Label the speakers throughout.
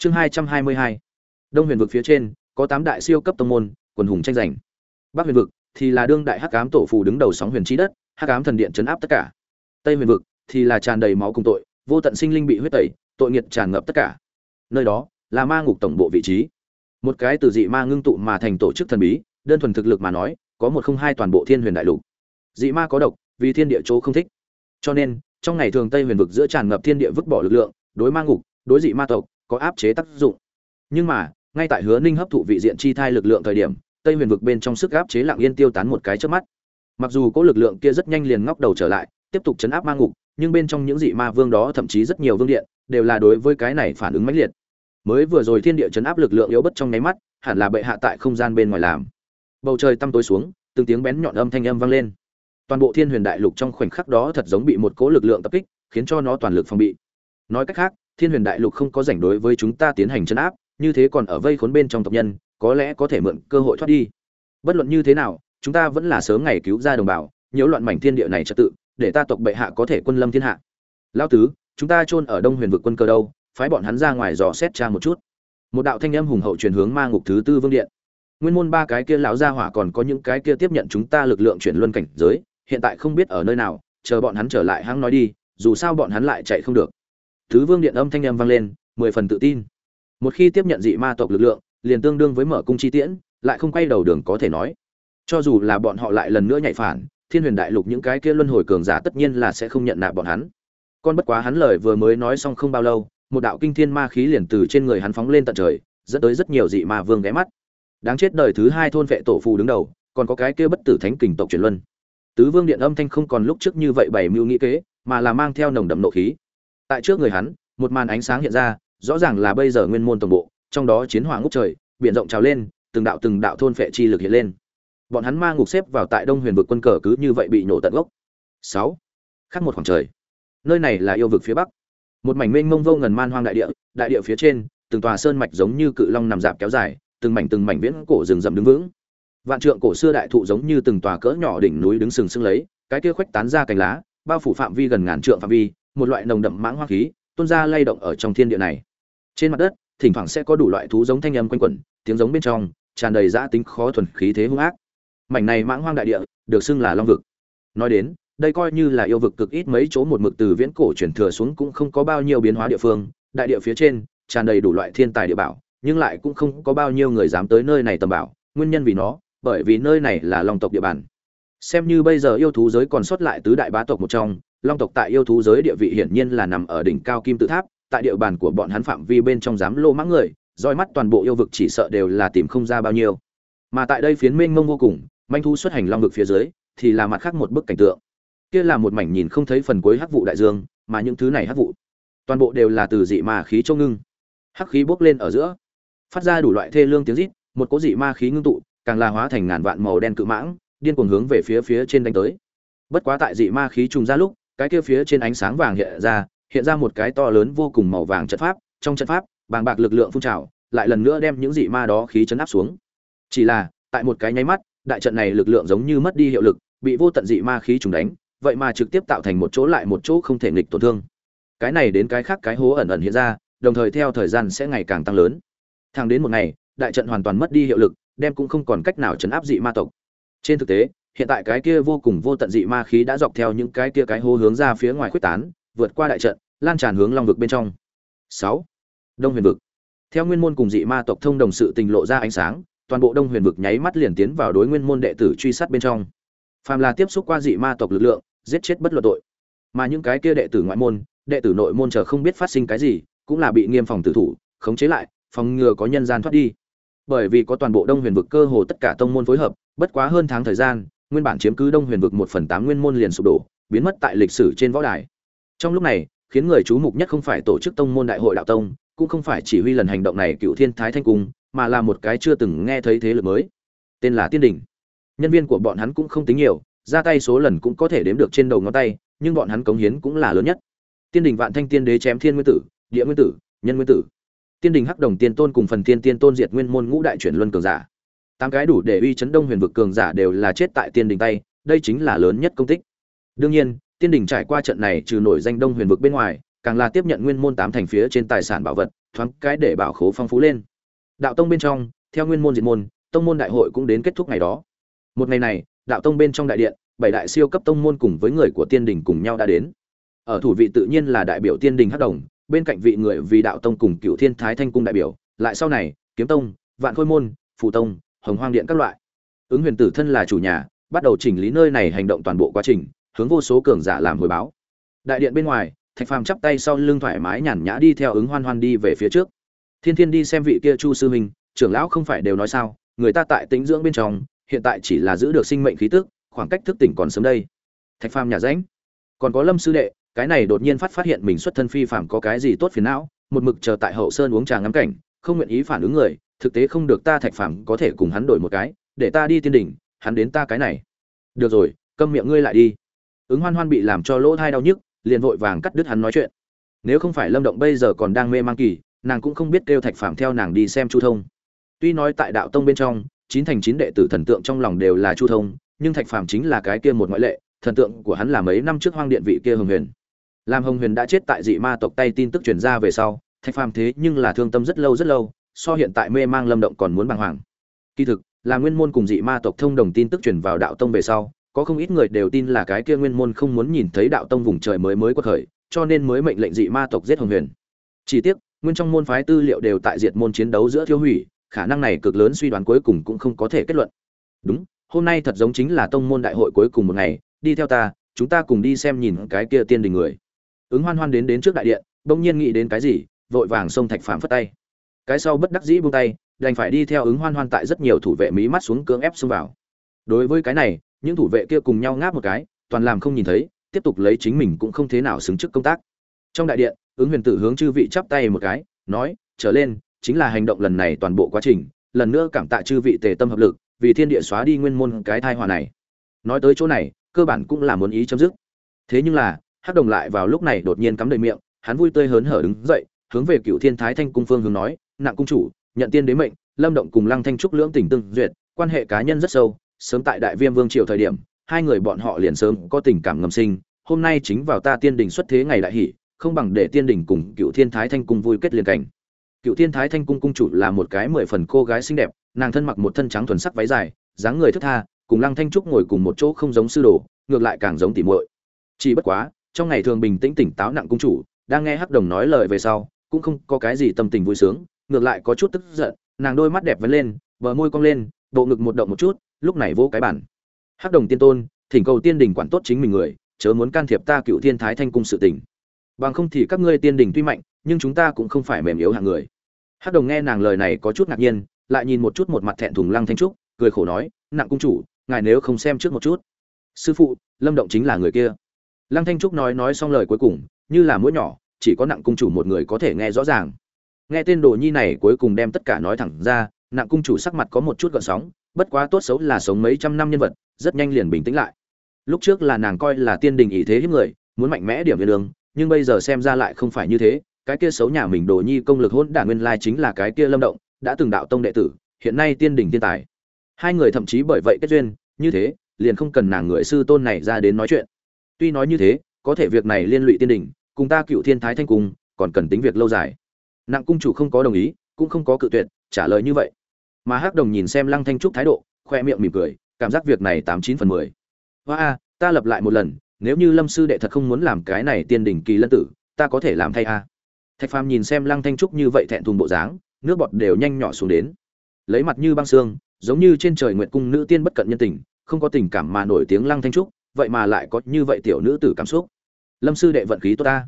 Speaker 1: chương hai trăm hai mươi hai. Đông huyền vực phía trên, có tám đại siêu cấp tông môn, quần hùng tranh giành. Bắc huyền vực thì là đương đại hắc ám tổ phù đứng đầu sóng huyền trí đất, hắc ám thần điện chấn áp tất cả. Tây huyền vực thì là tràn đầy máu cùng tội, vô tận sinh linh bị huyết tẩy, tội nghiệt tràn ngập tất cả. Nơi đó là ma ngục tổng bộ vị trí. Một cái từ dị ma ngưng tụ mà thành tổ chức thần bí, đơn thuần thực lực mà nói, có một không hai toàn bộ thiên huyền đại lục. Dị ma có độc, vì thiên địa chỗ không thích. Cho nên, trong ngày thường tây huyền vực giữa tràn ngập thiên địa vứt bỏ lực lượng, đối ma ngục, đối dị ma tộc có áp chế tác dụng. Nhưng mà, ngay tại hứa ninh hấp thụ vị diện chi thai lực lượng thời điểm, tây huyền vực bên trong sức áp chế lặng yên tiêu tán một cái trước mắt. Mặc dù có lực lượng kia rất nhanh liền ngóc đầu trở lại, tiếp tục chấn áp ma ngục, nhưng bên trong những dị ma vương đó thậm chí rất nhiều vương điện, đều là đối với cái này phản ứng mãnh liệt. Mới vừa rồi thiên địa chấn áp lực lượng yếu bất trong nháy mắt, hẳn là bệ hạ tại không gian bên ngoài làm. Bầu trời tăm tối xuống, từng tiếng bén nhọn âm thanh âm vang lên. Toàn bộ thiên huyền đại lục trong khoảnh khắc đó thật giống bị một cố lực lượng tập kích, khiến cho nó toàn lực phòng bị. Nói cách khác thiên huyền đại lục không có rảnh đối với chúng ta tiến hành chấn áp, như thế còn ở vây khốn bên trong tộc nhân, có lẽ có thể mượn cơ hội thoát đi. Bất luận như thế nào, chúng ta vẫn là sớm ngày cứu ra đồng bào, nhiễu loạn mảnh thiên địa này trật tự, để ta tộc bệ hạ có thể quân lâm thiên hạ. Lao tứ, chúng ta chôn ở đông huyền vực quân cơ đâu? Phái bọn hắn ra ngoài dò xét tra một chút. Một đạo thanh âm hùng hậu truyền hướng ma ngục thứ tư vương điện. Nguyên môn ba cái kia lão gia hỏa còn có những cái kia tiếp nhận chúng ta lực lượng chuyển luân cảnh giới, hiện tại không biết ở nơi nào, chờ bọn hắn trở lại hãng nói đi, dù sao bọn hắn lại chạy không được thứ vương điện âm thanh âm vang lên, mười phần tự tin. Một khi tiếp nhận dị ma tộc lực lượng, liền tương đương với mở cung chi tiễn, lại không quay đầu đường có thể nói. Cho dù là bọn họ lại lần nữa nhảy phản, thiên huyền đại lục những cái kia luân hồi cường giả tất nhiên là sẽ không nhận nạp bọn hắn. Con bất quá hắn lời vừa mới nói xong không bao lâu, một đạo kinh thiên ma khí liền từ trên người hắn phóng lên tận trời, dẫn tới rất nhiều dị ma vương ghé mắt. Đáng chết đời thứ hai thôn vệ tổ phù đứng đầu, còn có cái kia bất tử thánh kình tộc truyền luân. Tứ vương điện âm thanh không còn lúc trước như vậy bảy mưu nghĩ kế, mà là mang theo nồng đậm nộ khí tại trước người hắn, một màn ánh sáng hiện ra, rõ ràng là bây giờ nguyên môn tổng bộ, trong đó chiến hỏa ngốc trời, biển rộng trào lên, từng đạo từng đạo thôn phệ chi lực hiện lên. Bọn hắn ma ngục xếp vào tại đông huyền vực quân cờ cứ như vậy bị nổ tận gốc. Sáu. Khác một khoảng trời. Nơi này là yêu vực phía bắc. Một mảnh mênh mông vô ngần man hoang đại địa đại địa phía trên, từng tòa sơn mạch giống như cự long nằm dạp kéo dài, từng mảnh từng mảnh viễn cổ rừng rậm đứng vững. Vạn trượng cổ xưa đại thụ giống như từng tòa cỡ nhỏ đỉnh núi đứng sừng sững lấy, cái kia khuếch tán ra cành lá, bao phủ phạm vi gần ngàn trượng phạm vi một loại nồng đậm mãng hoa khí, tuôn ra lay động ở trong thiên địa này. Trên mặt đất, thỉnh thoảng sẽ có đủ loại thú giống thanh âm quanh quẩn, tiếng giống bên trong, tràn đầy dã tính khó thuần khí thế hung ác. Mảnh này mãng hoang đại địa, được xưng là long vực. Nói đến, đây coi như là yêu vực cực ít mấy chỗ một mực từ viễn cổ chuyển thừa xuống cũng không có bao nhiêu biến hóa địa phương, đại địa phía trên, tràn đầy đủ loại thiên tài địa bảo, nhưng lại cũng không có bao nhiêu người dám tới nơi này tầm bảo, nguyên nhân vì nó, bởi vì nơi này là long tộc địa bàn. Xem như bây giờ yêu thú giới còn sót lại tứ đại bá tộc một trong long tộc tại yêu thú giới địa vị hiển nhiên là nằm ở đỉnh cao kim tự tháp, tại địa bàn của bọn hắn phạm vi bên trong dám lô mãng người roi mắt toàn bộ yêu vực chỉ sợ đều là tìm không ra bao nhiêu. Mà tại đây phiến mênh mông vô cùng, manh thu xuất hành long vực phía dưới, thì là mặt khác một bức cảnh tượng. Kia là một mảnh nhìn không thấy phần cuối hắc vụ đại dương, mà những thứ này hắc vụ, toàn bộ đều là từ dị ma khí châu ngưng. Hắc khí bốc lên ở giữa, phát ra đủ loại thê lương tiếng rít, một cỗ dị ma khí ngưng tụ, càng là hóa thành ngàn vạn màu đen cự mãng, điên cuồng hướng về phía phía trên đánh tới. Bất quá tại dị ma khí trùng ra lúc cái kia phía trên ánh sáng vàng hiện ra hiện ra một cái to lớn vô cùng màu vàng trận pháp, trong trận pháp, bàng bạc lực lượng phun trào, lại lần nữa đem những dị ma đó khí chấn áp xuống. Chỉ là, tại một cái nháy mắt, đại trận này lực lượng giống như mất đi hiệu lực, bị vô tận dị ma khí trùng đánh, vậy mà trực tiếp tạo thành một chỗ lại một chỗ không thể nghịch tổn thương. Cái này đến cái khác cái hố ẩn ẩn hiện ra, đồng thời theo thời gian sẽ ngày càng tăng lớn. Thang đến một ngày, đại trận hoàn toàn mất đi hiệu lực, đem cũng không còn cách nào chấn áp dị ma tộc. Trên thực tế hiện tại cái kia vô cùng vô tận dị ma khí đã dọc theo những cái kia cái hô hướng ra phía ngoài khuếch tán, vượt qua đại trận, lan tràn hướng long vực bên trong. Sáu, đông huyền vực. Theo nguyên môn cùng dị ma tộc thông đồng sự tình lộ ra ánh sáng, toàn bộ đông huyền vực nháy mắt liền tiến vào đối nguyên môn đệ tử truy sát bên trong. Phàm là tiếp xúc qua dị ma tộc lực lượng, giết chết bất luận tội. Mà những cái kia đệ tử ngoại môn, đệ tử nội môn chờ không biết phát sinh cái gì, cũng là bị nghiêm phòng tử thủ, khống chế lại, phòng ngừa có nhân gian thoát đi. Bởi vì có toàn bộ đông huyền vực cơ hồ tất cả tông môn phối hợp, bất quá hơn tháng thời gian nguyên bản chiếm cứ đông huyền vực một phần tám nguyên môn liền sụp đổ, biến mất tại lịch sử trên võ đài. Trong lúc này, khiến người chú mục nhất không phải tổ chức tông môn đại hội đạo tông, cũng không phải chỉ huy lần hành động này cựu thiên thái thanh cung, mà là một cái chưa từng nghe thấy thế lực mới. Tên là tiên đình. Nhân viên của bọn hắn cũng không tính nhiều, ra tay số lần cũng có thể đếm được trên đầu ngón tay, nhưng bọn hắn cống hiến cũng là lớn nhất. Tiên đình vạn thanh tiên đế chém thiên nguyên tử, địa nguyên tử, nhân nguyên tử. Tiên đình hắc đồng tiên tôn cùng phần tiên tiên tôn diệt nguyên môn ngũ đại chuyển luân cường giả tám cái đủ để uy chấn đông huyền vực cường giả đều là chết tại tiên đình tay, đây chính là lớn nhất công tích. Đương nhiên, tiên đình trải qua trận này trừ nổi danh đông huyền vực bên ngoài, càng là tiếp nhận nguyên môn tám thành phía trên tài sản bảo vật, thoáng cái để bảo khố phong phú lên. Đạo tông bên trong, theo nguyên môn diệt môn, tông môn đại hội cũng đến kết thúc ngày đó. Một ngày này, đạo tông bên trong đại điện, bảy đại siêu cấp tông môn cùng với người của tiên đình cùng nhau đã đến. Ở thủ vị tự nhiên là đại biểu tiên đình hắc đồng, bên cạnh vị người vì đạo tông cùng cựu thiên thái thanh cung đại biểu, lại sau này, kiếm tông, vạn khôi môn, phù tông hồng hoang điện các loại. Ứng huyền tử thân là chủ nhà, bắt đầu chỉnh lý nơi này hành động toàn bộ quá trình, hướng vô số cường giả làm hồi báo. Đại điện bên ngoài, thạch phàm chắp tay sau lưng thoải mái nhàn nhã đi theo ứng hoan hoan đi về phía trước. Thiên thiên đi xem vị kia chu sư huynh, trưởng lão không phải đều nói sao, người ta tại tĩnh dưỡng bên trong, hiện tại chỉ là giữ được sinh mệnh khí tức, khoảng cách thức tỉnh còn sớm đây. Thạch phàm nhà ránh còn có lâm sư đệ, cái này đột nhiên phát phát hiện mình xuất thân phi phàm có cái gì tốt phiền não, một mực chờ tại hậu sơn uống trà ngắm cảnh, không nguyện ý phản ứng người thực tế không được ta thạch phàm có thể cùng hắn đổi một cái, để ta đi tiên đỉnh, hắn đến ta cái này. Được rồi, câm miệng ngươi lại đi. Ứng hoan hoan bị làm cho lỗ thai đau nhức, liền vội vàng cắt đứt hắn nói chuyện. Nếu không phải lâm động bây giờ còn đang mê mang kỳ, nàng cũng không biết kêu thạch phàm theo nàng đi xem chu thông. Tuy nói tại đạo tông bên trong, chín thành chín đệ tử thần tượng trong lòng đều là chu thông, nhưng thạch phàm chính là cái kia một ngoại lệ, thần tượng của hắn là mấy năm trước hoang điện vị kia hồng huyền. Làm hồng huyền đã chết tại dị ma tộc tay tin tức truyền ra về sau, thạch phàm thế nhưng là thương tâm rất lâu rất lâu so hiện tại mê mang lâm động còn muốn bàng hoàng. Kỳ thực, là nguyên môn cùng dị ma tộc thông đồng tin tức truyền vào đạo tông về sau, có không ít người đều tin là cái kia nguyên môn không muốn nhìn thấy đạo tông vùng trời mới mới quật khởi, cho nên mới mệnh lệnh dị ma tộc giết hồng huyền. Chỉ tiếc, nguyên trong môn phái tư liệu đều tại diệt môn chiến đấu giữa thiếu hủy, khả năng này cực lớn suy đoán cuối cùng cũng không có thể kết luận. Đúng, hôm nay thật giống chính là tông môn đại hội cuối cùng một ngày, đi theo ta, chúng ta cùng đi xem nhìn cái kia tiên đình người. Ứng hoan hoan đến đến trước đại điện, bỗng nhiên nghĩ đến cái gì, vội vàng xông thạch phàm phất tay cái sau bất đắc dĩ buông tay, đành phải đi theo ứng hoan hoan tại rất nhiều thủ vệ mí mắt xuống cưỡng ép xông vào. Đối với cái này, những thủ vệ kia cùng nhau ngáp một cái, toàn làm không nhìn thấy, tiếp tục lấy chính mình cũng không thế nào xứng chức công tác. Trong đại điện, ứng huyền tử hướng chư vị chắp tay một cái, nói, trở lên, chính là hành động lần này toàn bộ quá trình, lần nữa cảm tạ chư vị tề tâm hợp lực, vì thiên địa xóa đi nguyên môn cái thai hòa này. Nói tới chỗ này, cơ bản cũng là muốn ý chấm dứt. Thế nhưng là, hắc đồng lại vào lúc này đột nhiên cắm đầy miệng, hắn vui tươi hớn hở đứng dậy, hướng về cựu thiên thái thanh cung phương hướng nói nặng cung chủ, nhận tiên đế mệnh, lâm động cùng lăng thanh trúc lưỡng tình tương duyệt, quan hệ cá nhân rất sâu, sớm tại đại viêm vương triều thời điểm, hai người bọn họ liền sớm có tình cảm ngầm sinh, hôm nay chính vào ta tiên đình xuất thế ngày đại hỷ, không bằng để tiên đình cùng cựu thiên thái thanh cung vui kết liền cảnh. Cựu thiên thái thanh cung cung chủ là một cái mười phần cô gái xinh đẹp, nàng thân mặc một thân trắng thuần sắc váy dài, dáng người thức tha, cùng lăng thanh trúc ngồi cùng một chỗ không giống sư đồ, ngược lại càng giống tỉ muội. Chỉ bất quá, trong ngày thường bình tĩnh tỉnh táo nặng cung chủ, đang nghe hắc đồng nói lời về sau, cũng không có cái gì tâm tình vui sướng ngược lại có chút tức giận, nàng đôi mắt đẹp vẫn lên, bờ môi cong lên, bộ ngực một động một chút, lúc này vô cái bản. Hắc đồng tiên tôn, thỉnh cầu tiên đình quản tốt chính mình người, chớ muốn can thiệp ta cựu thiên thái thanh cung sự tình. Bằng không thì các ngươi tiên đình tuy mạnh, nhưng chúng ta cũng không phải mềm yếu hạng người. Hắc đồng nghe nàng lời này có chút ngạc nhiên, lại nhìn một chút một mặt thẹn thùng lăng thanh trúc, cười khổ nói, nặng cung chủ, ngài nếu không xem trước một chút. Sư phụ, lâm động chính là người kia. Lăng thanh trúc nói nói xong lời cuối cùng, như là mũi nhỏ, chỉ có nặng cung chủ một người có thể nghe rõ ràng nghe tên đồ nhi này cuối cùng đem tất cả nói thẳng ra, nặng cung chủ sắc mặt có một chút gợn sóng, bất quá tốt xấu là sống mấy trăm năm nhân vật, rất nhanh liền bình tĩnh lại. Lúc trước là nàng coi là tiên đình ý thế hiếp người, muốn mạnh mẽ điểm viên đường, nhưng bây giờ xem ra lại không phải như thế, cái kia xấu nhà mình đồ nhi công lực hỗn đản nguyên lai chính là cái kia lâm động, đã từng đạo tông đệ tử, hiện nay tiên đình thiên tài. Hai người thậm chí bởi vậy kết duyên, như thế, liền không cần nàng người sư tôn này ra đến nói chuyện. Tuy nói như thế, có thể việc này liên lụy tiên đình, cùng ta cựu thiên thái thanh cung còn cần tính việc lâu dài nặng cung chủ không có đồng ý, cũng không có cự tuyệt, trả lời như vậy. Mà hắc đồng nhìn xem lăng thanh trúc thái độ, khoe miệng mỉm cười, cảm giác việc này tám chín phần mười. Hoa a, ta lập lại một lần, nếu như lâm sư đệ thật không muốn làm cái này tiên đỉnh kỳ lân tử, ta có thể làm thay a. Thạch phàm nhìn xem lăng thanh trúc như vậy thẹn thùng bộ dáng, nước bọt đều nhanh nhỏ xuống đến. Lấy mặt như băng xương, giống như trên trời nguyện cung nữ tiên bất cận nhân tình, không có tình cảm mà nổi tiếng lăng thanh trúc, vậy mà lại có như vậy tiểu nữ tử cảm xúc. Lâm sư đệ vận khí tốt ta.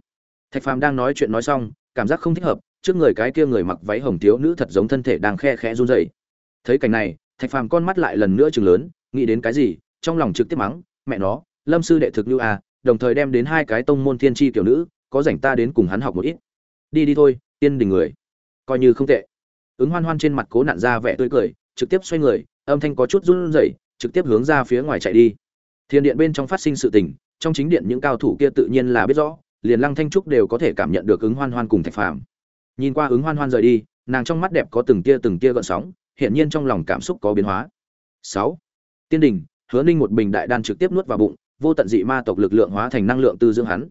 Speaker 1: Thạch phàm đang nói chuyện nói xong, cảm giác không thích hợp trước người cái kia người mặc váy hồng thiếu nữ thật giống thân thể đang khe khẽ run rẩy. Thấy cảnh này, thạch phàm con mắt lại lần nữa trừng lớn, nghĩ đến cái gì, trong lòng trực tiếp mắng, mẹ nó, lâm sư đệ thực như a à, đồng thời đem đến hai cái tông môn thiên chi tiểu nữ, có rảnh ta đến cùng hắn học một ít. Đi đi thôi, tiên đình người. Coi như không tệ. Ứng hoan hoan trên mặt cố nặn ra vẻ tươi cười, trực tiếp xoay người, âm thanh có chút run rẩy, trực tiếp hướng ra phía ngoài chạy đi. Thiên điện bên trong phát sinh sự tình, trong chính điện những cao thủ kia tự nhiên là biết rõ, liền lăng thanh trúc đều có thể cảm nhận được ứng hoan hoan cùng thạch phàm nhìn qua ứng hoan hoan rời đi, nàng trong mắt đẹp có từng tia từng tia gợn sóng hiện nhiên trong lòng cảm xúc có biến hóa. Sáu, tiên đình, hứa ninh một bình đại đan trực tiếp nuốt vào bụng, vô tận dị ma tộc lực lượng hóa thành năng lượng tư dưỡng hắn.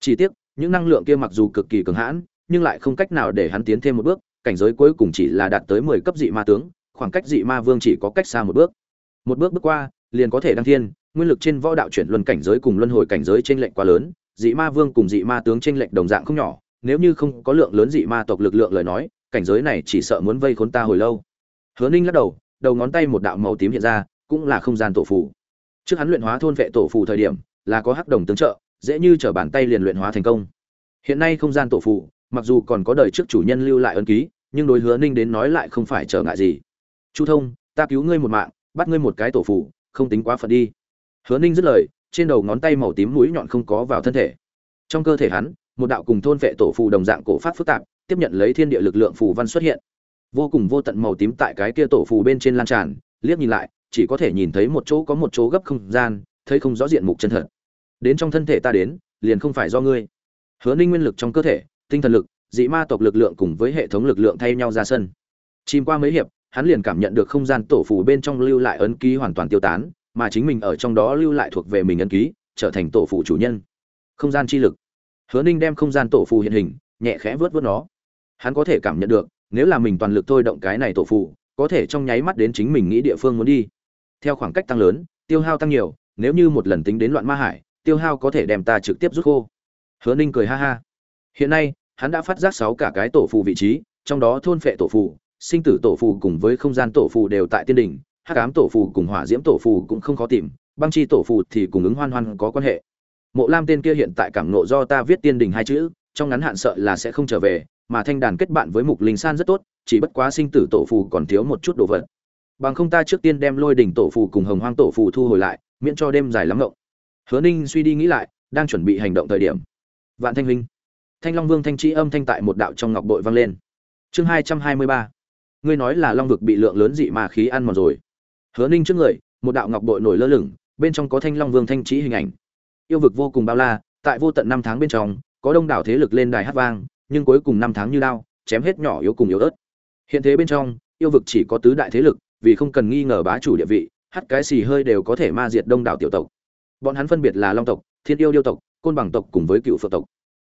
Speaker 1: Chỉ tiếc, những năng lượng kia mặc dù cực kỳ cường hãn, nhưng lại không cách nào để hắn tiến thêm một bước, cảnh giới cuối cùng chỉ là đạt tới mười cấp dị ma tướng, khoảng cách dị ma vương chỉ có cách xa một bước. Một bước bước qua, liền có thể đăng thiên, nguyên lực trên võ đạo chuyển luân cảnh giới cùng luân hồi cảnh giới trên lệnh quá lớn, dị ma vương cùng dị ma tướng trên lệnh đồng dạng không nhỏ nếu như không có lượng lớn dị ma tộc lực lượng lời nói, cảnh giới này chỉ sợ muốn vây khốn ta hồi lâu. Hứa ninh lắc đầu đầu ngón tay một đạo màu tím hiện ra, cũng là không gian tổ phù. Trước hắn luyện hóa thôn vệ tổ phù thời điểm, là có hắc đồng tương trợ, dễ như trở bàn tay liền luyện hóa thành công. Hiện nay không gian tổ phù, mặc dù còn có đời trước chủ nhân lưu lại ân ký, nhưng đối hứa ninh đến nói lại không phải trở ngại gì. Chu thông, ta cứu ngươi một mạng, bắt ngươi một cái tổ phù, không tính quá phật đi. Hứa ninh dứt lời, trên đầu ngón tay màu tím mũi nhọn không có vào thân thể. Trong cơ thể hắn một đạo cùng thôn vệ tổ phù đồng dạng cổ phát phức tạp, tiếp nhận lấy thiên địa lực lượng phù văn xuất hiện. Vô cùng vô tận màu tím tại cái kia tổ phù bên trên lan tràn, liếc nhìn lại, chỉ có thể nhìn thấy một chỗ có một chỗ gấp không gian, thấy không rõ diện mục chân thật. Đến trong thân thể ta đến, liền không phải do ngươi. Hứa ninh nguyên lực trong cơ thể, tinh thần lực, dị ma tộc lực lượng cùng với hệ thống lực lượng thay nhau ra sân. Chìm qua mấy hiệp, hắn liền cảm nhận được không gian tổ phù bên trong lưu lại ấn ký hoàn toàn tiêu tán, mà chính mình ở trong đó lưu lại thuộc về mình ấn ký, trở thành tổ phù chủ nhân. Không gian chi lực hứa ninh đem không gian tổ phù hiện hình, nhẹ khẽ vớt vớt nó. Hắn có thể cảm nhận được, nếu là mình toàn lực thôi động cái này tổ phù, có thể trong nháy mắt đến chính mình nghĩ địa phương muốn đi. Theo khoảng cách tăng lớn, tiêu hao tăng nhiều, nếu như một lần tính đến loạn ma hải, tiêu hao có thể đem ta trực tiếp rút khô. Hứa ninh cười ha ha. Hiện nay, hắn đã phát giác sáu cả cái tổ phù vị trí, trong đó thôn phệ tổ phù, sinh tử tổ phù cùng với không gian tổ phù đều tại tiên đỉnh, hắc ám tổ phù cùng hỏa diễm tổ phù cũng không khó tìm, băng chi tổ phù thì cùng ứng hoan hoan có quan hệ mộ lam tên kia hiện tại cảm nộ do ta viết tiên đình hai chữ, trong ngắn hạn sợ là sẽ không trở về, mà thanh đàn kết bạn với mục linh san rất tốt, chỉ bất quá sinh tử tổ phù còn thiếu một chút đồ vật. Bằng không ta trước tiên đem lôi đỉnh tổ phù cùng hồng hoang tổ phù thu hồi lại, miễn cho đêm dài lắm ngộng. Hứa ninh suy đi nghĩ lại, đang chuẩn bị hành động thời điểm. Vạn thanh huynh. Thanh long vương thanh trí âm thanh tại một đạo trong ngọc bội vang lên. Chương hai trăm hai mươi ba. Ngươi nói là long vực bị lượng lớn dị mà khí ăn mòn rồi. Hứa ninh trước người, một đạo ngọc bội nổi lơ lửng, bên trong có thanh long vương thanh trí hình ảnh yêu vực vô cùng bao la, tại vô tận năm tháng bên trong, có đông đảo thế lực lên đài hát vang, nhưng cuối cùng năm tháng như lao, chém hết nhỏ yếu cùng yếu ớt. Hiện thế bên trong, yêu vực chỉ có tứ đại thế lực, vì không cần nghi ngờ bá chủ địa vị, hát cái xì hơi đều có thể ma diệt đông đảo tiểu tộc. Bọn hắn phân biệt là long tộc, thiên yêu điêu tộc, côn bằng tộc cùng với cựu phượng tộc.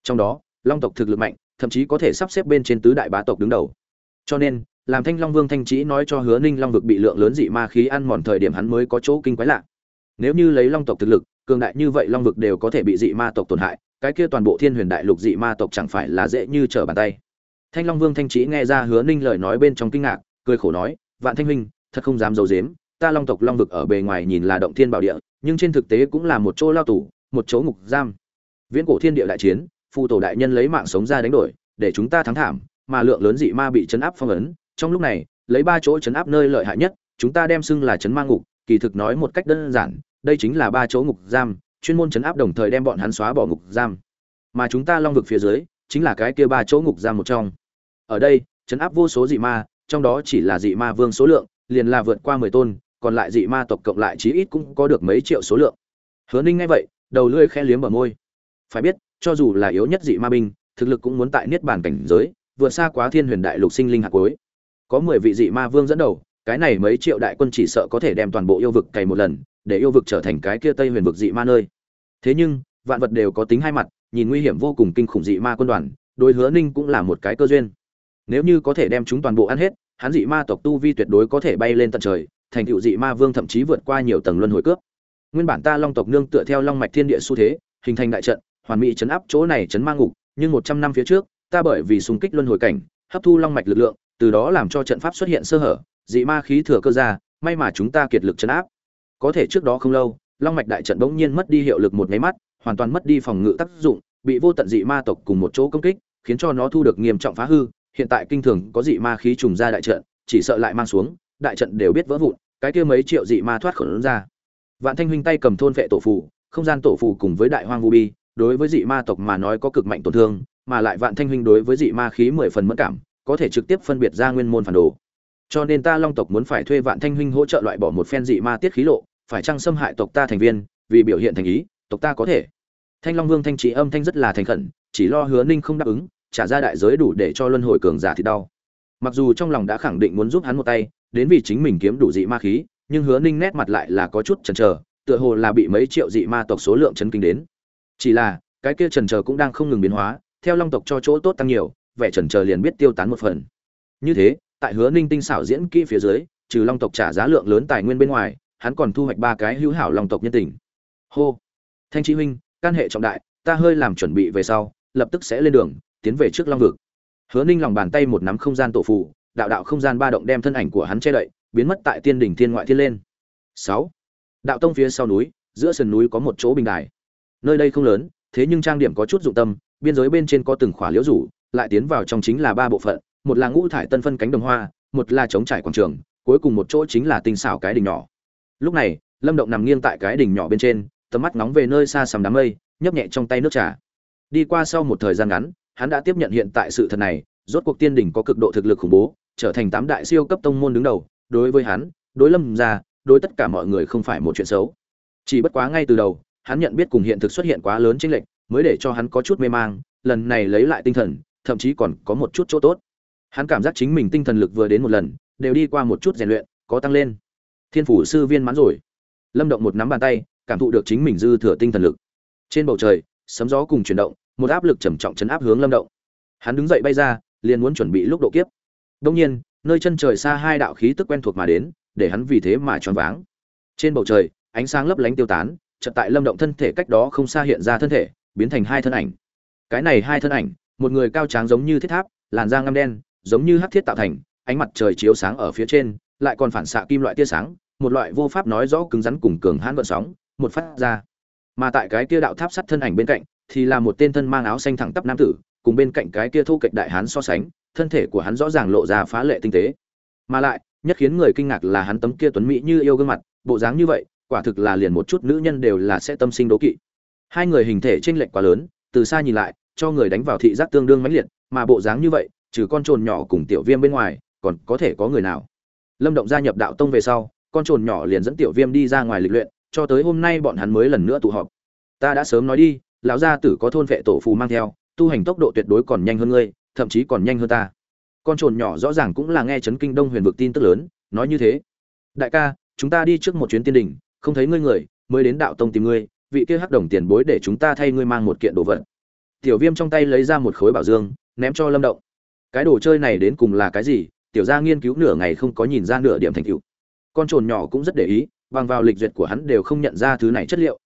Speaker 1: Trong đó, long tộc thực lực mạnh, thậm chí có thể sắp xếp bên trên tứ đại bá tộc đứng đầu. Cho nên, làm thanh long vương thanh trí nói cho hứa ninh long vực bị lượng lớn dị ma khí ăn mòn thời điểm hắn mới có chỗ kinh quái lạ. Nếu như lấy long tộc thực lực cường đại như vậy long vực đều có thể bị dị ma tộc tổn hại, cái kia toàn bộ thiên huyền đại lục dị ma tộc chẳng phải là dễ như trở bàn tay. Thanh long vương thanh trí nghe ra hứa ninh lời nói bên trong kinh ngạc, cười khổ nói, vạn thanh huynh, thật không dám d i ấ u dếm ta long tộc long vực ở bề ngoài nhìn là động thiên bảo địa, nhưng trên thực tế cũng là một chỗ lao tù, một chỗ ngục giam. Viễn cổ thiên địa đại chiến phụ tổ đại nhân lấy mạng sống ra đánh đổi, để chúng ta thắng thảm, mà lượng lớn dị ma bị chấn áp phong ấn. Trong lúc này, lấy ba chỗ chấn áp nơi lợi hại nhất, chúng ta đem xưng là chấn ma ngục, kỳ thực nói một cách đơn giản đây chính là ba chỗ ngục giam, chuyên môn chấn áp đồng thời đem bọn hắn xóa bỏ ngục giam. Mà chúng ta long vực phía dưới, chính là cái kia ba chỗ ngục giam một trong. Ở đây chấn áp vô số dị ma, trong đó chỉ là dị ma vương số lượng, liền là vượt qua mười tôn, còn lại dị ma tộc cộng lại chí ít cũng có được mấy triệu số lượng. Hứa ninh nghe vậy, đầu lưỡi khẽ liếm bờ môi. Phải biết, cho dù là yếu nhất dị ma binh, thực lực cũng muốn tại niết bàn cảnh giới, vượt xa quá thiên huyền đại lục sinh linh hạt cuối. Có mười vị dị ma vương dẫn đầu, cái này mấy triệu đại quân chỉ sợ có thể đem toàn bộ yêu vực cày một lần để yêu vực trở thành cái kia tây huyền vực dị ma nơi. Thế nhưng, vạn vật đều có tính hai mặt, nhìn nguy hiểm vô cùng kinh khủng dị ma quân đoàn, đối hứa ninh cũng là một cái cơ duyên. Nếu như có thể đem chúng toàn bộ ăn hết, hắn dị ma tộc tu vi tuyệt đối có thể bay lên tận trời, thành tựu dị ma vương thậm chí vượt qua nhiều tầng luân hồi cướp. Nguyên bản ta long tộc nương tựa theo long mạch thiên địa xu thế, hình thành đại trận, hoàn mỹ chấn áp chỗ này chấn ma ngục, nhưng một trăm năm phía trước, ta bởi vì xung kích luân hồi cảnh, hấp thu long mạch lực lượng, từ đó làm cho trận pháp xuất hiện sơ hở, dị ma khí thừa cơ ra, may mà chúng ta kiệt lực chấn áp có thể trước đó không lâu, long mạch đại trận bỗng nhiên mất đi hiệu lực một nháy mắt, hoàn toàn mất đi phòng ngự tác dụng, bị vô tận dị ma tộc cùng một chỗ công kích, khiến cho nó thu được nghiêm trọng phá hư. Hiện tại kinh thường có dị ma khí trùng ra đại trận, chỉ sợ lại mang xuống, đại trận đều biết vỡ vụn, cái kia mấy triệu dị ma thoát khẩn ra. Vạn thanh huynh tay cầm thôn vệ tổ phù, không gian tổ phù cùng với đại hoang vu bi, đối với dị ma tộc mà nói có cực mạnh tổn thương, mà lại vạn thanh huynh đối với dị ma khí mười phần mất cảm, có thể trực tiếp phân biệt ra nguyên môn phản đồ. Cho nên ta long tộc muốn phải thuê vạn thanh huynh hỗ trợ loại bỏ một phen dị ma tiết khí lộ phải chăng xâm hại tộc ta thành viên, vì biểu hiện thành ý, tộc ta có thể. Thanh long vương thanh trí âm thanh rất là thành khẩn, chỉ lo hứa ninh không đáp ứng, trả ra đại giới đủ để cho luân hồi cường giả thì đau. Mặc dù trong lòng đã khẳng định muốn giúp hắn một tay, đến vì chính mình kiếm đủ dị ma khí, nhưng hứa ninh nét mặt lại là có chút chần chờ, tựa hồ là bị mấy triệu dị ma tộc số lượng chấn kinh đến. Chỉ là, cái kia trần chờ cũng đang không ngừng biến hóa, theo long tộc cho chỗ tốt tăng nhiều, vẻ trần chờ liền biết tiêu tán một phần. Như thế, tại hứa ninh tinh xảo diễn kỹ phía dưới, trừ long tộc trả giá lượng lớn tài nguyên bên ngoài hắn còn thu hoạch ba cái hữu hảo long tộc nhân tình. Hô. Thanh trí huynh, can hệ trọng đại, ta hơi làm chuẩn bị về sau, lập tức sẽ lên đường, tiến về trước long vực. Hứa ninh lòng bàn tay một nắm không gian tổ phụ đạo đạo không gian ba động đem thân ảnh của hắn che đậy, biến mất tại tiên đỉnh thiên ngoại thiên lên. Sáu. Đạo tông phía sau núi, giữa sườn núi có một chỗ bình đài. Nơi đây không lớn, thế nhưng trang điểm có chút dụng tâm, biên giới bên trên có từng khỏa liễu rủ, lại tiến vào trong chính là ba bộ phận, một là ngũ thải tân phân cánh đồng hoa, một là chống trải quảng trường, cuối cùng một chỗ chính là tinh xảo cái đỉnh nhỏ lúc này, lâm động nằm nghiêng tại cái đỉnh nhỏ bên trên, tầm mắt nóng về nơi xa sầm đám mây, nhấp nhẹ trong tay nước trà. Đi qua sau một thời gian ngắn, hắn đã tiếp nhận hiện tại sự thật này, rốt cuộc tiên đỉnh có cực độ thực lực khủng bố, trở thành tám đại siêu cấp tông môn đứng đầu. Đối với hắn, đối lâm ra, đối tất cả mọi người không phải một chuyện xấu. Chỉ bất quá ngay từ đầu, hắn nhận biết cùng hiện thực xuất hiện quá lớn chênh lệch, mới để cho hắn có chút mê mang, lần này lấy lại tinh thần, thậm chí còn có một chút chỗ tốt. Hắn cảm giác chính mình tinh thần lực vừa đến một lần, đều đi qua một chút rèn luyện, có tăng lên thiên phủ sư viên mãn rồi. Lâm động một nắm bàn tay, cảm thụ được chính mình dư thừa tinh thần lực. Trên bầu trời, sấm gió cùng chuyển động, một áp lực trầm trọng chấn áp hướng lâm động. Hắn đứng dậy bay ra, liền muốn chuẩn bị lúc độ kiếp. Đông nhiên, nơi chân trời xa hai đạo khí tức quen thuộc mà đến, để hắn vì thế mà choáng váng. Trên bầu trời, ánh sáng lấp lánh tiêu tán, chợt tại lâm động thân thể cách đó không xa hiện ra thân thể, biến thành hai thân ảnh. Cái này hai thân ảnh, một người cao tráng giống như thiết tháp, làn da ngăm đen, giống như hắc thiết tạo thành, ánh mặt trời chiếu sáng ở phía trên, lại còn phản xạ kim loại tia sáng một loại vô pháp nói rõ cứng rắn cùng cường hãn vận sóng, một phát ra. Mà tại cái kia đạo tháp sắt thân ảnh bên cạnh, thì là một tên thân mang áo xanh thẳng tắp nam tử, cùng bên cạnh cái kia thu kịch đại hán so sánh, thân thể của hắn rõ ràng lộ ra phá lệ tinh tế. Mà lại, nhất khiến người kinh ngạc là hắn tấm kia tuấn mỹ như yêu gương mặt, bộ dáng như vậy, quả thực là liền một chút nữ nhân đều là sẽ tâm sinh đố kỵ. Hai người hình thể chênh lệch quá lớn, từ xa nhìn lại, cho người đánh vào thị giác tương đương mãnh liệt, mà bộ dáng như vậy, trừ con trồn nhỏ cùng tiểu viêm bên ngoài, còn có thể có người nào? Lâm động gia nhập đạo tông về sau con trồn nhỏ liền dẫn tiểu viêm đi ra ngoài lịch luyện, cho tới hôm nay bọn hắn mới lần nữa tụ họp. Ta đã sớm nói đi, lão gia tử có thôn vệ tổ phù mang theo, tu hành tốc độ tuyệt đối còn nhanh hơn ngươi, thậm chí còn nhanh hơn ta. Con trồn nhỏ rõ ràng cũng là nghe chấn kinh đông huyền vực tin tức lớn, nói như thế. Đại ca, chúng ta đi trước một chuyến tiên đình không thấy ngươi người, mới đến đạo tông tìm ngươi, vị kia hắc đồng tiền bối để chúng ta thay ngươi mang một kiện đồ vật. Tiểu viêm trong tay lấy ra một khối bảo dương, ném cho lâm động. Cái đồ chơi này đến cùng là cái gì? Tiểu gia nghiên cứu nửa ngày không có nhìn ra nửa điểm thành tựu con trồn nhỏ cũng rất để ý, bằng vào lịch duyệt của hắn đều không nhận ra thứ này chất liệu.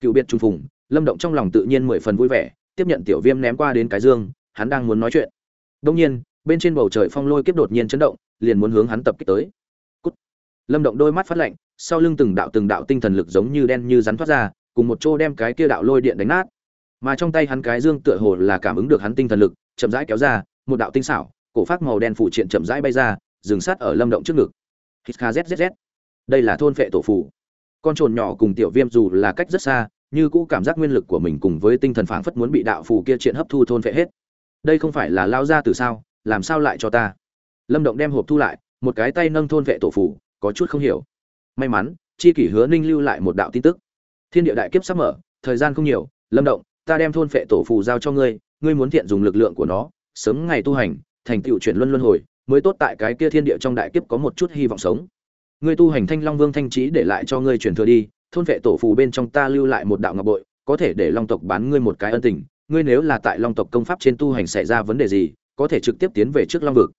Speaker 1: Cựu biệt trùng phùng, lâm động trong lòng tự nhiên mười phần vui vẻ, tiếp nhận tiểu viêm ném qua đến cái dương, hắn đang muốn nói chuyện. Đông nhiên, bên trên bầu trời phong lôi kiếp đột nhiên chấn động, liền muốn hướng hắn tập kích tới. Cút. lâm động đôi mắt phát lạnh, sau lưng từng đạo từng đạo tinh thần lực giống như đen như rắn thoát ra, cùng một chỗ đem cái kia đạo lôi điện đánh nát. Mà trong tay hắn cái dương tựa hồ là cảm ứng được hắn tinh thần lực, chậm rãi kéo ra, một đạo tinh xảo, cổ phát màu đen phụ triện chậm rãi bay ra, dừng sát ở lâm động trước ngực hít zzz đây là thôn phệ tổ phù. Con trồn nhỏ cùng tiểu viêm dù là cách rất xa, như cũ cảm giác nguyên lực của mình cùng với tinh thần phảng phất muốn bị đạo phù kia triện hấp thu thôn phệ hết. Đây không phải là lao ra từ sao, làm sao lại cho ta? Lâm động đem hộp thu lại, một cái tay nâng thôn vệ tổ phù, có chút không hiểu. May mắn, chi kỷ hứa ninh lưu lại một đạo tin tức. Thiên địa đại kiếp sắp mở, thời gian không nhiều, lâm động, ta đem thôn phệ tổ phù giao cho ngươi ngươi muốn thiện dùng lực lượng của nó, sớm ngày tu hành, thành tựu chuyển luân luân hồi mới tốt tại cái kia thiên địa trong đại kiếp có một chút hy vọng sống. Ngươi tu hành thanh long vương thanh trí để lại cho ngươi truyền thừa đi, thôn vệ tổ phù bên trong ta lưu lại một đạo ngọc bội, có thể để long tộc bán ngươi một cái ân tình. Ngươi nếu là tại long tộc công pháp trên tu hành xảy ra vấn đề gì, có thể trực tiếp tiến về trước long vực.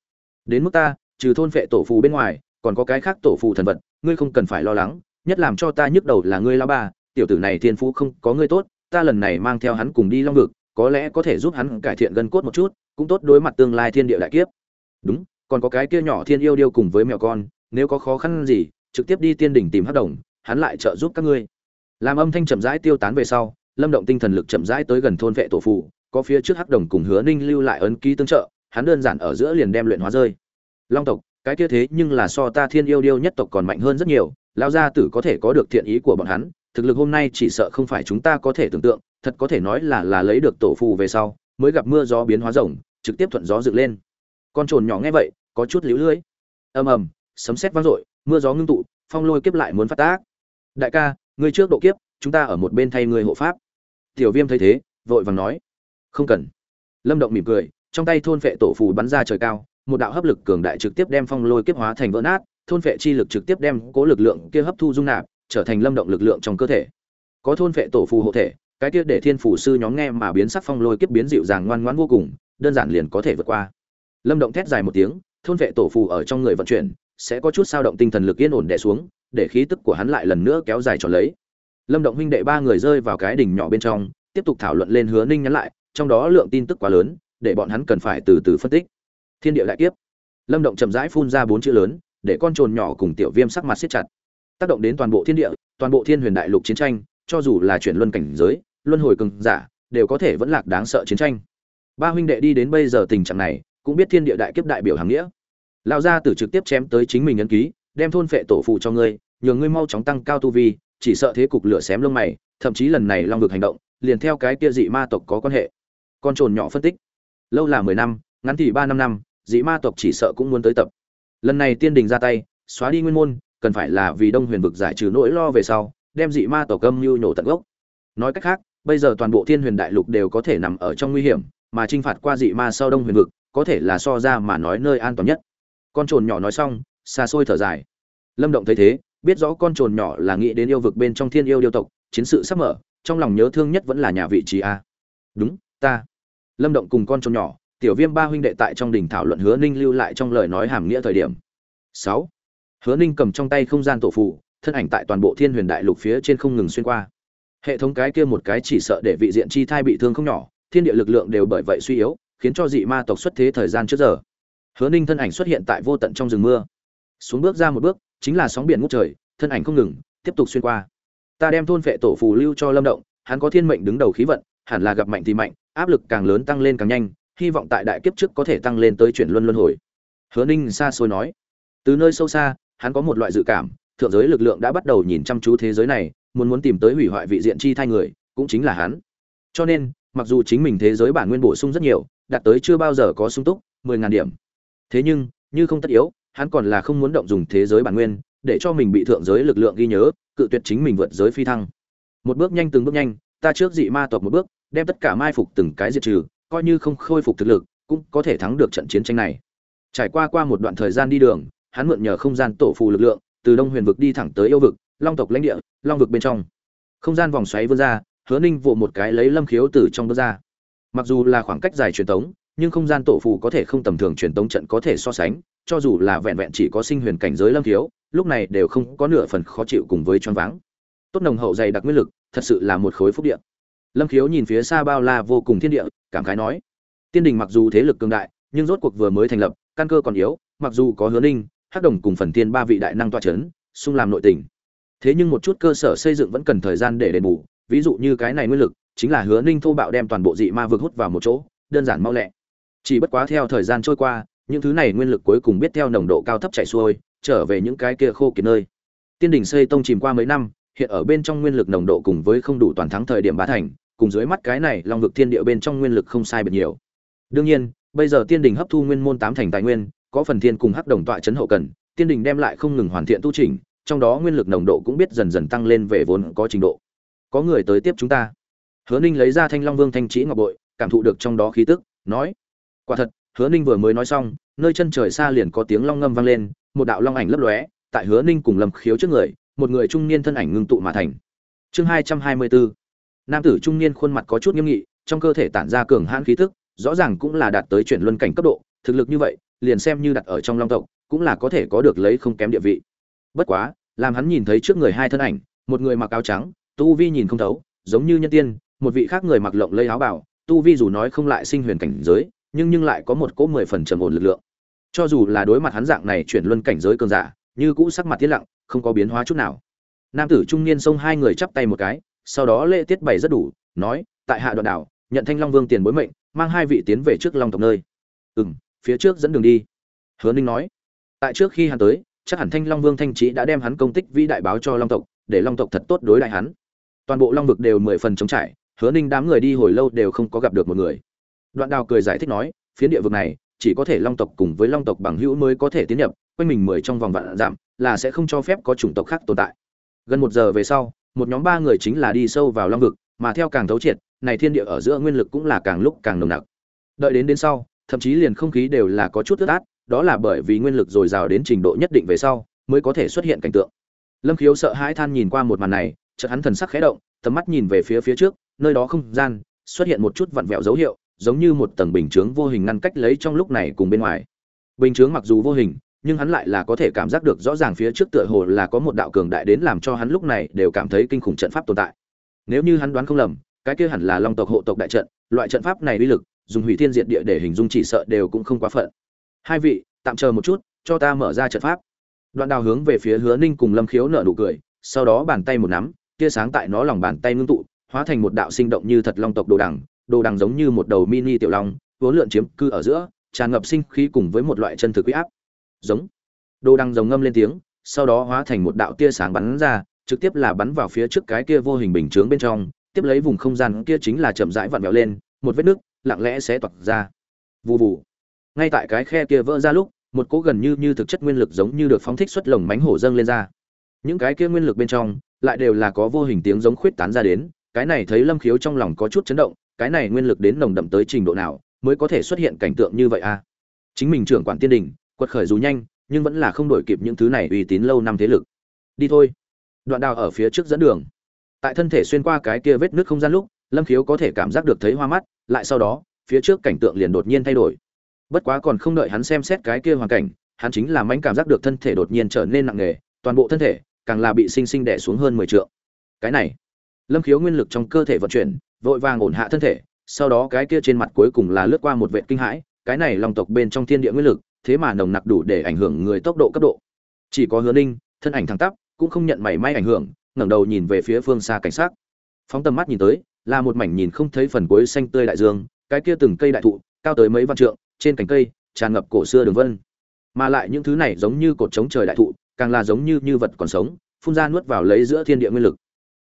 Speaker 1: Đến mức ta, trừ thôn vệ tổ phù bên ngoài, còn có cái khác tổ phù thần vật, ngươi không cần phải lo lắng, nhất làm cho ta nhức đầu là ngươi lao ba, tiểu tử này thiên phú không có ngươi tốt, ta lần này mang theo hắn cùng đi long vực, có lẽ có thể giúp hắn cải thiện gân cốt một chút, cũng tốt đối mặt tương lai thiên địa đại kiếp. Đúng còn có cái kia nhỏ thiên yêu điêu cùng với mèo con, nếu có khó khăn gì, trực tiếp đi tiên đỉnh tìm hắc đồng, hắn lại trợ giúp các ngươi. Làm âm thanh chậm rãi tiêu tán về sau, lâm động tinh thần lực chậm rãi tới gần thôn vệ tổ phụ có phía trước hắc đồng cùng hứa ninh lưu lại ấn ký tương trợ, hắn đơn giản ở giữa liền đem luyện hóa rơi. Long tộc, cái kia thế nhưng là so ta thiên yêu điêu nhất tộc còn mạnh hơn rất nhiều, lão gia tử có thể có được thiện ý của bọn hắn, thực lực hôm nay chỉ sợ không phải chúng ta có thể tưởng tượng, thật có thể nói là là lấy được tổ phù về sau, mới gặp mưa gió biến hóa rồng trực tiếp thuận gió dựng lên con trồn nhỏ nghe vậy, có chút liễu lưỡi ầm ầm, sấm sét vang dội, mưa gió ngưng tụ, phong lôi kiếp lại muốn phát tác. Đại ca, ngươi trước độ kiếp, chúng ta ở một bên thay ngươi hộ pháp. Tiểu viêm thấy thế, vội vàng nói. Không cần. Lâm động mỉm cười, trong tay thôn vệ tổ phù bắn ra trời cao, một đạo hấp lực cường đại trực tiếp đem phong lôi kiếp hóa thành vỡ nát, thôn vệ chi lực trực tiếp đem cố lực lượng kia hấp thu dung nạp, trở thành lâm động lực lượng trong cơ thể. Có thôn vệ tổ phù hộ thể, cái kia để thiên phủ sư nhóm nghe mà biến sắc phong lôi kiếp biến dịu dàng ngoan ngoãn vô cùng, đơn giản liền có thể vượt qua lâm động thét dài một tiếng, thôn vệ tổ phù ở trong người vận chuyển, sẽ có chút sao động tinh thần lực yên ổn đè xuống, để khí tức của hắn lại lần nữa kéo dài tròn lấy. Lâm động huynh đệ ba người rơi vào cái đỉnh nhỏ bên trong, tiếp tục thảo luận lên hứa ninh nhắn lại, trong đó lượng tin tức quá lớn, để bọn hắn cần phải từ từ phân tích. Thiên địa đại kiếp. Lâm động chậm rãi phun ra bốn chữ lớn, để con trồn nhỏ cùng tiểu viêm sắc mặt siết chặt. Tác động đến toàn bộ thiên địa, toàn bộ thiên huyền đại lục chiến tranh, cho dù là chuyển luân cảnh giới, luân hồi cường giả, đều có thể vẫn lạc đáng sợ chiến tranh. Ba huynh đệ đi đến bây giờ tình trạng này cũng biết thiên địa đại kiếp đại biểu hàng nghĩa. Lão gia tử trực tiếp chém tới chính mình ấn ký, đem thôn phệ tổ phụ cho ngươi, nhường ngươi mau chóng tăng cao tu vi, chỉ sợ thế cục lửa xém lông mày, thậm chí lần này long vực hành động, liền theo cái kia dị ma tộc có quan hệ. Con trồn nhỏ phân tích. Lâu là mười năm, ngắn thì ba năm năm, dị ma tộc chỉ sợ cũng muốn tới tập. Lần này tiên đình ra tay, xóa đi nguyên môn, cần phải là vì đông huyền vực giải trừ nỗi lo về sau, đem dị ma tộc âm mưu nhổ tận gốc. Nói cách khác, bây giờ toàn bộ thiên huyền đại lục đều có thể nằm ở trong nguy hiểm, mà trinh phạt qua dị ma sau đông huyền vực có thể là so ra mà nói nơi an toàn nhất. Con trồn nhỏ nói xong, xa xôi thở dài. Lâm động thấy thế, biết rõ con trồn nhỏ là nghĩ đến yêu vực bên trong thiên yêu yêu tộc, chiến sự sắp mở, trong lòng nhớ thương nhất vẫn là nhà vị trí a. Đúng, ta. Lâm động cùng con trồn nhỏ, tiểu viêm ba huynh đệ tại trong đỉnh thảo luận hứa ninh lưu lại trong lời nói hàm nghĩa thời điểm. Sáu. Hứa ninh cầm trong tay không gian tổ phụ, thân ảnh tại toàn bộ thiên huyền đại lục phía trên không ngừng xuyên qua. Hệ thống cái kia một cái chỉ sợ để vị diện chi thai bị thương không nhỏ, thiên địa lực lượng đều bởi vậy suy yếu khiến cho dị ma tộc xuất thế thời gian trước giờ. Hứa ninh thân ảnh xuất hiện tại vô tận trong rừng mưa. Xuống bước ra một bước, chính là sóng biển ngút trời, thân ảnh không ngừng, tiếp tục xuyên qua. Ta đem thôn phệ tổ phù lưu cho lâm động, hắn có thiên mệnh đứng đầu khí vận, hẳn là gặp mạnh thì mạnh, áp lực càng lớn tăng lên càng nhanh, hy vọng tại đại kiếp trước có thể tăng lên tới chuyển luân luân hồi. Hứa ninh xa xôi nói. Từ nơi sâu xa, hắn có một loại dự cảm, thượng giới lực lượng đã bắt đầu nhìn chăm chú thế giới này, muốn muốn tìm tới hủy hoại vị diện chi thai người, cũng chính là hắn. Cho nên, mặc dù chính mình thế giới bản nguyên bổ sung rất nhiều đạt tới chưa bao giờ có sung túc, mười ngàn điểm. Thế nhưng, như không tất yếu, hắn còn là không muốn động dùng thế giới bản nguyên, để cho mình bị thượng giới lực lượng ghi nhớ, cự tuyệt chính mình vượt giới phi thăng. Một bước nhanh từng bước nhanh, ta trước dị ma tộc một bước, đem tất cả mai phục từng cái diệt trừ, coi như không khôi phục thực lực, cũng có thể thắng được trận chiến tranh này. Trải qua qua một đoạn thời gian đi đường, hắn mượn nhờ không gian tổ phù lực lượng, từ đông huyền vực đi thẳng tới yêu vực, long tộc lãnh địa, long vực bên trong. Không gian vòng xoáy vươn ra, hứa ninh vụ một cái lấy lâm khiếu từ trong bước ra mặc dù là khoảng cách dài truyền tống nhưng không gian tổ phù có thể không tầm thường truyền tống trận có thể so sánh cho dù là vẹn vẹn chỉ có sinh huyền cảnh giới lâm thiếu, lúc này đều không có nửa phần khó chịu cùng với choáng váng. Tốt nồng hậu dày đặc nguyên lực thật sự là một khối phúc địa. Lâm khiếu nhìn phía xa bao la vô cùng thiên địa cảm khái nói tiên đình mặc dù thế lực cường đại nhưng rốt cuộc vừa mới thành lập căn cơ còn yếu mặc dù có hứa ninh hắc đồng cùng phần tiên ba vị đại năng toa c h ấ n xung làm nội tình. Thế nhưng một chút cơ sở xây dựng vẫn cần thời gian để đền bù ví dụ như cái này nguyên lực chính là hứa ninh thô bạo đem toàn bộ dị ma vực hút vào một chỗ, đơn giản mau lẹ. Chỉ bất quá theo thời gian trôi qua, những thứ này nguyên lực cuối cùng biết theo nồng độ cao thấp chảy xuôi, trở về những cái kia khô kiệt nơi. Tiên đình xây tông chìm qua mấy năm, hiện ở bên trong nguyên lực nồng độ cùng với không đủ toàn thắng thời điểm bá thành, cùng dưới mắt cái này long vực thiên địa bên trong nguyên lực không sai biệt nhiều. Đương nhiên, bây giờ tiên đình hấp thu nguyên môn tám thành tài nguyên, có phần thiên cùng hắc đồng tọa chấn hậu cần, tiên đình đem lại không ngừng hoàn thiện tu trình trong đó nguyên lực nồng độ cũng biết dần dần tăng lên về vốn có trình độ. Có người tới tiếp chúng ta hứa ninh lấy ra thanh long vương thanh trí ngọc bội, cảm thụ được trong đó khí tức, nói, quả thật, hứa ninh vừa mới nói xong, nơi chân trời xa liền có tiếng long ngâm vang lên, một đạo long ảnh lấp lóe, tại hứa ninh cùng lâm khiếu trước người, một người trung niên thân ảnh ngưng tụ mà thành. Chương hai trăm hai mươi bốn nam tử trung niên khuôn mặt có chút nghiêm nghị, trong cơ thể tản ra cường hãn khí tức, rõ ràng cũng là đạt tới chuyển luân cảnh cấp độ, thực lực như vậy, liền xem như đặt ở trong long tộc, cũng là có thể có được lấy không kém địa vị. Bất quá, làm hắn nhìn thấy trước người hai thân ảnh, một người mặc áo trắng, tu vi nhìn không thấu, giống như nhân tiên một vị khác người mặc lộng lây áo bảo, tu vi dù nói không lại sinh huyền cảnh giới, nhưng nhưng lại có một cỗ mười phần trầm ổn lực lượng. Cho dù là đối mặt hắn dạng này chuyển luân cảnh giới cường giả, như cũ sắc mặt tiết lặng, không có biến hóa chút nào. Nam tử trung niên xông hai người chắp tay một cái, sau đó lễ tiết bày rất đủ, nói, tại hạ đoạn đảo, nhận thanh long vương tiền bối mệnh, mang hai vị tiến về trước long tộc nơi. Ừ m phía trước dẫn đường đi. Hứa ninh nói. Tại trước khi hắn tới, chắc hẳn thanh long vương thanh trí đã đem hắn công tích vĩ đại báo cho long tộc, để long tộc thật tốt đối đại hắn. Toàn bộ long vực đều mười phần chống trải hứa ninh đám người đi hồi lâu đều không có gặp được một người. Đoạn đào cười giải thích nói, phiến địa vực này, chỉ có thể long tộc cùng với long tộc bằng hữu mới có thể tiến nhập, quanh mình mười trong vòng vạn giảm là sẽ không cho phép có chủng tộc khác tồn tại. Gần một giờ về sau, một nhóm ba người chính là đi sâu vào long vực, mà theo càng thấu triệt, này thiên địa ở giữa nguyên lực cũng là càng lúc càng nồng nặc. Đợi đến đến sau, thậm chí liền không khí đều là có chút ướt át, đó là bởi vì nguyên lực dồi dào đến trình độ nhất định về sau, mới có thể xuất hiện cảnh tượng. Lâm khiếu sợ hãi than nhìn qua một màn này, chợt hắn thần sắc khẽ động, tầm mắt nhìn về phía phía trước nơi đó không gian, xuất hiện một chút vặn vẹo dấu hiệu, giống như một tầng bình chướng vô hình ngăn cách lấy trong lúc này cùng bên ngoài. Bình chướng mặc dù vô hình, nhưng hắn lại là có thể cảm giác được rõ ràng phía trước tựa hồ là có một đạo cường đại đến làm cho hắn lúc này đều cảm thấy kinh khủng trận pháp tồn tại. Nếu như hắn đoán không lầm, cái kia hẳn là long tộc hộ tộc đại trận, loại trận pháp này uy lực, dùng hủy thiên diệt địa để hình dung chỉ sợ đều cũng không quá phận. Hai vị, tạm chờ một chút, cho ta mở ra trận pháp. Đoạn đào hướng về phía hứa ninh cùng lâm khiếu nở nụ cười, sau đó bàn tay một nắm, tia sáng tại nó lòng bàn tay ngưng tụ hóa thành một đạo sinh động như thật long tộc đồ đằng đồ đằng giống như một đầu mini tiểu long, vốn lượn chiếm cư ở giữa, tràn ngập sinh khí cùng với một loại chân thực huy áp. Giống. Đồ đằng rồng ngâm lên tiếng, sau đó hóa thành một đạo tia sáng bắn ra, trực tiếp là bắn vào phía trước cái kia vô hình bình chướng bên trong, tiếp lấy vùng không gian kia chính là chậm rãi vặn vẹo lên, một vết nước lặng lẽ sẽ toạc ra. Vù vù. Ngay tại cái khe kia vỡ ra lúc, một cỗ gần như như thực chất nguyên lực giống như được phóng thích xuất lồng mánh hổ dâng lên ra. Những cái kia nguyên lực bên trong, lại đều là có vô hình tiếng giống khuyết tán ra đến cái này thấy lâm khiếu trong lòng có chút chấn động, cái này nguyên lực đến nồng đậm tới trình độ nào mới có thể xuất hiện cảnh tượng như vậy a à? chính mình trưởng quản tiên đình, quật khởi dù nhanh, nhưng vẫn là không đổi kịp những thứ này uy tín lâu năm thế lực. Đi thôi. Đoạn đào ở phía trước dẫn đường. Tại thân thể xuyên qua cái kia vết nước không gian lúc, lâm khiếu có thể cảm giác được thấy hoa mắt, lại sau đó, phía trước cảnh tượng liền đột nhiên thay đổi. Bất quá còn không đợi hắn xem xét cái kia hoàn cảnh, hắn chính là mánh cảm giác được thân thể đột nhiên trở nên nặng nề, toàn bộ thân thể càng là bị sinh sinh đè xuống hơn mười trượng. Cái này lâm khiếu nguyên lực trong cơ thể vận chuyển, vội vàng ổn hạ thân thể, sau đó cái kia trên mặt cuối cùng là lướt qua một vệ kinh hãi, cái này lòng tộc bên trong thiên địa nguyên lực, thế mà nồng nặc đủ để ảnh hưởng người tốc độ cấp độ. Chỉ có hứa ninh, thân ảnh thẳng tắp, cũng không nhận mảy may ảnh hưởng, ngẩng đầu nhìn về phía phương xa cảnh sát phóng tầm mắt nhìn tới, là một mảnh nhìn không thấy phần cuối xanh tươi đại dương, cái kia từng cây đại thụ, cao tới mấy vạn trượng, trên cành cây, tràn ngập cổ xưa đường vân. Mà lại những thứ này giống như cột trống trời đại thụ, càng là giống như như vật còn sống, phun ra nuốt vào lấy giữa thiên địa nguyên lực.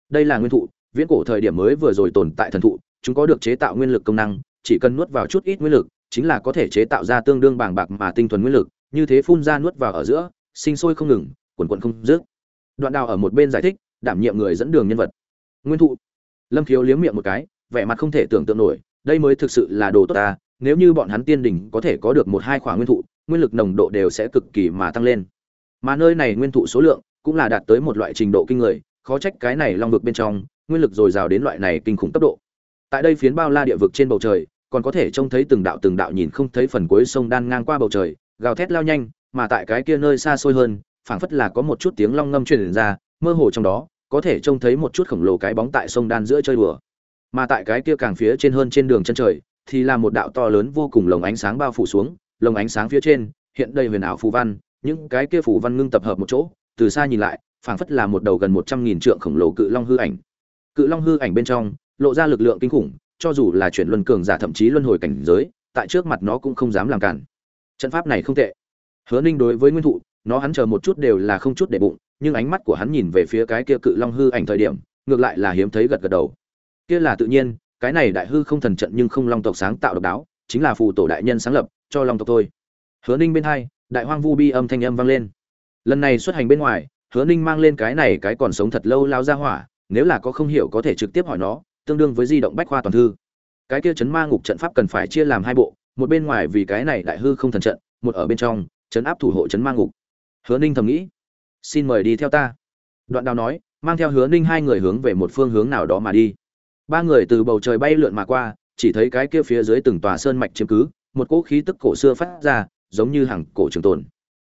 Speaker 1: Đây là nguyên thụ viễn cổ thời điểm mới vừa rồi tồn tại thần thụ, chúng có được chế tạo nguyên lực công năng, chỉ cần nuốt vào chút ít nguyên lực, chính là có thể chế tạo ra tương đương bàng bạc mà tinh thuần nguyên lực, như thế phun ra nuốt vào ở giữa, sinh sôi không ngừng quần quần không dứt. Đoạn đào ở một bên giải thích, đảm nhiệm người dẫn đường nhân vật. Nguyên thụ. Lâm khiếu liếm miệng một cái, vẻ mặt không thể tưởng tượng nổi, đây mới thực sự là đồ tốt ta, nếu như bọn hắn tiên đỉnh có thể có được một hai khoả nguyên thụ, nguyên lực nồng độ đều sẽ cực kỳ mà tăng lên. Mà nơi này nguyên thụ số lượng cũng là đạt tới một loại trình độ kinh người, khó trách cái này long vực bên trong nguyên lực dồi dào đến loại này kinh khủng tốc độ. Tại đây phiến bao la địa vực trên bầu trời, còn có thể trông thấy từng đạo từng đạo nhìn không thấy phần cuối sông đan ngang qua bầu trời, gào thét lao nhanh, mà tại cái kia nơi xa xôi hơn, phảng phất là có một chút tiếng long ngâm truyền ra, mơ hồ trong đó, có thể trông thấy một chút khổng lồ cái bóng tại sông đan giữa chơi đùa. Mà tại cái kia càng phía trên hơn trên đường chân trời, thì là một đạo to lớn vô cùng lồng ánh sáng bao phủ xuống, lồng ánh sáng phía trên, hiện đầy huyền ảo phù văn, những cái kia phù văn ngưng tập hợp một chỗ, từ xa nhìn lại, phảng phất là một đầu gần một trăm nghìn trượng khổng lồ cự long hư ảnh cự long hư ảnh bên trong, lộ ra lực lượng kinh khủng, cho dù là chuyển luân cường giả thậm chí luân hồi cảnh giới, tại trước mặt nó cũng không dám làm cản. Trận pháp này không tệ. Hứa ninh đối với nguyên thụ, nó hắn chờ một chút đều là không chút để bụng, nhưng ánh mắt của hắn nhìn về phía cái kia cự long hư ảnh thời điểm, ngược lại là hiếm thấy gật gật đầu. Kia là tự nhiên, cái này đại hư không thần trận nhưng không long tộc sáng tạo độc đáo, chính là phù tổ đại nhân sáng lập, cho long tộc thôi. Hứa ninh bên hai, đại hoang vu bi âm thanh âm vang lên. Lần này xuất hành bên ngoài, hứa ninh mang lên cái này cái còn sống thật lâu lao ra hỏa nếu là có không hiểu có thể trực tiếp hỏi nó, tương đương với di động bách khoa toàn thư. Cái kia chấn ma ngục trận pháp cần phải chia làm hai bộ, một bên ngoài vì cái này đại hư không thần trận, một ở bên trong, chấn áp thủ hộ chấn ma ngục. Hứa ninh thầm nghĩ, xin mời đi theo ta. Đoạn đào nói, mang theo hứa ninh hai người hướng về một phương hướng nào đó mà đi. Ba người từ bầu trời bay lượn mà qua, chỉ thấy cái kia phía dưới từng tòa sơn mạch chiếm cứ, một cỗ khí tức cổ xưa phát ra, giống như hàng cổ trường tồn.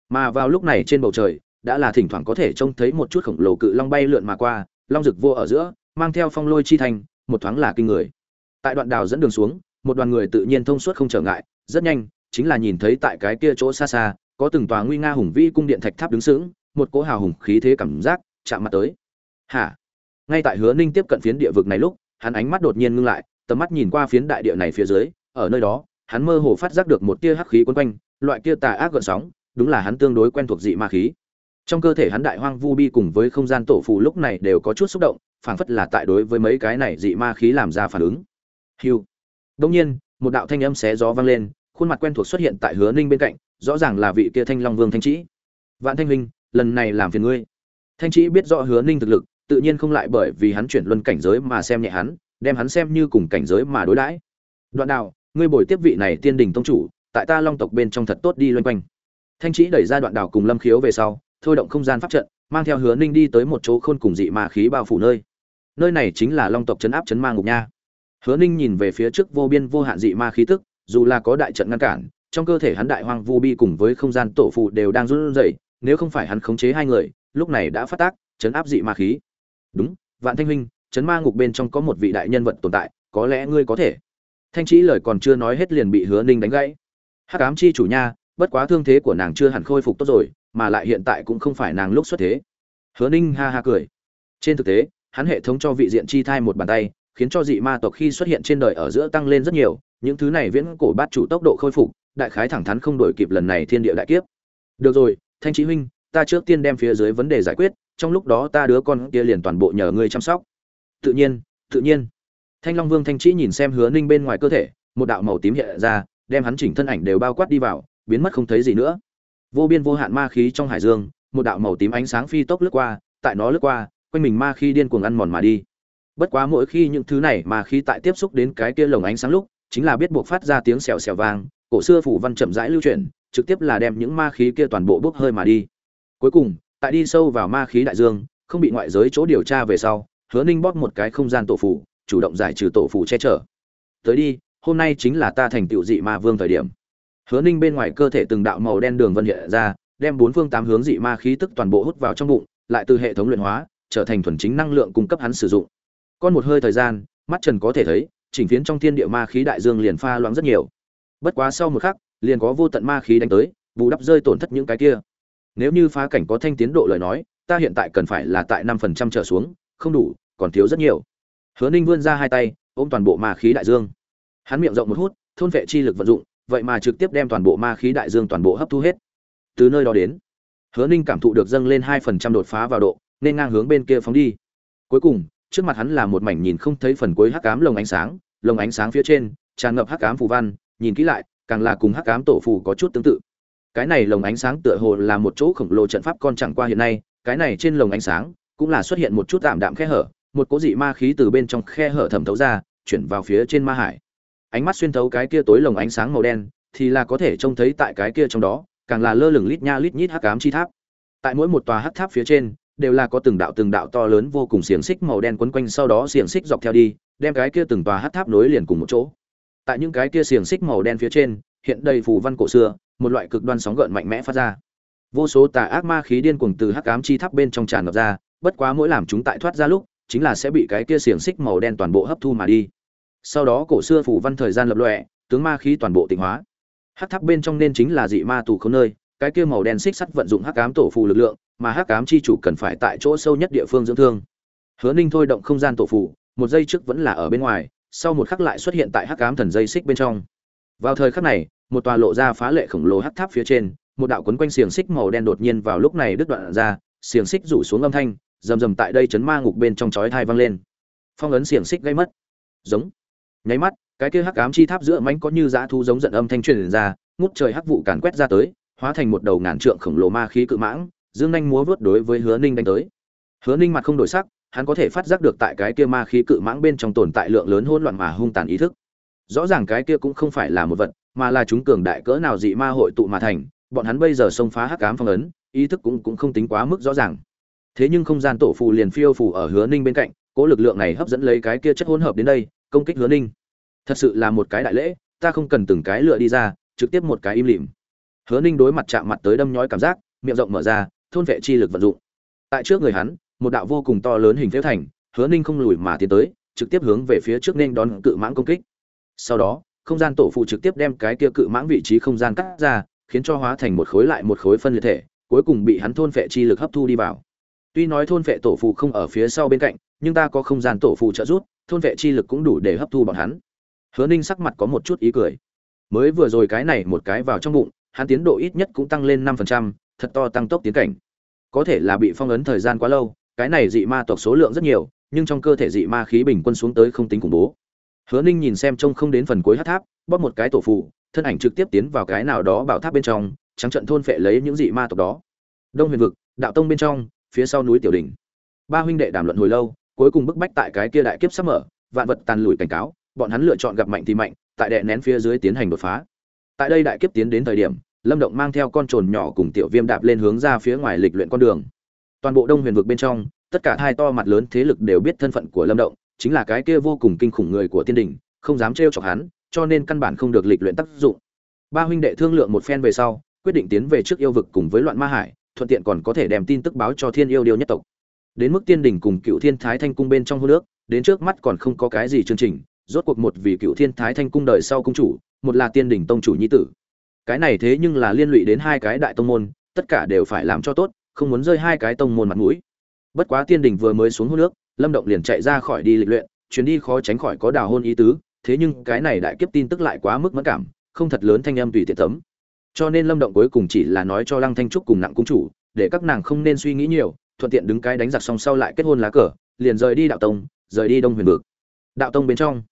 Speaker 1: Mà vào lúc này trên bầu trời, đã là thỉnh thoảng có thể trông thấy một chút khổng lồ cự long bay lượn mà qua long rực vô ở giữa, mang theo phong lôi chi thành, một thoáng là kinh người. Tại đoạn đào dẫn đường xuống, một đoàn người tự nhiên thông suốt không trở ngại, rất nhanh, chính là nhìn thấy tại cái kia chỗ xa xa, có từng tòa nguy nga hùng vĩ cung điện thạch tháp đứng sững, một cỗ hào hùng khí thế cảm giác chạm mặt tới. Hả? Ngay tại hứa ninh tiếp cận phiến địa vực này lúc, hắn ánh mắt đột nhiên ngưng lại, tầm mắt nhìn qua phiến đại địa này phía dưới, ở nơi đó, hắn mơ hồ phát giác được một tia hắc khí quấn quanh, loại kia tà ác gợn sóng, đúng là hắn tương đối quen thuộc dị ma khí trong cơ thể hắn đại hoang vu bi cùng với không gian tổ phù lúc này đều có chút xúc động, phảng phất là tại đối với mấy cái này dị ma khí làm ra phản ứng. Hiu đông nhiên, một đạo thanh âm xé gió vang lên, khuôn mặt quen thuộc xuất hiện tại hứa ninh bên cạnh, rõ ràng là vị kia thanh long vương thanh trĩ vạn thanh huynh, lần này làm phiền ngươi. Thanh trĩ biết rõ hứa ninh thực lực, tự nhiên không lại bởi vì hắn chuyển luân cảnh giới mà xem nhẹ hắn, đem hắn xem như cùng cảnh giới mà đối đãi. Đoạn đạo ngươi bồi tiếp vị này tiên đình tông chủ, tại ta long tộc bên trong thật tốt đi loanh quanh. Thanh trĩ đẩy ra đoạn đảo cùng lâm khiếu về sau thôi động không gian pháp trận, mang theo hứa ninh đi tới một chỗ khôn cùng dị ma khí bao phủ nơi. Nơi này chính là long tộc chấn áp chấn ma ngục nha. Hứa ninh nhìn về phía trước vô biên vô hạn dị ma khí tức, dù là có đại trận ngăn cản, trong cơ thể hắn đại hoang vu bi cùng với không gian tổ phụ đều đang run rẩy, nếu không phải hắn khống chế hai người, lúc này đã phát tác chấn áp dị ma khí. Đúng, vạn thanh huynh chấn ma ngục bên trong có một vị đại nhân vật tồn tại, có lẽ ngươi có thể. Thanh trí lời còn chưa nói hết liền bị hứa ninh đánh gãy. Hắc ám chi chủ nha, bất quá thương thế của nàng chưa hẳn khôi phục tốt rồi mà lại hiện tại cũng không phải nàng lúc xuất thế. Hứa ninh ha ha cười. Trên thực tế, hắn hệ thống cho vị diện chi thai một bàn tay, khiến cho dị ma tộc khi xuất hiện trên đời ở giữa tăng lên rất nhiều, những thứ này viễn cổ bát chủ tốc độ khôi phục, đại khái thẳng thắn không đổi kịp lần này thiên địa đại kiếp. Được rồi, thanh chí huynh, ta trước tiên đem phía dưới vấn đề giải quyết, trong lúc đó ta đứa con kia liền toàn bộ nhờ ngươi chăm sóc. Tự nhiên tự nhiên. Thanh long vương thanh chí nhìn xem hứa ninh bên ngoài cơ thể, một đạo màu tím hiện ra, đem hắn chỉnh thân ảnh đều bao quát đi vào, biến mất không thấy gì nữa vô biên vô hạn ma khí trong hải dương, một đạo màu tím ánh sáng phi tốc lướt qua, tại nó lướt qua, quanh mình ma khí điên cuồng ăn mòn mà đi. Bất quá mỗi khi những thứ này ma khí tại tiếp xúc đến cái kia lồng ánh sáng lúc, chính là biết buộc phát ra tiếng xèo xèo vang, cổ xưa phủ văn chậm rãi lưu chuyển, trực tiếp là đem những ma khí kia toàn bộ bốc hơi mà đi. Cuối cùng, tại đi sâu vào ma khí đại dương, không bị ngoại giới chỗ điều tra về sau, hứa ninh bóp một cái không gian tổ phủ, chủ động giải trừ tổ phủ che chở. Tới đi, hôm nay chính là ta thành tựu dị ma vương thời điểm hứa ninh bên ngoài cơ thể từng đạo màu đen đường vân hiện ra, đem bốn phương tám hướng dị ma khí tức toàn bộ hút vào trong bụng, lại từ hệ thống luyện hóa, trở thành thuần chính năng lượng cung cấp hắn sử dụng. Con một hơi thời gian, mắt trần có thể thấy, chỉnh phiến trong thiên địa ma khí đại dương liền pha loãng rất nhiều. Bất quá sau một khắc, liền có vô tận ma khí đánh tới, bù đắp rơi tổn thất những cái kia. Nếu như phá cảnh có thanh tiến độ lời nói, ta hiện tại cần phải là tại năm phần trăm trở xuống, không đủ, còn thiếu rất nhiều. Hứa ninh vươn ra hai tay, ôm toàn bộ ma khí đại dương. Hắn miệng rộng một hút, thôn vệ chi lực vận dụng vậy mà trực tiếp đem toàn bộ ma khí đại dương toàn bộ hấp thu hết. Từ nơi đó đến, hứa ninh cảm thụ được dâng lên hai phần trăm đột phá vào độ, nên ngang hướng bên kia phóng đi. Cuối cùng, trước mặt hắn là một mảnh nhìn không thấy phần cuối hắc ám lồng ánh sáng, lồng ánh sáng phía trên, tràn ngập hắc ám phù văn, nhìn kỹ lại, càng là cùng hắc ám tổ phù có chút tương tự. Cái này lồng ánh sáng tựa hồ là một chỗ khổng lồ trận pháp con chẳng qua hiện nay, cái này trên lồng ánh sáng cũng là xuất hiện một chút tạm đạm khe hở, một cố dị ma khí từ bên trong khe hở thẩm thấu ra, chuyển vào phía trên ma hải ánh mắt xuyên thấu cái kia tối lồng ánh sáng màu đen, thì là có thể trông thấy tại cái kia trong đó, càng là lơ lửng lít nha lít nhít hắc ám chi tháp. Tại mỗi một tòa hắc tháp phía trên, đều là có từng đạo từng đạo to lớn vô cùng xiềng xích màu đen quấn quanh sau đó xiềng xích dọc theo đi, đem cái kia từng tòa hắc tháp nối liền cùng một chỗ. Tại những cái kia xiềng xích màu đen phía trên, hiện đầy phù văn cổ xưa, một loại cực đoan sóng gợn mạnh mẽ phát ra. Vô số tà ác ma khí điên cuồng từ hắc ám chi tháp bên trong tràn ngập ra, bất quá mỗi làm chúng tại thoát ra lúc, chính là sẽ bị cái kia xiềng xích màu đen toàn bộ hấp thu mà đi sau đó cổ xưa phủ văn thời gian lập lòe, tướng ma khí toàn bộ tịnh hóa. Hắc tháp bên trong nên chính là dị ma tù không nơi, cái kia màu đen xích sắt vận dụng hắc ám tổ phù lực lượng, mà hắc ám chi chủ cần phải tại chỗ sâu nhất địa phương dưỡng thương. Hứa ninh thôi động không gian tổ phù, một giây trước vẫn là ở bên ngoài, sau một khắc lại xuất hiện tại hắc ám thần dây xích bên trong. Vào thời khắc này, một tòa lộ ra phá lệ khổng lồ hắc tháp phía trên, một đạo quấn quanh xiềng xích màu đen đột nhiên vào lúc này đứt đoạn ra, xiềng xích rủ xuống âm thanh, rầm rầm tại đây chấn ma ngục bên trong chói thai vang lên. Phong ấn xiềng xích gây mất. Giống nháy mắt, cái kia hắc ám chi tháp giữa mánh có như dã thu giống giận âm thanh truyền ra, ngút trời hắc vụ càn quét ra tới, hóa thành một đầu ngàn trượng khổng lồ ma khí cự mãng, dương nhanh múa vớt đối với hứa ninh đánh tới. Hứa ninh mặt không đổi sắc, hắn có thể phát giác được tại cái kia ma khí cự mãng bên trong tồn tại lượng lớn hỗn loạn mà hung tàn ý thức. Rõ ràng cái kia cũng không phải là một vật, mà là chúng cường đại cỡ nào dị ma hội tụ mà thành, bọn hắn bây giờ xông phá hắc ám phong ấn, ý thức cũng cũng không tính quá mức rõ ràng. Thế nhưng không gian tổ phù liền phiêu phù ở hứa ninh bên cạnh, cố lực lượng này hấp dẫn lấy cái kia chất hỗn hợp đến đây công kích hứa ninh. Thật sự là một cái đại lễ, ta không cần từng cái lựa đi ra, trực tiếp một cái im lìm. Hứa ninh đối mặt chạm mặt tới đâm nhói cảm giác, miệng rộng mở ra, thôn vệ chi lực vận dụng. Tại trước người hắn, một đạo vô cùng to lớn hình phiếu thành, hứa ninh không lùi mà tiến tới, trực tiếp hướng về phía trước nên đón cự mãng công kích. Sau đó, không gian tổ phụ trực tiếp đem cái kia cự mãng vị trí không gian cắt ra, khiến cho hóa thành một khối lại một khối phân liệt thể, cuối cùng bị hắn thôn phệ chi lực hấp thu đi vào. Tuy nói thôn phệ tổ phụ không ở phía sau bên cạnh, nhưng ta có không gian tổ phụ trợ giúp thôn vệ chi lực cũng đủ để hấp thu bọn hắn. Hứa ninh sắc mặt có một chút ý cười. Mới vừa rồi cái này một cái vào trong bụng, hắn tiến độ ít nhất cũng tăng lên năm phần trăm, thật to tăng tốc tiến cảnh. Có thể là bị phong ấn thời gian quá lâu, cái này dị ma tộc số lượng rất nhiều, nhưng trong cơ thể dị ma khí bình quân xuống tới không tính khủng bố. Hứa ninh nhìn xem trông không đến phần cuối hát tháp, bóp một cái tổ phụ, thân ảnh trực tiếp tiến vào cái nào đó bảo tháp bên trong, trắng trận thôn phệ lấy những dị ma tộc đó. Đông huyền vực, đạo tông bên trong, phía sau núi tiểu đình. Ba huynh đệ đàm luận hồi lâu cuối cùng bức bách tại cái kia đại kiếp sắp mở, vạn vật tàn lùi cảnh cáo, bọn hắn lựa chọn gặp mạnh thì mạnh, tại đè nén phía dưới tiến hành đột phá. Tại đây đại kiếp tiến đến thời điểm, lâm động mang theo con trồn nhỏ cùng tiểu viêm đạp lên hướng ra phía ngoài lịch luyện con đường. Toàn bộ đông huyền vực bên trong, tất cả hai to mặt lớn thế lực đều biết thân phận của lâm động, chính là cái kia vô cùng kinh khủng người của tiên đình, không dám trêu chọc hắn, cho nên căn bản không được lịch luyện tác dụng. Ba huynh đệ thương lượng một phen về sau, quyết định tiến về trước yêu vực cùng với loạn ma hải, thuận tiện còn có thể đem tin tức báo cho thiên yêu điêu nhất tộc đến mức tiên đỉnh cùng cựu thiên thái thanh cung bên trong hô nước, đến trước mắt còn không có cái gì chương trình, rốt cuộc một vì cựu thiên thái thanh cung đời sau cung chủ, một là tiên đỉnh tông chủ nhi tử. Cái này thế nhưng là liên lụy đến hai cái đại tông môn, tất cả đều phải làm cho tốt, không muốn rơi hai cái tông môn mặt mũi. Bất quá tiên đỉnh vừa mới xuống hô nước, lâm động liền chạy ra khỏi đi lịch luyện, chuyến đi khó tránh khỏi có đào hôn ý tứ, thế nhưng cái này đại kiếp tin tức lại quá mức mất cảm, không thật lớn thanh âm tùy tiện tấm. Cho nên lâm động cuối cùng chỉ là nói cho lăng thanh trúc cùng nặng cung chủ, để các nàng không nên suy nghĩ nhiều thuận tiện đứng cái đánh giặc xong sau lại kết hôn lá cờ, liền rời đi đạo tông, rời đi đông huyền vực. Đạo tông bên trong,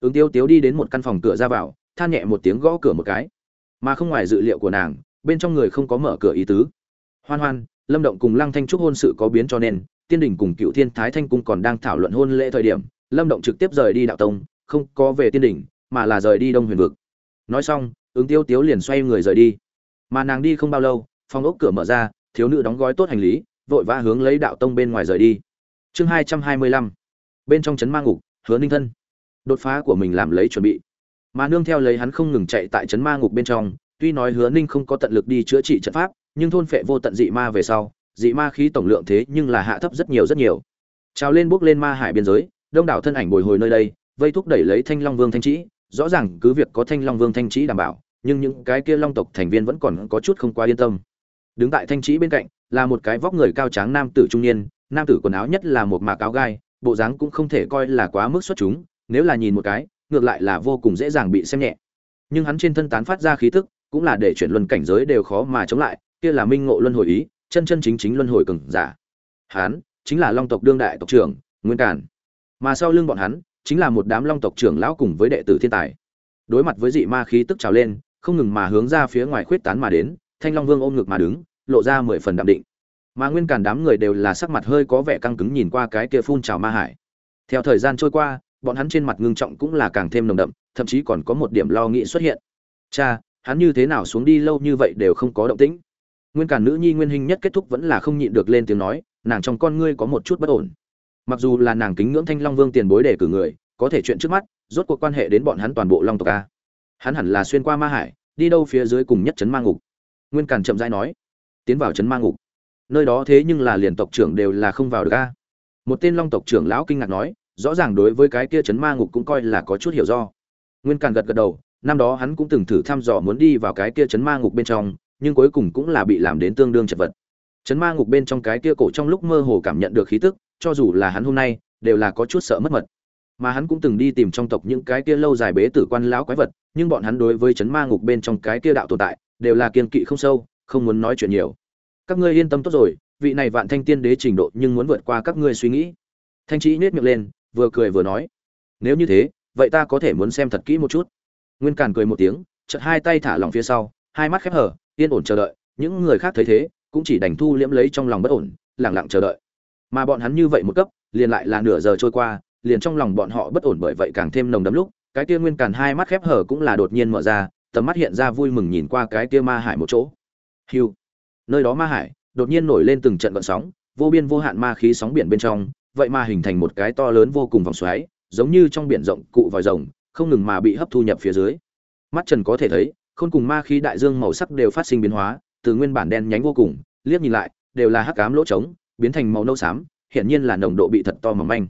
Speaker 1: ứng tiêu tiếu đi đến một căn phòng cửa ra vào, than nhẹ một tiếng gõ cửa một cái. Mà không ngoài dự liệu của nàng, bên trong người không có mở cửa ý tứ. Hoan hoan, lâm động cùng lăng thanh trúc hôn sự có biến cho nên, tiên đình cùng cựu thiên thái thanh cung còn đang thảo luận hôn lễ thời điểm, lâm động trực tiếp rời đi đạo tông, không có về tiên đình, mà là rời đi đông huyền vực. Nói xong, ứng tiêu tiếu liền xoay người rời đi. Mà nàng đi không bao lâu, phòng ốc cửa mở ra, thiếu nữ đóng gói tốt hành lý vội vã hướng lấy đạo tông bên ngoài rời đi. Chương hai trăm hai mươi lăm. Bên trong trấn ma ngục, hứa ninh thân. Đột phá của mình làm lấy chuẩn bị. Mà nương theo lấy hắn không ngừng chạy tại trấn ma ngục bên trong, tuy nói hứa ninh không có tận lực đi chữa trị trận pháp, nhưng thôn phệ vô tận dị ma về sau, dị ma khí tổng lượng thế nhưng là hạ thấp rất nhiều rất nhiều. Trào lên bước lên ma hải biên giới, đông đảo thân ảnh bồi hồi nơi đây, vây thúc đẩy lấy thanh long vương thanh trĩ rõ ràng cứ việc có thanh long vương thanh trĩ đảm bảo, nhưng những cái kia long tộc thành viên vẫn còn có chút không quá yên tâm. Đứng tại thanh trĩ bên cạnh là một cái vóc người cao tráng nam tử trung niên, nam tử quần áo nhất là một mạc áo gai, bộ dáng cũng không thể coi là quá mức xuất chúng, nếu là nhìn một cái, ngược lại là vô cùng dễ dàng bị xem nhẹ. Nhưng hắn trên thân tán phát ra khí tức, cũng là để chuyển luân cảnh giới đều khó mà chống lại, kia là minh ngộ luân hồi ý, chân chân chính chính luân hồi cường giả. Hắn chính là long tộc đương đại tộc trưởng, nguyên cản mà sau lưng bọn hắn, chính là một đám long tộc trưởng lão cùng với đệ tử thiên tài. Đối mặt với dị ma khí tức trào lên, không ngừng mà hướng ra phía ngoài khuyết tán mà đến, thanh long vương ôm ngực mà đứng lộ ra mười phần đạm định. Mà nguyên cản đám người đều là sắc mặt hơi có vẻ căng cứng nhìn qua cái kia phun trào ma hải. Theo thời gian trôi qua, bọn hắn trên mặt ngưng trọng cũng là càng thêm nồng đậm, thậm chí còn có một điểm lo nghĩ xuất hiện. Cha, hắn như thế nào xuống đi lâu như vậy đều không có động tĩnh. Nguyên cản nữ nhi nguyên hình nhất kết thúc vẫn là không nhịn được lên tiếng nói, nàng trong con ngươi có một chút bất ổn. Mặc dù là nàng kính ngưỡng thanh long vương tiền bối để cử người, có thể chuyện trước mắt, rốt cuộc quan hệ đến bọn hắn toàn bộ long tộc a. Hắn hẳn là xuyên qua ma hải, đi đâu phía dưới cùng nhất trấn ma ngục. Nguyên càn chậm rãi nói tiến vào trấn ma ngục. Nơi đó thế nhưng là liền tộc trưởng đều là không vào được a. Một tên long tộc trưởng lão kinh ngạc nói, rõ ràng đối với cái kia trấn ma ngục cũng coi là có chút hiểu do. Nguyên càn gật gật đầu, năm đó hắn cũng từng thử thăm dò muốn đi vào cái kia trấn ma ngục bên trong, nhưng cuối cùng cũng là bị làm đến tương đương chật vật. Trấn ma ngục bên trong cái kia cổ trong lúc mơ hồ cảm nhận được khí tức, cho dù là hắn hôm nay, đều là có chút sợ mất mật. Mà hắn cũng từng đi tìm trong tộc những cái kia lâu dài bế tử quan lão quái vật, nhưng bọn hắn đối với chấn ma ngục bên trong cái kia đạo tồn tại, đều là kiên kỵ không sâu không muốn nói chuyện nhiều. Các ngươi yên tâm tốt rồi, vị này vạn thanh tiên đế trình độ nhưng muốn vượt qua các ngươi suy nghĩ. Thanh trí nhếch miệng lên, vừa cười vừa nói, nếu như thế, vậy ta có thể muốn xem thật kỹ một chút. Nguyên càn cười một tiếng, chợt hai tay thả lỏng phía sau, hai mắt khép hở yên ổn chờ đợi. Những người khác thấy thế, cũng chỉ đành thu liễm lấy trong lòng bất ổn lẳng lặng chờ đợi. Mà bọn hắn như vậy một cấp, liền lại là nửa giờ trôi qua, liền trong lòng bọn họ bất ổn bởi vậy càng thêm nồng đấm lúc, cái kia nguyên càn hai mắt khép hở cũng là đột nhiên mở ra, tầm mắt hiện ra vui mừng nhìn qua cái kia ma hải một chỗ. Hưu. nơi đó ma hải đột nhiên nổi lên từng trận gợn sóng, vô biên vô hạn ma khí sóng biển bên trong, vậy mà hình thành một cái to lớn vô cùng vòng xoáy, giống như trong biển rộng cụ vòi rồng, không ngừng mà bị hấp thu nhập phía dưới. Mắt trần có thể thấy, khôn cùng ma khí đại dương màu sắc đều phát sinh biến hóa, từ nguyên bản đen nhánh vô cùng, liếc nhìn lại, đều là hắc ám lỗ trống, biến thành màu nâu xám, hiển nhiên là nồng độ bị thật to mỏng manh.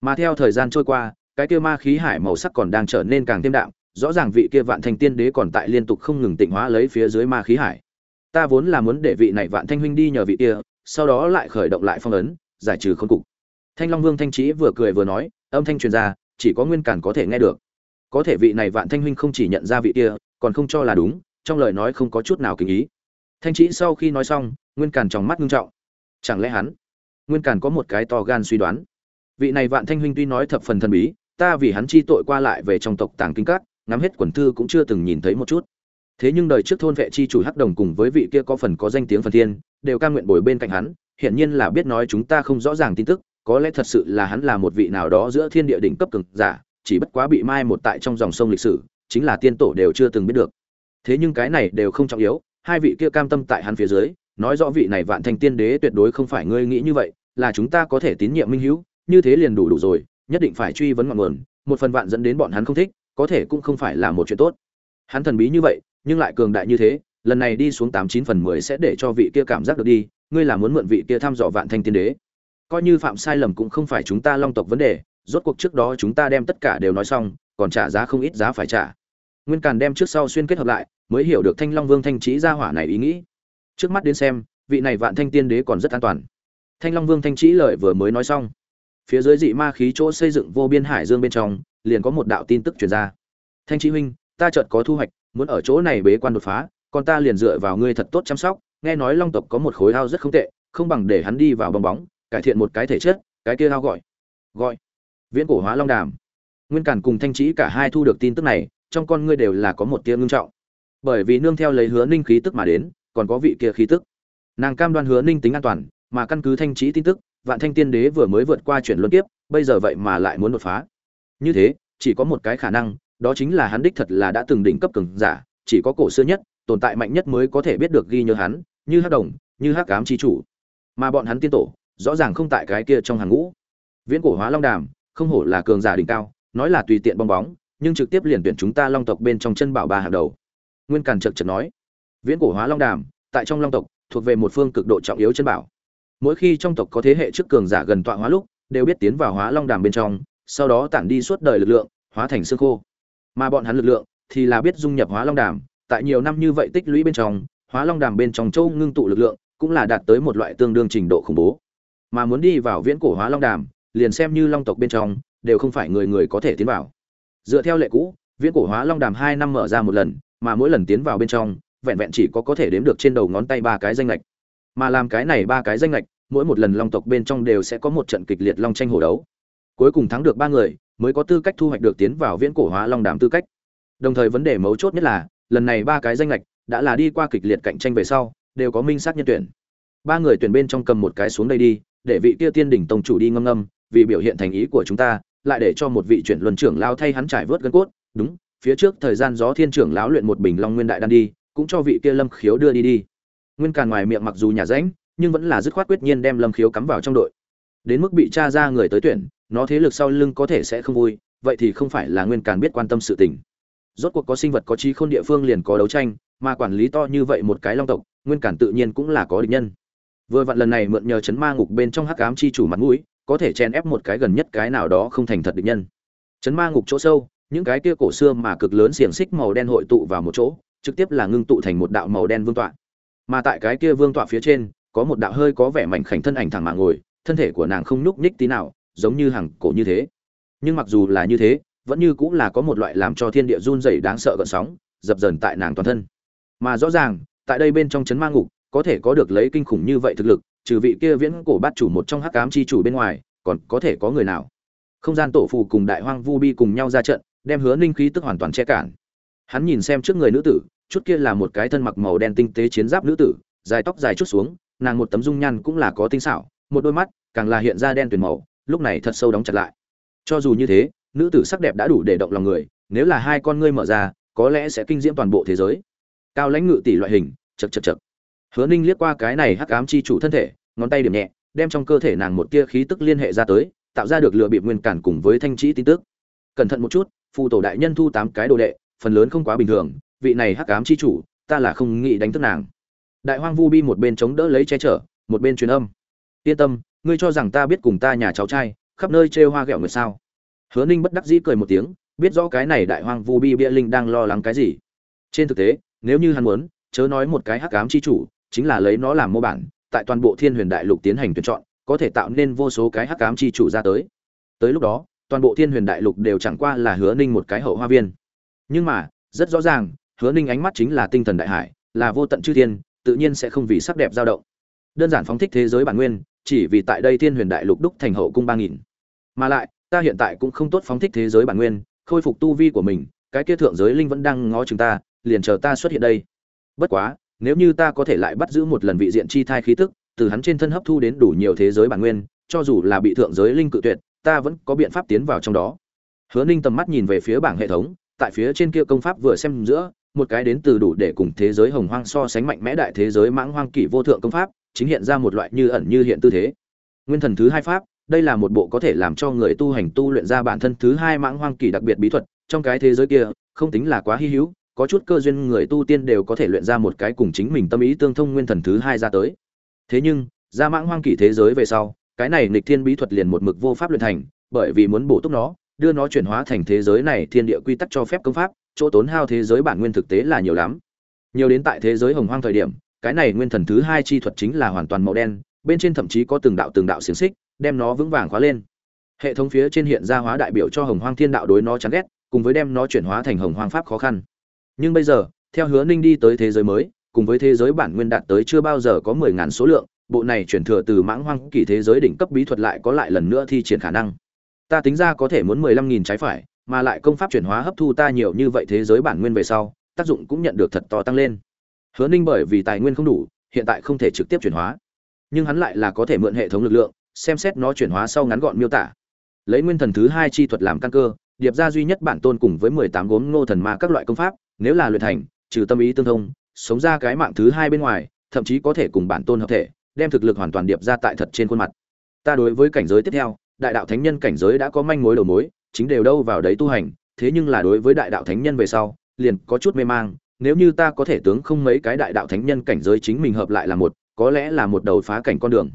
Speaker 1: Mà theo thời gian trôi qua, cái kia ma khí hải màu sắc còn đang trở nên càng thêm đạm, rõ ràng vị kia vạn thành tiên đế còn tại liên tục không ngừng tịnh hóa lấy phía dưới ma khí hải ta vốn là muốn để vị này vạn thanh huynh đi nhờ vị kia, sau đó lại khởi động lại phong ấn, giải trừ khôn cục. Thanh long vương thanh trí vừa cười vừa nói, âm thanh truyền ra, chỉ có nguyên cản có thể nghe được. Có thể vị này vạn thanh huynh không chỉ nhận ra vị kia, còn không cho là đúng, trong lời nói không có chút nào kính ý. Thanh trí sau khi nói xong, nguyên cản trong mắt ngưng trọng. Chẳng lẽ hắn, nguyên cản có một cái to gan suy đoán? Vị này vạn thanh huynh tuy nói thập phần thần bí, ta vì hắn chi tội qua lại về trong tộc tàng kinh cát ngắm hết quần thư cũng chưa từng nhìn thấy một chút thế nhưng đời trước thôn vệ chi chủ hắc đồng cùng với vị kia có phần có danh tiếng phần thiên, đều ca nguyện bồi bên cạnh hắn, hiển nhiên là biết nói chúng ta không rõ ràng tin tức, có lẽ thật sự là hắn là một vị nào đó giữa thiên địa đỉnh cấp cường giả, chỉ bất quá bị mai một tại trong dòng sông lịch sử, chính là tiên tổ đều chưa từng biết được. Thế nhưng cái này đều không trọng yếu, hai vị kia cam tâm tại hắn phía dưới, nói rõ vị này vạn thành tiên đế tuyệt đối không phải ngươi nghĩ như vậy, là chúng ta có thể tín nhiệm minh hữu, như thế liền đủ đủ rồi, nhất định phải truy vấn ngọn nguồn, một phần vạn dẫn đến bọn hắn không thích, có thể cũng không phải là một chuyện tốt. Hắn thần bí như vậy nhưng lại cường đại như thế, lần này đi xuống tám chín phần mười sẽ để cho vị kia cảm giác được đi, ngươi là muốn mượn vị kia thăm dò vạn thanh tiên đế. Coi như phạm sai lầm cũng không phải chúng ta long tộc vấn đề, rốt cuộc trước đó chúng ta đem tất cả đều nói xong, còn trả giá không ít giá phải trả. Nguyên càn đem trước sau xuyên kết hợp lại, mới hiểu được thanh long vương thanh trí gia hỏa này ý nghĩ. Trước mắt đến xem, vị này vạn thanh tiên đế còn rất an toàn. Thanh long vương thanh trí lợi vừa mới nói xong, phía dưới dị ma khí chỗ xây dựng vô biên hải dương bên trong, liền có một đạo tin tức truyền ra. Thanh trí huynh, ta chợt có thu hoạch muốn ở chỗ này bế quan đột phá còn ta liền dựa vào ngươi thật tốt chăm sóc nghe nói long tộc có một khối ao rất không tệ không bằng để hắn đi vào bong bóng cải thiện một cái thể chất cái kia ao gọi. Gọi. Viễn cổ hóa long đàm. Nguyên cản cùng thanh trí cả hai thu được tin tức này trong con ngươi đều là có một tia ngưng trọng. Bởi vì nương theo lấy hứa ninh khí tức mà đến còn có vị kia khí tức. Nàng cam đoan hứa ninh tính an toàn mà căn cứ thanh trí tin tức vạn thanh tiên đế vừa mới vượt qua chuyển luân kiếp, bây giờ vậy mà lại muốn đột phá. Như thế chỉ có một cái khả năng đó chính là hắn đích thật là đã từng đỉnh cấp cường giả, chỉ có cổ xưa nhất, tồn tại mạnh nhất mới có thể biết được ghi nhớ hắn, như hắc đồng, như hắc cám chi chủ. Mà bọn hắn tiên tổ, rõ ràng không tại cái kia trong hàng ngũ. Viễn cổ hóa long đàm, không hổ là cường giả đỉnh cao, nói là tùy tiện bong bóng, nhưng trực tiếp liền tuyển chúng ta long tộc bên trong chân bảo ba hàng đầu. Nguyên càn chật chật nói, viễn cổ hóa long đàm, tại trong long tộc, thuộc về một phương cực độ trọng yếu chân bảo. Mỗi khi trong tộc có thế hệ trước cường giả gần tọa hóa lúc, đều biết tiến vào hóa long đàm bên trong, sau đó tản đi suốt đời lực lượng, hóa thành xương khô mà bọn hắn lực lượng thì là biết dung nhập hóa long đàm. Tại nhiều năm như vậy tích lũy bên trong, hóa long đàm bên trong châu ngưng tụ lực lượng cũng là đạt tới một loại tương đương trình độ khủng bố. Mà muốn đi vào viễn cổ hóa long đàm, liền xem như long tộc bên trong, đều không phải người người có thể tiến vào. Dựa theo lệ cũ, viễn cổ hóa long đàm hai năm mở ra một lần, mà mỗi lần tiến vào bên trong, vẹn vẹn chỉ có có thể đếm được trên đầu ngón tay ba cái danh lệch mà làm cái này ba cái danh lệch mỗi một lần long tộc bên trong đều sẽ có một trận kịch liệt long tranh hổ đấu. Cuối cùng thắng được ba người mới có tư cách thu hoạch được tiến vào viễn cổ hóa long đàm tư cách. Đồng thời vấn đề mấu chốt nhất là, lần này ba cái danh lệch đã là đi qua kịch liệt cạnh tranh về sau, đều có minh xác nhân tuyển. Ba người tuyển bên trong cầm một cái xuống đây đi, để vị kia tiên đỉnh tông chủ đi ngâm ngâm, vì biểu hiện thành ý của chúng ta, lại để cho một vị chuyển luân trưởng lao thay hắn trải vớt gân cốt. Đúng, phía trước thời gian gió thiên trưởng lão luyện một bình long nguyên đại đan đi, cũng cho vị kia lâm khiếu đưa đi đi. Nguyên càn ngoài miệng mặc dù nhà rãnh, nhưng vẫn là dứt khoát quyết nhiên đem lâm khiếu cắm vào trong đội đến mức bị cha ra người tới tuyển, nó thế lực sau lưng có thể sẽ không vui, vậy thì không phải là nguyên càn biết quan tâm sự tình. Rốt cuộc có sinh vật có trí khôn địa phương liền có đấu tranh, mà quản lý to như vậy một cái long tộc, nguyên cản tự nhiên cũng là có địch nhân. Vừa vặn lần này mượn nhờ chấn ma ngục bên trong hắc ám chi chủ mặt mũi, có thể chen ép một cái gần nhất cái nào đó không thành thật địch nhân. Chấn ma ngục chỗ sâu, những cái kia cổ xưa mà cực lớn xiềng xích màu đen hội tụ vào một chỗ, trực tiếp là ngưng tụ thành một đạo màu đen vương tọa. Mà tại cái kia vương tọa phía trên, có một đạo hơi có vẻ mảnh khảnh thân ảnh thẳng mạng ngồi thân thể của nàng không nhúc nhích tí nào, giống như hàng cổ như thế. Nhưng mặc dù là như thế, vẫn như cũng là có một loại làm cho thiên địa run rẩy đáng sợ gợn sóng, dập dờn tại nàng toàn thân. Mà rõ ràng, tại đây bên trong chấn ma ngục, có thể có được lấy kinh khủng như vậy thực lực, trừ vị kia viễn cổ bát chủ một trong hắc ám chi chủ bên ngoài, còn có thể có người nào? Không gian tổ phù cùng đại hoang vu bi cùng nhau ra trận, đem hứa ninh khí tức hoàn toàn che cản. Hắn nhìn xem trước người nữ tử, chút kia là một cái thân mặc màu đen tinh tế chiến giáp nữ tử, dài tóc dài chút xuống, nàng một tấm dung nhan cũng là có tinh xảo một đôi mắt càng là hiện ra đen tuyền màu, lúc này thật sâu đóng chặt lại. Cho dù như thế, nữ tử sắc đẹp đã đủ để động lòng người, nếu là hai con ngươi mở ra, có lẽ sẽ kinh diễm toàn bộ thế giới. Cao lãnh ngự tỷ loại hình, chật chật chật. Hứa ninh liếc qua cái này hắc ám chi chủ thân thể, ngón tay điểm nhẹ, đem trong cơ thể nàng một tia khí tức liên hệ ra tới, tạo ra được lựa bịp nguyên cản cùng với thanh trí tin tức. Cẩn thận một chút, phù tổ đại nhân thu tám cái đồ đệ, phần lớn không quá bình thường, vị này hắc ám chi chủ, ta là không nghĩ đánh thức nàng. Đại hoang vu bi một bên chống đỡ lấy che chở, một bên truyền âm yên tâm, ngươi cho rằng ta biết cùng ta nhà cháu trai, khắp nơi trêu hoa ghẹo người sao? Hứa ninh bất đắc dĩ cười một tiếng, biết rõ cái này đại hoang vu bi bia linh đang lo lắng cái gì. Trên thực tế, nếu như hắn muốn, chớ nói một cái hắc ám chi chủ, chính là lấy nó làm mô bản, tại toàn bộ thiên huyền đại lục tiến hành tuyển chọn, có thể tạo nên vô số cái hắc ám chi chủ ra tới. Tới lúc đó, toàn bộ thiên huyền đại lục đều chẳng qua là hứa ninh một cái hậu hoa viên. Nhưng mà, rất rõ ràng, hứa ninh ánh mắt chính là tinh thần đại hải, là vô tận chư thiên, tự nhiên sẽ không vì sắc đẹp dao động. Đơn giản phóng thích thế giới bản nguyên chỉ vì tại đây thiên huyền đại lục đúc thành hậu cung ba nghìn. Mà lại, ta hiện tại cũng không tốt phóng thích thế giới bản nguyên, khôi phục tu vi của mình, cái kia thượng giới linh vẫn đang ngó chừng ta, liền chờ ta xuất hiện đây. Bất quá, nếu như ta có thể lại bắt giữ một lần vị diện chi thai khí tức, từ hắn trên thân hấp thu đến đủ nhiều thế giới bản nguyên, cho dù là bị thượng giới linh cự tuyệt, ta vẫn có biện pháp tiến vào trong đó. Hứa ninh tầm mắt nhìn về phía bảng hệ thống, tại phía trên kia công pháp vừa xem giữa, một cái đến từ đủ để cùng thế giới hồng hoang so sánh mạnh mẽ đại thế giới mãng hoang kỷ vô thượng công pháp chính hiện ra một loại như ẩn như hiện tư thế. Nguyên thần thứ hai pháp, đây là một bộ có thể làm cho người tu hành tu luyện ra bản thân thứ hai mãng hoang kỳ đặc biệt bí thuật, trong cái thế giới kia, không tính là quá hy hữu, có chút cơ duyên người tu tiên đều có thể luyện ra một cái cùng chính mình tâm ý tương thông nguyên thần thứ hai ra tới. Thế nhưng, ra mãng hoang kỳ thế giới về sau, cái này nghịch thiên bí thuật liền một mực vô pháp luyện thành, bởi vì muốn bổ túc nó, đưa nó chuyển hóa thành thế giới này thiên địa quy tắc cho phép công pháp, chỗ tốn hao thế giới bản nguyên thực tế là nhiều lắm. Nhiều đến tại thế giới hồng hoang thời điểm cái này nguyên thần thứ hai chi thuật chính là hoàn toàn màu đen, bên trên thậm chí có từng đạo từng đạo xiềng xích, đem nó vững vàng khóa lên. Hệ thống phía trên hiện ra hóa đại biểu cho hồng hoang thiên đạo đối nó chán ghét, cùng với đem nó chuyển hóa thành hồng hoang pháp khó khăn. Nhưng bây giờ, theo hứa ninh đi tới thế giới mới, cùng với thế giới bản nguyên đạt tới chưa bao giờ có mười ngàn số lượng, bộ này chuyển thừa từ mãng hoang kỳ thế giới đỉnh cấp bí thuật lại có lại lần nữa thi triển khả năng. Ta tính ra có thể muốn mười lăm nghìn trái phải, mà lại công pháp chuyển hóa hấp thu ta nhiều như vậy thế giới bản nguyên về sau, tác dụng cũng nhận được thật to tăng lên hứa ninh bởi vì tài nguyên không đủ, hiện tại không thể trực tiếp chuyển hóa. Nhưng hắn lại là có thể mượn hệ thống lực lượng, xem xét nó chuyển hóa sau ngắn gọn miêu tả. Lấy nguyên thần thứ hai chi thuật làm căn cơ, điệp ra duy nhất bản tôn cùng với mười tám gốm ngô thần ma các loại công pháp, nếu là luyện thành, trừ tâm ý tương thông, sống ra cái mạng thứ hai bên ngoài, thậm chí có thể cùng bản tôn hợp thể, đem thực lực hoàn toàn điệp ra tại thật trên khuôn mặt. Ta đối với cảnh giới tiếp theo, đại đạo thánh nhân cảnh giới đã có manh mối đầu mối, chính đều đâu vào đấy tu hành, thế nhưng là đối với đại đạo thánh nhân về sau, liền có chút mê mang nếu như ta có thể tướng không mấy cái đại đạo thánh nhân cảnh giới chính mình hợp lại là một, có lẽ là một đầu phá cảnh con đường.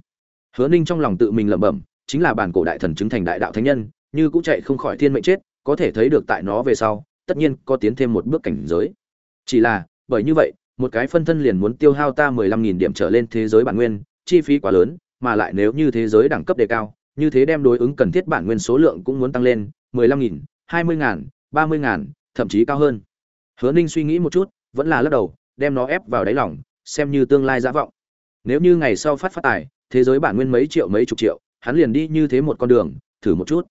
Speaker 1: Hứa ninh trong lòng tự mình lẩm bẩm, chính là bản cổ đại thần chứng thành đại đạo thánh nhân, như cũng chạy không khỏi thiên mệnh chết, có thể thấy được tại nó về sau, tất nhiên có tiến thêm một bước cảnh giới. Chỉ là, bởi như vậy, một cái phân thân liền muốn tiêu hao ta mười lăm nghìn điểm trở lên thế giới bản nguyên, chi phí quá lớn, mà lại nếu như thế giới đẳng cấp đề cao, như thế đem đối ứng cần thiết bản nguyên số lượng cũng muốn tăng lên, mười lăm nghìn, hai mươi ngàn, ba mươi ngàn, thậm chí cao hơn. Hứa ninh suy nghĩ một chút vẫn là lắc đầu đem nó ép vào đáy lòng, xem như tương lai giả vọng. Nếu như ngày sau phát phát tài thế giới bản nguyên mấy triệu mấy chục triệu hắn liền đi như thế một con đường thử một chút.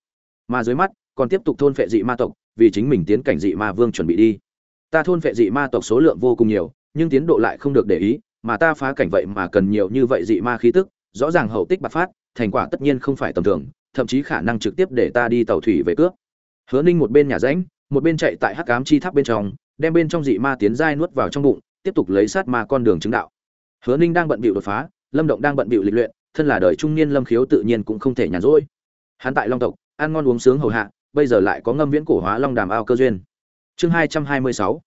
Speaker 1: Mà dưới mắt còn tiếp tục thôn phệ dị ma tộc vì chính mình tiến cảnh dị ma vương chuẩn bị đi. Ta thôn phệ dị ma tộc số lượng vô cùng nhiều nhưng tiến độ lại không được để ý mà ta phá cảnh vậy mà cần nhiều như vậy dị ma khí tức rõ ràng hậu tích bạc phát thành quả tất nhiên không phải tầm thường thậm chí khả năng trực tiếp để ta đi tàu thủy về cướp. Hứa ninh một bên nhà ránh, một bên chạy tại hắc cám chi tháp bên trong đem bên trong dị ma tiến giai nuốt vào trong bụng, tiếp tục lấy sát ma con đường chứng đạo. Hứa ninh đang bận bịu đột phá, lâm động đang bận bịu lịch luyện, thân là đời trung niên lâm khiếu tự nhiên cũng không thể nhàn rỗi. Hắn tại long tộc, ăn ngon uống sướng hầu hạ, bây giờ lại có ngâm viễn cổ hóa long đàm ao cơ duyên. Chương hai trăm hai mươi sáu.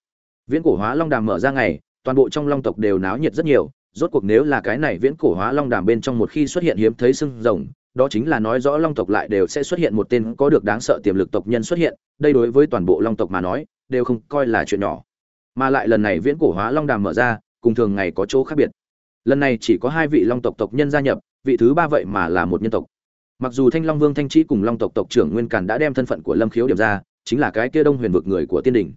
Speaker 1: Viễn cổ hóa long đàm mở ra ngày, toàn bộ trong long tộc đều náo nhiệt rất nhiều, rốt cuộc nếu là cái này viễn cổ hóa long đàm bên trong một khi xuất hiện hiếm thấy sưng rồng đó chính là nói rõ long tộc lại đều sẽ xuất hiện một tên có được đáng sợ tiềm lực tộc nhân xuất hiện, đây đối với toàn bộ long tộc mà nói, đều không coi là chuyện nhỏ. Mà lại lần này viễn cổ hóa long đàm mở ra, cùng thường ngày có chỗ khác biệt. Lần này chỉ có hai vị long tộc tộc nhân gia nhập, vị thứ ba vậy mà là một nhân tộc. Mặc dù thanh long vương thanh trí cùng long tộc tộc trưởng nguyên càn đã đem thân phận của lâm khiếu điểm ra, chính là cái kia đông huyền vực người của tiên đình.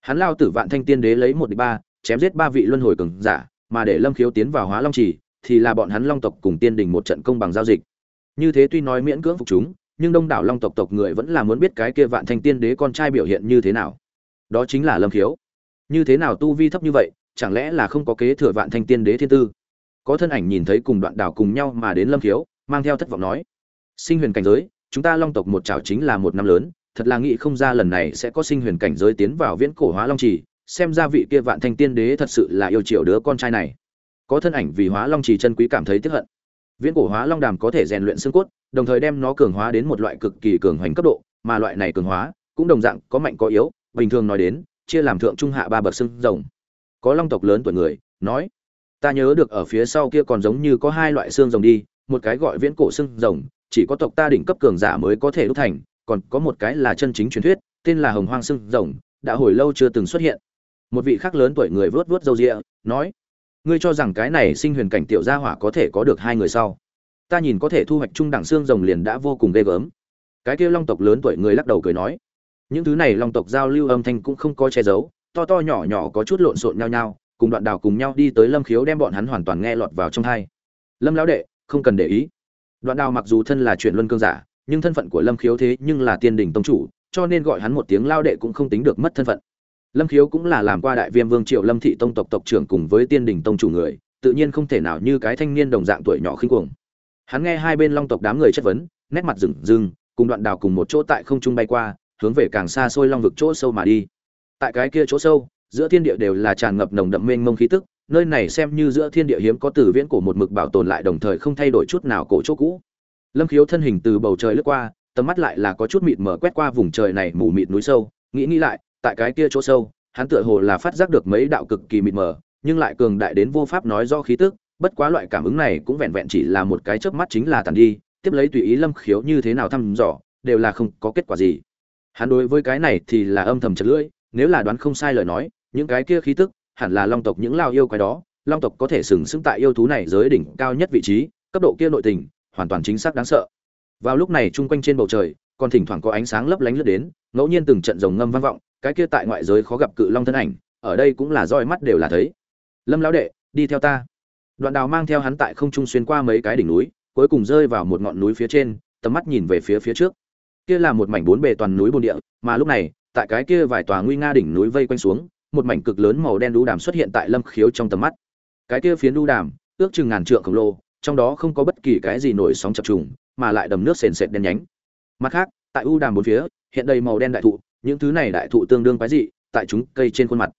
Speaker 1: Hắn lao tử vạn thanh tiên đế lấy một đ ba, chém giết ba vị luân hồi cường giả, mà để lâm khiếu tiến vào hóa long trì, thì là bọn hắn long tộc cùng tiên đình một trận công bằng giao dịch như thế tuy nói miễn cưỡng phục chúng, nhưng đông đảo long tộc tộc người vẫn là muốn biết cái kia vạn thanh tiên đế con trai biểu hiện như thế nào. Đó chính là lâm khiếu. Như thế nào tu vi thấp như vậy, chẳng lẽ là không có kế thừa vạn thanh tiên đế thiên tư? Có thân ảnh nhìn thấy cùng đoạn đảo cùng nhau mà đến lâm khiếu, mang theo thất vọng nói, sinh huyền cảnh giới, chúng ta long tộc một chảo chính là một năm lớn, thật là nghĩ không ra lần này sẽ có sinh huyền cảnh giới tiến vào viễn cổ hóa long trì, xem ra vị kia vạn thanh tiên đế thật sự là yêu chiều đứa con trai này. Có thân ảnh vì hóa long trì chân quý cảm thấy tiếc hận viễn cổ hóa long đàm có thể rèn luyện xương cốt, đồng thời đem nó cường hóa đến một loại cực kỳ cường hoành cấp độ, mà loại này cường hóa cũng đồng dạng có mạnh có yếu, bình thường nói đến, chia làm thượng trung hạ ba bậc xương rồng. Có long tộc lớn tuổi người, nói, ta nhớ được ở phía sau kia còn giống như có hai loại xương rồng đi, một cái gọi viễn cổ xương rồng, chỉ có tộc ta đỉnh cấp cường giả mới có thể đúc thành, còn có một cái là chân chính truyền thuyết, tên là hồng hoang xương rồng, đã hồi lâu chưa từng xuất hiện. Một vị khác lớn tuổi người vớt vớt râu rịa nói ngươi cho rằng cái này sinh huyền cảnh tiểu gia hỏa có thể có được hai người sau? Ta nhìn có thể thu hoạch trung đẳng xương rồng liền đã vô cùng ghê gớm. Cái kia long tộc lớn tuổi người lắc đầu cười nói, những thứ này long tộc giao lưu âm thanh cũng không có che giấu, to to nhỏ nhỏ có chút lộn xộn nhau nhau, cùng đoạn đào cùng nhau đi tới lâm khiếu đem bọn hắn hoàn toàn nghe lọt vào trong hai. Lâm lão đệ, không cần để ý. Đoạn đào mặc dù thân là chuyện luân cương giả, nhưng thân phận của lâm khiếu thế nhưng là tiên đình tông chủ, cho nên gọi hắn một tiếng lao đệ cũng không tính được mất thân phận lâm khiếu cũng là làm qua đại viêm vương triệu lâm thị tông tộc tộc trưởng cùng với tiên đình tông chủ người, tự nhiên không thể nào như cái thanh niên đồng dạng tuổi nhỏ khinh cuồng. Hắn nghe hai bên long tộc đám người chất vấn, nét mặt rừng rừng, cùng đoạn đào cùng một chỗ tại không trung bay qua, hướng về càng xa xôi long vực chỗ sâu mà đi. Tại cái kia chỗ sâu, giữa thiên địa đều là tràn ngập nồng đậm mênh mông khí tức, nơi này xem như giữa thiên địa hiếm có từ viễn cổ một mực bảo tồn lại đồng thời không thay đổi chút nào cổ chỗ cũ. Lâm khiếu thân hình từ bầu trời lướt qua, tầm mắt lại là có chút mịt mở quét qua vùng trời này mù mịt núi sâu, nghĩ nghĩ lại tại cái kia chỗ sâu, hắn tựa hồ là phát giác được mấy đạo cực kỳ mịt mờ, nhưng lại cường đại đến vô pháp nói do khí tức, bất quá loại cảm ứng này cũng vẹn vẹn chỉ là một cái chớp mắt chính là tàn đi, tiếp lấy tùy ý lâm khiếu như thế nào thăm dò, đều là không có kết quả gì. Hắn đối với cái này thì là âm thầm chậc lưỡi, nếu là đoán không sai lời nói, những cái kia khí tức, hẳn là long tộc những lao yêu quái đó, long tộc có thể sừng sững tại yêu thú này giới đỉnh cao nhất vị trí, cấp độ kia nội tình, hoàn toàn chính xác đáng sợ. Vào lúc này, chung quanh trên bầu trời, còn thỉnh thoảng có ánh sáng lấp lánh lướt đến, ngẫu nhiên từng trận rồng ngâm vang vọng cái kia tại ngoại giới khó gặp cự long thân ảnh, ở đây cũng là roi mắt đều là thấy. Lâm lão đệ, đi theo ta. Đoạn đào mang theo hắn tại không trung xuyên qua mấy cái đỉnh núi, cuối cùng rơi vào một ngọn núi phía trên, tầm mắt nhìn về phía phía trước. Kia là một mảnh bốn bề toàn núi bồn địa, mà lúc này, tại cái kia vài tòa nguy nga đỉnh núi vây quanh xuống, một mảnh cực lớn màu đen đu đàm xuất hiện tại lâm khiếu trong tầm mắt. Cái kia phiến đu đàm, ước chừng ngàn trượng khổng lồ, trong đó không có bất kỳ cái gì nổi sóng chập trùng, mà lại đầm nước sền sệt đen nhánh. Mặt khác, tại u đàm bốn phía, hiện đầy màu đen đại thụ những thứ này đại thụ tương đương quái dị, tại chúng cây trên khuôn mặt.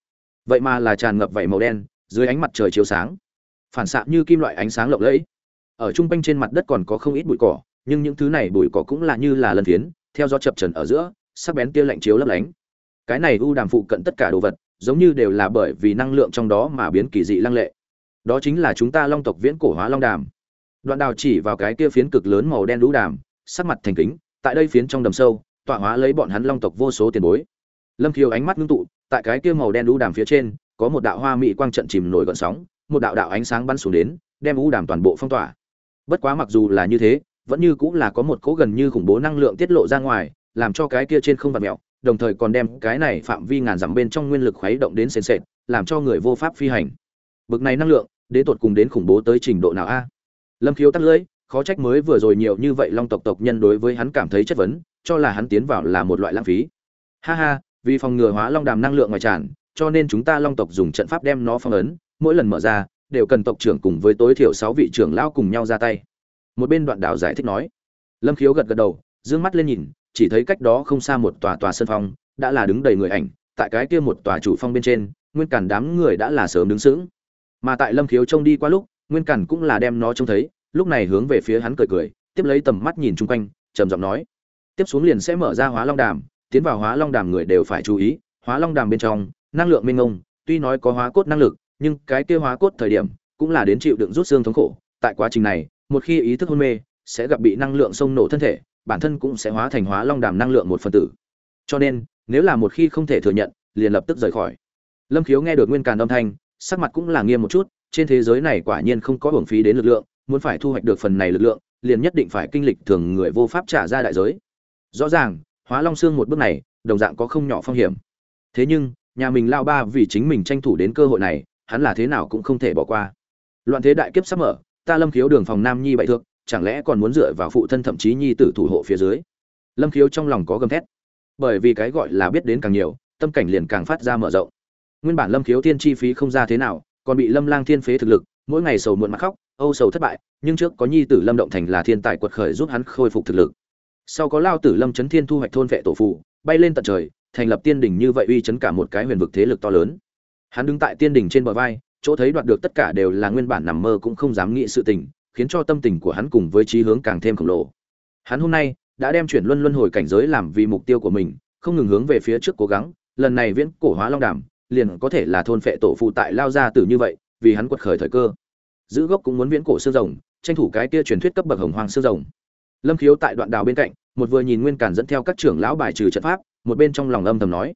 Speaker 1: Vậy mà là tràn ngập vảy màu đen, dưới ánh mặt trời chiếu sáng. Phản xạ như kim loại ánh sáng lộng lẫy. Ở trung quanh trên mặt đất còn có không ít bụi cỏ, nhưng những thứ này bụi cỏ cũng là như là lân phiến, theo gió chập trần ở giữa, sắc bén tia lạnh chiếu lấp lánh. Cái này u đàm phụ cận tất cả đồ vật, giống như đều là bởi vì năng lượng trong đó mà biến kỳ dị lăng lệ. Đó chính là chúng ta long tộc viễn cổ hóa long đàm. Đoạn đào chỉ vào cái kia phiến cực lớn màu đen lũ đàm, sắc mặt thành kính, tại đây phiến trong đầm sâu tọa hóa lấy bọn hắn long tộc vô số tiền bối. Lâm khiếu ánh mắt ngưng tụ, tại cái kia màu đen u đàm phía trên, có một đạo hoa mỹ quang trận chìm nổi gọn sóng, một đạo đạo ánh sáng bắn xuống đến, đem u đàm toàn bộ phong tỏa. Bất quá mặc dù là như thế, vẫn như cũng là có một cỗ gần như khủng bố năng lượng tiết lộ ra ngoài, làm cho cái kia trên không vặt mẹo đồng thời còn đem cái này phạm vi ngàn dặm bên trong nguyên lực khuấy động đến sền sệt, làm cho người vô pháp phi hành. Bực này năng lượng, đến tột cùng đến khủng bố tới trình độ nào a? Lâm khiếu tắt lưỡi, khó trách mới vừa rồi nhiều như vậy long tộc tộc nhân đối với hắn cảm thấy chất vấn cho là hắn tiến vào là một loại lãng phí. Ha ha, vì phòng ngừa hóa long đàm năng lượng ngoài tràn, cho nên chúng ta long tộc dùng trận pháp đem nó phong ấn, mỗi lần mở ra, đều cần tộc trưởng cùng với tối thiểu sáu vị trưởng lao cùng nhau ra tay. Một bên đoạn đảo giải thích nói. Lâm khiếu gật gật đầu d ư ơ n g mắt lên nhìn, chỉ thấy cách đó không xa một tòa tòa sân phong, đã là đứng đầy người ảnh, tại cái kia một tòa chủ phong bên trên, nguyên cản đám người đã là sớm đứng sững. Mà tại lâm khiếu trông đi qua lúc, nguyên cản cũng là đem nó trông thấy, lúc này hướng về phía hắn cười cười, tiếp lấy tầm mắt nhìn chung quanh, trầm giọng nói tiếp xuống liền sẽ mở ra hóa long đàm, tiến vào hóa long đàm người đều phải chú ý, hóa long đàm bên trong, năng lượng minh ngông tuy nói có hóa cốt năng lực, nhưng cái kia hóa cốt thời điểm cũng là đến chịu đựng rút xương thống khổ. Tại quá trình này, một khi ý thức hôn mê, sẽ gặp bị năng lượng sông nổ thân thể, bản thân cũng sẽ hóa thành hóa long đàm năng lượng một phần tử. Cho nên, nếu là một khi không thể thừa nhận, liền lập tức rời khỏi. Lâm khiếu nghe được nguyên càn âm thanh, sắc mặt cũng là nghiêm một chút, trên thế giới này quả nhiên không có hưởng phí đến lực lượng, muốn phải thu hoạch được phần này lực lượng, liền nhất định phải kinh lịch thường người vô pháp trả ra đại giới rõ ràng, hóa long xương một bước này, đồng dạng có không nhỏ phong hiểm. Thế nhưng, nhà mình lao ba vì chính mình tranh thủ đến cơ hội này, hắn là thế nào cũng không thể bỏ qua. Loạn thế đại kiếp sắp mở, ta lâm khiếu đường phòng nam nhi bại thượng, chẳng lẽ còn muốn dựa vào phụ thân thậm chí nhi tử thủ hộ phía dưới? Lâm khiếu trong lòng có gầm thét. Bởi vì cái gọi là biết đến càng nhiều, tâm cảnh liền càng phát ra mở rộng. Nguyên bản lâm khiếu thiên chi phí không ra thế nào, còn bị lâm lang thiên phế thực lực, mỗi ngày sầu muộn mặt khóc, âu sầu thất bại, nhưng trước có nhi tử lâm động thành là thiên tài quật khởi giúp hắn khôi phục thực lực sau có lao tử lâm chấn thiên thu hoạch thôn vệ tổ phụ bay lên tận trời, thành lập tiên đỉnh như vậy uy chấn cả một cái huyền vực thế lực to lớn. Hắn đứng tại tiên đỉnh trên bờ vai, chỗ thấy đoạt được tất cả đều là nguyên bản nằm mơ cũng không dám nghĩ sự tình, khiến cho tâm tình của hắn cùng với trí hướng càng thêm khổng lồ. Hắn hôm nay đã đem chuyển luân luân hồi cảnh giới làm vì mục tiêu của mình, không ngừng hướng về phía trước cố gắng, lần này viễn cổ hóa long đàm, liền có thể là thôn phệ tổ phụ tại lao ra tử như vậy, vì hắn quật khởi thời cơ. Giữ gốc cũng muốn viễn cổ xương rồng, tranh thủ cái kia truyền thuyết cấp bậc hồng hoàng xương rồng lâm khiếu tại đoạn đào bên cạnh, một vừa nhìn nguyên càn dẫn theo các trưởng lão bài trừ trận pháp, một bên trong lòng âm thầm nói.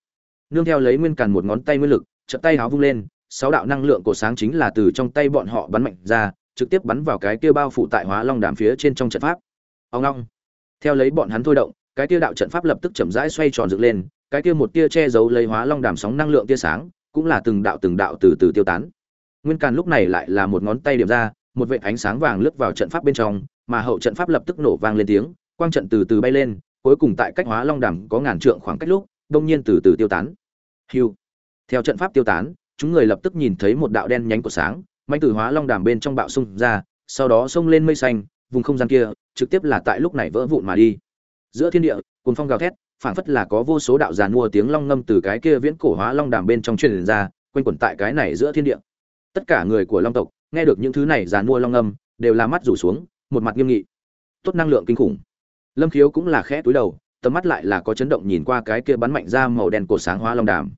Speaker 1: Nương theo lấy nguyên càn một ngón tay nguyên lực trận tay háo vung lên, sáu đạo năng lượng cổ sáng chính là từ trong tay bọn họ bắn mạnh ra, trực tiếp bắn vào cái kia bao phủ tại hóa long đàm phía trên trong trận pháp. Ông long. Theo lấy bọn hắn thôi động, cái kia đạo trận pháp lập tức chậm rãi xoay tròn dựng lên, cái kia một tia che giấu lấy hóa long đàm sóng năng lượng tia sáng, cũng là từng đạo từng đạo từ từ tiêu tán. Nguyên càn lúc này lại là một ngón tay điểm ra, một vệt ánh sáng vàng lướt vào trận pháp bên trong mà hậu trận pháp lập tức nổ vang lên tiếng, quang trận từ từ bay lên, cuối cùng tại cách hóa long đàm có ngàn trượng khoảng cách lúc, đông nhiên từ từ tiêu tán. Hiu. Theo trận pháp tiêu tán, chúng người lập tức nhìn thấy một đạo đen nhánh của sáng, mãnh tử hóa long đàm bên trong bạo xung ra, sau đó xông lên mây xanh, vùng không gian kia, trực tiếp là tại lúc này vỡ vụn mà đi. Giữa thiên địa cuồn phong gào thét, phảng phất là có vô số đạo giàn mua tiếng long ngâm từ cái kia viễn cổ hóa long đàm bên trong truyền ra, quanh quẩn tại cái này giữa thiên địa. Tất cả người của long tộc, nghe được những thứ này giàn mua long ngâm, đều là mắt rủ xuống một mặt nghiêm nghị. Tốt năng lượng kinh khủng. Lâm khiếu cũng là khẽ túi đầu, tầm mắt lại là có chấn động nhìn qua cái kia bắn mạnh ra màu đen cổ sáng hóa long đàm.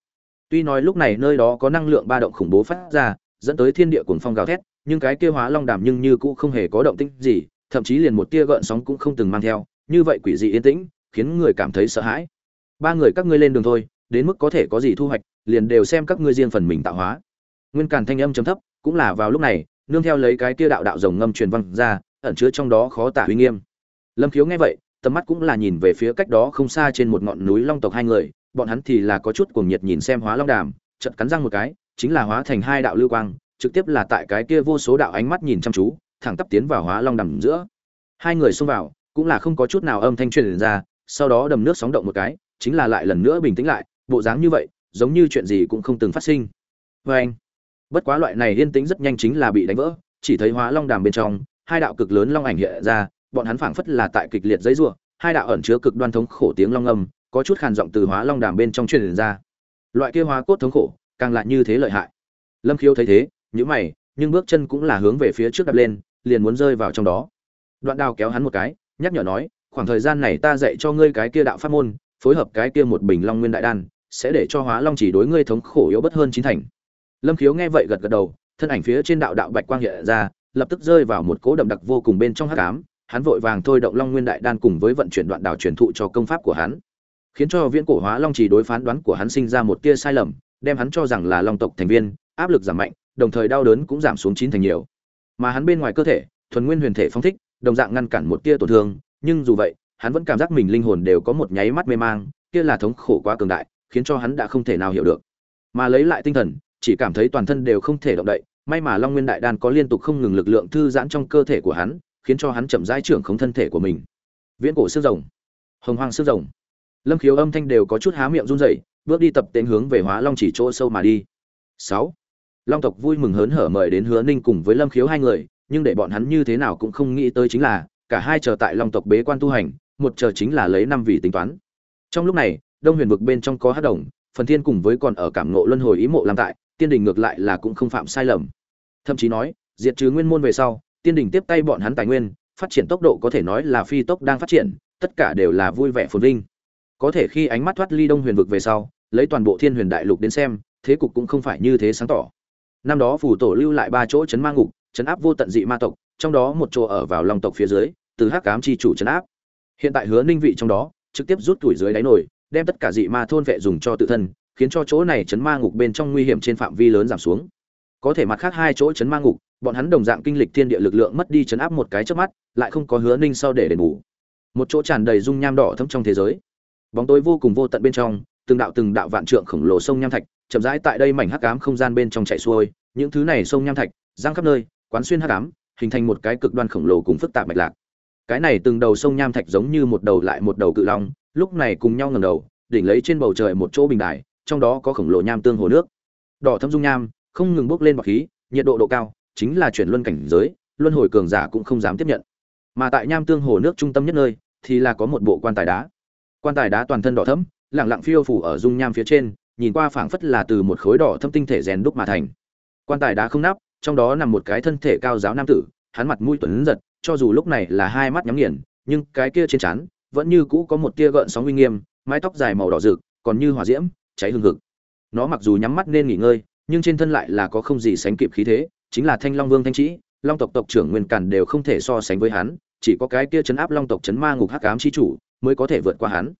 Speaker 1: Tuy nói lúc này nơi đó có năng lượng ba động khủng bố phát ra, dẫn tới thiên địa cuồng phong gào thét, nhưng cái kia hóa long đàm nhưng như cũng không hề có động tĩnh gì, thậm chí liền một tia gợn sóng cũng không từng mang theo, như vậy quỷ dị yên tĩnh, khiến người cảm thấy sợ hãi. Ba người các ngươi lên đường thôi, đến mức có thể có gì thu hoạch, liền đều xem các ngươi riêng phần mình tạo hóa. Nguyên càn thanh âm chấm thấp, cũng là vào lúc này, nương theo lấy cái kia đạo đạo rồng ngâm truyền văn ra ẩn chứa trong đó khó tả uy nghiêm. Lâm khiếu nghe vậy, tầm mắt cũng là nhìn về phía cách đó không xa trên một ngọn núi long tộc hai người, bọn hắn thì là có chút cuồng nhiệt nhìn xem hóa long đàm, chợt cắn răng một cái, chính là hóa thành hai đạo lưu quang, trực tiếp là tại cái kia vô số đạo ánh mắt nhìn chăm chú, thẳng tắp tiến vào hóa long đàm giữa. Hai người xông vào, cũng là không có chút nào âm thanh truyền ra, sau đó đầm nước sóng động một cái, chính là lại lần nữa bình tĩnh lại, bộ dáng như vậy, giống như chuyện gì cũng không từng phát sinh. Vê anh bất quá loại này yên tĩnh rất nhanh chính là bị đánh vỡ, chỉ thấy hóa long đàm bên trong hai đạo cực lớn long ảnh hiện ra, bọn hắn phảng phất là tại kịch liệt giấy rủa hai đạo ẩn chứa cực đoan thống khổ tiếng long âm, có chút khàn giọng từ hóa long đàm bên trong truyền ra. Loại kia hóa cốt thống khổ, càng lại như thế lợi hại. Lâm khiếu thấy thế, nhíu mày, nhưng bước chân cũng là hướng về phía trước đạp lên, liền muốn rơi vào trong đó. Đoạn đào kéo hắn một cái, nhắc nhở nói, khoảng thời gian này ta dạy cho ngươi cái kia đạo pháp môn, phối hợp cái kia một bình long nguyên đại đan, sẽ để cho hóa long chỉ đối ngươi thống khổ yếu bất hơn chín thành. Lâm khiếu nghe vậy gật gật đầu, thân ảnh phía trên đạo đạo bạch quang hiện ra lập tức rơi vào một cố đậm đặc vô cùng bên trong hắc ám, hắn vội vàng thôi động long nguyên đại đan cùng với vận chuyển đoạn đảo truyền thụ cho công pháp của hắn. Khiến cho viễn cổ hóa long chỉ đối phán đoán của hắn sinh ra một tia sai lầm, đem hắn cho rằng là long tộc thành viên, áp lực giảm mạnh, đồng thời đau đớn cũng giảm xuống chín thành nhiều. Mà hắn bên ngoài cơ thể, thuần nguyên huyền thể phong thích, đồng dạng ngăn cản một tia tổn thương, nhưng dù vậy, hắn vẫn cảm giác mình linh hồn đều có một nháy mắt mê mang, kia là thống khổ quá cường đại, khiến cho hắn đã không thể nào hiểu được. Mà lấy lại tinh thần, chỉ cảm thấy toàn thân đều không thể động đậy may mà long nguyên đại đan có liên tục không ngừng lực lượng thư giãn trong cơ thể của hắn, khiến cho hắn chậm rãi trưởng không thân thể của mình. Viễn cổ xương rồng. Hồng hoang xương rồng. Lâm khiếu âm thanh đều có chút há miệng run rẩy, bước đi tập tên hướng về hóa long chỉ chỗ sâu mà đi. Sáu. Long tộc vui mừng hớn hở mời đến hứa ninh cùng với lâm khiếu hai người, nhưng để bọn hắn như thế nào cũng không nghĩ tới chính là, cả hai chờ tại long tộc bế quan tu hành, một chờ chính là lấy năm vị tính toán. Trong lúc này, đông huyền vực bên trong có hát đồng, phần thiên cùng với còn ở cảm ngộ luân hồi ý mộ làm tại, tiên đình ngược lại là cũng không phạm sai lầm thậm chí nói, diệt trừ nguyên môn về sau, tiên đình tiếp tay bọn hắn tài nguyên, phát triển tốc độ có thể nói là phi tốc đang phát triển, tất cả đều là vui vẻ phồn vinh. Có thể khi ánh mắt thoát ly đông huyền vực về sau, lấy toàn bộ thiên huyền đại lục đến xem, thế cục cũng không phải như thế sáng tỏ. Năm đó phủ tổ lưu lại ba chỗ chấn ma ngục, chấn áp vô tận dị ma tộc, trong đó một chỗ ở vào long tộc phía dưới, từ hắc cám chi chủ chấn áp. Hiện tại hứa ninh vị trong đó, trực tiếp rút tuổi dưới đáy nổi, đem tất cả dị ma thôn vệ dùng cho tự thân, khiến cho chỗ này chấn ma ngục bên trong nguy hiểm trên phạm vi lớn giảm xuống có thể mặt khác hai chỗ chấn ma ngục, bọn hắn đồng dạng kinh lịch thiên địa lực lượng mất đi chấn áp một cái trước mắt, lại không có hứa ninh sau để đền bù. Một chỗ tràn đầy dung nham đỏ thấm trong thế giới. Bóng tối vô cùng vô tận bên trong, từng đạo từng đạo vạn trượng khổng lồ sông nham thạch, chậm rãi tại đây mảnh hắc ám không gian bên trong chảy xuôi, những thứ này sông nham thạch giang khắp nơi, quán xuyên hắc ám, hình thành một cái cực đoan khổng lồ cùng phức tạp mạch lạc. Cái này từng đầu sông nham thạch giống như một đầu lại một đầu cự long, lúc này cùng nhau ngầm đầu, đỉnh lấy trên bầu trời một chỗ bình đài, trong đó có khổng lồ nham tương hồ nước. Đỏ thâm dung nham không ngừng bốc lên bọc khí, nhiệt độ độ cao chính là chuyển luân cảnh giới, luân hồi cường giả cũng không dám tiếp nhận. Mà tại nham tương hồ nước trung tâm nhất nơi thì là có một bộ quan tài đá. Quan tài đá toàn thân đỏ thẫm lẳng lặng phiêu phủ ở dung nham phía trên, nhìn qua phảng phất là từ một khối đỏ thâm tinh thể rèn đúc mà thành. Quan tài đá không nắp, trong đó nằm một cái thân thể cao giáo nam tử, hắn mặt mũi tuấn giật, cho dù lúc này là hai mắt nhắm nghiền, nhưng cái kia trên trán vẫn như cũ có một tia gợn sóng uy nghiêm, mái tóc dài màu đỏ rực, còn như hỏa diễm, cháy hừng hực. Nó mặc dù nhắm mắt nên nghỉ ngơi nhưng trên thân lại là có không gì sánh kịp khí thế, chính là thanh long vương thanh trĩ long tộc tộc trưởng nguyên càn đều không thể so sánh với hắn, chỉ có cái kia chấn áp long tộc chấn ma ngục hắc ám chi chủ mới có thể vượt qua hắn.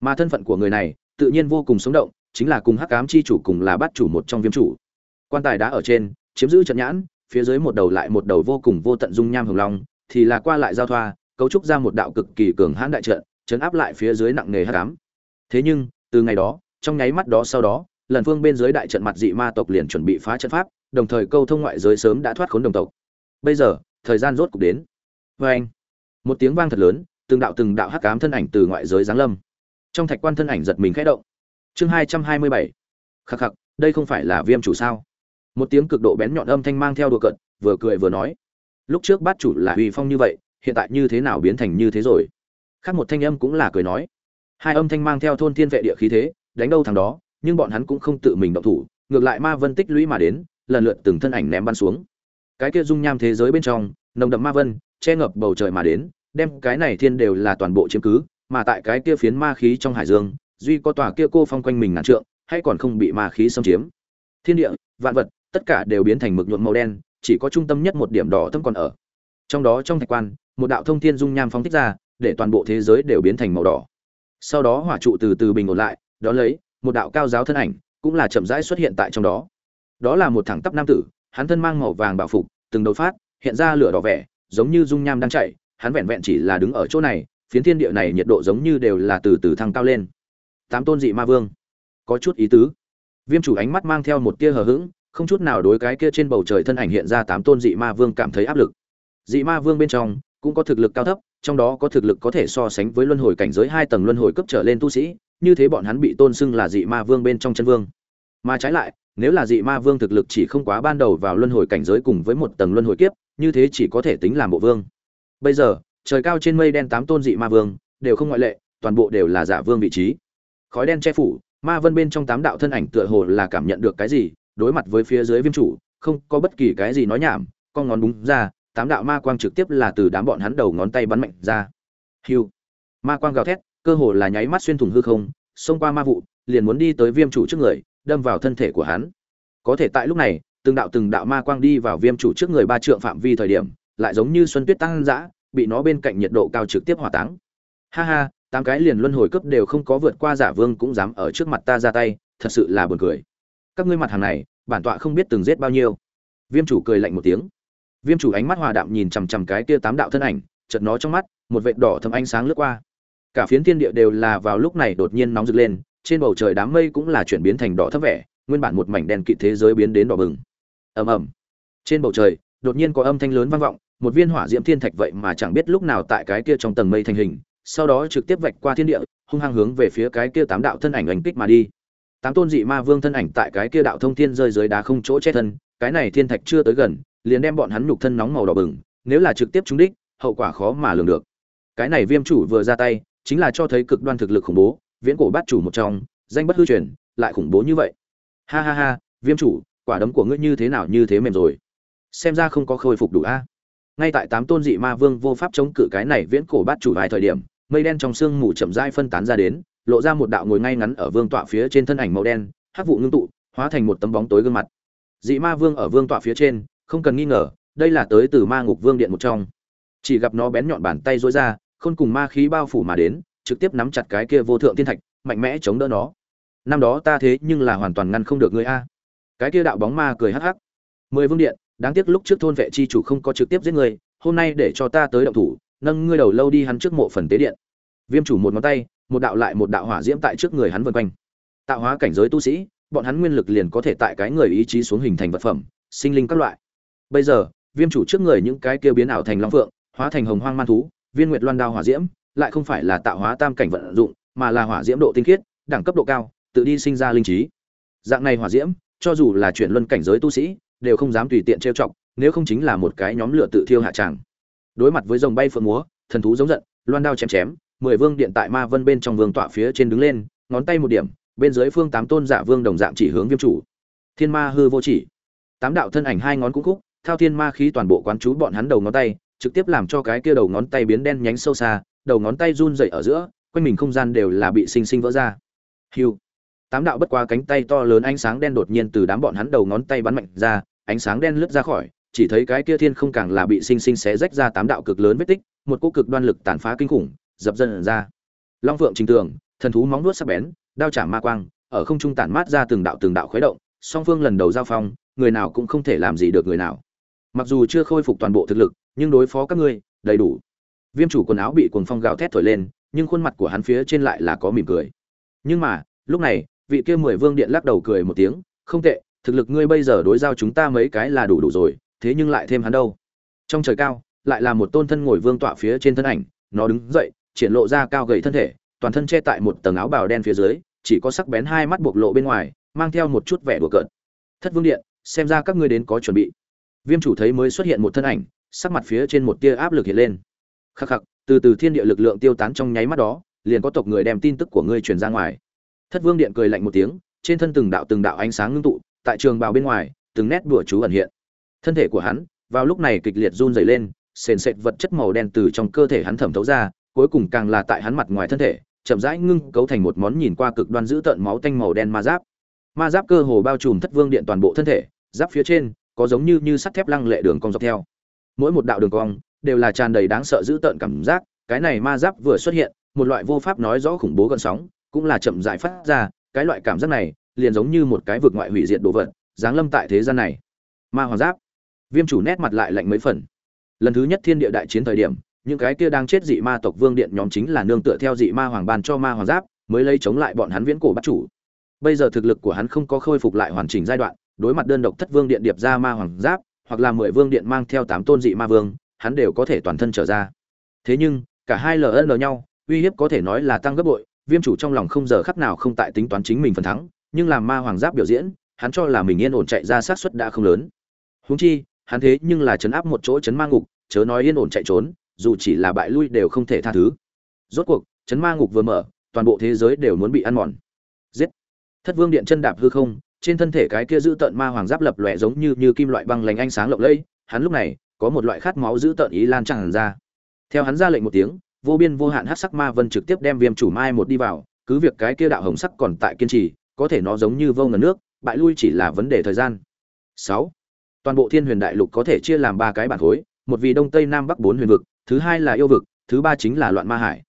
Speaker 1: Mà thân phận của người này, tự nhiên vô cùng sống động, chính là cùng hắc ám chi chủ cùng là bát chủ một trong viêm chủ. Quan tài đá ở trên, chiếm giữ trận nhãn, phía dưới một đầu lại một đầu vô cùng vô tận dung nham hồng long, thì là qua lại giao thoa, cấu trúc ra một đạo cực kỳ cường hãn đại trận chấn áp lại phía dưới nặng nề hắc ám. Thế nhưng, từ ngày đó, trong nháy mắt đó sau đó lần phương bên dưới đại trận mặt dị ma tộc liền chuẩn bị phá trận pháp, đồng thời câu thông ngoại giới sớm đã thoát khốn đồng tộc. Bây giờ, thời gian rốt cục đến. Vê anh, một tiếng vang thật lớn, từng đạo từng đạo hắc ám thân ảnh từ ngoại giới giáng lâm. Trong thạch quan thân ảnh giật mình khẽ động. Chương hai trăm hai mươi bảy. Khắc khắc, đây không phải là viêm chủ sao? Một tiếng cực độ bén nhọn âm thanh mang theo đùa cận vừa cười vừa nói. Lúc trước bát chủ là uy phong như vậy, hiện tại như thế nào biến thành như thế rồi? Khác một thanh âm cũng là cười nói. Hai âm thanh mang theo thôn thiên vệ địa khí thế, đánh đâu thằng đó? Nhưng bọn hắn cũng không tự mình động thủ, ngược lại ma vân tích lũy mà đến, lần lượt từng thân ảnh ném bắn xuống. Cái kia dung nham thế giới bên trong, nồng đậm ma vân, che ngập bầu trời mà đến, đem cái này thiên đều là toàn bộ chiếm cứ, mà tại cái kia phiến ma khí trong hải dương, duy có tòa kia cô phong quanh mình ngàn trượng, hay còn không bị ma khí xâm chiếm. Thiên địa, vạn vật, tất cả đều biến thành mực nhuộm màu đen, chỉ có trung tâm nhất một điểm đỏ thâm còn ở. Trong đó trong thạch quan, một đạo thông thiên dung nham phóng thích ra, để toàn bộ thế giới đều biến thành màu đỏ. Sau đó hỏa trụ từ từ bình ổn lại đó lấy một đạo cao giáo thân ảnh cũng là chậm rãi xuất hiện tại trong đó. Đó là một thẳng tắp nam tử, hắn thân mang màu vàng bảo phục, từng đầu phát, hiện ra lửa đỏ vẻ, giống như dung nham đang chạy, hắn vẹn vẹn chỉ là đứng ở chỗ này, phiến thiên địa này nhiệt độ giống như đều là từ từ thăng cao lên. Tám tôn dị ma vương. Có chút ý tứ. Viêm chủ ánh mắt mang theo một tia hờ hững, không chút nào đối cái kia trên bầu trời thân ảnh hiện ra tám tôn dị ma vương cảm thấy áp lực. Dị ma vương bên trong cũng có thực lực cao thấp trong đó có thực lực có thể so sánh với luân hồi cảnh giới hai tầng luân hồi cấp trở lên tu sĩ, như thế bọn hắn bị tôn xưng là dị ma vương bên trong chân vương. Mà trái lại, nếu là dị ma vương thực lực chỉ không quá ban đầu vào luân hồi cảnh giới cùng với một tầng luân hồi kiếp, như thế chỉ có thể tính làm bộ vương. Bây giờ, trời cao trên mây đen tám tôn dị ma vương, đều không ngoại lệ, toàn bộ đều là giả vương vị trí. Khói đen che phủ, ma vân bên trong tám đạo thân ảnh tựa hồ là cảm nhận được cái gì, đối mặt với phía dưới viêm chủ, không có bất kỳ cái gì nói nhảm, con ngón đúng ra tám đạo ma quang trực tiếp là từ đám bọn hắn đầu ngón tay bắn mạnh ra. Hưu, ma quang gào thét cơ hồ là nháy mắt xuyên thủng hư không xông qua ma vụ liền muốn đi tới viêm chủ trước người đâm vào thân thể của hắn. Có thể tại lúc này từng đạo từng đạo ma quang đi vào viêm chủ trước người ba trượng phạm vi thời điểm lại giống như xuân tuyết tăng dã bị nó bên cạnh nhiệt độ cao trực tiếp hỏa táng. Ha ha tám cái liền luân hồi cấp đều không có vượt qua giả vương cũng dám ở trước mặt ta ra tay thật sự là buồn cười. Các ngươi mặt hàng này bản tọa không biết từng giết bao nhiêu. Viêm chủ cười lạnh một tiếng viêm chủ ánh mắt hòa đạm nhìn chằm chằm cái kia tám đạo thân ảnh, chợt nó trong mắt, một vệt đỏ thâm ánh sáng lướt qua. Cả phiến thiên địa đều là vào lúc này đột nhiên nóng rực lên, trên bầu trời đám mây cũng là chuyển biến thành đỏ thấp vẻ, nguyên bản một mảnh đen kịt thế giới biến đến đỏ bừng. Ầm ầm. Trên bầu trời, đột nhiên có âm thanh lớn vang vọng, một viên hỏa diễm thiên thạch vậy mà chẳng biết lúc nào tại cái kia trong tầng mây thành hình, sau đó trực tiếp vạch qua thiên địa, hung hăng hướng về phía cái kia tám đạo thân ảnh ảnh kích mà đi. Tám tôn dị ma vương thân ảnh tại cái kia đạo thông thiên rơi dưới đá không chỗ che thân, cái này thiên thạch chưa tới gần liền đem bọn hắn nhục thân nóng màu đỏ bừng, nếu là trực tiếp trúng đích, hậu quả khó mà lường được. Cái này viêm chủ vừa ra tay, chính là cho thấy cực đoan thực lực khủng bố, viễn cổ bát chủ một trong, danh bất hư truyền, lại khủng bố như vậy. Ha ha ha, viêm chủ, quả đấm của ngươi như thế nào như thế mềm rồi. Xem ra không có khôi phục đủ a. Ngay tại tám tôn dị ma vương vô pháp chống cự cái này viễn cổ bát chủ vài thời điểm, mây đen trong sương mù chậm rãi phân tán ra đến, lộ ra một đạo ngồi ngay ngắn ở vương tọa phía trên thân ảnh màu đen, hắc vụ ngưng tụ, hóa thành một tấm bóng tối gương mặt. Dị ma vương ở vương tọa phía trên không cần nghi ngờ, đây là tới từ ma ngục vương điện một trong. Chỉ gặp nó bén nhọn bàn tay rối ra, khôn cùng ma khí bao phủ mà đến, trực tiếp nắm chặt cái kia vô thượng thiên thạch, mạnh mẽ chống đỡ nó. Năm đó ta thế nhưng là hoàn toàn ngăn không được ngươi a. Cái kia đạo bóng ma cười hắc hắc. Mười vương điện, đáng tiếc lúc trước thôn vệ chi chủ không có trực tiếp giết ngươi, hôm nay để cho ta tới động thủ, nâng ngươi đầu lâu đi hắn trước mộ phần tế điện. Viêm chủ một ngón tay, một đạo lại một đạo hỏa diễm tại trước người hắn vần quanh. Tạo hóa cảnh giới tu sĩ, bọn hắn nguyên lực liền có thể tại cái người ý chí xuống hình thành vật phẩm, sinh linh các loại bây giờ, viêm chủ trước người những cái kia biến ảo thành long phượng, hóa thành hồng hoang man thú, viên nguyệt loan đao hỏa diễm, lại không phải là tạo hóa tam cảnh vận dụng, mà là hỏa diễm độ tinh khiết, đẳng cấp độ cao, tự đi sinh ra linh trí. Dạng này hỏa diễm, cho dù là chuyển luân cảnh giới tu sĩ, đều không dám tùy tiện trêu chọc, nếu không chính là một cái nhóm lửa tự thiêu hạ tràng. Đối mặt với dòng bay phượng múa, thần thú giống giận, loan đao chém chém, mười vương điện tại ma vân bên trong vương tọa phía trên đứng lên, ngón tay một điểm, bên dưới phương tám tôn giả vương đồng dạng chỉ hướng viêm chủ. Thiên ma hư vô chỉ. Tám đạo thân ảnh hai ngón cũng khúc thao thiên ma khí toàn bộ quán chú bọn hắn đầu ngón tay, trực tiếp làm cho cái kia đầu ngón tay biến đen nhánh sâu xa, đầu ngón tay run dậy ở giữa, quanh mình không gian đều là bị sinh sinh vỡ ra. Hiu. Tám đạo bất qua cánh tay to lớn ánh sáng đen đột nhiên từ đám bọn hắn đầu ngón tay bắn mạnh ra, ánh sáng đen lướt ra khỏi, chỉ thấy cái kia thiên không càng là bị sinh sinh xé rách ra tám đạo cực lớn vết tích, một cỗ cực đoan lực tàn phá kinh khủng, dập dần ra. Long phượng trình tường, thần thú móng nuốt sắc bén, đao chạm ma quang, ở không trung tản mát ra từng đạo từng đạo khuấy động, song phương lần đầu giao phong, người nào cũng không thể làm gì được người nào mặc dù chưa khôi phục toàn bộ thực lực, nhưng đối phó các ngươi, đầy đủ. Viêm chủ quần áo bị cuồng phong gào thét thổi lên, nhưng khuôn mặt của hắn phía trên lại là có mỉm cười. Nhưng mà, lúc này, vị kia mười vương điện lắc đầu cười một tiếng, không tệ, thực lực ngươi bây giờ đối giao chúng ta mấy cái là đủ đủ rồi, thế nhưng lại thêm hắn đâu. Trong trời cao, lại là một tôn thân ngồi vương tọa phía trên thân ảnh, nó đứng dậy, triển lộ ra cao gầy thân thể, toàn thân che tại một tầng áo bào đen phía dưới, chỉ có sắc bén hai mắt bộc lộ bên ngoài, mang theo một chút vẻ đùa cợt. Thất vương điện, xem ra các ngươi đến có chuẩn bị viêm chủ thấy mới xuất hiện một thân ảnh, sắc mặt phía trên một tia áp lực hiện lên. Khắc khắc, từ từ thiên địa lực lượng tiêu tán trong nháy mắt đó, liền có tộc người đem tin tức của ngươi truyền ra ngoài. Thất vương điện cười lạnh một tiếng, trên thân từng đạo từng đạo ánh sáng ngưng tụ, tại trường bào bên ngoài, từng nét đùa chú ẩn hiện. Thân thể của hắn, vào lúc này kịch liệt run rẩy lên, sền sệt vật chất màu đen từ trong cơ thể hắn thẩm thấu ra, cuối cùng càng là tại hắn mặt ngoài thân thể, chậm rãi ngưng cấu thành một món nhìn qua cực đoan dữ tợn máu tanh màu đen ma giáp. Ma giáp cơ hồ bao trùm thất vương điện toàn bộ thân thể, giáp phía trên có giống như như sắt thép lăng lệ đường cong dọc theo. Mỗi một đạo đường cong đều là tràn đầy đáng sợ dữ tợn cảm giác, cái này ma giáp vừa xuất hiện, một loại vô pháp nói rõ khủng bố gần sóng cũng là chậm rãi phát ra, cái loại cảm giác này liền giống như một cái vực ngoại hủy diệt đồ vật, giáng lâm tại thế gian này. Ma hoàng giáp, viêm chủ nét mặt lại lạnh mấy phần. Lần thứ nhất thiên địa đại chiến thời điểm, những cái kia đang chết dị ma tộc vương điện nhóm chính là nương tựa theo dị ma hoàng ban cho ma hoàng giáp, mới lấy chống lại bọn hắn viễn cổ bắt chủ. Bây giờ thực lực của hắn không có khôi phục lại hoàn chỉnh giai đoạn đối mặt đơn độc thất vương điện điệp ra ma hoàng giáp, hoặc là mười vương điện mang theo tám tôn dị ma vương, hắn đều có thể toàn thân trở ra. Thế nhưng, cả hai ln nhau, uy hiếp có thể nói là tăng gấp bội, viêm chủ trong lòng không giờ khắc nào không tại tính toán chính mình phần thắng, nhưng làm ma hoàng giáp biểu diễn, hắn cho là mình yên ổn chạy ra sát suất đã không lớn. Húng chi, hắn thế nhưng là chấn áp một chỗ chấn ma ngục, chớ nói yên ổn chạy trốn, dù chỉ là bại lui đều không thể tha thứ. Rốt cuộc chấn ma ngục vừa mở, toàn bộ thế giới đều muốn bị ăn mòn. Giết. Thất vương điện chân đạp hư không trên thân thể cái kia giữ tợn ma hoàng giáp lập lòe giống như như kim loại băng lành ánh sáng lộng lẫy, hắn lúc này có một loại khát máu giữ tợn ý lan tràn ra. Theo hắn ra lệnh một tiếng, vô biên vô hạn hắc sắc ma vân trực tiếp đem viêm chủ mai một đi vào, cứ việc cái kia đạo hồng sắc còn tại kiên trì, có thể nó giống như vô ngần nước, bại lui chỉ là vấn đề thời gian. Sáu, toàn bộ thiên huyền đại lục có thể chia làm ba cái bản khối, một vì đông tây nam bắc bốn huyền vực, thứ hai là yêu vực, thứ ba chính là loạn ma hải.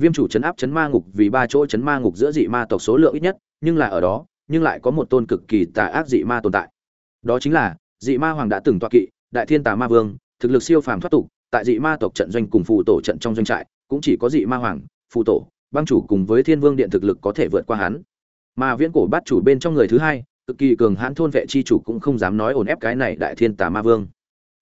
Speaker 1: Viêm chủ chấn áp chấn ma ngục vì ba chỗ chấn ma ngục giữa dị ma tộc số lượng ít nhất, nhưng là ở đó nhưng lại có một tôn cực kỳ tà ác dị ma tồn tại. Đó chính là, dị ma hoàng đã từng tọa kỵ, đại thiên tà ma vương, thực lực siêu phàm thoát tục, tại dị ma tộc trận doanh cùng phụ tổ trận trong doanh trại, cũng chỉ có dị ma hoàng phụ tổ băng chủ cùng với thiên vương điện thực lực có thể vượt qua hắn. Mà viễn cổ bát chủ bên trong người thứ hai, cực kỳ cường hãn thôn vệ chi chủ cũng không dám nói ổn ép cái này đại thiên tà ma vương.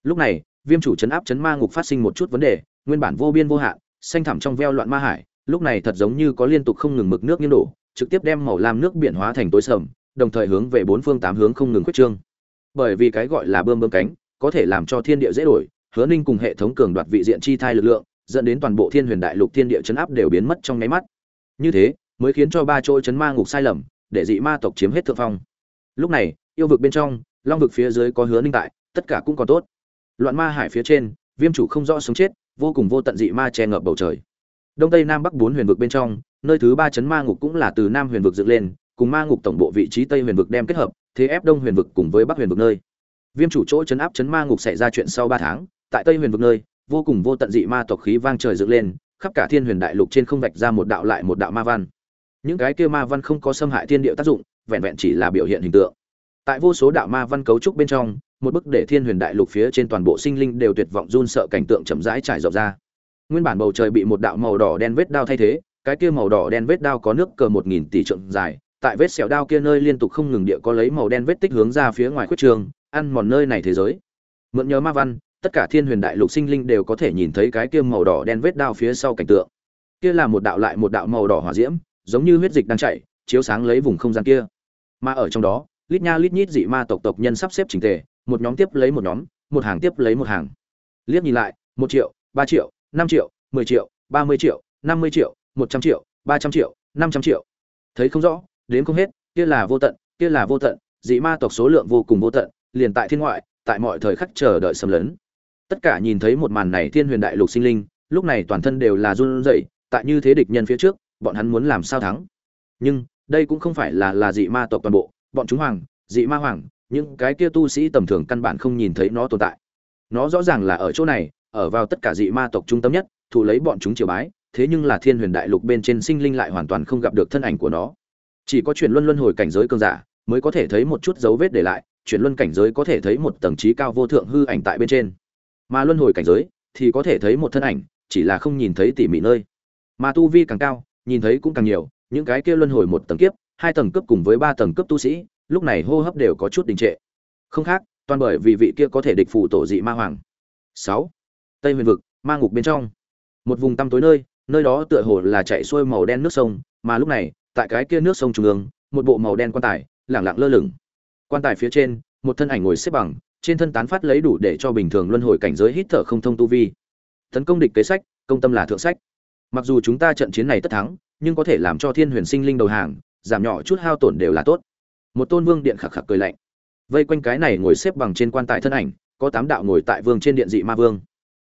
Speaker 1: Lúc này, viêm chủ chấn áp chấn ma ngục phát sinh một chút vấn đề, nguyên bản vô biên vô hạn, xanh thẳm trong veo loạn ma hải, lúc này thật giống như có liên tục không ngừng mực nước nghiêng đổ trực tiếp đem màu lam nước biển hóa thành tối sầm, đồng thời hướng về bốn phương tám hướng không ngừng quyết trương. Bởi vì cái gọi là bơm bơm cánh, có thể làm cho thiên địa dễ đổi, hứa ninh cùng hệ thống cường đoạt vị diện chi thai lực lượng, dẫn đến toàn bộ thiên huyền đại lục thiên địa chấn áp đều biến mất trong nháy mắt. Như thế, mới khiến cho ba chỗ chấn ma ngục sai lầm, để dị ma tộc chiếm hết thượng phong. Lúc này, yêu vực bên trong, long vực phía dưới có hứa ninh tại, tất cả cũng còn tốt. Loạn ma hải phía trên, viêm chủ không rõ sống chết, vô cùng vô tận dị ma che ngập bầu trời. Đông tây nam bắc bốn huyền vực bên trong nơi thứ ba chấn ma ngục cũng là từ nam huyền vực dựng lên, cùng ma ngục tổng bộ vị trí tây huyền vực đem kết hợp, thế ép đông huyền vực cùng với bắc huyền vực nơi. Viêm chủ chỗ chấn áp chấn ma ngục xảy ra chuyện sau ba tháng, tại tây huyền vực nơi, vô cùng vô tận dị ma tộc khí vang trời dựng lên, khắp cả thiên huyền đại lục trên không vạch ra một đạo lại một đạo ma văn. Những cái kia ma văn không có xâm hại thiên địa tác dụng, vẹn vẹn chỉ là biểu hiện hình tượng. Tại vô số đạo ma văn cấu trúc bên trong, một bức để thiên huyền đại lục phía trên toàn bộ sinh linh đều tuyệt vọng run sợ cảnh tượng chậm rãi trải rộng ra. Nguyên bản bầu trời bị một đạo màu đỏ đen vết đao thay thế cái kia màu đỏ đen vết đao có nước cờ một nghìn tỷ trượng dài, tại vết sẹo đao kia nơi liên tục không ngừng địa có lấy màu đen vết tích hướng ra phía ngoài khuất trường, ăn mòn nơi này thế giới. Mượn nhớ ma văn, tất cả thiên huyền đại lục sinh linh đều có thể nhìn thấy cái kia màu đỏ đen vết đao phía sau cảnh tượng. Kia là một đạo lại một đạo màu đỏ hỏa diễm, giống như huyết dịch đang chảy, chiếu sáng lấy vùng không gian kia. Mà ở trong đó, lít nha lít nhít dị ma tộc tộc nhân sắp xếp chỉnh tề, một nhóm tiếp lấy một nhóm, một hàng tiếp lấy một hàng. Liếc nhìn lại, một triệu, ba triệu, năm triệu, mười triệu, ba mươi triệu, năm mươi triệu một trăm triệu, ba trăm triệu, năm trăm triệu. Thấy không rõ đến không hết, kia là vô tận, kia là vô tận, dị ma tộc số lượng vô cùng vô tận, liền tại thiên ngoại, tại mọi thời khắc chờ đợi xâm lấn. Tất cả nhìn thấy một màn này thiên huyền đại lục sinh linh, lúc này toàn thân đều là run rẩy, tại như thế địch nhân phía trước, bọn hắn muốn làm sao thắng? Nhưng, đây cũng không phải là là dị ma tộc toàn bộ, bọn chúng hoàng, dị ma hoàng, những cái kia tu sĩ tầm thường căn bản không nhìn thấy nó tồn tại. Nó rõ ràng là ở chỗ này, ở vào tất cả dị ma tộc trung tâm nhất thủ lấy bọn chúng triều bái thế nhưng là thiên huyền đại lục bên trên sinh linh lại hoàn toàn không gặp được thân ảnh của nó. Chỉ có chuyển luân luân hồi cảnh giới cơn giả mới có thể thấy một chút dấu vết để lại, chuyển luân cảnh giới có thể thấy một tầng trí cao vô thượng hư ảnh tại bên trên. Mà luân hồi cảnh giới thì có thể thấy một thân ảnh, chỉ là không nhìn thấy tỉ mỉ nơi. Mà tu vi càng cao, nhìn thấy cũng càng nhiều, những cái kia luân hồi một tầng kiếp, hai tầng cấp cùng với ba tầng cấp tu sĩ, lúc này hô hấp đều có chút đình trệ. Không khác, toàn bởi vì vị kia có thể địch phụ tổ dị ma hoàng. Sáu, tây huyền vực, ma ngục bên trong. Một vùng tăm tối nơi nơi đó tựa hồ là chạy xuôi màu đen nước sông, mà lúc này, tại cái kia nước sông trung ương, một bộ màu đen quan tài, lẳng lặng lơ lửng. Quan tài phía trên, một thân ảnh ngồi xếp bằng, trên thân tán phát lấy đủ để cho bình thường luân hồi cảnh giới hít thở không thông tu vi. Tấn công địch kế sách, công tâm là thượng sách. Mặc dù chúng ta trận chiến này tất thắng, nhưng có thể làm cho thiên huyền sinh linh đầu hàng, giảm nhỏ chút hao tổn đều là tốt. Một tôn vương điện khạc khạc cười lạnh. Vây quanh cái này ngồi xếp bằng trên quan tài thân ảnh, có tám đạo ngồi tại vương trên điện dị ma vương.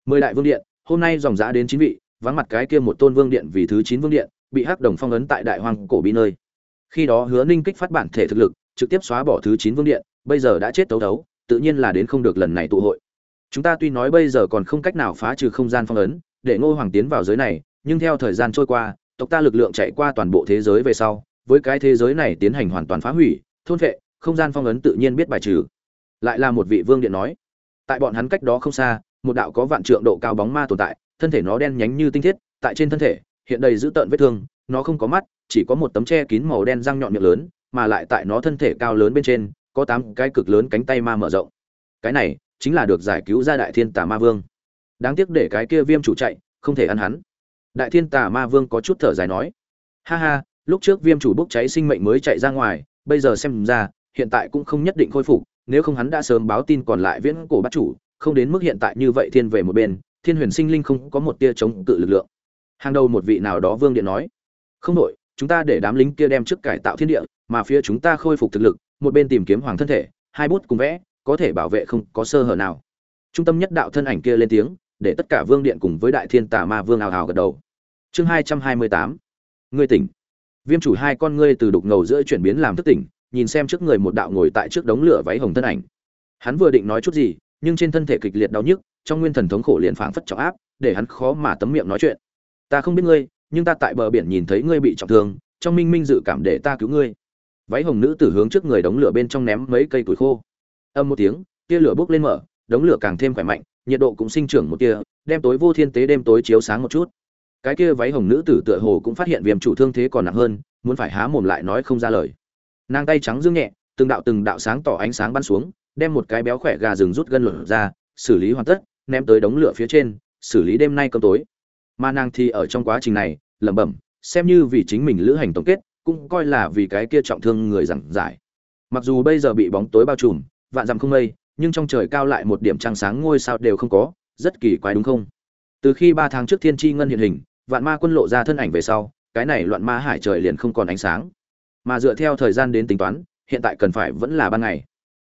Speaker 1: Mười đại vương điện, hôm nay dòng giá đến chín vị vắng mặt cái kia một tôn vương điện vì thứ chín vương điện, bị hắc đồng phong ấn tại đại hoàng cổ bị nơi. Khi đó hứa ninh kích phát bản thể thực lực, trực tiếp xóa bỏ thứ chín vương điện, bây giờ đã chết tấu tấu, tự nhiên là đến không được lần này tụ hội. Chúng ta tuy nói bây giờ còn không cách nào phá trừ không gian phong ấn, để ngô hoàng tiến vào giới này, nhưng theo thời gian trôi qua, tộc ta lực lượng chạy qua toàn bộ thế giới về sau, với cái thế giới này tiến hành hoàn toàn phá hủy, thôn vệ, không gian phong ấn tự nhiên biết bài trừ. Lại là một vị vương điện nói, tại bọn hắn cách đó không xa, một đạo có vạn trượng độ cao bóng ma tồn tại thân thể nó đen nhánh như tinh thiết, tại trên thân thể, hiện đầy dữ tợn vết thương, nó không có mắt, chỉ có một tấm che kín màu đen răng nhọn miệng lớn, mà lại tại nó thân thể cao lớn bên trên, có tám cái cực lớn cánh tay ma mở rộng. Cái này chính là được giải cứu ra đại thiên tà ma vương. Đáng tiếc để cái kia viêm chủ chạy, không thể ăn hắn. Đại thiên tà ma vương có chút thở dài nói, ha ha, lúc trước viêm chủ bốc cháy sinh mệnh mới chạy ra ngoài, bây giờ xem ra, hiện tại cũng không nhất định khôi phục, nếu không hắn đã sớm báo tin còn lại viễn cổ bắt chủ, không đến mức hiện tại như vậy thiên về một bên thiên huyền sinh linh không có một tia chống cự lực lượng. Hàng đầu một vị nào đó vương điện nói, không đội chúng ta để đám lính kia đem trước cải tạo thiên địa, mà phía chúng ta khôi phục thực lực, một bên tìm kiếm hoàng thân thể, hai bút cùng vẽ, có thể bảo vệ không có sơ hở nào. Trung tâm nhất đạo thân ảnh kia lên tiếng, để tất cả vương điện cùng với đại thiên tà ma vương ào ào gật đầu. Chương hai trăm hai mươi tám, ngươi tỉnh. Viêm chủ hai con ngươi từ đục ngầu giữa chuyển biến làm thức tỉnh, nhìn xem trước người một đạo ngồi tại trước đống lửa váy hồng thân ảnh. Hắn vừa định nói chút gì nhưng trên thân thể kịch liệt đau nhức, trong nguyên thần thống khổ liền phảng phất trọng áp, để hắn khó mà tấm miệng nói chuyện. Ta không biết ngươi, nhưng ta tại bờ biển nhìn thấy ngươi bị trọng thương, trong minh minh dự cảm để ta cứu ngươi. Váy hồng nữ tử hướng trước người đống lửa bên trong ném mấy cây củi khô. Âm một tiếng, tia lửa bốc lên mở, đống lửa càng thêm khỏe mạnh, nhiệt độ cũng sinh trưởng một tia, đem tối vô thiên tế đêm tối chiếu sáng một chút. Cái kia váy hồng nữ tử tựa hồ cũng phát hiện viêm chủ thương thế còn nặng hơn, muốn phải há mồm lại nói không ra lời. Nàng tay trắng dương nhẹ, từng đạo từng đạo sáng tỏ ánh sáng bắn xuống đem một cái béo khỏe gà rừng rút gân lửa ra, xử lý hoàn tất, ném tới đống lửa phía trên, xử lý đêm nay cơm tối. Mà nàng thì ở trong quá trình này, lẩm bẩm, xem như vì chính mình lữ hành tổng kết, cũng coi là vì cái kia trọng thương người giảng giải. Mặc dù bây giờ bị bóng tối bao trùm, vạn dặm không mây, nhưng trong trời cao lại một điểm trăng sáng ngôi sao đều không có, rất kỳ quái đúng không? Từ khi ba tháng trước thiên tri ngân hiện hình, vạn ma quân lộ ra thân ảnh về sau, cái này loạn ma hải trời liền không còn ánh sáng. Mà dựa theo thời gian đến tính toán, hiện tại cần phải vẫn là ban ngày.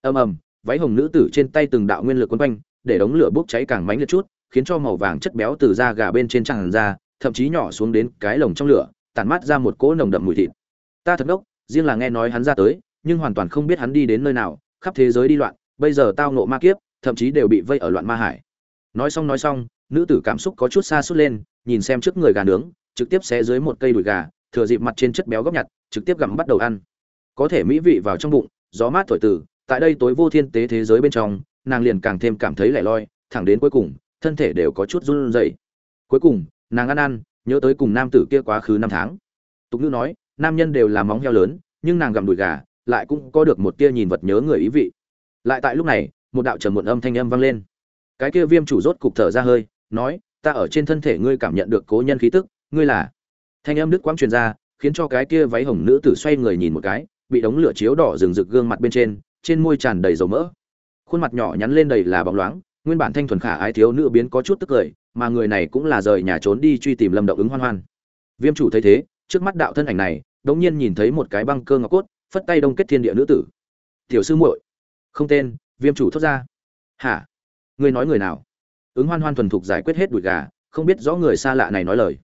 Speaker 1: Ầm ầm váy hồng nữ tử trên tay từng đạo nguyên lực quấn quanh, để đống lửa bốc cháy càng mánh liệt chút, khiến cho màu vàng chất béo từ da gà bên trên tràn ra, thậm chí nhỏ xuống đến cái lồng trong lửa, tản mát ra một cỗ nồng đậm mùi thịt. Ta thật đốc riêng là nghe nói hắn ra tới, nhưng hoàn toàn không biết hắn đi đến nơi nào, khắp thế giới đi loạn, bây giờ tao nộ ma kiếp, thậm chí đều bị vây ở loạn ma hải. Nói xong nói xong, nữ tử cảm xúc có chút xa suốt lên, nhìn xem trước người gà nướng, trực tiếp xé dưới một cây đùi gà, thừa dịp mặt trên chất béo góc nhặt, trực tiếp gặm bắt đầu ăn. Có thể mỹ vị vào trong bụng, gió mát thổi từ tại đây tối vô thiên tế thế giới bên trong, nàng liền càng thêm cảm thấy lẻ loi, thẳng đến cuối cùng, thân thể đều có chút run rẩy. Cuối cùng, nàng ăn ăn, nhớ tới cùng nam tử kia quá khứ năm tháng. Tục ngữ nói, nam nhân đều là móng heo lớn, nhưng nàng gặm đùi gà, lại cũng có được một tia nhìn vật nhớ người ý vị. Lại tại lúc này, một đạo trầm muộn âm thanh âm vang lên. Cái kia viêm chủ rốt cục thở ra hơi, nói, ta ở trên thân thể ngươi cảm nhận được cố nhân khí tức, ngươi là thanh âm đức quang truyền ra, khiến cho cái kia váy hồng nữ tử xoay người nhìn một cái, bị đống lửa chiếu đỏ rừng rực gương mặt bên trên trên môi tràn đầy dầu mỡ. Khuôn mặt nhỏ nhắn lên đầy là bóng loáng, nguyên bản thanh thuần khả ái thiếu nữ biến có chút tức cười, mà người này cũng là rời nhà trốn đi truy tìm lâm động ứng hoan hoan. Viêm chủ thấy thế, trước mắt đạo thân ảnh này đống nhiên nhìn thấy một cái băng cơ ngọc cốt, phất tay đông kết thiên địa nữ tử. Tiểu sư muội. Không tên, viêm chủ thốt ra. Hả? Ngươi nói người nào? Ứng hoan hoan thuần thục giải quyết hết đùi gà, không biết rõ người xa lạ này nói lời.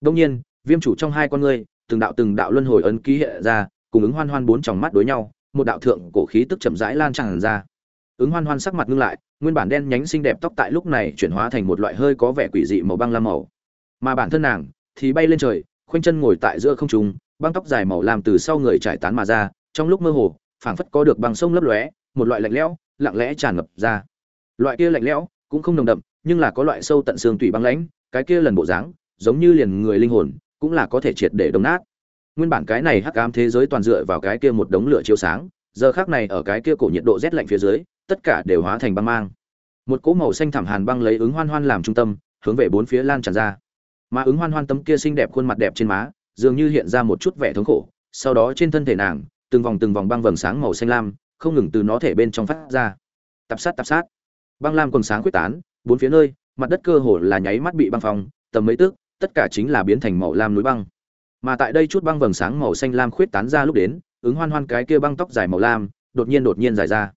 Speaker 1: Đông nhiên, viêm chủ trong hai con ngươi, từng đạo từng đạo luân hồi ấn ký hiện ra, cùng ứng hoan hoan bốn tròng mắt đối nhau một đạo thượng cổ khí tức chậm rãi lan tràn ra. Ứng hoan hoan sắc mặt ngưng lại, nguyên bản đen nhánh xinh đẹp tóc tại lúc này chuyển hóa thành một loại hơi có vẻ quỷ dị màu băng lam màu. Mà bản thân nàng thì bay lên trời, khoanh chân ngồi tại giữa không trung, băng tóc dài màu lam từ sau người trải tán mà ra, trong lúc mơ hồ, phảng phất có được băng sông lấp lóe, một loại lạnh lẽo, lặng lẽ tràn ngập ra. Loại kia lạnh lẽo cũng không nồng đậm, nhưng là có loại sâu tận xương tủy băng lãnh, cái kia lần bộ dáng, giống như liền người linh hồn, cũng là có thể triệt để đồng nát nguyên bản cái này hắc ám thế giới toàn dựa vào cái kia một đống lửa chiếu sáng, giờ khác này ở cái kia cổ nhiệt độ rét lạnh phía dưới, tất cả đều hóa thành băng mang. Một cỗ màu xanh thảm hàn băng lấy ứng hoan hoan làm trung tâm, hướng về bốn phía lan tràn ra. Mà ứng hoan hoan tấm kia xinh đẹp khuôn mặt đẹp trên má, dường như hiện ra một chút vẻ thống khổ, sau đó trên thân thể nàng, từng vòng từng vòng băng vầng sáng màu xanh lam, không ngừng từ nó thể bên trong phát ra. Tập sát tập sát. Băng lam quần sáng quyết tán, bốn phía nơi, mặt đất cơ hồ là nháy mắt bị băng phong, tầm mấy tức, tất cả chính là biến thành màu lam núi băng mà tại đây chút băng vầng sáng màu xanh lam khuyết tán ra lúc đến, ứng hoan hoan cái kia băng tóc dài màu lam, đột nhiên đột nhiên dài ra.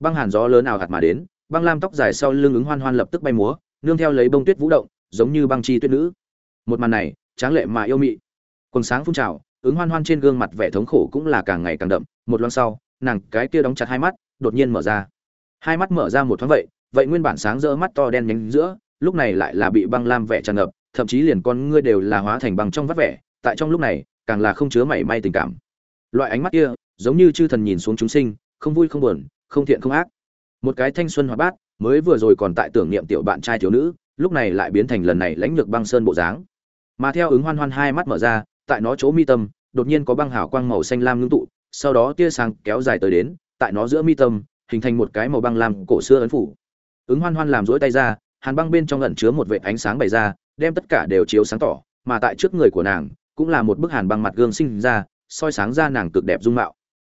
Speaker 1: Băng hàn gió lớn ảo hạt mà đến, băng lam tóc dài sau lưng ứng hoan hoan lập tức bay múa, nương theo lấy bông tuyết vũ động, giống như băng chi tuyết nữ. Một màn này, tráng lệ mà yêu mị. Quần sáng phun trào, ứng hoan hoan trên gương mặt vẻ thống khổ cũng là càng ngày càng đậm, một loan sau, nàng cái kia đóng chặt hai mắt, đột nhiên mở ra. Hai mắt mở ra một thoáng vậy vậy nguyên bản sáng rỡ mắt to đen nhánh giữa, lúc này lại là bị băng lam vẻ tràn ngập, thậm chí liền con ngươi đều là hóa thành băng trong vắt vẻ tại trong lúc này, càng là không chứa mảy may tình cảm. Loại ánh mắt kia, giống như chư thần nhìn xuống chúng sinh, không vui không buồn, không thiện không ác. Một cái thanh xuân hoạt bát, mới vừa rồi còn tại tưởng niệm tiểu bạn trai thiếu nữ, lúc này lại biến thành lần này lãnh lược băng sơn bộ dáng. Mà theo ứng hoan hoan hai mắt mở ra, tại nó chỗ mi tâm, đột nhiên có băng hào quang màu xanh lam ngưng tụ, sau đó tia sáng kéo dài tới đến, tại nó giữa mi tâm, hình thành một cái màu băng lam cổ xưa ấn phủ. Ứng hoan hoan làm rỗi tay ra, hàn băng bên trong lẩn chứa một vệt ánh sáng bày ra, đem tất cả đều chiếu sáng tỏ, mà tại trước người của nàng cũng là một bức hàn băng mặt gương sinh ra, soi sáng ra nàng cực đẹp dung mạo.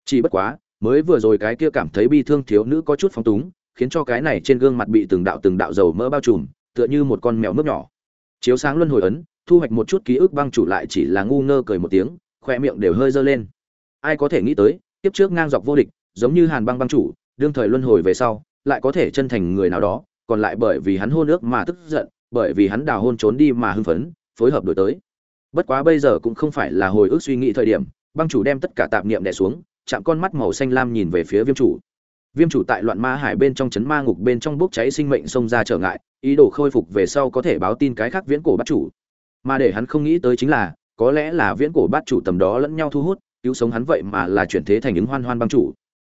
Speaker 1: Chỉ bất quá, mới vừa rồi cái kia cảm thấy bi thương thiếu nữ có chút phóng túng, khiến cho cái này trên gương mặt bị từng đạo từng đạo dầu mỡ bao trùm, tựa như một con mèo nước nhỏ. Chiếu sáng luân hồi ấn, thu hoạch một chút ký ức băng chủ lại chỉ là ngu ngơ cười một tiếng, khoe miệng đều hơi dơ lên. Ai có thể nghĩ tới, tiếp trước ngang dọc vô địch, giống như hàn băng băng chủ, đương thời luân hồi về sau, lại có thể chân thành người nào đó, còn lại bởi vì hắn hôn ước mà tức giận, bởi vì hắn đào hôn trốn đi mà hưng phấn, phối hợp đổi tới bất quá bây giờ cũng không phải là hồi ức suy nghĩ thời điểm, băng chủ đem tất cả tạp niệm đè xuống, chạm con mắt màu xanh lam nhìn về phía viêm chủ. Viêm chủ tại loạn ma hải bên trong chấn ma ngục bên trong bốc cháy sinh mệnh xông ra trở ngại, ý đồ khôi phục về sau có thể báo tin cái khác viễn cổ bắt chủ. Mà để hắn không nghĩ tới chính là, có lẽ là viễn cổ bắt chủ tầm đó lẫn nhau thu hút, cứu sống hắn vậy mà là chuyển thế thành ứng hoan hoan băng chủ.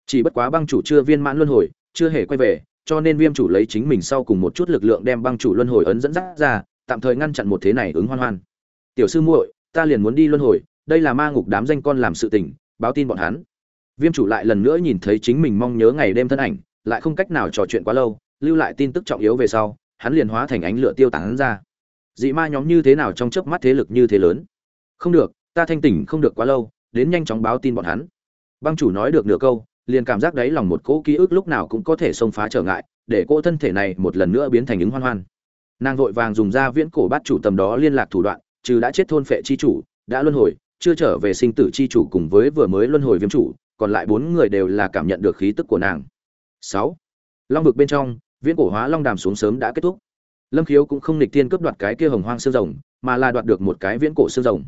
Speaker 1: Chỉ bất quá băng chủ chưa viên mãn luân hồi, chưa hề quay về, cho nên viêm chủ lấy chính mình sau cùng một chút lực lượng đem băng chủ luân hồi ấn dẫn dắt ra, tạm thời ngăn chặn một thế này ứng hoan hoan tiểu sư muội, ta liền muốn đi luân hồi, đây là ma ngục đám danh con làm sự tình, báo tin bọn hắn. Viêm chủ lại lần nữa nhìn thấy chính mình mong nhớ ngày đêm thân ảnh, lại không cách nào trò chuyện quá lâu, lưu lại tin tức trọng yếu về sau, hắn liền hóa thành ánh lửa tiêu tán ra. Dị ma nhóm như thế nào trong chớp mắt thế lực như thế lớn? Không được, ta thanh tỉnh không được quá lâu, đến nhanh chóng báo tin bọn hắn. Băng chủ nói được nửa câu, liền cảm giác đáy lòng một cỗ ký ức lúc nào cũng có thể xông phá trở ngại, để cỗ thân thể này một lần nữa biến thành ứng hoan hoan. Nàng vội vàng dùng ra viễn cổ bát chủ tầm đó liên lạc thủ đoạn trừ đã chết thôn phệ chi chủ, đã luân hồi, chưa trở về sinh tử chi chủ cùng với vừa mới luân hồi viêm chủ, còn lại bốn người đều là cảm nhận được khí tức của nàng. Sáu, long vực bên trong, viễn cổ hóa long đàm xuống sớm đã kết thúc. Lâm khiếu cũng không nghịch tiên cướp đoạt cái kia hồng hoang xương rồng, mà là đoạt được một cái viễn cổ xương rồng.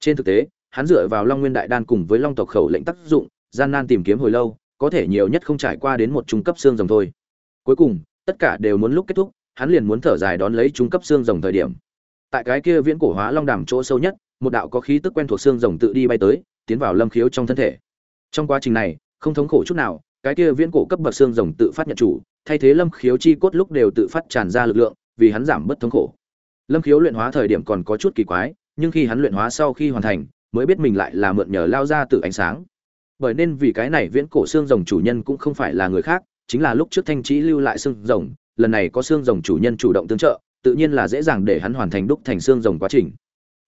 Speaker 1: Trên thực tế, hắn dựa vào long nguyên đại đan cùng với long tộc khẩu lệnh tác dụng, gian nan tìm kiếm hồi lâu, có thể nhiều nhất không trải qua đến một trung cấp xương rồng thôi. Cuối cùng, tất cả đều muốn lúc kết thúc, hắn liền muốn thở dài đón lấy trung cấp xương rồng thời điểm tại cái kia viễn cổ hóa long đàm chỗ sâu nhất, một đạo có khí tức quen thuộc xương rồng tự đi bay tới, tiến vào lâm khiếu trong thân thể. Trong quá trình này, không thống khổ chút nào, cái kia viễn cổ cấp bậc xương rồng tự phát nhận chủ, thay thế lâm khiếu chi cốt lúc đều tự phát tràn ra lực lượng, vì hắn giảm bớt thống khổ. Lâm khiếu luyện hóa thời điểm còn có chút kỳ quái, nhưng khi hắn luyện hóa sau khi hoàn thành, mới biết mình lại là mượn nhờ lao ra từ ánh sáng. Bởi nên vì cái này viễn cổ xương rồng chủ nhân cũng không phải là người khác, chính là lúc trước thanh trí lưu lại xương rồng, lần này có xương rồng chủ nhân chủ động tương trợ tự nhiên là dễ dàng để hắn hoàn thành đúc thành xương rồng quá trình.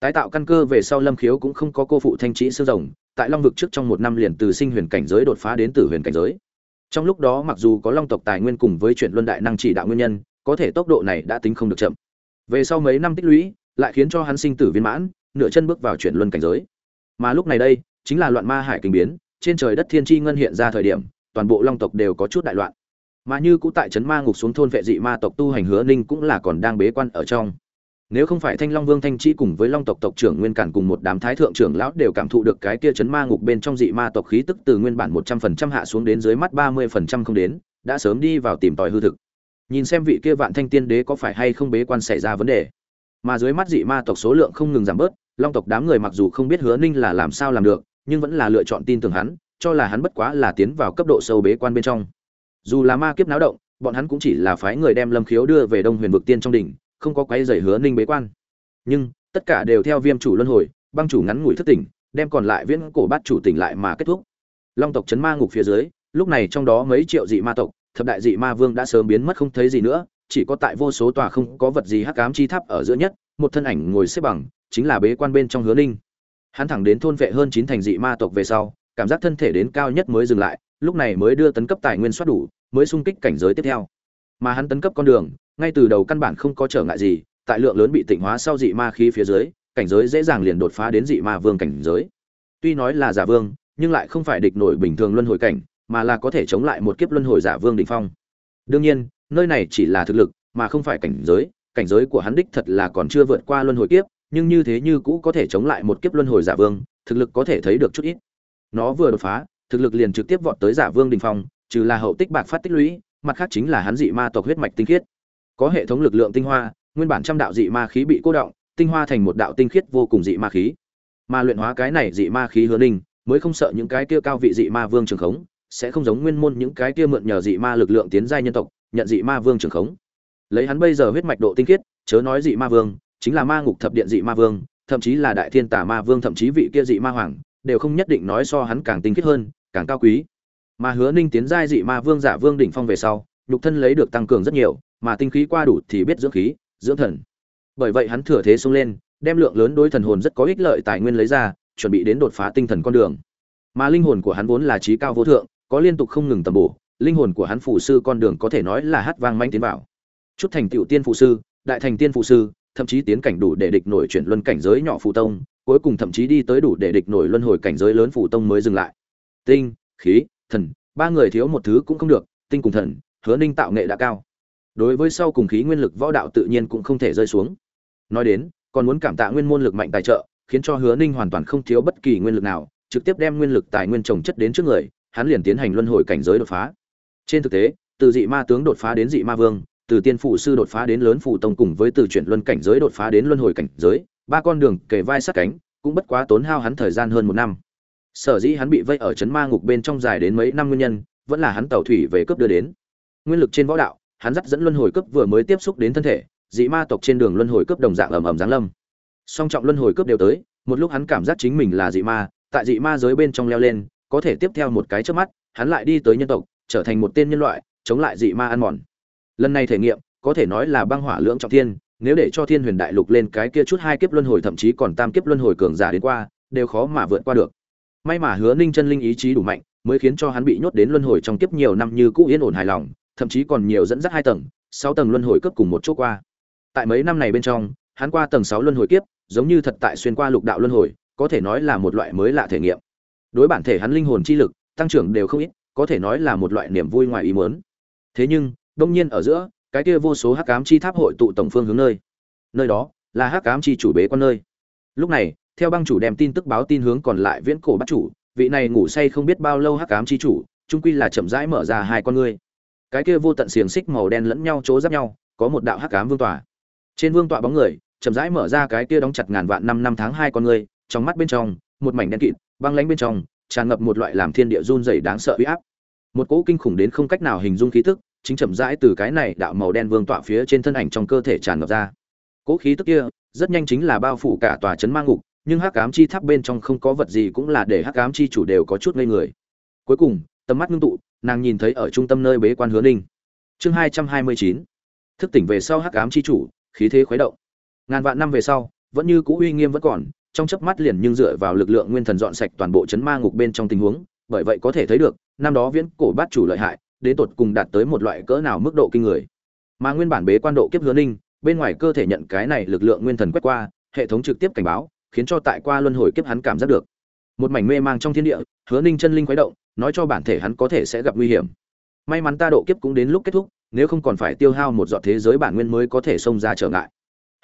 Speaker 1: Tái tạo căn cơ về sau lâm khiếu cũng không có cô phụ thanh trí xương rồng, tại long vực trước trong một năm liền từ sinh huyền cảnh giới đột phá đến từ huyền cảnh giới. Trong lúc đó mặc dù có long tộc tài nguyên cùng với chuyện luân đại năng chỉ đạo nguyên nhân, có thể tốc độ này đã tính không được chậm. Về sau mấy năm tích lũy, lại khiến cho hắn sinh tử viên mãn, nửa chân bước vào chuyển luân cảnh giới. Mà lúc này đây, chính là loạn ma hải kinh biến, trên trời đất thiên tri ngân hiện ra thời điểm, toàn bộ long tộc đều có chút đại loạn mà như cũ tại trấn ma ngục xuống thôn vệ dị ma tộc tu hành hứa ninh cũng là còn đang bế quan ở trong. Nếu không phải thanh long vương thanh trí cùng với long tộc tộc trưởng nguyên cản cùng một đám thái thượng trưởng lão đều cảm thụ được cái kia chấn ma ngục bên trong dị ma tộc khí tức từ nguyên bản một trăm phần trăm hạ xuống đến dưới mắt ba mươi phần trăm không đến, đã sớm đi vào tìm tòi hư thực. Nhìn xem vị kia vạn thanh tiên đế có phải hay không bế quan xảy ra vấn đề. Mà dưới mắt dị ma tộc số lượng không ngừng giảm bớt, long tộc đám người mặc dù không biết hứa ninh là làm sao làm được, nhưng vẫn là lựa chọn tin tưởng hắn, cho là hắn bất quá là tiến vào cấp độ sâu bế quan bên trong dù là ma kiếp náo động, bọn hắn cũng chỉ là phái người đem lâm khiếu đưa về đông huyền vực tiên trong đỉnh, không có quấy rầy hứa ninh bế quan. Nhưng, tất cả đều theo viêm chủ luân hồi, băng chủ ngắn ngủi thất tỉnh, đem còn lại viễn cổ bát chủ tỉnh lại mà kết thúc. Long tộc chấn ma ngục phía dưới, lúc này trong đó mấy triệu dị ma tộc, thập đại dị ma vương đã sớm biến mất không thấy gì nữa, chỉ có tại vô số tòa không có vật gì hắc ám chi tháp ở giữa nhất, một thân ảnh ngồi xếp bằng, chính là bế quan bên trong hứa ninh. Hắn thẳng đến thôn vệ hơn chín thành dị ma tộc về sau, cảm giác thân thể đến cao nhất mới dừng lại lúc này mới đưa tấn cấp tài nguyên soát đủ, mới sung kích cảnh giới tiếp theo. Mà hắn tấn cấp con đường, ngay từ đầu căn bản không có trở ngại gì, tại lượng lớn bị tịnh hóa sau dị ma khí phía dưới, cảnh giới dễ dàng liền đột phá đến dị ma vương cảnh giới. Tuy nói là giả vương, nhưng lại không phải địch nổi bình thường luân hồi cảnh, mà là có thể chống lại một kiếp luân hồi giả vương đỉnh phong. Đương nhiên, nơi này chỉ là thực lực, mà không phải cảnh giới cảnh giới của hắn đích thật là còn chưa vượt qua luân hồi kiếp, nhưng như thế như cũ có thể chống lại một kiếp luân hồi giả vương, thực lực có thể thấy được chút ít. Nó vừa đột phá thực lực liền trực tiếp vọt tới giả vương đình phong trừ là hậu tích bạc phát tích lũy mặt khác chính là hắn dị ma tộc huyết mạch tinh khiết có hệ thống lực lượng tinh hoa nguyên bản trăm đạo dị ma khí bị cô động tinh hoa thành một đạo tinh khiết vô cùng dị ma khí mà luyện hóa cái này dị ma khí hứa ninh mới không sợ những cái kia cao vị dị ma vương trường khống sẽ không giống nguyên môn những cái kia mượn nhờ dị ma lực lượng tiến giai nhân tộc nhận dị ma vương trường khống lấy hắn bây giờ huyết mạch độ tinh khiết chớ nói dị ma vương chính là ma ngục thập điện dị ma vương thậm chí là đại thiên tả ma vương thậm chí vị kia dị ma hoàng đều không nhất định nói so hắn càng tinh khiết hơn càng cao quý. Mà hứa ninh tiến giai dị ma vương giả vương đỉnh phong về sau, nhục thân lấy được tăng cường rất nhiều, mà tinh khí qua đủ thì biết dưỡng khí, dưỡng thần. Bởi vậy hắn thừa thế xông lên, đem lượng lớn đối thần hồn rất có ích lợi tài nguyên lấy ra, chuẩn bị đến đột phá tinh thần con đường. Mà linh hồn của hắn vốn là trí cao vô thượng, có liên tục không ngừng tầm bổ, linh hồn của hắn phụ sư con đường có thể nói là hát vang manh tiến vào. Chút thành tựu tiên phụ sư, đại thành tiên phụ sư, thậm chí tiến cảnh đủ để địch nổi chuyển luân cảnh giới nhỏ phụ tông, cuối cùng thậm chí đi tới đủ để địch nổi luân hồi cảnh giới lớn phụ tông mới dừng lại tinh, khí, thần, ba người thiếu một thứ cũng không được, tinh cùng thần, hứa ninh tạo nghệ đã cao. Đối với sau cùng khí nguyên lực võ đạo tự nhiên cũng không thể rơi xuống. Nói đến, còn muốn cảm tạ nguyên môn lực mạnh tài trợ, khiến cho hứa ninh hoàn toàn không thiếu bất kỳ nguyên lực nào, trực tiếp đem nguyên lực tài nguyên trồng chất đến trước người, hắn liền tiến hành luân hồi cảnh giới đột phá. Trên thực tế, từ dị ma tướng đột phá đến dị ma vương, từ tiên phụ sư đột phá đến lớn phụ tông cùng với từ chuyển luân cảnh giới đột phá đến luân hồi cảnh giới, ba con đường kề vai sát cánh, cũng bất quá tốn hao hắn thời gian hơn một năm sở dĩ hắn bị vây ở chấn ma ngục bên trong dài đến mấy năm nguyên nhân, vẫn là hắn tàu thủy về cướp đưa đến. Nguyên lực trên võ đạo, hắn dắt dẫn luân hồi cướp vừa mới tiếp xúc đến thân thể, dị ma tộc trên đường luân hồi cướp đồng dạng ầm ầm giáng lâm. Song trọng luân hồi cướp đều tới, một lúc hắn cảm giác chính mình là dị ma, tại dị ma giới bên trong leo lên, có thể tiếp theo một cái trước mắt, hắn lại đi tới nhân tộc, trở thành một tên nhân loại, chống lại dị ma ăn mòn. Lần này thể nghiệm, có thể nói là băng hỏa lưỡng trọng thiên, nếu để cho thiên huyền đại lục lên cái kia chút hai kiếp luân hồi thậm chí còn tam kiếp luân hồi cường giả đến qua, đều khó mà vượt qua được may mà hứa ninh chân linh ý chí đủ mạnh, mới khiến cho hắn bị nhốt đến luân hồi trong kiếp nhiều năm như cũ yên ổn hài lòng, thậm chí còn nhiều dẫn dắt hai tầng, sáu tầng luân hồi cấp cùng một chỗ qua. Tại mấy năm này bên trong, hắn qua tầng sáu luân hồi kiếp, giống như thật tại xuyên qua lục đạo luân hồi, có thể nói là một loại mới lạ thể nghiệm. Đối bản thể hắn linh hồn chi lực, tăng trưởng đều không ít, có thể nói là một loại niềm vui ngoài ý muốn. Thế nhưng, đông nhiên ở giữa, cái kia vô số hắc ám chi tháp hội tụ tổng phương hướng nơi. Nơi đó là hắc ám chi chủ bế quan nơi. Lúc này theo băng chủ đem tin tức báo tin hướng còn lại viễn cổ bắt chủ, vị này ngủ say không biết bao lâu hắc ám chi chủ trung quy là chậm rãi mở ra hai con ngươi. Cái kia vô tận xiềng xích màu đen lẫn nhau chỗ giáp nhau, có một đạo hắc ám vương tỏa trên vương tọa bóng người, chậm rãi mở ra cái kia đóng chặt ngàn vạn năm năm tháng hai con ngươi, trong mắt bên trong, một mảnh đen kịt, băng lánh bên trong, tràn ngập một loại làm thiên địa run rẩy đáng sợ uy áp. Một cỗ kinh khủng đến không cách nào hình dung khí tức, chính chậm rãi từ cái này đạo màu đen vương tọa phía trên thân ảnh trong cơ thể tràn ngập ra. Cỗ khí tức kia, rất nhanh chính là bao phủ cả tòa chấn mang ngục nhưng hắc ám chi tháp bên trong không có vật gì cũng là để hắc ám chi chủ đều có chút ngây người. Cuối cùng, tầm mắt ngưng tụ, nàng nhìn thấy ở trung tâm nơi bế quan hứa ninh. Chương hai trăm hai mươi chín. Thức tỉnh về sau hắc ám chi chủ, khí thế khuấy động. Ngàn vạn năm về sau, vẫn như cũ uy nghiêm vẫn còn, trong chớp mắt liền nhưng dựa vào lực lượng nguyên thần dọn sạch toàn bộ chấn ma ngục bên trong tình huống, bởi vậy có thể thấy được, năm đó viễn cổ bát chủ lợi hại, đến tột cùng đạt tới một loại cỡ nào mức độ kinh người. Mà nguyên bản bế quan độ kiếp hứa ninh, bên ngoài cơ thể nhận cái này lực lượng nguyên thần quét qua, hệ thống trực tiếp cảnh báo khiến cho tại qua luân hồi kiếp hắn cảm giác được. Một mảnh mê mang trong thiên địa, hứa ninh chân linh khuấy động, nói cho bản thể hắn có thể sẽ gặp nguy hiểm. May mắn ta độ kiếp cũng đến lúc kết thúc, nếu không còn phải tiêu hao một giọt thế giới bản nguyên mới có thể xông ra trở ngại.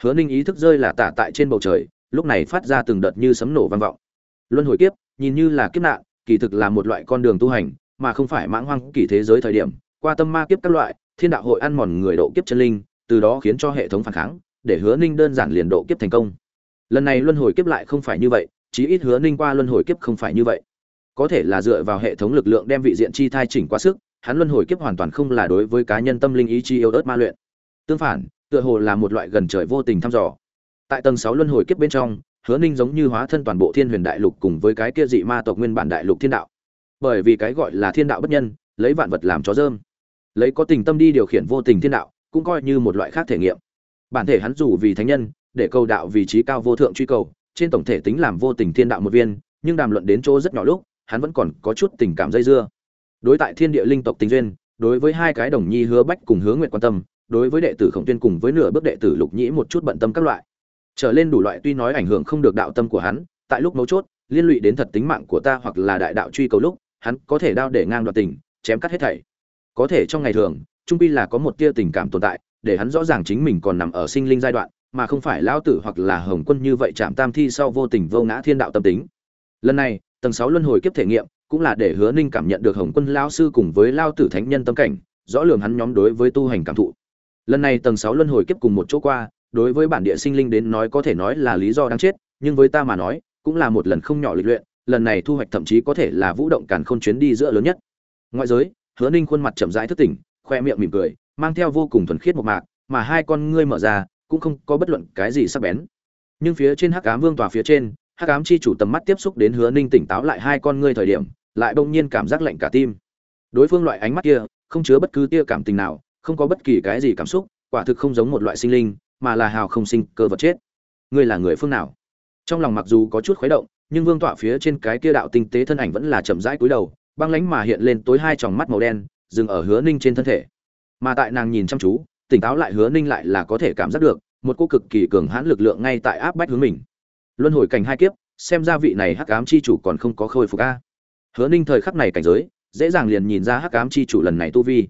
Speaker 1: Hứa ninh ý thức rơi là tả tại trên bầu trời, lúc này phát ra từng đợt như sấm nổ vang vọng. Luân hồi kiếp, nhìn như là kiếp nạn, kỳ thực là một loại con đường tu hành, mà không phải mãng hoang kỳ thế giới thời điểm, qua tâm ma kiếp các loại, thiên đạo hội ăn mòn người độ kiếp chân linh, từ đó khiến cho hệ thống phản kháng, để hứa ninh đơn giản liền độ kiếp thành công lần này luân hồi kiếp lại không phải như vậy, chí ít hứa ninh qua luân hồi kiếp không phải như vậy. Có thể là dựa vào hệ thống lực lượng đem vị diện chi thai chỉnh quá sức, hắn luân hồi kiếp hoàn toàn không là đối với cá nhân tâm linh ý chi yêu ớt ma luyện. Tương phản, tựa hồ là một loại gần trời vô tình thăm dò. Tại tầng sáu luân hồi kiếp bên trong, hứa ninh giống như hóa thân toàn bộ thiên huyền đại lục cùng với cái kia dị ma tộc nguyên bản đại lục thiên đạo. Bởi vì cái gọi là thiên đạo bất nhân, lấy vạn vật làm chó dơm. Lấy có tình tâm đi điều khiển vô tình thiên đạo, cũng coi như một loại khác thể nghiệm. Bản thể hắn dù vì thánh nhân để cầu đạo vị trí cao vô thượng truy cầu, trên tổng thể tính làm vô tình thiên đạo một viên, nhưng đàm luận đến chỗ rất nhỏ lúc, hắn vẫn còn có chút tình cảm dây dưa. Đối tại thiên địa linh tộc tình duyên, đối với hai cái đồng nhi hứa bách cùng hứa nguyện quan tâm, đối với đệ tử khổng tuyên cùng với nửa bước đệ tử lục nhĩ một chút bận tâm các loại. Trở lên đủ loại tuy nói ảnh hưởng không được đạo tâm của hắn, tại lúc mấu chốt, liên lụy đến thật tính mạng của ta hoặc là đại đạo truy cầu lúc, hắn có thể đao để ngang đoạt tình, chém cắt hết thảy. Có thể trong ngày thường, trung binh là có một tia tình cảm tồn tại, để hắn rõ ràng chính mình còn nằm ở sinh linh giai đoạn mà không phải lão tử hoặc là hồng quân như vậy chạm tam thi sau vô tình vô ngã thiên đạo tâm tính. Lần này, tầng sáu luân hồi kiếp thể nghiệm cũng là để hứa ninh cảm nhận được hồng quân lao sư cùng với lao tử thánh nhân tâm cảnh, rõ lường hắn nhóm đối với tu hành cảm thụ. Lần này tầng sáu luân hồi kiếp cùng một chỗ qua, đối với bản địa sinh linh đến nói có thể nói là lý do đáng chết, nhưng với ta mà nói, cũng là một lần không nhỏ lịch luyện, lần này thu hoạch thậm chí có thể là vũ động càn khôn chuyến đi giữa lớn nhất. Ngoại giới, hứa ninh khuôn mặt chậm rãi thức tỉnh, khoe miệng mỉm cười, mang theo vô cùng thuần khiết một mạc, mà hai con ngươi mở ra cũng không có bất luận cái gì sắc bén. Nhưng phía trên hắc ám vương tòa phía trên, hắc ám chi chủ tầm mắt tiếp xúc đến hứa ninh tỉnh táo lại hai con ngươi thời điểm, lại bỗng nhiên cảm giác lạnh cả tim. Đối phương loại ánh mắt kia, không chứa bất cứ tia cảm tình nào, không có bất kỳ cái gì cảm xúc, quả thực không giống một loại sinh linh, mà là hào không sinh cơ vật chết. Ngươi là người phương nào? Trong lòng mặc dù có chút khuấy động, nhưng vương tọa phía trên cái kia đạo tinh tế thân ảnh vẫn là chậm rãi cúi đầu, băng lánh mà hiện lên tối hai tròng mắt màu đen, dừng ở hứa ninh trên thân thể. Mà tại nàng nhìn chăm chú tỉnh táo lại hứa ninh lại là có thể cảm giác được, một cô cực kỳ cường hãn lực lượng ngay tại áp bách hướng mình. Luân hồi cảnh hai kiếp, xem ra vị này hắc ám chi chủ còn không có khôi phục a. Hứa ninh thời khắc này cảnh giới, dễ dàng liền nhìn ra hắc ám chi chủ lần này tu vi.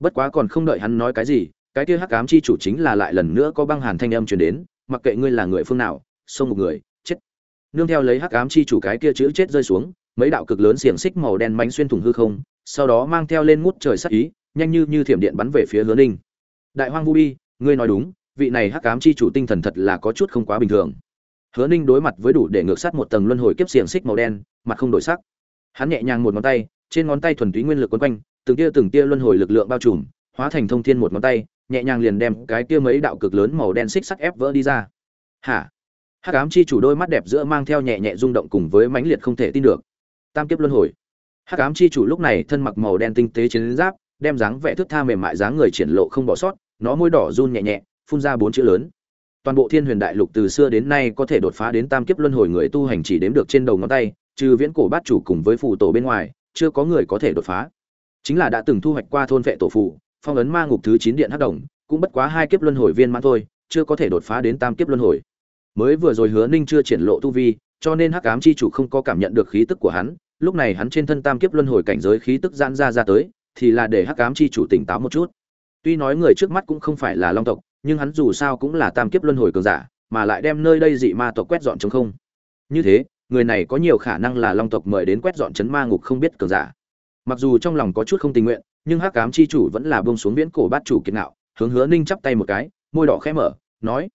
Speaker 1: Bất quá còn không đợi hắn nói cái gì, cái kia hắc ám chi chủ chính là lại lần nữa có băng hàn thanh âm truyền đến, mặc kệ ngươi là người phương nào xông một người, chết. Nương theo lấy hắc ám chi chủ cái kia chữ chết rơi xuống, mấy đạo cực lớn xiềng xích màu đen mánh xuyên thủng hư không, sau đó mang theo lên ngút trời sắc ý, nhanh như như thiểm điện bắn về phía hứa ninh đại hoang vu bi, ngươi nói đúng, vị này hắc ám chi chủ tinh thần thật là có chút không quá bình thường. Hứa ninh đối mặt với đủ để ngược sát một tầng luân hồi kiếp xiềng xích màu đen, mặt không đổi sắc. Hắn nhẹ nhàng một ngón tay, trên ngón tay thuần túy nguyên lực quấn quanh, từng tia từng tia luân hồi lực lượng bao trùm, hóa thành thông thiên một ngón tay, nhẹ nhàng liền đem cái tia mấy đạo cực lớn màu đen xích sắc ép vỡ đi ra. Hả? Hắc ám chi chủ đôi mắt đẹp giữa mang theo nhẹ nhẹ rung động cùng với mãnh liệt không thể tin được. Tam kiếp luân hồi. Hắc ám chi chủ lúc này thân mặc màu đen tinh tế chiến giáp, đem dáng vẻ thức tha mềm mại dáng người triển lộ không bỏ sót nó môi đỏ run nhẹ nhẹ, phun ra bốn chữ lớn. Toàn bộ thiên huyền đại lục từ xưa đến nay có thể đột phá đến tam kiếp luân hồi người tu hành chỉ đếm được trên đầu ngón tay, trừ viễn cổ bát chủ cùng với phù tổ bên ngoài, chưa có người có thể đột phá. Chính là đã từng thu hoạch qua thôn vệ tổ phụ, phong ấn ma ngục thứ chín điện hắc đồng, cũng bất quá hai kiếp luân hồi viên mãn thôi, chưa có thể đột phá đến tam kiếp luân hồi. Mới vừa rồi hứa ninh chưa triển lộ tu vi, cho nên hắc ám chi chủ không có cảm nhận được khí tức của hắn, lúc này hắn trên thân tam kiếp luân hồi cảnh giới khí tức giãn ra ra tới, thì là để hắc ám chi chủ tỉnh táo một chút tuy nói người trước mắt cũng không phải là long tộc, nhưng hắn dù sao cũng là tam kiếp luân hồi cường giả, mà lại đem nơi đây dị ma tộc quét dọn trống không. Như thế, người này có nhiều khả năng là long tộc mời đến quét dọn chấn ma ngục không biết cường giả. Mặc dù trong lòng có chút không tình nguyện, nhưng hắc ám chi chủ vẫn là buông xuống viễn cổ bát chủ kiệt ngạo, hướng hứa ninh chắp tay một cái, môi đỏ khẽ mở, nói,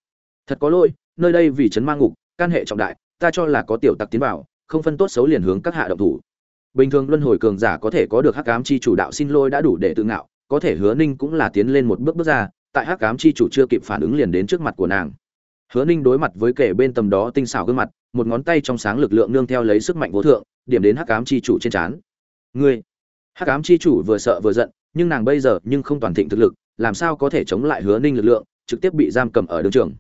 Speaker 1: thật có lỗi, nơi đây vì chấn ma ngục can hệ trọng đại, ta cho là có tiểu tặc tiến vào, không phân tốt xấu liền hướng các hạ động thủ. Bình thường luân hồi cường giả có thể có được hắc ám chi chủ đạo xin lỗi đã đủ để tự ngạo có thể hứa ninh cũng là tiến lên một bước bước ra, tại hắc ám chi chủ chưa kịp phản ứng liền đến trước mặt của nàng. Hứa ninh đối mặt với kẻ bên tầm đó tinh xảo gương mặt, một ngón tay trong sáng lực lượng nương theo lấy sức mạnh vô thượng, điểm đến hắc ám chi chủ trên trán. Ngươi. Hắc ám chi chủ vừa sợ vừa giận, nhưng nàng bây giờ nhưng không toàn thịnh thực lực, làm sao có thể chống lại hứa ninh lực lượng, trực tiếp bị giam cầm ở đường trường.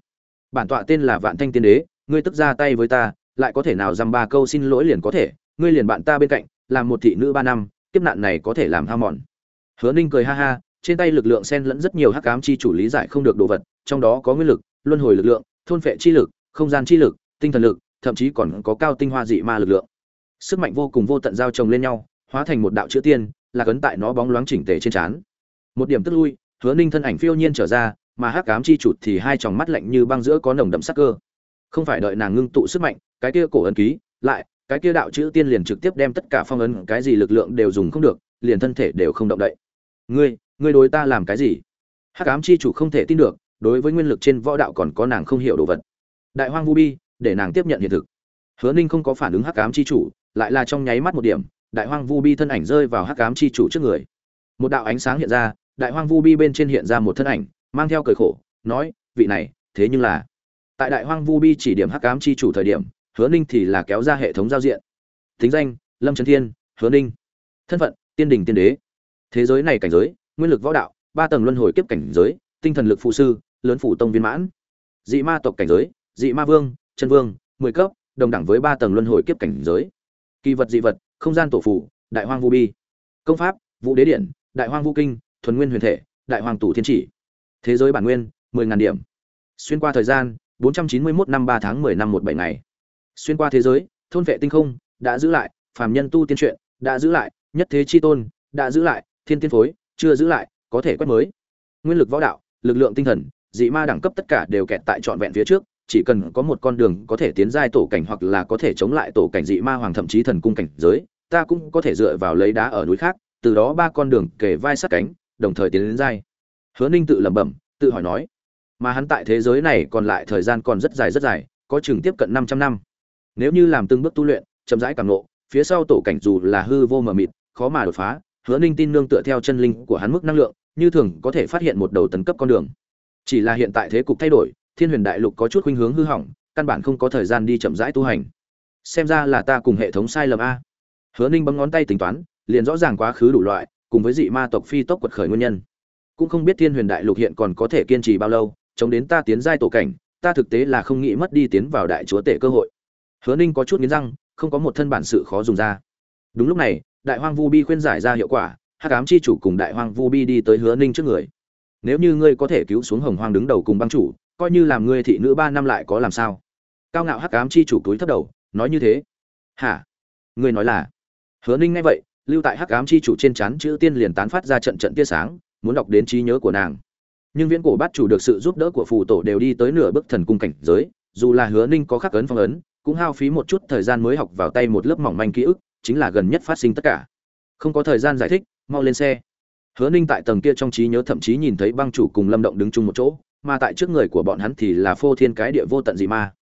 Speaker 1: Bản tọa tên là vạn thanh tiên đế, ngươi tức ra tay với ta, lại có thể nào dăm ba câu xin lỗi liền có thể, ngươi liền bạn ta bên cạnh, làm một thị nữ ba năm, kiếp nạn này có thể làm hao mòn hứa ninh cười ha ha, trên tay lực lượng xen lẫn rất nhiều hắc ám chi chủ lý giải không được đồ vật, trong đó có nguyên lực, luân hồi lực lượng, thôn phệ chi lực, không gian chi lực, tinh thần lực, thậm chí còn có cao tinh hoa dị ma lực lượng. Sức mạnh vô cùng vô tận giao chồng lên nhau, hóa thành một đạo chữ tiên là cấn tại nó bóng loáng chỉnh tề trên trán. Một điểm tức lui, hứa ninh thân ảnh phiêu nhiên trở ra, mà hắc ám chi chủ thì hai tròng mắt lạnh như băng giữa có nồng đậm sắc cơ. Không phải đợi nàng ngưng tụ sức mạnh, cái kia cổ ấn ký, lại, cái kia đạo chữ tiên liền trực tiếp đem tất cả phong ấn, cái gì lực lượng đều dùng không được, liền thân thể đều không động đậy ngươi ngươi đối ta làm cái gì? Hắc ám chi chủ không thể tin được, đối với nguyên lực trên võ đạo còn có nàng không hiểu đồ vật. Đại hoang vu bi, để nàng tiếp nhận hiện thực. Hứa ninh không có phản ứng hắc ám chi chủ, lại là trong nháy mắt một điểm, đại hoang vu bi thân ảnh rơi vào hắc ám chi chủ trước người. Một đạo ánh sáng hiện ra, đại hoang vu bi bên trên hiện ra một thân ảnh, mang theo cười khổ, nói, vị này, thế nhưng là tại đại hoang vu bi chỉ điểm hắc ám chi chủ thời điểm, hứa ninh thì là kéo ra hệ thống giao diện. Thính danh, lâm trấn thiên, hứa ninh. Thân phận, tiên đình tiên đế thế giới này cảnh giới, nguyên lực võ đạo, ba tầng luân hồi kiếp cảnh giới, tinh thần lực phụ sư, lớn phủ tông viên mãn. Dị ma tộc cảnh giới, dị ma vương, chân vương, mười cấp, đồng đẳng với ba tầng luân hồi kiếp cảnh giới. Kỳ vật dị vật, không gian tổ phủ, đại hoang vu bi. Công pháp, vũ đế điện, đại hoang vu kinh, thuần nguyên huyền thể, đại hoàng tủ thiên chỉ. Thế giới bản nguyên, mười ngàn điểm. Xuyên qua thời gian, bốn trăm chín mươi mốt năm ba tháng mười năm một bảy ngày. Xuyên qua thế giới, thôn vệ tinh không, đã giữ lại, phàm nhân tu tiên truyện, đã giữ lại, nhất thế chi tôn, đã giữ lại thiên tiên phối, chưa giữ lại, có thể quét mới. Nguyên lực võ đạo, lực lượng tinh thần, dị ma đẳng cấp tất cả đều kẹt tại trọn vẹn phía trước, chỉ cần có một con đường có thể tiến giai tổ cảnh hoặc là có thể chống lại tổ cảnh dị ma hoàng thậm chí thần cung cảnh giới, ta cũng có thể dựa vào lấy đá ở núi khác, từ đó ba con đường kề vai sát cánh, đồng thời tiến đến giai. Hứa ninh tự lẩm bẩm, tự hỏi nói, mà hắn tại thế giới này còn lại thời gian còn rất dài rất dài, có chừng tiếp cận 500 năm. Nếu như làm từng bước tu luyện, chậm rãi càng ngộ, phía sau tổ cảnh dù là hư vô mờ mịt, khó mà đột phá hứa ninh tin nương tựa theo chân linh của hắn mức năng lượng, như thường có thể phát hiện một đầu tấn cấp con đường. Chỉ là hiện tại thế cục thay đổi, thiên huyền đại lục có chút khuynh hướng hư hỏng, căn bản không có thời gian đi chậm rãi tu hành. Xem ra là ta cùng hệ thống sai lầm a. Hứa ninh bấm ngón tay tính toán, liền rõ ràng quá khứ đủ loại, cùng với dị ma tộc phi tốc quật khởi nguyên nhân. Cũng không biết thiên huyền đại lục hiện còn có thể kiên trì bao lâu, chống đến ta tiến giai tổ cảnh, ta thực tế là không nghĩ mất đi tiến vào đại chúa tể cơ hội. Hứa ninh có chút nghiến răng, không có một thân bản sự khó dùng ra. Đúng lúc này đại hoang vu bi khuyên giải ra hiệu quả, hắc ám chi chủ cùng đại hoang vu bi đi tới hứa ninh trước người. Nếu như ngươi có thể cứu xuống hồng hoang đứng đầu cùng băng chủ, coi như làm ngươi thị nữ ba năm lại có làm sao? Cao ngạo hắc ám chi chủ túi thấp đầu, nói như thế. Hả? Ngươi nói là? Hứa ninh nghe vậy, lưu tại hắc ám chi chủ trên chắn chữ tiên liền tán phát ra trận trận tia sáng, muốn đọc đến trí nhớ của nàng. Nhưng viễn cổ bát chủ được sự giúp đỡ của phù tổ đều đi tới nửa bước thần cung cảnh giới, dù là hứa ninh có khắc ấn phong ấn, cũng hao phí một chút thời gian mới học vào tay một lớp mỏng manh ký ức chính là gần nhất phát sinh tất cả. Không có thời gian giải thích, mau lên xe. Hứa ninh tại tầng kia trong trí nhớ thậm chí nhìn thấy băng chủ cùng lâm động đứng chung một chỗ, mà tại trước người của bọn hắn thì là phô thiên cái địa vô tận dị ma.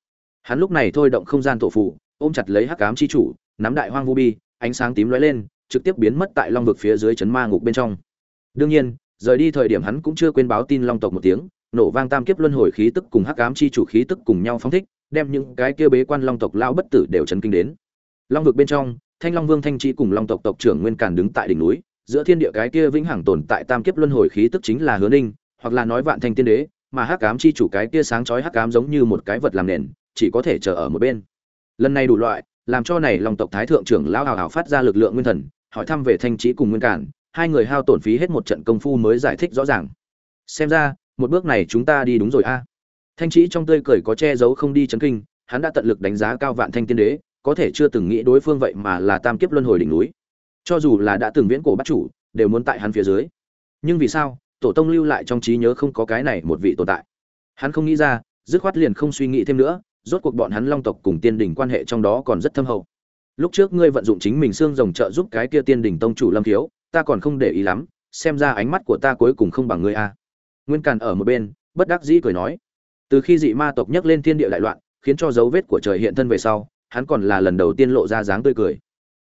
Speaker 1: Hắn lúc này thôi động không gian tổ phụ, ôm chặt lấy hắc cám chi chủ, nắm đại hoang vu bi, ánh sáng tím lóe lên, trực tiếp biến mất tại long vực phía dưới chấn ma ngục bên trong. Đương nhiên, rời đi thời điểm hắn cũng chưa quên báo tin long tộc một tiếng, nổ vang tam kiếp luân hồi khí tức cùng hắc ám chi chủ khí tức cùng nhau phóng thích, đem những cái kia bế quan long tộc lao bất tử đều chấn kinh đến. Long vực bên trong thanh long vương thanh trí cùng long tộc tộc trưởng nguyên càn đứng tại đỉnh núi, giữa thiên địa cái kia vĩnh hằng tồn tại tam kiếp luân hồi khí tức chính là hứa ninh, hoặc là nói vạn thanh tiên đế, mà hắc ám chi chủ cái kia sáng chói hắc ám giống như một cái vật làm nền, chỉ có thể chờ ở một bên. Lần này đủ loại, làm cho này long tộc thái thượng trưởng lão hào hào phát ra lực lượng nguyên thần, hỏi thăm về thanh trí cùng nguyên cản hai người hao tổn phí hết một trận công phu mới giải thích rõ ràng. Xem ra, một bước này chúng ta đi đúng rồi a. Thanh trí trong tươi cười có che giấu không đi chấn kinh, hắn đã tận lực đánh giá cao vạn thanh tiên đế có thể chưa từng nghĩ đối phương vậy mà là tam kiếp luân hồi đỉnh núi. Cho dù là đã từng viễn cổ bắt chủ, đều muốn tại hắn phía dưới. Nhưng vì sao, tổ tông lưu lại trong trí nhớ không có cái này một vị tồn tại? Hắn không nghĩ ra, dứt khoát liền không suy nghĩ thêm nữa, rốt cuộc bọn hắn long tộc cùng tiên đình quan hệ trong đó còn rất thâm hậu. Lúc trước ngươi vận dụng chính mình xương rồng trợ giúp cái kia tiên đình tông chủ lâm thiếu, ta còn không để ý lắm, xem ra ánh mắt của ta cuối cùng không bằng ngươi a. Nguyên càn ở một bên, bất đắc dĩ cười nói. Từ khi dị ma tộc nhấc lên thiên địa đại loạn, khiến cho dấu vết của trời hiện thân về sau hắn còn là lần đầu tiên lộ ra dáng tươi cười.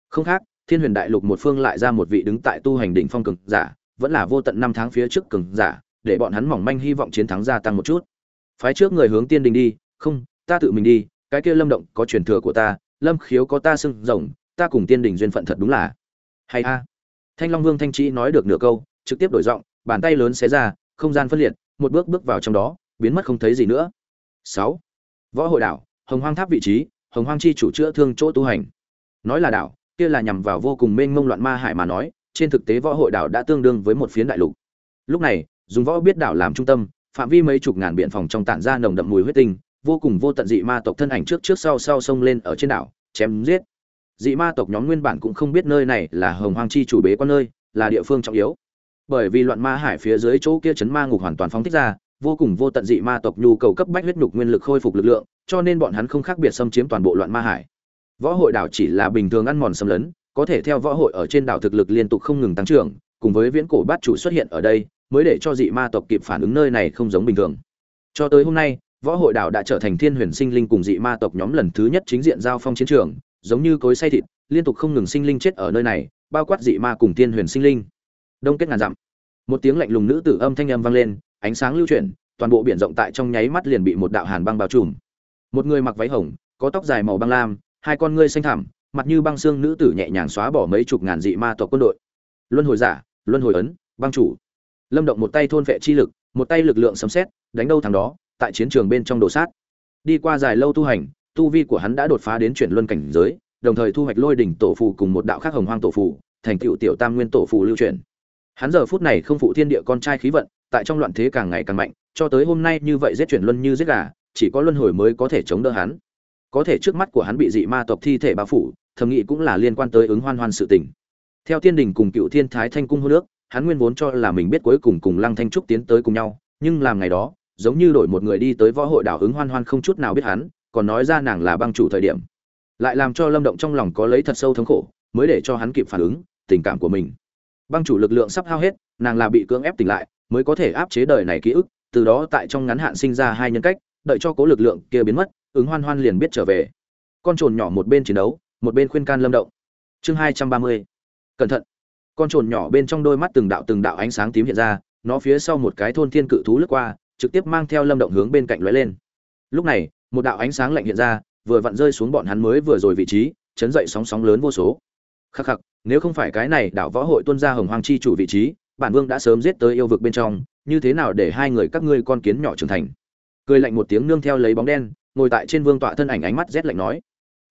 Speaker 1: Không khác, thiên huyền đại lục một phương lại ra một vị đứng tại tu hành đỉnh phong cường giả, vẫn là vô tận năm tháng phía trước cường giả, để bọn hắn mỏng manh hy vọng chiến thắng gia tăng một chút. Phái trước người hướng tiên đình đi, không, ta tự mình đi, cái kia lâm động có truyền thừa của ta, lâm khiếu có ta xưng rồng, ta cùng tiên đình duyên phận thật đúng là. Hay a. Thanh long vương thanh trí nói được nửa câu, trực tiếp đổi giọng, bàn tay lớn xé ra, không gian phân liệt, một bước bước vào trong đó, biến mất không thấy gì nữa. Sáu. Võ hội đảo, hồng hoang tháp vị trí hồng hoang chi chủ chữa thương chỗ tu hành. Nói là đảo, kia là nhằm vào vô cùng mênh mông loạn ma hải mà nói, trên thực tế võ hội đảo đã tương đương với một phiến đại lục. Lúc này, dùng võ biết đảo làm trung tâm, phạm vi mấy chục ngàn biện phòng trong tản ra nồng đậm mùi huyết tinh, vô cùng vô tận dị ma tộc thân ảnh trước trước sau sau xông lên ở trên đảo, chém giết. Dị ma tộc nhóm nguyên bản cũng không biết nơi này là hồng hoang chi chủ bế quan nơi, là địa phương trọng yếu. Bởi vì loạn ma hải phía dưới chỗ kia chấn ma ngục hoàn toàn phóng thích ra vô cùng vô tận dị ma tộc nhu cầu cấp bách huyết nhục nguyên lực khôi phục lực lượng, cho nên bọn hắn không khác biệt xâm chiếm toàn bộ loạn ma hải. Võ hội đảo chỉ là bình thường ăn mòn xâm lấn, có thể theo võ hội ở trên đảo thực lực liên tục không ngừng tăng trưởng, cùng với viễn cổ bát chủ xuất hiện ở đây, mới để cho dị ma tộc kịp phản ứng nơi này không giống bình thường. Cho tới hôm nay, võ hội đảo đã trở thành thiên huyền sinh linh cùng dị ma tộc nhóm lần thứ nhất chính diện giao phong chiến trường, giống như cối xay thịt, liên tục không ngừng sinh linh chết ở nơi này, bao quát dị ma cùng thiên huyền sinh linh. Đông kết ngàn dặm, một tiếng lạnh lùng nữ tử âm thanh âm vang lên ánh sáng lưu chuyển, toàn bộ biển rộng tại trong nháy mắt liền bị một đạo hàn băng bao trùm. Một người mặc váy hồng, có tóc dài màu băng lam, hai con ngươi xanh thẳm, mặt như băng xương nữ tử nhẹ nhàng xóa bỏ mấy chục ngàn dị ma tộc quân đội. Luân hồi giả, luân hồi ấn, băng chủ. Lâm động một tay thôn vệ chi lực, một tay lực lượng sấm xét đánh đâu thằng đó, tại chiến trường bên trong đồ sát. Đi qua dài lâu tu hành, tu vi của hắn đã đột phá đến chuyển luân cảnh giới, đồng thời thu hoạch lôi đỉnh tổ phù cùng một đạo khác hồng hoang tổ phù, thành tựu tiểu tam nguyên tổ phù lưu truyền hắn giờ phút này không phụ thiên địa con trai khí vận, tại trong loạn thế càng ngày càng mạnh, cho tới hôm nay như vậy giết chuyển luân như giết gà, chỉ có luân hồi mới có thể chống đỡ hắn. Có thể trước mắt của hắn bị dị ma tộc thi thể bao phủ, thầm nghĩ cũng là liên quan tới ứng hoan hoan sự tình. Theo tiên đình cùng cựu thiên thái thanh cung hô nước, hắn nguyên vốn cho là mình biết cuối cùng cùng lăng thanh trúc tiến tới cùng nhau, nhưng làm ngày đó, giống như đổi một người đi tới võ hội đảo ứng hoan hoan không chút nào biết hắn, còn nói ra nàng là băng chủ thời điểm. Lại làm cho lâm động trong lòng có lấy thật sâu thống khổ, mới để cho hắn kịp phản ứng, tình cảm của mình băng chủ lực lượng sắp hao hết, nàng là bị cưỡng ép tỉnh lại, mới có thể áp chế đời này ký ức, từ đó tại trong ngắn hạn sinh ra hai nhân cách, đợi cho cố lực lượng kia biến mất, ứng hoan hoan liền biết trở về. Con trồn nhỏ một bên chiến đấu, một bên khuyên can lâm động. Chương hai trăm ba mươi. Cẩn thận. Con trồn nhỏ bên trong đôi mắt từng đạo từng đạo ánh sáng tím hiện ra, nó phía sau một cái thôn thiên cự thú lướt qua, trực tiếp mang theo lâm động hướng bên cạnh lóe lên. Lúc này, một đạo ánh sáng lạnh hiện ra, vừa vặn rơi xuống bọn hắn mới vừa rồi vị trí, chấn dậy sóng sóng lớn vô số khắc khắc, nếu không phải cái này đảo võ hội tuân ra hồng hoàng chi chủ vị trí, bản vương đã sớm giết tới yêu vực bên trong, như thế nào để hai người các ngươi con kiến nhỏ trưởng thành? Cười lạnh một tiếng nương theo lấy bóng đen, ngồi tại trên vương tọa thân ảnh ánh mắt rét lạnh nói.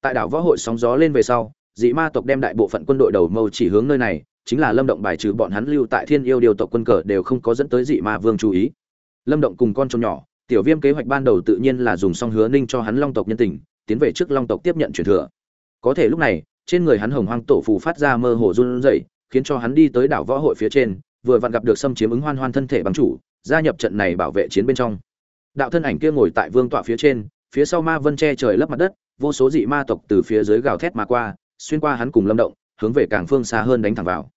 Speaker 1: Tại đảo võ hội sóng gió lên về sau, dị ma tộc đem đại bộ phận quân đội đầu mâu chỉ hướng nơi này, chính là lâm động bài trừ bọn hắn lưu tại thiên yêu điều tộc quân cờ đều không có dẫn tới dị ma vương chú ý. Lâm động cùng con trông nhỏ, tiểu viêm kế hoạch ban đầu tự nhiên là dùng song hứa ninh cho hắn long tộc nhân tình, tiến về trước long tộc tiếp nhận truyền thừa. Có thể lúc này trên người hắn hồng hoang tổ phù phát ra mơ hồ run rẩy, khiến cho hắn đi tới đảo võ hội phía trên, vừa vặn gặp được xâm chiếm ứng hoan hoan thân thể bằng chủ, gia nhập trận này bảo vệ chiến bên trong. Đạo thân ảnh kia ngồi tại vương tọa phía trên, phía sau ma vân che trời lấp mặt đất, vô số dị ma tộc từ phía dưới gào thét mà qua, xuyên qua hắn cùng lâm động, hướng về càng phương xa hơn đánh thẳng vào.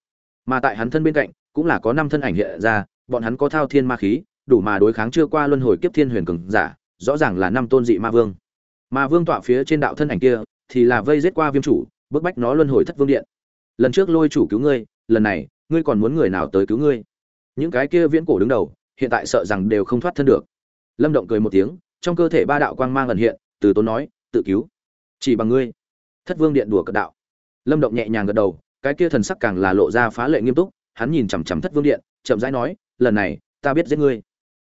Speaker 1: Mà tại hắn thân bên cạnh, cũng là có năm thân ảnh hiện ra, bọn hắn có thao thiên ma khí, đủ mà đối kháng chưa qua luân hồi kiếp thiên huyền cường giả, rõ ràng là năm tôn dị ma vương. Ma vương tọa phía trên đạo thân ảnh kia, thì là vây giết qua viêm chủ bức bách nó luân hồi thất vương điện. Lần trước lôi chủ cứu ngươi, lần này, ngươi còn muốn người nào tới cứu ngươi? Những cái kia viễn cổ đứng đầu, hiện tại sợ rằng đều không thoát thân được. Lâm động cười một tiếng, trong cơ thể ba đạo quang mang ẩn hiện, từ tốn nói, tự cứu. Chỉ bằng ngươi. Thất vương điện đùa cận đạo. Lâm động nhẹ nhàng gật đầu, cái kia thần sắc càng là lộ ra phá lệ nghiêm túc, hắn nhìn chằm chằm thất vương điện, chậm rãi nói, lần này, ta biết giết ngươi.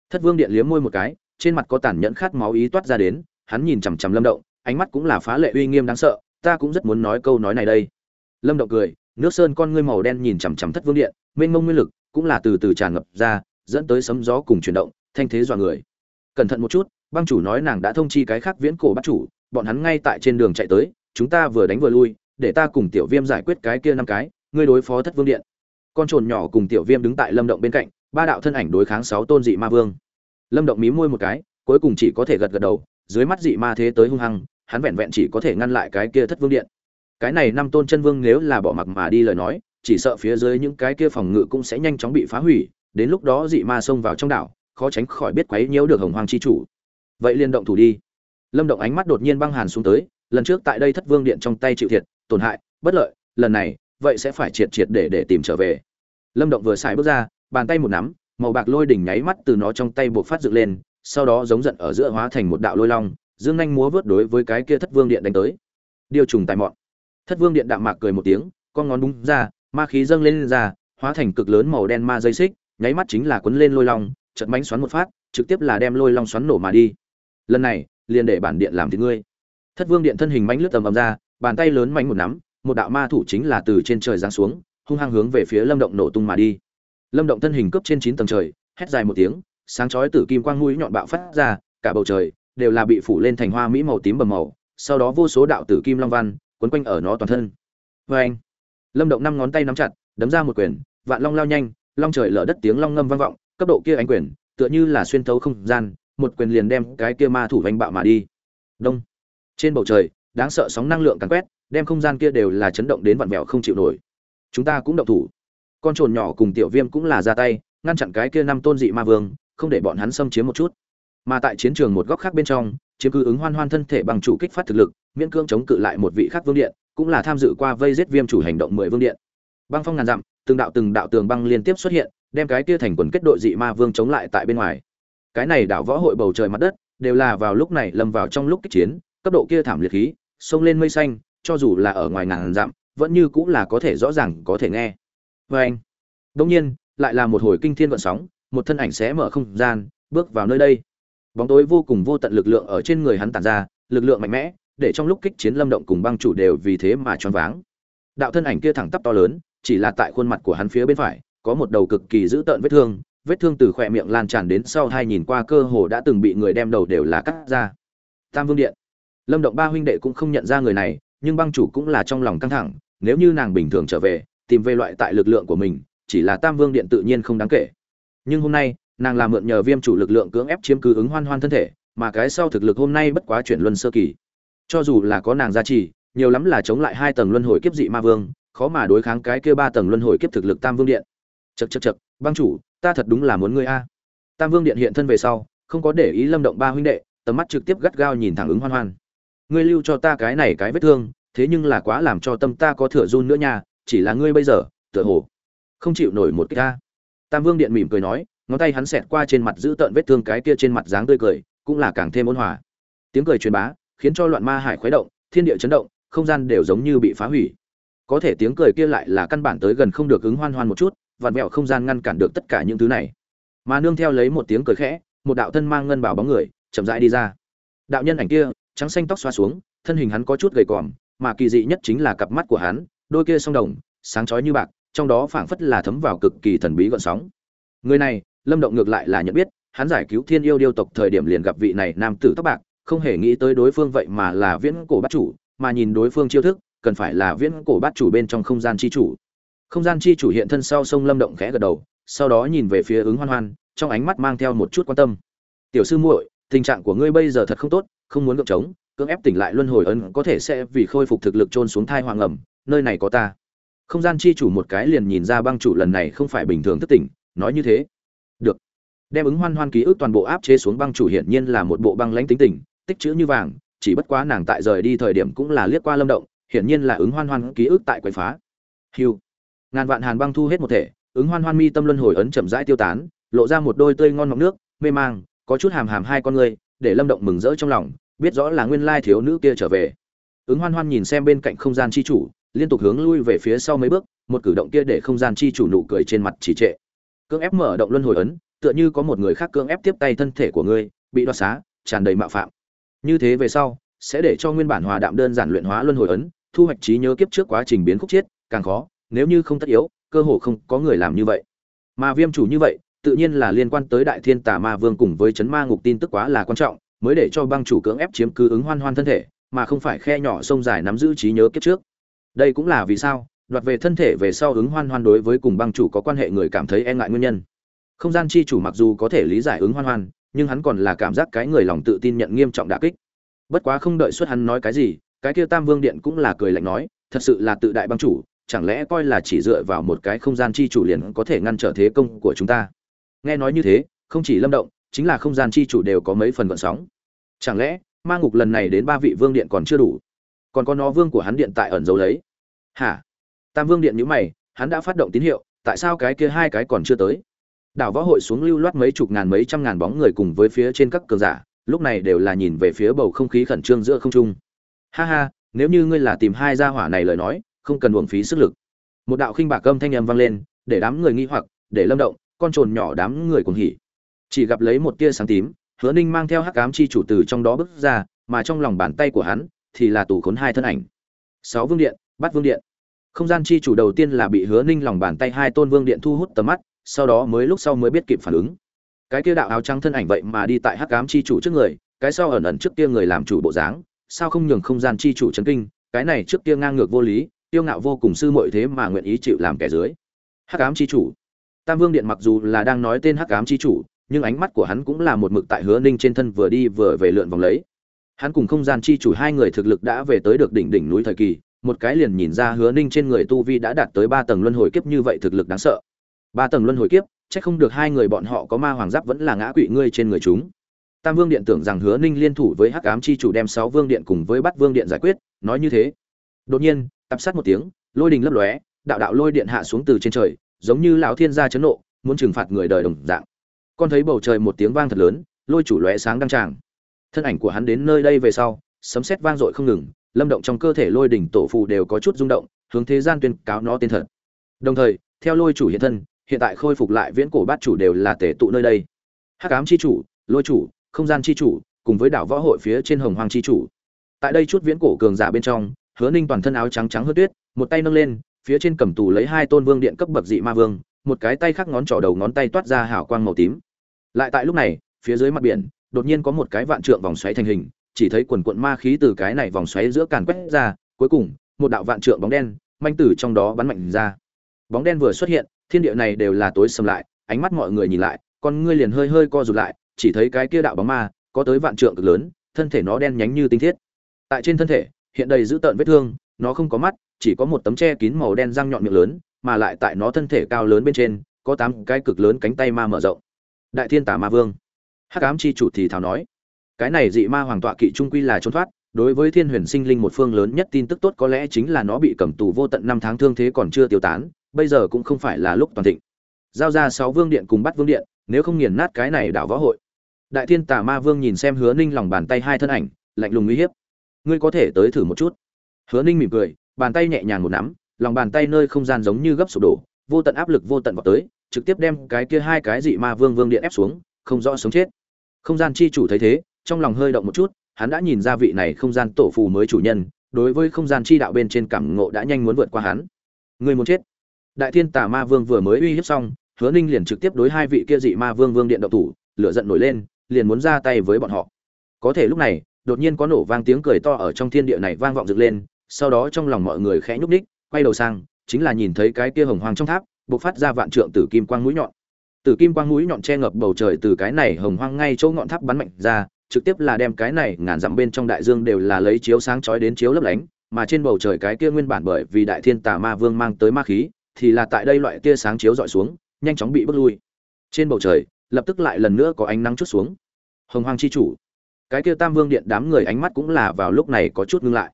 Speaker 1: Thất vương điện liếm môi một cái, trên mặt có tàn nhẫn khát máu ý toát ra đến, hắn nhìn chằm chằm lâm động, ánh mắt cũng là phá lệ uy nghiêm đáng sợ ta cũng rất muốn nói câu nói này đây. Lâm động cười, nước sơn con ngươi màu đen nhìn chằm chằm thất vương điện, mênh mông nguyên lực cũng là từ từ tràn ngập ra, dẫn tới sấm gió cùng chuyển động, thanh thế dọa người. Cẩn thận một chút, băng chủ nói nàng đã thông chi cái khác viễn cổ bắt chủ, bọn hắn ngay tại trên đường chạy tới, chúng ta vừa đánh vừa lui, để ta cùng tiểu viêm giải quyết cái kia năm cái, ngươi đối phó thất vương điện. Con trồn nhỏ cùng tiểu viêm đứng tại lâm động bên cạnh, ba đạo thân ảnh đối kháng sáu tôn dị ma vương. Lâm động mí môi một cái, cuối cùng chỉ có thể gật gật đầu, dưới mắt dị ma thế tới hung hăng hắn vẹn vẹn chỉ có thể ngăn lại cái kia thất vương điện. Cái này năm tôn chân vương nếu là bỏ mặc mà đi lời nói, chỉ sợ phía dưới những cái kia phòng ngự cũng sẽ nhanh chóng bị phá hủy, đến lúc đó dị ma xông vào trong đảo, khó tránh khỏi biết quấy nhiễu được hồng hoàng chi chủ. Vậy liên động thủ đi. Lâm động ánh mắt đột nhiên băng hàn xuống tới, lần trước tại đây thất vương điện trong tay chịu thiệt, tổn hại, bất lợi, lần này, vậy sẽ phải triệt triệt để để tìm trở về. Lâm động vừa xài bước ra, bàn tay một nắm, màu bạc lôi đỉnh nháy mắt từ nó trong tay buộc phát dựng lên, sau đó giống giận ở giữa hóa thành một đạo lôi long dương nhanh múa vớt đối với cái kia thất vương điện đánh tới. Điều trùng tài mọn. Thất vương điện đạm mạc cười một tiếng con ngón búng ra ma khí dâng lên, lên ra hóa thành cực lớn màu đen ma dây xích nháy mắt chính là quấn lên lôi long chật mánh xoắn một phát trực tiếp là đem lôi long xoắn nổ mà đi. Lần này liền để bản điện làm thì ngươi. Thất vương điện thân hình mánh lướt tầm ầm ra bàn tay lớn mánh một nắm một đạo ma thủ chính là từ trên trời giáng xuống hung hăng hướng về phía lâm động nổ tung mà đi. Lâm động thân hình cướp trên chín tầng trời hét dài một tiếng sáng chói tử kim quang mũi nhọn bạo phát ra cả bầu trời đều là bị phủ lên thành hoa mỹ màu tím bầm màu, sau đó vô số đạo tử kim long văn quấn quanh ở nó toàn thân. Vê anh, lâm động năm ngón tay nắm chặt, đấm ra một quyền, vạn long lao nhanh, long trời lở đất tiếng long ngâm vang vọng, cấp độ kia ánh quyền, tựa như là xuyên thấu không gian, một quyền liền đem cái kia ma thủ vành bạo mà đi. Đông. Trên bầu trời, đáng sợ sóng năng lượng càn quét, đem không gian kia đều là chấn động đến vặn vẹo không chịu nổi. Chúng ta cũng động thủ. Con trồn nhỏ cùng tiểu viêm cũng là ra tay, ngăn chặn cái kia năm tôn dị ma vương, không để bọn hắn xâm chiếm một chút mà tại chiến trường một góc khác bên trong, chiếm cứ ứng hoan hoan thân thể bằng chủ kích phát thực lực, miễn cưỡng chống cự lại một vị khác vương điện, cũng là tham dự qua vây giết viêm chủ hành động mười vương điện. Băng phong ngàn dặm, từng đạo từng đạo tường băng liên tiếp xuất hiện, đem cái kia thành quần kết đội dị ma vương chống lại tại bên ngoài. Cái này đảo võ hội bầu trời mặt đất, đều là vào lúc này lâm vào trong lúc kích chiến, cấp độ kia thảm liệt khí xông lên mây xanh, cho dù là ở ngoài ngàn dặm, vẫn như cũng là có thể rõ ràng có thể nghe. Vê anh đông nhiên, lại là một hồi kinh thiên vận sóng, một thân ảnh sẽ mở không gian, bước vào nơi đây bóng tối vô cùng vô tận lực lượng ở trên người hắn tản ra, lực lượng mạnh mẽ, để trong lúc kích chiến lâm động cùng băng chủ đều vì thế mà choáng váng. Đạo thân ảnh kia thẳng tắp to lớn, chỉ là tại khuôn mặt của hắn phía bên phải, có một đầu cực kỳ dữ tợn vết thương vết thương từ khỏe miệng lan tràn đến sau hai nhìn qua cơ hồ đã từng bị người đem đầu đều là cắt ra. Tam vương điện. Lâm động ba huynh đệ cũng không nhận ra người này, nhưng băng chủ cũng là trong lòng căng thẳng, nếu như nàng bình thường trở về, tìm về loại tại lực lượng của mình, chỉ là tam vương điện tự nhiên không đáng kể. Nhưng hôm nay nàng là mượn nhờ viêm chủ lực lượng cưỡng ép chiếm cứ ứng hoan hoan thân thể, mà cái sau thực lực hôm nay bất quá chuyển luân sơ kỳ. Cho dù là có nàng gia trì, nhiều lắm là chống lại hai tầng luân hồi kiếp dị ma vương, khó mà đối kháng cái kia ba tầng luân hồi kiếp thực lực tam vương điện. Chật chật chật băng chủ, ta thật đúng là muốn ngươi a. Tam vương điện hiện thân về sau, không có để ý lâm động ba huynh đệ, tầm mắt trực tiếp gắt gao nhìn thẳng ứng hoan hoan. Ngươi lưu cho ta cái này cái vết thương, thế nhưng là quá làm cho tâm ta có thừa run nữa nha, chỉ là ngươi bây giờ, tựa hồ không chịu nổi một cái ta. Tam vương điện mỉm cười nói ngón tay hắn xẹt qua trên mặt giữ tợn vết thương cái kia trên mặt dáng tươi cười, cũng là càng thêm ôn hòa. Tiếng cười truyền bá, khiến cho loạn ma hải khuấy động, thiên địa chấn động, không gian đều giống như bị phá hủy. Có thể tiếng cười kia lại là căn bản tới gần không được ứng hoan hoan một chút, vặn vẹo không gian ngăn cản được tất cả những thứ này. Mà nương theo lấy một tiếng cười khẽ, một đạo thân mang ngân bảo bóng người, chậm rãi đi ra. Đạo nhân ảnh kia, trắng xanh tóc xoa xuống, thân hình hắn có chút gầy còm, mà kỳ dị nhất chính là cặp mắt của hắn, đôi kia song đồng, sáng chói như bạc, trong đó phảng phất là thấm vào cực kỳ thần bí gợn sóng. Người này lâm động ngược lại là nhận biết, hắn giải cứu thiên yêu điêu tộc thời điểm liền gặp vị này nam tử tóc bạc, không hề nghĩ tới đối phương vậy mà là viễn cổ bát chủ, mà nhìn đối phương chiêu thức, cần phải là viễn cổ bát chủ bên trong không gian chi chủ. Không gian chi chủ hiện thân sau sông lâm động khẽ gật đầu, sau đó nhìn về phía ứng hoan hoan, trong ánh mắt mang theo một chút quan tâm. Tiểu sư muội, tình trạng của ngươi bây giờ thật không tốt, không muốn gượng trống, cưỡng ép tỉnh lại luân hồi ấn có thể sẽ vì khôi phục thực lực trôn xuống thai hoàng ẩm, nơi này có ta. Không gian chi chủ một cái liền nhìn ra băng chủ lần này không phải bình thường thức tỉnh, nói như thế đem ứng hoan hoan ký ức toàn bộ áp chế xuống băng chủ hiển nhiên là một bộ băng lãnh tính tình, tích chữ như vàng, chỉ bất quá nàng tại rời đi thời điểm cũng là liếc qua lâm động, hiển nhiên là ứng hoan hoan ký ức tại quậy phá. Hiu ngàn vạn hàn băng thu hết một thể, ứng hoan hoan mi tâm luân hồi ấn chậm rãi tiêu tán, lộ ra một đôi tươi ngon ngọc nước, mê mang, có chút hàm hàm hai con người, để lâm động mừng rỡ trong lòng, biết rõ là nguyên lai thiếu nữ kia trở về. Ứng hoan hoan nhìn xem bên cạnh không gian chi chủ, liên tục hướng lui về phía sau mấy bước, một cử động kia để không gian chi chủ nụ cười trên mặt chỉ trệ. Cưỡng ép mở động luân hồi ấn tựa như có một người khác cưỡng ép tiếp tay thân thể của ngươi, bị đoạt xá, tràn đầy mạo phạm. Như thế về sau, sẽ để cho nguyên bản hòa đạm đơn giản luyện hóa luân hồi ấn, thu hoạch trí nhớ kiếp trước quá trình biến khúc chiết càng khó, nếu như không tất yếu, cơ hồ không có người làm như vậy. Mà viêm chủ như vậy, tự nhiên là liên quan tới đại thiên tà ma vương cùng với chấn ma ngục tin tức quá là quan trọng, mới để cho băng chủ cưỡng ép chiếm cứ ứng hoan hoan thân thể, mà không phải khe nhỏ sông dài nắm giữ trí nhớ kiếp trước. Đây cũng là vì sao, đoạt về thân thể về sau ứng hoan hoan đối với cùng băng chủ có quan hệ người cảm thấy e ngại nguyên nhân không gian chi chủ mặc dù có thể lý giải ứng hoan hoan, nhưng hắn còn là cảm giác cái người lòng tự tin nhận nghiêm trọng đả kích. Bất quá không đợi suất hắn nói cái gì, cái kia tam vương điện cũng là cười lạnh nói, thật sự là tự đại băng chủ, chẳng lẽ coi là chỉ dựa vào một cái không gian chi chủ liền có thể ngăn trở thế công của chúng ta? Nghe nói như thế, không chỉ lâm động, chính là không gian chi chủ đều có mấy phần gợn sóng. Chẳng lẽ, ma ngục lần này đến ba vị vương điện còn chưa đủ? Còn có nó vương của hắn điện tại ẩn giấu lấy. Hả? Tam vương điện nhữ mày, hắn đã phát động tín hiệu, tại sao cái kia hai cái còn chưa tới? Đảo võ hội xuống lưu loát mấy chục ngàn mấy trăm ngàn bóng người cùng với phía trên các cường giả, lúc này đều là nhìn về phía bầu không khí khẩn trương giữa không trung. Ha ha, nếu như ngươi là tìm hai gia hỏa này lời nói, không cần uổng phí sức lực. Một đạo khinh bạc âm thanh âm vang lên, để đám người nghi hoặc, để lâm động, con trồn nhỏ đám người cuồng hỉ. Chỉ gặp lấy một tia sáng tím, hứa ninh mang theo hắc cám chi chủ từ trong đó bước ra, mà trong lòng bàn tay của hắn thì là tủ khốn hai thân ảnh. Sáu vương điện bắt vương điện. Không gian chi chủ đầu tiên là bị hứa ninh lòng bàn tay hai tôn vương điện thu hút tầm mắt sau đó mới lúc sau mới biết kịp phản ứng. Cái kia đạo áo trắng thân ảnh vậy mà đi tại hắc ám chi chủ trước người, cái sau ẩn ẩn trước kia người làm chủ bộ dáng, sao không nhường không gian chi chủ chấn kinh, cái này trước kia ngang ngược vô lý, tiêu ngạo vô cùng sư muội thế mà nguyện ý chịu làm kẻ dưới. Hắc ám chi chủ. Tam vương điện mặc dù là đang nói tên hắc ám chi chủ, nhưng ánh mắt của hắn cũng là một mực tại hứa ninh trên thân vừa đi vừa về lượn vòng lấy. Hắn cùng không gian chi chủ hai người thực lực đã về tới được đỉnh đỉnh núi thời kỳ, một cái liền nhìn ra hứa ninh trên người tu vi đã đạt tới ba tầng luân hồi kiếp như vậy thực lực đáng sợ ba tầng luân hồi kiếp, chắc không được hai người bọn họ có ma hoàng giáp vẫn là ngã quỵ ngươi trên người chúng. Tam vương điện tưởng rằng hứa ninh liên thủ với hắc ám chi chủ đem sáu vương điện cùng với bắt vương điện giải quyết, nói như thế. Đột nhiên, tập sát một tiếng, lôi đình lấp lóe, đạo đạo lôi điện hạ xuống từ trên trời, giống như lão thiên gia chấn nộ, muốn trừng phạt người đời đồng dạng. Con thấy bầu trời một tiếng vang thật lớn, lôi chủ lóe sáng đăng tràng. Thân ảnh của hắn đến nơi đây về sau, sấm sét vang dội không ngừng, lâm động trong cơ thể lôi đỉnh tổ phù đều có chút rung động, hướng thế gian tuyên cáo nó tên thật. Đồng thời, theo lôi chủ hiện thân hiện tại khôi phục lại viễn cổ bát chủ đều là tể tụ nơi đây. Hắc ám chi chủ, lôi chủ, không gian chi chủ, cùng với đảo võ hội phía trên hồng hoàng chi chủ. Tại đây chút viễn cổ cường giả bên trong, hứa ninh toàn thân áo trắng trắng hớt tuyết, một tay nâng lên, phía trên cầm tù lấy hai tôn vương điện cấp bậc dị ma vương, một cái tay khác ngón trỏ đầu ngón tay toát ra hào quang màu tím. Lại tại lúc này, phía dưới mặt biển, đột nhiên có một cái vạn trượng vòng xoáy thành hình, chỉ thấy quần quận ma khí từ cái này vòng xoáy giữa càn quét ra, cuối cùng, một đạo vạn trượng bóng đen, manh tử trong đó bắn mạnh ra. Bóng đen vừa xuất hiện thiên địa này đều là tối sầm lại, ánh mắt mọi người nhìn lại, con ngươi liền hơi hơi co rụt lại, chỉ thấy cái kia đạo bóng ma, có tới vạn trượng cực lớn, thân thể nó đen nhánh như tinh thiết. Tại trên thân thể, hiện đầy dữ tợn vết thương, nó không có mắt, chỉ có một tấm che kín màu đen răng nhọn miệng lớn, mà lại tại nó thân thể cao lớn bên trên, có tám cái cực lớn cánh tay ma mở rộng. Đại thiên tả ma vương. Hắc ám chi chủ thì thào nói, cái này dị ma hoàng tọa kỵ trung quy là trốn thoát, đối với thiên huyền sinh linh một phương lớn nhất tin tức tốt có lẽ chính là nó bị cầm tù vô tận năm tháng thương thế còn chưa tiêu tán bây giờ cũng không phải là lúc toàn thịnh. Giao ra sáu vương điện cùng bắt vương điện, nếu không nghiền nát cái này đảo võ hội. Đại thiên tà ma vương nhìn xem hứa ninh lòng bàn tay hai thân ảnh, lạnh lùng uy hiếp. Ngươi có thể tới thử một chút. Hứa ninh mỉm cười, bàn tay nhẹ nhàng một nắm, lòng bàn tay nơi không gian giống như gấp sụp đổ, vô tận áp lực vô tận vào tới, trực tiếp đem cái kia hai cái dị ma vương vương điện ép xuống, không rõ sống chết. Không gian chi chủ thấy thế, trong lòng hơi động một chút, hắn đã nhìn ra vị này không gian tổ phù mới chủ nhân, đối với không gian chi đạo bên trên cảm ngộ đã nhanh muốn vượt qua hắn. Người muốn chết? Đại thiên tà ma vương vừa mới uy hiếp xong, hứa ninh liền trực tiếp đối hai vị kia dị ma vương vương điện động thủ, lửa giận nổi lên, liền muốn ra tay với bọn họ. Có thể lúc này, đột nhiên có nổ vang tiếng cười to ở trong thiên địa này vang vọng dựng lên, sau đó trong lòng mọi người khẽ nhúc ních quay đầu sang, chính là nhìn thấy cái kia hồng hoang trong tháp, bộc phát ra vạn trượng tử kim quang mũi nhọn. Tử kim quang mũi nhọn che ngập bầu trời từ cái này hồng hoang ngay chỗ ngọn tháp bắn mạnh ra, trực tiếp là đem cái này ngàn dặm bên trong đại dương đều là lấy chiếu sáng chói đến chiếu lấp lánh, mà trên bầu trời cái kia nguyên bản bởi vì đại thiên tà ma vương mang tới ma khí thì là tại đây loại tia sáng chiếu dọi xuống, nhanh chóng bị bước lui. Trên bầu trời, lập tức lại lần nữa có ánh nắng chút xuống. Hồng hoang chi chủ. Cái kia tam vương điện đám người ánh mắt cũng là vào lúc này có chút ngưng lại.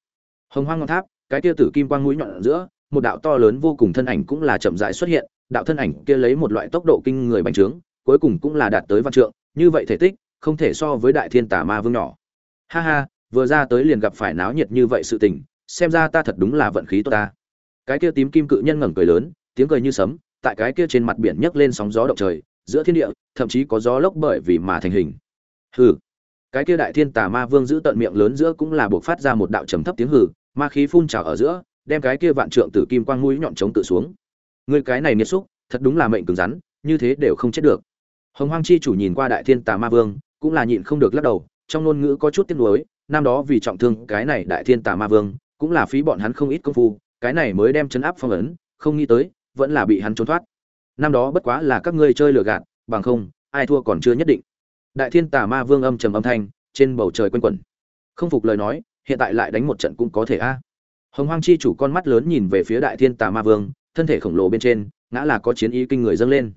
Speaker 1: Hồng hoang ngọn tháp, cái kia tử kim quang mũi nhọn ở giữa, một đạo to lớn vô cùng thân ảnh cũng là chậm rãi xuất hiện, đạo thân ảnh kia lấy một loại tốc độ kinh người bành trướng, cuối cùng cũng là đạt tới văn trượng, như vậy thể tích, không thể so với đại thiên tả ma vương nhỏ. Ha ha, vừa ra tới liền gặp phải náo nhiệt như vậy sự tình, xem ra ta thật đúng là vận khí tốt ta cái kia tím kim cự nhân ngẩng cười lớn, tiếng cười như sấm, tại cái kia trên mặt biển nhấc lên sóng gió động trời, giữa thiên địa, thậm chí có gió lốc bởi vì mà thành hình. Hừ. Cái kia đại thiên tà ma vương giữ tận miệng lớn giữa cũng là buộc phát ra một đạo trầm thấp tiếng hừ, ma khí phun trào ở giữa, đem cái kia vạn trượng tử kim quang mũi nhọn chống tự xuống. Người cái này nghiệt xúc, thật đúng là mệnh cứng rắn, như thế đều không chết được. Hồng hoang chi chủ nhìn qua đại thiên tà ma vương, cũng là nhịn không được lắc đầu, trong ngôn ngữ có chút tiếc nuối, năm đó vì trọng thương cái này đại thiên tà ma vương, cũng là phí bọn hắn không ít công phu cái này mới đem chấn áp phong ấn, không nghĩ tới, vẫn là bị hắn trốn thoát. Năm đó bất quá là các ngươi chơi lừa gạt, bằng không, ai thua còn chưa nhất định. Đại thiên tà ma vương âm trầm âm thanh, trên bầu trời quanh quẩn. Không phục lời nói, hiện tại lại đánh một trận cũng có thể a. Hồng hoang chi chủ con mắt lớn nhìn về phía đại thiên tà ma vương, thân thể khổng lồ bên trên, ngã là có chiến ý kinh người dâng lên.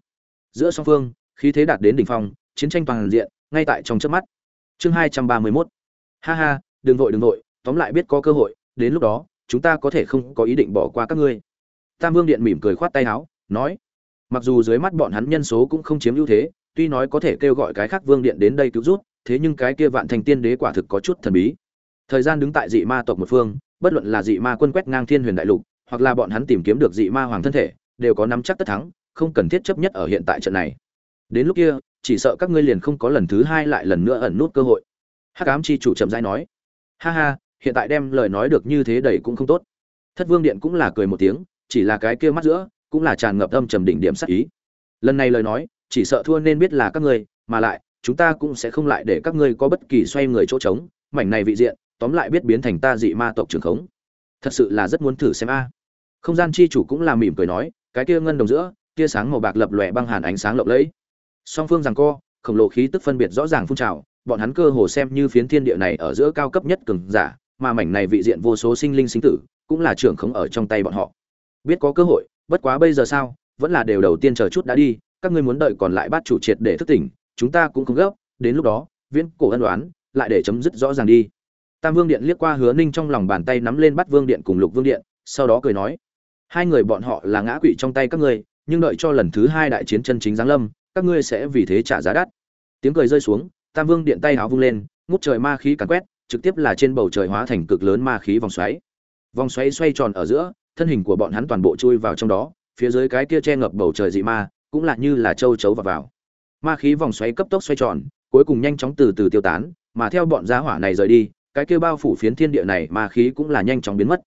Speaker 1: Giữa song phương, khí thế đạt đến đỉnh phong, chiến tranh toàn diện, ngay tại trong chớp mắt. Chương hai trăm ba mươi mốt. Ha ha, đừng vội đừng vội, tóm lại biết có cơ hội, đến lúc đó chúng ta có thể không có ý định bỏ qua các ngươi. Tam vương điện mỉm cười khoát tay áo, nói, mặc dù dưới mắt bọn hắn nhân số cũng không chiếm ưu thế, tuy nói có thể kêu gọi cái khác vương điện đến đây cứu rút thế nhưng cái kia vạn thành tiên đế quả thực có chút thần bí. Thời gian đứng tại dị ma tộc một phương, bất luận là dị ma quân quét ngang thiên huyền đại lục, hoặc là bọn hắn tìm kiếm được dị ma hoàng thân thể, đều có nắm chắc tất thắng, không cần thiết chấp nhất ở hiện tại trận này. Đến lúc kia, chỉ sợ các ngươi liền không có lần thứ hai lại lần nữa ẩn nút cơ hội. Hắc ám chi chủ chậm rãi nói, ha ha hiện tại đem lời nói được như thế đầy cũng không tốt. Thất vương điện cũng là cười một tiếng, chỉ là cái kia mắt giữa, cũng là tràn ngập âm trầm đỉnh điểm sắc ý. Lần này lời nói, chỉ sợ thua nên biết là các ngươi, mà lại, chúng ta cũng sẽ không lại để các ngươi có bất kỳ xoay người chỗ trống, mảnh này vị diện, tóm lại biết biến thành ta dị ma tộc trường khống. Thật sự là rất muốn thử xem a. Không gian chi chủ cũng là mỉm cười nói, cái kia ngân đồng giữa, tia sáng màu bạc lập lòe băng hàn ánh sáng lộng lẫy. Song phương rằng co, khổng lồ khí tức phân biệt rõ ràng phun trào, bọn hắn cơ hồ xem như phiến thiên địa này ở giữa cao cấp nhất cường giả mà mảnh này vị diện vô số sinh linh sinh tử cũng là trưởng khống ở trong tay bọn họ. Biết có cơ hội, bất quá bây giờ sao? Vẫn là đều đầu tiên chờ chút đã đi, các ngươi muốn đợi còn lại bắt chủ triệt để thức tỉnh, chúng ta cũng không gấp, đến lúc đó, viễn cổ ân đoán lại để chấm dứt rõ ràng đi. Tam vương điện liếc qua hứa ninh trong lòng bàn tay nắm lên bắt vương điện cùng lục vương điện, sau đó cười nói, hai người bọn họ là ngã quỵ trong tay các ngươi, nhưng đợi cho lần thứ hai đại chiến chân chính giáng lâm, các ngươi sẽ vì thế trả giá đắt. Tiếng cười rơi xuống, tam vương điện tay háo vung lên, ngút trời ma khí càn quét trực tiếp là trên bầu trời hóa thành cực lớn ma khí vòng xoáy. Vòng xoáy xoay tròn ở giữa, thân hình của bọn hắn toàn bộ chui vào trong đó, phía dưới cái kia che ngập bầu trời dị ma, cũng là như là châu chấu vào vào. Ma khí vòng xoáy cấp tốc xoay tròn, cuối cùng nhanh chóng từ từ tiêu tán, mà theo bọn giá hỏa này rời đi, cái kia bao phủ phiến thiên địa này ma khí cũng là nhanh chóng biến mất.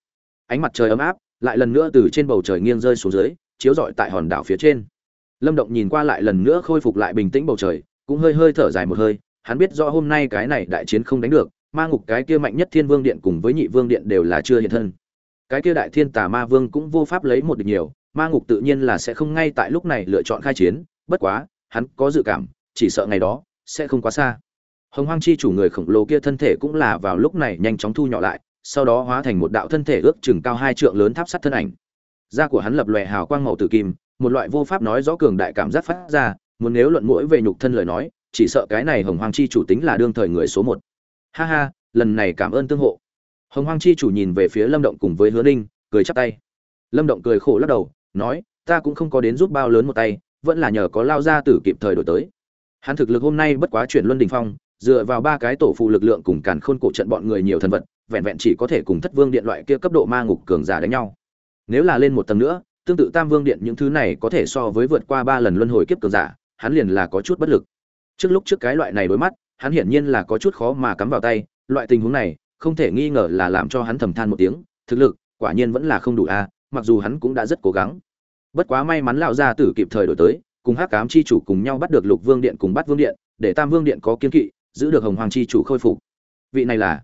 Speaker 1: Ánh mặt trời ấm áp, lại lần nữa từ trên bầu trời nghiêng rơi xuống dưới, chiếu rọi tại hòn đảo phía trên. Lâm động nhìn qua lại lần nữa khôi phục lại bình tĩnh bầu trời, cũng hơi hơi thở dài một hơi, hắn biết rõ hôm nay cái này đại chiến không đánh được ma ngục cái kia mạnh nhất thiên vương điện cùng với nhị vương điện đều là chưa hiện thân. Cái kia đại thiên tà ma vương cũng vô pháp lấy một được nhiều, ma ngục tự nhiên là sẽ không ngay tại lúc này lựa chọn khai chiến, bất quá, hắn có dự cảm, chỉ sợ ngày đó, sẽ không quá xa. Hồng hoang chi chủ người khổng lồ kia thân thể cũng là vào lúc này nhanh chóng thu nhỏ lại, sau đó hóa thành một đạo thân thể ước chừng cao hai trượng lớn tháp sắt thân ảnh. Da của hắn lập lòe hào quang màu tử kim, một loại vô pháp nói rõ cường đại cảm giác phát ra, muốn nếu luận mũi về nhục thân lời nói, chỉ sợ cái này hồng hoang chi chủ tính là đương thời người số một ha ha, lần này cảm ơn tương hộ. Hồng hoang chi chủ nhìn về phía lâm động cùng với hứa ninh, cười chắp tay. Lâm động cười khổ lắc đầu, nói, ta cũng không có đến giúp bao lớn một tay, vẫn là nhờ có lao ra tử kịp thời đổi tới. Hắn thực lực hôm nay bất quá chuyển luân đình phong, dựa vào ba cái tổ phụ lực lượng cùng càn khôn cổ trận bọn người nhiều thần vật, vẹn vẹn chỉ có thể cùng thất vương điện loại kia cấp độ ma ngục cường giả đánh nhau. Nếu là lên một tầng nữa, tương tự tam vương điện những thứ này có thể so với vượt qua ba lần luân hồi kiếp cường giả, hắn liền là có chút bất lực. Trước lúc trước cái loại này đối mắt hắn hiển nhiên là có chút khó mà cắm vào tay, loại tình huống này, không thể nghi ngờ là làm cho hắn thầm than một tiếng, thực lực, quả nhiên vẫn là không đủ a, mặc dù hắn cũng đã rất cố gắng. Bất quá may mắn lão gia tử kịp thời đổi tới, cùng hắc cám chi chủ cùng nhau bắt được lục vương điện cùng bắt vương điện, để tam vương điện có kiên kỵ, giữ được hồng hoàng chi chủ khôi phục. Vị này là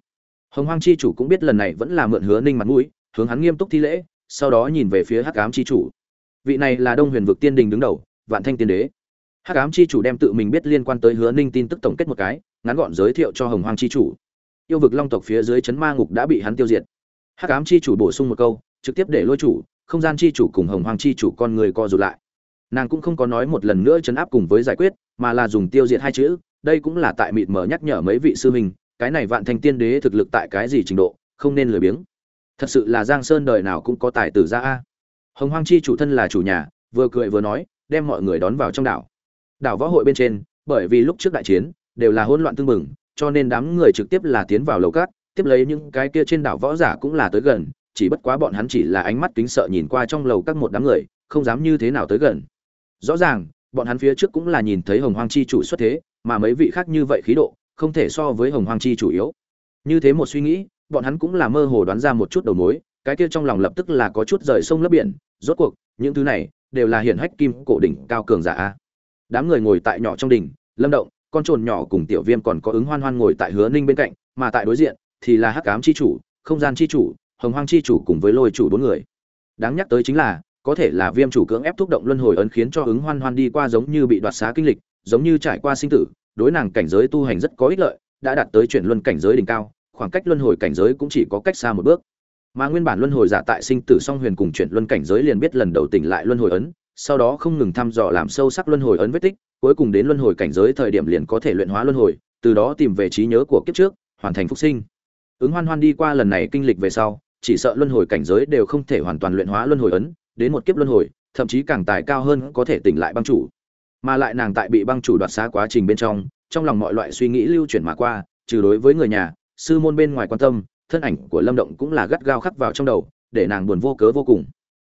Speaker 1: hồng hoàng chi chủ cũng biết lần này vẫn là mượn hứa ninh mặt mũi, hướng hắn nghiêm túc thi lễ, sau đó nhìn về phía hắc cám chi chủ. Vị này là đông huyền vực tiên đình đứng đầu, vạn thanh tiên đế hắc ám chi chủ đem tự mình biết liên quan tới hứa ninh tin tức tổng kết một cái, ngắn gọn giới thiệu cho hồng hoàng chi chủ. Yêu vực long tộc phía dưới chấn ma ngục đã bị hắn tiêu diệt. Hắc ám chi chủ bổ sung một câu, trực tiếp để lôi chủ, không gian chi chủ cùng hồng hoàng chi chủ con người co rụt lại. Nàng cũng không có nói một lần nữa chấn áp cùng với giải quyết, mà là dùng tiêu diệt hai chữ, đây cũng là tại mịt mờ nhắc nhở mấy vị sư huynh, cái này vạn thanh tiên đế thực lực tại cái gì trình độ, không nên lười biếng. Thật sự là giang sơn đời nào cũng có tài tử ra a. Hồng hoang chi chủ thân là chủ nhà, vừa cười vừa nói, đem mọi người đón vào trong đảo đảo võ hội bên trên, bởi vì lúc trước đại chiến, đều là hỗn loạn tương mừng cho nên đám người trực tiếp là tiến vào lầu cát, tiếp lấy những cái kia trên đảo võ giả cũng là tới gần, chỉ bất quá bọn hắn chỉ là ánh mắt kính sợ nhìn qua trong lầu các một đám người, không dám như thế nào tới gần. Rõ ràng, bọn hắn phía trước cũng là nhìn thấy hồng hoang chi chủ xuất thế, mà mấy vị khác như vậy khí độ, không thể so với hồng hoang chi chủ yếu. Như thế một suy nghĩ, bọn hắn cũng là mơ hồ đoán ra một chút đầu mối, cái kia trong lòng lập tức là có chút rời sông lấp biển, rốt cuộc, những thứ này, đều là hiển hách kim cổ đỉnh cao cường giả đám người ngồi tại nhỏ trong đỉnh lâm động, con trồn nhỏ cùng tiểu viêm còn có ứng hoan hoan ngồi tại hứa ninh bên cạnh, mà tại đối diện thì là hắc ám chi chủ, không gian chi chủ, hồng hoang chi chủ cùng với lôi chủ bốn người. Đáng nhắc tới chính là, có thể là viêm chủ cưỡng ép thúc động luân hồi ấn khiến cho ứng hoan hoan đi qua giống như bị đoạt xá kinh lịch, giống như trải qua sinh tử, đối nàng cảnh giới tu hành rất có ích lợi, đã đạt tới chuyển luân cảnh giới đỉnh cao, khoảng cách luân hồi cảnh giới cũng chỉ có cách xa một bước. Mà nguyên bản luân hồi giả tại sinh tử song huyền cùng chuyển luân cảnh giới liền biết lần đầu tỉnh lại luân hồi ấn sau đó không ngừng thăm dò làm sâu sắc luân hồi ấn vết tích, cuối cùng đến luân hồi cảnh giới thời điểm liền có thể luyện hóa luân hồi, từ đó tìm về trí nhớ của kiếp trước, hoàn thành phục sinh. Ứng hoan hoan đi qua lần này kinh lịch về sau, chỉ sợ luân hồi cảnh giới đều không thể hoàn toàn luyện hóa luân hồi ấn, đến một kiếp luân hồi, thậm chí càng tài cao hơn có thể tỉnh lại băng chủ. Mà lại nàng tại bị băng chủ đoạt xá quá trình bên trong trong lòng mọi loại suy nghĩ lưu chuyển mà qua, trừ đối với người nhà, sư môn bên ngoài quan tâm, thân ảnh của lâm động cũng là gắt gao khắc vào trong đầu, để nàng buồn vô cớ vô cùng.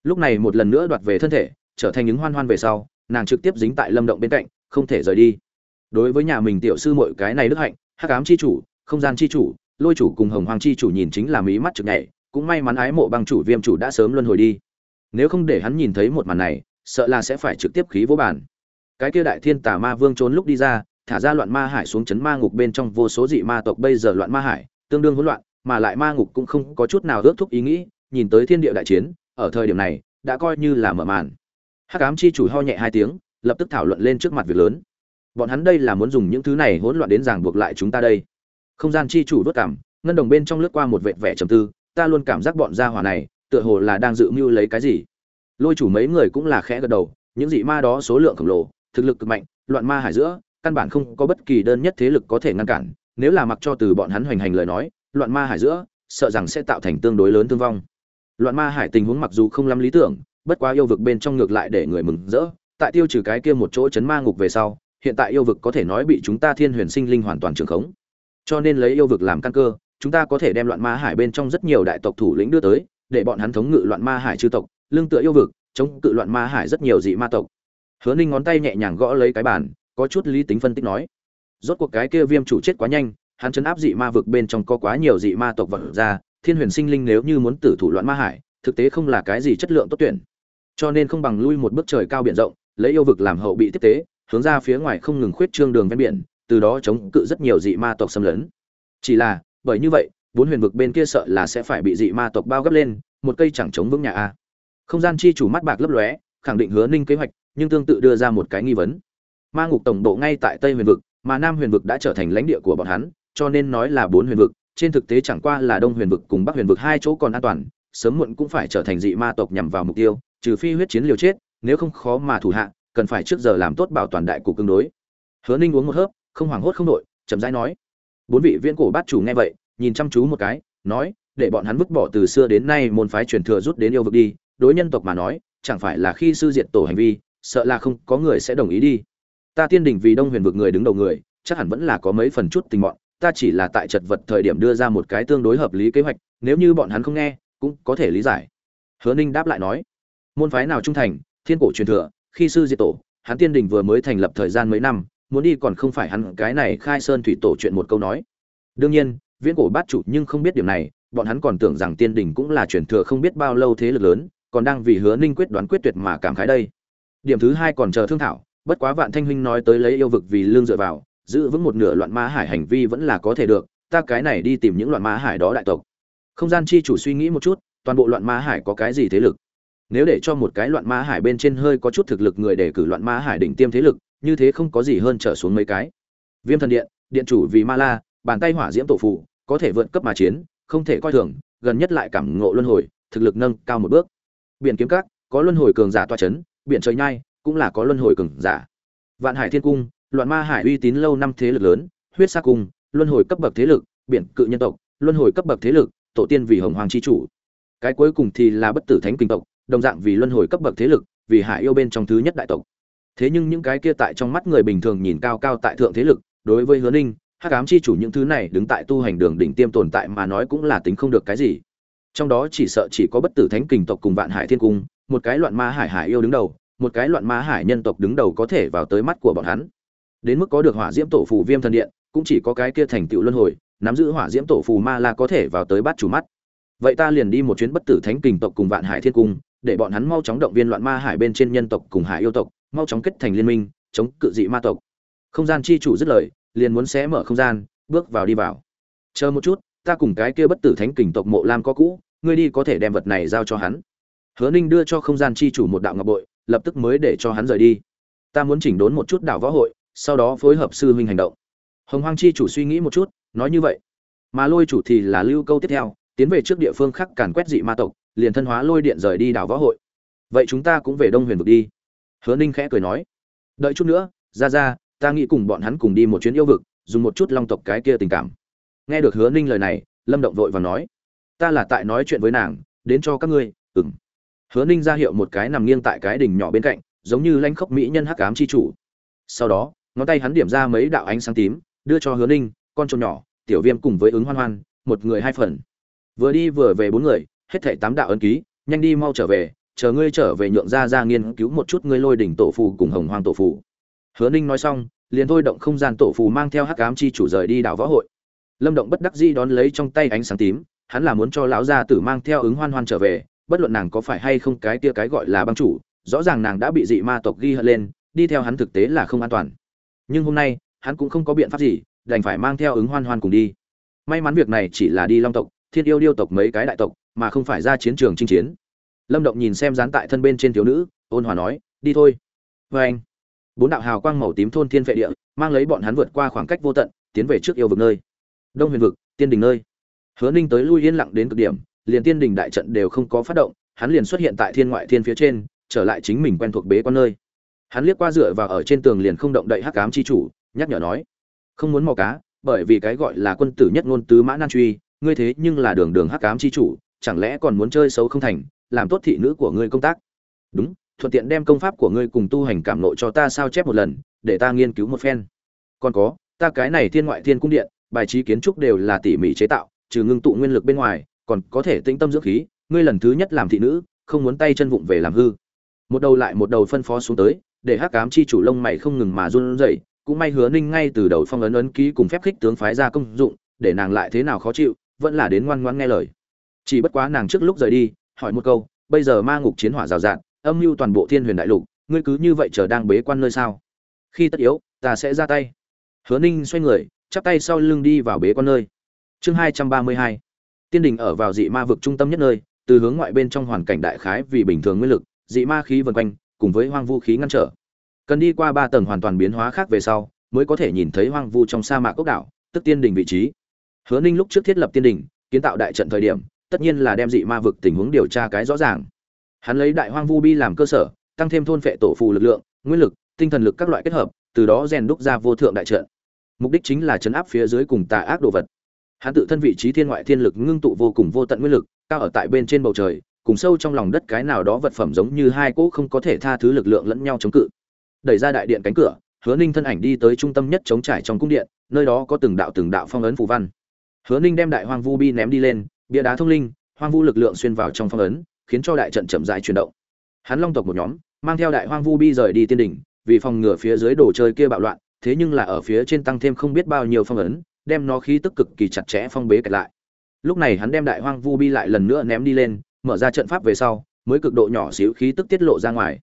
Speaker 1: Lúc này một lần nữa đoạt về thân thể trở thành những hoan hoan về sau, nàng trực tiếp dính tại lâm động bên cạnh, không thể rời đi. Đối với nhà mình tiểu sư mọi cái này đức hạnh, hắc ám chi chủ, không gian chi chủ, lôi chủ cùng hồng hoàng chi chủ nhìn chính là mí mắt trực nhảy, cũng may mắn ái mộ băng chủ viêm chủ đã sớm luân hồi đi. Nếu không để hắn nhìn thấy một màn này, sợ là sẽ phải trực tiếp khí vỗ bản cái kia đại thiên tà ma vương trốn lúc đi ra, thả ra loạn ma hải xuống chấn ma ngục bên trong vô số dị ma tộc bây giờ loạn ma hải, tương đương hỗn loạn, mà lại ma ngục cũng không có chút nào ước thúc ý nghĩ, nhìn tới thiên địa đại chiến, ở thời điểm này, đã coi như là mở màn hắc ám chi chủ ho nhẹ hai tiếng, lập tức thảo luận lên trước mặt việc lớn. Bọn hắn đây là muốn dùng những thứ này hỗn loạn đến ràng buộc lại chúng ta đây. Không gian chi chủ đốt cảm, ngân đồng bên trong lướt qua một vệt vẻ trầm tư, ta luôn cảm giác bọn gia hỏa này, tựa hồ là đang dự mưu lấy cái gì. Lôi chủ mấy người cũng là khẽ gật đầu, những dị ma đó số lượng khổng lồ, thực lực cực mạnh, loạn ma hải giữa, căn bản không có bất kỳ đơn nhất thế lực có thể ngăn cản, nếu là mặc cho từ bọn hắn hoành hành lời nói, loạn ma hải giữa, sợ rằng sẽ tạo thành tương đối lớn thương vong. Loạn ma hải tình huống mặc dù không lắm lý tưởng bất quá yêu vực bên trong ngược lại để người mừng rỡ. Tại tiêu trừ cái kia một chỗ chấn ma ngục về sau, hiện tại yêu vực có thể nói bị chúng ta thiên huyền sinh linh hoàn toàn trường khống. Cho nên lấy yêu vực làm căn cơ, chúng ta có thể đem loạn ma hải bên trong rất nhiều đại tộc thủ lĩnh đưa tới, để bọn hắn thống ngự loạn ma hải chư tộc lương tựa yêu vực, chống cự loạn ma hải rất nhiều dị ma tộc. Hứa ninh ngón tay nhẹ nhàng gõ lấy cái bàn, có chút lý tính phân tích nói. Rốt cuộc cái kia viêm chủ chết quá nhanh, hắn chấn áp dị ma vực bên trong có quá nhiều dị ma tộc vật ra, thiên huyền sinh linh nếu như muốn tử thủ loạn ma hải, thực tế không là cái gì chất lượng tốt tuyển cho nên không bằng lui một bước trời cao biển rộng, lấy yêu vực làm hậu bị tiếp tế, hướng ra phía ngoài không ngừng khuyết trương đường ven biển, từ đó chống cự rất nhiều dị ma tộc xâm lấn. Chỉ là, bởi như vậy, bốn huyền vực bên kia sợ là sẽ phải bị dị ma tộc bao gấp lên, một cây chẳng chống vững nhà a. Không gian chi chủ mắt bạc lấp lóe, khẳng định hứa ninh kế hoạch, nhưng tương tự đưa ra một cái nghi vấn. Ma ngục tổng bộ ngay tại tây huyền vực, mà nam huyền vực đã trở thành lãnh địa của bọn hắn, cho nên nói là bốn huyền vực, trên thực tế chẳng qua là đông huyền vực cùng bắc huyền vực hai chỗ còn an toàn, sớm muộn cũng phải trở thành dị ma tộc nhằm vào mục tiêu trừ phi huyết chiến liều chết, nếu không khó mà thủ hạ, cần phải trước giờ làm tốt bảo toàn đại cục tương đối. Hứa ninh uống một hớp, không hoảng hốt không đội, chậm rãi nói. Bốn vị viễn cổ bát chủ nghe vậy, nhìn chăm chú một cái, nói, để bọn hắn vứt bỏ từ xưa đến nay môn phái truyền thừa rút đến yêu vực đi, đối nhân tộc mà nói, chẳng phải là khi sư diệt tổ hành vi, sợ là không có người sẽ đồng ý đi. Ta tiên đỉnh vì đông huyền vực người đứng đầu người, chắc hẳn vẫn là có mấy phần chút tình mọn ta chỉ là tại chật vật thời điểm đưa ra một cái tương đối hợp lý kế hoạch, nếu như bọn hắn không nghe, cũng có thể lý giải. Hứa ninh đáp lại nói môn phái nào trung thành, thiên cổ truyền thừa, khi sư diệt tổ, hắn tiên đình vừa mới thành lập thời gian mấy năm, muốn đi còn không phải hắn, cái này khai sơn thủy tổ chuyện một câu nói. Đương nhiên, viễn cổ bát chủ nhưng không biết điểm này, bọn hắn còn tưởng rằng tiên đình cũng là truyền thừa không biết bao lâu thế lực lớn, còn đang vì hứa ninh quyết đoán quyết tuyệt mà cảm khái đây. Điểm thứ hai còn chờ thương thảo, bất quá vạn thanh huynh nói tới lấy yêu vực vì lương dựa vào, giữ vững một nửa loạn ma hải hành vi vẫn là có thể được, ta cái này đi tìm những loạn ma hải đó đại tộc. Không gian chi chủ suy nghĩ một chút, toàn bộ loạn ma hải có cái gì thế lực? Nếu để cho một cái loạn ma hải bên trên hơi có chút thực lực người để cử loạn ma hải đỉnh tiêm thế lực, như thế không có gì hơn trở xuống mấy cái. Viêm thần điện điện chủ vì ma la, bàn tay hỏa diễm tổ phụ, có thể vượt cấp mà chiến, không thể coi thường, gần nhất lại cảm ngộ luân hồi, thực lực nâng cao một bước. Biển kiếm các, có luân hồi cường giả toa chấn, biển trời nhai, cũng là có luân hồi cường giả. Vạn hải thiên cung, loạn ma hải uy tín lâu năm thế lực lớn, huyết sắc cung, luân hồi cấp bậc thế lực, biển cự nhân tộc, luân hồi cấp bậc thế lực, tổ tiên vì hồng hoàng chi chủ. Cái cuối cùng thì là bất tử thánh kinh tộc đồng dạng vì luân hồi cấp bậc thế lực, vì hải yêu bên trong thứ nhất đại tộc. Thế nhưng những cái kia tại trong mắt người bình thường nhìn cao cao tại thượng thế lực, đối với hứa ninh, hắc ám chi chủ những thứ này đứng tại tu hành đường đỉnh tiêm tồn tại mà nói cũng là tính không được cái gì. Trong đó chỉ sợ chỉ có bất tử thánh kình tộc cùng vạn hải thiên cung, một cái loạn ma hải hải yêu đứng đầu, một cái loạn ma hải nhân tộc đứng đầu có thể vào tới mắt của bọn hắn. Đến mức có được hỏa diễm tổ phù viêm thần điện, cũng chỉ có cái kia thành tựu luân hồi, nắm giữ hỏa diễm tổ phù ma la có thể vào tới bắt chủ mắt. Vậy ta liền đi một chuyến bất tử thánh kình tộc cùng vạn hải thiên cung để bọn hắn mau chóng động viên loạn ma hải bên trên nhân tộc cùng hải yêu tộc, mau chóng kết thành liên minh, chống cự dị ma tộc. Không gian chi chủ dứt lời, liền muốn xé mở không gian, bước vào đi vào. Chờ một chút, ta cùng cái kia bất tử thánh kình tộc mộ lam có cũ, ngươi đi có thể đem vật này giao cho hắn. Hứa ninh đưa cho không gian chi chủ một đạo ngọc bội, lập tức mới để cho hắn rời đi. Ta muốn chỉnh đốn một chút đảo võ hội, sau đó phối hợp sư huynh hành động. Hồng hoang chi chủ suy nghĩ một chút, nói như vậy. Mà lôi chủ thì là lưu câu tiếp theo, tiến về trước địa phương khác càn quét dị ma tộc liền thân hóa lôi điện rời đi đảo võ hội. Vậy chúng ta cũng về đông huyền vực đi. Hứa ninh khẽ cười nói. Đợi chút nữa, ra ra, ta nghĩ cùng bọn hắn cùng đi một chuyến yêu vực, dùng một chút long tộc cái kia tình cảm. Nghe được hứa ninh lời này, lâm động vội và nói. Ta là tại nói chuyện với nàng, đến cho các ngươi ừng hứa ninh ra hiệu một cái nằm nghiêng tại cái đỉnh nhỏ bên cạnh, giống như lanh khốc mỹ nhân hắc ám c h i chủ. Sau đó, ngón tay hắn điểm ra mấy đạo ánh sáng tím, đưa cho hứa ninh, con trồn nhỏ, tiểu viêm cùng với ứng hoan hoan, một người hai phần. Vừa đi vừa về bốn người hết thảy tám đạo ấn ký, nhanh đi mau trở về, chờ ngươi trở về nhượng ra ra nghiên cứu một chút ngươi lôi đỉnh tổ phù cùng hồng hoang tổ phù. Hứa ninh nói xong, liền thôi động không gian tổ phù mang theo hắc ám chi chủ rời đi đảo võ hội. Lâm động bất đắc dĩ đón lấy trong tay ánh sáng tím, hắn là muốn cho lão gia tử mang theo ứng hoan hoan trở về, bất luận nàng có phải hay không cái kia cái gọi là băng chủ, rõ ràng nàng đã bị dị ma tộc ghi hận lên, đi theo hắn thực tế là không an toàn. Nhưng hôm nay, hắn cũng không có biện pháp gì, đành phải mang theo ứng hoan hoan cùng đi. May mắn việc này chỉ là đi long tộc thiên yêu điêu tộc mấy cái đại tộc, mà không phải ra chiến trường chinh chiến. Lâm động nhìn xem dán tại thân bên trên thiếu nữ, ôn hòa nói, đi thôi. Vê anh, bốn đạo hào quang màu tím thôn thiên vệ địa, mang lấy bọn hắn vượt qua khoảng cách vô tận, tiến về trước yêu vực nơi. Đông huyền vực, tiên đình nơi. Hứa ninh tới lui yên lặng đến cực điểm, liền tiên đình đại trận đều không có phát động, hắn liền xuất hiện tại thiên ngoại thiên phía trên, trở lại chính mình quen thuộc bế quan nơi. Hắn liếc qua dựa vào ở trên tường liền không động đậy hắc cám chi chủ, nhắc nhở nói, không muốn mò cá, bởi vì cái gọi là quân tử nhất ngôn tứ mã nan truy ngươi thế nhưng là đường đường hắc ám chi chủ, chẳng lẽ còn muốn chơi xấu không thành, làm tốt thị nữ của ngươi công tác? Đúng, thuận tiện đem công pháp của ngươi cùng tu hành cảm nội cho ta sao chép một lần, để ta nghiên cứu một phen. Còn có, ta cái này thiên ngoại thiên cung điện, bài trí kiến trúc đều là tỉ mỉ chế tạo, trừ ngưng tụ nguyên lực bên ngoài, còn có thể tĩnh tâm dưỡng khí, ngươi lần thứ nhất làm thị nữ, không muốn tay chân vụng về làm hư. Một đầu lại một đầu phân phó xuống tới, để hắc ám chi chủ lông mày không ngừng mà run rẩy, cũng may hứa ninh ngay từ đầu phong ấn ấn ký cùng phép khích tướng phái ra công dụng, để nàng lại thế nào khó chịu vẫn là đến ngoan ngoãn nghe lời. Chỉ bất quá nàng trước lúc rời đi, hỏi một câu, bây giờ ma ngục chiến hỏa rào rạt, âm mưu toàn bộ thiên huyền đại lục, ngươi cứ như vậy chờ đang bế quan nơi sao? Khi tất yếu, ta sẽ ra tay. Hứa ninh xoay người, chắp tay sau lưng đi vào bế quan nơi. Chương hai trăm ba mươi hai. Tiên đình ở vào dị ma vực trung tâm nhất nơi, từ hướng ngoại bên trong hoàn cảnh đại khái vì bình thường nguyên lực, dị ma khí vần quanh, cùng với hoang vu khí ngăn trở. Cần đi qua ba tầng hoàn toàn biến hóa khác về sau, mới có thể nhìn thấy hoang vu trong sa mạc ốc đảo, tức tiên đình vị trí hứa ninh lúc trước thiết lập tiên Đỉnh, kiến tạo đại trận thời điểm, tất nhiên là đem dị ma vực tình huống điều tra cái rõ ràng. Hắn lấy đại hoang vu bi làm cơ sở, tăng thêm thôn phệ tổ phù lực lượng, nguyên lực, tinh thần lực các loại kết hợp, từ đó rèn đúc ra vô thượng đại trận. Mục đích chính là chấn áp phía dưới cùng tà ác đồ vật. Hắn tự thân vị trí thiên ngoại thiên lực ngưng tụ vô cùng vô tận nguyên lực, cao ở tại bên trên bầu trời, cùng sâu trong lòng đất cái nào đó vật phẩm giống như hai cỗ không có thể tha thứ lực lượng lẫn nhau chống cự. Đẩy ra đại điện cánh cửa, hứa ninh thân ảnh đi tới trung tâm nhất chống trải trong cung điện, nơi đó có từng đạo từng đạo phong ấn phù văn hứa ninh đem đại hoang vu bi ném đi lên, bia đá thông linh, hoang vu lực lượng xuyên vào trong phong ấn, khiến cho đại trận chậm rãi chuyển động. Hắn long tộc một nhóm, mang theo đại hoang vu bi rời đi tiên đỉnh, vì phòng ngừa phía dưới đồ chơi kia bạo loạn, thế nhưng là ở phía trên tăng thêm không biết bao nhiêu phong ấn, đem nó khí tức cực kỳ chặt chẽ phong bế kẹt lại. Lúc này hắn đem đại hoang vu bi lại lần nữa ném đi lên, mở ra trận pháp về sau, mới cực độ nhỏ xíu khí tức tiết lộ ra ngoài.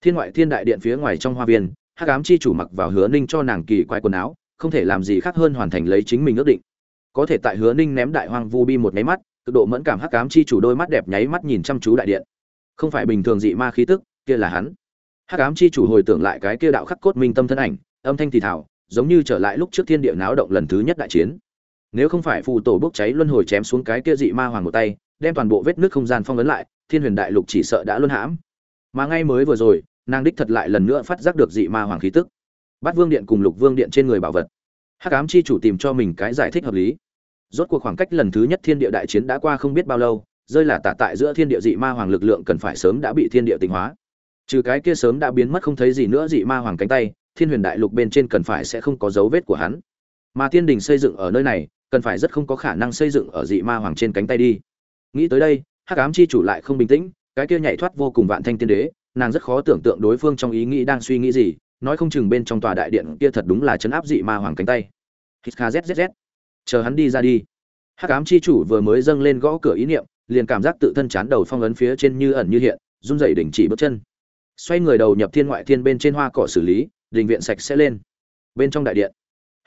Speaker 1: Thiên ngoại thiên đại điện phía ngoài trong hoa viên, hắc ám chi chủ mặc vào hứa ninh cho nàng kỳ quái quần áo, không thể làm gì khác hơn hoàn thành lấy chính mình ước định có thể tại hứa ninh ném đại hoang vu bi một nháy mắt, cực độ mẫn cảm hắc ám chi chủ đôi mắt đẹp nháy mắt nhìn chăm chú đại điện. Không phải bình thường dị ma khí tức, kia là hắn. Hắc ám chi chủ hồi tưởng lại cái kia đạo khắc cốt minh tâm thân ảnh, âm thanh thì thảo giống như trở lại lúc trước thiên địa náo động lần thứ nhất đại chiến. Nếu không phải phù tổ bốc cháy luân hồi chém xuống cái kia dị ma hoàng một tay, đem toàn bộ vết nước không gian phong ấn lại, thiên huyền đại lục chỉ sợ đã luân hãm. Mà ngay mới vừa rồi, nàng đích thật lại lần nữa phát giác được dị ma hoàng khí tức. Bắt vương điện cùng lục vương điện trên người bảo vật. Hắc ám chi chủ tìm cho mình cái giải thích hợp lý rốt cuộc khoảng cách lần thứ nhất thiên địa đại chiến đã qua không biết bao lâu, rơi là tạ tại giữa thiên địa dị ma hoàng lực lượng cần phải sớm đã bị thiên địa tinh hóa. Trừ cái kia sớm đã biến mất không thấy gì nữa dị ma hoàng cánh tay, thiên huyền đại lục bên trên cần phải sẽ không có dấu vết của hắn. Mà thiên đình xây dựng ở nơi này, cần phải rất không có khả năng xây dựng ở dị ma hoàng trên cánh tay đi. Nghĩ tới đây, hắc ám chi chủ lại không bình tĩnh, cái kia nhảy thoát vô cùng vạn thanh tiên đế, nàng rất khó tưởng tượng đối phương trong ý nghĩ đang suy nghĩ gì, nói không chừng bên trong tòa đại điện kia thật đúng là chấn áp dị ma hoàng cánh tay. Hít kha zzz chờ hắn đi ra đi. Hắc ám chi chủ vừa mới dâng lên gõ cửa ý niệm, liền cảm giác tự thân chán đầu phong ấn phía trên như ẩn như hiện, run rẩy đỉnh chỉ bước chân. Xoay người đầu nhập thiên ngoại thiên bên trên hoa cỏ xử lý, đình viện sạch sẽ lên. Bên trong đại điện,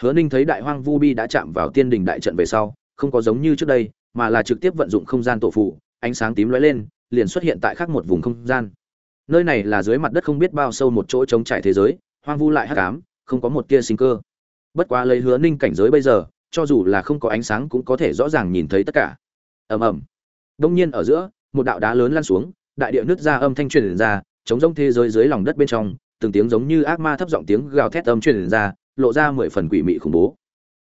Speaker 1: hứa ninh thấy đại hoang vu bi đã chạm vào tiên đình đại trận về sau, không có giống như trước đây, mà là trực tiếp vận dụng không gian tổ phụ, ánh sáng tím lóe lên, liền xuất hiện tại khác một vùng không gian. Nơi này là dưới mặt đất không biết bao sâu một chỗ trống trải thế giới, hoang vu lại hắc ám, không có một tia sinh cơ. Bất quá lấy hứa ninh cảnh giới bây giờ cho dù là không có ánh sáng cũng có thể rõ ràng nhìn thấy tất cả. Ầm ầm. Đông nhiên ở giữa, một đạo đá lớn lăn xuống, đại địa nứt ra âm thanh truyền ra, chống rông thế giới dưới lòng đất bên trong, từng tiếng giống như ác ma thấp giọng tiếng gào thét âm truyền ra, lộ ra mười phần quỷ mị khủng bố.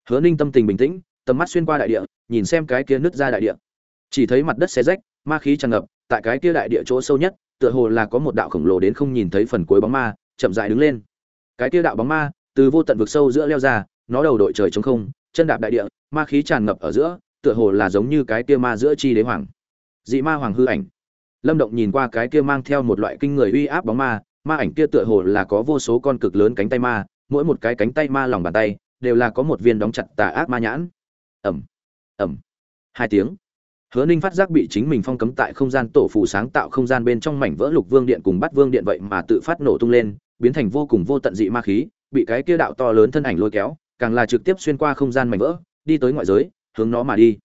Speaker 1: Hứa ninh tâm tình bình tĩnh, tầm mắt xuyên qua đại địa, nhìn xem cái kia nứt ra đại địa. Chỉ thấy mặt đất xé rách, ma khí tràn ngập, tại cái kia đại địa chỗ sâu nhất, tựa hồ là có một đạo khổng lồ đến không nhìn thấy phần cuối bóng ma, chậm rãi đứng lên. Cái kia đạo bóng ma, từ vô tận vực sâu giữa leo ra, nó đầu đội trời trống không chân đạp đại địa, ma khí tràn ngập ở giữa, tựa hồ là giống như cái kia ma giữa chi đế hoàng. Dị ma hoàng hư ảnh. Lâm động nhìn qua cái kia mang theo một loại kinh người uy áp bóng ma ma ảnh kia tựa hồ là có vô số con cực lớn cánh tay ma, mỗi một cái cánh tay ma lòng bàn tay, đều là có một viên đóng chặt tà ác ma nhãn. Ẩm ẩm hai tiếng. Hứa ninh phát giác bị chính mình phong cấm tại không gian tổ phù sáng tạo không gian bên trong mảnh vỡ lục vương điện cùng bắt vương điện vậy mà tự phát nổ tung lên, biến thành vô cùng vô tận dị ma khí, bị cái kia đạo to lớn thân ảnh lôi kéo càng là trực tiếp xuyên qua không gian mảnh vỡ, đi tới ngoại giới, hướng nó mà đi.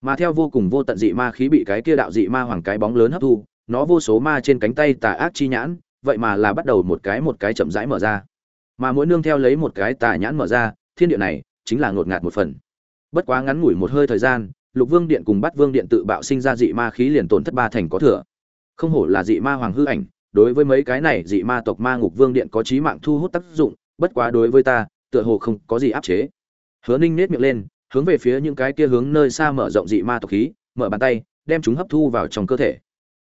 Speaker 1: Mà theo vô cùng vô tận dị ma khí bị cái kia đạo dị ma hoàng cái bóng lớn hấp thu, nó vô số ma trên cánh tay tà ác chi nhãn, vậy mà là bắt đầu một cái một cái chậm rãi mở ra. Mà mỗi nương theo lấy một cái tà nhãn mở ra, thiên địa này chính là ngột ngạt một phần. Bất quá ngắn ngủi một hơi thời gian, lục vương điện cùng bát vương điện tự bạo sinh ra dị ma khí liền tổn thất ba thành có thừa. Không hổ là dị ma hoàng hư ảnh, đối với mấy cái này dị ma tộc ma ngục vương điện có trí mạng thu hút tác dụng, bất quá đối với ta tựa hồ không có gì áp chế. Hứa ninh nết miệng lên, hướng về phía những cái kia hướng nơi xa mở rộng dị ma tộc khí, mở bàn tay, đem chúng hấp thu vào trong cơ thể.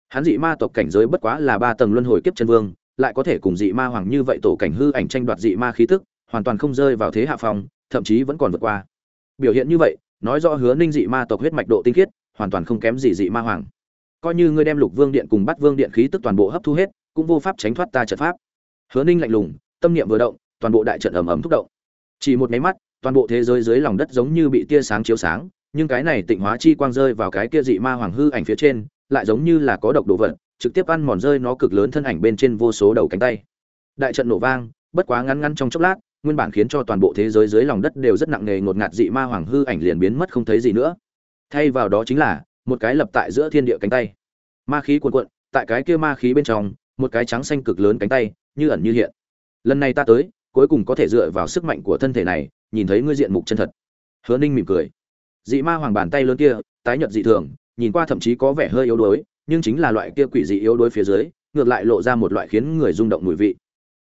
Speaker 1: Hắn dị ma tộc cảnh giới bất quá là ba tầng luân hồi kiếp chân vương, lại có thể cùng dị ma hoàng như vậy tổ cảnh hư ảnh tranh đoạt dị ma khí tức, hoàn toàn không rơi vào thế hạ phong, thậm chí vẫn còn vượt qua. Biểu hiện như vậy, nói rõ hứa ninh dị ma tộc huyết mạch độ tinh khiết, hoàn toàn không kém gì dị ma hoàng. Coi như ngươi đem lục vương điện cùng bắt vương điện khí tức toàn bộ hấp thu hết, cũng vô pháp tránh thoát ta trận pháp. Hứa ninh lạnh lùng, tâm niệm vừa động, toàn bộ đại trận ầm ầm thúc động chỉ một máy mắt, toàn bộ thế giới dưới lòng đất giống như bị tia sáng chiếu sáng, nhưng cái này tịnh hóa chi quang rơi vào cái kia dị ma hoàng hư ảnh phía trên, lại giống như là có độc đồ vật, trực tiếp ăn mòn rơi nó cực lớn thân ảnh bên trên vô số đầu cánh tay. Đại trận nổ vang, bất quá ngắn ngắn trong chốc lát, nguyên bản khiến cho toàn bộ thế giới dưới lòng đất đều rất nặng nề ngột ngạt dị ma hoàng hư ảnh liền biến mất không thấy gì nữa. Thay vào đó chính là, một cái lập tại giữa thiên địa cánh tay. Ma khí cuồn cuộn, tại cái kia ma khí bên trong, một cái trắng xanh cực lớn cánh tay, như ẩn như hiện. Lần này ta tới cuối cùng có thể dựa vào sức mạnh của thân thể này, nhìn thấy ngươi diện mục chân thật. Hứa ninh mỉm cười. Dị ma hoàng bàn tay lớn kia, tái nhợt dị thường, nhìn qua thậm chí có vẻ hơi yếu đuối, nhưng chính là loại kia quỷ dị yếu đuối phía dưới, ngược lại lộ ra một loại khiến người rung động mùi vị.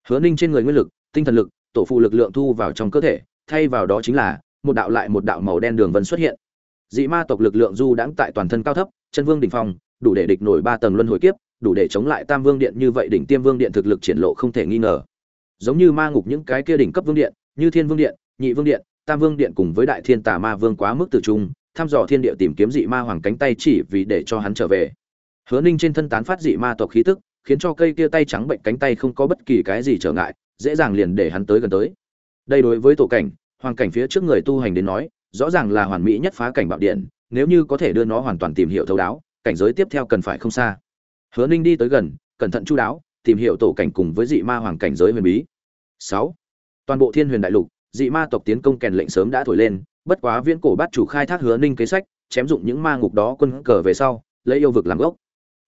Speaker 1: Hứa ninh trên người nguyên lực, tinh thần lực, tổ phụ lực lượng thu vào trong cơ thể, thay vào đó chính là một đạo lại một đạo màu đen đường vân xuất hiện. Dị ma tộc lực lượng du đãng tại toàn thân cao thấp, chân vương đỉnh phong, đủ để địch nổi ba tầng luân hồi kiếp, đủ để chống lại tam vương điện, như vậy đỉnh tiêm vương điện thực lực triển lộ không thể nghi ngờ giống như ma ngục những cái kia đỉnh cấp vương điện, như thiên vương điện, nhị vương điện, tam vương điện cùng với đại thiên tà ma vương quá mức tử trung, thăm dò thiên địa tìm kiếm dị ma hoàng cánh tay chỉ vì để cho hắn trở về. Hứa ninh trên thân tán phát dị ma tộc khí tức, khiến cho cây kia tay trắng bệnh cánh tay không có bất kỳ cái gì trở ngại, dễ dàng liền để hắn tới gần tới. Đây đối với tổ cảnh, hoàng cảnh phía trước người tu hành đến nói, rõ ràng là hoàn mỹ nhất phá cảnh bạo điện, nếu như có thể đưa nó hoàn toàn tìm hiểu thấu đáo, cảnh giới tiếp theo cần phải không xa. Hứa ninh đi tới gần, cẩn thận chu đáo tìm hiểu tổ cảnh cùng với dị ma hoàng cảnh giới huyền bí. Sáu, toàn bộ thiên huyền đại lục, dị ma tộc tiến công kèn lệnh sớm đã thổi lên, bất quá viễn cổ bát chủ khai thác hứa ninh kế sách, chém dụng những ma ngục đó quân cờ về sau, lấy yêu vực làm gốc.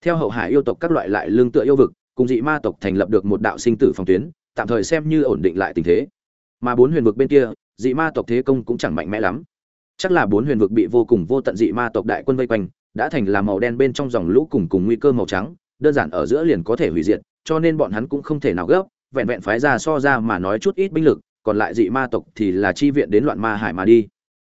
Speaker 1: Theo hậu hải yêu tộc các loại lại lương tựa yêu vực, cùng dị ma tộc thành lập được một đạo sinh tử phòng tuyến, tạm thời xem như ổn định lại tình thế. Mà bốn huyền vực bên kia, dị ma tộc thế công cũng chẳng mạnh mẽ lắm. Chắc là bốn huyền vực bị vô cùng vô tận dị ma tộc đại quân vây quanh, đã thành là màu đen bên trong dòng lũ cùng cùng nguy cơ màu trắng, đơn giản ở giữa liền có thể hủy diệt cho nên bọn hắn cũng không thể nào gấp, vẹn vẹn phái ra so ra mà nói chút ít binh lực, còn lại dị ma tộc thì là chi viện đến loạn ma hải mà đi.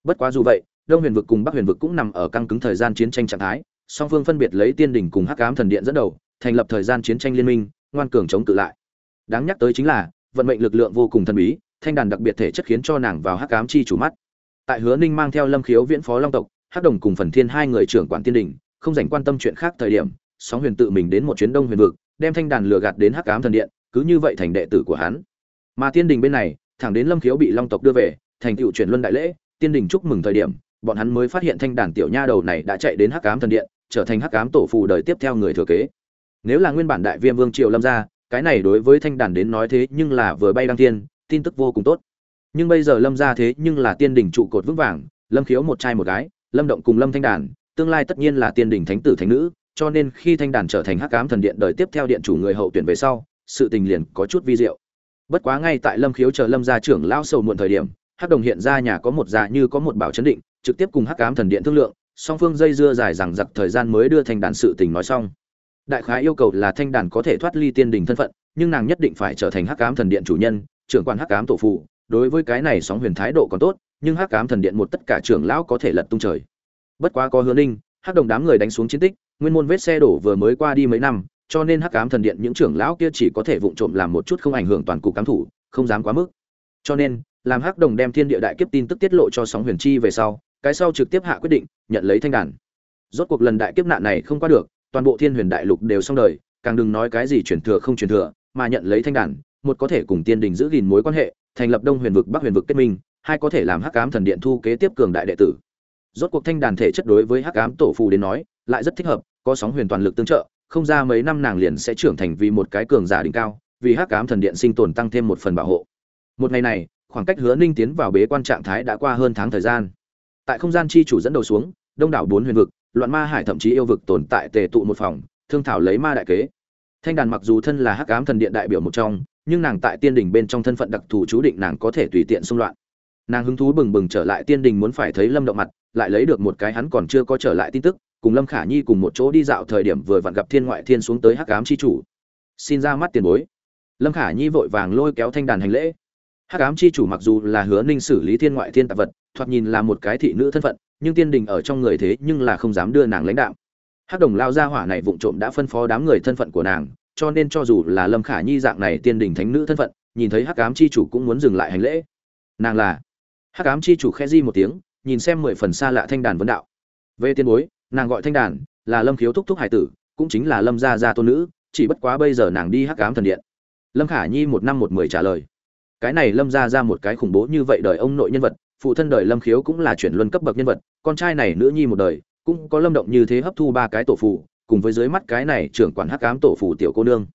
Speaker 1: Bất quá dù vậy, đông huyền vực cùng bắc huyền vực cũng nằm ở căng cứng thời gian chiến tranh trạng thái, song phương phân biệt lấy tiên đỉnh cùng hắc ám thần điện dẫn đầu, thành lập thời gian chiến tranh liên minh, ngoan cường chống cự lại. Đáng nhắc tới chính là, vận mệnh lực lượng vô cùng thần bí, thanh đàn đặc biệt thể chất khiến cho nàng vào hắc ám chi chủ mắt. Tại hứa ninh mang theo lâm khiếu viễn phó long tộc, hắc đồng cùng phần thiên hai người trưởng quản tiên đỉnh, không dành quan tâm chuyện khác thời điểm, sóng huyền tự mình đến một chuyến đông huyền vực đem thanh đàn lừa gạt đến hắc ám thần điện, cứ như vậy thành đệ tử của hắn. Mà tiên đình bên này, thẳng đến lâm khiếu bị long tộc đưa về, thành tựu chuyển luân đại lễ, tiên đình chúc mừng thời điểm, bọn hắn mới phát hiện thanh đàn tiểu nha đầu này đã chạy đến hắc ám thần điện, trở thành hắc ám tổ phù đời tiếp theo người thừa kế. Nếu là nguyên bản đại viêm vương triều lâm gia cái này đối với thanh đàn đến nói thế nhưng là vừa bay đăng tiên tin tức vô cùng tốt. Nhưng bây giờ lâm gia thế nhưng là tiên đình trụ cột vững vàng, lâm khiếu một trai một gái, lâm động cùng lâm thanh đàn, tương lai tất nhiên là tiên đình thánh tử thánh nữ cho nên khi thanh đàn trở thành hắc ám thần điện đời tiếp theo điện chủ người hậu tuyển về sau, sự tình liền có chút vi diệu. Bất quá ngay tại lâm khiếu chờ lâm gia trưởng lao sầu muộn thời điểm, hắc đồng hiện ra nhà có một già như có một bảo chấn định, trực tiếp cùng hắc ám thần điện thương lượng, song phương dây dưa dài rằng giặc thời gian mới đưa thanh đàn sự tình nói xong. Đại khái yêu cầu là thanh đàn có thể thoát ly tiên đình thân phận, nhưng nàng nhất định phải trở thành hắc ám thần điện chủ nhân, trưởng quan hắc ám tổ phụ. Đối với cái này sóng huyền thái độ còn tốt, nhưng hắc ám thần điện một tất cả trưởng lão có thể lật tung trời. Bất quá có hứa ninh hắc đồng đám người đánh xuống chiến tích, nguyên môn vết xe đổ vừa mới qua đi mấy năm, cho nên hắc ám thần điện những trưởng lão kia chỉ có thể vụng trộm làm một chút không ảnh hưởng toàn cục cám thủ, không dám quá mức. Cho nên, làm hắc đồng đem thiên địa đại kiếp tin tức tiết lộ cho sóng huyền chi về sau, cái sau trực tiếp hạ quyết định, nhận lấy thanh đàn. Rốt cuộc lần đại kiếp nạn này không qua được, toàn bộ thiên huyền đại lục đều xong đời, càng đừng nói cái gì truyền thừa không truyền thừa, mà nhận lấy thanh đàn, một có thể cùng tiên đình giữ gìn mối quan hệ, thành lập đông huyền vực, bắc huyền vực kết minh, hai có thể làm hắc ám thần điện thu kế tiếp cường đại đệ tử rốt cuộc thanh đàn thể chất đối với hắc ám tổ phù đến nói, lại rất thích hợp, có sóng huyền toàn lực tương trợ, không ra mấy năm nàng liền sẽ trưởng thành vì một cái cường giả đỉnh cao, vì hắc ám thần điện sinh tồn tăng thêm một phần bảo hộ. Một ngày này, khoảng cách hứa ninh tiến vào bế quan trạng thái đã qua hơn tháng thời gian. Tại không gian chi chủ dẫn đầu xuống, đông đảo bốn huyền vực, loạn ma hải thậm chí yêu vực tồn tại tề tụ một phòng, thương thảo lấy ma đại kế. Thanh đàn mặc dù thân là hắc ám thần điện đại biểu một trong, nhưng nàng tại tiên đình bên trong thân phận đặc thù chú định nàng có thể tùy tiện xung loạn. Nàng hứng thú bừng bừng trở lại tiên đình muốn phải thấy lâm động mặt lại lấy được một cái hắn còn chưa có trở lại tin tức, cùng lâm khả nhi cùng một chỗ đi dạo thời điểm vừa vặn gặp thiên ngoại thiên xuống tới hắc ám chi chủ. Xin ra mắt tiền bối. Lâm khả nhi vội vàng lôi kéo thanh đàn hành lễ. Hắc ám chi chủ mặc dù là hứa ninh xử lý thiên ngoại thiên tạp vật, thoạt nhìn là một cái thị nữ thân phận, nhưng tiên đình ở trong người thế nhưng là không dám đưa nàng lãnh đạo hắc đồng lao ra hỏa này vụng trộm đã phân phó đám người thân phận của nàng, cho nên cho dù là lâm khả nhi dạng này tiên đình thánh nữ thân phận, nhìn thấy hắc ám chi chủ cũng muốn dừng lại hành lễ. Nàng là? Hắc ám chi chủ khe di một tiếng nhìn xem mười phần xa lạ thanh đàn vấn đạo. Về tiên bối, nàng gọi thanh đàn, là lâm khiếu thúc thúc hải tử, cũng chính là lâm gia gia tôn nữ, chỉ bất quá bây giờ nàng đi hắc ám thần điện. Lâm khả nhi một năm một mười trả lời. Cái này lâm gia ra một cái khủng bố như vậy đời ông nội nhân vật, phụ thân đời lâm khiếu cũng là chuyển luân cấp bậc nhân vật, con trai này nữ nhi một đời, cũng có lâm động như thế hấp thu ba cái tổ phụ cùng với dưới mắt cái này trưởng quản hắc ám tổ phụ tiểu cô nương.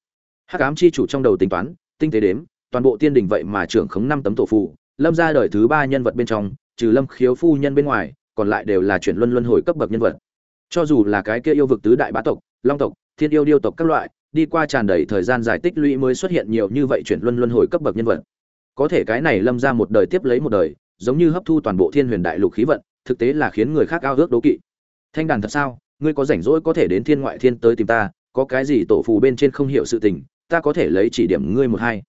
Speaker 1: Hắc ám chi chủ trong đầu tính toán, tinh tế đếm, toàn bộ tiên đình vậy mà trưởng khống năm tấm tổ phụ lâm gia đời thứ ba nhân vật bên trong trừ lâm khiếu phu nhân bên ngoài, còn lại đều là chuyển luân luân hồi cấp bậc nhân vật. Cho dù là cái kia yêu vực tứ đại bá tộc, long tộc, thiên yêu điêu tộc các loại, đi qua tràn đầy thời gian dài tích lũy mới xuất hiện nhiều như vậy chuyển luân luân hồi cấp bậc nhân vật. Có thể cái này lâm ra một đời tiếp lấy một đời, giống như hấp thu toàn bộ thiên huyền đại lục khí vận, thực tế là khiến người khác ao ước đố kỵ. Thanh đàn thật sao? Ngươi có rảnh rỗi có thể đến thiên ngoại thiên tới tìm ta, có cái gì tổ phù bên trên không hiểu sự tình, ta có thể lấy chỉ điểm ngươi một hai.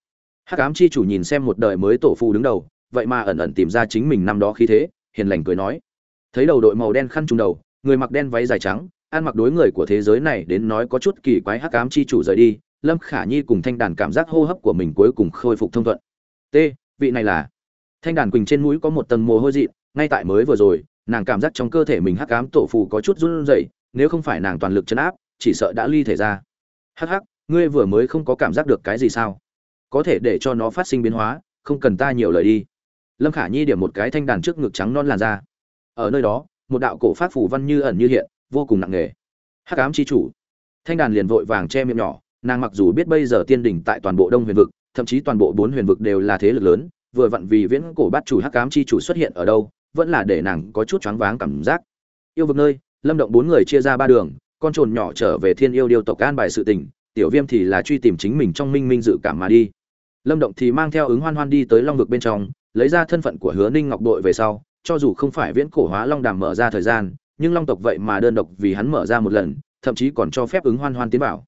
Speaker 1: Hắc ám chi chủ nhìn xem một đời mới tổ phù đứng đầu vậy mà ẩn ẩn tìm ra chính mình năm đó khí thế, hiền lành cười nói. Thấy đầu đội màu đen khăn trùng đầu, người mặc đen váy dài trắng, ăn mặc đối người của thế giới này đến nói có chút kỳ quái hắc ám chi chủ rời đi, lâm khả nhi cùng thanh đàn cảm giác hô hấp của mình cuối cùng khôi phục thông thuận. T, vị này là? Thanh đàn quỳnh trên mũi có một tầng mồ hôi dị ngay tại mới vừa rồi, nàng cảm giác trong cơ thể mình hắc ám tổ phù có chút run rẩy, nếu không phải nàng toàn lực chấn áp, chỉ sợ đã ly thể ra. Hắc hắc, ngươi vừa mới không có cảm giác được cái gì sao? Có thể để cho nó phát sinh biến hóa, không cần ta nhiều lời đi lâm khả nhi điểm một cái thanh đàn trước ngực trắng non làn da. Ở nơi đó, một đạo cổ phát phủ văn như ẩn như hiện, vô cùng nặng nề. Hắc ám chi chủ. Thanh đàn liền vội vàng che miệng nhỏ, nàng mặc dù biết bây giờ tiên đỉnh tại toàn bộ đông huyền vực, thậm chí toàn bộ bốn huyền vực đều là thế lực lớn, vừa vặn vì viễn cổ bát chủ hắc ám chi chủ xuất hiện ở đâu, vẫn là để nàng có chút choáng váng cảm giác. Yêu vực nơi, lâm động bốn người chia ra ba đường, con trồn nhỏ trở về thiên yêu điêu tộc an bài sự tình, tiểu viêm thì là truy tìm chính mình trong minh minh dự cảm mà đi lâm động thì mang theo ứng hoan hoan đi tới long vực bên trong, lấy ra thân phận của hứa ninh ngọc đội về sau, cho dù không phải viễn cổ hóa long đàm mở ra thời gian, nhưng long tộc vậy mà đơn độc vì hắn mở ra một lần, thậm chí còn cho phép ứng hoan hoan tiến bảo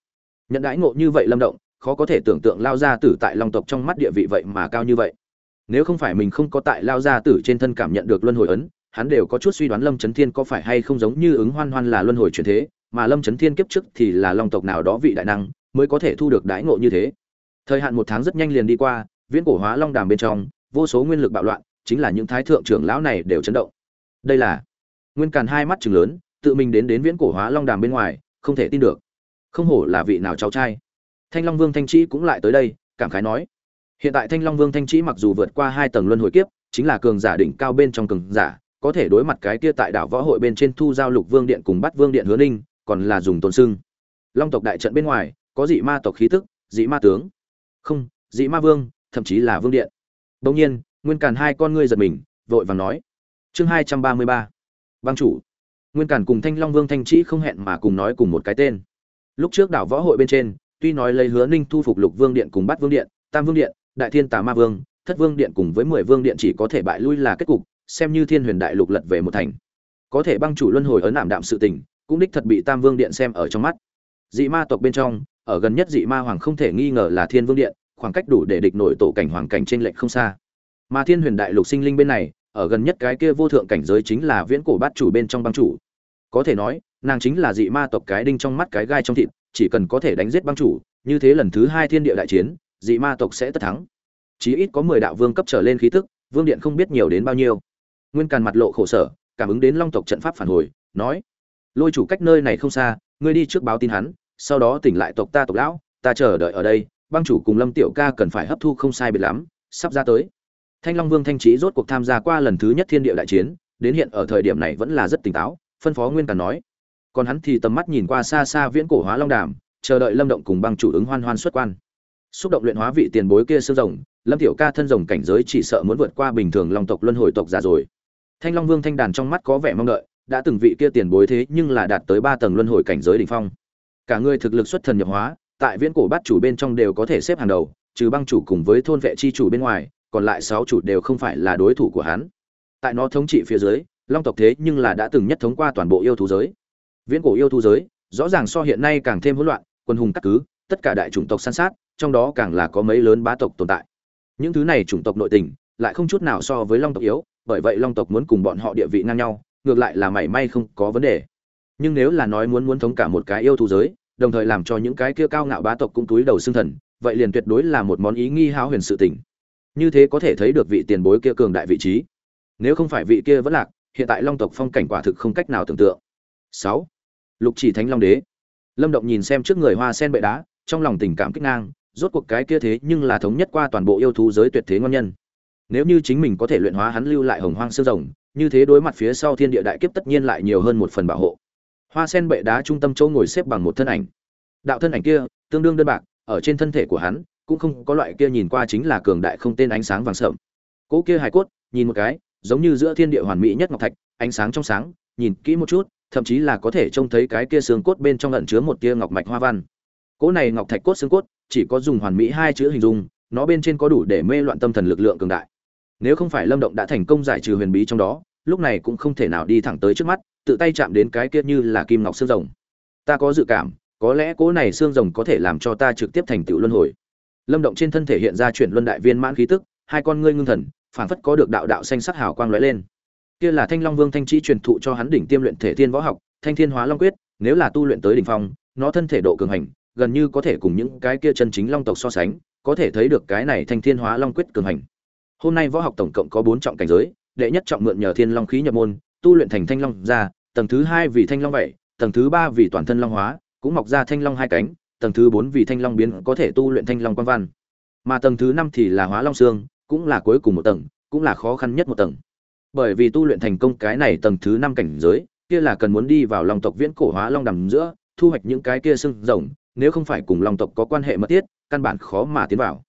Speaker 1: nhận đãi ngộ như vậy lâm động, khó có thể tưởng tượng lao ra tử tại long tộc trong mắt địa vị vậy mà cao như vậy. Nếu không phải mình không có tại lao ra tử trên thân cảm nhận được luân hồi ấn, hắn đều có chút suy đoán lâm trấn thiên có phải hay không giống như ứng hoan hoan là luân hồi truyền thế, mà lâm trấn thiên kiếp trước thì là long tộc nào đó vị đại năng, mới có thể thu được đãi ngộ như thế thời hạn một tháng rất nhanh liền đi qua, viễn cổ hóa long đàm bên trong, vô số nguyên lực bạo loạn, chính là những thái thượng trưởng lão này đều chấn động. Đây là nguyên càn hai mắt chừng lớn, tự mình đến đến viễn cổ hóa long đàm bên ngoài, không thể tin được. Không hổ là vị nào cháu trai. Thanh long vương thanh trí cũng lại tới đây, cảm khái nói. Hiện tại thanh long vương thanh trí mặc dù vượt qua hai tầng luân hồi kiếp, chính là cường giả đỉnh cao bên trong cường giả, có thể đối mặt cái kia tại đảo võ hội bên trên thu giao lục vương điện cùng bắt vương điện hứa ninh, còn là dùng tôn sưng. Long tộc đại trận bên ngoài, có dị ma tộc khí tức, dị ma tướng không, dị ma vương, thậm chí là vương điện. Đông nhiên, nguyên càn hai con ngươi giật mình, vội vàng nói. Chương hai trăm ba mươi ba. Băng chủ. Nguyên càn cùng thanh long vương thanh trĩ không hẹn mà cùng nói cùng một cái tên. Lúc trước đảo võ hội bên trên, tuy nói lấy hứa ninh thu phục lục vương điện cùng bắt vương điện, tam vương điện, đại thiên tà ma vương, thất vương điện cùng với mười vương điện chỉ có thể bại lui là kết cục, xem như thiên huyền đại lục lật về một thành. Có thể băng chủ luân hồi ấn ảm đạm sự tình, cũng đích thật bị tam vương điện xem ở trong mắt. Dị ma tộc bên trong ở gần nhất dị ma hoàng không thể nghi ngờ là thiên vương điện, khoảng cách đủ để địch nổi tổ cảnh hoàng cảnh trên lệnh không xa. Mà thiên huyền đại lục sinh linh bên này, ở gần nhất cái kia vô thượng cảnh giới chính là viễn cổ bát chủ bên trong băng chủ. Có thể nói, nàng chính là dị ma tộc cái đinh trong mắt cái gai trong thịt, chỉ cần có thể đánh giết băng chủ, như thế lần thứ hai thiên địa đại chiến, dị ma tộc sẽ tất thắng. Chí ít có mười đạo vương cấp trở lên khí tức, vương điện không biết nhiều đến bao nhiêu. Nguyên càn mặt lộ khổ sở, cảm ứng đến long tộc trận pháp phản hồi, nói, lôi chủ cách nơi này không xa, ngươi đi trước báo tin hắn sau đó tỉnh lại tộc ta tộc lão, ta chờ đợi ở đây băng chủ cùng lâm tiểu ca cần phải hấp thu không sai biệt lắm, sắp ra tới. Thanh long vương thanh trí rốt cuộc tham gia qua lần thứ nhất thiên địa đại chiến, đến hiện ở thời điểm này vẫn là rất tỉnh táo, phân phó nguyên càn nói. Còn hắn thì tầm mắt nhìn qua xa xa viễn cổ hóa long đàm, chờ đợi lâm động cùng băng chủ ứng hoan hoan xuất quan. Xúc động luyện hóa vị tiền bối kia xương rồng, lâm tiểu ca thân rồng cảnh giới chỉ sợ muốn vượt qua bình thường long tộc luân hồi tộc già rồi. Thanh long vương thanh đàn trong mắt có vẻ mong đợi, đã từng vị kia tiền bối thế nhưng là đạt tới ba tầng luân hồi cảnh giới đỉnh phong cả người thực lực xuất thần nhập hóa, tại viễn cổ bát chủ bên trong đều có thể xếp hàng đầu, trừ băng chủ cùng với thôn vệ chi chủ bên ngoài, còn lại sáu chủ đều không phải là đối thủ của hắn. Tại nó thống trị phía dưới, long tộc thế nhưng là đã từng nhất thống qua toàn bộ yêu thú giới. Viễn cổ yêu thú giới, rõ ràng so hiện nay càng thêm hỗn loạn, quân hùng cắt cứ, tất cả đại chủng tộc săn sát, trong đó càng là có mấy lớn bá tộc tồn tại. Những thứ này chủng tộc nội tình, lại không chút nào so với long tộc yếu, bởi vậy long tộc muốn cùng bọn họ địa vị ngang nhau, ngược lại là mảy may không có vấn đề. Nhưng nếu là nói muốn muốn thống cả một cái yêu thú giới đồng thời làm cho những cái kia cao ngạo bá tộc cũng túi đầu xương thần, vậy liền tuyệt đối là một món ý nghi háo huyền sự tình. Như thế có thể thấy được vị tiền bối kia cường đại vị trí. Nếu không phải vị kia vẫn lạc, hiện tại long tộc phong cảnh quả thực không cách nào tưởng tượng. Sáu, lục chỉ thánh long đế. Lâm động nhìn xem trước người hoa sen bệ đá, trong lòng tình cảm kích ngang, rốt cuộc cái kia thế nhưng là thống nhất qua toàn bộ yêu thú giới tuyệt thế ngon nhân. Nếu như chính mình có thể luyện hóa hắn lưu lại hồng hoang xương rồng, như thế đối mặt phía sau thiên địa đại kiếp tất nhiên lại nhiều hơn một phần bảo hộ hoa sen bệ đá trung tâm chỗ ngồi xếp bằng một thân ảnh. Đạo thân ảnh kia, tương đương đơn bạc, ở trên thân thể của hắn, cũng không có loại kia nhìn qua chính là cường đại không tên ánh sáng vàng sợm. Cỗ kia hài cốt, nhìn một cái, giống như giữa thiên địa hoàn mỹ nhất ngọc thạch, ánh sáng trong sáng, nhìn kỹ một chút, thậm chí là có thể trông thấy cái kia xương cốt bên trong ẩn chứa một tia ngọc mạch hoa văn. Cỗ này ngọc thạch cốt xương cốt, chỉ có dùng hoàn mỹ hai chữ hình dung, nó bên trên có đủ để mê loạn tâm thần lực lượng cường đại. Nếu không phải lâm động đã thành công giải trừ huyền bí trong đó, lúc này cũng không thể nào đi thẳng tới trước mắt tự tay chạm đến cái kia như là kim ngọc xương rồng. Ta có dự cảm, có lẽ cỗ này xương rồng có thể làm cho ta trực tiếp thành tựu luân hồi. Lâm động trên thân thể hiện ra chuyển luân đại viên mãn khí tức, hai con ngươi ngưng thần, phảng phất có được đạo đạo xanh sắc hào quang lóe lên. Kia là thanh long vương thanh trí truyền thụ cho hắn đỉnh tiêm luyện thể thiên võ học, thanh thiên hóa long quyết, nếu là tu luyện tới đỉnh phong, nó thân thể độ cường hành, gần như có thể cùng những cái kia chân chính long tộc so sánh, có thể thấy được cái này thanh thiên hóa long quyết cường hành. Hôm nay võ học tổng cộng có bốn trọng cảnh giới, đệ nhất trọng mượn nhờ thiên long khí nhập môn tu luyện thành thanh long ra, tầng thứ hai vì thanh long vậy, tầng thứ ba vì toàn thân long hóa, cũng mọc ra thanh long hai cánh, tầng thứ bốn vì thanh long biến có thể tu luyện thanh long quan văn. Mà tầng thứ năm thì là hóa long xương, cũng là cuối cùng một tầng, cũng là khó khăn nhất một tầng. Bởi vì tu luyện thành công cái này tầng thứ năm cảnh giới, kia là cần muốn đi vào long tộc viễn cổ hóa long đầm giữa, thu hoạch những cái kia xương rồng, nếu không phải cùng long tộc có quan hệ mật thiết, căn bản khó mà tiến vào.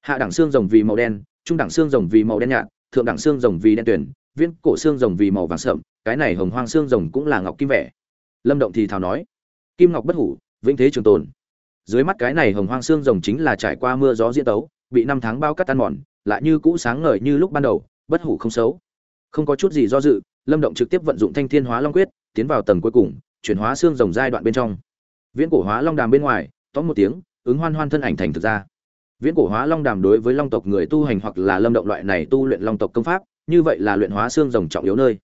Speaker 1: Hạ đẳng xương rồng vì màu đen, trung đẳng xương rồng vì màu đen nhạt, thượng đẳng xương rồng vì đen tuyển Viên cổ xương rồng vì màu vàng sậm, cái này hồng hoang xương rồng cũng là ngọc kim vẻ. Lâm động thì thào nói, kim ngọc bất hủ, vĩnh thế trường tồn. Dưới mắt cái này hồng hoang xương rồng chính là trải qua mưa gió diễn tấu, bị năm tháng bao cắt tan mòn, lại như cũ sáng ngời như lúc ban đầu, bất hủ không xấu. Không có chút gì do dự, lâm động trực tiếp vận dụng thanh thiên hóa long quyết, tiến vào tầng cuối cùng, chuyển hóa xương rồng giai đoạn bên trong. Viễn cổ hóa long đàm bên ngoài, tóm một tiếng, ứng hoan hoan thân ảnh thành thực ra. Viễn cổ hóa long đàm đối với long tộc người tu hành hoặc là lâm động loại này tu luyện long tộc công pháp như vậy là luyện hóa xương rồng trọng yếu nơi.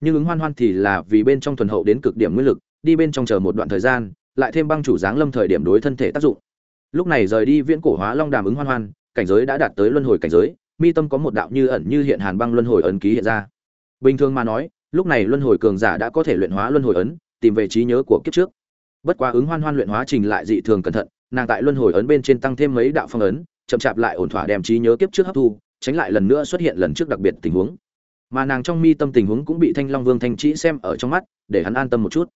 Speaker 1: Nhưng ứng hoan hoan thì là vì bên trong thuần hậu đến cực điểm nguyên lực, đi bên trong chờ một đoạn thời gian, lại thêm băng chủ dáng lâm thời điểm đối thân thể tác dụng. Lúc này rời đi viễn cổ hóa long đàm ứng hoan hoan, cảnh giới đã đạt tới luân hồi cảnh giới, mi tâm có một đạo như ẩn như hiện hàn băng luân hồi ấn ký hiện ra. Bình thường mà nói, lúc này luân hồi cường giả đã có thể luyện hóa luân hồi ấn, tìm về trí nhớ của kiếp trước. Bất quá ứng hoan hoan luyện hóa trình lại dị thường cẩn thận, nàng tại luân hồi ấn bên trên tăng thêm mấy đạo phong ấn, chậm chạp lại ổn thỏa đem trí nhớ kiếp trước hấp thu tránh lại lần nữa xuất hiện lần trước đặc biệt tình huống. Mà nàng trong mi tâm tình huống cũng bị thanh long vương thanh trĩ xem ở trong mắt, để hắn an tâm một chút.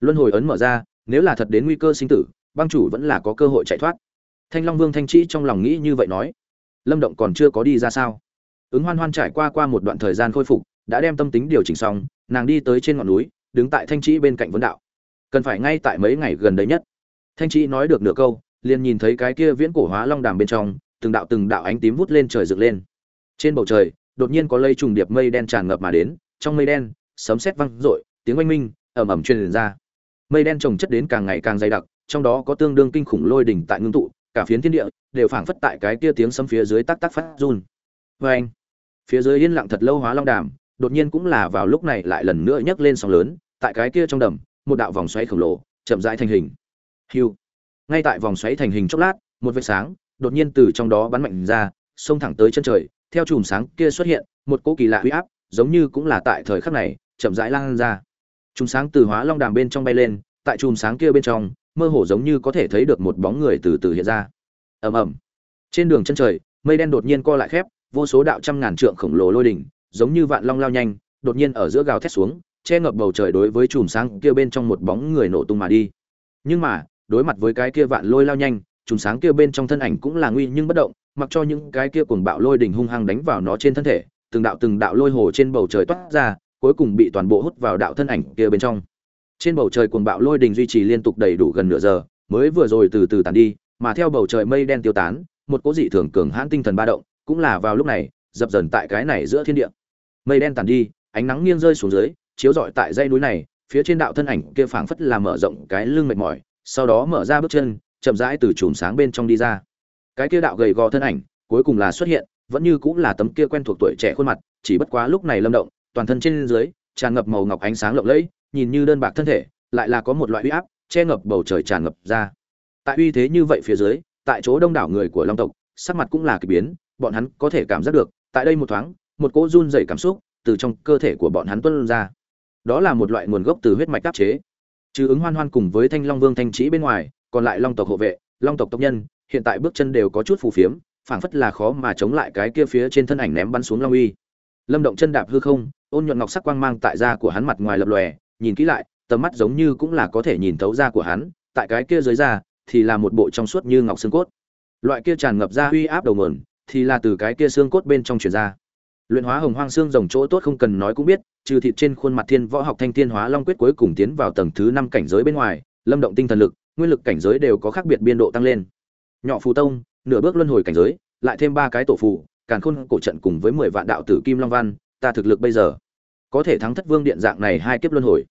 Speaker 1: Luân hồi ấn mở ra, nếu là thật đến nguy cơ sinh tử băng chủ vẫn là có cơ hội chạy thoát. Thanh long vương thanh trĩ trong lòng nghĩ như vậy nói. Lâm động còn chưa có đi ra sao? Ứng hoan hoan trải qua qua một đoạn thời gian khôi phục, đã đem tâm tính điều chỉnh xong, nàng đi tới trên ngọn núi, đứng tại thanh trĩ bên cạnh vấn đạo. Cần phải ngay tại mấy ngày gần đấy nhất. Thanh trĩ nói được nửa câu, liền nhìn thấy cái kia viễn cổ hóa long đàm bên trong từng đạo từng đạo ánh tím vút lên trời dựng lên. Trên bầu trời, đột nhiên có lây trùng điệp mây đen tràn ngập mà đến, trong mây đen, sấm sét vang rội tiếng oanh minh ầm ầm truyền ra. Mây đen trồng chất đến càng ngày càng dày đặc, trong đó có tương đương kinh khủng lôi đỉnh tại ngưng tụ, cả phiến thiên địa đều phảng phất tại cái kia tiếng sấm phía dưới tắc tắc phát run. Vê anh phía dưới yên lặng thật lâu hóa long đàm, đột nhiên cũng là vào lúc này lại lần nữa nhấc lên sóng lớn, tại cái kia trong đầm, một đạo vòng xoáy khổng lồ chậm rãi thành hình. Hiu! Ngay tại vòng xoáy thành hình chốc lát, một vệt sáng đột nhiên từ trong đó bắn mạnh ra, xông thẳng tới chân trời, theo chùm sáng kia xuất hiện, một cỗ kỳ lạ huy áp, giống như cũng là tại thời khắc này, chậm rãi lan ra. Chùm sáng từ hóa long đàm bên trong bay lên, tại chùm sáng kia bên trong, mơ hồ giống như có thể thấy được một bóng người từ từ hiện ra. Ầm ầm. Trên đường chân trời, mây đen đột nhiên co lại khép, vô số đạo trăm ngàn trượng khổng lồ lôi đỉnh, giống như vạn long lao nhanh, đột nhiên ở giữa gào thét xuống, che ngập bầu trời đối với chùm sáng kia bên trong một bóng người nổ tung mà đi. Nhưng mà, đối mặt với cái kia vạn lôi lao nhanh trùng sáng kia bên trong thân ảnh cũng là nguy nhưng bất động, mặc cho những cái kia cuồng bạo lôi đỉnh hung hăng đánh vào nó trên thân thể, từng đạo từng đạo lôi hồ trên bầu trời toát ra, cuối cùng bị toàn bộ hút vào đạo thân ảnh kia bên trong. Trên bầu trời cuồng bạo lôi đình duy trì liên tục đầy đủ gần nửa giờ, mới vừa rồi từ từ tàn đi, mà theo bầu trời mây đen tiêu tán, một cố dị thường cường hãn tinh thần ba động, cũng là vào lúc này, dập dần tại cái này giữa thiên địa. Mây đen tàn đi, ánh nắng nghiêng rơi xuống dưới, chiếu rọi tại dãy núi này, phía trên đạo thân ảnh kia phảng phất là mở rộng cái lưng mệt mỏi, sau đó mở ra bước chân chậm rãi từ chùm sáng bên trong đi ra. Cái kia đạo gầy gò thân ảnh, cuối cùng là xuất hiện, vẫn như cũng là tấm kia quen thuộc tuổi trẻ khuôn mặt, chỉ bất quá lúc này lâm động, toàn thân trên dưới, tràn ngập màu ngọc ánh sáng lộng lẫy, nhìn như đơn bạc thân thể, lại là có một loại uy áp, che ngập bầu trời tràn ngập ra. Tại uy thế như vậy phía dưới, tại chỗ đông đảo người của long tộc, sắc mặt cũng là kỳ biến, bọn hắn có thể cảm giác được, tại đây một thoáng, một cỗ run dày cảm xúc từ trong cơ thể của bọn hắn tuân ra. Đó là một loại nguồn gốc từ huyết mạch đáp chế. Trừ ứng hoan hoan cùng với thanh long vương thanh trí bên ngoài còn lại long tộc hộ vệ, long tộc tộc nhân, hiện tại bước chân đều có chút phù phiếm, phảng phất là khó mà chống lại cái kia phía trên thân ảnh ném bắn xuống long uy. Lâm động chân đạp hư không, ôn nhuận ngọc sắc quang mang tại da của hắn mặt ngoài lập lòe, nhìn kỹ lại, tầm mắt giống như cũng là có thể nhìn thấu da của hắn, tại cái kia dưới da thì là một bộ trong suốt như ngọc xương cốt. Loại kia tràn ngập ra uy áp đầu mườn thì là từ cái kia xương cốt bên trong truyền ra. Luyện hóa hồng hoang xương rồng chỗ tốt không cần nói cũng biết, trừ thịt trên khuôn mặt thiên võ học thanh thiên hóa long quyết cuối cùng tiến vào tầng thứ năm cảnh giới bên ngoài, lâm động tinh thần lực nguyên lực cảnh giới đều có khác biệt biên độ tăng lên. Nhỏ phù tông, nửa bước luân hồi cảnh giới, lại thêm ba cái tổ phù, càn khôn cổ trận cùng với mười vạn đạo tử kim long văn, ta thực lực bây giờ có thể thắng thất vương điện dạng này hai kiếp luân hồi.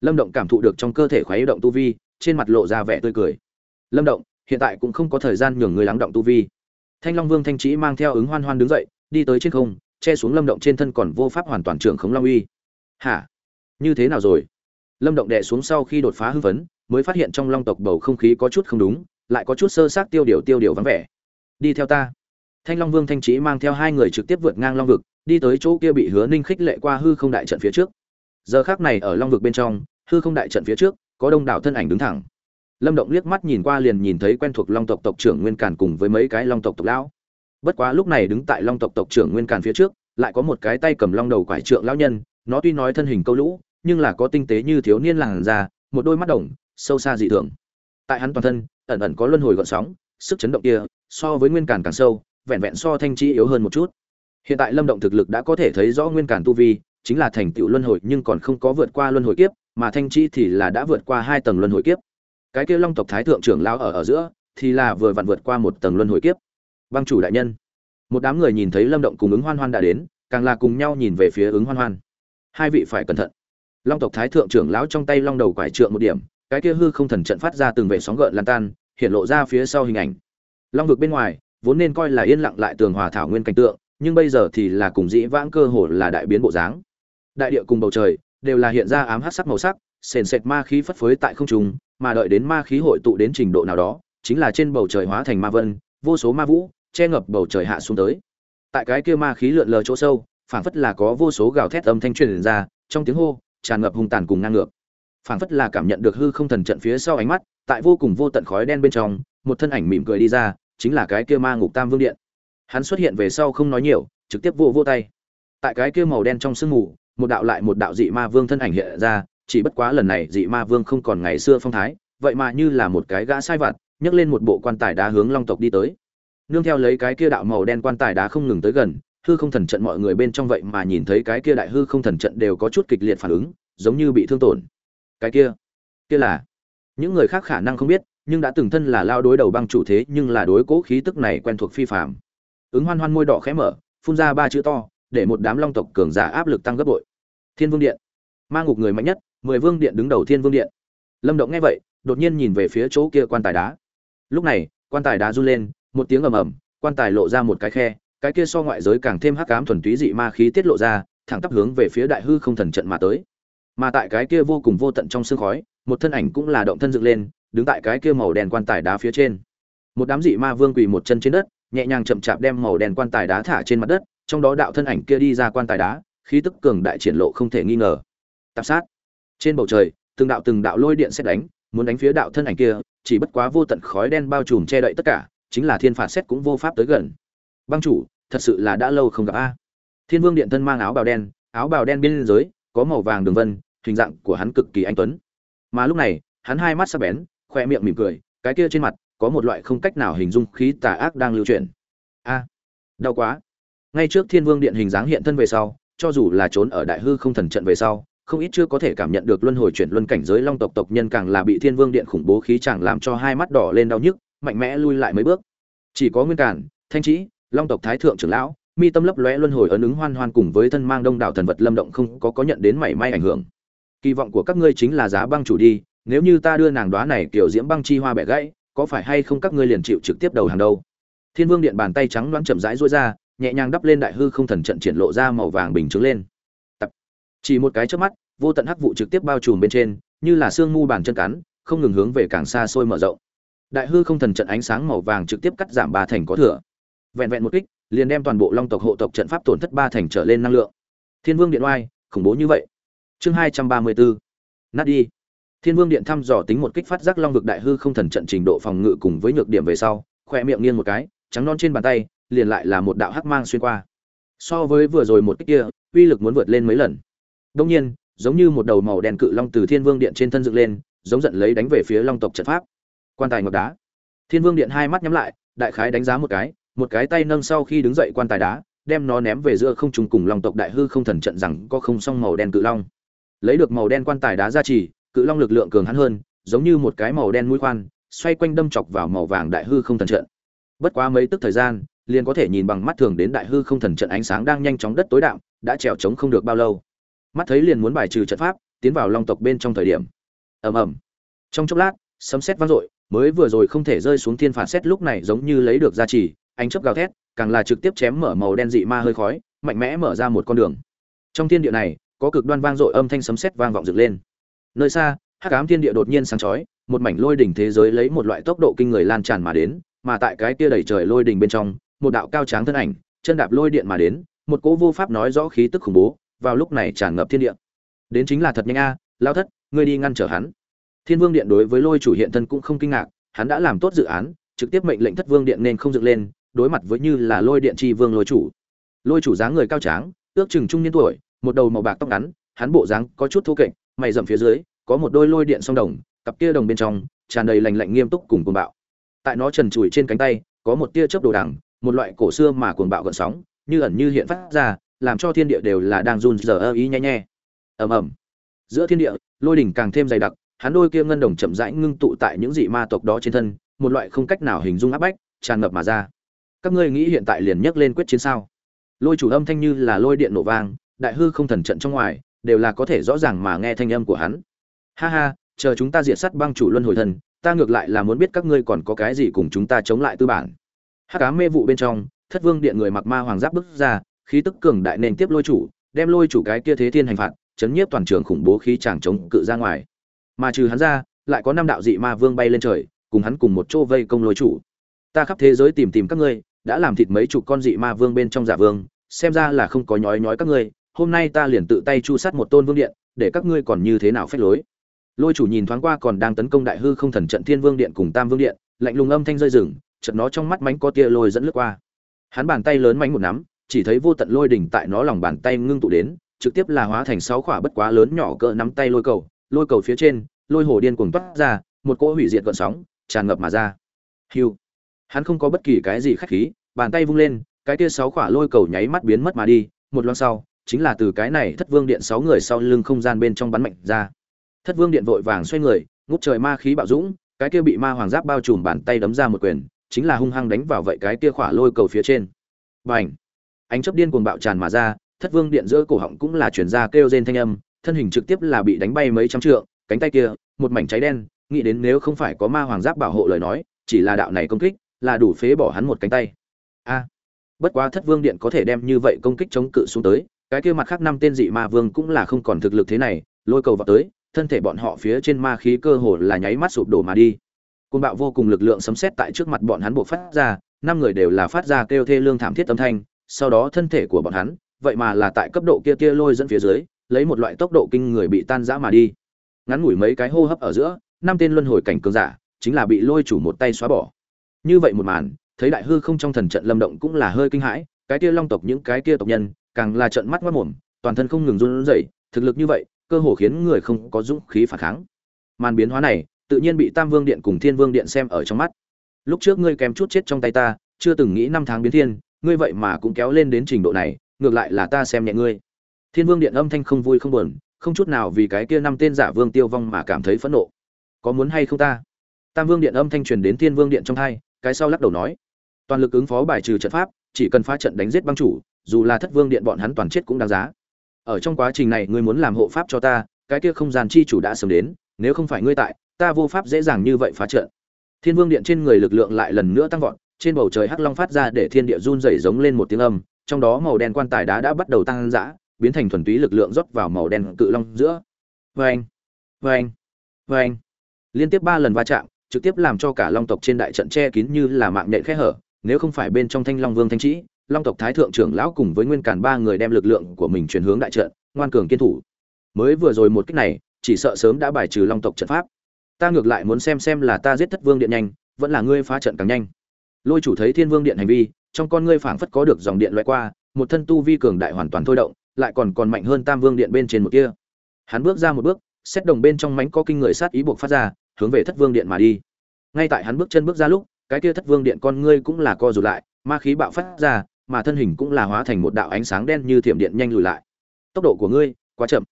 Speaker 1: Lâm động cảm thụ được trong cơ thể khoái động tu vi, trên mặt lộ ra vẻ tươi cười. Lâm động, hiện tại cũng không có thời gian nhường người lắng động tu vi. Thanh long vương thanh trí mang theo ứng hoan hoan đứng dậy, đi tới trên không, che xuống lâm động trên thân còn vô pháp hoàn toàn trưởng khống long uy. Hả? Như thế nào rồi? Lâm động đệ xuống sau khi đột phá hưng phấn, mới phát hiện trong long tộc bầu không khí có chút không đúng, lại có chút sơ sát tiêu điều tiêu điều vắng vẻ. Đi theo ta. Thanh long vương thanh trí mang theo hai người trực tiếp vượt ngang long vực, đi tới chỗ kia bị hứa ninh khích lệ qua hư không đại trận phía trước. Giờ khác này ở long vực bên trong, hư không đại trận phía trước, có đông đảo thân ảnh đứng thẳng. Lâm động liếc mắt nhìn qua liền nhìn thấy quen thuộc long tộc tộc trưởng nguyên càn cùng với mấy cái long tộc tộc lão. Bất quá lúc này đứng tại long tộc tộc trưởng nguyên càn phía trước, lại có một cái tay cầm long đầu quải trượng lão nhân, nó tuy nói thân hình câu lũ nhưng là có tinh tế như thiếu niên làn da, một đôi mắt đồng, sâu xa dị thường. Tại hắn toàn thân, ẩn ẩn có luân hồi gợn sóng, sức chấn động kia, so với nguyên càn càng sâu, vẹn vẹn so thanh chi yếu hơn một chút. Hiện tại lâm động thực lực đã có thể thấy rõ nguyên càn tu vi, chính là thành tựu luân hồi nhưng còn không có vượt qua luân hồi kiếp, mà thanh chi thì là đã vượt qua hai tầng luân hồi kiếp. Cái kia long tộc thái thượng trưởng lão ở ở giữa, thì là vừa vặn vượt qua một tầng luân hồi kiếp. Bang chủ đại nhân. Một đám người nhìn thấy lâm động cùng ứng hoan hoan đã đến, càng là cùng nhau nhìn về phía ứng hoan hoan. Hai vị phải cẩn thận long tộc thái thượng trưởng lão trong tay long đầu quải trượng một điểm, cái kia hư không thần trận phát ra từng vệ sóng gợn lan tan, hiện lộ ra phía sau hình ảnh. Long vực bên ngoài, vốn nên coi là yên lặng lại tường hòa thảo nguyên cảnh tượng, nhưng bây giờ thì là cùng dĩ vãng cơ hồ là đại biến bộ dáng. Đại địa cùng bầu trời, đều là hiện ra ám hắc sắc màu sắc, sền sệt ma khí phất phới tại không trung, mà đợi đến ma khí hội tụ đến trình độ nào đó, chính là trên bầu trời hóa thành ma vân, vô số ma vũ, che ngập bầu trời hạ xuống tới. Tại cái kia ma khí lượn lờ chỗ sâu, phảng phất là có vô số gào thét âm thanh truyền ra, trong tiếng hô tràn ngập hung tàn cùng ngang ngược. Phảng phất là cảm nhận được hư không thần trận phía sau ánh mắt, tại vô cùng vô tận khói đen bên trong, một thân ảnh mỉm cười đi ra, chính là cái kia ma ngục tam vương điện. Hắn xuất hiện về sau không nói nhiều, trực tiếp vô vô tay. Tại cái kia màu đen trong sương mù, một đạo lại một đạo dị ma vương thân ảnh hiện ra, chỉ bất quá lần này dị ma vương không còn ngày xưa phong thái, vậy mà như là một cái gã sai vặt, nhấc lên một bộ quan tài đá hướng long tộc đi tới. Nương theo lấy cái kia đạo màu đen quan tài đá không ngừng tới gần hư không thần trận mọi người bên trong vậy mà nhìn thấy cái kia đại hư không thần trận đều có chút kịch liệt phản ứng, giống như bị thương tổn. Cái kia kia là, những người khác khả năng không biết, nhưng đã từng thân là lao đối đầu băng chủ thế nhưng là đối cố khí tức này quen thuộc phi phạm ứng hoan hoan môi đỏ khẽ mở, phun ra ba chữ to, để một đám long tộc cường giả áp lực tăng gấp bội. Thiên vương điện. Mang ngục người mạnh nhất, mười vương điện đứng đầu thiên vương điện. Lâm động nghe vậy, đột nhiên nhìn về phía chỗ kia quan tài đá. Lúc này, quan tài đá run lên, một tiếng ầm ầm, quan tài lộ ra một cái khe cái kia so ngoại giới càng thêm hắc ám thuần túy dị ma khí tiết lộ ra, thẳng tắp hướng về phía đại hư không thần trận mà tới. Mà tại cái kia vô cùng vô tận trong sương khói, một thân ảnh cũng là động thân dựng lên, đứng tại cái kia màu đen quan tài đá phía trên. Một đám dị ma vương quỳ một chân trên đất, nhẹ nhàng chậm chạp đem màu đen quan tài đá thả trên mặt đất, trong đó đạo thân ảnh kia đi ra quan tài đá, khí tức cường đại triển lộ không thể nghi ngờ. Tạp sát. Trên bầu trời, từng đạo từng đạo lôi điện xét đánh, muốn đánh phía đạo thân ảnh kia, chỉ bất quá vô tận khói đen bao trùm che đậy tất cả, chính là thiên phạt xét cũng vô pháp tới gần băng chủ, thật sự là đã lâu không gặp a. Thiên vương điện thân mang áo bào đen, áo bào đen bên dưới có màu vàng đường vân, hình dạng của hắn cực kỳ anh tuấn. Mà lúc này, hắn hai mắt sắc bén khoe miệng mỉm cười, cái kia trên mặt có một loại không cách nào hình dung khí tà ác đang lưu chuyển. A, đau quá. Ngay trước thiên vương điện hình dáng hiện thân về sau, cho dù là trốn ở đại hư không thần trận về sau, không ít chưa có thể cảm nhận được luân hồi chuyển luân cảnh giới long tộc tộc nhân càng là bị thiên vương điện khủng bố khí chẳng làm cho hai mắt đỏ lên đau nhức, mạnh mẽ lui lại mấy bước. Chỉ có nguyên cản, thanh trí long tộc thái thượng trưởng lão, mi tâm lấp lóe luân hồi ấn ứng hoan hoan cùng với thân mang đông đảo thần vật lâm động không có có nhận đến mảy may ảnh hưởng. Kỳ vọng của các ngươi chính là giá băng chủ đi, nếu như ta đưa nàng đoá này kiểu diễm băng chi hoa bẻ gãy, có phải hay không các ngươi liền chịu trực tiếp đầu hàng đâu? Thiên vương điện bàn tay trắng loáng chậm rãi rối ra, nhẹ nhàng đắp lên đại hư không thần trận triển lộ ra màu vàng bình chứng lên. Tập. chỉ một cái trước mắt, vô tận hắc vụ trực tiếp bao trùm bên trên, như là xương mu bàn chân cắn, không ngừng hướng về càng xa xôi mở rộng. Đại hư không thần trận ánh sáng màu vàng trực tiếp cắt giảm ba thành có thừa vẹn vẹn một kích, liền đem toàn bộ long tộc hộ tộc trận pháp tổn thất ba thành trở lên năng lượng. Thiên vương điện oai, khủng bố như vậy. Chương hai trăm ba mươi bốn. Nát đi. Thiên vương điện thăm dò tính một kích phát giác long vực đại hư không thần trận trình độ phòng ngự cùng với nhược điểm về sau khoe miệng nghiêng một cái, trắng non trên bàn tay, liền lại là một đạo hắc mang xuyên qua. So với vừa rồi một kích kia, uy lực muốn vượt lên mấy lần. Đông nhiên, giống như một đầu màu đen cự long từ thiên vương điện trên thân dựng lên, giống giận lấy đánh về phía long tộc trận pháp. Quan tài ngọc đá. Thiên vương điện hai mắt nhắm lại, đại khái đánh giá một cái một cái tay nâng sau khi đứng dậy quan tài đá, đem nó ném về giữa không trùng cùng long tộc đại hư không thần trận rằng có không song màu đen cự long. Lấy được màu đen quan tài đá ra trì cự long lực lượng cường hắn hơn, giống như một cái màu đen mũi khoan, xoay quanh đâm chọc vào màu vàng đại hư không thần trận. Bất quá mấy tức thời gian, liền có thể nhìn bằng mắt thường đến đại hư không thần trận ánh sáng đang nhanh chóng đất tối đạm, đã trèo trống không được bao lâu. Mắt thấy liền muốn bài trừ trận pháp, tiến vào long tộc bên trong thời điểm. Ầm ầm. Trong chốc lát, sấm sét vang dội, mới vừa rồi không thể rơi xuống thiên phản xét lúc này giống như lấy được gia trì ánh chớp gào thét, càng là trực tiếp chém mở màu đen dị ma hơi khói, mạnh mẽ mở ra một con đường. Trong thiên địa này, có cực đoan vang dội âm thanh sấm sét vang vọng dựng lên. Nơi xa, hắc ám thiên địa đột nhiên sáng chói, một mảnh lôi đỉnh thế giới lấy một loại tốc độ kinh người lan tràn mà đến, mà tại cái kia đầy trời lôi đỉnh bên trong, một đạo cao tráng thân ảnh, chân đạp lôi điện mà đến, một cỗ vô pháp nói rõ khí tức khủng bố, vào lúc này tràn ngập thiên địa. Đến chính là thật nhanh a lao thất, ngươi đi ngăn trở hắn. Thiên vương điện đối với lôi chủ hiện thân cũng không kinh ngạc, hắn đã làm tốt dự án, trực tiếp mệnh lệnh thất vương điện nên không dựng lên đối mặt với như là lôi điện tri vương lôi chủ. Lôi chủ dáng người cao tráng, ước chừng trung niên tuổi, một đầu màu bạc tóc ngắn, hắn bộ dáng có chút thô kệch, mày rậm phía dưới, có một đôi lôi điện song đồng, cặp kia đồng bên trong, tràn đầy lành lạnh nghiêm túc cùng cuồng bạo. Tại nó trần trụi trên cánh tay, có một tia chớp đồ đằng, một loại cổ xưa mà cuồng bạo gợn sóng, như ẩn như hiện phát ra, làm cho thiên địa đều là đang run rờ ơ ý nhẹ nhẹ ầm ầm. Giữa thiên địa, lôi đỉnh càng thêm dày đặc, hắn đôi kia ngân đồng chậm rãi ngưng tụ tại những dị ma tộc đó trên thân, một loại không cách nào hình dung áp bách, tràn ngập mà ra các ngươi nghĩ hiện tại liền nhấc lên quyết chiến sao? Lôi chủ âm thanh như là lôi điện nổ vang, đại hư không thần trận trong ngoài, đều là có thể rõ ràng mà nghe thanh âm của hắn. Ha ha, chờ chúng ta diệt sát băng chủ luân hồi thần, ta ngược lại là muốn biết các ngươi còn có cái gì cùng chúng ta chống lại tư bản. Hắc cá mê vụ bên trong, thất vương điện người mặc ma hoàng giáp bước ra, khí tức cường đại nên tiếp lôi chủ, đem lôi chủ cái kia thế thiên hành phạt, chấn nhiếp toàn trường khủng bố khí chàng chống cự ra ngoài. Mà trừ hắn ra, lại có năm đạo dị ma vương bay lên trời, cùng hắn cùng một chỗ vây công lôi chủ. Ta khắp thế giới tìm tìm các ngươi đã làm thịt mấy chục con dị ma vương bên trong giả vương, xem ra là không có nhói nhói các ngươi, hôm nay ta liền tự tay chu sát một tôn vương điện, để các ngươi còn như thế nào phép lối. Lôi chủ nhìn thoáng qua còn đang tấn công đại hư không thần trận thiên vương điện cùng tam vương điện, lạnh lùng âm thanh rơi rừng, chợt nó trong mắt mánh có tia lôi dẫn lướt qua. Hắn bàn tay lớn mánh một nắm, chỉ thấy vô tận lôi đỉnh tại nó lòng bàn tay ngưng tụ đến, trực tiếp là hóa thành sáu khỏa bất quá lớn nhỏ cỡ nắm tay lôi cầu lôi cầu phía trên, lôi hồ điên cuồng toát ra, một cỗ hủy diệt gợn sóng, tràn ngập mà ra. Hiu. Hắn không có bất kỳ cái gì khách khí bàn tay vung lên, cái kia sáu khỏa lôi cầu nháy mắt biến mất mà đi, một loan sau, chính là từ cái này thất vương điện sáu người sau lưng không gian bên trong bắn mạnh ra. Thất vương điện vội vàng xoay người, ngút trời ma khí bạo dũng, cái kia bị ma hoàng giáp bao trùm bàn tay đấm ra một quyền, chính là hung hăng đánh vào vậy cái kia khỏa lôi cầu phía trên. Bành! Ánh chớp điên cuồng bạo tràn mà ra, thất vương điện giữa cổ họng cũng là chuyển ra kêu rên thanh âm, thân hình trực tiếp là bị đánh bay mấy trăm trượng, cánh tay kia, một mảnh cháy đen, nghĩ đến nếu không phải có ma hoàng giáp bảo hộ lời nói, chỉ là đạo này công kích, là đủ phế bỏ hắn một cánh tay a. Bất quá thất vương điện có thể đem như vậy công kích chống cự xuống tới, cái kia mặt khác năm tên dị ma vương cũng là không còn thực lực thế này, lôi cầu vào tới, thân thể bọn họ phía trên ma khí cơ hồ là nháy mắt sụp đổ mà đi. Côn bạo vô cùng lực lượng sấm sét tại trước mặt bọn hắn buộc phát ra, năm người đều là phát ra kêu thê lương thảm thiết âm thanh, sau đó thân thể của bọn hắn, vậy mà là tại cấp độ kia kia lôi dẫn phía dưới, lấy một loại tốc độ kinh người bị tan rã mà đi. Ngắn ngủi mấy cái hô hấp ở giữa, năm tên luân hồi cảnh cường giả, chính là bị lôi chủ một tay xóa bỏ. Như vậy một màn thấy đại hư không trong thần trận lâm động cũng là hơi kinh hãi, cái kia long tộc những cái kia tộc nhân, càng là trận mắt mắt mồm, toàn thân không ngừng run rẩy, thực lực như vậy, cơ hồ khiến người không có dũng khí phản kháng. Màn biến hóa này, tự nhiên bị tam vương điện cùng thiên vương điện xem ở trong mắt. Lúc trước ngươi kèm chút chết trong tay ta, chưa từng nghĩ năm tháng biến thiên, ngươi vậy mà cũng kéo lên đến trình độ này, ngược lại là ta xem nhẹ ngươi. Thiên vương điện âm thanh không vui không buồn, không chút nào vì cái kia năm tên giả vương tiêu vong mà cảm thấy phẫn nộ. Có muốn hay không ta? Tam vương điện âm thanh truyền đến thiên vương điện trong hai, cái sau lắc đầu nói toàn lực ứng phó bài trừ trận pháp, chỉ cần phá trận đánh giết băng chủ, dù là thất vương điện bọn hắn toàn chết cũng đáng giá. Ở trong quá trình này ngươi muốn làm hộ pháp cho ta, cái kia không gian chi chủ đã sớm đến, nếu không phải ngươi tại, ta vô pháp dễ dàng như vậy phá trận. Thiên vương điện trên người lực lượng lại lần nữa tăng vọt, trên bầu trời hắc long phát ra để thiên địa run rẩy giống lên một tiếng âm, trong đó màu đen quan tài đá đã bắt đầu tăng dã, biến thành thuần túy lực lượng rót vào màu đen cự long giữa. Vâng vâng vâng. Liên tiếp ba lần va chạm, trực tiếp làm cho cả long tộc trên đại trận che kín như là mạng nhện khe hở nếu không phải bên trong thanh long vương thanh trĩ long tộc thái thượng trưởng lão cùng với nguyên càn ba người đem lực lượng của mình chuyển hướng đại trận, ngoan cường kiên thủ. Mới vừa rồi một cách này, chỉ sợ sớm đã bài trừ long tộc trận pháp. Ta ngược lại muốn xem xem là ta giết thất vương điện nhanh, vẫn là ngươi phá trận càng nhanh. Lôi chủ thấy thiên vương điện hành vi, trong con ngươi phảng phất có được dòng điện loại qua, một thân tu vi cường đại hoàn toàn thôi động, lại còn còn mạnh hơn tam vương điện bên trên một kia. Hắn bước ra một bước, xét đồng bên trong mánh có kinh người sát ý buộc phát ra, hướng về thất vương điện mà đi. Ngay tại hắn bước chân bước ra lúc cái kia thất vương điện con ngươi cũng là co rụt lại, ma khí bạo phát ra, mà thân hình cũng là hóa thành một đạo ánh sáng đen như thiểm điện nhanh lùi lại. Tốc độ của ngươi quá chậm.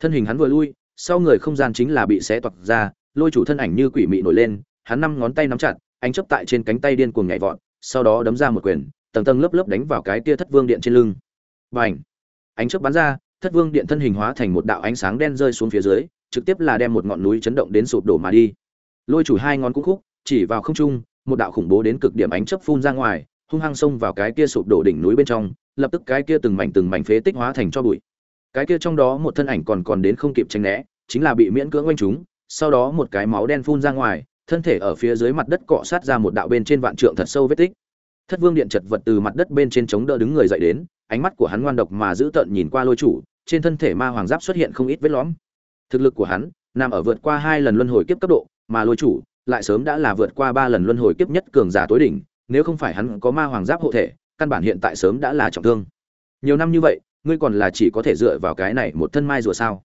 Speaker 1: Thân hình hắn vừa lui, sau người không gian chính là bị xé toạc ra, lôi chủ thân ảnh như quỷ mị nổi lên, hắn năm ngón tay nắm chặt, ánh chấp tại trên cánh tay điên cuồng nhảy vọt, sau đó đấm ra một quyền, tầng tầng lớp lớp đánh vào cái kia thất vương điện trên lưng. Và ảnh ánh chớp bắn ra, thất vương điện thân hình hóa thành một đạo ánh sáng đen rơi xuống phía dưới, trực tiếp là đem một ngọn núi chấn động đến sụp đổ mà đi. Lôi chủ hai ngón cũng khúc, chỉ vào không trung một đạo khủng bố đến cực điểm ánh chớp phun ra ngoài, hung hăng xông vào cái kia sụp đổ đỉnh núi bên trong, lập tức cái kia từng mảnh từng mảnh phế tích hóa thành cho bụi. Cái kia trong đó một thân ảnh còn còn đến không kịp tránh né, chính là bị miễn cưỡng quanh chúng sau đó một cái máu đen phun ra ngoài, thân thể ở phía dưới mặt đất cọ sát ra một đạo bên trên vạn trượng thật sâu vết tích. Thất vương điện chật vật từ mặt đất bên trên chống đỡ đứng người dậy đến, ánh mắt của hắn ngoan độc mà giữ tợn nhìn qua lôi chủ, trên thân thể ma hoàng giáp xuất hiện không ít vết lõm. Thực lực của hắn, nằm ở vượt qua hai lần luân hồi kiếp cấp độ, mà lôi chủ lại sớm đã là vượt qua ba lần luân hồi kiếp nhất cường giả tối đỉnh nếu không phải hắn có ma hoàng giáp hộ thể căn bản hiện tại sớm đã là trọng thương. Nhiều năm như vậy ngươi còn là chỉ có thể dựa vào cái này một thân mai rùa sao?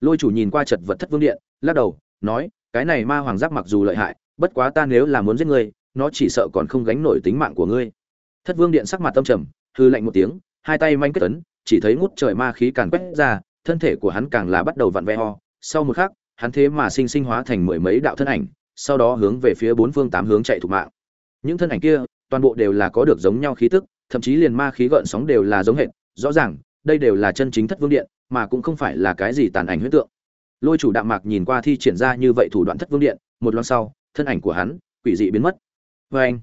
Speaker 1: Lôi chủ nhìn qua chật vật thất vương điện lắc đầu nói cái này ma hoàng giáp mặc dù lợi hại bất quá ta nếu là muốn giết ngươi nó chỉ sợ còn không gánh nổi tính mạng của ngươi. Thất vương điện sắc mặt tâm trầm hư lạnh một tiếng hai tay manh kết tấn chỉ thấy ngút trời ma khí càng quét ra thân thể của hắn càng là bắt đầu vặn vẹo, sau một khắc hắn thế mà sinh sinh hóa thành mười mấy đạo thân ảnh sau đó hướng về phía bốn phương tám hướng chạy thủ mạng. Những thân ảnh kia, toàn bộ đều là có được giống nhau khí tức, thậm chí liền ma khí gợn sóng đều là giống hệt, rõ ràng, đây đều là chân chính thất vương điện, mà cũng không phải là cái gì tàn ảnh huyễn tượng. Lôi chủ đạm mạc nhìn qua thi triển ra như vậy thủ đoạn thất vương điện, một loan sau, thân ảnh của hắn, quỷ dị biến mất. Vê anh,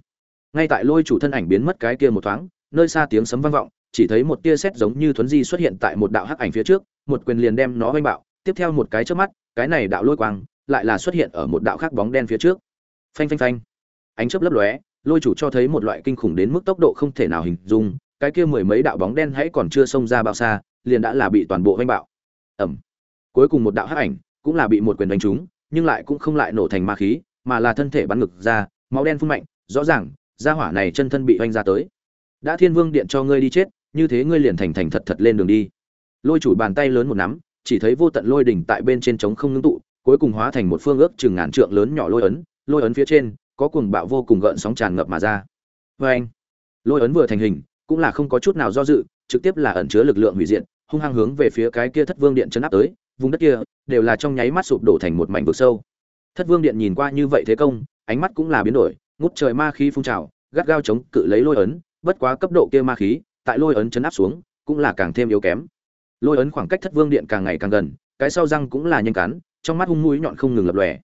Speaker 1: ngay tại lôi chủ thân ảnh biến mất cái kia một thoáng, nơi xa tiếng sấm vang vọng, chỉ thấy một tia sét giống như thuấn di xuất hiện tại một đạo hắc ảnh phía trước, một quyền liền đem nó oanh bạo, tiếp theo một cái trước mắt, cái này đạo lôi quang lại là xuất hiện ở một đạo khác bóng đen phía trước. Phanh phanh phanh. Ánh chớp lấp lóe, lôi chủ cho thấy một loại kinh khủng đến mức tốc độ không thể nào hình dung, cái kia mười mấy đạo bóng đen hãy còn chưa xông ra bao xa, liền đã là bị toàn bộ oanh bạo. Ẩm cuối cùng một đạo hắc ảnh cũng là bị một quyền đánh trúng, nhưng lại cũng không lại nổ thành ma khí, mà là thân thể bắn ngực ra, máu đen phun mạnh, rõ ràng, gia hỏa này chân thân bị oanh ra tới. Đã thiên vương điện cho ngươi đi chết, như thế ngươi liền thành thành thật thật lên đường đi. Lôi chủ bàn tay lớn một nắm, chỉ thấy vô tận lôi đỉnh tại bên trên trống không ngưng tụ cuối cùng hóa thành một phương ước chừng ngàn trượng lớn nhỏ lôi ấn lôi ấn phía trên, có cuồng bạo vô cùng gợn sóng tràn ngập mà ra. Vê anh, lôi ấn vừa thành hình, cũng là không có chút nào do dự, trực tiếp là ẩn chứa lực lượng hủy diệt, hung hăng hướng về phía cái kia thất vương điện chấn áp tới, vùng đất kia đều là trong nháy mắt sụp đổ thành một mảnh vực sâu. Thất vương điện nhìn qua như vậy thế công, ánh mắt cũng là biến đổi, ngút trời ma khí phun trào, gắt gao chống cự lấy lôi ấn, bất quá cấp độ kia ma khí, tại lôi ấn chấn áp xuống, cũng là càng thêm yếu kém. Lôi ấn khoảng cách thất vương điện càng ngày càng gần, cái sau răng cũng là nhanh cắn trong mắt hung mũi nhọn không ngừng lập lòe.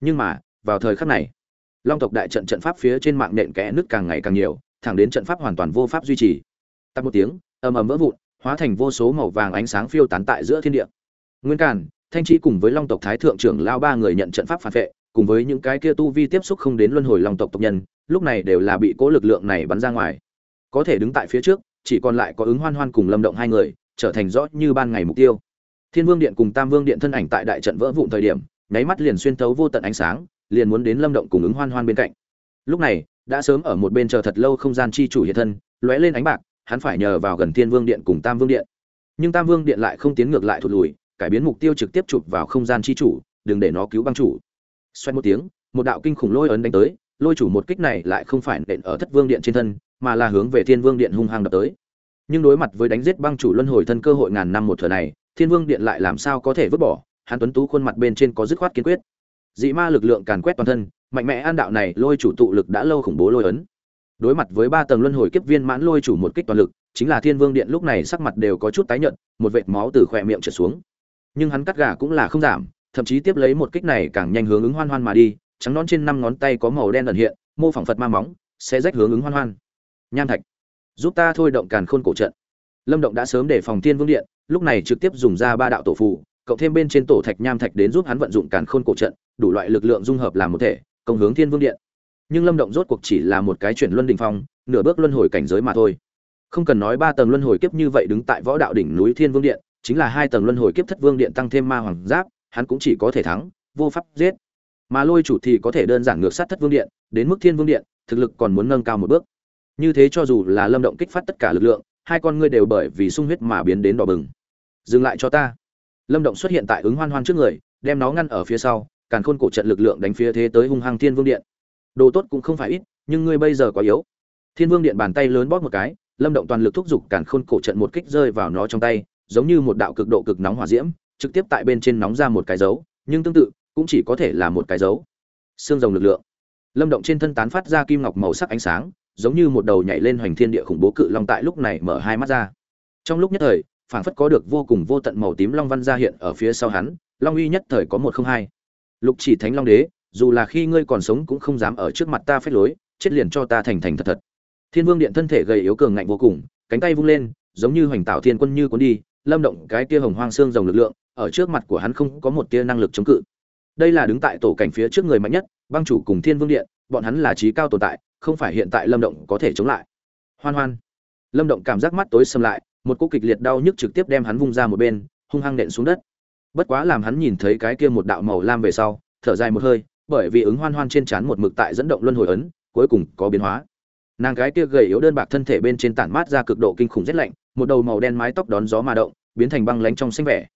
Speaker 1: Nhưng mà, vào thời khắc này, long tộc đại trận trận pháp phía trên mạng nện kẽ nước càng ngày càng nhiều, thẳng đến trận pháp hoàn toàn vô pháp duy trì. Tắt một tiếng, ầm ầm vỡ vụn, hóa thành vô số màu vàng ánh sáng phiêu tán tại giữa thiên địa. Nguyên càn, thanh trí cùng với long tộc thái thượng trưởng lao ba người nhận trận pháp phản vệ, cùng với những cái kia tu vi tiếp xúc không đến luân hồi long tộc tộc nhân, lúc này đều là bị cố lực lượng này bắn ra ngoài. Có thể đứng tại phía trước, chỉ còn lại có ứng hoan hoan cùng lâm động hai người, trở thành rõ như ban ngày mục tiêu thiên vương điện cùng tam vương điện thân ảnh tại đại trận vỡ vụn thời điểm, nháy mắt liền xuyên thấu vô tận ánh sáng, liền muốn đến lâm động cùng ứng hoan hoan bên cạnh. Lúc này, đã sớm ở một bên chờ thật lâu không gian chi chủ hiện thân, lóe lên ánh bạc, hắn phải nhờ vào gần thiên vương điện cùng tam vương điện. Nhưng tam vương điện lại không tiến ngược lại thụt lùi, cải biến mục tiêu trực tiếp chụp vào không gian chi chủ, đừng để nó cứu băng chủ. Xoay một tiếng, một đạo kinh khủng lôi ấn đánh tới, lôi chủ một kích này lại không phải nện ở thất vương điện trên thân, mà là hướng về thiên vương điện hung hăng đập tới. Nhưng đối mặt với đánh giết băng chủ luân hồi thân cơ hội ngàn năm một thừa này thiên vương điện lại làm sao có thể vứt bỏ? Hắn tuấn tú khuôn mặt bên trên có dứt khoát kiên quyết. Dị ma lực lượng càn quét toàn thân, mạnh mẽ an đạo này lôi chủ tụ lực đã lâu khủng bố lôi ấn. Đối mặt với ba tầng luân hồi kiếp viên mãn lôi chủ một kích toàn lực, chính là thiên vương điện lúc này sắc mặt đều có chút tái nhợt, một vệt máu từ khỏe miệng trượt xuống. Nhưng hắn cắt gà cũng là không giảm, thậm chí tiếp lấy một kích này càng nhanh hướng ứng hoan hoan mà đi, trắng nón trên năm ngón tay có màu đen ẩn hiện, mô phỏng phật ma móng, sẽ rách hướng ứng hoan hoan. Nham thạch. Giúp ta thôi động càn khôn cổ trận. Lâm động đã sớm để phòng thiên vương điện lúc này trực tiếp dùng ra ba đạo tổ phù, cộng thêm bên trên tổ thạch nham thạch đến giúp hắn vận dụng càn khôn cổ trận, đủ loại lực lượng dung hợp làm một thể, công hướng thiên vương điện. Nhưng lâm động rốt cuộc chỉ là một cái chuyển luân đỉnh phong, nửa bước luân hồi cảnh giới mà thôi. Không cần nói ba tầng luân hồi kiếp như vậy đứng tại võ đạo đỉnh núi thiên vương điện, chính là hai tầng luân hồi kiếp thất vương điện tăng thêm ma hoàng giáp, hắn cũng chỉ có thể thắng, vô pháp giết. Mà lôi chủ thì có thể đơn giản ngược sát thất vương điện, đến mức thiên vương điện, thực lực còn muốn nâng cao một bước. Như thế cho dù là lâm động kích phát tất cả lực lượng, hai con ngươi đều bởi vì sung huyết mà biến đến đỏ bừng dừng lại cho ta. Lâm động xuất hiện tại ứng hoan hoan trước người, đem nó ngăn ở phía sau, càn khôn cổ trận lực lượng đánh phía thế tới hung hăng thiên vương điện. Đồ tốt cũng không phải ít, nhưng ngươi bây giờ quá yếu. Thiên vương điện bàn tay lớn bóp một cái, lâm động toàn lực thúc giục càn khôn cổ trận một kích rơi vào nó trong tay, giống như một đạo cực độ cực nóng hỏa diễm, trực tiếp tại bên trên nóng ra một cái dấu, nhưng tương tự, cũng chỉ có thể là một cái dấu. Xương rồng lực lượng. Lâm động trên thân tán phát ra kim ngọc màu sắc ánh sáng, giống như một đầu nhảy lên hoành thiên địa khủng bố cự long tại lúc này mở hai mắt ra. Trong lúc nhất thời phảng phất có được vô cùng vô tận màu tím long văn ra hiện ở phía sau hắn, long uy nhất thời có một không hai. Lục chỉ thánh long đế, dù là khi ngươi còn sống cũng không dám ở trước mặt ta phép lối, chết liền cho ta thành thành thật thật. Thiên vương điện thân thể gầy yếu cường ngạnh vô cùng, cánh tay vung lên, giống như hoành tạo thiên quân như cuốn đi, lâm động cái kia hồng hoang xương rồng lực lượng, ở trước mặt của hắn không có một tia năng lực chống cự. Đây là đứng tại tổ cảnh phía trước người mạnh nhất băng chủ cùng thiên vương điện, bọn hắn là trí cao tồn tại, không phải hiện tại lâm động có thể chống lại. Hoan hoan. Lâm động cảm giác mắt tối xâm lại một cú kịch liệt đau nhức trực tiếp đem hắn vung ra một bên, hung hăng nện xuống đất. Bất quá làm hắn nhìn thấy cái kia một đạo màu lam về sau, thở dài một hơi, bởi vì ứng hoan hoan trên trán một mực tại dẫn động luân hồi ấn, cuối cùng có biến hóa. Nàng cái kia gầy yếu đơn bạc thân thể bên trên tản mát ra cực độ kinh khủng rét lạnh, một đầu màu đen mái tóc đón gió mà động, biến thành băng lánh trong xanh vẻ.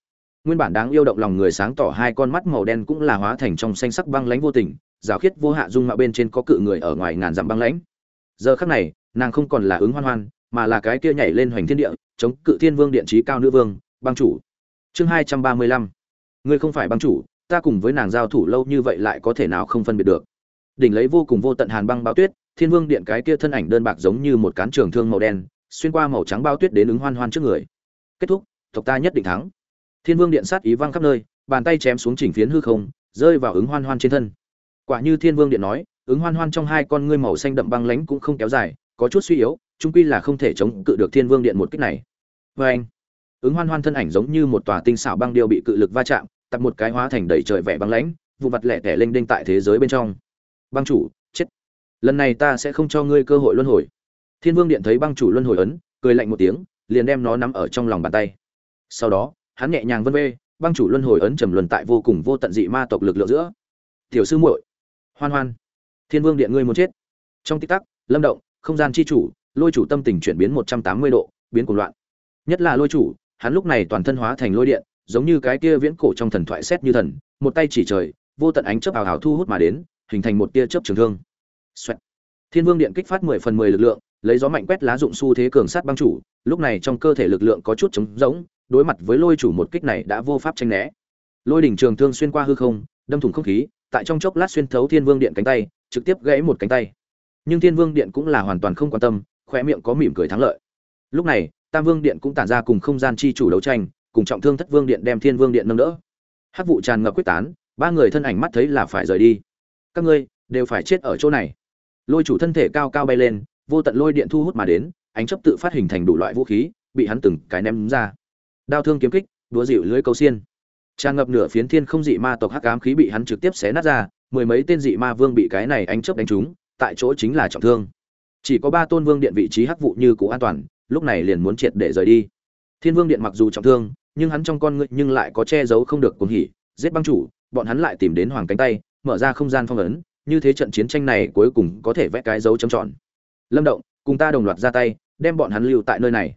Speaker 1: Nguyên bản đáng yêu động lòng người sáng tỏ hai con mắt màu đen cũng là hóa thành trong xanh sắc băng lánh vô tình, rào khiết vô hạ dung mạo bên trên có cự người ở ngoài ngàn dặm băng lãnh giờ khắc này, nàng không còn là ứng hoan hoan, mà là cái kia nhảy lên hoành thiên địa chống cự thiên vương điện trí cao nữ vương băng chủ. Chương hai trăm ba mươi lăm. Ngươi không phải băng chủ, ta cùng với nàng giao thủ lâu như vậy lại có thể nào không phân biệt được. Đỉnh lấy vô cùng vô tận hàn băng bao tuyết, thiên vương điện cái kia thân ảnh đơn bạc giống như một cán trường thương màu đen, xuyên qua màu trắng bao tuyết đến ứng hoan hoan trước người. Kết thúc, tộc ta nhất định thắng. Thiên vương điện sát ý văng khắp nơi, bàn tay chém xuống chỉnh phiến hư không, rơi vào ứng hoan hoan trên thân. Quả như thiên vương điện nói, ứng hoan hoan trong hai con ngươi màu xanh đậm băng lánh cũng không kéo dài, có chút suy yếu trung quy là không thể chống cự được thiên vương điện một kích này. Vê anh, ứng hoan hoan thân ảnh giống như một tòa tinh xảo băng điêu bị cự lực va chạm, tập một cái hóa thành đầy trời vẻ băng lãnh, vụ mặt lẻ tẻ lênh đênh tại thế giới bên trong. Băng chủ, chết. Lần này ta sẽ không cho ngươi cơ hội luân hồi. Thiên vương điện thấy băng chủ luân hồi ấn, cười lạnh một tiếng, liền đem nó nắm ở trong lòng bàn tay. Sau đó, hắn nhẹ nhàng vân vê, băng chủ luân hồi ấn trầm luân tại vô cùng vô tận dị ma tộc lực lượng giữa. Tiểu sư muội, hoan hoan. Thiên vương điện ngươi muốn chết. Trong tích tắc, lâm động, không gian chi chủ lôi chủ tâm tình chuyển biến một trăm tám mươi độ, biến cuồng loạn. Nhất là lôi chủ, hắn lúc này toàn thân hóa thành lôi điện, giống như cái kia viễn cổ trong thần thoại xét như thần, một tay chỉ trời, vô tận ánh chớp ảo ảo thu hút mà đến, hình thành một tia chớp trường thương. Xoẹt. thiên vương điện kích phát mười phần mười lực lượng, lấy gió mạnh quét lá dụng xu thế cường sát băng chủ, lúc này trong cơ thể lực lượng có chút trống rỗng, đối mặt với lôi chủ một kích này đã vô pháp tranh né. Lôi đỉnh trường thương xuyên qua hư không, đâm thủng không khí, tại trong chốc lát xuyên thấu thiên vương điện cánh tay, trực tiếp gãy một cánh tay. Nhưng thiên vương điện cũng là hoàn toàn không quan tâm khóe miệng có mỉm cười thắng lợi. Lúc này, tam vương điện cũng tản ra cùng không gian chi chủ đấu tranh, cùng trọng thương thất vương điện đem thiên vương điện nâng đỡ. Hắc vụ tràn ngập quyết tán, ba người thân ảnh mắt thấy là phải rời đi. Các ngươi đều phải chết ở chỗ này. Lôi chủ thân thể cao cao bay lên, vô tận lôi điện thu hút mà đến, ánh chớp tự phát hình thành đủ loại vũ khí, bị hắn từng cái ném ra. Đao thương kiếm kích đúa dịu lưới câu xiên. Tràn ngập nửa phiến thiên không dị ma tộc hắc ám khí bị hắn trực tiếp xé nát ra, mười mấy tên dị ma vương bị cái này ánh chớp đánh trúng, tại chỗ chính là trọng thương chỉ có ba tôn vương điện vị trí hắc vụ như cũ an toàn, lúc này liền muốn triệt để rời đi. Thiên vương điện mặc dù trọng thương, nhưng hắn trong con ngựa nhưng lại có che giấu không được cuồng hỉ, giết băng chủ, bọn hắn lại tìm đến hoàng cánh tay, mở ra không gian phong ấn, như thế trận chiến tranh này cuối cùng có thể vẽ cái dấu chấm tròn. Lâm động, cùng ta đồng loạt ra tay, đem bọn hắn lưu tại nơi này.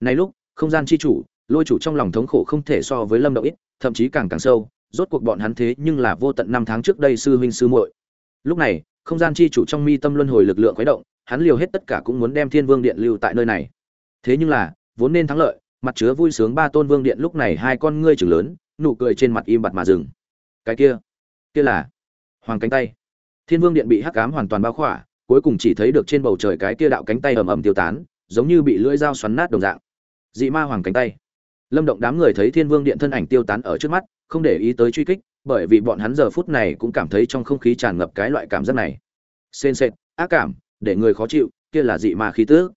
Speaker 1: Này lúc, không gian chi chủ, lôi chủ trong lòng thống khổ không thể so với lâm động ít, thậm chí càng càng sâu, rốt cuộc bọn hắn thế nhưng là vô tận năm tháng trước đây sư huynh sư muội. Lúc này, không gian chi chủ trong mi tâm luân hồi lực lượng khuấy động hắn liều hết tất cả cũng muốn đem thiên vương điện lưu tại nơi này. Thế nhưng là, vốn nên thắng lợi, mặt chứa vui sướng ba tôn vương điện lúc này hai con ngươi chừng lớn, nụ cười trên mặt im bặt mà dừng. Cái kia kia là hoàng cánh tay. Thiên vương điện bị hắc ám hoàn toàn bao khỏa, cuối cùng chỉ thấy được trên bầu trời cái kia đạo cánh tay ầm ầm tiêu tán, giống như bị lưỡi dao xoắn nát đồng dạng. Dị ma hoàng cánh tay. Lâm động đám người thấy thiên vương điện thân ảnh tiêu tán ở trước mắt, không để ý tới truy kích, bởi vì bọn hắn giờ phút này cũng cảm thấy trong không khí tràn ngập cái loại cảm giác này. Sên sệt, ác cảm để người khó chịu, kia là dị ma khí tức.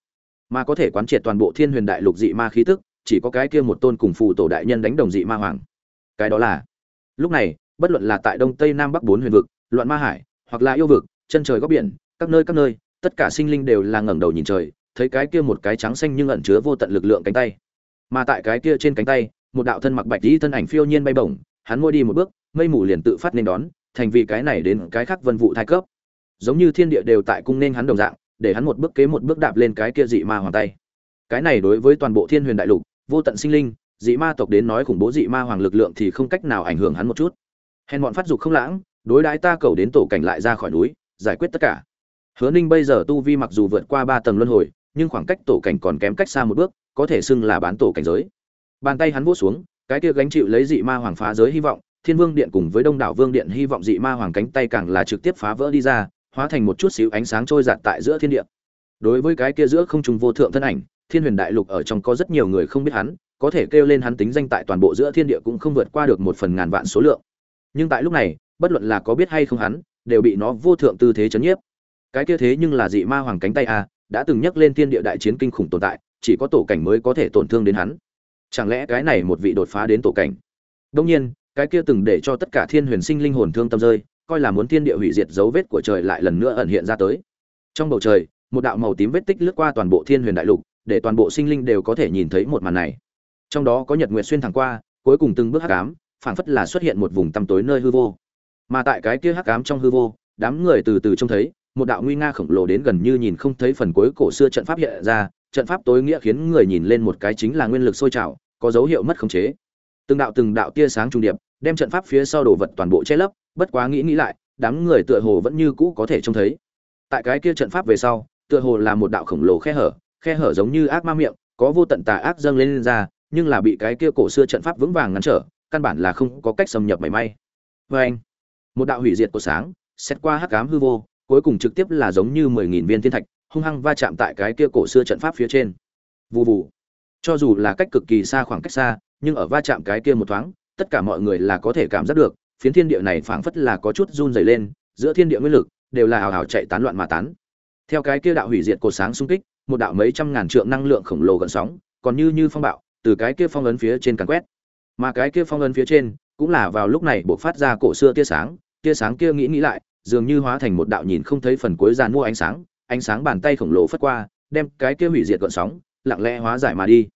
Speaker 1: Mà có thể quán triệt toàn bộ thiên huyền đại lục dị ma khí tức, chỉ có cái kia một tôn cùng phù tổ đại nhân đánh đồng dị ma hoàng. Cái đó là, lúc này, bất luận là tại đông tây nam bắc bốn huyền vực, loạn ma hải, hoặc là yêu vực, chân trời góc biển, các nơi các nơi, tất cả sinh linh đều là ngẩng đầu nhìn trời, thấy cái kia một cái trắng xanh nhưng ẩn chứa vô tận lực lượng cánh tay. Mà tại cái kia trên cánh tay, một đạo thân mặc bạch y thân ảnh phiêu nhiên bay bổng, hắn môi đi một bước, mây mù liền tự phát nên đón, thành vì cái này đến cái khác vân vụ thai cấp giống như thiên địa đều tại cung nên hắn đồng dạng, để hắn một bước kế một bước đạp lên cái kia dị ma hoàng tay. Cái này đối với toàn bộ thiên huyền đại lục, vô tận sinh linh, dị ma tộc đến nói khủng bố dị ma hoàng lực lượng thì không cách nào ảnh hưởng hắn một chút. Hèn bọn phát dục không lãng, đối đãi ta cầu đến tổ cảnh lại ra khỏi núi, giải quyết tất cả. Hứa ninh bây giờ tu vi mặc dù vượt qua ba tầng luân hồi, nhưng khoảng cách tổ cảnh còn kém cách xa một bước, có thể xưng là bán tổ cảnh giới. Bàn tay hắn vỗ xuống, cái kia gánh chịu lấy dị ma hoàng phá giới hy vọng, thiên vương điện cùng với đông đảo vương điện hy vọng dị ma hoàng cánh tay càng là trực tiếp phá vỡ đi ra hóa thành một chút xíu ánh sáng trôi giạt tại giữa thiên địa. Đối với cái kia giữa không trung vô thượng thân ảnh, thiên huyền đại lục ở trong có rất nhiều người không biết hắn, có thể kêu lên hắn tính danh tại toàn bộ giữa thiên địa cũng không vượt qua được một phần ngàn vạn số lượng. Nhưng tại lúc này, bất luận là có biết hay không hắn, đều bị nó vô thượng tư thế chấn nhiếp. Cái kia thế nhưng là dị ma hoàng cánh tay a, đã từng nhắc lên thiên địa đại chiến kinh khủng tồn tại, chỉ có tổ cảnh mới có thể tổn thương đến hắn. Chẳng lẽ cái này một vị đột phá đến tổ cảnh? Đông nhiên, cái kia từng để cho tất cả thiên huyền sinh linh hồn thương tâm rơi coi là muốn thiên địa hủy diệt dấu vết của trời lại lần nữa ẩn hiện ra tới. Trong bầu trời, một đạo màu tím vết tích lướt qua toàn bộ thiên huyền đại lục, để toàn bộ sinh linh đều có thể nhìn thấy một màn này. Trong đó có nhật nguyệt xuyên thẳng qua, cuối cùng từng bước hắc ám, phảng phất là xuất hiện một vùng tăm tối nơi hư vô. Mà tại cái kia hắc ám trong hư vô, đám người từ từ trông thấy, một đạo nguy nga khổng lồ đến gần như nhìn không thấy phần cuối cổ xưa trận pháp hiện ra, trận pháp tối nghĩa khiến người nhìn lên một cái chính là nguyên lực sôi trào, có dấu hiệu mất khống chế. Từng đạo từng đạo tia sáng trung điệp, đem trận pháp phía sau đồ vật toàn bộ che lấp bất quá nghĩ nghĩ lại đám người tựa hồ vẫn như cũ có thể trông thấy. Tại cái kia trận pháp về sau tựa hồ là một đạo khổng lồ khe hở khe hở giống như ác ma miệng có vô tận tà ác dâng lên, lên ra nhưng là bị cái kia cổ xưa trận pháp vững vàng ngăn trở căn bản là không có cách xâm nhập mảy may. Vê anh một đạo hủy diệt của sáng xét qua hắc ám hư vô cuối cùng trực tiếp là giống như mười nghìn viên thiên thạch hung hăng va chạm tại cái kia cổ xưa trận pháp phía trên. Vù vù. Cho dù là cách cực kỳ xa khoảng cách xa nhưng ở va chạm cái kia một thoáng tất cả mọi người là có thể cảm giác được phiến thiên địa này phảng phất là có chút run rẩy lên, giữa thiên địa nguyên lực đều là ảo ảo chạy tán loạn mà tán. Theo cái kia đạo hủy diệt cột sáng xung kích, một đạo mấy trăm ngàn trượng năng lượng khổng lồ gần sóng, còn như như phong bạo, từ cái kia phong ấn phía trên càn quét. Mà cái kia phong ấn phía trên cũng là vào lúc này buộc phát ra cổ xưa tia sáng tia sáng kia nghĩ nghĩ lại, dường như hóa thành một đạo nhìn không thấy phần cuối giàn mua ánh sáng ánh sáng bàn tay khổng lồ phất qua, đem cái kia hủy diệt gợn sóng lặng lẽ hóa giải mà đi.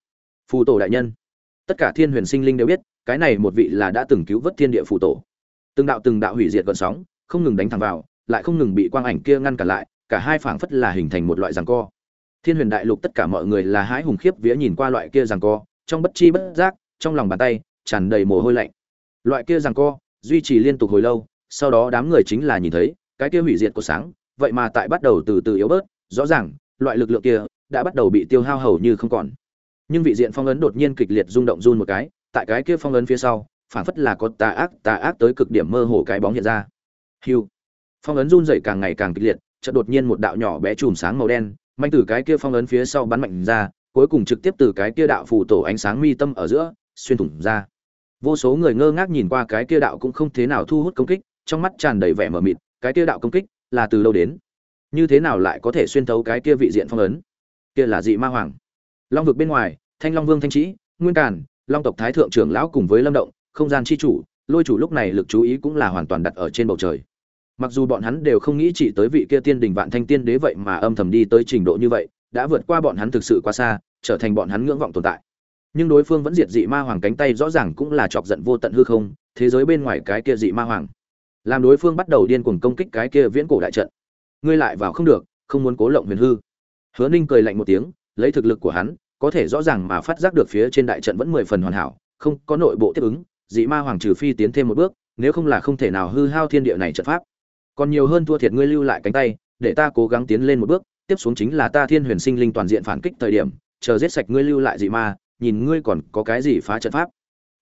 Speaker 1: Phù tổ đại nhân, tất cả thiên huyền sinh linh đều biết, cái này một vị là đã từng cứu vớt thiên địa phù tổ từng đạo từng đạo hủy diệt gợn sóng, không ngừng đánh thẳng vào, lại không ngừng bị quang ảnh kia ngăn cản lại, cả hai phảng phất là hình thành một loại giằng co. Thiên huyền đại lục tất cả mọi người là hái hùng khiếp vía nhìn qua loại kia giằng co, trong bất chi bất giác, trong lòng bàn tay, tràn đầy mồ hôi lạnh. Loại kia giằng co, duy trì liên tục hồi lâu, sau đó đám người chính là nhìn thấy, cái kia hủy diệt của sáng, vậy mà tại bắt đầu từ từ yếu bớt, rõ ràng, loại lực lượng kia đã bắt đầu bị tiêu hao hầu như không còn. Nhưng vị diện phong ấn đột nhiên kịch liệt rung động run một cái, tại cái kia phong ấn phía sau phảng phất là có tà ác tà ác tới cực điểm mơ hồ cái bóng hiện ra. Hiu phong ấn run dậy càng ngày càng kịch liệt chợt đột nhiên một đạo nhỏ bé chùm sáng màu đen manh từ cái kia phong ấn phía sau bắn mạnh ra cuối cùng trực tiếp từ cái kia đạo phù tổ ánh sáng mi tâm ở giữa xuyên thủng ra. Vô số người ngơ ngác nhìn qua cái kia đạo cũng không thế nào thu hút công kích trong mắt tràn đầy vẻ mờ mịt cái kia đạo công kích là từ lâu đến? Như thế nào lại có thể xuyên thấu cái kia vị diện phong ấn? Kia là dị ma hoàng. Long vực bên ngoài thanh long vương thanh trí, nguyên càn long tộc thái thượng trưởng lão cùng với lâm động không gian chi chủ, lôi chủ lúc này lực chú ý cũng là hoàn toàn đặt ở trên bầu trời. Mặc dù bọn hắn đều không nghĩ chỉ tới vị kia tiên đình vạn thanh tiên đế vậy mà âm thầm đi tới trình độ như vậy, đã vượt qua bọn hắn thực sự quá xa, trở thành bọn hắn ngưỡng vọng tồn tại. Nhưng đối phương vẫn diệt dị ma hoàng cánh tay rõ ràng cũng là chọc giận vô tận hư không, thế giới bên ngoài cái kia dị ma hoàng. Làm đối phương bắt đầu điên cuồng công kích cái kia viễn cổ đại trận. Ngươi lại vào không được, không muốn cố lộng huyền hư. Hứa ninh cười lạnh một tiếng, lấy thực lực của hắn, có thể rõ ràng mà phát giác được phía trên đại trận vẫn mười phần hoàn hảo, không có nội bộ tiếp ứng dị ma hoàng trừ phi tiến thêm một bước, nếu không là không thể nào hư hao thiên địa này trận pháp. Còn nhiều hơn thua thiệt ngươi lưu lại cánh tay, để ta cố gắng tiến lên một bước, tiếp xuống chính là ta thiên huyền sinh linh toàn diện phản kích thời điểm, chờ giết sạch ngươi lưu lại dị ma, nhìn ngươi còn có cái gì phá trận pháp.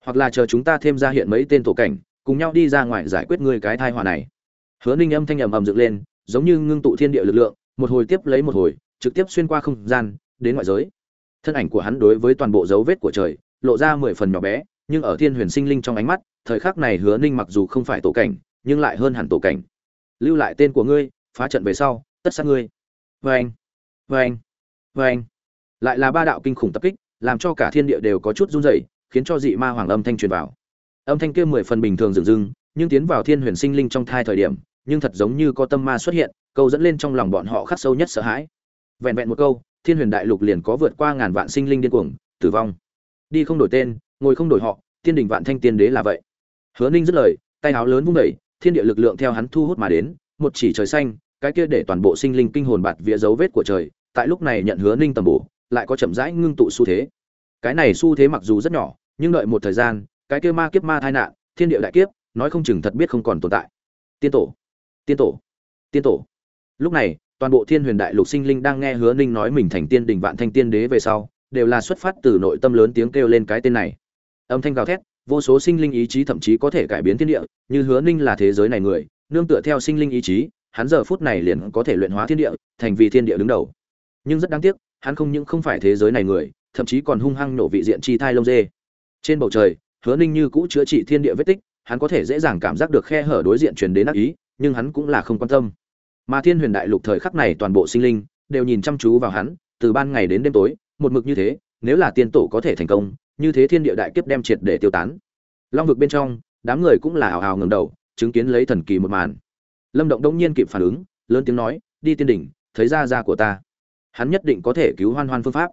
Speaker 1: Hoặc là chờ chúng ta thêm ra hiện mấy tên tổ cảnh, cùng nhau đi ra ngoài giải quyết ngươi cái thai họa này. Hứa ninh âm thanh ầm ầm dựng lên, giống như ngưng tụ thiên địa lực lượng, một hồi tiếp lấy một hồi, trực tiếp xuyên qua không gian, đến ngoại giới. Thân ảnh của hắn đối với toàn bộ dấu vết của trời, lộ ra mười phần nhỏ bé nhưng ở thiên huyền sinh linh trong ánh mắt, thời khắc này hứa ninh mặc dù không phải tổ cảnh, nhưng lại hơn hẳn tổ cảnh. Lưu lại tên của ngươi, phá trận về sau, tất sát ngươi. Vê anh vê anh vê anh. Lại là ba đạo kinh khủng tập kích, làm cho cả thiên địa đều có chút run rẩy, khiến cho dị ma hoàng âm thanh truyền vào. Âm thanh kia mười phần bình thường dừng dưng, nhưng tiến vào thiên huyền sinh linh trong thai thời điểm, nhưng thật giống như có tâm ma xuất hiện, câu dẫn lên trong lòng bọn họ khắc sâu nhất sợ hãi. Vẹn vẹn một câu, thiên huyền đại lục liền có vượt qua ngàn vạn sinh linh điên cuồng, tử vong. Đi không đổi tên ngồi không đổi họ, thiên đình vạn thanh tiên đế là vậy. Hứa ninh dứt lời, tay áo lớn vung đẩy thiên địa lực lượng theo hắn thu hút mà đến, một chỉ trời xanh, cái kia để toàn bộ sinh linh kinh hồn bạt vía dấu vết của trời, tại lúc này nhận hứa ninh tầm bổ, lại có chậm rãi ngưng tụ xu thế. Cái này xu thế mặc dù rất nhỏ, nhưng đợi một thời gian, cái kia ma kiếp ma tai nạn, thiên địa đại kiếp, nói không chừng thật biết không còn tồn tại. Tiên tổ tiên tổ tiên tổ. Lúc này, toàn bộ thiên huyền đại lục sinh linh đang nghe hứa ninh nói mình thành tiên đình vạn thanh tiên đế về sau, đều là xuất phát từ nội tâm lớn tiếng kêu lên cái tên này âm thanh gào thét, vô số sinh linh ý chí thậm chí có thể cải biến thiên địa, như hứa ninh là thế giới này người, nương tựa theo sinh linh ý chí, hắn giờ phút này liền có thể luyện hóa thiên địa, thành vì thiên địa đứng đầu. Nhưng rất đáng tiếc, hắn không những không phải thế giới này người, thậm chí còn hung hăng nổ vị diện chi thai lông dê. Trên bầu trời, hứa ninh như cũ chữa trị thiên địa vết tích, hắn có thể dễ dàng cảm giác được khe hở đối diện truyền đến ác ý, nhưng hắn cũng là không quan tâm. Mà thiên huyền đại lục thời khắc này toàn bộ sinh linh đều nhìn chăm chú vào hắn, từ ban ngày đến đêm tối, một mực như thế, nếu là tiên tổ có thể thành công như thế thiên địa đại kiếp đem triệt để tiêu tán. Long vực bên trong, đám người cũng là hào hào ngầm đầu, chứng kiến lấy thần kỳ một màn. Lâm động đông nhiên kịp phản ứng, lớn tiếng nói, đi tiên đỉnh, thấy ra ra của ta. Hắn nhất định có thể cứu hoan hoan phương pháp.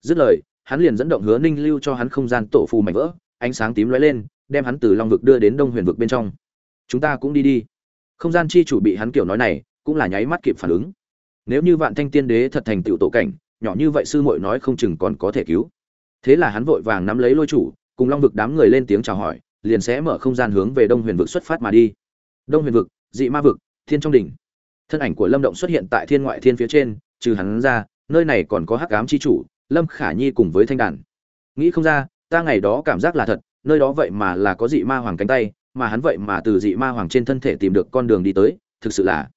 Speaker 1: Dứt lời, hắn liền dẫn động hứa ninh lưu cho hắn không gian tổ phù mảnh vỡ, ánh sáng tím lóe lên, đem hắn từ long vực đưa đến đông huyền vực bên trong. Chúng ta cũng đi đi. Không gian chi chủ bị hắn kiểu nói này, cũng là nháy mắt kịp phản ứng. Nếu như vạn thanh tiên đế thật thành tựu tổ cảnh, nhỏ như vậy sư muội nói không chừng còn có thể cứu thế là hắn vội vàng nắm lấy lôi chủ, cùng long vực đám người lên tiếng chào hỏi, liền sẽ mở không gian hướng về đông huyền vực xuất phát mà đi. Đông huyền vực, dị ma vực, thiên trong đỉnh. Thân ảnh của lâm động xuất hiện tại thiên ngoại thiên phía trên, trừ hắn ra, nơi này còn có hắc ám chi chủ, lâm khả nhi cùng với thanh đàn. Nghĩ không ra, ta ngày đó cảm giác là thật, nơi đó vậy mà là có dị ma hoàng cánh tay, mà hắn vậy mà từ dị ma hoàng trên thân thể tìm được con đường đi tới, thực sự là.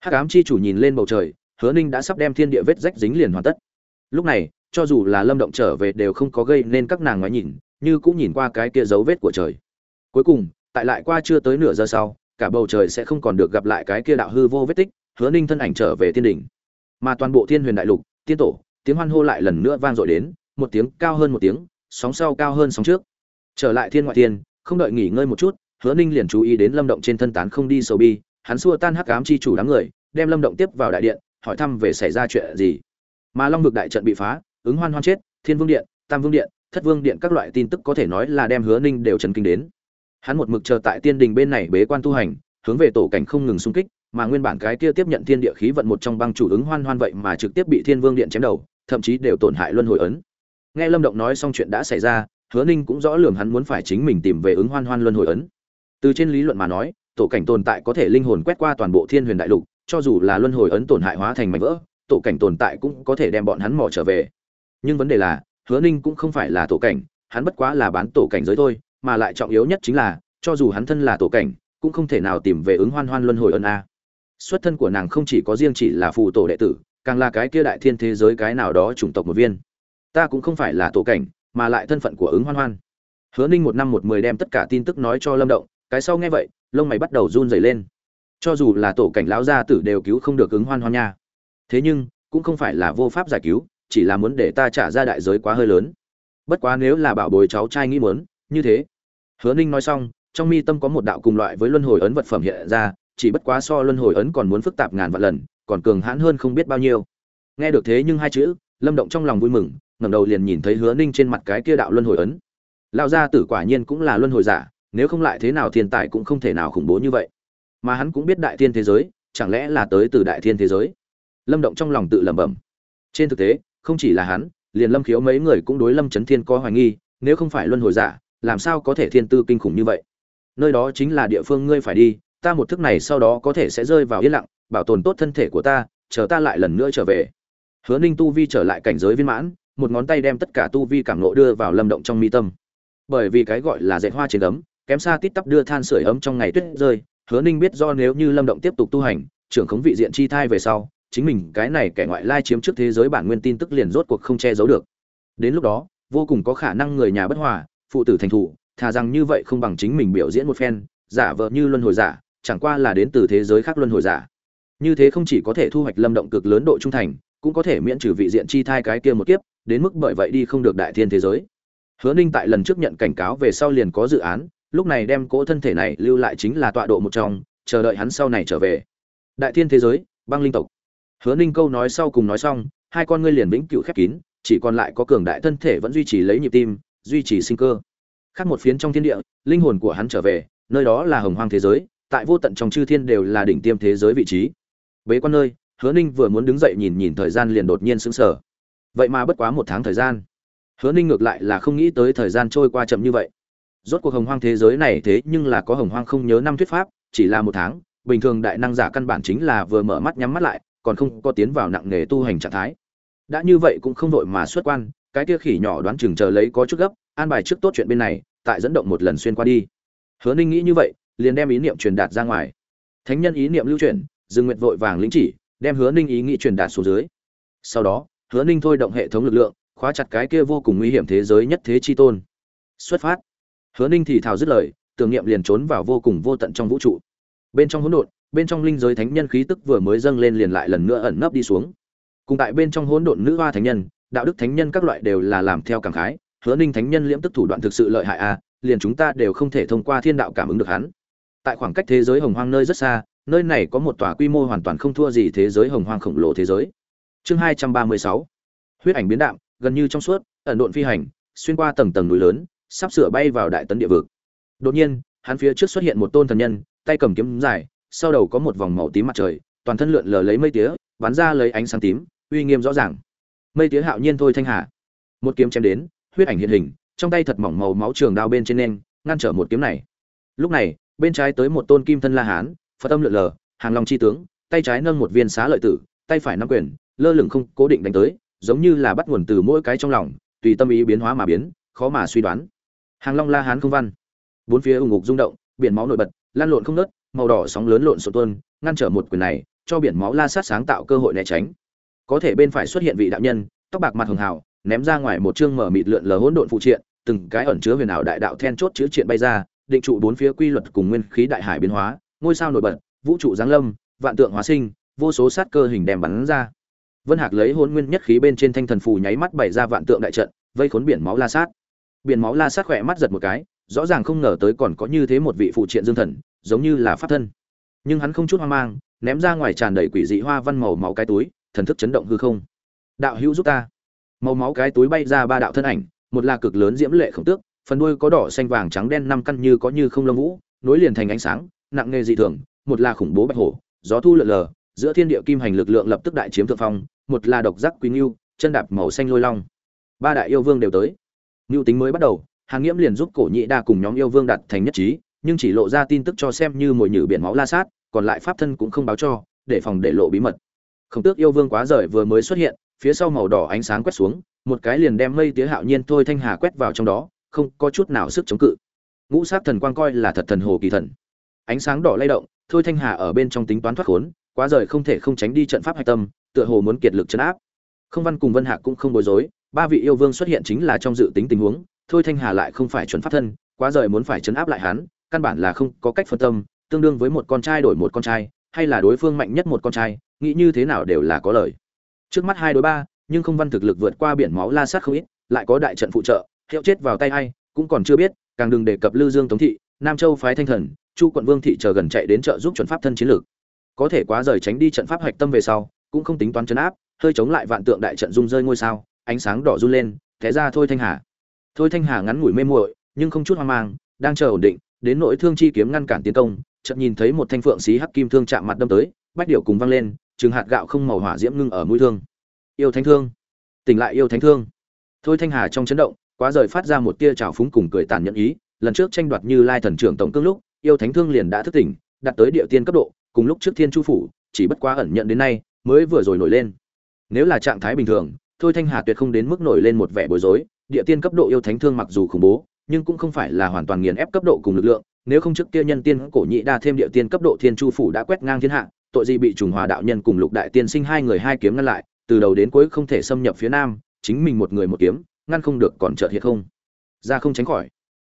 Speaker 1: Hắc ám chi chủ nhìn lên bầu trời, hứa ninh đã sắp đem thiên địa vết rách dính liền hoàn tất. Lúc này cho dù là lâm động trở về đều không có gây nên các nàng ngoái nhìn, như cũng nhìn qua cái kia dấu vết của trời. Cuối cùng, tại lại qua chưa tới nửa giờ sau, cả bầu trời sẽ không còn được gặp lại cái kia đạo hư vô vết tích, hứa ninh thân ảnh trở về tiên đỉnh mà toàn bộ thiên huyền đại lục, tiên tổ, tiếng hoan hô lại lần nữa vang dội đến, một tiếng cao hơn một tiếng, sóng sau cao hơn sóng trước. Trở lại thiên ngoại thiên, không đợi nghỉ ngơi một chút, hứa ninh liền chú ý đến lâm động trên thân tán không đi sầu bi, hắn xua tan hắc ám chi chủ đám người, đem lâm động tiếp vào đại điện, hỏi thăm về xảy ra chuyện gì. Mà long vực đại trận bị phá ứng hoan hoan chết, thiên vương điện, tam vương điện, thất vương điện các loại tin tức có thể nói là đem hứa ninh đều chấn kinh đến. Hắn một mực chờ tại tiên đình bên này bế quan tu hành, hướng về tổ cảnh không ngừng xung kích, mà nguyên bản cái kia tiếp nhận thiên địa khí vận một trong băng chủ ứng hoan hoan vậy mà trực tiếp bị thiên vương điện chém đầu, thậm chí đều tổn hại luân hồi ấn. Nghe lâm động nói xong chuyện đã xảy ra, hứa ninh cũng rõ lường hắn muốn phải chính mình tìm về ứng hoan hoan luân hồi ấn. Từ trên lý luận mà nói, tổ cảnh tồn tại có thể linh hồn quét qua toàn bộ thiên huyền đại lục, cho dù là luân hồi ấn tổn hại hóa thành mảnh vỡ, tổ cảnh tồn tại cũng có thể đem bọn hắn mỏ trở về nhưng vấn đề là, hứa ninh cũng không phải là tổ cảnh, hắn bất quá là bán tổ cảnh giới thôi, mà lại trọng yếu nhất chính là, cho dù hắn thân là tổ cảnh, cũng không thể nào tìm về ứng hoan hoan luân hồi ân a. Xuất thân của nàng không chỉ có riêng chỉ là phù tổ đệ tử, càng là cái kia đại thiên thế giới cái nào đó chủng tộc một viên. Ta cũng không phải là tổ cảnh, mà lại thân phận của ứng hoan hoan. Hứa ninh một năm một mười đem tất cả tin tức nói cho lâm động, cái sau nghe vậy, lông mày bắt đầu run rẩy lên. Cho dù là tổ cảnh lão gia tử đều cứu không được ứng hoan hoan nha. Thế nhưng, cũng không phải là vô pháp giải cứu chỉ là muốn để ta trả ra đại giới quá hơi lớn. Bất quá nếu là bảo bối cháu trai nghĩ muốn, như thế. Hứa ninh nói xong, trong mi tâm có một đạo cùng loại với luân hồi ấn vật phẩm hiện ra, chỉ bất quá so luân hồi ấn còn muốn phức tạp ngàn vạn lần, còn cường hãn hơn không biết bao nhiêu. Nghe được thế nhưng hai chữ, lâm động trong lòng vui mừng, ngẩng đầu liền nhìn thấy hứa ninh trên mặt cái kia đạo luân hồi ấn. Lão gia tử quả nhiên cũng là luân hồi giả, nếu không lại thế nào thiên tài cũng không thể nào khủng bố như vậy. Mà hắn cũng biết đại thiên thế giới, chẳng lẽ là tới từ đại thiên thế giới? Lâm động trong lòng tự lẩm bẩm. Trên thực tế không chỉ là hắn, liền lâm khiếu mấy người cũng đối lâm trấn thiên có hoài nghi, nếu không phải luân hồi giả, làm sao có thể thiên tư kinh khủng như vậy? Nơi đó chính là địa phương ngươi phải đi, ta một thức này sau đó có thể sẽ rơi vào yên lặng, bảo tồn tốt thân thể của ta, chờ ta lại lần nữa trở về. Hứa ninh tu vi trở lại cảnh giới viên mãn, một ngón tay đem tất cả tu vi cảm nộ đưa vào lâm động trong mi tâm. Bởi vì cái gọi là dạy hoa trên ấm, kém xa tít tắp đưa than sửa ấm trong ngày tuyết rơi, hứa ninh biết do nếu như lâm động tiếp tục tu hành, trưởng khống vị diện chi thai về sau chính mình cái này kẻ ngoại lai chiếm trước thế giới bản nguyên tin tức liền rốt cuộc không che giấu được. Đến lúc đó, vô cùng có khả năng người nhà bất hòa, phụ tử thành thủ thà rằng như vậy không bằng chính mình biểu diễn một phen, giả vợ như luân hồi giả, chẳng qua là đến từ thế giới khác luân hồi giả. Như thế không chỉ có thể thu hoạch lâm động cực lớn độ trung thành, cũng có thể miễn trừ vị diện chi thai cái kia một kiếp, đến mức bởi vậy đi không được đại thiên thế giới. Hứa ninh tại lần trước nhận cảnh cáo về sau liền có dự án, lúc này đem cỗ thân thể này lưu lại chính là tọa độ một trong, chờ đợi hắn sau này trở về. Đại thiên thế giới, băng linh tộc hứa ninh câu nói sau cùng nói xong, hai con ngươi liền vĩnh cựu khép kín, chỉ còn lại có cường đại thân thể vẫn duy trì lấy nhịp tim, duy trì sinh cơ. Khác một phiến trong thiên địa, linh hồn của hắn trở về, nơi đó là hồng hoang thế giới, tại vô tận trong chư thiên đều là đỉnh tiêm thế giới vị trí. Bế quan nơi, hứa ninh vừa muốn đứng dậy nhìn nhìn thời gian liền đột nhiên sững sờ. Vậy mà bất quá một tháng thời gian. Hứa ninh ngược lại là không nghĩ tới thời gian trôi qua chậm như vậy. Rốt cuộc hồng hoang thế giới này thế nhưng là có hồng hoang không nhớ năm thuyết pháp, chỉ là một tháng, bình thường đại năng giả căn bản chính là vừa mở mắt nhắm mắt lại còn không có tiến vào nặng nghề tu hành trạng thái. Đã như vậy cũng không vội mà xuất quan, cái kia khỉ nhỏ đoán chừng chờ lấy có chút gấp, an bài trước tốt chuyện bên này, tại dẫn động một lần xuyên qua đi. Hứa ninh nghĩ như vậy, liền đem ý niệm truyền đạt ra ngoài. Thánh nhân ý niệm lưu truyền dương nguyệt vội vàng lĩnh chỉ, đem hứa ninh ý nghĩ truyền đạt xuống dưới. Sau đó, hứa ninh thôi động hệ thống lực lượng, khóa chặt cái kia vô cùng nguy hiểm thế giới nhất thế chi tôn. Xuất phát. Hứa ninh thì thào dứt lời, tưởng niệm liền trốn vào vô cùng vô tận trong vũ trụ. Bên trong hỗn độn bên trong linh giới thánh nhân khí tức vừa mới dâng lên liền lại lần nữa ẩn nấp đi xuống. Cùng tại bên trong hỗn độn nữ hoa thánh nhân đạo đức thánh nhân các loại đều là làm theo cảm khái hứa ninh thánh nhân liễm tức thủ đoạn thực sự lợi hại a à, liền chúng ta đều không thể thông qua thiên đạo cảm ứng được hắn. Tại khoảng cách thế giới hồng hoang nơi rất xa nơi này có một tòa quy mô hoàn toàn không thua gì thế giới hồng hoang khổng lồ thế giới. Chương hai trăm ba mươi sáu. Huyết ảnh biến đạm gần như trong suốt ẩn độn phi hành xuyên qua tầng tầng núi lớn sắp sửa bay vào đại tấn địa vực. Đột nhiên hắn phía trước xuất hiện một tôn thần nhân tay cầm kiếm dài sau đầu có một vòng màu tím mặt trời, toàn thân lượn lờ lấy mây tía, bắn ra lấy ánh sáng tím, uy nghiêm rõ ràng. Mây tía hạo nhiên thôi thanh hà. Một kiếm chém đến, huyết ảnh hiện hình, trong tay thật mỏng màu máu trường đao bên trên nên, ngăn trở một kiếm này. Lúc này, bên trái tới một tôn kim thân la hán, phật âm lượn lờ, hàng long chi tướng, tay trái nâng một viên xá lợi tử, tay phải nắm quyền, lơ lửng không cố định đánh tới, giống như là bắt nguồn từ mỗi cái trong lòng, tùy tâm ý biến hóa mà biến, khó mà suy đoán. Hàng long la hán không văn. Bốn phía ủng ngục rung động, biển máu nổi bật, lan lộn không nớt màu đỏ sóng lớn lộn xộn tuôn, ngăn trở một quyền này, cho biển máu la sát sáng tạo cơ hội né tránh. Có thể bên phải xuất hiện vị đạo nhân, tóc bạc mặt hường hào, ném ra ngoài một chương mở mịt lượn lờ hỗn độn phụ triện, từng cái ẩn chứa huyền ảo đại đạo then chốt chữ triện bay ra, định trụ bốn phía quy luật cùng nguyên khí đại hải biến hóa, ngôi sao nổi bật, vũ trụ giáng lâm, vạn tượng hóa sinh, vô số sát cơ hình đem bắn ra. Vân hạc lấy hỗn nguyên nhất khí bên trên thanh thần phù nháy mắt bày ra vạn tượng đại trận, vây khốn biển máu la sát. Biển máu la sát khỏe mắt giật một cái rõ ràng không ngờ tới còn có như thế một vị phụ triện dương thần, giống như là pháp thân. Nhưng hắn không chút hoang mang, ném ra ngoài tràn đầy quỷ dị hoa văn màu máu cái túi, thần thức chấn động hư không. Đạo hữu giúp ta. Màu máu cái túi bay ra ba đạo thân ảnh, một là cực lớn diễm lệ khổng tước, phần đuôi có đỏ xanh vàng trắng đen năm căn như có như không lông vũ, nối liền thành ánh sáng, nặng nghề dị thường, một là khủng bố bạch hổ, gió thu lượn lờ, giữa thiên địa kim hành lực lượng lập tức đại chiếm thượng phong, một là độc giác quý ngưu, chân đạp màu xanh lôi long. Ba đại yêu vương đều tới. Ngưu tính mới bắt đầu hàng nghiễm liền giúp cổ nhị đa cùng nhóm yêu vương đặt thành nhất trí, nhưng chỉ lộ ra tin tức cho xem như mồi nhử biển máu la sát, còn lại pháp thân cũng không báo cho, để phòng để lộ bí mật. Khổng tước yêu vương quá rời vừa mới xuất hiện, phía sau màu đỏ ánh sáng quét xuống, một cái liền đem mây tía hạo nhiên thôi thanh hà quét vào trong đó, không có chút nào sức chống cự. Ngũ sát thần quang coi là thật thần hồ kỳ thần. Ánh sáng đỏ lay động, thôi thanh hà ở bên trong tính toán thoát khốn, quá rời không thể không tránh đi trận pháp hạch tâm, tựa hồ muốn kiệt lực chấn áp. Không văn cùng vân hạc cũng không bối rối, ba vị yêu vương xuất hiện chính là trong dự tính tình huống thôi thanh hà lại không phải chuẩn pháp thân, quá rời muốn phải chấn áp lại hắn, căn bản là không có cách phân tâm, tương đương với một con trai đổi một con trai, hay là đối phương mạnh nhất một con trai, nghĩ như thế nào đều là có lời. Trước mắt hai đối ba, nhưng không văn thực lực vượt qua biển máu la sát không ít, lại có đại trận phụ trợ, hiệu chết vào tay hay cũng còn chưa biết, càng đừng đề cập lư dương tống thị, nam châu phái thanh thần, chu quận vương thị chờ gần chạy đến trợ giúp chuẩn pháp thân chiến lược. Có thể quá rời tránh đi trận pháp hạch tâm về sau, cũng không tính toán chấn áp, hơi chống lại vạn tượng đại trận rung rơi ngôi sao, ánh sáng đỏ run lên thế ra thôi thanh hà thôi thanh hà ngắn ngủi mê muội, nhưng không chút hoang mang, đang chờ ổn định, đến nỗi thương chi kiếm ngăn cản tiến công, chợt nhìn thấy một thanh phượng xí hắc kim thương chạm mặt đâm tới, bách điệu cùng văng lên chừng hạt gạo không màu hỏa diễm ngưng ở mũi thương. Yêu thánh thương. Tỉnh lại yêu thánh thương. Thôi thanh hà trong chấn động, quá rời phát ra một tia trào phúng cùng cười tàn nhẫn ý, lần trước tranh đoạt như lai thần trưởng tổng cương lúc, yêu thánh thương liền đã thức tỉnh, đạt tới địa tiên cấp độ, cùng lúc trước thiên chu phủ, chỉ bất quá ẩn nhận đến nay, mới vừa rồi nổi lên. Nếu là trạng thái bình thường, thôi thanh hà tuyệt không đến mức nổi lên một vẻ bối rối địa tiên cấp độ yêu thánh thương mặc dù khủng bố, nhưng cũng không phải là hoàn toàn nghiền ép cấp độ cùng lực lượng, nếu không trước kia nhân tiên cổ nhị đa thêm địa tiên cấp độ thiên chu phủ đã quét ngang thiên hạ, tội gì bị trùng hòa đạo nhân cùng lục đại tiên sinh hai người hai kiếm ngăn lại, từ đầu đến cuối không thể xâm nhập phía nam, chính mình một người một kiếm, ngăn không được còn chợt hiện không. Ra không tránh khỏi.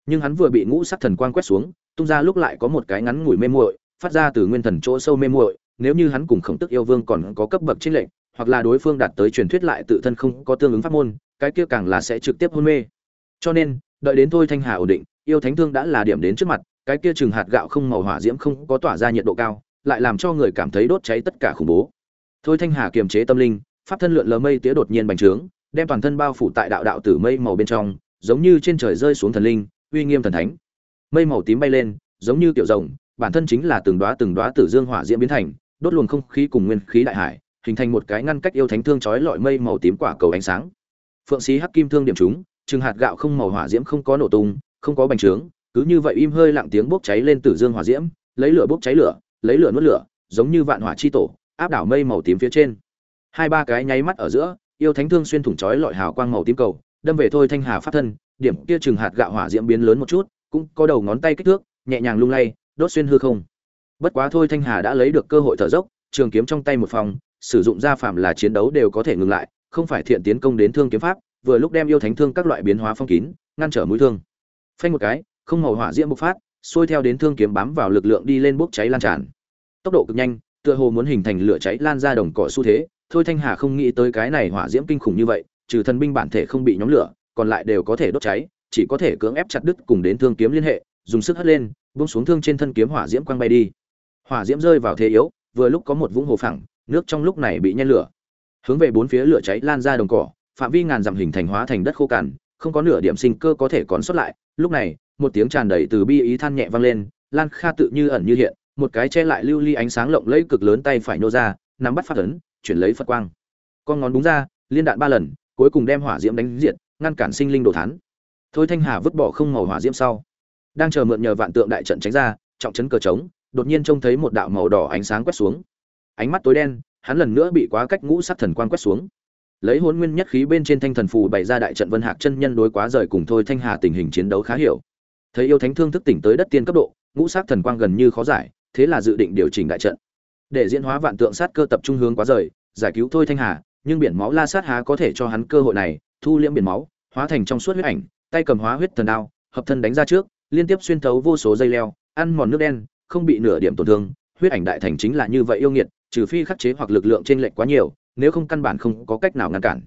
Speaker 1: Nhưng hắn vừa bị ngũ sắc thần quang quét xuống, tung ra lúc lại có một cái ngắn ngủi mê muội, phát ra từ nguyên thần chỗ sâu mê muội, nếu như hắn cùng khổng tức yêu vương còn có cấp bậc chiến lệnh hoặc là đối phương đạt tới truyền thuyết lại tự thân không có tương ứng pháp môn cái kia càng là sẽ trực tiếp hôn mê. Cho nên, đợi đến thôi thanh hà ổn định, yêu thánh thương đã là điểm đến trước mặt, cái kia chừng hạt gạo không màu hỏa diễm không có tỏa ra nhiệt độ cao, lại làm cho người cảm thấy đốt cháy tất cả khủng bố. Thôi thanh hà kiềm chế tâm linh, pháp thân lượn lờ mây tía đột nhiên bành trướng, đem toàn thân bao phủ tại đạo đạo tử mây màu bên trong, giống như trên trời rơi xuống thần linh, uy nghiêm thần thánh. Mây màu tím bay lên, giống như kiểu rồng, bản thân chính là từng đóa từng đóa tử dương hỏa diễm biến thành, đốt luồng không khí cùng nguyên khí đại hải, hình thành một cái ngăn cách yêu thánh thương chói lọi mây màu tím quả cầu ánh sáng phượng sĩ hắc kim thương điểm chúng chừng hạt gạo không màu hỏa diễm, không có nổ tung, không có bành trướng, cứ như vậy im hơi lặng tiếng bốc cháy lên tử dương hỏa diễm, lấy lửa bốc cháy lửa, lấy lửa nuốt lửa, giống như vạn hỏa chi tổ, áp đảo mây màu tím phía trên. Hai ba cái nháy mắt ở giữa, yêu thánh thương xuyên thủng chói lọi hào quang màu tím cầu, đâm về thôi thanh hà phát thân, điểm kia chừng hạt gạo hỏa diễm biến lớn một chút, cũng có đầu ngón tay kích thước, nhẹ nhàng lung lay, đốt xuyên hư không. Bất quá thôi thanh hà đã lấy được cơ hội thở dốc, trường kiếm trong tay một phòng, sử dụng ra phạm là chiến đấu đều có thể ngừng lại không phải thiện tiến công đến thương kiếm pháp, vừa lúc đem yêu thánh thương các loại biến hóa phong kín, ngăn trở mũi thương. Phanh một cái, không màu hỏa diễm bộc phát, xuôi theo đến thương kiếm bám vào lực lượng đi lên bốc cháy lan tràn. Tốc độ cực nhanh, tựa hồ muốn hình thành lửa cháy lan ra đồng cỏ xu thế. Thôi thanh hà không nghĩ tới cái này hỏa diễm kinh khủng như vậy, trừ thần binh bản thể không bị nhóm lửa, còn lại đều có thể đốt cháy, chỉ có thể cưỡng ép chặt đứt cùng đến thương kiếm liên hệ, dùng sức hất lên, buông xuống thương trên thân kiếm hỏa diễm quăng bay đi. Hỏa diễm rơi vào thế yếu, vừa lúc có một vũng hồ phẳng, nước trong lúc này bị nhen lửa hướng về bốn phía lửa cháy lan ra đồng cỏ, phạm vi ngàn dặm hình thành hóa thành đất khô cằn, không có nửa điểm sinh cơ có thể còn xuất lại. Lúc này, một tiếng tràn đầy từ bi ý than nhẹ vang lên, lan kha tự như ẩn như hiện, một cái che lại lưu ly ánh sáng lộng lẫy cực lớn tay phải nô ra, nắm bắt phát ấn, chuyển lấy phật quang. Con ngón đúng ra, liên đạn ba lần, cuối cùng đem hỏa diễm đánh diệt, ngăn cản sinh linh đồ thán. Thôi thanh hà vứt bỏ không màu hỏa diễm sau, đang chờ mượn nhờ vạn tượng đại trận tránh ra, trọng trấn cờ trống, đột nhiên trông thấy một đạo màu đỏ ánh sáng quét xuống. Ánh mắt tối đen hắn lần nữa bị quá cách ngũ sát thần quang quét xuống. Lấy hôn nguyên nhất khí bên trên thanh thần phù bày ra đại trận vân hạc chân nhân đối quá rời cùng thôi thanh hà tình hình chiến đấu khá hiểu. Thấy yêu thánh thương thức tỉnh tới đất tiên cấp độ, ngũ sát thần quang gần như khó giải, thế là dự định điều chỉnh đại trận. Để diễn hóa vạn tượng sát cơ tập trung hướng quá rời, giải cứu thôi thanh hà, nhưng biển máu la sát há có thể cho hắn cơ hội này, thu liễm biển máu, hóa thành trong suốt huyết ảnh, tay cầm hóa huyết thần đao, hợp thân đánh ra trước, liên tiếp xuyên thấu vô số dây leo, ăn mòn nước đen, không bị nửa điểm tổn thương, huyết ảnh đại thành chính là như vậy yêu nghiệt trừ phi khắc chế hoặc lực lượng trên lệnh quá nhiều, nếu không căn bản không có cách nào ngăn cản.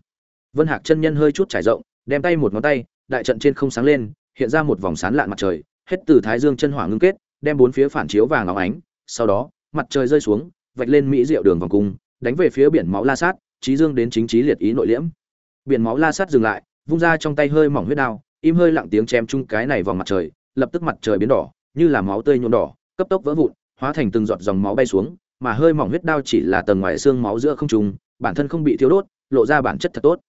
Speaker 1: Vân hạc chân nhân hơi chút trải rộng, đem tay một ngón tay, đại trận trên không sáng lên, hiện ra một vòng sáng lạn mặt trời, hết từ thái dương chân hỏa ngưng kết, đem bốn phía phản chiếu vàng óng ánh, sau đó, mặt trời rơi xuống, vạch lên mỹ diệu đường vòng cung, đánh về phía biển máu la sát, trí dương đến chính trí liệt ý nội liễm. Biển máu la sát dừng lại, vung ra trong tay hơi mỏng huyết đao, im hơi lặng tiếng chém chung cái này vòng mặt trời, lập tức mặt trời biến đỏ, như là máu tươi nhuộm đỏ, cấp tốc vỡ vụn, hóa thành từng giọt dòng máu bay xuống mà hơi mỏng huyết đao chỉ là tầng ngoài xương máu giữa không trùng bản thân không bị thiếu đốt, lộ ra bản chất thật tốt.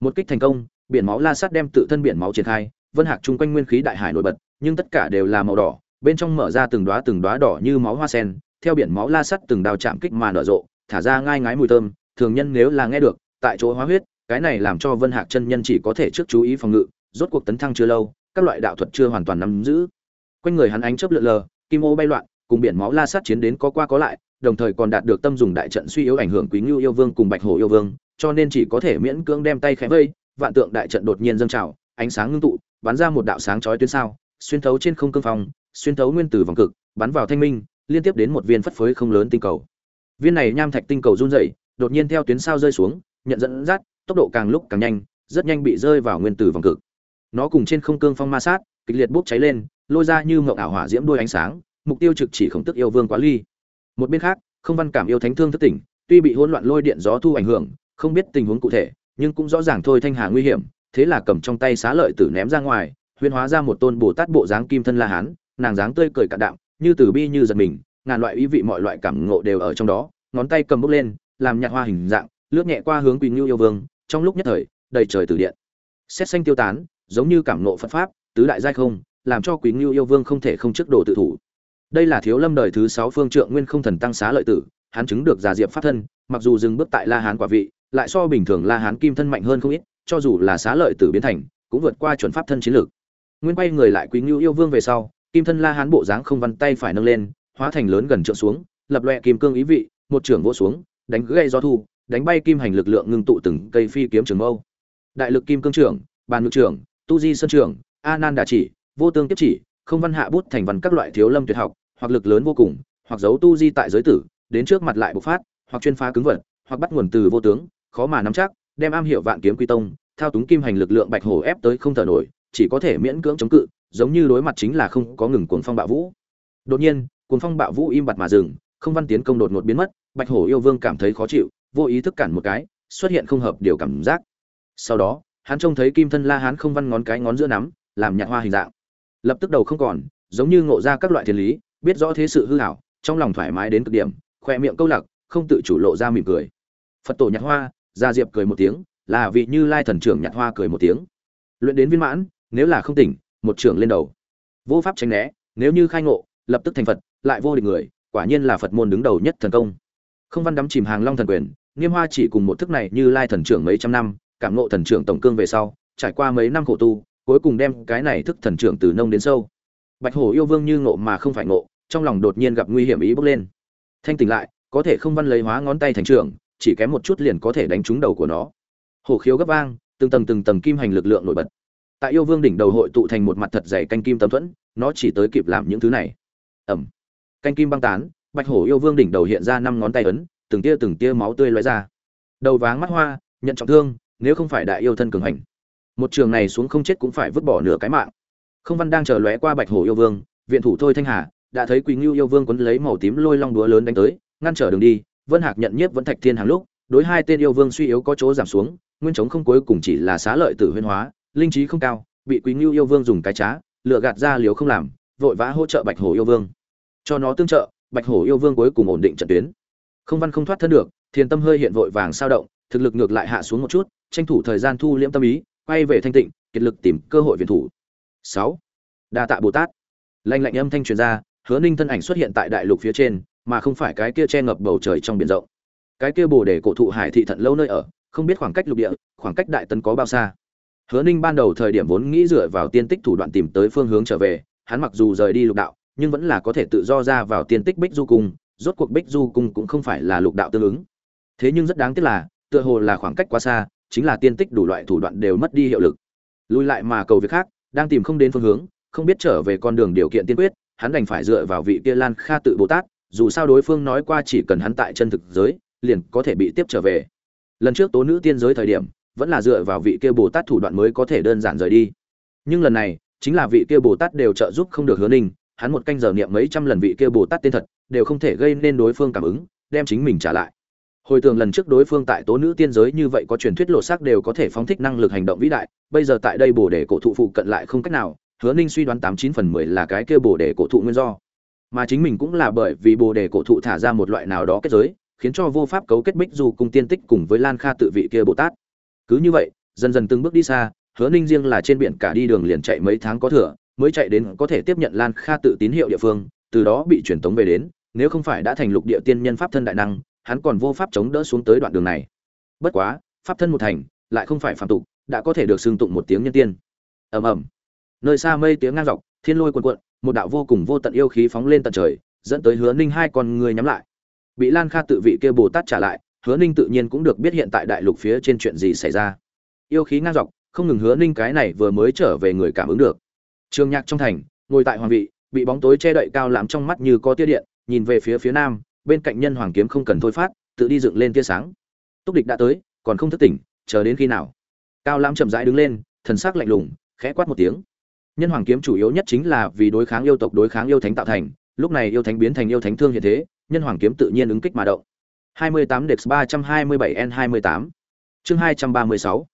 Speaker 1: Một kích thành công, biển máu la sát đem tự thân biển máu triển khai, vân hạc chung quanh nguyên khí đại hải nổi bật, nhưng tất cả đều là màu đỏ, bên trong mở ra từng đóa từng đóa đỏ như máu hoa sen, theo biển máu la sắt từng đao chạm kích mà nở rộ, thả ra ngai ngái mùi thơm, thường nhân nếu là nghe được, tại chỗ hóa huyết, cái này làm cho vân hạc chân nhân chỉ có thể trước chú ý phòng ngự, rốt cuộc tấn thăng chưa lâu, các loại đạo thuật chưa hoàn toàn nắm giữ. Quanh người hắn ánh chớp lượn lờ, kim ô bay loạn, cùng biển máu la sát chiến đến có qua có lại đồng thời còn đạt được tâm dùng đại trận suy yếu ảnh hưởng quý ngưu yêu vương cùng bạch hổ yêu vương, cho nên chỉ có thể miễn cưỡng đem tay khẽ vây, vạn tượng đại trận đột nhiên dâng trào, ánh sáng ngưng tụ, bắn ra một đạo sáng chói tuyến sao, xuyên thấu trên không cương phong, xuyên thấu nguyên tử vòng cực, bắn vào thanh minh, liên tiếp đến một viên phất phới không lớn tinh cầu. Viên này nham thạch tinh cầu run rẩy, đột nhiên theo tuyến sao rơi xuống, nhận dẫn dắt, tốc độ càng lúc càng nhanh, rất nhanh bị rơi vào nguyên tử vòng cực. Nó cùng trên không cương phong ma sát, kịch liệt bốc cháy lên, lôi ra như mộng ảo hỏa diễm đôi ánh sáng, mục tiêu trực chỉ khổng tức yêu vương quá ly một bên khác, không văn cảm yêu thánh thương thất tỉnh, tuy bị hỗn loạn lôi điện gió thu ảnh hưởng, không biết tình huống cụ thể, nhưng cũng rõ ràng thôi thanh hà nguy hiểm, thế là cầm trong tay xá lợi tử ném ra ngoài huyên hóa ra một tôn bồ tát bộ dáng kim thân la hán, nàng dáng tươi cười cạn đạm, như từ bi như giật mình, ngàn loại ý vị mọi loại cảm ngộ đều ở trong đó, ngón tay cầm bốc lên, làm nhạt hoa hình dạng, lướt nhẹ qua hướng quỳnh ngưu yêu vương, trong lúc nhất thời, đầy trời từ điện. Xét xanh tiêu tán, giống như cảm ngộ phật pháp, tứ đại giai không, làm cho quỳnh ngưu yêu vương không thể không trước đồ tự thủ đây là thiếu lâm đời thứ sáu phương trượng nguyên không thần tăng xá lợi tử, hắn chứng được giả diệp pháp thân, mặc dù dừng bước tại la hán quả vị, lại so bình thường la hán kim thân mạnh hơn không ít, cho dù là xá lợi tử biến thành, cũng vượt qua chuẩn pháp thân chiến lược. Nguyên quay người lại quý ngưu yêu vương về sau, kim thân la hán bộ dáng không văn tay phải nâng lên, hóa thành lớn gần trượng xuống, lập loẹ kim cương ý vị, một trưởng vỗ xuống, đánh gây gió thu, đánh bay kim hành lực lượng ngưng tụ từng cây phi kiếm trường mâu. Đại lực kim cương trưởng, bàn ngự trưởng, tu di sơn trưởng, a nan đà chỉ, vô tương tiếp chỉ, không văn hạ bút thành văn các loại thiếu lâm tuyệt học hoặc lực lớn vô cùng, hoặc giấu tu di tại giới tử, đến trước mặt lại bộc phát, hoặc chuyên phá cứng vật, hoặc bắt nguồn từ vô tướng, khó mà nắm chắc, đem am hiểu vạn kiếm quy tông, thao túng kim hành lực lượng bạch hổ ép tới không thở nổi, chỉ có thể miễn cưỡng chống cự, giống như đối mặt chính là không có ngừng cuồng phong bạo vũ. Đột nhiên, cuồng phong bạo vũ im bặt mà dừng, không văn tiến công đột ngột biến mất, bạch hổ yêu vương cảm thấy khó chịu, vô ý thức cản một cái, xuất hiện không hợp điều cảm giác. Sau đó, hắn trông thấy kim thân la hán không văn ngón cái ngón giữa nắm, làm nhạt hoa hình dạng. Lập tức đầu không còn, giống như ngộ ra các loại thiên lý biết rõ thế sự hư hảo, trong lòng thoải mái đến cực điểm, khoe miệng câu lạc, không tự chủ lộ ra mỉm cười. Phật tổ nhặt hoa, gia diệp cười một tiếng, là vị như lai thần trưởng nhặt hoa cười một tiếng. Luyện đến viên mãn, nếu là không tỉnh, một trưởng lên đầu. Vô pháp tránh né, nếu như khai ngộ, lập tức thành phật, lại vô địch người, quả nhiên là phật môn đứng đầu nhất thần công. Không văn đắm chìm hàng long thần quyền nghiêm hoa chỉ cùng một thức này như lai thần trưởng mấy trăm năm, cảm ngộ thần trưởng tổng cương về sau, trải qua mấy năm khổ tu, cuối cùng đem cái này thức thần trưởng từ nông đến sâu bạch hổ yêu vương như ngộ mà không phải ngộ trong lòng đột nhiên gặp nguy hiểm ý bốc lên. Thanh tỉnh lại có thể không văn lấy hóa ngón tay thành trường, chỉ kém một chút liền có thể đánh trúng đầu của nó. Hổ khiếu gấp vang từng tầng từng tầng kim hành lực lượng nổi bật. Tại yêu vương đỉnh đầu hội tụ thành một mặt thật dày canh kim tấm thuẫn nó chỉ tới kịp làm những thứ này. Ẩm canh kim băng tán bạch hổ yêu vương đỉnh đầu hiện ra năm ngón tay ấn từng tia từng tia máu tươi lóe ra. Đầu váng mắt hoa nhận trọng thương nếu không phải đại yêu thân cường hành. Một trường này xuống không chết cũng phải vứt bỏ nửa cái mạng không văn đang chờ lóe qua bạch hổ yêu vương, viện thủ thôi thanh hà, đã thấy quỳ ngưu yêu vương quấn lấy màu tím lôi long đúa lớn đánh tới, ngăn trở đường đi, vân hạc nhận nhiếp vẫn thạch thiên hàng lúc, đối hai tên yêu vương suy yếu có chỗ giảm xuống, nguyên chống không cuối cùng chỉ là xá lợi tử huyên hóa, linh trí không cao, bị quý ngưu yêu vương dùng cái trá, lựa gạt ra liều không làm, vội vã hỗ trợ bạch hổ yêu vương. Cho nó tương trợ, bạch hổ yêu vương cuối cùng ổn định trận tuyến. Không văn không thoát thân được, thiền tâm hơi hiện vội vàng sao động, thực lực ngược lại hạ xuống một chút, tranh thủ thời gian thu liễm tâm ý, quay về thanh tịnh, kiệt lực tìm cơ hội viện thủ sáu. Đa tạ bồ tát. Lanh lạnh âm thanh truyền ra, hứa ninh thân ảnh xuất hiện tại đại lục phía trên, mà không phải cái kia che ngập bầu trời trong biển rộng. Cái kia bồ để cổ thụ hải thị thận lâu nơi ở, không biết khoảng cách lục địa, khoảng cách đại tấn có bao xa. Hứa ninh ban đầu thời điểm vốn nghĩ dựa vào tiên tích thủ đoạn tìm tới phương hướng trở về, hắn mặc dù rời đi lục đạo, nhưng vẫn là có thể tự do ra vào tiên tích bích du cung, rốt cuộc bích du cung cũng không phải là lục đạo tương ứng. Thế nhưng rất đáng tiếc là, tựa hồ là khoảng cách quá xa, chính là tiên tích đủ loại thủ đoạn đều mất đi hiệu lực. Lùi lại mà cầu việc khác đang tìm không đến phương hướng, không biết trở về con đường điều kiện tiên quyết, hắn đành phải dựa vào vị kia lan kha tự bồ tát, dù sao đối phương nói qua chỉ cần hắn tại chân thực giới, liền có thể bị tiếp trở về. Lần trước tố nữ tiên giới thời điểm, vẫn là dựa vào vị kia bồ tát thủ đoạn mới có thể đơn giản rời đi. Nhưng lần này, chính là vị kia bồ tát đều trợ giúp không được hứa ninh, hắn một canh giờ niệm mấy trăm lần vị kia bồ tát tên thật, đều không thể gây nên đối phương cảm ứng, đem chính mình trả lại hồi tưởng lần trước đối phương tại tố nữ tiên giới như vậy có truyền thuyết lộ xác đều có thể phóng thích năng lực hành động vĩ đại, bây giờ tại đây bồ đề cổ thụ phụ cận lại không cách nào, hứa ninh suy đoán tám chín phần mười là cái kia bồ đề cổ thụ nguyên do. Mà chính mình cũng là bởi vì bồ đề cổ thụ thả ra một loại nào đó kết giới, khiến cho vô pháp cấu kết bích du cung tiên tích cùng với lan kha tự vị kia bồ tát. Cứ như vậy, dần dần từng bước đi xa, hứa ninh riêng là trên biển cả đi đường liền chạy mấy tháng có thừa, mới chạy đến có thể tiếp nhận lan kha tự tín hiệu địa phương, từ đó bị truyền tống về đến, nếu không phải đã thành lục địa tiên nhân pháp thân đại năng hắn còn vô pháp chống đỡ xuống tới đoạn đường này. Bất quá, pháp thân một thành, lại không phải phạm tục, đã có thể được xưng tụng một tiếng nhân tiên. Ầm ầm. Nơi xa mây tiếng ngang dọc, thiên lôi cuồn cuộn, một đạo vô cùng vô tận yêu khí phóng lên tận trời, dẫn tới hứa ninh hai con người nhắm lại. Bị lan kha tự vị kia bồ tát trả lại, hứa ninh tự nhiên cũng được biết hiện tại đại lục phía trên chuyện gì xảy ra. Yêu khí ngang dọc, không ngừng hứa ninh cái này vừa mới trở về người cảm ứng được. Trường nhạc trong thành, ngồi tại hoàng vị, bị bóng tối che đậy cao làm trong mắt như có tia điện, nhìn về phía phía nam bên cạnh nhân hoàng kiếm không cần thôi phát, tự đi dựng lên tia sáng. Túc địch đã tới, còn không thức tỉnh, chờ đến khi nào? Cao lam chậm rãi đứng lên, thần sắc lạnh lùng, khẽ quát một tiếng. Nhân hoàng kiếm chủ yếu nhất chính là vì đối kháng yêu tộc, đối kháng yêu thánh tạo thành, lúc này yêu thánh biến thành yêu thánh thương hiện thế, nhân hoàng kiếm tự nhiên ứng kích mà động. 28 Dex 327 N28 chương 236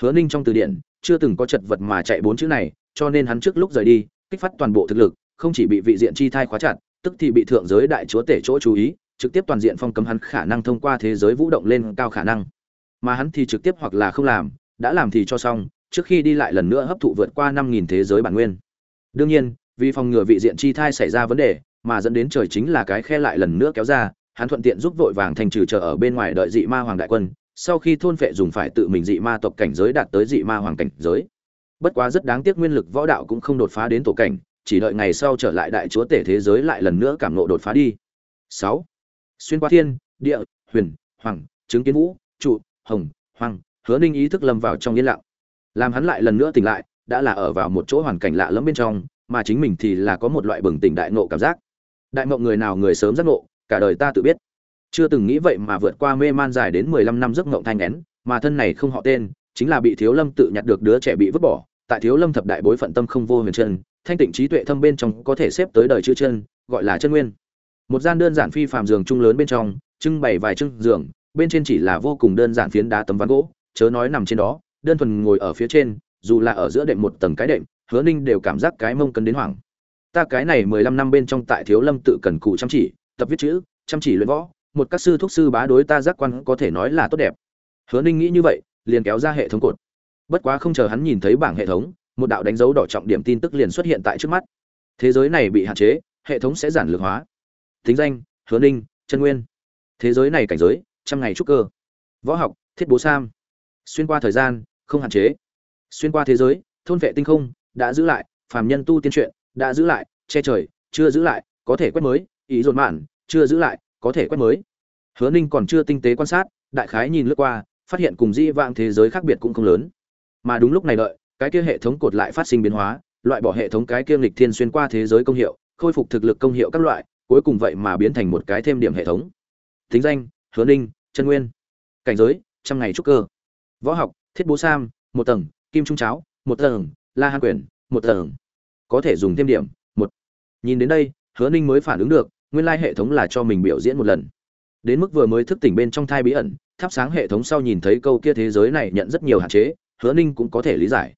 Speaker 1: Hứa Ninh trong từ điển, chưa từng có chật vật mà chạy bốn chữ này, cho nên hắn trước lúc rời đi, kích phát toàn bộ thực lực, không chỉ bị vị diện chi thai khóa chặt tức thì bị thượng giới đại chúa tể chỗ chú ý, trực tiếp toàn diện phong cấm hắn khả năng thông qua thế giới vũ động lên cao khả năng. Mà hắn thì trực tiếp hoặc là không làm, đã làm thì cho xong, trước khi đi lại lần nữa hấp thụ vượt qua năm nghìn thế giới bản nguyên. Đương nhiên, vì phòng ngừa vị diện chi thai xảy ra vấn đề, mà dẫn đến trời chính là cái khe lại lần nữa kéo ra, hắn thuận tiện giúp vội vàng thành trừ chờ ở bên ngoài đợi dị ma hoàng đại quân, sau khi thôn phệ dùng phải tự mình dị ma tộc cảnh giới đạt tới dị ma hoàng cảnh giới. Bất quá rất đáng tiếc nguyên lực võ đạo cũng không đột phá đến tổ cảnh chỉ đợi ngày sau trở lại đại chúa tể thế giới lại lần nữa cảm nộ đột phá đi. Sáu. Xuyên qua thiên, địa, huyền, hoàng, chứng kiến vũ, trụ, hồng hoàng hứa ninh ý thức lâm vào trong yên lặng. Làm hắn lại lần nữa tỉnh lại, đã là ở vào một chỗ hoàn cảnh lạ lẫm bên trong, mà chính mình thì là có một loại bừng tỉnh đại ngộ cảm giác. Đại mộng người nào người sớm giác ngộ, cả đời ta tự biết. Chưa từng nghĩ vậy mà vượt qua mê man dài đến mười lăm năm giấc ngộng thanh én mà thân này không họ tên, chính là bị thiếu lâm tự nhặt được đứa trẻ bị vứt bỏ tại thiếu lâm thập đại bối phận tâm không vô huyền chân, thanh tịnh trí tuệ thâm bên trong có thể xếp tới đời chữ chân, gọi là chân nguyên. Một gian đơn giản phi phàm giường trung lớn bên trong, trưng bày vài chân giường, bên trên chỉ là vô cùng đơn giản phiến đá tấm ván gỗ, chớ nói nằm trên đó, đơn thuần ngồi ở phía trên, dù là ở giữa đệm một tầng cái đệm, hứa ninh đều cảm giác cái mông cấn đến hoảng. Ta cái này mười lăm năm bên trong tại thiếu lâm tự cần cụ chăm chỉ, tập viết chữ, chăm chỉ luyện võ, một các sư thuốc sư bá đối ta giác quan có thể nói là tốt đẹp. Hứa ninh nghĩ như vậy, liền kéo ra hệ thống cột bất quá không chờ hắn nhìn thấy bảng hệ thống, một đạo đánh dấu đỏ trọng điểm tin tức liền xuất hiện tại trước mắt. Thế giới này bị hạn chế, hệ thống sẽ giản lược hóa. Thính danh, hứa ninh chân nguyên. Thế giới này cảnh giới, trăm ngày trúc cơ. Võ học, thiết bố sam. Xuyên qua thời gian, không hạn chế. Xuyên qua thế giới, thôn vệ tinh không, đã giữ lại, phàm nhân tu tiên truyện, đã giữ lại, che trời, chưa giữ lại, có thể quét mới, ý dồn mạn, chưa giữ lại, có thể quét mới. Hứa ninh còn chưa tinh tế quan sát, đại khái nhìn lướt qua, phát hiện cùng di vãng thế giới khác biệt cũng không lớn mà đúng lúc này đợi, cái kia hệ thống cột lại phát sinh biến hóa, loại bỏ hệ thống cái kia lịch thiên xuyên qua thế giới công hiệu, khôi phục thực lực công hiệu các loại, cuối cùng vậy mà biến thành một cái thêm điểm hệ thống. Thính danh, hứa ninh chân nguyên. Cảnh giới, trăm ngày trúc cơ. Võ học, thiết bố sam, một tầng, kim trung cháo, một tầng, la hàn quyển một tầng. Có thể dùng thêm điểm, một. Nhìn đến đây, hứa ninh mới phản ứng được, nguyên lai hệ thống là cho mình biểu diễn một lần. Đến mức vừa mới thức tỉnh bên trong thai bí ẩn, thắp sáng hệ thống sau nhìn thấy câu kia thế giới này nhận rất nhiều hạn chế hứa ninh cũng có thể lý giải.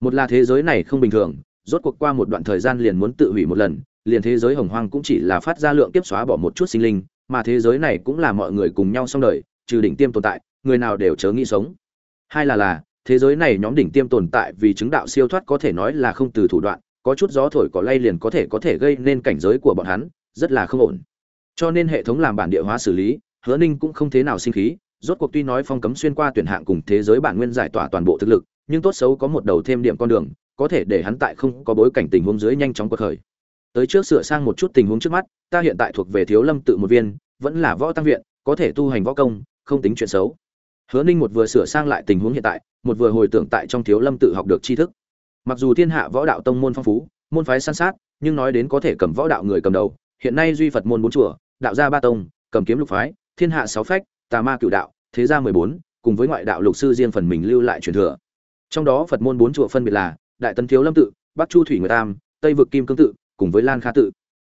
Speaker 1: Một là thế giới này không bình thường, rốt cuộc qua một đoạn thời gian liền muốn tự hủy một lần, liền thế giới hồng hoang cũng chỉ là phát ra lượng kiếp xóa bỏ một chút sinh linh, mà thế giới này cũng là mọi người cùng nhau xong đời, trừ đỉnh tiêm tồn tại, người nào đều chớ nghĩ sống. Hai là là, thế giới này nhóm đỉnh tiêm tồn tại vì chứng đạo siêu thoát có thể nói là không từ thủ đoạn, có chút gió thổi có lay liền có thể có thể gây nên cảnh giới của bọn hắn, rất là không ổn. Cho nên hệ thống làm bản địa hóa xử lý, hứa ninh cũng không thế nào sinh khí rốt cuộc tuy nói phong cấm xuyên qua tuyển hạng cùng thế giới bản nguyên giải tỏa toàn bộ thực lực, nhưng tốt xấu có một đầu thêm điểm con đường, có thể để hắn tại không có bối cảnh tình huống dưới nhanh chóng quật khởi. Tới trước sửa sang một chút tình huống trước mắt, ta hiện tại thuộc về thiếu lâm tự một viên, vẫn là võ tăng viện, có thể tu hành võ công, không tính chuyện xấu. Hứa ninh một vừa sửa sang lại tình huống hiện tại, một vừa hồi tưởng tại trong thiếu lâm tự học được tri thức. Mặc dù thiên hạ võ đạo tông môn phong phú, môn phái san sát, nhưng nói đến có thể cầm võ đạo người cầm đầu, hiện nay duy phật môn bốn chùa, đạo gia ba tông, cầm kiếm lục phái, thiên hạ sáu phách tà ma cựu đạo, thế gia mười bốn, cùng với ngoại đạo lục sư riêng phần mình lưu lại truyền thừa. Trong đó phật môn bốn chùa phân biệt là đại tấn thiếu lâm tự, bắc chu thủy nguyệt tam, tây vực kim cương tự, cùng với lan kha tự.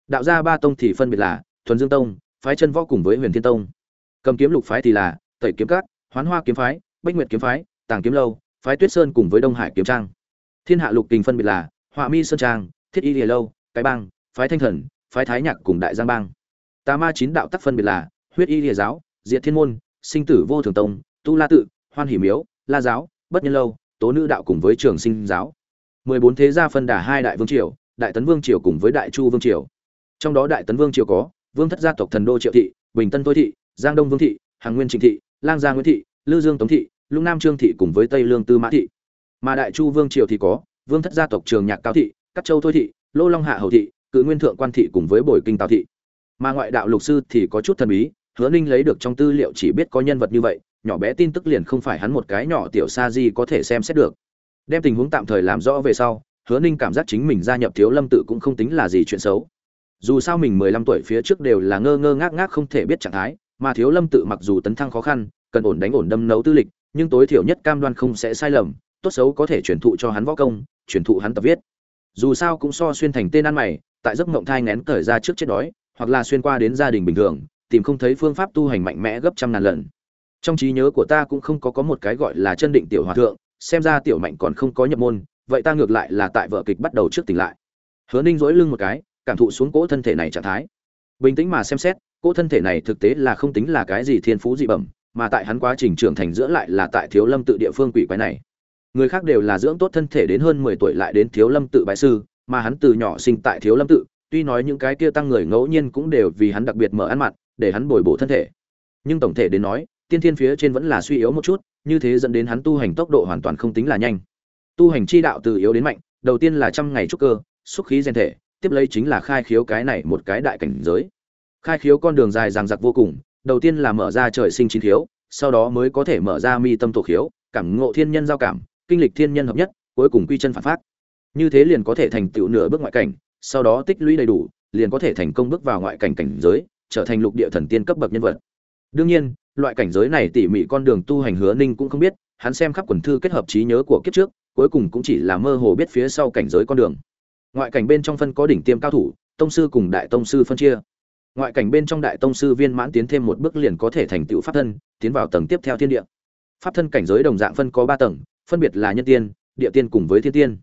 Speaker 1: Đạo gia ba tông thì phân biệt là thuần dương tông, phái chân võ cùng với huyền thiên tông. Cầm kiếm lục phái thì là tẩy kiếm cát hoán hoa kiếm phái, bách nguyệt kiếm phái, tàng kiếm lâu, phái tuyết sơn cùng với đông hải kiếm trang. Thiên hạ lục kình phân biệt là họa mi sơn trang, thiết y lìa lâu, cái bang, phái thanh thần, phái thái nhạc cùng đại giang bang. Tà ma chín đạo tắc phân biệt là huyết y lìa giáo diệt thiên môn, sinh tử vô thường tông, tu la tự, hoan hỷ miếu, la giáo, bất nhân lâu, tố nữ đạo cùng với trường sinh giáo. Mười bốn thế gia phân đà hai đại vương triều, đại tấn vương triều cùng với đại chu vương triều. Trong đó đại tấn vương triều có, vương thất gia tộc thần đô triệu thị, bình tân tôi thị, giang đông vương thị, hàng nguyên trịnh thị, lang gia nguyễn thị, lư dương tống thị, lũng nam trương thị cùng với tây lương tư mã thị. Mà đại chu vương triều thì có, vương thất gia tộc trường nhạc cao thị cắt châu thôi thị, lô long hạ hầu thị, cự nguyên thượng quan thị cùng với bồi kinh tào thị. Mà ngoại đạo lục sư thì có chút thần bí hứa ninh lấy được trong tư liệu chỉ biết có nhân vật như vậy, nhỏ bé tin tức liền không phải hắn một cái nhỏ tiểu sa di có thể xem xét được. Đem tình huống tạm thời làm rõ về sau, hứa ninh cảm giác chính mình gia nhập thiếu lâm tự cũng không tính là gì chuyện xấu. Dù sao mình mười lăm tuổi phía trước đều là ngơ ngơ ngác ngác không thể biết trạng thái, mà thiếu lâm tự mặc dù tấn thăng khó khăn, cần ổn đánh ổn đâm nấu tư lịch, nhưng tối thiểu nhất cam đoan không sẽ sai lầm, tốt xấu có thể truyền thụ cho hắn võ công, truyền thụ hắn tập viết. Dù sao cũng so xuyên thành tên ăn mày, tại giấc mộng thai nén cởi ra trước chết đói, hoặc là xuyên qua đến gia đình bình thường tìm không thấy phương pháp tu hành mạnh mẽ gấp trăm ngàn lần. Trong trí nhớ của ta cũng không có có một cái gọi là chân định tiểu hòa thượng, xem ra tiểu mạnh còn không có nhập môn, vậy ta ngược lại là tại vở kịch bắt đầu trước tỉnh lại. Hứa ninh dỗi lưng một cái, cảm thụ xuống cỗ thân thể này trạng thái. Bình tĩnh mà xem xét, cỗ thân thể này thực tế là không tính là cái gì thiên phú dị bẩm, mà tại hắn quá trình trưởng thành giữa lại là tại thiếu lâm tự địa phương quỷ quái này. Người khác đều là dưỡng tốt thân thể đến hơn mười tuổi lại đến thiếu lâm tự bại sư, mà hắn từ nhỏ sinh tại thiếu lâm tự, tuy nói những cái kia tăng người ngẫu nhiên cũng đều vì hắn đặc biệt mở ăn mặt để hắn bồi bổ thân thể. Nhưng tổng thể đến nói, tiên thiên phía trên vẫn là suy yếu một chút, như thế dẫn đến hắn tu hành tốc độ hoàn toàn không tính là nhanh. Tu hành chi đạo từ yếu đến mạnh, đầu tiên là trăm ngày trúc cơ, xúc khí rèn thể, tiếp lấy chính là khai khiếu cái này một cái đại cảnh giới. Khai khiếu con đường dài dằng dặc vô cùng, đầu tiên là mở ra trời sinh chín khiếu, sau đó mới có thể mở ra mi tâm tổ khiếu, cảm ngộ thiên nhân giao cảm, kinh lịch thiên nhân hợp nhất, cuối cùng quy chân phản phát như thế liền có thể thành tựu nửa bước ngoại cảnh, sau đó tích lũy đầy đủ, liền có thể thành công bước vào ngoại cảnh cảnh giới trở thành lục địa thần tiên cấp bậc nhân vật. Đương nhiên, loại cảnh giới này tỉ mỉ con đường tu hành hứa ninh cũng không biết, hắn xem khắp quần thư kết hợp trí nhớ của kiếp trước, cuối cùng cũng chỉ là mơ hồ biết phía sau cảnh giới con đường. Ngoại cảnh bên trong phân có đỉnh tiêm cao thủ, tông sư cùng đại tông sư phân chia. Ngoại cảnh bên trong đại tông sư viên mãn tiến thêm một bước liền có thể thành tựu pháp thân, tiến vào tầng tiếp theo thiên địa. Pháp thân cảnh giới đồng dạng phân có ba tầng, phân biệt là nhân tiên, địa tiên cùng với thiên tiên.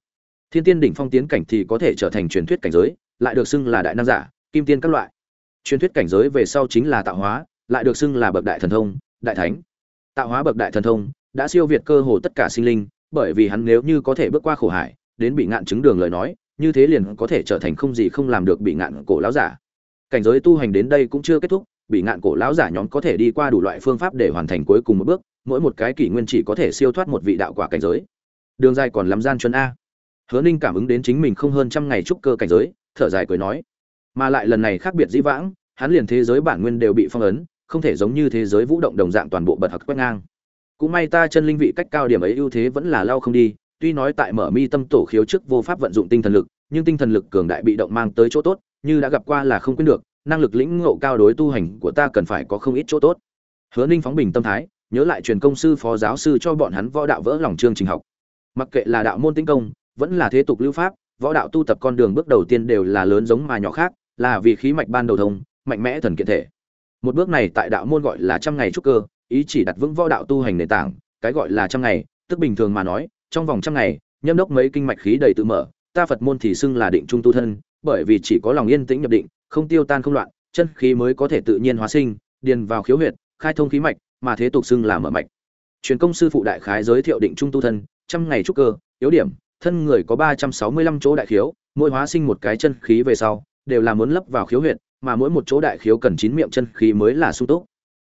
Speaker 1: Thiên tiên đỉnh phong tiến cảnh thì có thể trở thành truyền thuyết cảnh giới, lại được xưng là đại nam giả, kim tiên các loại truyền thuyết cảnh giới về sau chính là tạo hóa, lại được xưng là bậc đại thần thông, đại thánh. Tạo hóa bậc đại thần thông đã siêu việt cơ hồ tất cả sinh linh, bởi vì hắn nếu như có thể bước qua khổ hải, đến bị ngạn chứng đường lời nói, như thế liền có thể trở thành không gì không làm được bị ngạn cổ lão giả. Cảnh giới tu hành đến đây cũng chưa kết thúc, bị ngạn cổ lão giả nhóm có thể đi qua đủ loại phương pháp để hoàn thành cuối cùng một bước, mỗi một cái kỷ nguyên chỉ có thể siêu thoát một vị đạo quả cảnh giới. Đường dài còn lắm gian chân a. Hứa ninh cảm ứng đến chính mình không hơn trăm ngày trúc cơ cảnh giới, thở dài cười nói mà lại lần này khác biệt dĩ vãng, hắn liền thế giới bản nguyên đều bị phong ấn, không thể giống như thế giới vũ động đồng dạng toàn bộ bật hặc quét ngang. Cũng may ta chân linh vị cách cao điểm ấy ưu thế vẫn là lao không đi, tuy nói tại mở mi tâm tổ khiếu trước vô pháp vận dụng tinh thần lực, nhưng tinh thần lực cường đại bị động mang tới chỗ tốt, như đã gặp qua là không quyết được, năng lực lĩnh ngộ cao đối tu hành của ta cần phải có không ít chỗ tốt. Hứa ninh phóng bình tâm thái, nhớ lại truyền công sư, phó giáo sư cho bọn hắn võ đạo vỡ lòng chương trình học. Mặc kệ là đạo môn tinh công, vẫn là thế tục lưu pháp, võ đạo tu tập con đường bước đầu tiên đều là lớn giống mà nhỏ khác là vì khí mạch ban đầu thông, mạnh mẽ thần kiện thể. Một bước này tại đạo môn gọi là trăm ngày trúc cơ, ý chỉ đặt vững võ đạo tu hành nền tảng, cái gọi là trăm ngày, tức bình thường mà nói, trong vòng trăm ngày, nhâm đốc mấy kinh mạch khí đầy tự mở, ta phật môn thì xưng là định trung tu thân, bởi vì chỉ có lòng yên tĩnh nhập định, không tiêu tan không loạn, chân khí mới có thể tự nhiên hóa sinh, điền vào khiếu huyệt, khai thông khí mạch, mà thế tục xưng là mở mạch. Truyền công sư phụ đại khái giới thiệu định trung tu thân, trăm ngày trúc cơ, yếu điểm, thân người có ba trăm sáu mươi lăm chỗ đại khiếu, mỗi hóa sinh một cái chân khí về sau đều là muốn lấp vào khiếu huyệt, mà mỗi một chỗ đại khiếu cần chín miệng chân khí mới là sung túc.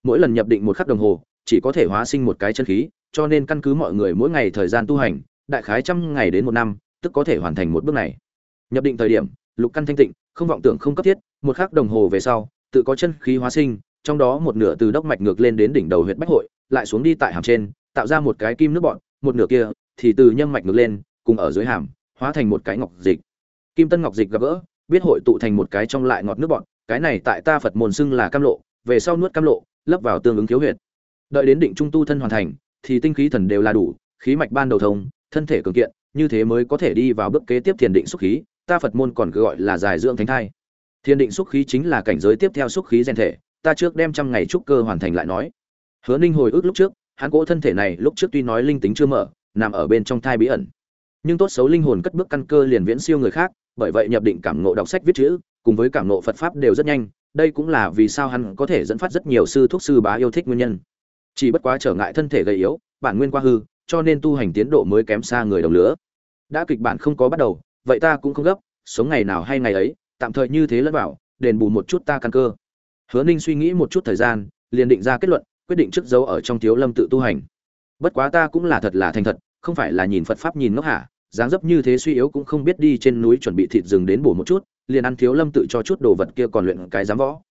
Speaker 1: Mỗi lần nhập định một khắc đồng hồ, chỉ có thể hóa sinh một cái chân khí, cho nên căn cứ mọi người mỗi ngày thời gian tu hành, đại khái trăm ngày đến một năm, tức có thể hoàn thành một bước này. Nhập định thời điểm, lục căn thanh tịnh, không vọng tưởng không cấp thiết, một khắc đồng hồ về sau, tự có chân khí hóa sinh, trong đó một nửa từ đốc mạch ngược lên đến đỉnh đầu huyệt bách hội, lại xuống đi tại hàm trên, tạo ra một cái kim nước bọn một nửa kia thì từ nhâm mạch ngược lên, cùng ở dưới hàm, hóa thành một cái ngọc dịch. Kim tân ngọc dịch gặp gỡ biết hội tụ thành một cái trong lại ngọt nước bọn cái này tại ta phật môn xưng là cam lộ, về sau nuốt cam lộ, lấp vào tương ứng khiếu huyệt. Đợi đến định trung tu thân hoàn thành, thì tinh khí thần đều là đủ, khí mạch ban đầu thông, thân thể cường kiện, như thế mới có thể đi vào bước kế tiếp thiền định xúc khí, ta phật môn còn cứ gọi là giải dưỡng thánh thai. Thiền định xúc khí chính là cảnh giới tiếp theo xúc khí rèn thể, ta trước đem trăm ngày trúc cơ hoàn thành lại nói. Hứa ninh hồi ức lúc trước, hắn cỗ thân thể này lúc trước tuy nói linh tính chưa mở, nằm ở bên trong thai bí ẩn. Nhưng tốt xấu linh hồn cất bước căn cơ liền viễn siêu người khác bởi vậy nhập định cảm ngộ đọc sách viết chữ, cùng với cảm ngộ phật pháp đều rất nhanh, đây cũng là vì sao hắn có thể dẫn phát rất nhiều sư thuốc sư bá yêu thích nguyên nhân. Chỉ bất quá trở ngại thân thể gầy yếu, bản nguyên qua hư, cho nên tu hành tiến độ mới kém xa người đồng lứa. Đã kịch bản không có bắt đầu, vậy ta cũng không gấp, sống ngày nào hay ngày ấy, tạm thời như thế lẫn bảo đền bù một chút ta căn cơ. Hứa ninh suy nghĩ một chút thời gian, liền định ra kết luận, quyết định trước dấu ở trong thiếu lâm tự tu hành. Bất quá ta cũng là thật là thành thật, không phải là nhìn phật pháp nhìn ngốc hả? Dáng dấp như thế suy yếu cũng không biết đi trên núi chuẩn bị thịt rừng đến bổ một chút, liền ăn thiếu lâm tự cho chút đồ vật kia còn luyện cái dám võ.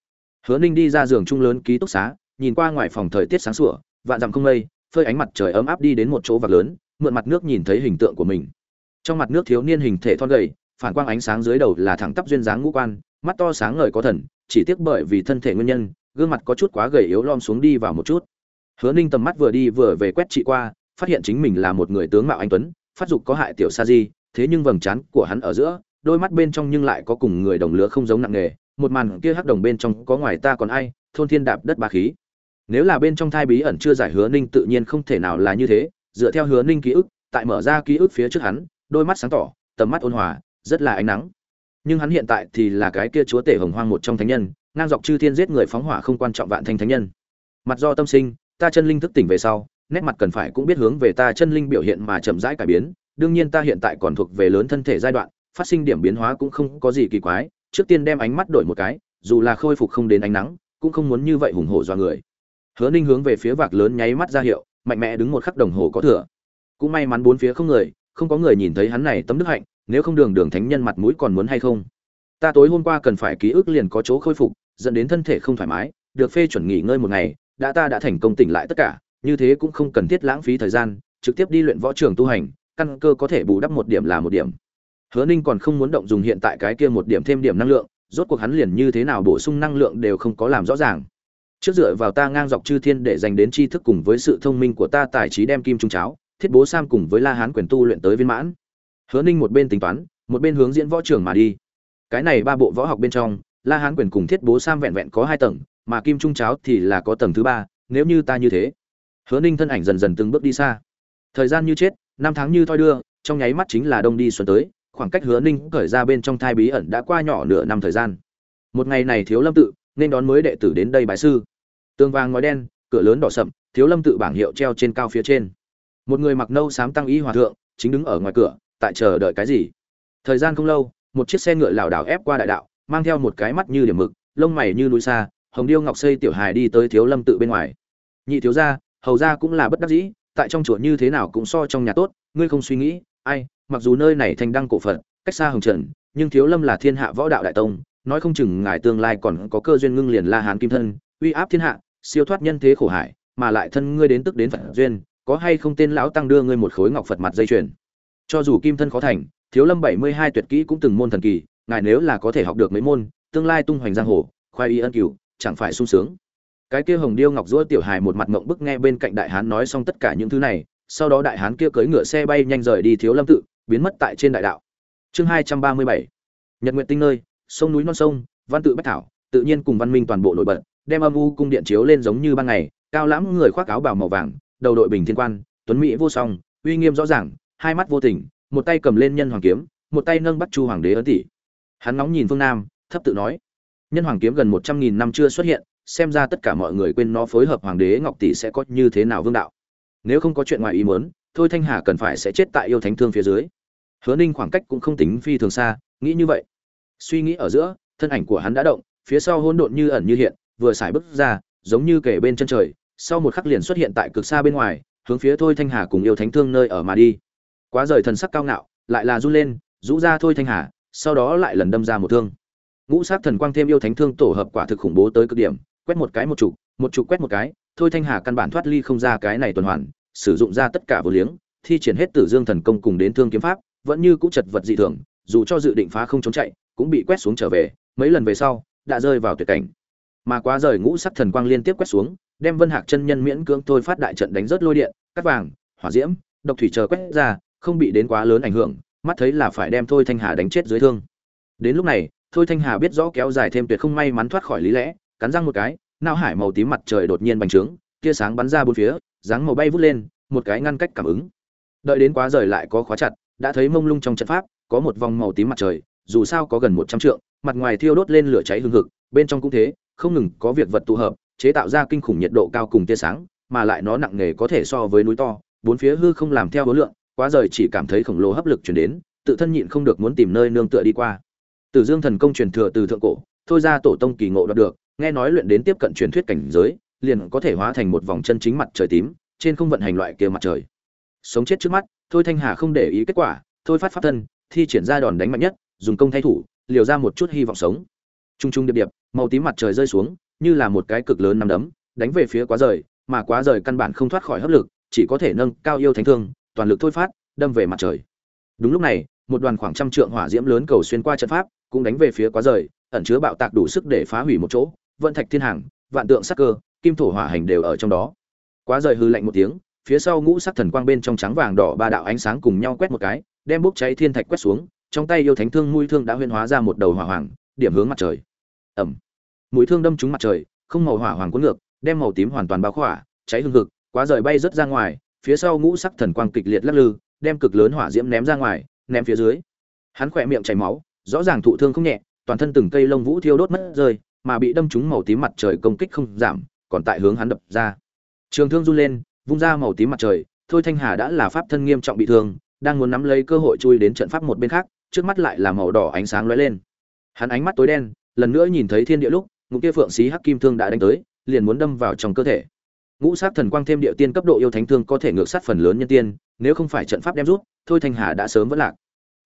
Speaker 1: Hứa ninh đi ra giường trung lớn ký túc xá, nhìn qua ngoài phòng thời tiết sáng sủa, vạn dặm không mây, phơi ánh mặt trời ấm áp đi đến một chỗ vạc lớn, mượn mặt nước nhìn thấy hình tượng của mình. Trong mặt nước thiếu niên hình thể thon gầy, phản quang ánh sáng dưới đầu là thẳng tắp duyên dáng ngũ quan, mắt to sáng ngời có thần, chỉ tiếc bởi vì thân thể nguyên nhân, gương mặt có chút quá gầy yếu lom xuống đi vào một chút. Hứa ninh tầm mắt vừa đi vừa về quét chị qua, phát hiện chính mình là một người tướng mạo anh tuấn phát dục có hại tiểu sa di, thế nhưng vầng trán của hắn ở giữa, đôi mắt bên trong nhưng lại có cùng người đồng lứa không giống nặng nghề, một màn kia hắc đồng bên trong có ngoài ta còn ai, thôn thiên đạp đất ba khí. Nếu là bên trong thai bí ẩn chưa giải hứa ninh tự nhiên không thể nào là như thế, dựa theo hứa ninh ký ức, tại mở ra ký ức phía trước hắn, đôi mắt sáng tỏ, tầm mắt ôn hòa, rất là ánh nắng. Nhưng hắn hiện tại thì là cái kia chúa tể hồng hoang một trong thánh nhân, ngang dọc chư thiên giết người phóng hỏa không quan trọng vạn thanh thánh nhân. Mặt do tâm sinh, ta chân linh thức tỉnh về sau nét mặt cần phải cũng biết hướng về ta chân linh biểu hiện mà chậm rãi cải biến. Đương nhiên ta hiện tại còn thuộc về lớn thân thể giai đoạn, phát sinh điểm biến hóa cũng không có gì kỳ quái. Trước tiên đem ánh mắt đổi một cái, dù là khôi phục không đến ánh nắng, cũng không muốn như vậy hùng hổ do người. Hứa ninh hướng về phía vạc lớn nháy mắt ra hiệu, mạnh mẽ đứng một khắc đồng hồ có thừa. Cũng may mắn bốn phía không người, không có người nhìn thấy hắn này tấm đức hạnh, nếu không đường đường thánh nhân mặt mũi còn muốn hay không? Ta tối hôm qua cần phải ký ức liền có chỗ khôi phục, dẫn đến thân thể không thoải mái, được phê chuẩn nghỉ ngơi một ngày, đã ta đã thành công tỉnh lại tất cả như thế cũng không cần thiết lãng phí thời gian, trực tiếp đi luyện võ trường tu hành, căn cơ có thể bù đắp một điểm là một điểm. Hứa ninh còn không muốn động dùng hiện tại cái kia một điểm thêm điểm năng lượng, rốt cuộc hắn liền như thế nào bổ sung năng lượng đều không có làm rõ ràng. Trước dựa vào ta ngang dọc chư thiên để dành đến tri thức cùng với sự thông minh của ta tài trí đem kim trung cháo, thiết bố sam cùng với la hán quyền tu luyện tới viên mãn. Hứa ninh một bên tính toán, một bên hướng diễn võ trường mà đi. Cái này ba bộ võ học bên trong, la hán quyền cùng thiết bố sam vẹn vẹn có hai tầng, mà kim trung cháo thì là có tầng thứ ba, nếu như ta như thế hứa ninh thân ảnh dần dần từng bước đi xa. Thời gian như chết, năm tháng như thoi đưa, trong nháy mắt chính là đông đi xuân tới, khoảng cách hứa ninh khởi ra bên trong thai bí ẩn đã qua nhỏ nửa năm thời gian. Một ngày này thiếu lâm tự nên đón mới đệ tử đến đây bái sư. Tường vàng ngói đen, cửa lớn đỏ sậm, thiếu lâm tự bảng hiệu treo trên cao phía trên. Một người mặc nâu xám tăng y hòa thượng, chính đứng ở ngoài cửa, tại chờ đợi cái gì? Thời gian không lâu, một chiếc xe ngựa lảo đảo ép qua đại đạo, mang theo một cái mắt như điểm mực, lông mày như núi xa, hồng điêu ngọc xây tiểu hài đi tới thiếu lâm tự bên ngoài. Nhị thiếu gia hầu gia cũng là bất đắc dĩ, tại trong chùa như thế nào cũng so trong nhà tốt, ngươi không suy nghĩ, ai, mặc dù nơi này thành đăng cổ phật, cách xa hồng trần, nhưng thiếu lâm là thiên hạ võ đạo đại tông, nói không chừng ngài tương lai còn có cơ duyên ngưng liền la hán kim thân, uy áp thiên hạ, siêu thoát nhân thế khổ hải, mà lại thân ngươi đến tức đến phật duyên, có hay không tên lão tăng đưa ngươi một khối ngọc phật mặt dây chuyền. Cho dù kim thân khó thành, thiếu lâm bảy mươi hai tuyệt kỹ cũng từng môn thần kỳ, ngài nếu là có thể học được mấy môn, tương lai tung hoành giang hồ, khoai y ân cửu, chẳng phải sung sướng cái kia hồng điêu ngọc giũa tiểu hài một mặt ngộng bức nghe bên cạnh đại hán nói xong tất cả những thứ này, sau đó đại hán kia cưỡi ngựa xe bay nhanh rời đi thiếu lâm tự, biến mất tại trên đại đạo. Chương hai trăm ba mươi bảy. Nhật nguyện tinh nơi, sông núi non sông, văn tự bách thảo, tự nhiên cùng văn minh toàn bộ nổi bật, đem âm u cung điện chiếu lên giống như ban ngày, cao lãm người khoác áo bào màu vàng, đầu đội bình thiên quan, tuấn mỹ vô song, uy nghiêm rõ ràng, hai mắt vô tình, một tay cầm lên nhân hoàng kiếm, một tay nâng bắt chu hoàng đế ấn tỷ. Hắn nóng nhìn phương nam, thấp tự nói, nhân hoàng kiếm gần một trăm nghìn năm chưa xuất hiện xem ra tất cả mọi người quên nó phối hợp hoàng đế ngọc tỷ sẽ có như thế nào vương đạo. Nếu không có chuyện ngoài ý muốn, thôi thanh hà cần phải sẽ chết tại yêu thánh thương phía dưới. Hứa ninh khoảng cách cũng không tính phi thường xa, nghĩ như vậy. Suy nghĩ ở giữa, thân ảnh của hắn đã động, phía sau hỗn độn như ẩn như hiện, vừa xài bước ra, giống như kể bên chân trời, sau một khắc liền xuất hiện tại cực xa bên ngoài, hướng phía thôi thanh hà cùng yêu thánh thương nơi ở mà đi. Quá rời thần sắc cao ngạo, lại là run lên, rũ ra thôi thanh hà, sau đó lại lần đâm ra một thương. Ngũ sát thần quang thêm yêu thánh thương tổ hợp quả thực khủng bố tới cực điểm quét một cái một chục một chục quét một cái, thôi thanh hà căn bản thoát ly không ra cái này tuần hoàn, sử dụng ra tất cả vô liếng, thi triển hết tử dương thần công cùng đến thương kiếm pháp, vẫn như cũ chật vật dị thường, dù cho dự định phá không trốn chạy, cũng bị quét xuống trở về, mấy lần về sau, đã rơi vào tuyệt cảnh. Mà quá rời ngũ sắc thần quang liên tiếp quét xuống, đem vân hạc chân nhân miễn cưỡng thôi phát đại trận đánh rớt lôi điện, cắt vàng, hỏa diễm, độc thủy chờ quét ra, không bị đến quá lớn ảnh hưởng, mắt thấy là phải đem thôi thanh hà đánh chết dưới thương. Đến lúc này, thôi thanh hà biết rõ kéo dài thêm tuyệt không may mắn thoát khỏi lý lẽ cắn răng một cái nao hải màu tím mặt trời đột nhiên bành trướng tia sáng bắn ra bốn phía dáng màu bay vút lên một cái ngăn cách cảm ứng. Đợi đến quá rời lại có khóa chặt đã thấy mông lung trong trận pháp có một vòng màu tím mặt trời dù sao có gần một trăm trượng mặt ngoài thiêu đốt lên lửa cháy hừng hực bên trong cũng thế không ngừng có việc vật tụ hợp chế tạo ra kinh khủng nhiệt độ cao cùng tia sáng mà lại nó nặng nề có thể so với núi to bốn phía hư không làm theo hối lượng quá rời chỉ cảm thấy khổng lồ hấp lực chuyển đến tự thân nhịn không được muốn tìm nơi nương tựa đi qua. Tử Dương thần công truyền thừa từ thượng cổ, thôi ra tổ tông kỳ ngộ đoạt được, nghe nói luyện đến tiếp cận truyền thuyết cảnh giới, liền có thể hóa thành một vòng chân chính mặt trời tím, trên không vận hành loại kia mặt trời. Sống chết trước mắt, thôi Thanh Hà không để ý kết quả, thôi phát pháp thân, thi triển ra đòn đánh mạnh nhất, dùng công thay thủ, liều ra một chút hy vọng sống. Trung trung điệp điệp, màu tím mặt trời rơi xuống, như là một cái cực lớn nắm đấm, đánh về phía quá rời, mà quá rời căn bản không thoát khỏi hấp lực, chỉ có thể nâng cao yêu thánh thương, toàn lực thôi phát, đâm về mặt trời. Đúng lúc này, một đoàn khoảng trăm trượng hỏa diễm lớn cầu xuyên qua trận pháp, cũng đánh về phía quá rời ẩn chứa bạo tạc đủ sức để phá hủy một chỗ vận thạch thiên hàng, vạn tượng sắc cơ, kim thổ hỏa hành đều ở trong đó. Quá rời hư lạnh một tiếng, phía sau ngũ sắc thần quang bên trong trắng vàng đỏ ba đạo ánh sáng cùng nhau quét một cái, đem bốc cháy thiên thạch quét xuống, trong tay yêu thánh thương mũi thương đã huyên hóa ra một đầu hỏa hoàng, điểm hướng mặt trời. Ẩm. Mũi thương đâm trúng mặt trời, không màu hỏa hoàng cuốn ngược, đem màu tím hoàn toàn bao khỏa, cháy hương hực, quá rời bay rất ra ngoài, phía sau ngũ sắc thần quang kịch liệt lắc lư, đem cực lớn hỏa diễm ném ra ngoài, ném phía dưới. Hắn khỏe miệng chảy máu, rõ ràng thụ thương không nhẹ, toàn thân từng cây lông vũ thiêu đốt mất rơi mà bị đâm trúng màu tím mặt trời công kích không giảm, còn tại hướng hắn đập ra. Trường thương run lên, vung ra màu tím mặt trời, thôi thanh hà đã là pháp thân nghiêm trọng bị thương, đang muốn nắm lấy cơ hội chui đến trận pháp một bên khác, trước mắt lại là màu đỏ ánh sáng lóe lên. Hắn ánh mắt tối đen, lần nữa nhìn thấy thiên địa lúc, ngũ kia phượng xí hắc kim thương đã đánh tới, liền muốn đâm vào trong cơ thể. Ngũ sát thần quang thêm địa tiên cấp độ yêu thánh thương có thể ngược sát phần lớn nhân tiên, nếu không phải trận pháp đem rút, thôi thanh hà đã sớm vẫn lạc.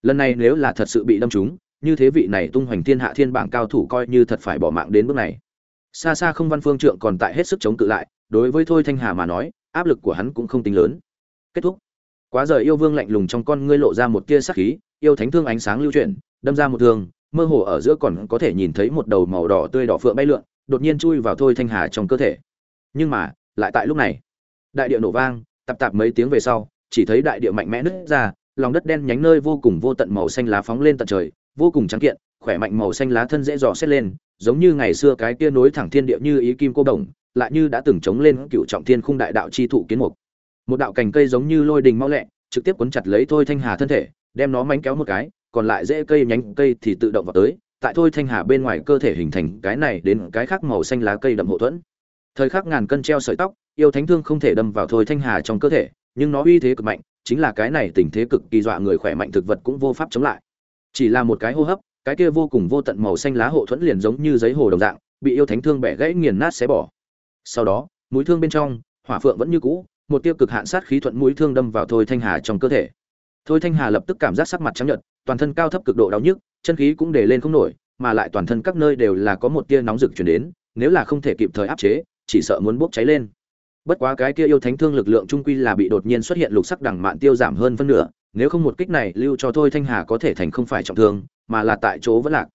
Speaker 1: Lần này nếu là thật sự bị đâm trúng như thế vị này tung hoành thiên hạ thiên bảng cao thủ coi như thật phải bỏ mạng đến bước này. Xa xa không văn phương trượng còn tại hết sức chống cự lại, đối với thôi thanh hà mà nói, áp lực của hắn cũng không tính lớn. Kết thúc. Quá rời yêu vương lạnh lùng trong con ngươi lộ ra một tia sắc khí, yêu thánh thương ánh sáng lưu chuyển, đâm ra một thương, mơ hồ ở giữa còn có thể nhìn thấy một đầu màu đỏ tươi đỏ phượng bay lượn, đột nhiên chui vào thôi thanh hà trong cơ thể. Nhưng mà, lại tại lúc này, đại địa nổ vang, tạp tạp mấy tiếng về sau, chỉ thấy đại địa mạnh mẽ nứt ra, lòng đất đen nhánh nơi vô cùng vô tận màu xanh lá phóng lên tận trời vô cùng trắng kiện, khỏe mạnh màu xanh lá thân dễ dò xét lên, giống như ngày xưa cái kia nối thẳng thiên địa như ý kim cô đồng, lại như đã từng chống lên cựu trọng thiên khung đại đạo chi thụ kiến mục. Một đạo cành cây giống như lôi đình mau lẹ, trực tiếp cuốn chặt lấy thôi thanh hà thân thể, đem nó mánh kéo một cái, còn lại dễ cây nhánh cây thì tự động vào tới, tại thôi thanh hà bên ngoài cơ thể hình thành cái này đến cái khác màu xanh lá cây đậm hộ thuẫn. Thời khắc ngàn cân treo sợi tóc, yêu thánh thương không thể đâm vào thôi thanh hà trong cơ thể, nhưng nó uy thế cực mạnh, chính là cái này tình thế cực kỳ dọa người khỏe mạnh thực vật cũng vô pháp chống lại chỉ là một cái hô hấp, cái kia vô cùng vô tận màu xanh lá hộ thuẫn liền giống như giấy hồ đồng dạng, bị yêu thánh thương bẻ gãy nghiền nát xé bỏ. Sau đó, mũi thương bên trong, hỏa phượng vẫn như cũ, một tiêu cực hạn sát khí thuận mũi thương đâm vào thôi thanh hà trong cơ thể. Thôi thanh hà lập tức cảm giác sắc mặt trắng nhợt, toàn thân cao thấp cực độ đau nhức, chân khí cũng để lên không nổi, mà lại toàn thân các nơi đều là có một tia nóng rực chuyển đến, nếu là không thể kịp thời áp chế, chỉ sợ muốn bốc cháy lên. Bất quá cái kia yêu thánh thương lực lượng trung quy là bị đột nhiên xuất hiện lục sắc đẳng mạn tiêu giảm hơn phân nửa nếu không một kích này lưu cho thôi thanh hà có thể thành không phải trọng thương, mà là tại chỗ vẫn lạc.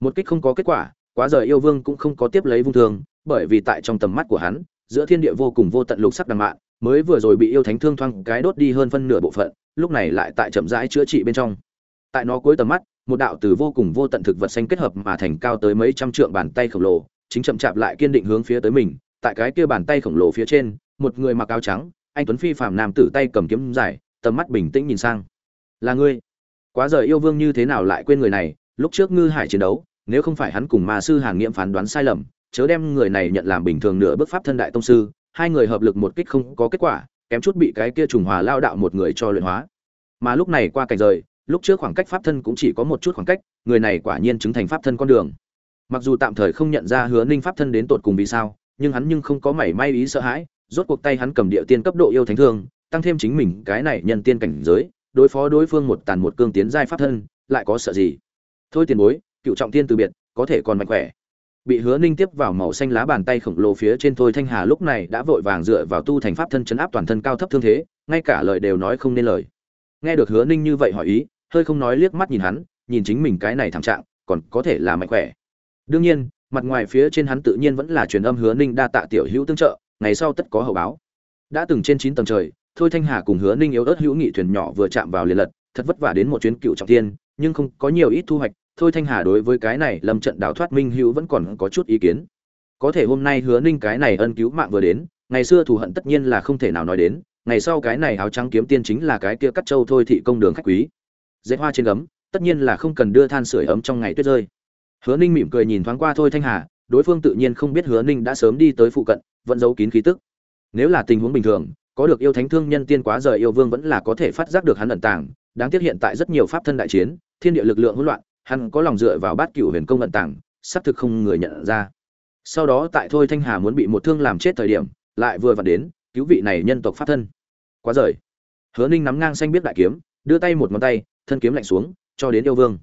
Speaker 1: Một kích không có kết quả, quá rời yêu vương cũng không có tiếp lấy vung thương, bởi vì tại trong tầm mắt của hắn, giữa thiên địa vô cùng vô tận lục sắc đằng mạn, mới vừa rồi bị yêu thánh thương thoang cái đốt đi hơn phân nửa bộ phận, lúc này lại tại chậm rãi chữa trị bên trong. Tại nó cuối tầm mắt, một đạo từ vô cùng vô tận thực vật xanh kết hợp mà thành cao tới mấy trăm trượng bàn tay khổng lồ, chính chậm chạp lại kiên định hướng phía tới mình. Tại cái kia bàn tay khổng lồ phía trên, một người mặc áo trắng, anh tuấn phi phàm nam tử tay cầm kiếm dài tầm mắt bình tĩnh nhìn sang. Là ngươi. Quá rời yêu vương như thế nào lại quên người này? Lúc trước ngư hải chiến đấu, nếu không phải hắn cùng ma sư hàng nghiệm phán đoán sai lầm, chớ đem người này nhận làm bình thường nửa bước pháp thân đại tông sư, hai người hợp lực một kích không có kết quả, kém chút bị cái kia trùng hòa lao đạo một người cho luyện hóa. Mà lúc này qua cảnh rời, lúc trước khoảng cách pháp thân cũng chỉ có một chút khoảng cách, người này quả nhiên chứng thành pháp thân con đường. Mặc dù tạm thời không nhận ra hứa ninh pháp thân đến tột cùng vì sao, nhưng hắn nhưng không có mảy may ý sợ hãi, rốt cuộc tay hắn cầm địa tiên cấp độ yêu thánh thương tăng thêm chính mình cái này nhân tiên cảnh giới, đối phó đối phương một tàn một cương tiến giai pháp thân, lại có sợ gì? Thôi tiền bối, cựu trọng tiên từ biệt, có thể còn mạnh khỏe. Bị hứa ninh tiếp vào màu xanh lá bàn tay khổng lồ phía trên thôi thanh hà lúc này đã vội vàng dựa vào tu thành pháp thân chấn áp toàn thân cao thấp thương thế, ngay cả lời đều nói không nên lời. Nghe được hứa ninh như vậy hỏi ý, hơi không nói liếc mắt nhìn hắn, nhìn chính mình cái này thảm trạng, còn có thể là mạnh khỏe. Đương nhiên, mặt ngoài phía trên hắn tự nhiên vẫn là truyền âm hứa ninh đa tạ tiểu hữu tương trợ, ngày sau tất có hậu báo. Đã từng trên chín tầng trời thôi thanh hà cùng hứa ninh yếu ớt hữu nghị thuyền nhỏ vừa chạm vào liền lật, thật vất vả đến một chuyến cựu trọng thiên nhưng không có nhiều ít thu hoạch. Thôi thanh hà đối với cái này lâm trận đào thoát minh hữu vẫn còn có chút ý kiến. Có thể hôm nay hứa ninh cái này ân cứu mạng vừa đến, ngày xưa thù hận tất nhiên là không thể nào nói đến, ngày sau cái này áo trắng kiếm tiên chính là cái kia cắt châu thôi thị công đường khách quý. Dễ hoa trên gấm, tất nhiên là không cần đưa than sửa ấm trong ngày tuyết rơi. Hứa ninh mỉm cười nhìn thoáng qua thôi thanh hà, đối phương tự nhiên không biết hứa ninh đã sớm đi tới phụ cận, vẫn giấu kín khí tức. Nếu là tình huống bình thường có được yêu thánh thương nhân tiên quá rời yêu vương vẫn là có thể phát giác được hắn ẩn tàng. Đáng tiếc hiện tại rất nhiều pháp thân đại chiến, thiên địa lực lượng hỗn loạn, hắn có lòng dựa vào bát cửu huyền công ẩn tàng, xác thực không người nhận ra. Sau đó tại thôi thanh hà muốn bị một thương làm chết thời điểm, lại vừa vặn đến, cứu vị này nhân tộc pháp thân. Quá rời. Hứa ninh nắm ngang xanh biết đại kiếm, đưa tay một ngón tay, thân kiếm lạnh xuống, cho đến yêu vương.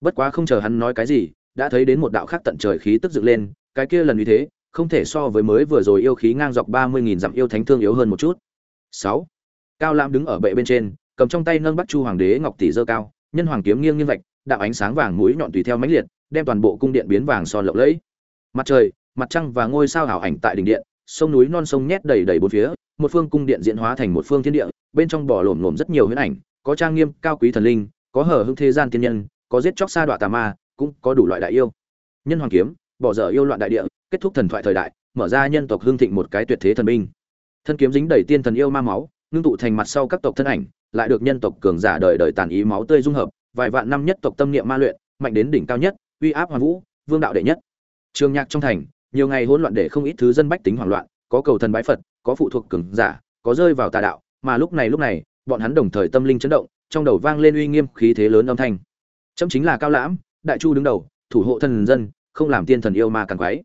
Speaker 1: Bất quá không chờ hắn nói cái gì, đã thấy đến một đạo khác tận trời khí tức dựng lên, cái kia lần như thế, không thể so với mới vừa rồi yêu khí ngang dọc ba mươi nghìn dặm yêu thánh thương yếu hơn một chút sáu. Cao Lãm đứng ở bệ bên trên, cầm trong tay nâng bắt chu hoàng đế ngọc tỷ dơ cao, nhân hoàng kiếm nghiêng nghiêng vạch, đạo ánh sáng vàng mũi nhọn tùy theo mãnh liệt, đem toàn bộ cung điện biến vàng son lộng lẫy. Mặt trời, mặt trăng và ngôi sao hảo ảnh tại đỉnh điện, sông núi non sông nhét đầy đầy bốn phía, một phương cung điện diễn hóa thành một phương thiên địa, bên trong bỏ lổm lổm rất nhiều huyễn ảnh, có trang nghiêm, cao quý thần linh, có hở hưng thế gian tiên nhân, có giết chóc sa đọa tà ma, cũng có đủ loại đại yêu. Nhân hoàng kiếm, bỏ dở yêu loạn đại địa, kết thúc thần thoại thời đại, mở ra nhân tộc hương thịnh một cái tuyệt thế thần binh thân kiếm dính đầy tiên thần yêu ma máu, ngưng tụ thành mặt sau các tộc thân ảnh, lại được nhân tộc cường giả đời đời tàn ý máu tươi dung hợp, vài vạn năm nhất tộc tâm niệm ma luyện, mạnh đến đỉnh cao nhất, uy áp hoàn vũ, vương đạo đệ nhất. Trường nhạc trong thành, nhiều ngày hỗn loạn để không ít thứ dân bách tính hoảng loạn, có cầu thần bái phật, có phụ thuộc cường giả, có rơi vào tà đạo, mà lúc này lúc này, bọn hắn đồng thời tâm linh chấn động, trong đầu vang lên uy nghiêm khí thế lớn âm thanh. Chấm chính là cao lãm, đại chu đứng đầu, thủ hộ thần dân, không làm tiên thần yêu ma càng quái.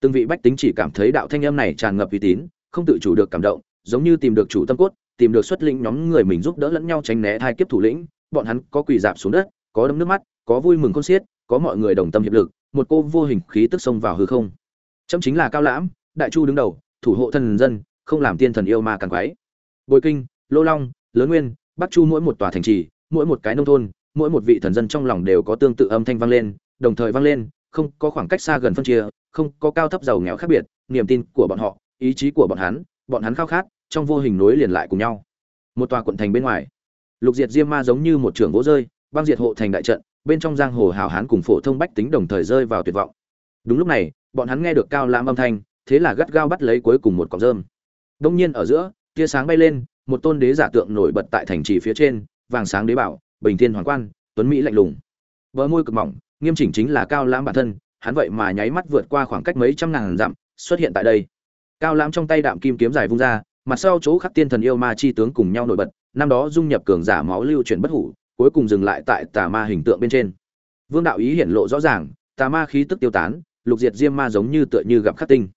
Speaker 1: Từng vị bách tính chỉ cảm thấy đạo thanh âm này tràn ngập uy tín không tự chủ được cảm động, giống như tìm được chủ tâm cốt, tìm được xuất linh nhóm người mình giúp đỡ lẫn nhau tránh né thai kiếp thủ lĩnh, bọn hắn có quỳ dạp xuống đất, có đấm nước mắt, có vui mừng con xiết, có mọi người đồng tâm hiệp lực, một cô vô hình khí tức xông vào hư không. Chấm chính là cao lãm, đại chu đứng đầu, thủ hộ thần dân, không làm tiên thần yêu ma càng quái. Bồi kinh, lô long, lớn nguyên, bắc chu mỗi một tòa thành trì, mỗi một cái nông thôn, mỗi một vị thần dân trong lòng đều có tương tự âm thanh vang lên, đồng thời vang lên, không có khoảng cách xa gần phân chia, không có cao thấp giàu nghèo khác biệt, niềm tin của bọn họ ý chí của bọn hắn bọn hắn khao khát, trong vô hình nối liền lại cùng nhau. Một tòa quận thành bên ngoài, lục diệt diêm ma giống như một trường gỗ rơi, băng diệt hộ thành đại trận, bên trong giang hồ hào hán cùng phổ thông bách tính đồng thời rơi vào tuyệt vọng. Đúng lúc này, bọn hắn nghe được cao lãm âm thanh, thế là gắt gao bắt lấy cuối cùng một cọng rơm. Đông nhiên ở giữa, tia sáng bay lên, một tôn đế giả tượng nổi bật tại thành trì phía trên, vàng sáng đế bảo, bình thiên hoàng quan, tuấn mỹ lạnh lùng. Bờ môi cực mỏng, nghiêm chỉnh chính là cao lãm bản thân, hắn vậy mà nháy mắt vượt qua khoảng cách mấy trăm ngàn dặm, xuất hiện tại đây cao lãm trong tay đạm kim kiếm dài vung ra, mặt sau chỗ khắc tiên thần yêu ma chi tướng cùng nhau nổi bật, năm đó dung nhập cường giả máu lưu chuyển bất hủ, cuối cùng dừng lại tại tà ma hình tượng bên trên. Vương đạo ý hiển lộ rõ ràng, tà ma khí tức tiêu tán, lục diệt diêm ma giống như tựa như gặp khắc tinh.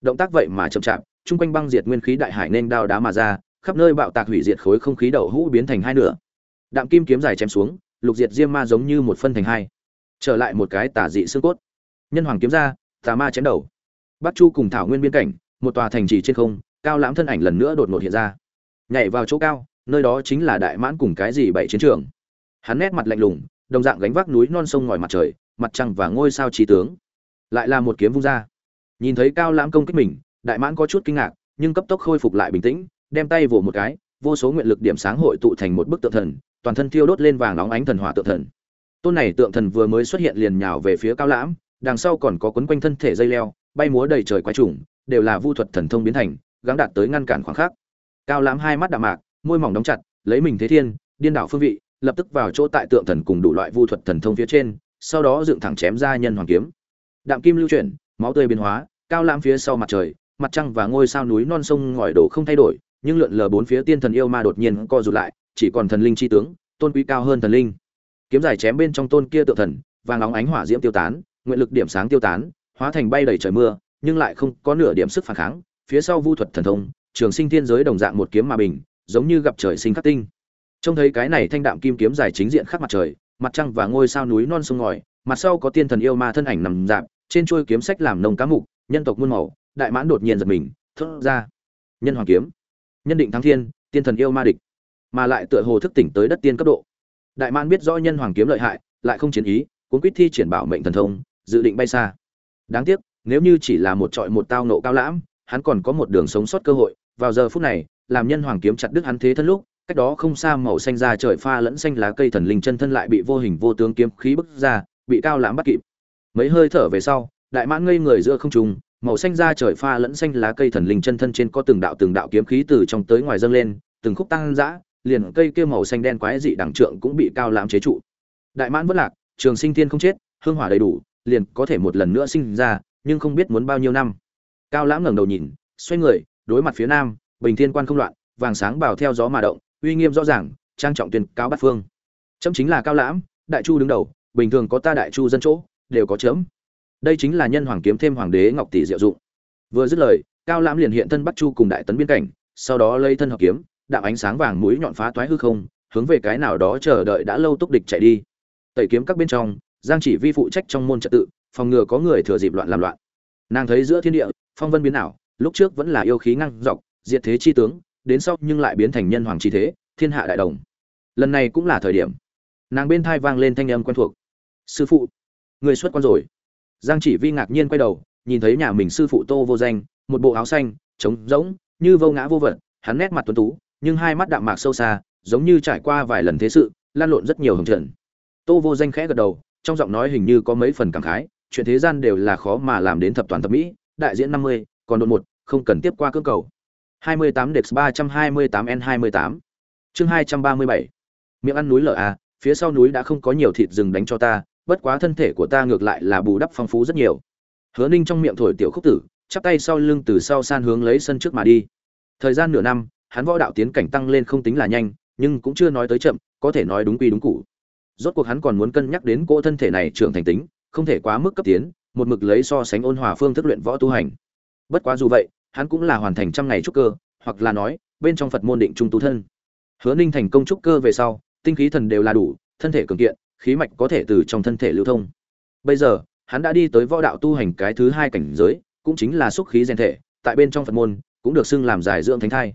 Speaker 1: Động tác vậy mà chậm chạp, chung quanh băng diệt nguyên khí đại hải nên đao đá mà ra, khắp nơi bạo tạc hủy diệt khối không khí đầu hũ biến thành hai nửa. Đạm kim kiếm dài chém xuống, lục diệt diêm ma giống như một phân thành hai, trở lại một cái tà dị xương cốt. Nhân hoàng kiếm ra, tà ma chém đầu. Bắc chu cùng thảo nguyên biên cảnh một tòa thành trì trên không, cao lãm thân ảnh lần nữa đột ngột hiện ra. Nhảy vào chỗ cao, nơi đó chính là đại mãn cùng cái gì bảy chiến trường. Hắn nét mặt lạnh lùng, đồng dạng gánh vác núi non sông ngòi mặt trời, mặt trăng và ngôi sao trí tướng. Lại là một kiếm vung ra. Nhìn thấy cao lãm công kích mình, đại mãn có chút kinh ngạc, nhưng cấp tốc khôi phục lại bình tĩnh, đem tay vỗ một cái, vô số nguyện lực điểm sáng hội tụ thành một bức tượng thần, toàn thân thiêu đốt lên vàng óng ánh thần hỏa tượng thần. Tôn này tượng thần vừa mới xuất hiện liền nhào về phía cao lãm, đằng sau còn có quấn quanh thân thể dây leo, bay múa đầy trời quái trùng đều là vu thuật thần thông biến thành, gắng đạt tới ngăn cản khoảng khắc. Cao lãm hai mắt đạm mạc, môi mỏng đóng chặt, lấy mình thế thiên, điên đảo phương vị, lập tức vào chỗ tại tượng thần cùng đủ loại vu thuật thần thông phía trên, sau đó dựng thẳng chém ra nhân hoàng kiếm. Đạm kim lưu chuyển, máu tươi biến hóa, cao lãm phía sau mặt trời, mặt trăng và ngôi sao núi non sông ngòi đổ không thay đổi, nhưng lượn lờ bốn phía tiên thần yêu ma đột nhiên co rụt lại, chỉ còn thần linh chi tướng, tôn quý cao hơn thần linh. Kiếm dài chém bên trong tôn kia tượng thần, vàng óng ánh hỏa diễm tiêu tán, nguyện lực điểm sáng tiêu tán, hóa thành bay đầy trời mưa nhưng lại không có nửa điểm sức phản kháng, phía sau vu thuật thần thông, trường sinh thiên giới đồng dạng một kiếm mà bình, giống như gặp trời sinh khắc tinh. Trông thấy cái này thanh đạm kim kiếm dài chính diện khắc mặt trời, mặt trăng và ngôi sao núi non sông ngòi, mặt sau có tiên thần yêu ma thân ảnh nằm dạp, trên chuôi kiếm sách làm nông cá mục, nhân tộc muôn màu, đại mãn đột nhiên giật mình, thốt ra, nhân hoàng kiếm, nhân định thắng thiên, tiên thần yêu ma địch. Mà lại tựa hồ thức tỉnh tới đất tiên cấp độ. Đại mãn biết rõ nhân hoàng kiếm lợi hại, lại không chiến ý, cuốn quýt thi triển bảo mệnh thần thông, dự định bay xa. Đáng tiếc nếu như chỉ là một trọi một tao nộ cao lãm, hắn còn có một đường sống sót cơ hội. Vào giờ phút này, làm nhân hoàng kiếm chặt đứt hắn thế thân lúc, cách đó không xa màu xanh ra trời pha lẫn xanh lá cây thần linh chân thân lại bị vô hình vô tướng kiếm khí bức ra, bị cao lãm bắt kịp. Mấy hơi thở về sau, đại mãn ngây người giữa không trung, màu xanh ra trời pha lẫn xanh lá cây thần linh chân thân trên có từng đạo từng đạo kiếm khí từ trong tới ngoài dâng lên, từng khúc tăng dã, liền cây kia màu xanh đen quái dị đẳng trượng cũng bị cao lãm chế trụ. Đại mãn vất lạc, trường sinh thiên không chết, hương hỏa đầy đủ, liền có thể một lần nữa sinh ra nhưng không biết muốn bao nhiêu năm. Cao lãm ngẩng đầu nhìn, xoay người, đối mặt phía nam, bình thiên quan không loạn, vàng sáng bảo theo gió mà động, uy nghiêm rõ ràng, trang trọng tuyên cáo bát phương. Chấm chính là cao lãm, đại chu đứng đầu, bình thường có ta đại chu dân chỗ, đều có chấm. Đây chính là nhân hoàng kiếm thêm hoàng đế ngọc tỷ diệu dụng. Vừa dứt lời, cao lãm liền hiện thân bắc chu cùng đại tấn biên cảnh, sau đó lấy thân hợp kiếm, đạm ánh sáng vàng mũi nhọn phá toái hư không, hướng về cái nào đó chờ đợi đã lâu túc địch chạy đi. Tẩy kiếm các bên trong, giang chỉ vi phụ trách trong môn trật tự phòng ngừa có người thừa dịp loạn làm loạn. Nàng thấy giữa thiên địa, phong vân biến ảo, lúc trước vẫn là yêu khí ngăng dọc, diệt thế chi tướng, đến sau nhưng lại biến thành nhân hoàng chi thế, thiên hạ đại đồng. Lần này cũng là thời điểm. Nàng bên thai vang lên thanh âm quen thuộc. Sư phụ, người xuất quan rồi. Giang chỉ vi ngạc nhiên quay đầu, nhìn thấy nhà mình sư phụ tô vô danh, một bộ áo xanh, trống rỗng, như vô ngã vô vật, hắn nét mặt tuấn tú, nhưng hai mắt đạm mạc sâu xa, giống như trải qua vài lần thế sự, lan lộn rất nhiều hồng trần. Tô vô danh khẽ gật đầu, trong giọng nói hình như có mấy phần cảm khái chuyện thế gian đều là khó mà làm đến thập toàn thập mỹ, đại diễn năm mươi, còn đột một, không cần tiếp qua cưỡng cầu. 28 Dex 328 N28 chương 237 miệng ăn núi lở à phía sau núi đã không có nhiều thịt rừng đánh cho ta, bất quá thân thể của ta ngược lại là bù đắp phong phú rất nhiều. Hứa ninh trong miệng thổi tiểu khúc tử, chắp tay sau lưng từ sau san hướng lấy sân trước mà đi. Thời gian nửa năm, hắn võ đạo tiến cảnh tăng lên không tính là nhanh, nhưng cũng chưa nói tới chậm, có thể nói đúng quy đúng cụ rốt cuộc hắn còn muốn cân nhắc đến cỗ thân thể này trưởng thành tính không thể quá mức cấp tiến, một mực lấy so sánh ôn hòa phương thức luyện võ tu hành. Bất quá dù vậy, hắn cũng là hoàn thành trăm ngày trúc cơ, hoặc là nói, bên trong phật môn định trung tu thân. Hứa ninh thành công trúc cơ về sau, tinh khí thần đều là đủ, thân thể cường kiện, khí mạch có thể từ trong thân thể lưu thông. Bây giờ, hắn đã đi tới võ đạo tu hành cái thứ hai cảnh giới, cũng chính là xúc khí rèn thể, tại bên trong phật môn, cũng được xưng làm giải dưỡng thánh thai.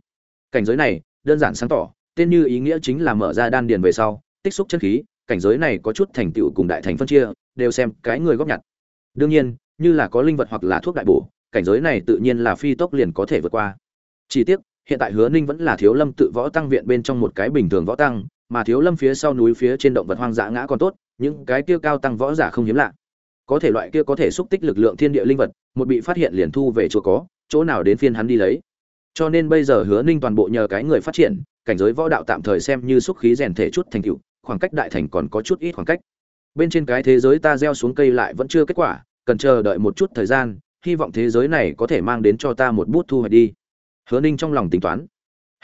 Speaker 1: Cảnh giới này, đơn giản sáng tỏ, tên như ý nghĩa chính là mở ra đan điền về sau, tích xúc chân khí cảnh giới này có chút thành tựu cùng đại thành phân chia, đều xem cái người góp nhặt. Đương nhiên, như là có linh vật hoặc là thuốc đại bổ, cảnh giới này tự nhiên là phi tốc liền có thể vượt qua. Chỉ tiếc, hiện tại hứa ninh vẫn là thiếu lâm tự võ tăng viện bên trong một cái bình thường võ tăng, mà thiếu lâm phía sau núi phía trên động vật hoang dã ngã còn tốt, những cái kia cao tăng võ giả không hiếm lạ. Có thể loại kia có thể xúc tích lực lượng thiên địa linh vật, một bị phát hiện liền thu về chỗ có, chỗ nào đến phiên hắn đi lấy. Cho nên bây giờ hứa ninh toàn bộ nhờ cái người phát triển, cảnh giới võ đạo tạm thời xem như xúc khí rèn thể chút thành tựu khoảng cách đại thành còn có chút ít khoảng cách. Bên trên cái thế giới ta gieo xuống cây lại vẫn chưa kết quả, cần chờ đợi một chút thời gian, hy vọng thế giới này có thể mang đến cho ta một bút thu hoạch đi. Hứa ninh trong lòng tính toán.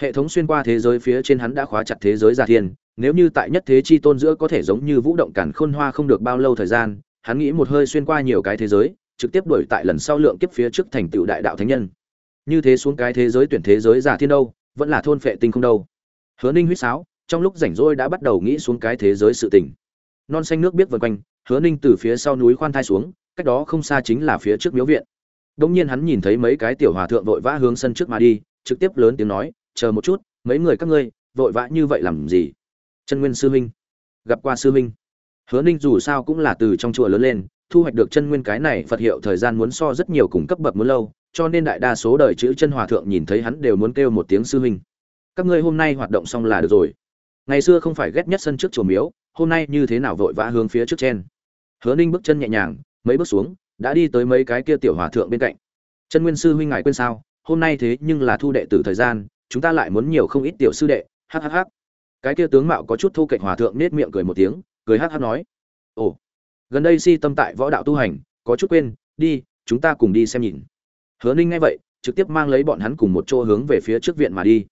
Speaker 1: Hệ thống xuyên qua thế giới phía trên hắn đã khóa chặt thế giới giả thiên, nếu như tại nhất thế chi tôn giữa có thể giống như vũ động cản khôn hoa không được bao lâu thời gian, hắn nghĩ một hơi xuyên qua nhiều cái thế giới, trực tiếp đuổi tại lần sau lượng kiếp phía trước thành tựu đại đạo thánh nhân. Như thế xuống cái thế giới tuyển thế giới giả thiên đâu, vẫn là thôn phệ tinh không đâu. Hứa ninh huýt sáo trong lúc rảnh rỗi đã bắt đầu nghĩ xuống cái thế giới sự tình. Non xanh nước biết vần quanh, hứa ninh từ phía sau núi khoan thai xuống, cách đó không xa chính là phía trước miếu viện. Đông nhiên hắn nhìn thấy mấy cái tiểu hòa thượng vội vã hướng sân trước mà đi, trực tiếp lớn tiếng nói, chờ một chút, mấy người các ngươi, vội vã như vậy làm gì? Chân nguyên sư huynh. Gặp qua sư huynh. Hứa ninh dù sao cũng là từ trong chùa lớn lên, thu hoạch được chân nguyên cái này phật hiệu thời gian muốn so rất nhiều cùng cấp bậc muốn lâu, cho nên đại đa số đời chữ chân hòa thượng nhìn thấy hắn đều muốn kêu một tiếng sư huynh. Các ngươi hôm nay hoạt động xong là được rồi ngày xưa không phải ghét nhất sân trước chùa miếu, hôm nay như thế nào vội vã hướng phía trước trên hứa ninh bước chân nhẹ nhàng, mấy bước xuống, đã đi tới mấy cái kia tiểu hòa thượng bên cạnh. Chân nguyên sư huynh ngài quên sao, hôm nay thế nhưng là thu đệ tử thời gian, chúng ta lại muốn nhiều không ít tiểu sư đệ hhh cái kia tướng mạo có chút thu cạnh hòa thượng nết miệng cười một tiếng, cười hh nói. Ồ, gần đây si tâm tại võ đạo tu hành, có chút quên, đi, chúng ta cùng đi xem nhìn. Hứa ninh nghe vậy, trực tiếp mang lấy bọn hắn cùng một chỗ hướng về phía trước viện mà đi.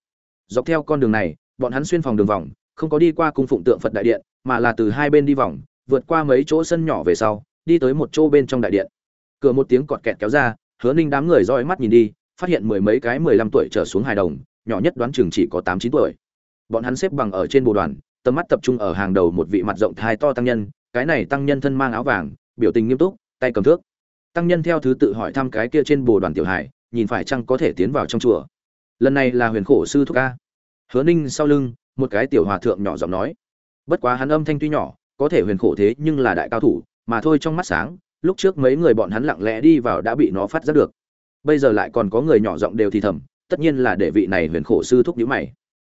Speaker 1: Dọc theo con đường này, bọn hắn xuyên phòng đường vòng không có đi qua cung phụng tượng phật đại điện, mà là từ hai bên đi vòng, vượt qua mấy chỗ sân nhỏ về sau, đi tới một chỗ bên trong đại điện. Cửa một tiếng cọt kẹt kéo ra, hứa ninh đám người roi mắt nhìn đi, phát hiện mười mấy cái mười lăm tuổi trở xuống hài đồng, nhỏ nhất đoán chừng chỉ có tám chín tuổi. Bọn hắn xếp bằng ở trên bồ đoàn, tầm mắt tập trung ở hàng đầu một vị mặt rộng thai to tăng nhân, cái này tăng nhân thân mang áo vàng, biểu tình nghiêm túc, tay cầm thước. Tăng nhân theo thứ tự hỏi thăm cái kia trên bồ đoàn tiểu hải nhìn phải chăng có thể tiến vào trong chùa. Lần này là huyền khổ sư thúc ca. Hứa ninh sau lưng một cái tiểu hòa thượng nhỏ giọng nói. Bất quá hắn âm thanh tuy nhỏ, có thể huyền khổ thế nhưng là đại cao thủ, mà thôi trong mắt sáng, lúc trước mấy người bọn hắn lặng lẽ đi vào đã bị nó phát giác được. Bây giờ lại còn có người nhỏ giọng đều thì thầm, tất nhiên là để vị này huyền khổ sư thúc nhữ mày.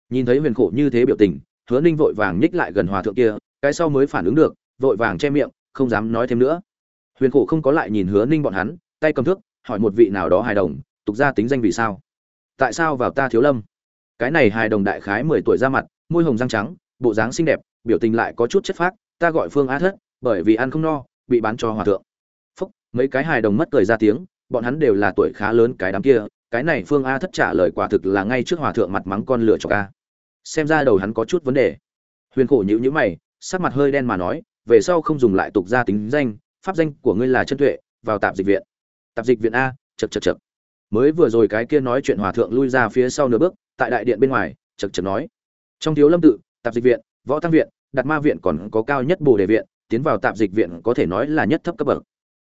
Speaker 1: Nhìn thấy huyền khổ như thế biểu tình, hứa ninh vội vàng nhích lại gần hòa thượng kia, cái sau mới phản ứng được, vội vàng che miệng, không dám nói thêm nữa. Huyền khổ không có lại nhìn hứa ninh bọn hắn, tay cầm thước, hỏi một vị nào đó hài đồng, tục ra tính danh vì sao? Tại sao vào ta thiếu lâm? Cái này hài đồng đại khái mười tuổi ra mặt, môi hồng răng trắng, bộ dáng xinh đẹp, biểu tình lại có chút chất phác, ta gọi phương á thất, bởi vì ăn không no, bị bán cho hòa thượng. Phúc, mấy cái hài đồng mất cười ra tiếng, bọn hắn đều là tuổi khá lớn cái đám kia, cái này phương a thất trả lời quả thực là ngay trước hòa thượng mặt mắng con lửa cho ca xem ra đầu hắn có chút vấn đề. Huyền khổ nhữ nhữ mày, sắc mặt hơi đen mà nói, về sau không dùng lại tục gia tính danh, pháp danh của ngươi là chân tuệ, vào tạp dịch viện. Tạp dịch viện a chật chật chật mới vừa rồi cái kia nói chuyện hòa thượng lui ra phía sau nửa bước tại đại điện bên ngoài, chật chật nói. Trong thiếu lâm tự, tạp dịch viện, võ tăng viện đặt ma viện còn có cao nhất bồ đề viện, tiến vào tạp dịch viện có thể nói là nhất thấp cấp bậc.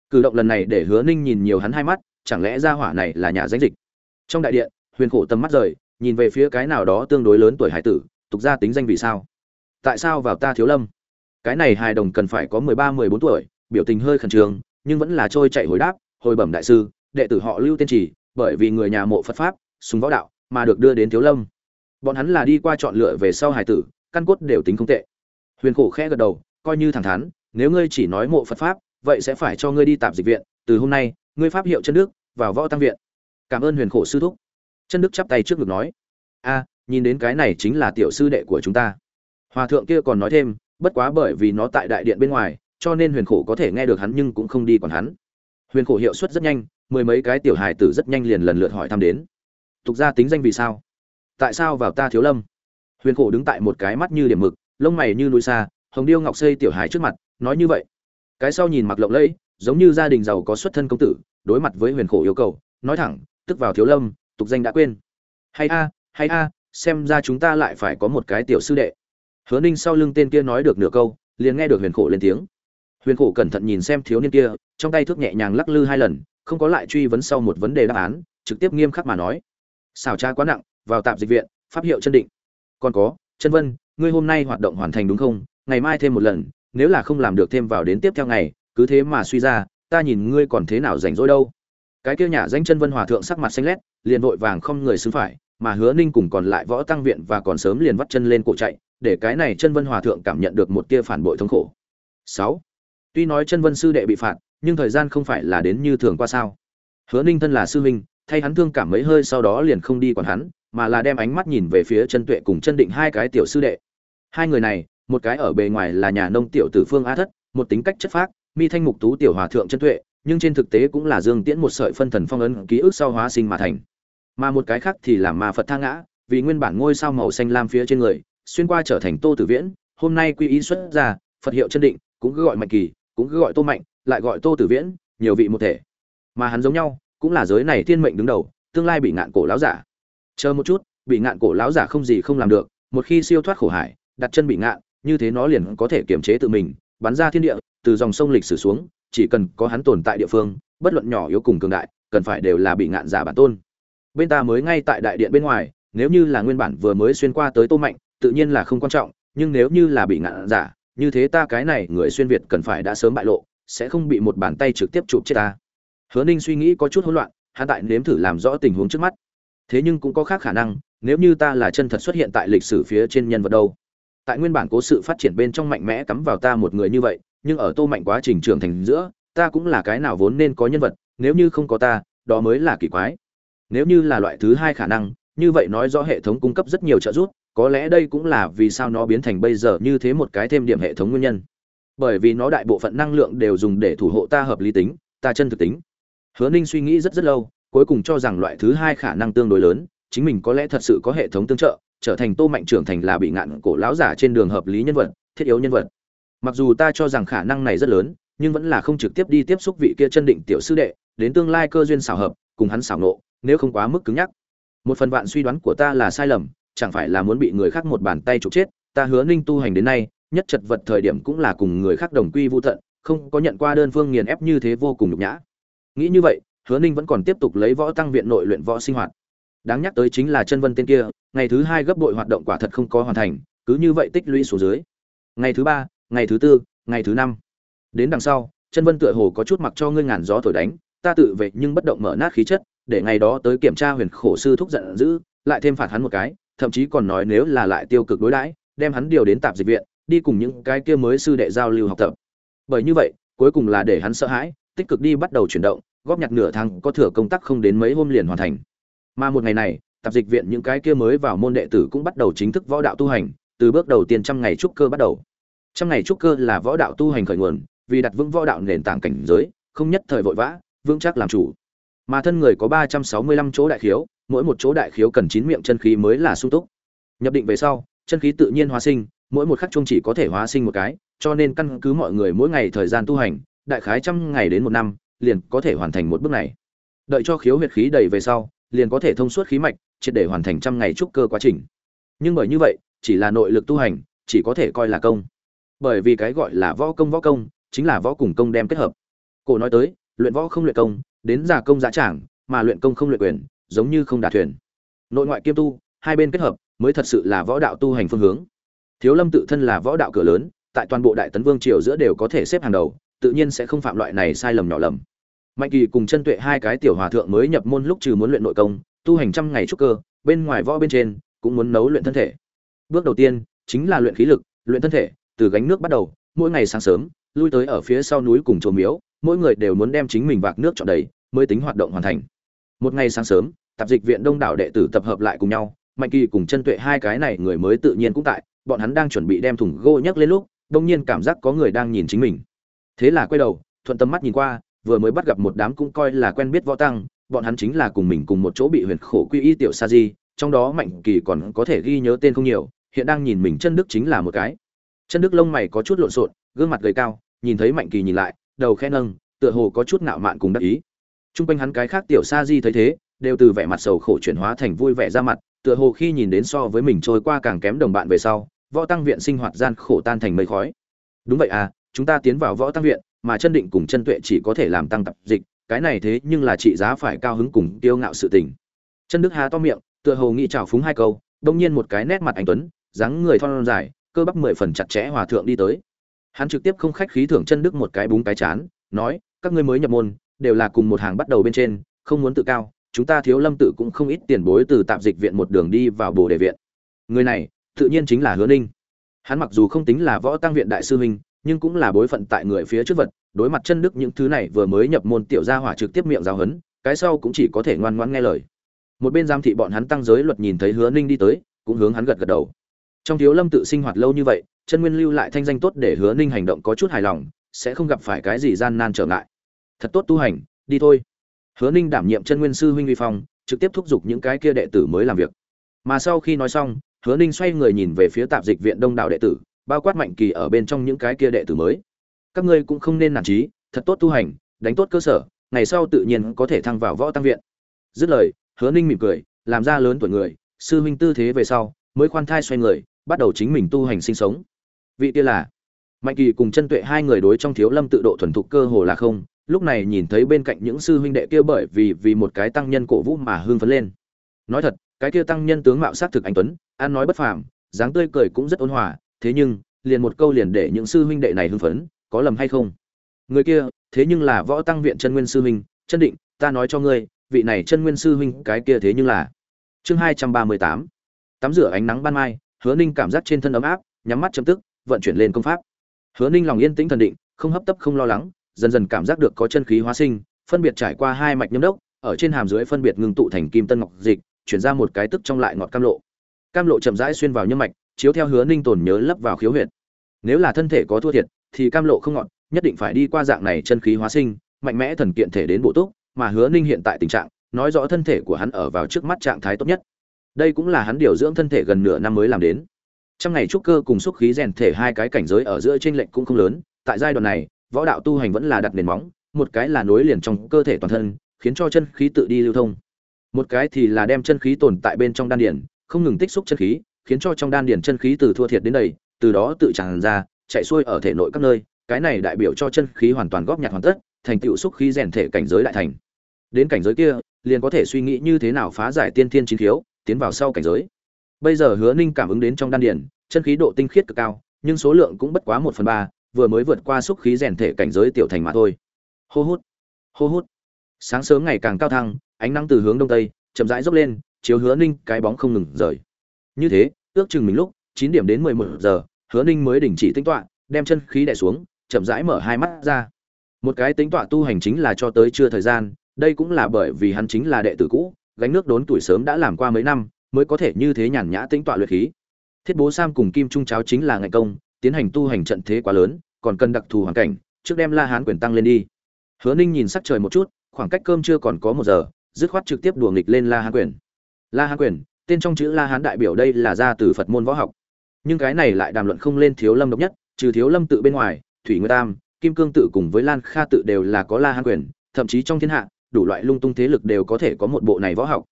Speaker 1: Cử động lần này để hứa ninh nhìn nhiều hắn hai mắt, chẳng lẽ ra hỏa này là nhà danh dịch? Trong đại điện, huyền khổ tầm mắt rời, nhìn về phía cái nào đó tương đối lớn tuổi hải tử, tục ra tính danh vì sao? Tại sao vào ta thiếu lâm? Cái này hài đồng cần phải có mười ba, mười bốn tuổi, biểu tình hơi khẩn trương, nhưng vẫn là trôi chạy hồi đáp, hồi bẩm đại sư, đệ tử họ lưu tiên trì, bởi vì người nhà mộ phật pháp súng võ đạo mà được đưa đến thiếu lâm. Bọn hắn là đi qua chọn lựa về sau hải tử, căn cốt đều tính không tệ. Huyền khổ khẽ gật đầu, coi như thẳng thắn, nếu ngươi chỉ nói mộ phật pháp, vậy sẽ phải cho ngươi đi tạp dịch viện, từ hôm nay, ngươi pháp hiệu chân đức, vào võ tăng viện. Cảm ơn huyền khổ sư thúc. Chân đức chắp tay trước ngực nói, a, nhìn đến cái này chính là tiểu sư đệ của chúng ta. Hòa thượng kia còn nói thêm, bất quá bởi vì nó tại đại điện bên ngoài, cho nên huyền khổ có thể nghe được hắn nhưng cũng không đi còn hắn. Huyền khổ hiệu suất rất nhanh, mười mấy cái tiểu hài tử rất nhanh liền lần lượt hỏi thăm đến tục ra tính danh vì sao? Tại sao vào ta thiếu lâm? Huyền khổ đứng tại một cái mắt như điểm mực, lông mày như núi xa, hồng điêu ngọc xây tiểu hài trước mặt, nói như vậy. Cái sau nhìn mặc lộng lẫy, giống như gia đình giàu có xuất thân công tử, đối mặt với huyền khổ yêu cầu, nói thẳng, tức vào thiếu lâm, tục danh đã quên. Hay a hay a, xem ra chúng ta lại phải có một cái tiểu sư đệ. Hứa ninh sau lưng tên kia nói được nửa câu, liền nghe được huyền khổ lên tiếng. Huyền khổ cẩn thận nhìn xem thiếu niên kia, trong tay thước nhẹ nhàng lắc lư hai lần, không có lại truy vấn sau một vấn đề đáp án, trực tiếp nghiêm khắc mà nói xảo tra quá nặng, vào tạm dịch viện, pháp hiệu chân định. Còn có chân vân, ngươi hôm nay hoạt động hoàn thành đúng không? Ngày mai thêm một lần, nếu là không làm được thêm vào đến tiếp theo ngày, cứ thế mà suy ra, ta nhìn ngươi còn thế nào rảnh rỗi đâu. Cái kia nhà danh chân vân hòa thượng sắc mặt xanh lét, liền vội vàng không người xứng phải, mà hứa ninh cùng còn lại võ tăng viện và còn sớm liền vắt chân lên cổ chạy, để cái này chân vân hòa thượng cảm nhận được một tia phản bội thống khổ. Sáu. Tuy nói chân vân sư đệ bị phạt, nhưng thời gian không phải là đến như thường qua sao. Hứa ninh thân là sư huynh thay hắn thương cảm mấy hơi sau đó liền không đi quản hắn, mà là đem ánh mắt nhìn về phía chân tuệ cùng chân định hai cái tiểu sư đệ. Hai người này, một cái ở bề ngoài là nhà nông tiểu tử phương a thất, một tính cách chất phác, mi thanh mục tú tiểu hòa thượng chân tuệ, nhưng trên thực tế cũng là dương tiễn một sợi phân thần phong ấn ký ức sau hóa sinh mà thành. Mà một cái khác thì là ma phật tha ngã, vì nguyên bản ngôi sao màu xanh lam phía trên người, xuyên qua trở thành tô tử viễn, hôm nay quy ý xuất ra, phật hiệu chân định, cũng cứ gọi mạnh kỳ, cũng cứ gọi tô mạnh, lại gọi tô tử viễn, nhiều vị một thể. Mà hắn giống nhau cũng là giới này thiên mệnh đứng đầu, tương lai bị ngạn cổ lão giả. Chờ một chút, bị ngạn cổ lão giả không gì không làm được, một khi siêu thoát khổ hải, đặt chân bị ngạn, như thế nó liền có thể kiềm chế tự mình, bắn ra thiên địa, từ dòng sông lịch sử xuống, chỉ cần có hắn tồn tại địa phương, bất luận nhỏ yếu cùng cường đại, cần phải đều là bị ngạn giả bản tôn. Bên ta mới ngay tại đại điện bên ngoài, nếu như là nguyên bản vừa mới xuyên qua tới tô mạnh, tự nhiên là không quan trọng, nhưng nếu như là bị ngạn giả, như thế ta cái này người xuyên việt cần phải đã sớm bại lộ, sẽ không bị một bàn tay trực tiếp chụp chết ta hứa ninh suy nghĩ có chút hỗn loạn, hắn tại nếm thử làm rõ tình huống trước mắt. Thế nhưng cũng có khác khả năng, nếu như ta là chân thật xuất hiện tại lịch sử phía trên nhân vật đâu? Tại nguyên bản cố sự phát triển bên trong mạnh mẽ cắm vào ta một người như vậy, nhưng ở tô mạnh quá trình trưởng thành giữa, ta cũng là cái nào vốn nên có nhân vật, nếu như không có ta, đó mới là kỳ quái. Nếu như là loại thứ hai khả năng, như vậy nói rõ hệ thống cung cấp rất nhiều trợ giúp, có lẽ đây cũng là vì sao nó biến thành bây giờ như thế một cái thêm điểm hệ thống nguyên nhân. Bởi vì nó đại bộ phận năng lượng đều dùng để thủ hộ ta hợp lý tính, ta chân thực tính hứa ninh suy nghĩ rất rất lâu, cuối cùng cho rằng loại thứ hai khả năng tương đối lớn, chính mình có lẽ thật sự có hệ thống tương trợ, trở thành tô mạnh trưởng thành là bị ngạn cổ lão giả trên đường hợp lý nhân vật, thiết yếu nhân vật. Mặc dù ta cho rằng khả năng này rất lớn, nhưng vẫn là không trực tiếp đi tiếp xúc vị kia chân định tiểu sư đệ, đến tương lai cơ duyên xảo hợp, cùng hắn xảo nộ, nếu không quá mức cứng nhắc. Một phần vạn suy đoán của ta là sai lầm, chẳng phải là muốn bị người khác một bàn tay trục chết, ta hứa ninh tu hành đến nay, nhất chật vật thời điểm cũng là cùng người khác đồng quy vô tận, không có nhận qua đơn phương nghiền ép như thế vô cùng nhục nhã nghĩ như vậy, hứa ninh vẫn còn tiếp tục lấy võ tăng viện nội luyện võ sinh hoạt. Đáng nhắc tới chính là chân vân tên kia, ngày thứ hai gấp bội hoạt động quả thật không có hoàn thành, cứ như vậy tích lũy xuống dưới. Ngày thứ ba, ngày thứ tư, ngày thứ năm. Đến đằng sau, chân vân tựa hồ có chút mặc cho ngươi ngàn gió thổi đánh, ta tự vệ nhưng bất động mở nát khí chất, để ngày đó tới kiểm tra huyền khổ sư thúc giận dữ, lại thêm phạt hắn một cái, thậm chí còn nói nếu là lại tiêu cực đối đãi, đem hắn điều đến tạp dịch viện, đi cùng những cái kia mới sư đệ giao lưu học tập. Bởi như vậy, cuối cùng là để hắn sợ hãi tích cực đi bắt đầu chuyển động, góp nhặt nửa tháng có thừa công tác không đến mấy hôm liền hoàn thành. Mà một ngày này, tạp dịch viện những cái kia mới vào môn đệ tử cũng bắt đầu chính thức võ đạo tu hành, từ bước đầu tiên trăm ngày trúc cơ bắt đầu. Trăm ngày trúc cơ là võ đạo tu hành khởi nguồn, vì đặt vững võ đạo nền tảng cảnh giới, không nhất thời vội vã, vững chắc làm chủ. Mà thân người có ba trăm sáu mươi lăm chỗ đại khiếu, mỗi một chỗ đại khiếu cần chín miệng chân khí mới là sung túc. Nhập định về sau, chân khí tự nhiên hóa sinh, mỗi một khắc chung chỉ có thể hóa sinh một cái, cho nên căn cứ mọi người mỗi ngày thời gian tu hành đại khái trăm ngày đến một năm, liền có thể hoàn thành một bước này. Đợi cho khiếu huyệt khí đầy về sau, liền có thể thông suốt khí mạch, triệt để hoàn thành trăm ngày trúc cơ quá trình. Nhưng bởi như vậy, chỉ là nội lực tu hành, chỉ có thể coi là công. Bởi vì cái gọi là võ công võ công, chính là võ cùng công đem kết hợp. Cổ nói tới, luyện võ không luyện công, đến giả công giá trảng, mà luyện công không luyện quyền, giống như không đạt thuyền. Nội ngoại kiêm tu, hai bên kết hợp, mới thật sự là võ đạo tu hành phương hướng. Thiếu lâm tự thân là võ đạo cửa lớn, tại toàn bộ đại tấn vương triều giữa đều có thể xếp hàng đầu tự nhiên sẽ không phạm loại này sai lầm nhỏ lầm. Mạnh kỳ cùng chân tuệ hai cái tiểu hòa thượng mới nhập môn lúc trừ muốn luyện nội công, tu hành trăm ngày trúc cơ, bên ngoài võ bên trên, cũng muốn nấu luyện thân thể. Bước đầu tiên, chính là luyện khí lực, luyện thân thể, từ gánh nước bắt đầu, mỗi ngày sáng sớm, lui tới ở phía sau núi cùng chùa miếu, mỗi người đều muốn đem chính mình vạc nước trọn đầy, mới tính hoạt động hoàn thành. Một ngày sáng sớm, tạp dịch viện đông đảo đệ tử tập hợp lại cùng nhau, mạnh kỳ cùng chân tuệ hai cái này người mới tự nhiên cũng tại, bọn hắn đang chuẩn bị đem thùng gỗ nhấc lên lúc, đông nhiên cảm giác có người đang nhìn chính mình thế là quay đầu, thuận tâm mắt nhìn qua, vừa mới bắt gặp một đám cũng coi là quen biết võ tăng, bọn hắn chính là cùng mình cùng một chỗ bị huyền khổ quy y tiểu sa di, trong đó mạnh kỳ còn có thể ghi nhớ tên không nhiều, hiện đang nhìn mình chân đức chính là một cái. Chân đức lông mày có chút lộn xộn, gương mặt gầy cao, nhìn thấy mạnh kỳ nhìn lại, đầu khen nâng, tựa hồ có chút ngạo mạn cùng đắc ý. T r u n g quanh hắn cái khác tiểu sa di thấy thế, đều từ vẻ mặt sầu khổ chuyển hóa thành vui vẻ ra mặt, tựa hồ khi nhìn đến so với mình trôi qua càng kém đồng bạn về sau, võ tăng viện sinh hoạt gian khổ tan thành mây khói. Đúng vậy à chúng ta tiến vào võ tăng viện, mà chân định cùng chân tuệ chỉ có thể làm tăng tập dịch, cái này thế nhưng là trị giá phải cao hứng cùng tiêu ngạo sự tình. Chân đức há to miệng, tựa hồ nghĩ trào phúng hai câu đông nhiên một cái nét mặt anh tuấn, dáng người thon dài, cơ bắp mười phần chặt chẽ hòa thượng đi tới. Hắn trực tiếp không khách khí thưởng chân đức một cái búng cái chán, nói, các ngươi mới nhập môn, đều là cùng một hàng bắt đầu bên trên, không muốn tự cao, chúng ta thiếu lâm tự cũng không ít tiền bối từ tạm dịch viện một đường đi vào bồ đề viện. Người này, tự nhiên chính là hứa ninh. Hắn mặc dù không tính là võ tăng viện đại sư huynh nhưng cũng là bối phận tại người phía trước vật, đối mặt chân đức những thứ này vừa mới nhập môn tiểu gia hỏa trực tiếp miệng giáo hấn, cái sau cũng chỉ có thể ngoan ngoãn nghe lời. Một bên giám thị bọn hắn tăng giới luật nhìn thấy hứa ninh đi tới, cũng hướng hắn gật gật đầu. Trong thiếu lâm tự sinh hoạt lâu như vậy, chân nguyên lưu lại thanh danh tốt để hứa ninh hành động có chút hài lòng, sẽ không gặp phải cái gì gian nan trở ngại. Thật tốt tu hành, đi thôi. Hứa ninh đảm nhiệm chân nguyên sư huynh vi phong, trực tiếp thúc giục những cái kia đệ tử mới làm việc. Mà sau khi nói xong, hứa ninh xoay người nhìn về phía tạp dịch viện đông đảo đệ tử bao quát mạnh kỳ ở bên trong những cái kia đệ tử mới. Các ngươi cũng không nên nản trí, thật tốt tu hành, đánh tốt cơ sở, ngày sau tự nhiên có thể thăng vào võ tăng viện. Dứt lời, hứa ninh mỉm cười, làm ra lớn tuổi người, sư huynh tư thế về sau, mới khoan thai xoay người, bắt đầu chính mình tu hành sinh sống. Vị kia là mạnh kỳ cùng chân tuệ hai người đối trong thiếu lâm tự độ thuần thục cơ hồ là không, lúc này nhìn thấy bên cạnh những sư huynh đệ kia bởi vì vì một cái tăng nhân cổ vũ mà hưng phấn lên. Nói thật, cái kia tăng nhân tướng mạo sát thực anh tuấn an nói bất phàm, dáng tươi cười cũng rất ôn hòa thế nhưng, liền một câu liền để những sư huynh đệ này hưng phấn, có lầm hay không? Người kia, thế nhưng là võ tăng viện chân nguyên sư huynh, chân định, ta nói cho ngươi, vị này chân nguyên sư huynh, cái kia thế nhưng là. Chương hai trăm ba mươi tám. Tắm rửa ánh nắng ban mai, hứa ninh cảm giác trên thân ấm áp, nhắm mắt chấm tức, vận chuyển lên công pháp. Hứa ninh lòng yên tĩnh thần định, không hấp tấp không lo lắng, dần dần cảm giác được có chân khí hóa sinh, phân biệt trải qua hai mạch nhâm đốc, ở trên hàm dưới phân biệt ngưng tụ thành kim tân ngọc dịch, chuyển ra một cái tức trong lại ngọt cam lộ. Cam lộ chậm rãi xuyên vào nhâm mạch chiếu theo hứa ninh tồn nhớ lấp vào khiếu huyệt. Nếu là thân thể có thua thiệt, thì cam lộ không ngọn, nhất định phải đi qua dạng này chân khí hóa sinh, mạnh mẽ thần kiện thể đến bộ túc, mà hứa ninh hiện tại tình trạng, nói rõ thân thể của hắn ở vào trước mắt trạng thái tốt nhất. Đây cũng là hắn điều dưỡng thân thể gần nửa năm mới làm đến. Trong ngày trúc cơ cùng xúc khí rèn thể hai cái cảnh giới ở giữa trên lệnh cũng không lớn, tại giai đoạn này, võ đạo tu hành vẫn là đặt nền móng, một cái là nối liền trong cơ thể toàn thân, khiến cho chân khí tự đi lưu thông. Một cái thì là đem chân khí tồn tại bên trong đan điển không ngừng tích xúc chân khí khiến cho trong đan điền chân khí từ thua thiệt đến đầy từ đó tự tràn ra chạy xuôi ở thể nội các nơi. Cái này đại biểu cho chân khí hoàn toàn góp nhặt hoàn tất thành tựu xúc khí rèn thể cảnh giới đại thành. Đến cảnh giới kia liền có thể suy nghĩ như thế nào phá giải tiên thiên chín thiếu, tiến vào sau cảnh giới. Bây giờ hứa ninh cảm ứng đến trong đan điền, chân khí độ tinh khiết cực cao nhưng số lượng cũng bất quá một phần ba vừa mới vượt qua xúc khí rèn thể cảnh giới tiểu thành mà thôi. Hô hút hô hút. Sáng sớm ngày càng cao thăng ánh nắng từ hướng đông tây chậm rãi dốc lên chiếu hứa ninh cái bóng không ngừng rời như thế, ước chừng mình lúc chín điểm đến mười một giờ, hứa ninh mới đình chỉ tính toạ đem chân khí đẻ xuống, chậm rãi mở hai mắt ra. Một cái tính toạ tu hành chính là cho tới chưa thời gian, đây cũng là bởi vì hắn chính là đệ tử cũ, gánh nước đốn tuổi sớm đã làm qua mấy năm, mới có thể như thế nhàn nhã tính toạ luyện khí. Thiết bố sam cùng kim trung cháo chính là ngày công, tiến hành tu hành trận thế quá lớn, còn cần đặc thù hoàn cảnh, trước đem la hán quyền tăng lên đi. Hứa ninh nhìn sắc trời một chút, khoảng cách cơm chưa còn có một giờ, dứt khoát trực tiếp đùa nghịch lên la hán quyền. La hán quyền tên trong chữ la hán đại biểu đây là ra từ phật môn võ học. Nhưng cái này lại đàm luận không lên thiếu lâm độc nhất, trừ thiếu lâm tự bên ngoài, thủy nguyên tam, kim cương tự cùng với lan kha tự đều là có la hán quyền, thậm chí trong thiên hạ, đủ loại lung tung thế lực đều có thể có một bộ này võ học.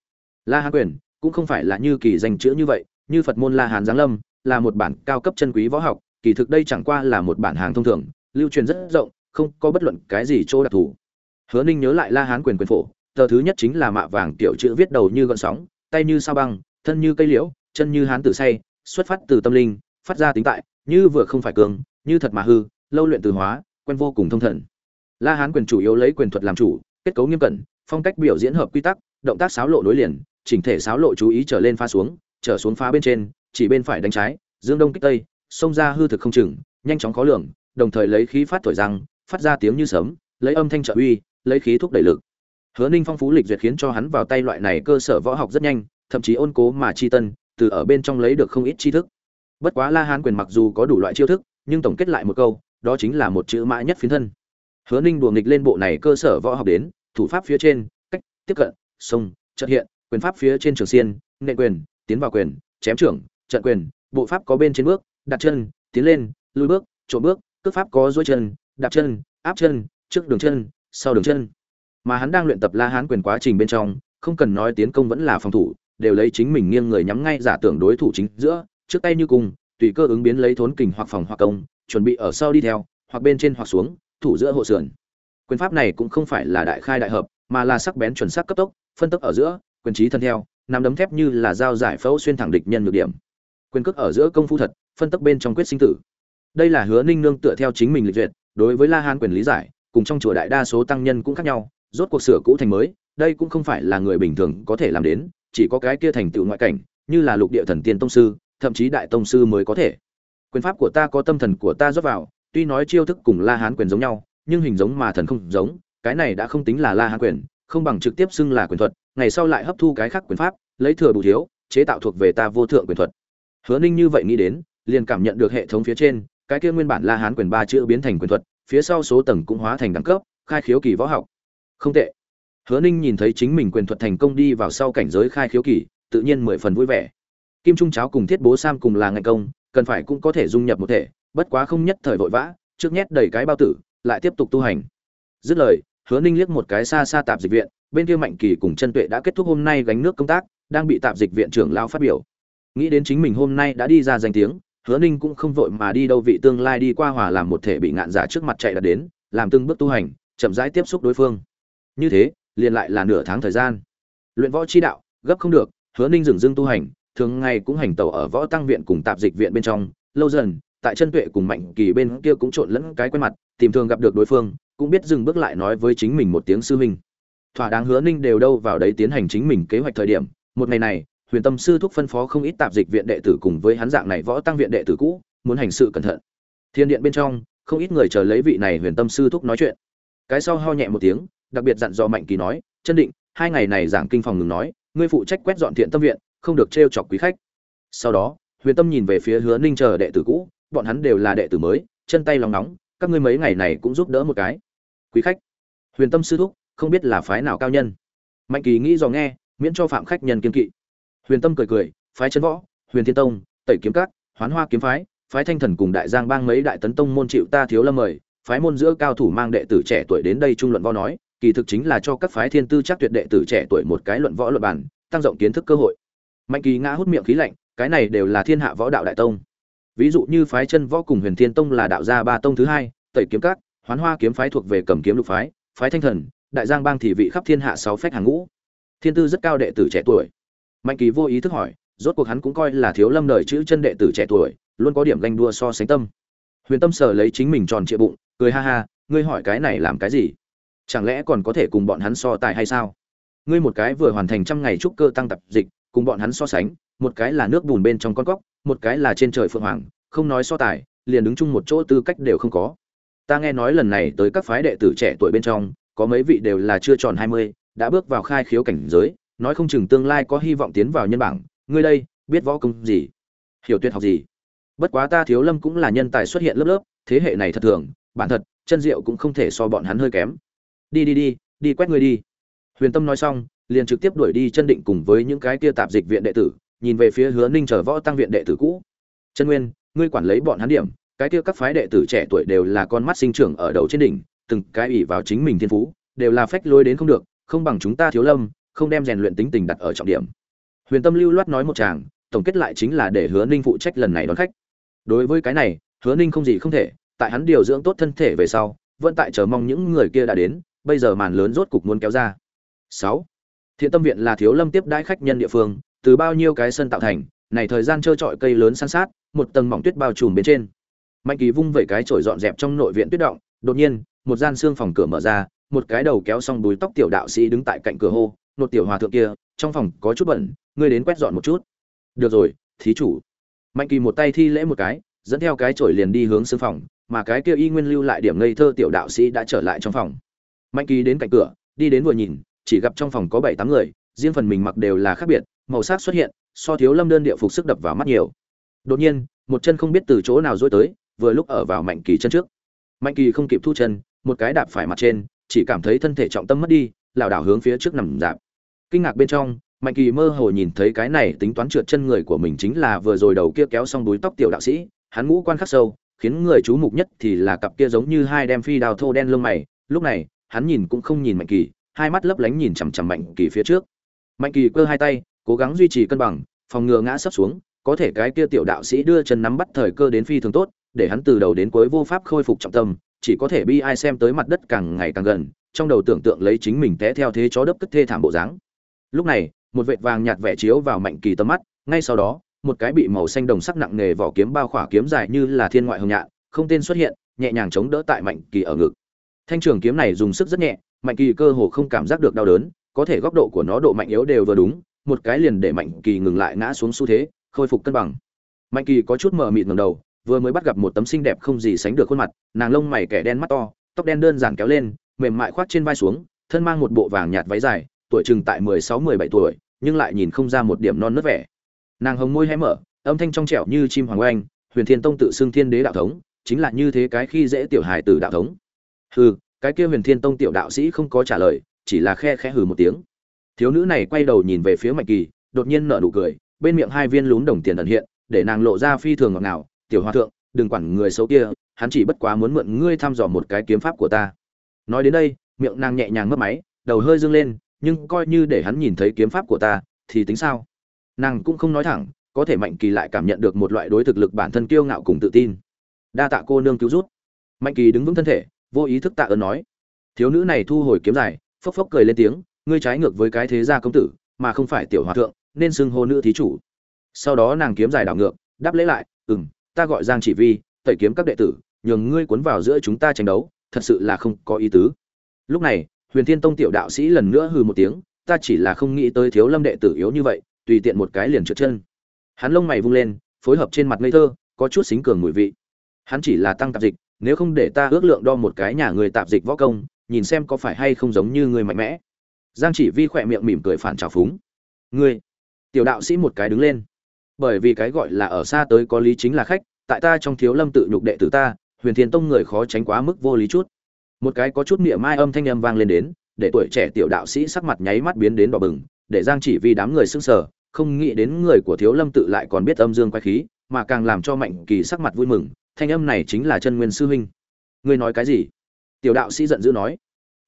Speaker 1: La hán quyền cũng không phải là như kỳ danh chữ như vậy, như phật môn la hán giáng lâm, là một bản cao cấp chân quý võ học, kỳ thực đây chẳng qua là một bản hàng thông thường, lưu truyền rất rộng, không có bất luận cái gì chỗ đặc thù. Hứa ninh nhớ lại la hán quyền quyền phổ, tờ thứ nhất chính là mạ vàng tiểu chữ viết đầu như gọn sóng tay như sao băng, thân như cây liễu, chân như hán tử say, xuất phát từ tâm linh, phát ra tính tại, như vừa không phải cường, như thật mà hư, lâu luyện từ hóa, quen vô cùng thông thần. La hán quyền chủ yếu lấy quyền thuật làm chủ, kết cấu nghiêm cẩn, phong cách biểu diễn hợp quy tắc, động tác sáo lộ nối liền, chỉnh thể sáo lộ chú ý trở lên pha xuống, trở xuống phá bên trên, chỉ bên phải đánh trái, dương đông kích tây, xông ra hư thực không chừng, nhanh chóng khó lường, đồng thời lấy khí phát thổi răng, phát ra tiếng như sấm, lấy âm thanh trợ uy, lấy khí thúc đẩy lực hứa ninh phong phú lịch duyệt khiến cho hắn vào tay loại này cơ sở võ học rất nhanh, thậm chí ôn cố mà chi tân, từ ở bên trong lấy được không ít tri thức. Bất quá la hán quyền mặc dù có đủ loại chiêu thức, nhưng tổng kết lại một câu, đó chính là một chữ mã nhất phiến thân. Hứa ninh đùa nghịch lên bộ này cơ sở võ học đến, thủ pháp phía trên, cách, tiếp cận, sông trận hiện, quyền pháp phía trên trường xiên nệ quyền, tiến vào quyền, chém trưởng, trận quyền, bộ pháp có bên trên bước, đặt chân, tiến lên, lùi bước, trộm bước, cước pháp có dối chân, đạp chân, áp chân, trước đường chân, sau đường chân mà hắn đang luyện tập la hán quyền quá trình bên trong, không cần nói tiến công vẫn là phòng thủ, đều lấy chính mình nghiêng người nhắm ngay giả tưởng đối thủ chính giữa, trước tay như cùng, tùy cơ ứng biến lấy thốn kình hoặc phòng hoặc công, chuẩn bị ở sau đi theo, hoặc bên trên hoặc xuống, thủ giữa hộ sườn. Quyền pháp này cũng không phải là đại khai đại hợp, mà là sắc bén chuẩn xác cấp tốc, phân tốc ở giữa, quyền trí thân theo, nắm đấm thép như là dao giải phẫu xuyên thẳng địch nhân nhược điểm. Quyền cước ở giữa công phu thật, phân tốc bên trong quyết sinh tử. Đây là hứa ninh nương tựa theo chính mình lịch duyệt, đối với la hán quyền lý giải, cùng trong chùa đại đa số tăng nhân cũng khác nhau rốt cuộc sửa cũ thành mới, đây cũng không phải là người bình thường có thể làm đến, chỉ có cái kia thành tựu ngoại cảnh, như là lục địa thần tiên tông sư, thậm chí đại tông sư mới có thể. Quyền pháp của ta có tâm thần của ta rót vào, tuy nói chiêu thức cùng la hán quyền giống nhau, nhưng hình giống mà thần không giống, cái này đã không tính là la hán quyền, không bằng trực tiếp xưng là quyền thuật, ngày sau lại hấp thu cái khác quyền pháp, lấy thừa bù thiếu, chế tạo thuộc về ta vô thượng quyền thuật. Hứa ninh như vậy nghĩ đến, liền cảm nhận được hệ thống phía trên, cái kia nguyên bản la hán quyền ba chữ biến thành quyền thuật, phía sau số tầng cũng hóa thành đẳng cấp, khai khiếu kỳ võ học không tệ. Hứa ninh nhìn thấy chính mình quyền thuật thành công đi vào sau cảnh giới khai khiếu kỳ, tự nhiên mười phần vui vẻ. Kim trung cháo cùng thiết bố sam cùng là ngành công, cần phải cũng có thể dung nhập một thể, bất quá không nhất thời vội vã, trước nhét đầy cái bao tử, lại tiếp tục tu hành. Dứt lời, hứa ninh liếc một cái xa xa tạp dịch viện, bên kia mạnh kỳ cùng chân tuệ đã kết thúc hôm nay gánh nước công tác, đang bị tạp dịch viện trưởng lao phát biểu. Nghĩ đến chính mình hôm nay đã đi ra danh tiếng, hứa ninh cũng không vội mà đi đâu vị tương lai đi qua hòa làm một thể bị ngạn giả trước mặt chạy đặt đến, làm từng bước tu hành, chậm rãi tiếp xúc đối phương như thế, liền lại là nửa tháng thời gian. Luyện võ chi đạo, gấp không được, hứa ninh dừng dưng tu hành, thường ngày cũng hành tẩu ở võ tăng viện cùng tạp dịch viện bên trong. Lâu dần, tại chân tuệ cùng mạnh kỳ bên kia cũng trộn lẫn cái quen mặt, tìm thường gặp được đối phương, cũng biết dừng bước lại nói với chính mình một tiếng sư huynh. Thỏa đáng hứa ninh đều đâu vào đấy tiến hành chính mình kế hoạch thời điểm, một ngày này, huyền tâm sư thúc phân phó không ít tạp dịch viện đệ tử cùng với hắn dạng này võ tăng viện đệ tử cũ, muốn hành sự cẩn thận. Thiên điện bên trong, không ít người chờ lấy vị này huyền tâm sư thúc nói chuyện. Cái sau ho nhẹ một tiếng đặc biệt dặn dò mạnh kỳ nói, chân định, hai ngày này giảng kinh phòng ngừng nói, ngươi phụ trách quét dọn thiện tâm viện, không được trêu chọc quý khách. Sau đó, huyền tâm nhìn về phía hứa ninh chờ đệ tử cũ, bọn hắn đều là đệ tử mới, chân tay lòng nóng, các ngươi mấy ngày này cũng giúp đỡ một cái. Quý khách? Huyền tâm sư thúc, không biết là phái nào cao nhân. Mạnh kỳ nghĩ do nghe, miễn cho phạm khách nhân kiên kỵ. Huyền tâm cười cười, phái chân võ, huyền thiên tông, tẩy kiếm các, hoán hoa kiếm phái phái thanh thần cùng đại giang bang mấy đại tấn tông môn chịu ta thiếu lâm mời, phái môn giữa cao thủ mang đệ tử trẻ tuổi đến đây trung luận võ nói kỳ thực chính là cho các phái thiên tư chắc tuyệt đệ tử trẻ tuổi một cái luận võ luận bản tăng rộng kiến thức cơ hội. Mạnh kỳ ngã hút miệng khí lạnh, cái này đều là thiên hạ võ đạo đại tông. Ví dụ như phái chân võ cùng huyền thiên tông là đạo gia ba tông thứ hai, tẩy kiếm các, hoán hoa kiếm phái thuộc về cầm kiếm lục phái phái thanh thần, đại giang bang thì vị khắp thiên hạ sáu phách hàng ngũ. Thiên tư rất cao đệ tử trẻ tuổi. Mạnh kỳ vô ý thức hỏi, rốt cuộc hắn cũng coi là thiếu lâm đời chữ chân đệ tử trẻ tuổi, luôn có điểm ganh đua so sánh tâm. Huyền tâm sở lấy chính mình tròn trịa bụng, cười ha ha, ngươi hỏi cái này làm cái gì? Chẳng lẽ còn có thể cùng bọn hắn so tài hay sao? Ngươi một cái vừa hoàn thành trăm ngày trúc cơ tăng tập dịch, cùng bọn hắn so sánh, một cái là nước bùn bên trong con cóc, một cái là trên trời phượng hoàng, không nói so tài, liền đứng chung một chỗ tư cách đều không có. Ta nghe nói lần này tới các phái đệ tử trẻ tuổi bên trong, có mấy vị đều là chưa tròn hai mươi, đã bước vào khai khiếu cảnh giới, nói không chừng tương lai có hy vọng tiến vào nhân bảng. Ngươi đây, biết võ công gì? Hiểu tuyệt học gì? Bất quá ta thiếu lâm cũng là nhân tài xuất hiện lớp lớp, thế hệ này thật thường, bản thật, chân diệu cũng không thể so bọn hắn hơi kém đi đi đi đi quét người đi. Huyền tâm nói xong, liền trực tiếp đuổi đi chân định cùng với những cái kia tạp dịch viện đệ tử, nhìn về phía hứa ninh chờ võ tăng viện đệ tử cũ. Chân nguyên, ngươi quản lấy bọn hắn điểm, cái kia các phái đệ tử trẻ tuổi đều là con mắt sinh trưởng ở đầu trên đỉnh, từng cái ủy vào chính mình thiên phú, đều là phách lối đến không được, không bằng chúng ta thiếu lâm, không đem rèn luyện tính tình đặt ở trọng điểm. Huyền tâm lưu loát nói một chàng tổng kết lại chính là để hứa ninh phụ trách lần này đón khách. Đối với cái này, hứa ninh không gì không thể, tại hắn điều dưỡng tốt thân thể về sau, vẫn tại chờ mong những người kia đã đến bây giờ màn lớn rốt cục muốn kéo ra. Sáu. Thiện tâm viện là thiếu lâm tiếp đãi khách nhân địa phương, từ bao nhiêu cái sân tạo thành, này thời gian chơi trọi cây lớn san sát, một tầng mỏng tuyết bao trùm bên trên. Mạnh kỳ vung vẩy cái chổi dọn dẹp trong nội viện tuyết động, đột nhiên, một gian xương phòng cửa mở ra, một cái đầu kéo xong đuôi tóc tiểu đạo sĩ đứng tại cạnh cửa hô, nột tiểu hòa thượng kia, trong phòng có chút bẩn, ngươi đến quét dọn một chút. Được rồi, thí chủ. Mạnh kỳ một tay thi lễ một cái, dẫn theo cái chổi liền đi hướng xương phòng, mà cái kia y nguyên lưu lại điểm ngây thơ tiểu đạo sĩ đã trở lại trong phòng mạnh kỳ đến cạnh cửa, đi đến vừa nhìn, chỉ gặp trong phòng có bảy tám người, riêng phần mình mặc đều là khác biệt, màu sắc xuất hiện, so thiếu lâm đơn địa phục sức đập vào mắt nhiều. Đột nhiên, một chân không biết từ chỗ nào dối tới, vừa lúc ở vào mạnh kỳ chân trước. Mạnh kỳ không kịp thu chân, một cái đạp phải mặt trên, chỉ cảm thấy thân thể trọng tâm mất đi, lảo đảo hướng phía trước nằm dạp. Kinh ngạc bên trong, mạnh kỳ mơ hồ nhìn thấy cái này tính toán trượt chân người của mình chính là vừa rồi đầu kia kéo xong đuôi tóc tiểu đạo sĩ, hắn ngũ quan khắc sâu, khiến người chú mục nhất thì là cặp kia giống như hai đem phi đào thô đen lông mày. Lúc này hắn nhìn cũng không nhìn mạnh kỳ, hai mắt lấp lánh nhìn chằm chằm mạnh kỳ phía trước. Mạnh kỳ cơ hai tay, cố gắng duy trì cân bằng, phòng ngừa ngã sấp xuống, có thể cái kia tiểu đạo sĩ đưa chân nắm bắt thời cơ đến phi thường tốt, để hắn từ đầu đến cuối vô pháp khôi phục trọng tâm, chỉ có thể bi ai xem tới mặt đất càng ngày càng gần, trong đầu tưởng tượng lấy chính mình té theo thế chó đấp cất thê thảm bộ dáng. Lúc này, một vệt vàng nhạt vẻ chiếu vào mạnh kỳ tầm mắt, ngay sau đó, một cái bị màu xanh đồng sắc nặng nề vỏ kiếm bao khỏa kiếm dài như là thiên ngoại hồng nhạn, không tên xuất hiện, nhẹ nhàng chống đỡ tại mạnh kỳ ở ngực thanh trường kiếm này dùng sức rất nhẹ, mạnh kỳ cơ hồ không cảm giác được đau đớn, có thể góc độ của nó độ mạnh yếu đều vừa đúng, một cái liền để mạnh kỳ ngừng lại ngã xuống xu thế, khôi phục cân bằng. Mạnh kỳ có chút mờ mịt ngẩng đầu, vừa mới bắt gặp một tấm xinh đẹp không gì sánh được khuôn mặt, nàng lông mày kẻ đen mắt to, tóc đen đơn giản kéo lên, mềm mại khoác trên vai xuống, thân mang một bộ vàng nhạt váy dài, tuổi chừng tại mười sáu, mười bảy tuổi, nhưng lại nhìn không ra một điểm non nớt vẻ. Nàng hồng môi hé mở, âm thanh trong trẻo như chim hoàng oanh, huyền thiên tông tự xưng thiên đế đạo thống, chính là như thế cái khi dễ tiểu hài tử đạo thống hừ, cái kia huyền thiên tông tiểu đạo sĩ không có trả lời, chỉ là khe khẽ hừ một tiếng. Thiếu nữ này quay đầu nhìn về phía mạnh kỳ, đột nhiên nở nụ cười, bên miệng hai viên lún đồng tiền ẩn hiện, để nàng lộ ra phi thường ngọt ngào, tiểu hòa thượng, đừng quản người xấu kia, hắn chỉ bất quá muốn mượn ngươi thăm dò một cái kiếm pháp của ta. Nói đến đây, miệng nàng nhẹ nhàng mất máy, đầu hơi dương lên, nhưng coi như để hắn nhìn thấy kiếm pháp của ta, thì tính sao? Nàng cũng không nói thẳng, có thể mạnh kỳ lại cảm nhận được một loại đối thực lực bản thân kiêu ngạo cùng tự tin. Đa tạ cô nương cứu rút mạnh kỳ đứng vững thân thể vô ý thức tạ ơn nói. Thiếu nữ này thu hồi kiếm dài phốc phốc cười lên tiếng, ngươi trái ngược với cái thế gia công tử, mà không phải tiểu hòa thượng, nên xưng hô nữ thí chủ. Sau đó nàng kiếm dài đảo ngược, đáp lễ lại, ừm, ta gọi giang chỉ vi, tẩy kiếm các đệ tử, nhường ngươi cuốn vào giữa chúng ta tranh đấu, thật sự là không có ý tứ. Lúc này, huyền thiên tông tiểu đạo sĩ lần nữa hừ một tiếng, ta chỉ là không nghĩ tới thiếu lâm đệ tử yếu như vậy, tùy tiện một cái liền trượt chân. Hắn lông mày vung lên, phối hợp trên mặt ngây thơ, có chút xính cường mùi vị. Hắn chỉ là tăng tạp dịch nếu không để ta ước lượng đo một cái nhà người tạp dịch võ công, nhìn xem có phải hay không giống như người mạnh mẽ. Giang chỉ vi khỏe miệng mỉm cười phản trào phúng. Ngươi, tiểu đạo sĩ một cái đứng lên. Bởi vì cái gọi là ở xa tới có lý chính là khách, tại ta trong thiếu lâm tự nhục đệ tử ta, huyền thiên tông người khó tránh quá mức vô lý chút. Một cái có chút miệng mai âm thanh âm vang lên đến, để tuổi trẻ tiểu đạo sĩ sắc mặt nháy mắt biến đến đỏ bừng, để giang chỉ Vi đám người sưng sờ, không nghĩ đến người của thiếu lâm tự lại còn biết âm dương quay khí, mà càng làm cho mạnh kỳ sắc mặt vui mừng thanh âm này chính là chân nguyên sư huynh. Ngươi nói cái gì? Tiểu đạo sĩ giận dữ nói.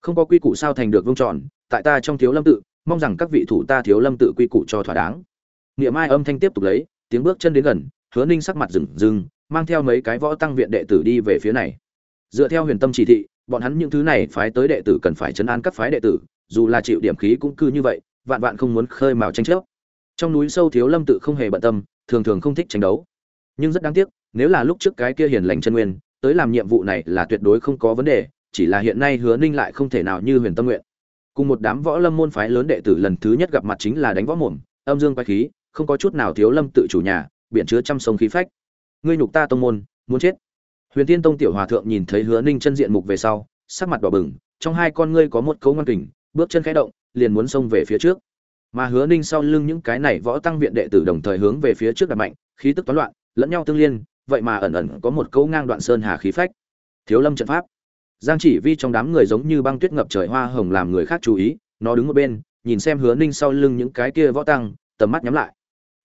Speaker 1: Không có quy củ sao thành được vương tròn tại ta trong thiếu lâm tự, mong rằng các vị thủ ta thiếu lâm tự quy củ cho thỏa đáng. Nghĩa mai âm thanh tiếp tục lấy, tiếng bước chân đến gần, hứa ninh sắc mặt rừng rừng, mang theo mấy cái võ tăng viện đệ tử đi về phía này. Dựa theo huyền tâm chỉ thị, bọn hắn những thứ này phái tới đệ tử cần phải chấn an các phái đệ tử, dù là chịu điểm khí cũng cư như vậy, vạn vạn không muốn khơi mào tranh chấp. Trong núi sâu thiếu lâm tự không hề bận tâm, thường thường không thích tranh đấu. Nhưng rất đáng tiếc nếu là lúc trước cái kia hiền lành chân nguyên, tới làm nhiệm vụ này là tuyệt đối không có vấn đề, chỉ là hiện nay hứa ninh lại không thể nào như huyền tâm nguyện. Cùng một đám võ lâm môn phái lớn đệ tử lần thứ nhất gặp mặt chính là đánh võ mồm, âm dương quay khí, không có chút nào thiếu lâm tự chủ nhà biện chứa trăm sông khí phách. Ngươi nhục ta tông môn, muốn chết. Huyền tiên tông tiểu hòa thượng nhìn thấy hứa ninh chân diện mục về sau, sắc mặt đỏ bừng, trong hai con ngươi có một cấu ngoan kình, bước chân khẽ động, liền muốn xông về phía trước. Mà hứa ninh sau lưng những cái này võ tăng viện đệ tử đồng thời hướng về phía trước đặt mạnh, khí tức toán loạn, lẫn nhau tương liên vậy mà ẩn ẩn có một cấu ngang đoạn sơn hà khí phách. Thiếu lâm trận pháp. Giang chỉ vi trong đám người giống như băng tuyết ngập trời hoa hồng làm người khác chú ý, nó đứng một bên, nhìn xem hứa ninh sau lưng những cái kia võ tăng, tầm mắt nhắm lại.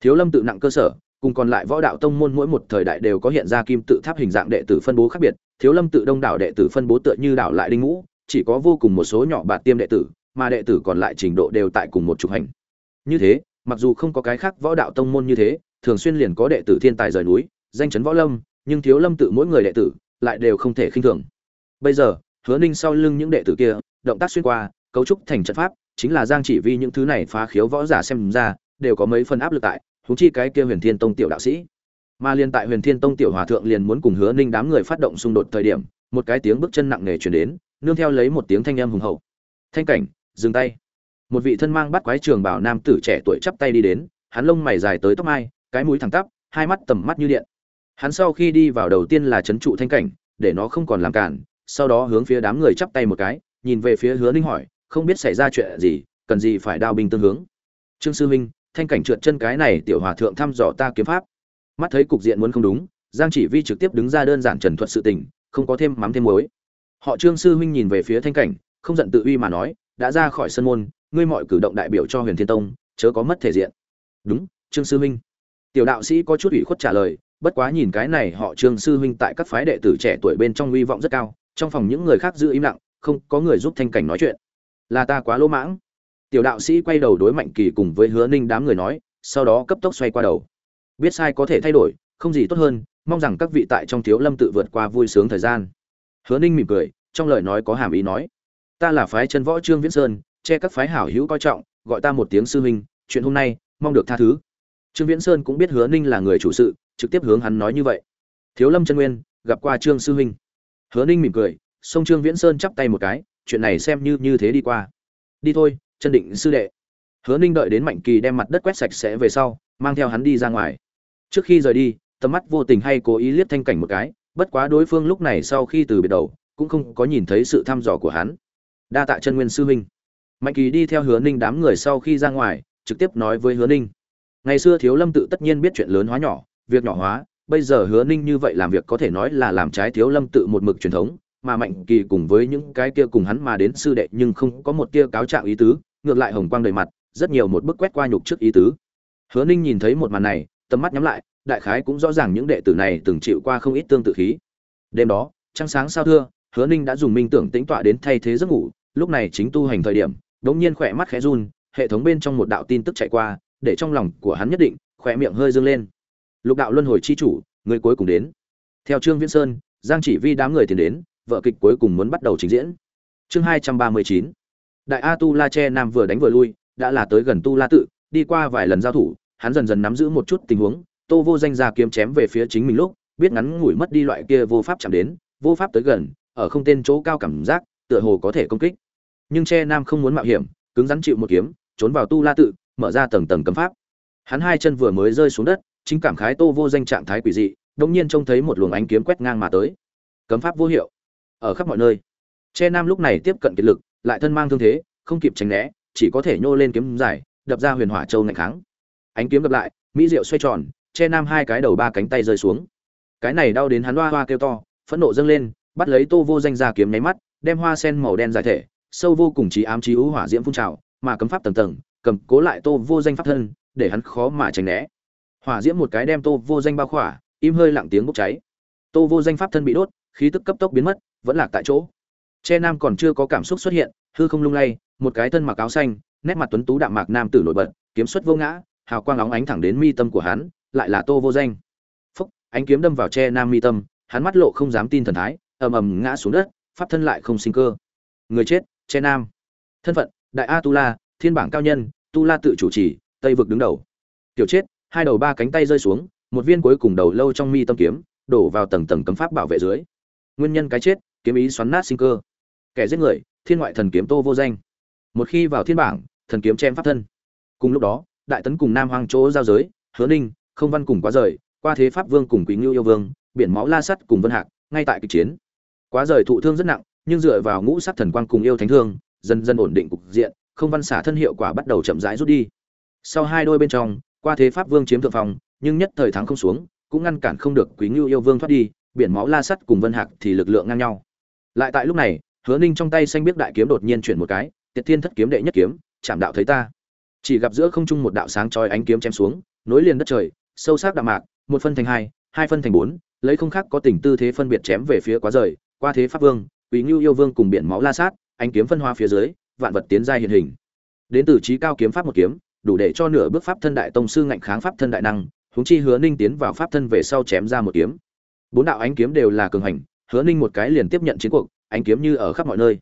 Speaker 1: Thiếu lâm tự nặng cơ sở, cùng còn lại võ đạo tông môn mỗi một thời đại đều có hiện ra kim tự tháp hình dạng đệ tử phân bố khác biệt, thiếu lâm tự đông đảo đệ tử phân bố tựa như đảo lại đinh ngũ, chỉ có vô cùng một số nhỏ bạt tiêm đệ tử, mà đệ tử còn lại trình độ đều tại cùng một trục hành. Như thế, mặc dù không có cái khác võ đạo tông môn như thế, thường xuyên liền có đệ tử thiên tài rời núi danh chấn võ lâm, nhưng thiếu lâm tự mỗi người đệ tử lại đều không thể khinh thường. Bây giờ, hứa ninh sau lưng những đệ tử kia, động tác xuyên qua, cấu trúc thành trận pháp, chính là giang chỉ vi những thứ này phá khiếu võ giả xem ra, đều có mấy phần áp lực tại thú chi cái kia huyền thiên tông tiểu đạo sĩ. Mà liên tại huyền thiên tông tiểu hòa thượng liền muốn cùng hứa ninh đám người phát động xung đột thời điểm, một cái tiếng bước chân nặng nề chuyển đến, nương theo lấy một tiếng thanh âm hùng hậu. Thanh cảnh, dừng tay. Một vị thân mang bắt quái trường bảo nam tử trẻ tuổi chắp tay đi đến, hắn lông mày dài tới tóc mai, cái mũi thẳng tắp, hai mắt tầm mắt như điện hắn sau khi đi vào đầu tiên là trấn trụ thanh cảnh, để nó không còn làm cản, sau đó hướng phía đám người chắp tay một cái, nhìn về phía hứa ninh hỏi, không biết xảy ra chuyện gì, cần gì phải đao binh tương hướng? Trương sư huynh, thanh cảnh trượt chân cái này tiểu hòa thượng thăm dò ta kiếm pháp. Mắt thấy cục diện muốn không đúng, giang chỉ vi trực tiếp đứng ra đơn giản trần thuật sự tình, không có thêm mắm thêm muối. Họ trương sư huynh nhìn về phía thanh cảnh, không giận tự uy mà nói, đã ra khỏi sân môn, ngươi mọi cử động đại biểu cho huyền thiên tông, chớ có mất thể diện. Đúng, trương sư huynh. Tiểu đạo sĩ có chút ủy khuất trả lời bất quá nhìn cái này, họ trương sư huynh tại các phái đệ tử trẻ tuổi bên trong uy vọng rất cao, trong phòng những người khác giữ im lặng, không có người giúp thanh cảnh nói chuyện. Là ta quá lỗ mãng. Tiểu đạo sĩ quay đầu đối mạnh kỳ cùng với hứa ninh đám người nói, sau đó cấp tốc xoay qua đầu. Biết sai có thể thay đổi, không gì tốt hơn, mong rằng các vị tại trong thiếu lâm tự vượt qua vui sướng thời gian. Hứa ninh mỉm cười, trong lời nói có hàm ý nói, ta là phái chân võ trương viễn sơn, che các phái hảo hữu coi trọng, gọi ta một tiếng sư huynh, chuyện hôm nay, mong được tha thứ. Trương viễn sơn cũng biết hứa ninh là người chủ sự trực tiếp hướng hắn nói như vậy. Thiếu lâm chân nguyên, gặp qua trương sư huynh. Hứa ninh mỉm cười, song trương viễn sơn chắp tay một cái, chuyện này xem như như thế đi qua. Đi thôi, chân định sư đệ. Hứa ninh đợi đến mạnh kỳ đem mặt đất quét sạch sẽ về sau, mang theo hắn đi ra ngoài. Trước khi rời đi, tầm mắt vô tình hay cố ý liếc thanh cảnh một cái, bất quá đối phương lúc này sau khi từ biệt đầu, cũng không có nhìn thấy sự thăm dò của hắn. Đa tạ chân nguyên sư huynh. Mạnh kỳ đi theo hứa ninh đám người sau khi ra ngoài, trực tiếp nói với hứa ninh. Ngày xưa thiếu lâm tự tất nhiên biết chuyện lớn hóa nhỏ việc nhỏ hóa, bây giờ hứa ninh như vậy làm việc có thể nói là làm trái thiếu lâm tự một mực truyền thống, mà mạnh kỳ cùng với những cái kia cùng hắn mà đến sư đệ nhưng không có một tia cáo trạng ý tứ, ngược lại hồng quang đầy mặt, rất nhiều một bức quét qua nhục trước ý tứ. Hứa ninh nhìn thấy một màn này, tầm mắt nhắm lại, đại khái cũng rõ ràng những đệ tử này từng chịu qua không ít tương tự khí. Đêm đó, trăng sáng sao thưa, hứa ninh đã dùng minh tưởng tĩnh tọa đến thay thế giấc ngủ, lúc này chính tu hành thời điểm, đống nhiên khỏe mắt khẽ run, hệ thống bên trong một đạo tin tức chạy qua, để trong lòng của hắn nhất định, khỏe miệng hơi dương lên lục đạo luân hồi chi chủ, người cuối cùng đến. Theo trương viễn sơn, giang chỉ vi đám người tiến đến, vợ kịch cuối cùng muốn bắt đầu trình diễn. Chương hai trăm ba mươi chín. Đại a tu la che nam vừa đánh vừa lui, đã là tới gần tu la tự, đi qua vài lần giao thủ, hắn dần dần nắm giữ một chút tình huống, tô vô danh ra kiếm chém về phía chính mình lúc, biết ngắn ngủi mất đi loại kia vô pháp chạm đến, vô pháp tới gần, ở không tên chỗ cao cảm giác, tựa hồ có thể công kích. Nhưng che nam không muốn mạo hiểm, cứng rắn chịu một kiếm, trốn vào tu la tự, mở ra tầng tầng cấm pháp. Hắn hai chân vừa mới rơi xuống đất chính cảm khái tô vô danh trạng thái quỷ dị đông nhiên trông thấy một luồng ánh kiếm quét ngang mà tới. Cấm pháp vô hiệu. Ở khắp mọi nơi. Che nam lúc này tiếp cận kiệt lực, lại thân mang thương thế, không kịp tránh né, chỉ có thể nhô lên kiếm dài, đập ra huyền hỏa châu ngạnh kháng. Ánh kiếm gặp lại, mỹ diệu xoay tròn, che nam hai cái đầu ba cánh tay rơi xuống. Cái này đau đến hắn hoa hoa kêu to, phẫn nộ dâng lên, bắt lấy tô vô danh ra kiếm nháy mắt, đem hoa sen màu đen giải thể, sâu vô cùng trí ám trí ưu hỏa diễm phun trào, mà cấm pháp tầng tầng, cầm cố lại tô vô danh pháp thân, để hắn khó mà tránh né hỏa diễm một cái đem tô vô danh bao khỏa, im hơi lặng tiếng bốc cháy. Tô vô danh pháp thân bị đốt, khí tức cấp tốc biến mất, vẫn lạc tại chỗ. Che nam còn chưa có cảm xúc xuất hiện, hư không lung lay, một cái thân mặc áo xanh, nét mặt tuấn tú đạm mạc nam tử nổi bật, kiếm xuất vô ngã, hào quang óng ánh thẳng đến mi tâm của hắn, lại là tô vô danh. Phúc, ánh kiếm đâm vào che nam mi tâm, hắn mắt lộ không dám tin thần thái, ầm ầm ngã xuống đất, pháp thân lại không sinh cơ. Người chết, che nam. Thân phận, đại a tu la, thiên bảng cao nhân, tu la tự chủ trì, tây vực đứng đầu. Tiểu chết hai đầu ba cánh tay rơi xuống, một viên cuối cùng đầu lâu trong mi tâm kiếm, đổ vào tầng tầng cấm pháp bảo vệ dưới. Nguyên nhân cái chết, kiếm ý xoắn nát sinh cơ. Kẻ giết người, thiên ngoại thần kiếm tô vô danh. Một khi vào thiên bảng, thần kiếm chém pháp thân. Cùng lúc đó, đại tấn cùng nam hoang chỗ giao giới, hứa ninh, không văn cùng quá rời, qua thế pháp vương cùng quý ngưu yêu vương, biển máu la sắt cùng vân hạc, ngay tại kịch chiến. Quá rời thụ thương rất nặng, nhưng dựa vào ngũ sắc thần quang cùng yêu thánh thương, dần dần ổn định cục diện, không văn xả thân hiệu quả bắt đầu chậm rãi rút đi. Sau hai đôi bên trong qua thế pháp vương chiếm thượng phòng nhưng nhất thời thắng không xuống, cũng ngăn cản không được quý ngưu yêu vương thoát đi, biển máu la sắt cùng vân hạc thì lực lượng ngang nhau. Lại tại lúc này, hứa ninh trong tay xanh biết đại kiếm đột nhiên chuyển một cái, tiệt thiên thất kiếm đệ nhất kiếm chạm đạo thấy ta. Chỉ gặp giữa không trung một đạo sáng chói ánh kiếm chém xuống, nối liền đất trời, sâu sắc đạo mạc, một phân thành hai hai phân thành bốn, lấy không khác có tình tư thế phân biệt chém về phía quá rời, qua thế pháp vương, quý ngưu yêu vương cùng biển máu la sát ánh kiếm phân hoa phía dưới, vạn vật tiến giai hiện hình. Đến từ trí cao kiếm pháp một kiếm đủ để cho nửa bước pháp thân đại tông sư ngạnh kháng pháp thân đại năng, huống chi hứa ninh tiến vào pháp thân về sau chém ra một kiếm. Bốn đạo ánh kiếm đều là cường hành, hứa ninh một cái liền tiếp nhận chiến cuộc, ánh kiếm như ở khắp mọi nơi.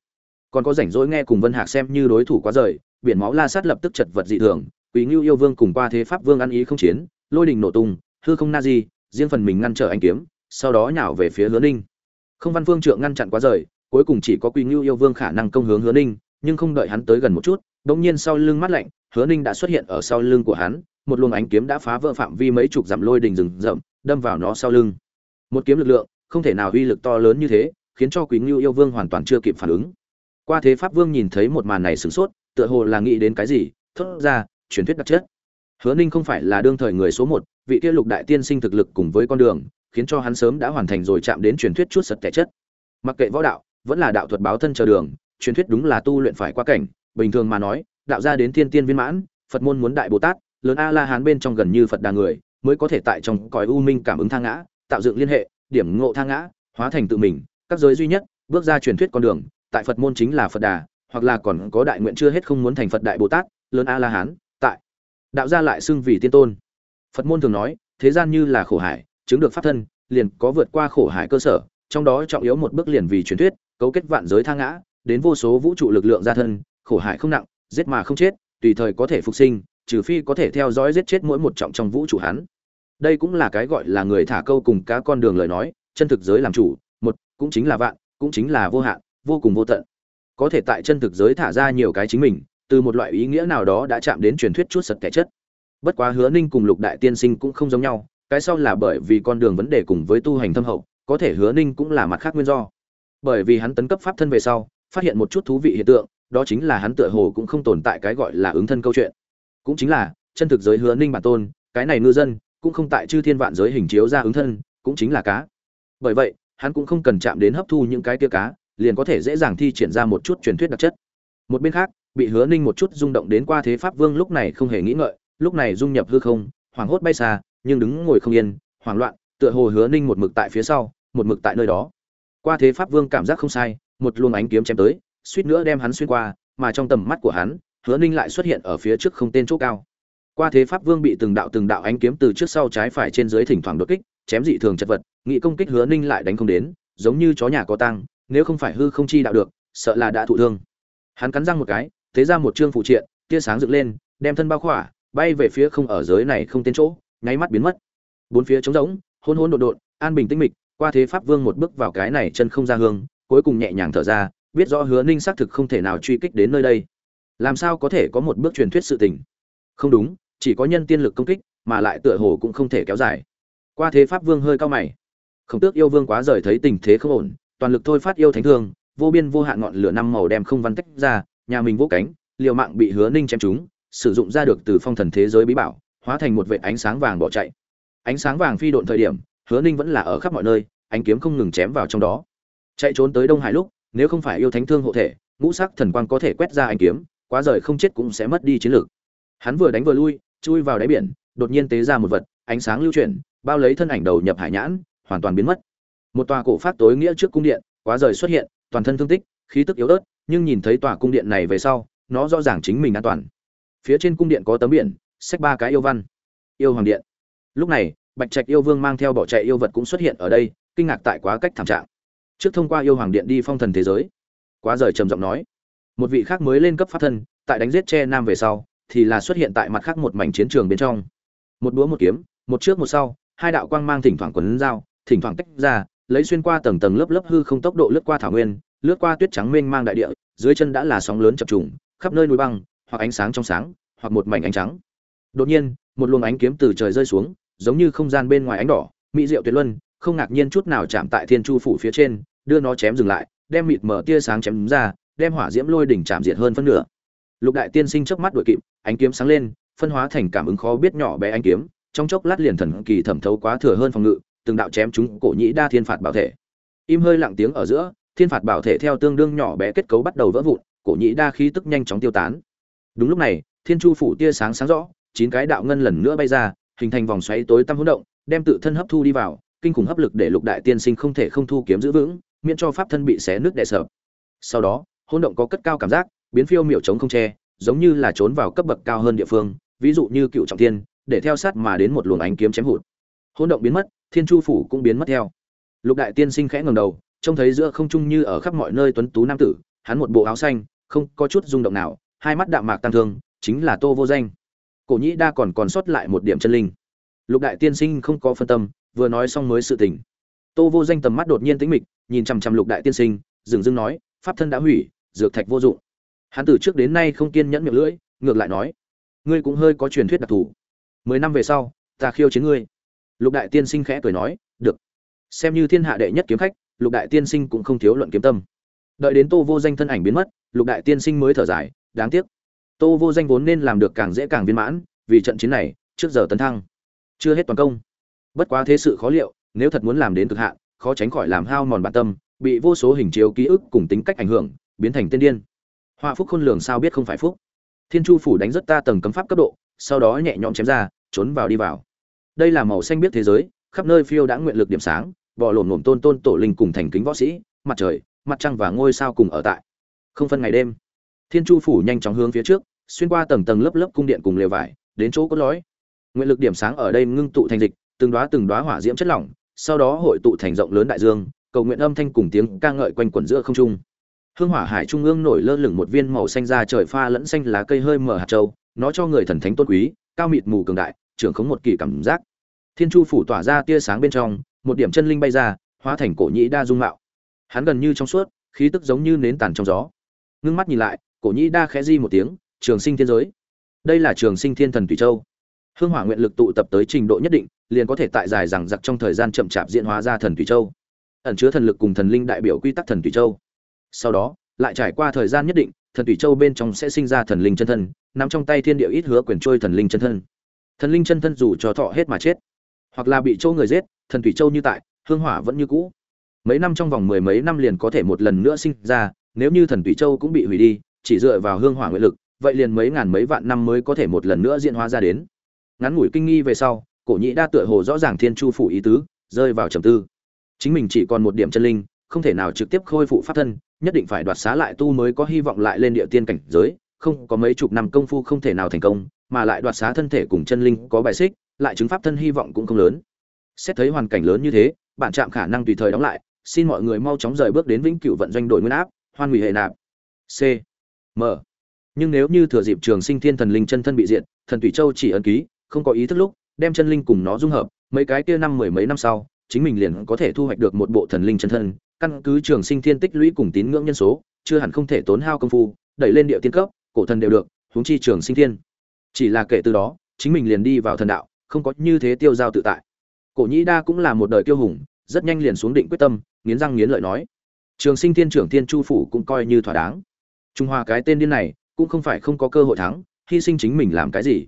Speaker 1: Còn có rảnh rỗi nghe cùng vân hạc xem như đối thủ quá rời, biển máu la sát lập tức chật vật dị thường quý ngưu yêu vương cùng qua thế pháp vương ăn ý không chiến, lôi đình nổ tung, hư không na di, riêng phần mình ngăn trở ánh kiếm, sau đó nhảo về phía hứa ninh. Không văn vương trượng ngăn chặn quá rời, cuối cùng chỉ có quý ngưu yêu vương khả năng công hướng hứa ninh, nhưng không đợi hắn tới gần một chút đột nhiên sau lưng mắt lạnh hứa ninh đã xuất hiện ở sau lưng của hắn, một luồng ánh kiếm đã phá vỡ phạm vi mấy chục dặm lôi đình rừng rậm, đâm vào nó sau lưng. Một kiếm lực lượng, không thể nào uy lực to lớn như thế, khiến cho quý ngưu yêu vương hoàn toàn chưa kịp phản ứng. Qua thế pháp vương nhìn thấy một màn này sửng sốt, tựa hồ là nghĩ đến cái gì, thốt ra, truyền thuyết đặc chất. Hứa ninh không phải là đương thời người số một, vị kia lục đại tiên sinh thực lực cùng với con đường, khiến cho hắn sớm đã hoàn thành rồi chạm đến truyền thuyết chút sật kẻ chất. Mặc kệ võ đạo, vẫn là đạo thuật báo thân chờ đường, truyền thuyết đúng là tu luyện phải qua cảnh, bình thường mà nói đạo ra đến thiên tiên viên mãn, phật môn muốn đại bồ tát, lớn a la hán bên trong gần như phật đà người, mới có thể tại trong cõi u minh cảm ứng thang ngã, tạo dựng liên hệ, điểm ngộ thang ngã, hóa thành tự mình. Các giới duy nhất, bước ra truyền thuyết con đường, tại phật môn chính là phật đà, hoặc là còn có đại nguyện chưa hết không muốn thành phật đại bồ tát, lớn a la hán tại. Đạo gia lại xưng vì tiên tôn. Phật môn thường nói, thế gian như là khổ hải, chứng được pháp thân, liền có vượt qua khổ hải cơ sở, trong đó trọng yếu một bước liền vì truyền thuyết, cấu kết vạn giới thang ngã, đến vô số vũ trụ lực lượng gia thân, khổ hải không nặng giết mà không chết, tùy thời có thể phục sinh, trừ phi có thể theo dõi giết chết mỗi một trọng trong vũ trụ hắn. Đây cũng là cái gọi là người thả câu cùng cá con đường lời nói, chân thực giới làm chủ, một, cũng chính là vạn, cũng chính là vô hạn, vô cùng vô tận. Có thể tại chân thực giới thả ra nhiều cái chính mình, từ một loại ý nghĩa nào đó đã chạm đến truyền thuyết chút sật kẻ chất. Bất quá hứa ninh cùng lục đại tiên sinh cũng không giống nhau, cái sau là bởi vì con đường vấn đề cùng với tu hành thâm hậu, có thể hứa ninh cũng là mặt khác nguyên do. Bởi vì hắn tấn cấp pháp thân về sau, phát hiện một chút thú vị hiện tượng đó chính là hắn tựa hồ cũng không tồn tại cái gọi là ứng thân câu chuyện. Cũng chính là, chân thực giới hứa ninh bản tôn, cái này ngư dân, cũng không tại chư thiên vạn giới hình chiếu ra ứng thân, cũng chính là cá. Bởi vậy, hắn cũng không cần chạm đến hấp thu những cái tia cá, liền có thể dễ dàng thi triển ra một chút truyền thuyết đặc chất. Một bên khác, bị hứa ninh một chút rung động đến qua thế pháp vương lúc này không hề nghĩ ngợi, lúc này dung nhập hư không, hoảng hốt bay xa, nhưng đứng ngồi không yên, hoảng loạn, tựa hồ hứa ninh một mực tại phía sau, một mực tại nơi đó. Qua thế pháp vương cảm giác không sai, một luồng ánh kiếm chém tới suýt nữa đem hắn xuyên qua, mà trong tầm mắt của hắn, hứa ninh lại xuất hiện ở phía trước không tên chỗ cao. Qua thế pháp vương bị từng đạo từng đạo ánh kiếm từ trước sau trái phải trên dưới thỉnh thoảng đột kích, chém dị thường chật vật, nghị công kích hứa ninh lại đánh không đến, giống như chó nhà có tăng nếu không phải hư không chi đạo được, sợ là đã thụ thương. Hắn cắn răng một cái, thế ra một chương phụ triện, tia sáng dựng lên, đem thân bao khỏa, bay về phía không ở giới này không tên chỗ, nháy mắt biến mất. Bốn phía trống rỗng hỗn hỗn đột đột an bình tĩnh mịch, qua thế pháp vương một bước vào cái này chân không ra hương, cuối cùng nhẹ nhàng thở ra biết rõ hứa ninh xác thực không thể nào truy kích đến nơi đây. Làm sao có thể có một bước truyền thuyết sự tình? Không đúng, chỉ có nhân tiên lực công kích, mà lại tựa hồ cũng không thể kéo dài. Qua thế pháp vương hơi cao mày. Khổng tước yêu vương quá rời thấy tình thế không ổn, toàn lực thôi phát yêu thánh thương, vô biên vô hạn ngọn lửa năm màu đem không văn tách ra, nhà mình vô cánh, liều mạng bị hứa ninh chém chúng sử dụng ra được từ phong thần thế giới bí bảo, hóa thành một vệ ánh sáng vàng bỏ chạy. Ánh sáng vàng phi độn thời điểm, hứa ninh vẫn là ở khắp mọi nơi, ánh kiếm không ngừng chém vào trong đó. Chạy trốn tới đông hải lúc nếu không phải yêu thánh thương hộ thể, ngũ sắc thần quang có thể quét ra ánh kiếm, quá rời không chết cũng sẽ mất đi chiến lược. Hắn vừa đánh vừa lui, chui vào đáy biển, đột nhiên tế ra một vật, ánh sáng lưu chuyển, bao lấy thân ảnh đầu nhập hải nhãn, hoàn toàn biến mất. Một tòa cổ phát tối nghĩa trước cung điện, quá rời xuất hiện, toàn thân thương tích, khí tức yếu ớt, nhưng nhìn thấy tòa cung điện này về sau, nó rõ ràng chính mình an toàn. Phía trên cung điện có tấm biển sách ba cái yêu văn. Yêu hoàng điện. Lúc này, bạch trạch yêu vương mang theo bỏ chạy yêu vật cũng xuất hiện ở đây, kinh ngạc tại quá cách thảm trạng trước thông qua yêu hoàng điện đi phong thần thế giới. Quá rời trầm giọng nói. Một vị khác mới lên cấp pháp thân, tại đánh giết che nam về sau, thì là xuất hiện tại mặt khác một mảnh chiến trường bên trong. Một đũa một kiếm, một trước một sau, hai đạo quang mang thỉnh thoảng quấn dao, thỉnh thoảng tách ra, lấy xuyên qua tầng tầng lớp lớp hư không tốc độ lướt qua thảo nguyên, lướt qua tuyết trắng mênh mang đại địa, dưới chân đã là sóng lớn chập trùng, khắp nơi núi băng, hoặc ánh sáng trong sáng, hoặc một mảnh ánh trắng. Đột nhiên, một luồng ánh kiếm từ trời rơi xuống, giống như không gian bên ngoài ánh đỏ, mỹ diệu tuyệt luân không ngạc nhiên chút nào chạm tại thiên chu phủ phía trên, đưa nó chém dừng lại, đem mịt mở tia sáng chém ra, đem hỏa diễm lôi đỉnh chạm diệt hơn phân nửa. Lục đại tiên sinh chớp mắt đuổi kịp, ánh kiếm sáng lên, phân hóa thành cảm ứng khó biết nhỏ bé ánh kiếm, trong chốc lát liền thần kỳ thẩm thấu quá thừa hơn phòng ngự, từng đạo chém chúng cổ nhĩ đa thiên phạt bảo thể. Im hơi lặng tiếng ở giữa, thiên phạt bảo thể theo tương đương nhỏ bé kết cấu bắt đầu vỡ vụn, cổ nhĩ đa khí tức nhanh chóng tiêu tán. Đúng lúc này, thiên chu phủ tia sáng sáng rõ, chín cái đạo ngân lần nữa bay ra, hình thành vòng xoáy tối tăm hỗn động, đem tự thân hấp thu đi vào kinh khủng hấp lực để lục đại tiên sinh không thể không thu kiếm giữ vững, miễn cho pháp thân bị xé nước đè sợ sau đó, hỗn động có cất cao cảm giác, biến phiêu miểu chống không che, giống như là trốn vào cấp bậc cao hơn địa phương, ví dụ như cựu trọng thiên, để theo sát mà đến một luồng ánh kiếm chém hụt. Hỗn động biến mất, thiên chu phủ cũng biến mất theo. Lục đại tiên sinh khẽ ngẩng đầu, trông thấy giữa không trung như ở khắp mọi nơi tuấn tú nam tử, hắn một bộ áo xanh, không có chút rung động nào, hai mắt đạm mạc tăng thương, chính là tô vô danh. Cổ nhĩ đa còn còn sót lại một điểm chân linh. Lục đại tiên sinh không có phân tâm vừa nói xong mới sự tình. Tô vô danh tầm mắt đột nhiên tĩnh mịch, nhìn chằm chằm lục đại tiên sinh, dừng dưng nói, pháp thân đã hủy, dược thạch vô dụng. Hắn từ trước đến nay không kiên nhẫn miệng lưỡi, ngược lại nói, ngươi cũng hơi có truyền thuyết đặc thù. Mười năm về sau, ta khiêu chiến ngươi. Lục đại tiên sinh khẽ cười nói, được. Xem như thiên hạ đệ nhất kiếm khách, lục đại tiên sinh cũng không thiếu luận kiếm tâm. Đợi đến tô vô danh thân ảnh biến mất, lục đại tiên sinh mới thở dài, đáng tiếc. Tô vô danh vốn nên làm được càng dễ càng viên mãn, vì trận chiến này, trước giờ tấn thăng. Chưa hết toàn công bất quá thế sự khó liệu, nếu thật muốn làm đến cực hạn, khó tránh khỏi làm hao mòn bản tâm, bị vô số hình chiếu ký ức cùng tính cách ảnh hưởng, biến thành tiên điên. Họa phúc khôn lường sao biết không phải phúc? Thiên chu phủ đánh rất ta tầng cấm pháp cấp độ, sau đó nhẹ nhõm chém ra, trốn vào đi vào. Đây là màu xanh biết thế giới, khắp nơi phiêu đã nguyện lực điểm sáng, bò lổn nổm tôn tôn tổ linh cùng thành kính võ sĩ, mặt trời, mặt trăng và ngôi sao cùng ở tại. Không phân ngày đêm, thiên chu phủ nhanh chóng hướng phía trước, xuyên qua tầng tầng lớp lớp cung điện cùng lều vải, đến chỗ cốt lõi. Nguyện lực điểm sáng ở đây ngưng tụ thành dịch từng đóa từng đóa hỏa diễm chất lỏng, sau đó hội tụ thành rộng lớn đại dương, cầu nguyện âm thanh cùng tiếng ca ngợi quanh quẩn giữa không trung. Hương hỏa hải trung ương nổi lơ lửng một viên màu xanh da trời pha lẫn xanh lá cây hơi mở hạt châu, nó cho người thần thánh tôn quý, cao mịt mù cường đại, trưởng khống một kỳ cảm giác. Thiên chu phủ tỏa ra tia sáng bên trong, một điểm chân linh bay ra, hóa thành cổ nhĩ đa dung mạo. Hắn gần như trong suốt, khí tức giống như nến tàn trong gió. Ngưng mắt nhìn lại, cổ nhĩ đa khẽ di một tiếng, trường sinh thiên giới. Đây là trường sinh thiên thần tùy châu hương hỏa nguyện lực tụ tập tới trình độ nhất định, liền có thể tại dài rằng giặc trong thời gian chậm chạp diễn hóa ra thần tùy châu. Ẩn chứa thần lực cùng thần linh đại biểu quy tắc thần tùy châu. Sau đó, lại trải qua thời gian nhất định, thần tùy châu bên trong sẽ sinh ra thần linh chân thân, nằm trong tay thiên địa ít hứa quyền trôi thần linh chân thân. Thần linh chân thân dù cho thọ hết mà chết, hoặc là bị châu người giết, thần thủy châu như tại, hương hỏa vẫn như cũ. Mấy năm trong vòng mười mấy năm liền có thể một lần nữa sinh ra, nếu như thần thủy châu cũng bị hủy đi, chỉ dựa vào hương hỏa nguyện lực, vậy liền mấy ngàn mấy vạn năm mới có thể một lần nữa diễn hóa ra đến ngắn ngủi kinh nghi về sau, cổ nhĩ đa tựa hồ rõ ràng thiên chu phủ ý tứ, rơi vào trầm tư. Chính mình chỉ còn một điểm chân linh, không thể nào trực tiếp khôi phụ pháp thân, nhất định phải đoạt xá lại tu mới có hy vọng lại lên địa tiên cảnh giới, không có mấy chục năm công phu không thể nào thành công, mà lại đoạt xá thân thể cùng chân linh có bài xích, lại chứng pháp thân hy vọng cũng không lớn. Xét thấy hoàn cảnh lớn như thế, bạn chạm khả năng tùy thời đóng lại, xin mọi người mau chóng rời bước đến vĩnh cửu vận doanh đổi nguyên áp, hoan hủy hệ nạp. C. M. Nhưng nếu như thừa dịp trường sinh thiên thần linh chân thân bị diện thần tùy châu chỉ ấn ký không có ý thức lúc, đem chân linh cùng nó dung hợp, mấy cái kia năm mười mấy năm sau, chính mình liền có thể thu hoạch được một bộ thần linh chân thân, căn cứ trường sinh thiên tích lũy cùng tín ngưỡng nhân số, chưa hẳn không thể tốn hao công phu, đẩy lên địa tiên cấp, cổ thần đều được, huống chi trường sinh thiên. Chỉ là kể từ đó, chính mình liền đi vào thần đạo, không có như thế tiêu giao tự tại. Cổ nhĩ đa cũng là một đời tiêu hùng, rất nhanh liền xuống định quyết tâm, nghiến răng nghiến lợi nói, trường sinh thiên trưởng thiên chu phủ cũng coi như thỏa đáng. Trung hoa cái tên điên này, cũng không phải không có cơ hội thắng, hy sinh chính mình làm cái gì.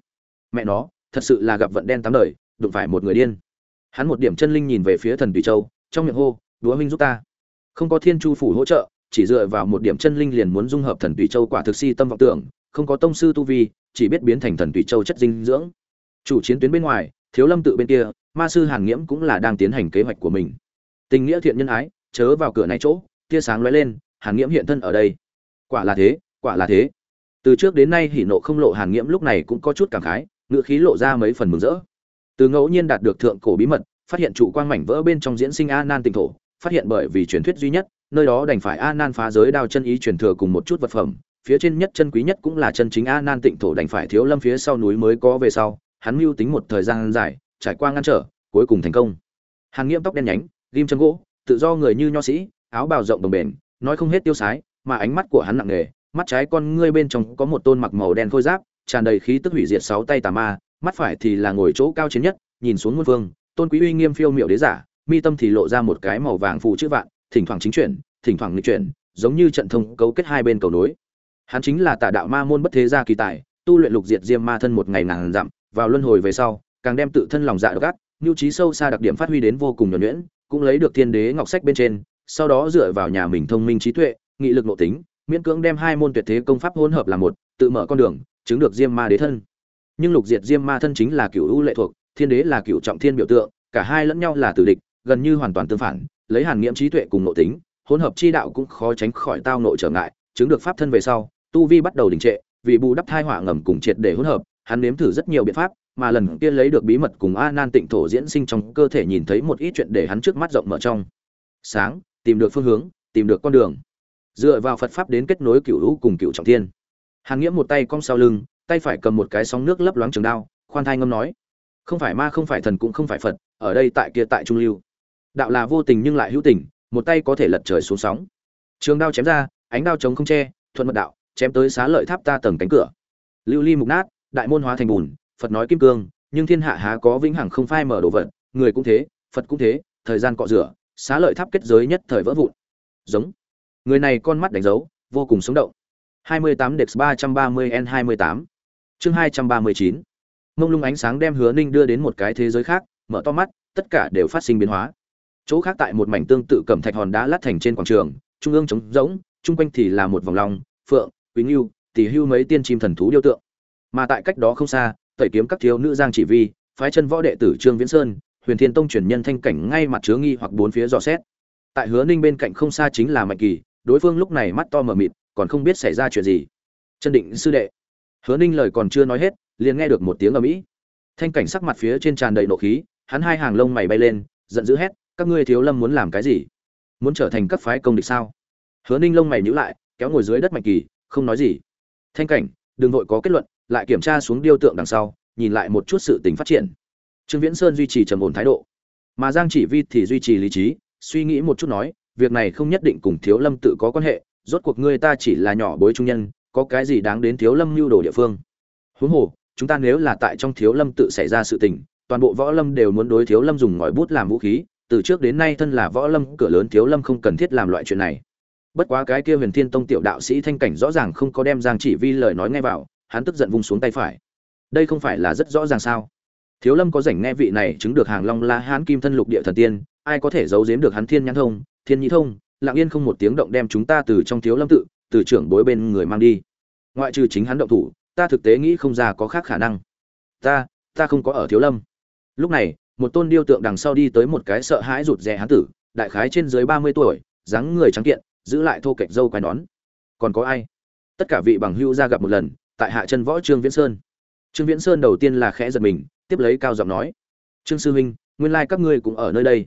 Speaker 1: Mẹ nó thật sự là gặp vận đen tám đời, đụng phải một người điên. Hắn một điểm chân linh nhìn về phía thần tùy châu, trong miệng hô, đúa huynh giúp ta. Không có thiên chu phủ hỗ trợ, chỉ dựa vào một điểm chân linh liền muốn dung hợp thần tùy châu quả thực si tâm vọng tưởng, không có tông sư tu vi, chỉ biết biến thành thần tùy châu chất dinh dưỡng. Chủ chiến tuyến bên ngoài, thiếu lâm tự bên kia, ma sư hàn nghiễm cũng là đang tiến hành kế hoạch của mình. Tình nghĩa thiện nhân ái, chớ vào cửa này chỗ, tia sáng lóe lên, hàn nghiễm hiện thân ở đây. Quả là thế, quả là thế. Từ trước đến nay hỉ nộ không lộ hàn nghiễm lúc này cũng có chút cảm khái ngựa khí lộ ra mấy phần mừng rỡ. Từ ngẫu nhiên đạt được thượng cổ bí mật, phát hiện trụ quang mảnh vỡ bên trong diễn sinh a nan tịnh thổ, phát hiện bởi vì truyền thuyết duy nhất, nơi đó đành phải a nan phá giới đao chân ý truyền thừa cùng một chút vật phẩm, phía trên nhất chân quý nhất cũng là chân chính a nan tịnh thổ đành phải thiếu lâm phía sau núi mới có về sau, hắn mưu tính một thời gian dài, trải qua ngăn trở, cuối cùng thành công. Hàn nghiễm tóc đen nhánh, ghim chân gỗ, tự do người như nho sĩ, áo bào rộng đồng bền, nói không hết tiêu sái, mà ánh mắt của hắn nặng nề, mắt trái con ngươi bên trong có một tôn mặc màu đen khôi giáp tràn đầy khí tức hủy diệt sáu tay tà ma, mắt phải thì là ngồi chỗ cao chiến nhất, nhìn xuống muôn phương, tôn quý uy nghiêm phiêu miệu đế giả, mi tâm thì lộ ra một cái màu vàng phù chữ vạn, thỉnh thoảng chính chuyển, thỉnh thoảng nghịch chuyển, giống như trận thông cấu kết hai bên cầu nối. Hắn chính là tà đạo ma môn bất thế gia kỳ tài, tu luyện lục diệt diêm ma thân một ngày ngàn dặm, vào luân hồi về sau, càng đem tự thân lòng dạ độc ác, nhu trí sâu xa đặc điểm phát huy đến vô cùng nhuần nhuyễn, cũng lấy được thiên đế ngọc sách bên trên, sau đó dựa vào nhà mình thông minh trí tuệ, nghị lực nội tính, miễn cưỡng đem hai môn tuyệt thế công pháp hỗn hợp làm một, tự mở con đường chứng được diêm ma đế thân. Nhưng lục diệt diêm ma thân chính là cựu ưu lệ thuộc, thiên đế là cựu trọng thiên biểu tượng, cả hai lẫn nhau là tử địch, gần như hoàn toàn tương phản, lấy hàn nghiễm trí tuệ cùng nội tính, hỗn hợp chi đạo cũng khó tránh khỏi tao nội trở ngại, chứng được pháp thân về sau, tu vi bắt đầu đình trệ, vì bù đắp thai họa ngầm cùng triệt để hỗn hợp, hắn nếm thử rất nhiều biện pháp, mà lần kia lấy được bí mật cùng a nan tịnh thổ diễn sinh trong cơ thể nhìn thấy một ít chuyện để hắn trước mắt rộng mở trong. Sáng, tìm được phương hướng, tìm được con đường. Dựa vào phật pháp đến kết nối cựu hữu cùng cựu trọng thiên hàn nghĩa một tay cong sau lưng, tay phải cầm một cái sóng nước lấp loáng trường đao, khoan thai ngâm nói, không phải ma, không phải thần cũng không phải phật, ở đây tại kia tại trung lưu. Đạo là vô tình nhưng lại hữu tình, một tay có thể lật trời xuống sóng. Trường đao chém ra, ánh đao chống không che, thuận mật đạo, chém tới xá lợi tháp ta tầng cánh cửa. Lưu ly mục nát, đại môn hóa thành bùn, phật nói kim cương, nhưng thiên hạ há có vĩnh hằng không phai mở đồ vật, người cũng thế, phật cũng thế, thời gian cọ rửa, xá lợi tháp kết giới nhất thời vỡ vụn. Giống. Người này con mắt đánh dấu, vô cùng sống động. 28 Dex 330 N28 chương 239 mông lung ánh sáng đem hứa ninh đưa đến một cái thế giới khác, mở to mắt, tất cả đều phát sinh biến hóa. Chỗ khác tại một mảnh tương tự cẩm thạch hòn đá lát thành trên quảng trường, trung ương trống rỗng, chung quanh thì là một vòng long, phượng, quý ngưu tỷ hưu mấy tiên chim thần thú điêu tượng. Mà tại cách đó không xa, tẩy kiếm các thiếu nữ giang chỉ vi, phái chân võ đệ tử trương viễn sơn, huyền thiên tông truyền nhân thanh cảnh ngay mặt chứa nghi hoặc bốn phía dò xét. Tại hứa ninh bên cạnh không xa chính là mạnh kỳ, đối phương lúc này mắt to mở mịt còn không biết xảy ra chuyện gì. Chân định sư đệ. Hứa ninh lời còn chưa nói hết, liền nghe được một tiếng ầm ĩ. Thanh cảnh sắc mặt phía trên tràn đầy nộ khí, hắn hai hàng lông mày bay lên, giận dữ hét, các ngươi thiếu lâm muốn làm cái gì? Muốn trở thành các phái công địch sao? Hứa ninh lông mày nhíu lại, kéo ngồi dưới đất mạnh kỳ, không nói gì. Thanh cảnh, đừng vội có kết luận, lại kiểm tra xuống điêu tượng đằng sau, nhìn lại một chút sự tình phát triển. Trương viễn sơn duy trì trầm ổn thái độ. Mà giang chỉ vi thì duy trì lý trí, suy nghĩ một chút nói, việc này không nhất định cùng thiếu lâm tự có quan hệ rốt cuộc ngươi ta chỉ là nhỏ bối trung nhân, có cái gì đáng đến thiếu lâm mưu đồ địa phương? Huống hồ, chúng ta nếu là tại trong thiếu lâm tự xảy ra sự tình, toàn bộ võ lâm đều muốn đối thiếu lâm dùng ngòi bút làm vũ khí, từ trước đến nay thân là võ lâm, cửa lớn thiếu lâm không cần thiết làm loại chuyện này. Bất quá cái kia huyền thiên tông tiểu đạo sĩ thanh cảnh rõ ràng không có đem giang chỉ vi lời nói ngay vào, hắn tức giận vung xuống tay phải. Đây không phải là rất rõ ràng sao? Thiếu lâm có rảnh nghe vị này chứng được hàng long la hán kim thân lục địa thần tiên, ai có thể giấu giếm được hắn thiên nhãn thông, thiên nhĩ thông lặng yên không một tiếng động đem chúng ta từ trong thiếu lâm tự, từ trưởng bối bên người mang đi. Ngoại trừ chính hắn động thủ, ta thực tế nghĩ không ra có khác khả năng. Ta ta không có ở thiếu lâm. Lúc này, một tôn điêu tượng đằng sau đi tới một cái sợ hãi rụt rè hán tử, đại khái trên dưới ba mươi tuổi, dáng người trắng kiện, giữ lại thô kệch dâu quai nón. Còn có ai? Tất cả vị bằng hưu ra gặp một lần, tại hạ chân võ trương viễn sơn. Trương viễn sơn đầu tiên là khẽ giật mình, tiếp lấy cao giọng nói, trương sư huynh, nguyên lai các ngươi cũng ở nơi đây.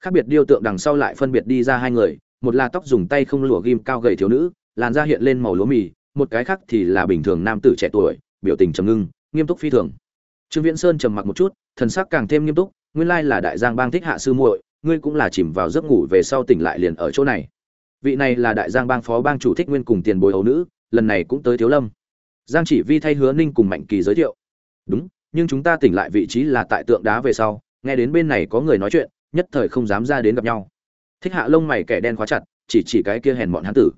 Speaker 1: Khác biệt điêu tượng đằng sau lại phân biệt đi ra hai người một là tóc dùng tay không lụa ghim cao gầy thiếu nữ, làn da hiện lên màu lúa mì, một cái khác thì là bình thường nam tử trẻ tuổi, biểu tình trầm ngưng, nghiêm túc phi thường. Trương viễn sơn trầm mặc một chút, thần sắc càng thêm nghiêm túc, nguyên lai là đại giang bang thích hạ sư muội, ngươi cũng là chìm vào giấc ngủ về sau tỉnh lại liền ở chỗ này. Vị này là đại giang bang phó bang chủ thích nguyên cùng tiền bồi hầu nữ, lần này cũng tới thiếu lâm. Giang chỉ vi thay hứa ninh cùng mạnh kỳ giới thiệu. Đúng, nhưng chúng ta tỉnh lại vị trí là tại tượng đá về sau, nghe đến bên này có người nói chuyện, nhất thời không dám ra đến gặp nhau thích hạ lông mày kẻ đen khóa chặt, chỉ chỉ cái kia hèn bọn hán tử.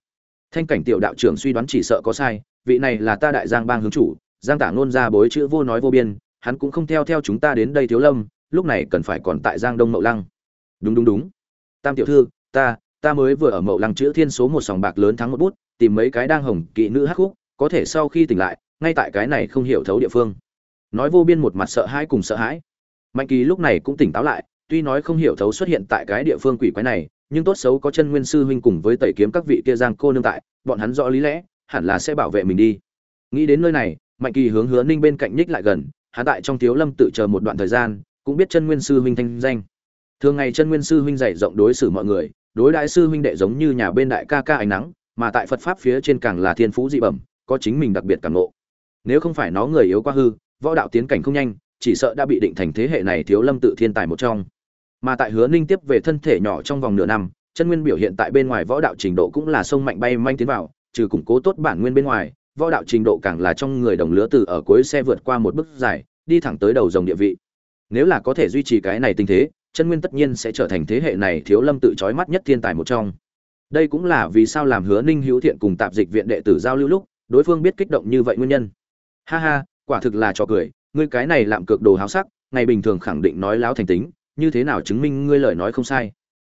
Speaker 1: Thanh cảnh tiểu đạo trưởng suy đoán chỉ sợ có sai, vị này là ta đại giang bang hướng chủ, giang tả ngôn ra bối chữ vô nói vô biên, hắn cũng không theo theo chúng ta đến đây thiếu lâm, lúc này cần phải còn tại giang đông mậu lăng. Đúng đúng đúng. Tam tiểu thư, ta ta mới vừa ở mậu lăng chữ thiên số một sòng bạc lớn thắng một bút, tìm mấy cái đang hồng kỵ nữ hắc khúc, có thể sau khi tỉnh lại, ngay tại cái này không hiểu thấu địa phương. Nói vô biên một mặt sợ hãi cùng sợ hãi. Mạnh kỳ lúc này cũng tỉnh táo lại tuy nói không hiểu thấu xuất hiện tại cái địa phương quỷ quái này, nhưng tốt xấu có chân nguyên sư huynh cùng với tẩy kiếm các vị kia giang cô nương tại, bọn hắn rõ lý lẽ, hẳn là sẽ bảo vệ mình đi. Nghĩ đến nơi này, mạnh kỳ hướng hứa ninh bên cạnh nhích lại gần, hắn tại trong thiếu lâm tự chờ một đoạn thời gian, cũng biết chân nguyên sư huynh thanh danh. Thường ngày chân nguyên sư huynh dạy rộng đối xử mọi người, đối đại sư huynh đệ giống như nhà bên đại ca ca ánh nắng, mà tại phật pháp phía trên càng là thiên phú dị bẩm, có chính mình đặc biệt cảm ngộ. Nếu không phải nó người yếu quá hư, võ đạo tiến cảnh không nhanh, chỉ sợ đã bị định thành thế hệ này thiếu lâm tự thiên tài một trong mà tại hứa ninh tiếp về thân thể nhỏ trong vòng nửa năm, chân nguyên biểu hiện tại bên ngoài võ đạo trình độ cũng là sông mạnh bay manh tiến vào, trừ củng cố tốt bản nguyên bên ngoài, võ đạo trình độ càng là trong người đồng lứa từ ở cuối xe vượt qua một bước dài, đi thẳng tới đầu dòng địa vị. Nếu là có thể duy trì cái này tình thế, chân nguyên tất nhiên sẽ trở thành thế hệ này thiếu lâm tự trói mắt nhất thiên tài một trong. Đây cũng là vì sao làm hứa ninh hữu thiện cùng tạp dịch viện đệ tử giao lưu lúc, đối phương biết kích động như vậy nguyên nhân. Ha ha, quả thực là trò cười, ngươi cái này làm cược đồ háo sắc, ngày bình thường khẳng định nói láo thành tính như thế nào chứng minh ngươi lời nói không sai?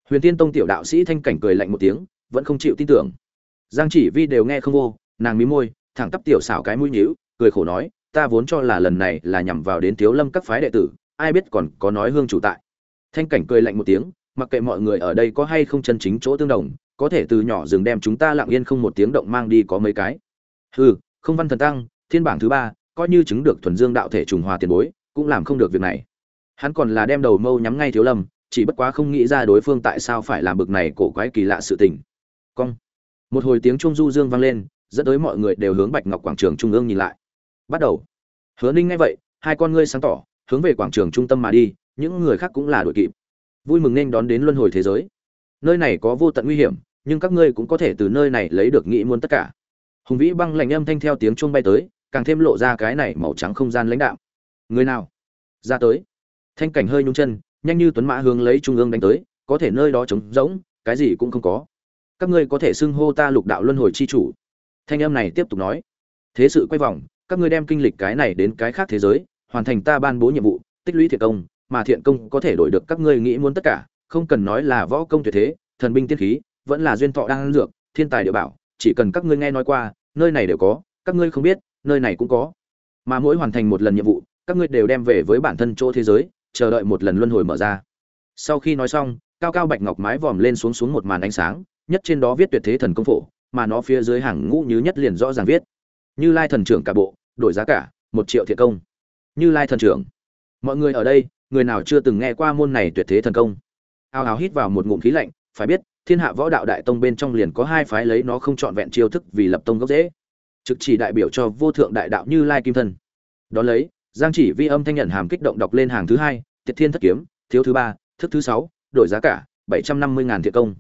Speaker 1: Huyền tiên tông tiểu đạo sĩ thanh cảnh cười lạnh một tiếng, vẫn không chịu tin tưởng. Giang chỉ vi đều nghe không vô, nàng mí môi, thẳng tắp tiểu xảo cái mũi nhíu, cười khổ nói, ta vốn cho là lần này là nhằm vào đến thiếu lâm các phái đệ tử, ai biết còn có nói hương chủ tại. Thanh cảnh cười lạnh một tiếng, mặc kệ mọi người ở đây có hay không chân chính chỗ tương đồng, có thể từ nhỏ dừng đem chúng ta lặng yên không một tiếng động mang đi có mấy cái. Hừ, không văn thần tăng, thiên bảng thứ ba, coi như chứng được thuần dương đạo thể trùng hòa tiền bối, cũng làm không được việc này hắn còn là đem đầu mâu nhắm ngay thiếu lâm, chỉ bất quá không nghĩ ra đối phương tại sao phải làm bực này cổ quái kỳ lạ sự tình. Cong. Một hồi tiếng trung du dương vang lên, dẫn tới mọi người đều hướng bạch ngọc quảng trường trung ương nhìn lại. Bắt đầu. Hứa ninh nghe vậy, hai con ngươi sáng tỏ, hướng về quảng trường trung tâm mà đi, những người khác cũng là đội kịp. Vui mừng nên đón đến luân hồi thế giới. Nơi này có vô tận nguy hiểm, nhưng các ngươi cũng có thể từ nơi này lấy được nghĩ muốn tất cả. Hùng vĩ băng lạnh âm thanh theo tiếng chuông bay tới, càng thêm lộ ra cái này màu trắng không gian lãnh đạo. Người nào? Ra tới thanh cảnh hơi nhung chân, nhanh như tuấn mã hướng lấy trung ương đánh tới, có thể nơi đó trống rỗng, cái gì cũng không có. Các ngươi có thể xưng hô ta lục đạo luân hồi chi chủ. Thanh âm này tiếp tục nói. Thế sự quay vòng, các ngươi đem kinh lịch cái này đến cái khác thế giới, hoàn thành ta ban bố nhiệm vụ, tích lũy thiện công, mà thiện công có thể đổi được các ngươi nghĩ muốn tất cả, không cần nói là võ công tuyệt thế, thần binh tiên khí, vẫn là duyên thọ đang dược, thiên tài địa bảo, chỉ cần các ngươi nghe nói qua, nơi này đều có, các ngươi không biết, nơi này cũng có. Mà mỗi hoàn thành một lần nhiệm vụ, các ngươi đều đem về với bản thân chỗ thế giới chờ đợi một lần luân hồi mở ra. Sau khi nói xong, cao cao bạch ngọc mái vòm lên xuống xuống một màn ánh sáng, nhất trên đó viết tuyệt thế thần công phổ, mà nó phía dưới hàng ngũ như nhất liền rõ ràng viết. Như lai thần trưởng cả bộ, đổi giá cả, một triệu thiện công. Như lai thần trưởng. Mọi người ở đây, người nào chưa từng nghe qua môn này tuyệt thế thần công? Ao ào hít vào một ngụm khí lạnh, phải biết, thiên hạ võ đạo đại tông bên trong liền có hai phái lấy nó không trọn vẹn chiêu thức vì lập tông gốc dễ trực chỉ đại biểu cho vô thượng đại đạo như lai kim thân. Đón lấy giang chỉ vi âm thanh nhận hàm kích động đọc lên hàng thứ hai, tiệt thiên thất kiếm, thiếu thứ ba, thức thứ sáu, đổi giá cả, bảy trăm năm mươi ngàn thiệt công.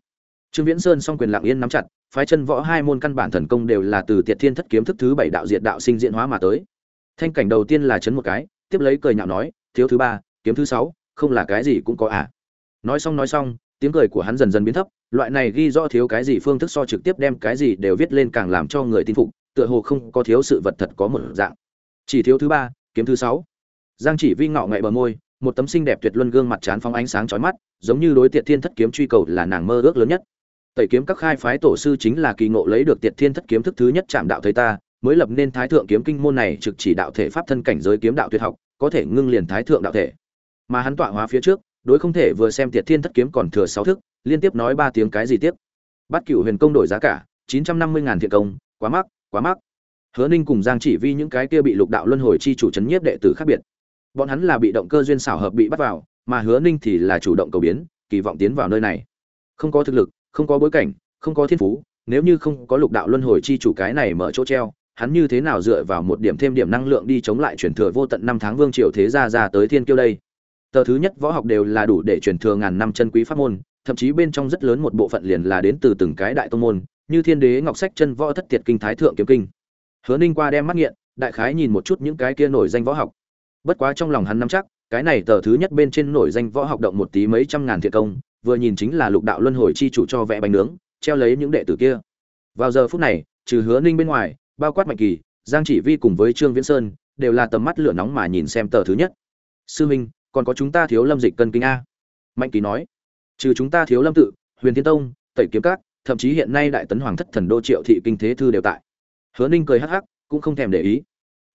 Speaker 1: Trương viễn sơn song quyền lặng yên nắm chặt, phái chân võ hai môn căn bản thần công đều là từ tiệt thiên thất kiếm thức thứ bảy đạo diệt đạo sinh diễn hóa mà tới. Thanh cảnh đầu tiên là chấn một cái, tiếp lấy cười nhạo nói, thiếu thứ ba, kiếm thứ sáu, không là cái gì cũng có à. Nói xong nói xong, tiếng cười của hắn dần dần biến thấp, loại này ghi rõ thiếu cái gì phương thức so trực tiếp đem cái gì đều viết lên càng làm cho người tin phục, tựa hồ không có thiếu sự vật thật có một dạng. Chỉ thiếu thứ ba kiếm thứ sáu. Giang chỉ vi ngạo nghệ bờ môi, một tấm sinh đẹp tuyệt luân gương mặt chán phóng ánh sáng chói mắt, giống như đối tiệt thiên thất kiếm truy cầu là nàng mơ ước lớn nhất. Tẩy kiếm các khai phái tổ sư chính là kỳ ngộ lấy được tiệt thiên thất kiếm thức thứ nhất chạm đạo thấy ta, mới lập nên thái thượng kiếm kinh môn này trực chỉ đạo thể pháp thân cảnh giới kiếm đạo tuyệt học, có thể ngưng liền thái thượng đạo thể. Mà hắn tọa hóa phía trước, đối không thể vừa xem tiệt thiên thất kiếm còn thừa sáu thức, liên tiếp nói ba tiếng cái gì tiếp bắt cửu huyền công đổi giá cả, chín trăm năm mươi ngàn thiện công, quá mắc quá mắc hứa ninh cùng giang chỉ vi những cái kia bị lục đạo luân hồi chi chủ c h ấ n nhiếp đệ tử khác biệt. Bọn hắn là bị động cơ duyên xảo hợp bị bắt vào, mà hứa ninh thì là chủ động cầu biến, kỳ vọng tiến vào nơi này. Không có thực lực, không có bối cảnh, không có thiên phú, nếu như không có lục đạo luân hồi chi chủ cái này mở chỗ treo, hắn như thế nào dựa vào một điểm thêm điểm năng lượng đi chống lại truyền thừa vô tận năm tháng vương triều thế gia ra tới thiên kiêu đây? Tờ thứ nhất võ học đều là đủ để truyền thừa ngàn năm chân quý pháp môn, thậm chí bên trong rất lớn một bộ phận liền là đến từ từng cái đại tông môn, như thiên đế ngọc sách chân võ thất tiệt kinh thái thượng kiếm kinh hứa ninh qua đem mắt nghiện, đại khái nhìn một chút những cái kia nổi danh võ học. Bất quá trong lòng hắn nắm chắc, cái này tờ thứ nhất bên trên nổi danh võ học động một tí mấy trăm ngàn thiệt công, vừa nhìn chính là lục đạo luân hồi chi chủ cho vẽ bánh nướng, treo lấy những đệ tử kia. Vào giờ phút này, trừ hứa ninh bên ngoài, bao quát mạnh kỳ, giang chỉ vi cùng với trương viễn sơn, đều là tầm mắt lửa nóng mà nhìn xem tờ thứ nhất. Sư minh, còn có chúng ta thiếu lâm dịch cân kinh a? Mạnh kỳ nói. Trừ chúng ta thiếu lâm tự, huyền thiên tông, tẩy kiếm các, thậm chí hiện nay đại tấn hoàng thất thần đô triệu thị kinh thế thư đều tại hứa ninh cười hắc hắc, cũng không thèm để ý.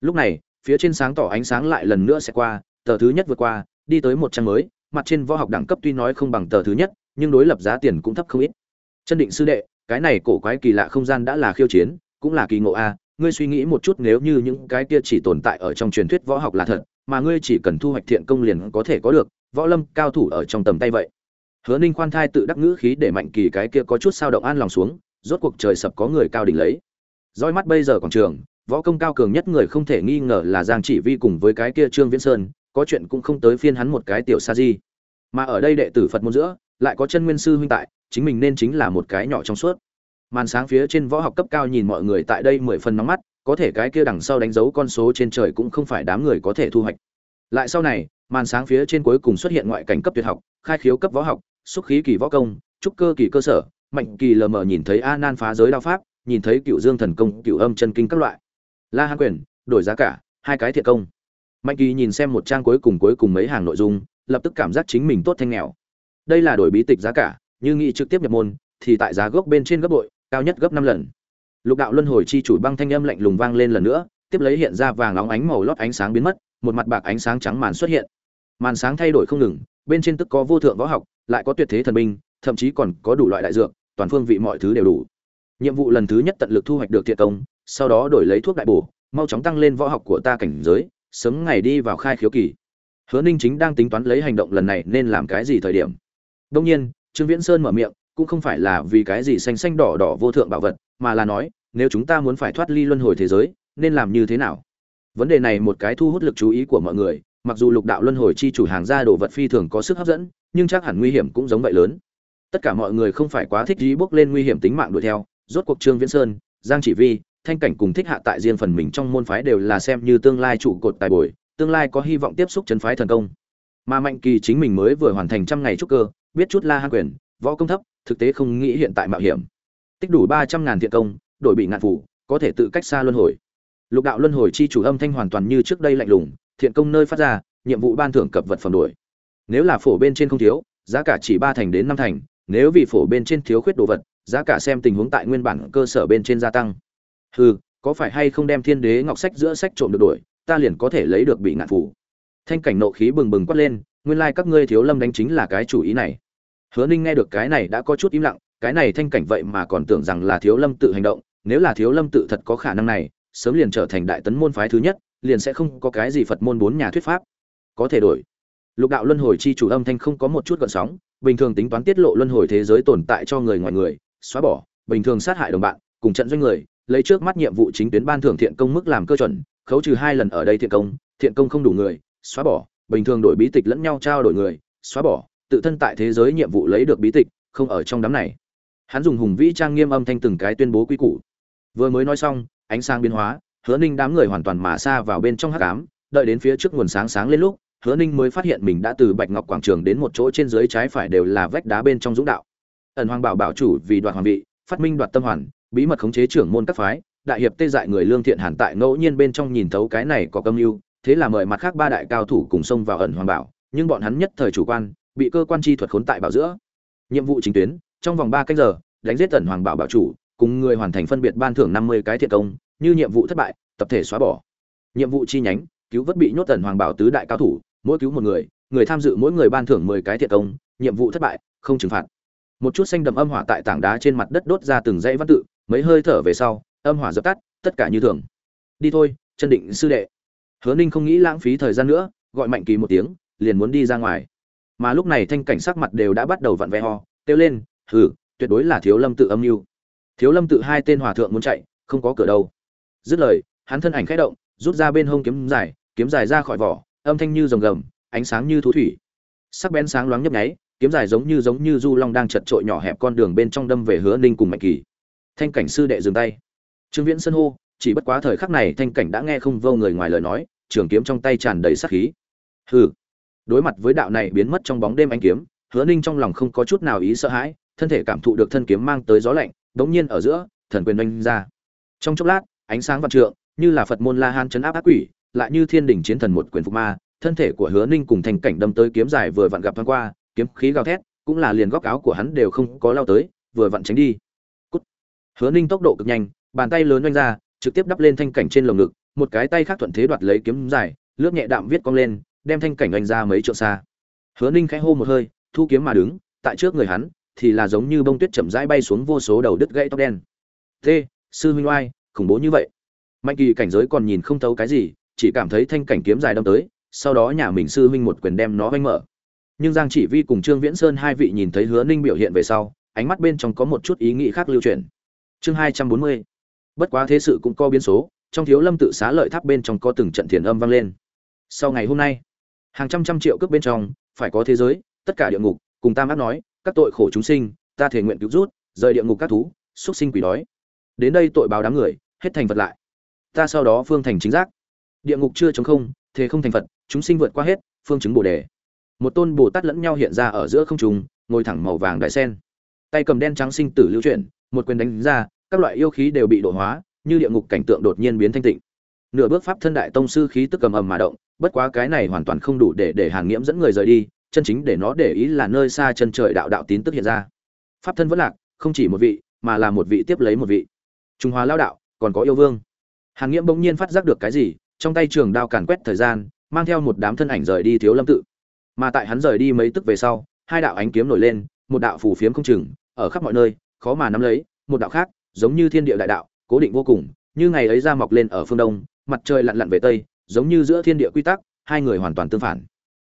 Speaker 1: Lúc này, phía trên sáng tỏ ánh sáng lại lần nữa sẽ qua, tờ thứ nhất vượt qua, đi tới một trang mới, mặt trên võ học đẳng cấp tuy nói không bằng tờ thứ nhất, nhưng đối lập giá tiền cũng thấp không ít. Chân định sư đệ, cái này cổ quái kỳ lạ không gian đã là khiêu chiến, cũng là kỳ ngộ a, ngươi suy nghĩ một chút nếu như những cái kia chỉ tồn tại ở trong truyền thuyết võ học là thật, mà ngươi chỉ cần thu hoạch thiện công liền có thể có được, võ lâm cao thủ ở trong tầm tay vậy. Hứa ninh khoan thai tự đắc ngữ khí để mạnh kỳ cái kia có chút sao động an lòng xuống, rốt cuộc trời sập có người cao đỉnh lấy roi mắt bây giờ còn trường, võ công cao cường nhất người không thể nghi ngờ là giang chỉ vi cùng với cái kia trương viễn sơn, có chuyện cũng không tới phiên hắn một cái tiểu sa di. Mà ở đây đệ tử phật môn giữa, lại có chân nguyên sư huynh tại, chính mình nên chính là một cái nhỏ trong suốt. Màn sáng phía trên võ học cấp cao nhìn mọi người tại đây mười phần nóng mắt, có thể cái kia đằng sau đánh dấu con số trên trời cũng không phải đám người có thể thu hoạch. Lại sau này, màn sáng phía trên cuối cùng xuất hiện ngoại cảnh cấp tuyệt học, khai khiếu cấp võ học, xúc khí kỳ võ công, trúc cơ kỳ cơ sở, mạnh kỳ lờ mờ nhìn thấy a nan phá giới đao pháp nhìn thấy cựu dương thần công, cựu âm chân kinh các loại. La hán quyền, đổi giá cả, hai cái thiệt công. Mạnh kỳ nhìn xem một trang cuối cùng cuối cùng mấy hàng nội dung, lập tức cảm giác chính mình tốt thanh nghèo. Đây là đổi bí tịch giá cả, như nghị trực tiếp nhập môn, thì tại giá gốc bên trên gấp bội, cao nhất gấp năm lần. Lục đạo luân hồi chi chủ băng thanh âm lạnh lùng vang lên lần nữa, tiếp lấy hiện ra vàng óng ánh màu lót ánh sáng biến mất, một mặt bạc ánh sáng trắng màn xuất hiện. Màn sáng thay đổi không ngừng, bên trên tức có vô thượng võ học, lại có tuyệt thế thần binh, thậm chí còn có đủ loại đại dược, toàn phương vị mọi thứ đều đủ nhiệm vụ lần thứ nhất tận lực thu hoạch được thiện công, sau đó đổi lấy thuốc đại bổ, mau chóng tăng lên võ học của ta cảnh giới, sớm ngày đi vào khai khiếu kỳ. Hứa ninh chính đang tính toán lấy hành động lần này nên làm cái gì thời điểm. Đông nhiên, trương viễn sơn mở miệng, cũng không phải là vì cái gì xanh xanh đỏ đỏ vô thượng bảo vật, mà là nói, nếu chúng ta muốn phải thoát ly luân hồi thế giới, nên làm như thế nào? Vấn đề này một cái thu hút lực chú ý của mọi người, mặc dù lục đạo luân hồi chi chủ hàng ra đồ vật phi thường có sức hấp dẫn, nhưng chắc hẳn nguy hiểm cũng giống vậy lớn. Tất cả mọi người không phải quá thích dí bước lên nguy hiểm tính mạng đuổi theo rốt cuộc trương viễn sơn, giang chỉ vi, thanh cảnh cùng thích hạ tại riêng phần mình trong môn phái đều là xem như tương lai trụ cột tài bồi, tương lai có hy vọng tiếp xúc chân phái thần công. Mà mạnh kỳ chính mình mới vừa hoàn thành trăm ngày trúc cơ, biết chút la hang quyền, võ công thấp, thực tế không nghĩ hiện tại mạo hiểm. Tích đủ ba trăm ngàn thiện công, đổi bị ngạn phủ, có thể tự cách xa luân hồi. Lục đạo luân hồi chi chủ âm thanh hoàn toàn như trước đây lạnh lùng, thiện công nơi phát ra, nhiệm vụ ban thưởng cập vật phẩm đổi. Nếu là phổ bên trên không thiếu, giá cả chỉ ba thành đến năm thành, nếu vì phổ bên trên thiếu khuyết đồ vật giá cả xem tình huống tại nguyên bản cơ sở bên trên gia tăng. Hừ, có phải hay không đem thiên đế ngọc sách giữa sách trộm được đổi, ta liền có thể lấy được bị ngạn phủ thanh cảnh nộ khí bừng bừng quát lên, nguyên lai các ngươi thiếu lâm đánh chính là cái chủ ý này. Hứa ninh nghe được cái này đã có chút im lặng, cái này thanh cảnh vậy mà còn tưởng rằng là thiếu lâm tự hành động, nếu là thiếu lâm tự thật có khả năng này, sớm liền trở thành đại tấn môn phái thứ nhất, liền sẽ không có cái gì phật môn bốn nhà thuyết pháp. Có thể đổi. Lục đạo luân hồi chi chủ âm thanh không có một chút gợn sóng, bình thường tính toán tiết lộ luân hồi thế giới tồn tại cho người ngoài người xóa bỏ, bình thường sát hại đồng bạn, cùng trận doanh người, lấy trước mắt nhiệm vụ chính tuyến ban thưởng thiện công mức làm cơ chuẩn, khấu trừ hai lần ở đây thiện công thiện công không đủ người, xóa bỏ, bình thường đổi bí tịch lẫn nhau trao đổi người, xóa bỏ, tự thân tại thế giới nhiệm vụ lấy được bí tịch, không ở trong đám này. Hắn dùng hùng vĩ trang nghiêm âm thanh từng cái tuyên bố quy củ. Vừa mới nói xong, ánh sáng biến hóa, hứa ninh đám người hoàn toàn mà xa vào bên trong hắc cám đợi đến phía trước nguồn sáng sáng lên lúc, hứa ninh mới phát hiện mình đã từ bạch ngọc quảng trường đến một chỗ trên dưới trái phải đều là vách đá bên trong dũng đạo ẩn hoàng bảo bảo chủ vì đoạt hoàng vị, phát minh đoạt tâm hoàn, bí mật khống chế trưởng môn các phái, đại hiệp tê dại người lương thiện hàn tại ngẫu nhiên bên trong nhìn thấu cái này có âm mưu, thế là mời mặt khác ba đại cao thủ cùng xông vào ẩn hoàng bảo, nhưng bọn hắn nhất thời chủ quan, bị cơ quan chi thuật khốn tại bảo giữa. Nhiệm vụ chính tuyến, trong vòng ba canh giờ, đánh giết ẩn hoàng bảo bảo chủ, cùng người hoàn thành phân biệt ban thưởng năm mươi cái thiện công, như nhiệm vụ thất bại, tập thể xóa bỏ. Nhiệm vụ chi nhánh, cứu vớt bị nhốt ẩn hoàng bảo tứ đại cao thủ, mỗi cứu một người người tham dự mỗi người ban thưởng mười cái thiện công, nhiệm vụ thất bại, không trừng phạt một chút xanh đậm âm hỏa tại tảng đá trên mặt đất đốt ra từng dãy văn tự, mấy hơi thở về sau, âm hỏa dập tắt, tất cả như thường. Đi thôi, chân định sư đệ. Hứa ninh không nghĩ lãng phí thời gian nữa, gọi mạnh kỳ một tiếng, liền muốn đi ra ngoài. Mà lúc này thanh cảnh sắc mặt đều đã bắt đầu vặn vẹ ho kêu lên, hừ, tuyệt đối là thiếu lâm tự âm mưu. Thiếu lâm tự hai tên hòa thượng muốn chạy, không có cửa đâu. Dứt lời, hắn thân ảnh khẽ động, rút ra bên hông kiếm dài kiếm dài ra khỏi vỏ, âm thanh như rồng gầm, ánh sáng như thú thủy. Sắc bén sáng loáng nhấp nháy kiếm dài giống như giống như du long đang chật trội nhỏ hẹp con đường bên trong đâm về hứa ninh cùng mạnh kỳ. Thanh cảnh sư đệ dừng tay. Trương viễn sân hô, chỉ bất quá thời khắc này thanh cảnh đã nghe không vô người ngoài lời nói, trường kiếm trong tay tràn đầy sát khí. Hừ. Đối mặt với đạo này biến mất trong bóng đêm anh kiếm, hứa ninh trong lòng không có chút nào ý sợ hãi, thân thể cảm thụ được thân kiếm mang tới gió lạnh, đống nhiên ở giữa, thần quyền oanh ra. Trong chốc lát, ánh sáng vạn trượng, như là phật môn la han chấn áp ác quỷ, lại như thiên đình chiến thần một quyền phục ma, thân thể của hứa ninh cùng thành cảnh đâm tới kiếm dài vừa vặn gặp thoáng qua kiếm khí gào thét cũng là liền góc áo của hắn đều không có lao tới vừa vặn tránh đi. Cút. hứa ninh tốc độ cực nhanh bàn tay lớn vung ra trực tiếp đắp lên thanh cảnh trên lồng ngực một cái tay khác thuận thế đoạt lấy kiếm dài lướt nhẹ đạm viết cong lên đem thanh cảnh oanh ra mấy trượng xa. Hứa ninh khẽ hô một hơi thu kiếm mà đứng tại trước người hắn thì là giống như bông tuyết chậm rãi bay xuống vô số đầu đứt gãy tóc đen. Thế, sư huynh oai khủng bố như vậy. Mạnh kỳ cảnh giới còn nhìn không thấu cái gì chỉ cảm thấy thanh cảnh kiếm dài đâm tới sau đó nhà mình sư huynh một quyền đem nó oanh mở nhưng giang chỉ vi cùng trương viễn sơn hai vị nhìn thấy hứa ninh biểu hiện về sau, ánh mắt bên trong có một chút ý nghĩ khác lưu truyền chương hai trăm bốn mươi. Bất quá thế sự cũng có biến số, trong thiếu lâm tự xá lợi tháp bên trong có từng trận thiền âm vang lên. Sau ngày hôm nay, hàng trăm trăm triệu cước bên trong, phải có thế giới, tất cả địa ngục, cùng tam ác nói, các tội khổ chúng sinh, ta thể nguyện cứu rút, rời địa ngục các thú xuất sinh quỷ đói. Đến đây tội báo đám người, hết thành vật lại. Ta sau đó phương thành chính giác. Địa ngục chưa chống không, thế không thành phật, chúng sinh vượt qua hết, phương chứng bồ đề một tôn bồ tát lẫn nhau hiện ra ở giữa không trùng ngồi thẳng màu vàng đại sen. Tay cầm đen trắng sinh tử lưu chuyển, một quyền đánh ra, các loại yêu khí đều bị độ hóa, như địa ngục cảnh tượng đột nhiên biến thanh tịnh. Nửa bước pháp thân đại tông sư khí tức cầm ầm mà động, bất quá cái này hoàn toàn không đủ để để hàn nghiễm dẫn người rời đi, chân chính để nó để ý là nơi xa chân trời đạo đạo tín tức hiện ra. Pháp thân vẫn lạc, không chỉ một vị, mà là một vị tiếp lấy một vị. Trung hoa lao đạo, còn có yêu vương. Hàn nghiễm bỗng nhiên phát giác được cái gì, trong tay trường đao càn quét thời gian, mang theo một đám thân ảnh rời đi thiếu lâm tự mà tại hắn rời đi mấy tức về sau, hai đạo ánh kiếm nổi lên, một đạo phù phiếm không chừng, ở khắp mọi nơi, khó mà nắm lấy, một đạo khác, giống như thiên địa đại đạo, cố định vô cùng, như ngày ấy ra mọc lên ở phương đông, mặt trời lặn lặn về tây, giống như giữa thiên địa quy tắc, hai người hoàn toàn tương phản.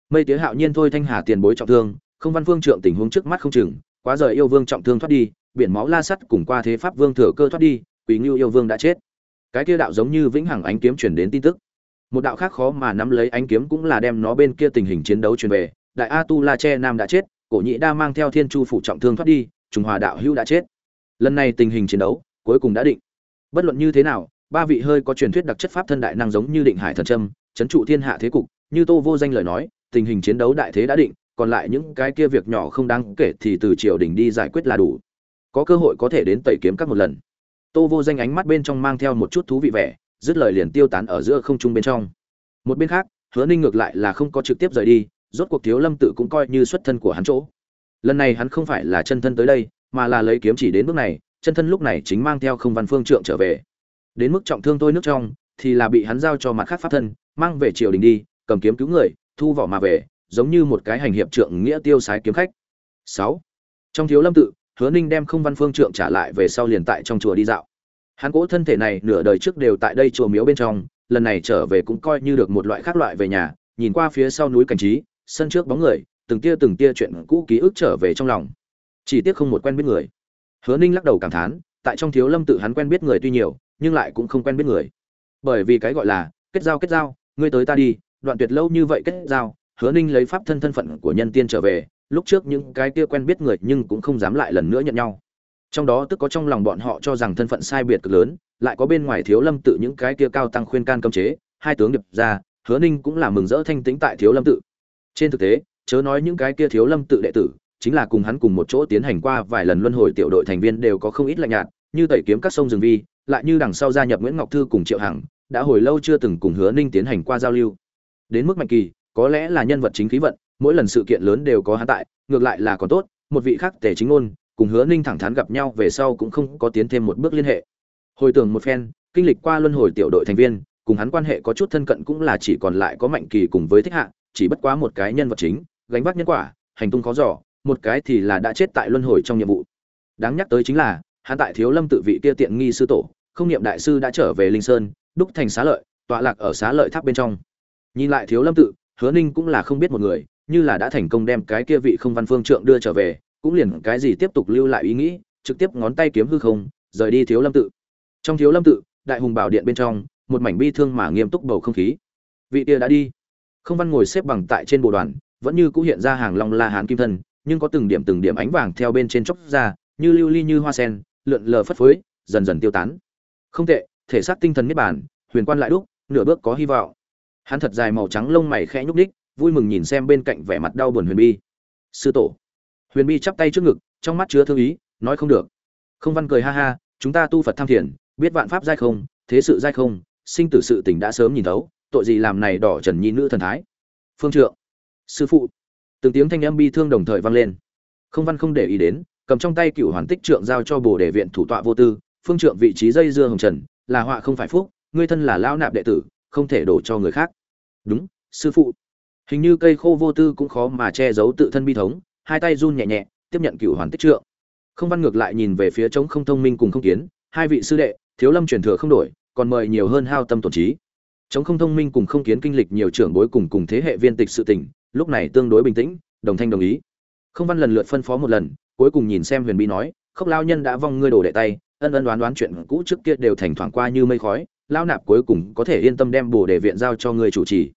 Speaker 1: Mây tía hạo nhiên thôi thanh hà tiền bối trọng thương, không văn vương trượng tình huống trước mắt không chừng, quá rời yêu vương trọng thương thoát đi, biển máu la sắt cùng qua thế pháp vương thừa cơ thoát đi quỳ ngưu yêu vương đã chết. Cái kia đạo giống như vĩnh hằng ánh kiếm chuyển đến tin tức một đạo khác khó mà nắm lấy ánh kiếm cũng là đem nó bên kia tình hình chiến đấu truyền về. Đại a tu la che nam đã chết, cổ nhị đa mang theo thiên chu phủ trọng thương thoát đi trung hòa đạo hữu đã chết. Lần này tình hình chiến đấu, cuối cùng đã định. Bất luận như thế nào, ba vị hơi có truyền thuyết đặc chất pháp thân đại năng giống như định hải thần trâm chấn trụ thiên hạ thế cục, như tô vô danh lời nói, tình hình chiến đấu đại thế đã định, còn lại những cái kia việc nhỏ không đáng kể thì từ triều đình đi giải quyết là đủ. Có cơ hội có thể đến tẩy kiếm các một lần. Tô vô danh ánh mắt bên trong mang theo một chút thú vị vẻ dứt lời liền tiêu tán ở giữa không trung bên trong. Một bên khác, hứa ninh ngược lại là không có trực tiếp rời đi, rốt cuộc thiếu lâm tự cũng coi như xuất thân của hắn chỗ. Lần này hắn không phải là chân thân tới đây, mà là lấy kiếm chỉ đến bước này, chân thân lúc này chính mang theo không văn phương trượng trở về. Đến mức trọng thương tôi nước trong, thì là bị hắn giao cho mặt khác pháp thân, mang về triều đình đi, cầm kiếm cứu người, thu vỏ mà về, giống như một cái hành hiệp trượng nghĩa tiêu sái kiếm khách. Sáu. Trong thiếu lâm tự, hứa ninh đem không văn phương trượng trả lại về sau liền tại trong chùa đi dạo hắn cỗ thân thể này nửa đời trước đều tại đây chùa miếu bên trong, lần này trở về cũng coi như được một loại khác loại về nhà, nhìn qua phía sau núi cảnh trí, sân trước bóng người, từng tia từng tia chuyện cũ ký ức trở về trong lòng. Chỉ tiếc không một quen biết người. Hứa ninh lắc đầu cảm thán, tại trong thiếu lâm tự hắn quen biết người tuy nhiều, nhưng lại cũng không quen biết người. Bởi vì cái gọi là, kết giao kết giao, ngươi tới ta đi, đoạn tuyệt lâu như vậy kết giao, hứa ninh lấy pháp thân thân phận của nhân tiên trở về, lúc trước những cái kia quen biết người nhưng cũng không dám lại lần nữa nhận nhau trong đó tức có trong lòng bọn họ cho rằng thân phận sai biệt cực lớn, lại có bên ngoài thiếu lâm tự những cái kia cao tăng khuyên can cấm chế, hai tướng điệp ra, hứa ninh cũng là mừng rỡ thanh tĩnh tại thiếu lâm tự. Trên thực tế, chớ nói những cái kia thiếu lâm tự đệ tử, chính là cùng hắn cùng một chỗ tiến hành qua vài lần luân hồi tiểu đội thành viên đều có không ít lạnh nhạt, như tẩy kiếm các sông rừng vi, lại như đằng sau gia nhập nguyễn ngọc thư cùng triệu hằng, đã hồi lâu chưa từng cùng hứa ninh tiến hành qua giao lưu. Đến mức mạnh kỳ, có lẽ là nhân vật chính khí vận, mỗi lần sự kiện lớn đều có hắn tại, ngược lại là còn tốt, một vị khác tề chính ngôn cùng hứa ninh thẳng thắn gặp nhau về sau cũng không có tiến thêm một bước liên hệ. Hồi tưởng một phen, kinh lịch qua luân hồi tiểu đội thành viên, cùng hắn quan hệ có chút thân cận cũng là chỉ còn lại có mạnh kỳ cùng với thích hạ, chỉ bất quá một cái nhân vật chính, gánh vác nhân quả, hành tung khó giỏ một cái thì là đã chết tại luân hồi trong nhiệm vụ. Đáng nhắc tới chính là, hắn tại thiếu lâm tự vị kia tiện nghi sư tổ, không niệm đại sư đã trở về linh sơn, đúc thành xá lợi, tọa lạc ở xá lợi tháp bên trong. Nhìn lại thiếu lâm tự, hứa ninh cũng là không biết một người, như là đã thành công đem cái kia vị không văn phương trượng đưa trở về cũng liền cái gì tiếp tục lưu lại ý nghĩ, trực tiếp ngón tay kiếm hư không, rời đi thiếu lâm tự. Trong thiếu lâm tự, đại hùng bảo điện bên trong, một mảnh bi thương mà nghiêm túc bầu không khí. Vị kia đã đi. Không văn ngồi xếp bằng tại trên bộ đoàn, vẫn như cũ hiện ra hàng long la hán kim thân, nhưng có từng điểm từng điểm ánh vàng theo bên trên chốc ra, như lưu ly như hoa sen, lượn lờ phất phới, dần dần tiêu tán. Không tệ, thể xác tinh thần niết bàn, huyền quan lại đúc, nửa bước có hy vọng. Hắn thật dài màu trắng lông mày khẽ nhúc đích vui mừng nhìn xem bên cạnh vẻ mặt đau buồn huyền bi. Sư tổ huyền bi chắp tay trước ngực, trong mắt chứa thương ý, nói không được. Không văn cười ha ha, chúng ta tu phật tham thiền, biết vạn pháp giai không, thế sự giai không, sinh tử sự tình đã sớm nhìn thấu, tội gì làm này đỏ trần nhi nữ thần thái. Phương trượng, sư phụ. Từng tiếng thanh âm bi thương đồng thời vang lên. Không văn không để ý đến, cầm trong tay cựu hoàn tích trượng giao cho bồ đề viện thủ tọa vô tư, phương trượng vị trí dây dưa hồng trần, là họa không phải phúc, ngươi thân là lao nạp đệ tử, không thể đổ cho người khác. Đúng, sư phụ. Hình như cây khô vô tư cũng khó mà che giấu tự thân bi thống hai tay run nhẹ nhẹ, tiếp nhận cựu hoàn tích trượng. Không văn ngược lại nhìn về phía trống không thông minh cùng không kiến, hai vị sư đệ, thiếu lâm truyền thừa không đổi, còn mời nhiều hơn hao tâm tổn trí. Chống không thông minh cùng không kiến kinh lịch nhiều trưởng bối cùng cùng thế hệ viên tịch sự tình, lúc này tương đối bình tĩnh, đồng thanh đồng ý. Không văn lần lượt phân phó một lần, cuối cùng nhìn xem huyền bi nói, khốc lao nhân đã vong ngươi đổ đệ tay, ân ân đoán đoán chuyện cũ trước kia đều thành thoảng qua như mây khói, lao nạp cuối cùng có thể yên tâm đem bổ đề viện giao cho người chủ trì.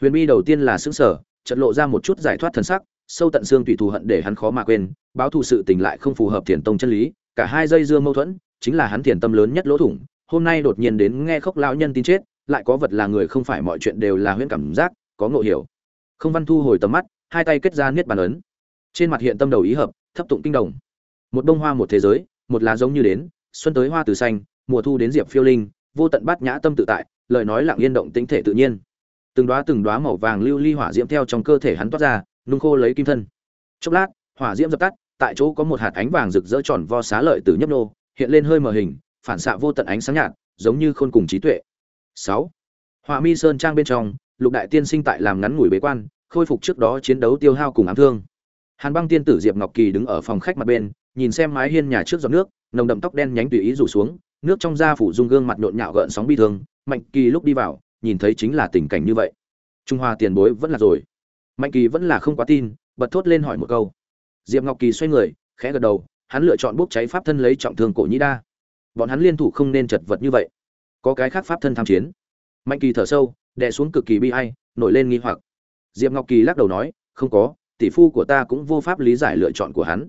Speaker 1: Huyền bi đầu tiên là xứng sở trận lộ ra một chút giải thoát thần sắc sâu tận xương tùy thù hận để hắn khó mà quên, báo thù sự tình lại không phù hợp thiền tông chân lý, cả hai dây dưa mâu thuẫn, chính là hắn thiền tâm lớn nhất lỗ thủng, hôm nay đột nhiên đến nghe khóc lão nhân tin chết, lại có vật là người không phải mọi chuyện đều là huyễn cảm giác, có ngộ hiểu. Không văn thu hồi tầm mắt, hai tay kết ra niết bàn ấn. Trên mặt hiện tâm đầu ý hợp, thấp tụng kinh đồng. Một bông hoa một thế giới, một lá giống như đến, xuân tới hoa từ xanh, mùa thu đến diệp phiêu linh, vô tận bát nhã tâm tự tại, lời nói lặng yên động tĩnh thể tự nhiên. Từng đóa từng đóa màu vàng lưu ly hỏa diễm theo trong cơ thể hắn toát ra nung khô lấy kim thân. Chốc lát, hỏa diễm dập tắt, tại chỗ có một hạt ánh vàng rực rỡ tròn vo xá lợi từ nhấp nô, hiện lên hơi mờ hình, phản xạ vô tận ánh sáng nhạt, giống như khôn cùng trí tuệ. Sáu hỏa mi sơn trang bên trong, lục đại tiên sinh tại làm ngắn ngủi bế quan, khôi phục trước đó chiến đấu tiêu hao cùng ám thương. Hàn băng tiên tử diệp ngọc kỳ đứng ở phòng khách mặt bên, nhìn xem mái hiên nhà trước giọt nước, nồng đậm tóc đen nhánh tùy ý rủ xuống, nước trong da phủ dung gương mặt nhộn nhạo gợn sóng bi thương, mạnh kỳ lúc đi vào, nhìn thấy chính là tình cảnh như vậy. Trung hoa tiền bối vẫn là rồi mạnh kỳ vẫn là không quá tin, bật thốt lên hỏi một câu. Diệp ngọc kỳ xoay người, khẽ gật đầu, hắn lựa chọn bốc cháy pháp thân lấy trọng thương cổ nhĩ đa. Bọn hắn liên thủ không nên chật vật như vậy. Có cái khác pháp thân tham chiến. Mạnh kỳ thở sâu, đè xuống cực kỳ bi ai, nổi lên nghi hoặc. Diệp ngọc kỳ lắc đầu nói, không có, tỷ phu của ta cũng vô pháp lý giải lựa chọn của hắn.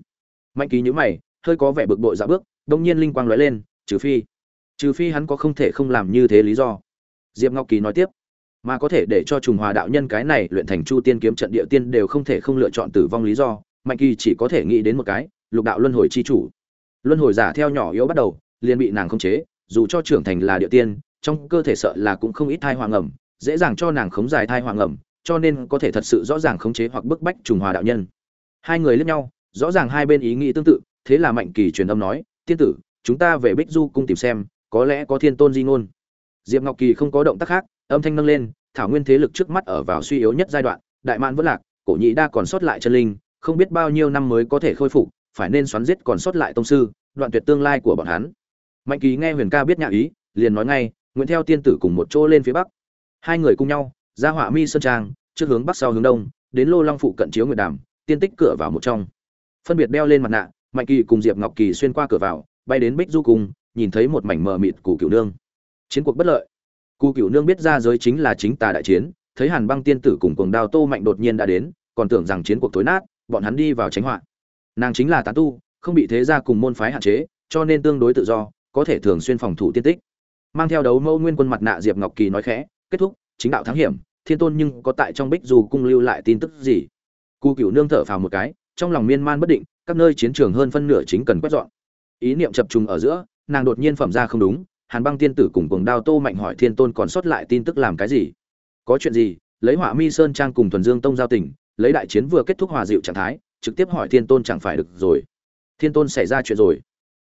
Speaker 1: Mạnh kỳ nhữ mày, hơi có vẻ bực bội dạ bước, đông nhiên linh quang lóe lên, trừ phi trừ phi hắn có không thể không làm như thế lý do. Diệp ngọc kỳ nói tiếp mà có thể để cho trùng hòa đạo nhân cái này luyện thành chu tiên kiếm trận địa tiên đều không thể không lựa chọn tử vong lý do, mạnh kỳ chỉ có thể nghĩ đến một cái, lục đạo luân hồi chi chủ. Luân hồi giả theo nhỏ yếu bắt đầu, liền bị nàng khống chế, dù cho trưởng thành là địa tiên, trong cơ thể sợ là cũng không ít thai hoàng ẩm, dễ dàng cho nàng khống dài thai hoàng ẩm, cho nên có thể thật sự rõ ràng khống chế hoặc bức bách trùng hòa đạo nhân. Hai người lướt nhau, rõ ràng hai bên ý nghĩ tương tự, thế là mạnh kỳ truyền âm nói, tiên tử, chúng ta về bích du cung tìm xem, có lẽ có thiên tôn di ngôn. Diệp ngọc kỳ không có động tác khác âm thanh nâng lên, thảo nguyên thế lực trước mắt ở vào suy yếu nhất giai đoạn, đại mạn vẫn lạc, cổ nhị đa còn sót lại chân linh, không biết bao nhiêu năm mới có thể khôi phục, phải nên xoắn giết còn sót lại tông sư, đoạn tuyệt tương lai của bọn hắn. Mạnh kỳ nghe huyền ca biết nhạc ý, liền nói ngay, nguyện theo tiên tử cùng một chỗ lên phía bắc. Hai người cùng nhau, ra hỏa mi sơn trang, trước hướng bắc sau hướng đông, đến lô long phụ cận chiếu nguyệt đàm, tiên tích cửa vào một trong. Phân biệt đeo lên mặt nạ, mạnh kỳ cùng diệp ngọc kỳ xuyên qua cửa vào, bay đến bích du cùng nhìn thấy một mảnh mờ mịt củ cửu nương. Chiến cuộc bất lợi cụ cửu nương biết ra giới chính là chính tà đại chiến, thấy hàn băng tiên tử cùng cuồng đao tô mạnh đột nhiên đã đến, còn tưởng rằng chiến cuộc tối nát, bọn hắn đi vào tránh họa. Nàng chính là tán tu, không bị thế gia cùng môn phái hạn chế, cho nên tương đối tự do, có thể thường xuyên phòng thủ tiên tích. Mang theo đấu mâu nguyên quân mặt nạ diệp ngọc kỳ nói khẽ, kết thúc, chính đạo thắng hiểm, thiên tôn nhưng có tại trong bích dù cung lưu lại tin tức gì? Cụ cửu nương thở phào một cái, trong lòng miên man bất định, các nơi chiến trường hơn phân nửa chính cần quét dọn. Ý niệm chập trùng ở giữa, nàng đột nhiên phẩm ra không đúng hàn băng tiên tử cùng cuồng đao tô mạnh hỏi thiên tôn còn sót lại tin tức làm cái gì? Có chuyện gì? Lấy hỏa mi sơn trang cùng thuần dương tông giao tình, lấy đại chiến vừa kết thúc hòa dịu trạng thái, trực tiếp hỏi thiên tôn chẳng phải được rồi? Thiên tôn xảy ra chuyện rồi.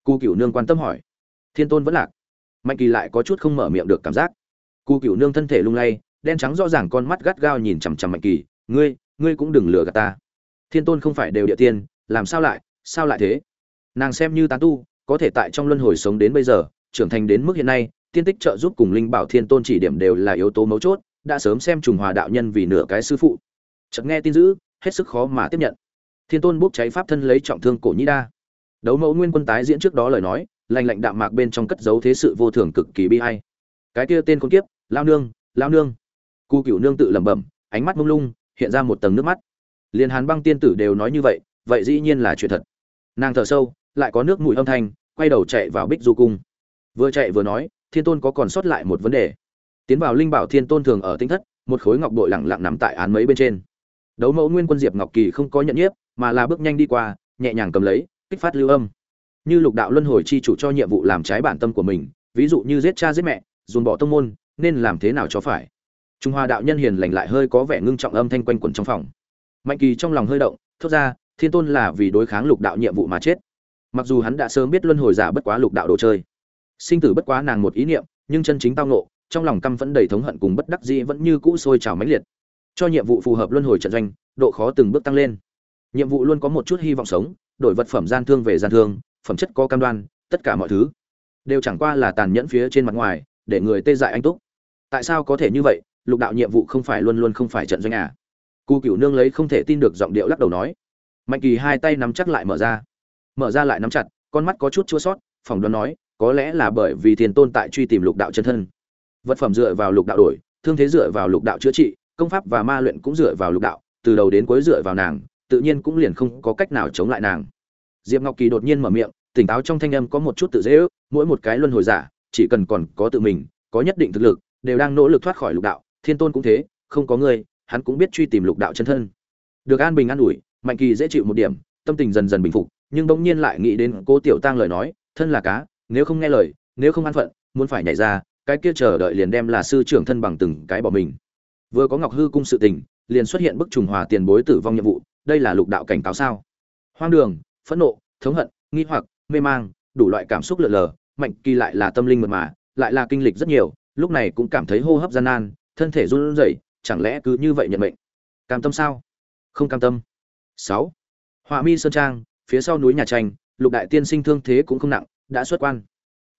Speaker 1: Cu cửu nương quan tâm hỏi. Thiên tôn vẫn lạc. Mạnh kỳ lại có chút không mở miệng được cảm giác. Cu cửu nương thân thể lung lay, đen trắng rõ ràng con mắt gắt gao nhìn chằm chằm mạnh kỳ. Ngươi ngươi cũng đừng lừa gạt ta. Thiên tôn không phải đều địa tiên, làm sao lại sao lại thế? Nàng xem như tán tu, có thể tại trong luân hồi sống đến bây giờ trưởng thành đến mức hiện nay, tiên tích trợ giúp cùng linh bảo thiên tôn chỉ điểm đều là yếu tố mấu chốt, đã sớm xem trùng hòa đạo nhân vì nửa cái sư phụ. Chợt nghe tin dữ, hết sức khó mà tiếp nhận. Thiên tôn bốc cháy pháp thân lấy trọng thương cổ nhĩ đa. Đấu mẫu nguyên quân tái diễn trước đó lời nói lành lạnh đạm mạc bên trong cất giấu thế sự vô thường cực kỳ bi ai. cái kia tên con kiếp, lao nương lao nương. Cu cửu nương tự lẩm bẩm, ánh mắt mông lung, hiện ra một tầng nước mắt. Liền hàn băng tiên tử đều nói như vậy vậy dĩ nhiên là chuyện thật. Nàng thở sâu, lại có nước mũi âm thanh, quay đầu chạy vào bích du cung vừa chạy vừa nói, thiên tôn có còn sót lại một vấn đề? Tiến vào linh bảo thiên tôn thường ở tinh thất, một khối ngọc bội lẳng lặng nằm tại án mấy bên trên. Đấu mẫu nguyên quân diệp ngọc kỳ không có nhận nhiếp, mà là bước nhanh đi qua, nhẹ nhàng cầm lấy, kích phát lưu âm. Như lục đạo luân hồi chi chủ cho nhiệm vụ làm trái bản tâm của mình, ví dụ như giết cha giết mẹ, dồn bỏ tông môn, nên làm thế nào cho phải? Trung hoa đạo nhân hiền lành lại hơi có vẻ ngưng trọng âm thanh quanh quẩn trong phòng. Mạnh kỳ trong lòng hơi động, thốt ra, thiên tôn là vì đối kháng lục đạo nhiệm vụ mà chết. Mặc dù hắn đã sớm biết luân hồi giả bất quá lục đạo đồ chơi sinh tử bất quá nàng một ý niệm, nhưng chân chính tao nộ trong lòng căm vẫn đầy thống hận cùng bất đắc dĩ vẫn như cũ sôi trào mãnh liệt. Cho nhiệm vụ phù hợp luân hồi trận doanh, độ khó từng bước tăng lên. Nhiệm vụ luôn có một chút hy vọng sống, đổi vật phẩm gian thương về gian thương, phẩm chất có cam đoan, tất cả mọi thứ đều chẳng qua là tàn nhẫn phía trên mặt ngoài, để người tê dại anh túc. Tại sao có thể như vậy? Lục đạo nhiệm vụ không phải luôn luôn không phải trận doanh à? Cu cửu nương lấy không thể tin được giọng điệu lắc đầu nói. Mạnh kỳ hai tay nắm chắc lại mở ra. Mở ra lại nắm chặt, con mắt có chút chua sót, phỏng đoán nói có lẽ là bởi vì thiên tôn tại truy tìm lục đạo chân thân. Vật phẩm dựa vào lục đạo đổi, thương thế dựa vào lục đạo chữa trị, công pháp và ma luyện cũng dựa vào lục đạo, từ đầu đến cuối dựa vào nàng, tự nhiên cũng liền không có cách nào chống lại nàng. Diệp ngọc kỳ đột nhiên mở miệng, tỉnh táo trong thanh âm có một chút tự dễ ước, mỗi một cái luân hồi giả, chỉ cần còn có tự mình, có nhất định thực lực, đều đang nỗ lực thoát khỏi lục đạo, thiên tôn cũng thế, không có người, hắn cũng biết truy tìm lục đạo chân thân. Được an bình an ủi, mạnh kỳ dễ chịu một điểm, tâm tình dần dần bình phục, nhưng bỗng nhiên lại nghĩ đến cố tiểu tăng lời nói, thân là cá nếu không nghe lời, nếu không an phận, muốn phải nhảy ra, cái kia chờ đợi liền đem là sư trưởng thân bằng từng cái bỏ mình. Vừa có ngọc hư cung sự tình, liền xuất hiện bức trùng hòa tiền bối tử vong nhiệm vụ, đây là lục đạo cảnh cáo sao? Hoang đường, phẫn nộ, thống hận, nghi hoặc, mê mang, đủ loại cảm xúc lượn lờ, mạnh kỳ lại là tâm linh mật mà, lại là kinh lịch rất nhiều, lúc này cũng cảm thấy hô hấp gian nan, thân thể run rẩy, chẳng lẽ cứ như vậy nhận mệnh? Cam tâm sao? Không cam tâm. Sáu. Họa mi sơn trang, phía sau núi nhà tranh, lục đại tiên sinh thương thế cũng không nặng đã xuất quan.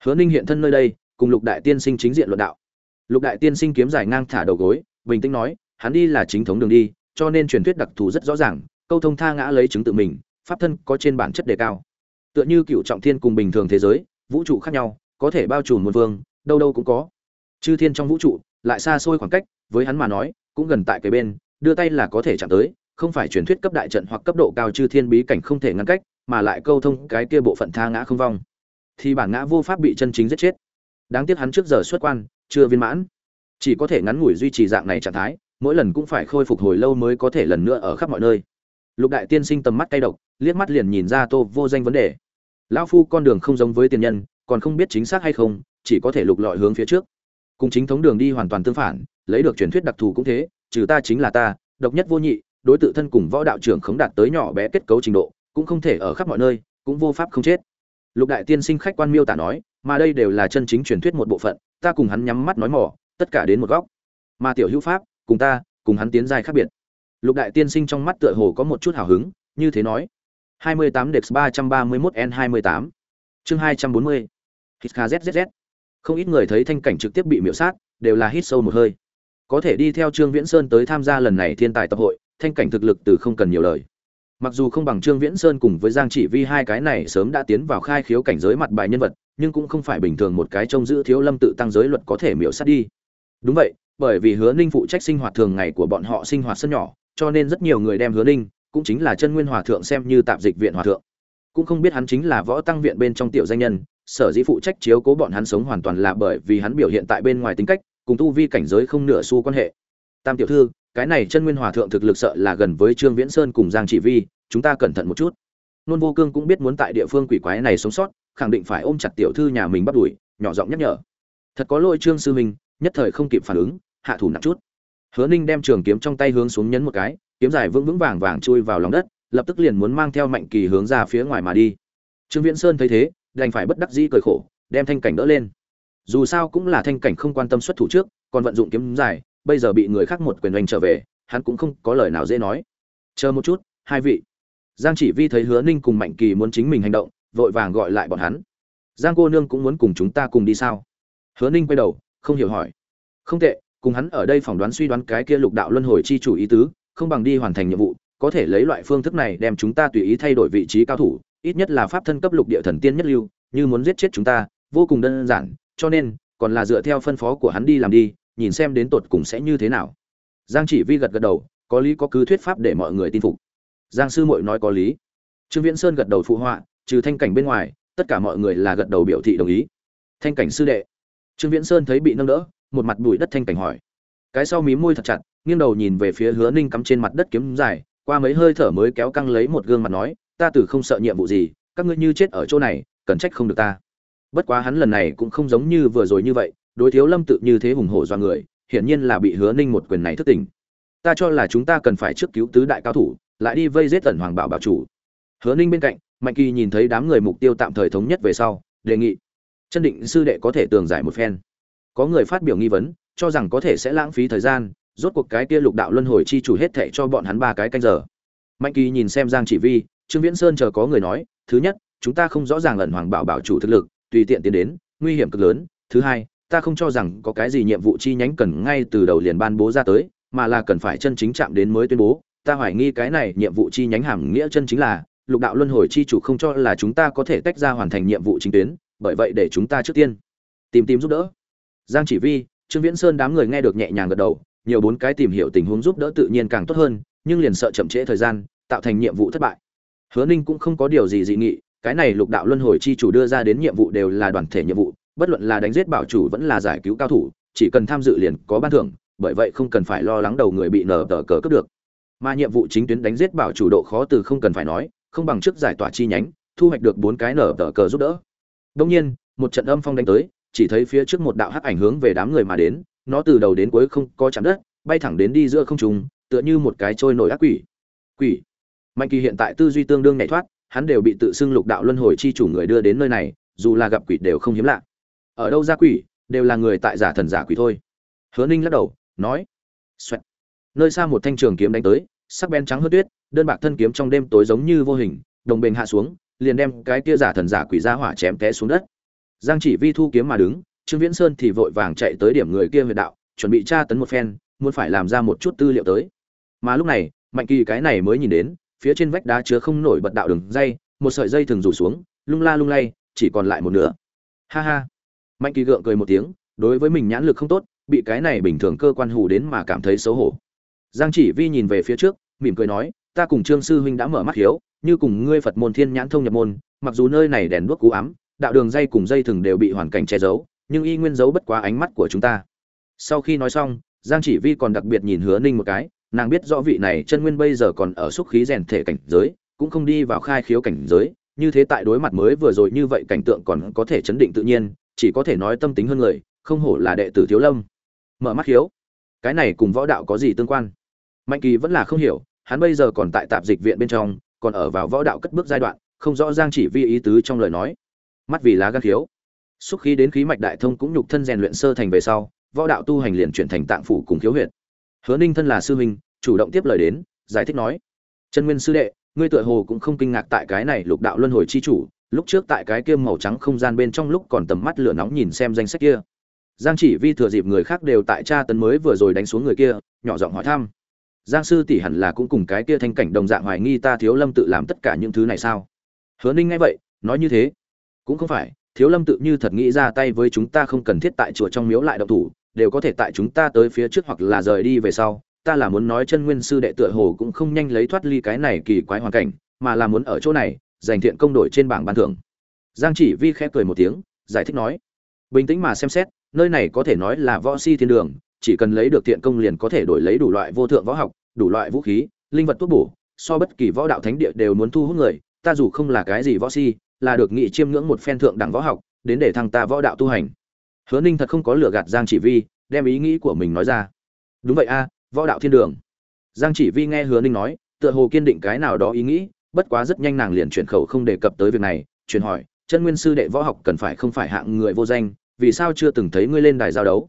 Speaker 1: Hứa ninh hiện thân nơi đây, cùng lục đại tiên sinh chính diện luận đạo. Lục đại tiên sinh kiếm giải ngang thả đầu gối, bình tĩnh nói, hắn đi là chính thống đường đi, cho nên truyền thuyết đặc thù rất rõ ràng, câu thông tha ngã lấy chứng tự mình, pháp thân có trên bản chất đề cao. Tựa như cựu trọng thiên cùng bình thường thế giới, vũ trụ khác nhau, có thể bao trùm một vương, đâu đâu cũng có. Chư thiên trong vũ trụ, lại xa xôi khoảng cách, với hắn mà nói, cũng gần tại cái bên, đưa tay là có thể chạm tới, không phải truyền thuyết cấp đại trận hoặc cấp độ cao chư thiên bí cảnh không thể ngăn cách, mà lại câu thông cái kia bộ phận tha ngã không vong thì bản ngã vô pháp bị chân chính giết chết. Đáng tiếc hắn trước giờ xuất quan, chưa viên mãn. Chỉ có thể ngắn ngủi duy trì dạng này trạng thái, mỗi lần cũng phải khôi phục hồi lâu mới có thể lần nữa ở khắp mọi nơi. Lục đại tiên sinh tầm mắt cay độc, liếc mắt liền nhìn ra tô vô danh vấn đề. Lão phu con đường không giống với tiền nhân, còn không biết chính xác hay không, chỉ có thể lục lọi hướng phía trước. Cùng chính thống đường đi hoàn toàn tương phản, lấy được truyền thuyết đặc thù cũng thế, trừ ta chính là ta, độc nhất vô nhị, đối tự thân cùng võ đạo trưởng khống đạt tới nhỏ bé kết cấu trình độ, cũng không thể ở khắp mọi nơi, cũng vô pháp không chết lục đại tiên sinh khách quan miêu tả nói, mà đây đều là chân chính truyền thuyết một bộ phận, ta cùng hắn nhắm mắt nói mỏ, tất cả đến một góc. Mà tiểu hữu pháp, cùng ta, cùng hắn tiến dài khác biệt. Lục đại tiên sinh trong mắt tựa hồ có một chút hào hứng, như thế nói. 28 Dex 331 N28 chương 240 Hít KZZZ không ít người thấy thanh cảnh trực tiếp bị miểu sát, đều là hít sâu một hơi. Có thể đi theo trương viễn sơn tới tham gia lần này thiên tài tập hội, thanh cảnh thực lực từ không cần nhiều lời mặc dù không bằng trương viễn sơn cùng với giang chỉ vi hai cái này sớm đã tiến vào khai khiếu cảnh giới mặt bài nhân vật, nhưng cũng không phải bình thường một cái trông giữ thiếu lâm tự tăng giới luật có thể miễu sát đi. Đúng vậy, bởi vì hứa ninh phụ trách sinh hoạt thường ngày của bọn họ sinh hoạt sân nhỏ, cho nên rất nhiều người đem hứa ninh, cũng chính là chân nguyên hòa thượng xem như tạp dịch viện hòa thượng. Cũng không biết hắn chính là võ tăng viện bên trong tiểu danh nhân, sở dĩ phụ trách chiếu cố bọn hắn sống hoàn toàn là bởi vì hắn biểu hiện tại bên ngoài tính cách, cùng tu vi cảnh giới không nửa xu quan hệ. Tam tiểu thư cái này chân nguyên hòa thượng thực lực sợ là gần với trương viễn sơn cùng giang chỉ vi, chúng ta cẩn thận một chút. Nôn vô cương cũng biết muốn tại địa phương quỷ quái này sống sót, khẳng định phải ôm chặt tiểu thư nhà mình bắt đuổi, nhỏ giọng nhắc nhở. Thật có lỗi trương sư minh, nhất thời không kịp phản ứng, hạ thủ nặng chút. Hứa ninh đem trường kiếm trong tay hướng xuống nhấn một cái, kiếm dài vững vững vàng vàng chui vào lòng đất, lập tức liền muốn mang theo mạnh kỳ hướng ra phía ngoài mà đi. Trương viễn sơn thấy thế, đành phải bất đắc dĩ cười khổ, đem thanh cảnh đỡ lên. Dù sao cũng là thanh cảnh không quan tâm xuất thủ trước, còn vận dụng kiếm dài bây giờ bị người khác một quyền oanh trở về, hắn cũng không có lời nào dễ nói. Chờ một chút, hai vị. Giang chỉ vi thấy hứa ninh cùng mạnh kỳ muốn chính mình hành động, vội vàng gọi lại bọn hắn. Giang cô nương cũng muốn cùng chúng ta cùng đi sao? Hứa ninh quay đầu, không hiểu hỏi. Không tệ, cùng hắn ở đây phỏng đoán suy đoán cái kia lục đạo luân hồi chi chủ ý tứ, không bằng đi hoàn thành nhiệm vụ, có thể lấy loại phương thức này đem chúng ta tùy ý thay đổi vị trí cao thủ, ít nhất là pháp thân cấp lục địa thần tiên nhất lưu, như muốn giết chết chúng ta, vô cùng đơn giản, cho nên, còn là dựa theo phân phó của hắn đi làm đi nhìn xem đến tột cùng sẽ như thế nào. Giang chỉ vi gật gật đầu, có lý có cứ thuyết pháp để mọi người tin phục. Giang sư Mội nói có lý. Trương viễn sơn gật đầu phụ họa, trừ thanh cảnh bên ngoài, tất cả mọi người là gật đầu biểu thị đồng ý. Thanh cảnh sư đệ. Trương viễn sơn thấy bị nâng đỡ, một mặt bụi đất thanh cảnh hỏi. Cái sau mí môi thật chặt, nghiêng đầu nhìn về phía hứa ninh cắm trên mặt đất kiếm dài, qua mấy hơi thở mới kéo căng lấy một gương mặt nói, ta từ không sợ nhiệm vụ gì, các ngươi như chết ở chỗ này, cần trách không được ta. Bất quá hắn lần này cũng không giống như vừa rồi như vậy đối thiếu lâm tự như thế hùng hổ do người, hiển nhiên là bị hứa ninh một quyền này thất tình ta cho là chúng ta cần phải trước cứu tứ đại cao thủ, lại đi vây giết tần hoàng bảo bảo chủ. Hứa ninh bên cạnh, mạnh kỳ nhìn thấy đám người mục tiêu tạm thời thống nhất về sau, đề nghị. Chân định sư đệ có thể tường giải một phen. Có người phát biểu nghi vấn, cho rằng có thể sẽ lãng phí thời gian, rốt cuộc cái kia lục đạo luân hồi chi chủ hết thệ cho bọn hắn ba cái canh giờ. Mạnh kỳ nhìn xem giang chỉ vi, trương viễn sơn chờ có người nói, thứ nhất, chúng ta không rõ ràng ẩn hoàng bảo bảo chủ thực lực, tùy tiện tiến đến, nguy hiểm cực lớn. Thứ hai ta không cho rằng có cái gì nhiệm vụ chi nhánh cần ngay từ đầu liền ban bố ra tới, mà là cần phải chân chính chạm đến mới tuyên bố. Ta hoài nghi cái này nhiệm vụ chi nhánh hàm nghĩa chân chính là, lục đạo luân hồi chi chủ không cho là chúng ta có thể tách ra hoàn thành nhiệm vụ chính tuyến, bởi vậy để chúng ta trước tiên tìm tìm giúp đỡ. Giang chỉ vi, trương viễn sơn đám người nghe được nhẹ nhàng gật đầu, nhiều bốn cái tìm hiểu tình huống giúp đỡ tự nhiên càng tốt hơn, nhưng liền sợ chậm trễ thời gian, tạo thành nhiệm vụ thất bại. Hứa ninh cũng không có điều gì dị nghị, cái này lục đạo luân hồi chi chủ đưa ra đến nhiệm vụ đều là đoàn thể nhiệm vụ bất luận là đánh giết bảo chủ vẫn là giải cứu cao thủ, chỉ cần tham dự liền có ban thưởng, bởi vậy không cần phải lo lắng đầu người bị nở tờ cờ cướp được. Mà nhiệm vụ chính tuyến đánh giết bảo chủ độ khó từ không cần phải nói, không bằng trước giải tỏa chi nhánh, thu hoạch được bốn cái nở tờ cờ giúp đỡ. Đông nhiên, một trận âm phong đánh tới, chỉ thấy phía trước một đạo hắc ảnh hướng về đám người mà đến, nó từ đầu đến cuối không có chạm đất, bay thẳng đến đi giữa không trung, tựa như một cái trôi nổi ác quỷ. Quỷ. Mạnh kỳ hiện tại tư duy tương đương nhảy thoát, hắn đều bị tự xưng lục đạo luân hồi chi chủ người đưa đến nơi này, dù là gặp quỷ đều không hiếm lạ ở đâu ra quỷ, đều là người tại giả thần giả quỷ thôi. Hứa ninh lắc đầu, nói, Xoẹt. nơi xa một thanh trường kiếm đánh tới, sắc bén trắng hơn tuyết, đơn bạc thân kiếm trong đêm tối giống như vô hình, đồng bền hạ xuống, liền đem cái kia giả thần giả quỷ ra hỏa chém té xuống đất. Giang chỉ vi thu kiếm mà đứng, trương viễn sơn thì vội vàng chạy tới điểm người kia huyệt đạo, chuẩn bị tra tấn một phen, muốn phải làm ra một chút tư liệu tới. Mà lúc này, mạnh kỳ cái này mới nhìn đến, phía trên vách đá chứa không nổi bật đạo đường dây, một sợi dây thường rủ xuống, lung la lung lay, chỉ còn lại một nửa. Ha ha mạnh kỳ gượng cười một tiếng, đối với mình nhãn lực không tốt, bị cái này bình thường cơ quan hù đến mà cảm thấy xấu hổ. Giang chỉ vi nhìn về phía trước, mỉm cười nói, ta cùng trương sư huynh đã mở mắt hiếu, như cùng ngươi phật môn thiên nhãn thông nhập môn, mặc dù nơi này đèn đuốc cú ám, đạo đường dây cùng dây thừng đều bị hoàn cảnh che giấu, nhưng y nguyên giấu bất quá ánh mắt của chúng ta. Sau khi nói xong, giang chỉ vi còn đặc biệt nhìn hứa ninh một cái, nàng biết rõ vị này chân nguyên bây giờ còn ở xúc khí rèn thể cảnh giới, cũng không đi vào khai khiếu cảnh giới, như thế tại đối mặt mới vừa rồi như vậy cảnh tượng còn có thể chấn định tự nhiên chỉ có thể nói tâm tính hơn người, không hổ là đệ tử thiếu lâm. Mở mắt hiếu, cái này cùng võ đạo có gì tương quan? Mạnh kỳ vẫn là không hiểu, hắn bây giờ còn tại tạp dịch viện bên trong, còn ở vào võ đạo cất bước giai đoạn, không rõ giang chỉ vi ý tứ trong lời nói. Mắt vì lá gan khiếu xúc khí đến khí mạch đại thông cũng nhục thân rèn luyện sơ thành về sau, võ đạo tu hành liền chuyển thành tạng phủ cùng khiếu huyệt. Hứa ninh thân là sư huynh, chủ động tiếp lời đến, giải thích nói. Chân nguyên sư đệ, ngươi tựa hồ cũng không kinh ngạc tại cái này lục đạo luân hồi chi chủ lúc trước tại cái kia màu trắng không gian bên trong lúc còn tầm mắt lửa nóng nhìn xem danh sách kia. Giang chỉ vi thừa dịp người khác đều tại tra tấn mới vừa rồi đánh xuống người kia, nhỏ giọng hỏi thăm. Giang sư tỷ hẳn là cũng cùng cái kia thanh cảnh đồng dạng hoài nghi ta thiếu lâm tự làm tất cả những thứ này sao? Hứa ninh nghe vậy, nói như thế. Cũng không phải, thiếu lâm tự như thật nghĩ ra tay với chúng ta không cần thiết tại chùa trong miếu lại động thủ, đều có thể tại chúng ta tới phía trước hoặc là rời đi về sau. Ta là muốn nói chân nguyên sư đệ tựa hồ cũng không nhanh lấy thoát ly cái này kỳ quái hoàn cảnh, mà là muốn ở chỗ này giành thiện công đổi trên bảng ban thưởng. Giang chỉ vi khẽ cười một tiếng, giải thích nói, bình tĩnh mà xem xét, nơi này có thể nói là võ si thiên đường, chỉ cần lấy được thiện công liền có thể đổi lấy đủ loại vô thượng võ học, đủ loại vũ khí, linh vật thuốc bổ, so bất kỳ võ đạo thánh địa đều muốn thu hút người, ta dù không là cái gì võ si, là được nghị chiêm ngưỡng một phen thượng đẳng võ học, đến để thằng ta võ đạo tu hành. Hứa ninh thật không có lừa gạt giang chỉ vi, đem ý nghĩ của mình nói ra. Đúng vậy a, võ đạo thiên đường. Giang chỉ vi nghe hứa ninh nói, tựa hồ kiên định cái nào đó ý nghĩ bất quá rất nhanh nàng liền chuyển khẩu không đề cập tới việc này, chuyển hỏi, chân nguyên sư đệ võ học cần phải không phải hạng người vô danh, vì sao chưa từng thấy ngươi lên đài giao đấu?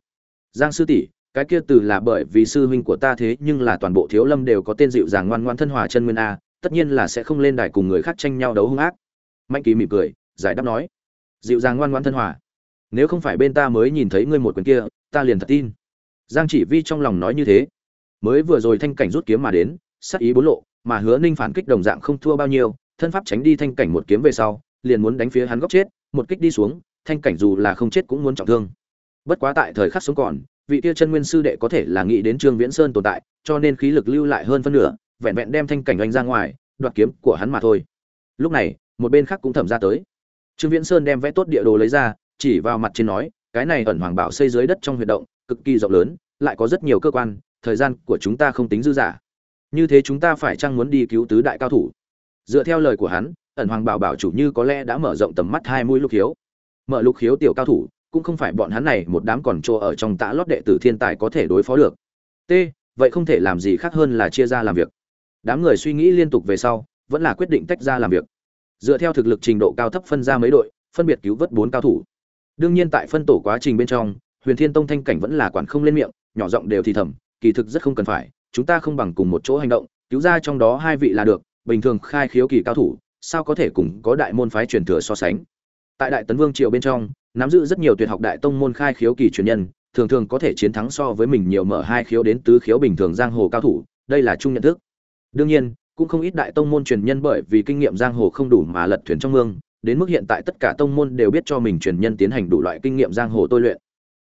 Speaker 1: Giang sư tỷ, cái kia từ là bởi vì sư huynh của ta thế, nhưng là toàn bộ thiếu lâm đều có tên dịu dàng ngoan ngoan thân hòa chân nguyên a, tất nhiên là sẽ không lên đài cùng người khác tranh nhau đấu hung ác. Mạnh kỳ mỉm cười, giải đáp nói, dịu dàng ngoan ngoan thân hòa, nếu không phải bên ta mới nhìn thấy ngươi một quyền kia, ta liền thật tin. Giang chỉ vi trong lòng nói như thế, mới vừa rồi thanh cảnh rút kiếm mà đến sắc ý bốn lộ mà hứa ninh phản kích đồng dạng không thua bao nhiêu, thân pháp tránh đi thanh cảnh một kiếm về sau, liền muốn đánh phía hắn góc chết, một kích đi xuống, thanh cảnh dù là không chết cũng muốn trọng thương. Bất quá tại thời khắc sống còn, vị kia chân nguyên sư đệ có thể là nghĩ đến trương viễn sơn tồn tại, cho nên khí lực lưu lại hơn phân nửa, vẹn vẹn đem thanh cảnh oanh ra ngoài, đoạt kiếm của hắn mà thôi. Lúc này, một bên khác cũng thẩm ra tới. Trương viễn sơn đem vẽ tốt địa đồ lấy ra, chỉ vào mặt trên nói, cái này ẩn hoàng bảo xây dưới đất trong huyệt động, cực kỳ rộng lớn, lại có rất nhiều cơ quan, thời gian của chúng ta không tính dư giả như thế chúng ta phải chăng muốn đi cứu tứ đại cao thủ? Dựa theo lời của hắn, ẩn hoàng bảo bảo chủ như có lẽ đã mở rộng tầm mắt hai mũi lục hiếu. Mở lục hiếu tiểu cao thủ, cũng không phải bọn hắn này một đám còn trô ở trong tã lót đệ tử thiên tài có thể đối phó được. T, vậy không thể làm gì khác hơn là chia ra làm việc. Đám người suy nghĩ liên tục về sau, vẫn là quyết định tách ra làm việc. Dựa theo thực lực trình độ cao thấp phân ra mấy đội, phân biệt cứu vớt bốn cao thủ. Đương nhiên tại phân tổ quá trình bên trong, huyền thiên tông thanh cảnh vẫn là quản không lên miệng, nhỏ giọng đều thì thầm, kỳ thực rất không cần phải chúng ta không bằng cùng một chỗ hành động, cứu ra trong đó hai vị là được, bình thường khai khiếu kỳ cao thủ, sao có thể cùng có đại môn phái truyền thừa so sánh? Tại đại tấn vương triều bên trong, nắm giữ rất nhiều tuyệt học đại tông môn khai khiếu kỳ truyền nhân, thường thường có thể chiến thắng so với mình nhiều mở hai khiếu đến tứ khiếu bình thường giang hồ cao thủ, đây là chung nhận thức. Đương nhiên, cũng không ít đại tông môn truyền nhân bởi vì kinh nghiệm giang hồ không đủ mà lật thuyền trong mương, đến mức hiện tại tất cả tông môn đều biết cho mình truyền nhân tiến hành đủ loại kinh nghiệm giang hồ tôi luyện.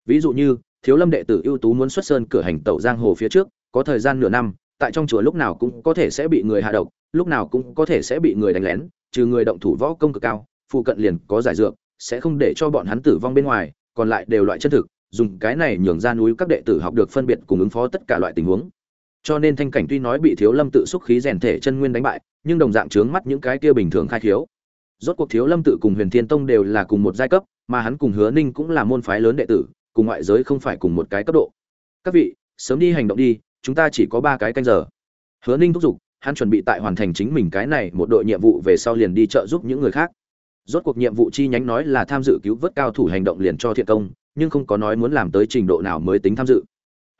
Speaker 1: Ví dụ như, thiếu lâm đệ tử ưu tú muốn xuất sơn cửa hành tẩu giang hồ phía trước có thời gian nửa năm, tại trong chùa lúc nào cũng có thể sẽ bị người hạ độc, lúc nào cũng có thể sẽ bị người đánh lén, trừ người động thủ võ công cực cao, phụ cận liền có giải dược, sẽ không để cho bọn hắn tử vong bên ngoài, còn lại đều loại chân thực, dùng cái này nhường ra núi các đệ tử học được phân biệt cùng ứng phó tất cả loại tình huống. Cho nên thanh cảnh tuy nói bị thiếu lâm tự xúc khí rèn thể chân nguyên đánh bại, nhưng đồng dạng trướng mắt những cái kia bình thường khai khiếu. Rốt cuộc thiếu lâm tự cùng huyền thiên tông đều là cùng một giai cấp, mà hắn cùng hứa ninh cũng là môn phái lớn đệ tử, cùng ngoại giới không phải cùng một cái cấp độ. Các vị, sớm đi hành động đi chúng ta chỉ có ba cái canh giờ. Hứa ninh thúc giục hắn chuẩn bị tại hoàn thành chính mình cái này một đội nhiệm vụ về sau liền đi trợ giúp những người khác. Rốt cuộc nhiệm vụ chi nhánh nói là tham dự cứu vớt cao thủ hành động liền cho thiện công nhưng không có nói muốn làm tới trình độ nào mới tính tham dự.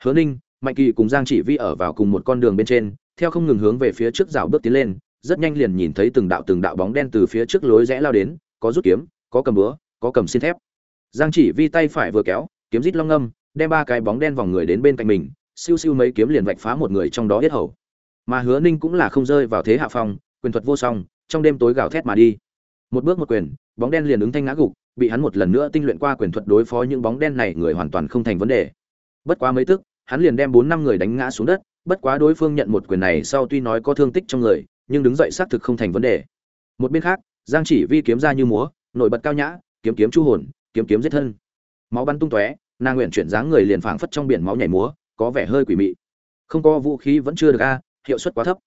Speaker 1: Hứa ninh mạnh kỳ cùng giang chỉ vi ở vào cùng một con đường bên trên theo không ngừng hướng về phía trước rào bước tiến lên rất nhanh liền nhìn thấy từng đạo từng đạo bóng đen từ phía trước lối rẽ lao đến có rút kiếm có cầm búa có cầm xin thép. Giang chỉ vi tay phải vừa kéo kiếm rít long ngâm, đem ba cái bóng đen vòng người đến bên cạnh mình siêu siêu mấy kiếm liền vạch phá một người trong đó hết hầu. Mà hứa ninh cũng là không rơi vào thế hạ phong, quyền thuật vô song, trong đêm tối gào thét mà đi. Một bước một quyền, bóng đen liền ứng thanh ngã gục, bị hắn một lần nữa tinh luyện qua quyền thuật đối phó những bóng đen này người hoàn toàn không thành vấn đề. Bất quá mấy tức, hắn liền đem bốn năm người đánh ngã xuống đất, bất quá đối phương nhận một quyền này sau tuy nói có thương tích trong người, nhưng đứng dậy xác thực không thành vấn đề. Một bên khác, giang chỉ vi kiếm ra như múa, nổi bật cao nhã, kiếm kiếm chu hồn, kiếm kiếm giết thân. Máu bắn tung tóe, nàng nguyện chuyển dáng người liền phảng phất trong biển máu nhảy múa có vẻ hơi quỷ mị. Không có vũ khí vẫn chưa được a, hiệu suất quá thấp.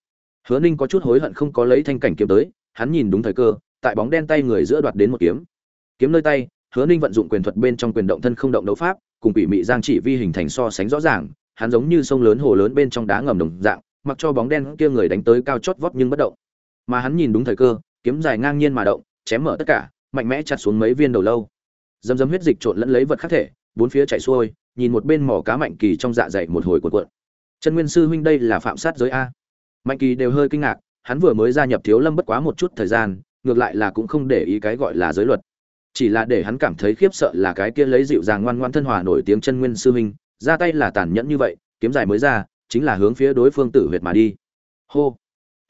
Speaker 1: Hứa ninh có chút hối hận không có lấy thanh cảnh kiếm tới, hắn nhìn đúng thời cơ, tại bóng đen tay người giữa đoạt đến một kiếm. Kiếm nơi tay, hứa ninh vận dụng quyền thuật bên trong quyền động thân không động đấu pháp, cùng quỷ mị giang chỉ vi hình thành so sánh rõ ràng, hắn giống như sông lớn hồ lớn bên trong đá ngầm đồng dạng, mặc cho bóng đen kia người đánh tới cao chót vót nhưng bất động. Mà hắn nhìn đúng thời cơ, kiếm dài ngang nhiên mà động, chém mở tất cả, mạnh mẽ chặt xuống mấy viên đầu lâu. Dầm dầm huyết dịch trộn lẫn lấy vật khác thể, bốn phía chạy xuôi nhìn một bên mỏ cá mạnh kỳ trong dạ dày một hồi cuộn cuộn. Chân nguyên sư huynh đây là phạm sát giới a. Mạnh kỳ đều hơi kinh ngạc, hắn vừa mới gia nhập thiếu lâm bất quá một chút thời gian, ngược lại là cũng không để ý cái gọi là giới luật. Chỉ là để hắn cảm thấy khiếp sợ là cái kia lấy dịu dàng ngoan ngoan thân hòa nổi tiếng chân nguyên sư huynh, ra tay là tàn nhẫn như vậy, kiếm dài mới ra, chính là hướng phía đối phương tử huyệt mà đi. Hô.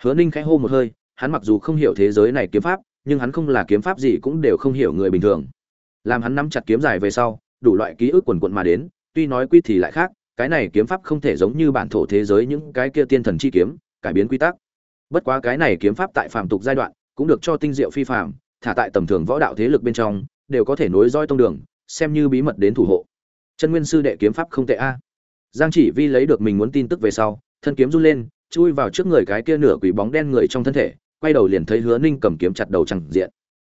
Speaker 1: Hứa ninh khẽ hô một hơi, hắn mặc dù không hiểu thế giới này kiếm pháp, nhưng hắn không là kiếm pháp gì cũng đều không hiểu người bình thường. Làm hắn nắm chặt kiếm dài về sau đủ loại ký ức quần quận mà đến, tuy nói quy thì lại khác, cái này kiếm pháp không thể giống như bản thổ thế giới những cái kia tiên thần chi kiếm, cải biến quy tắc. Bất quá cái này kiếm pháp tại phàm tục giai đoạn cũng được cho tinh diệu phi phàm, thả tại tầm thường võ đạo thế lực bên trong, đều có thể nối roi tông đường, xem như bí mật đến thủ hộ. Chân nguyên sư đệ kiếm pháp không tệ a. Giang chỉ vi lấy được mình muốn tin tức về sau, thân kiếm run lên, chui vào trước người cái kia nửa quỷ bóng đen người trong thân thể, quay đầu liền thấy hứa ninh cầm kiếm chặt đầu chẳng diện.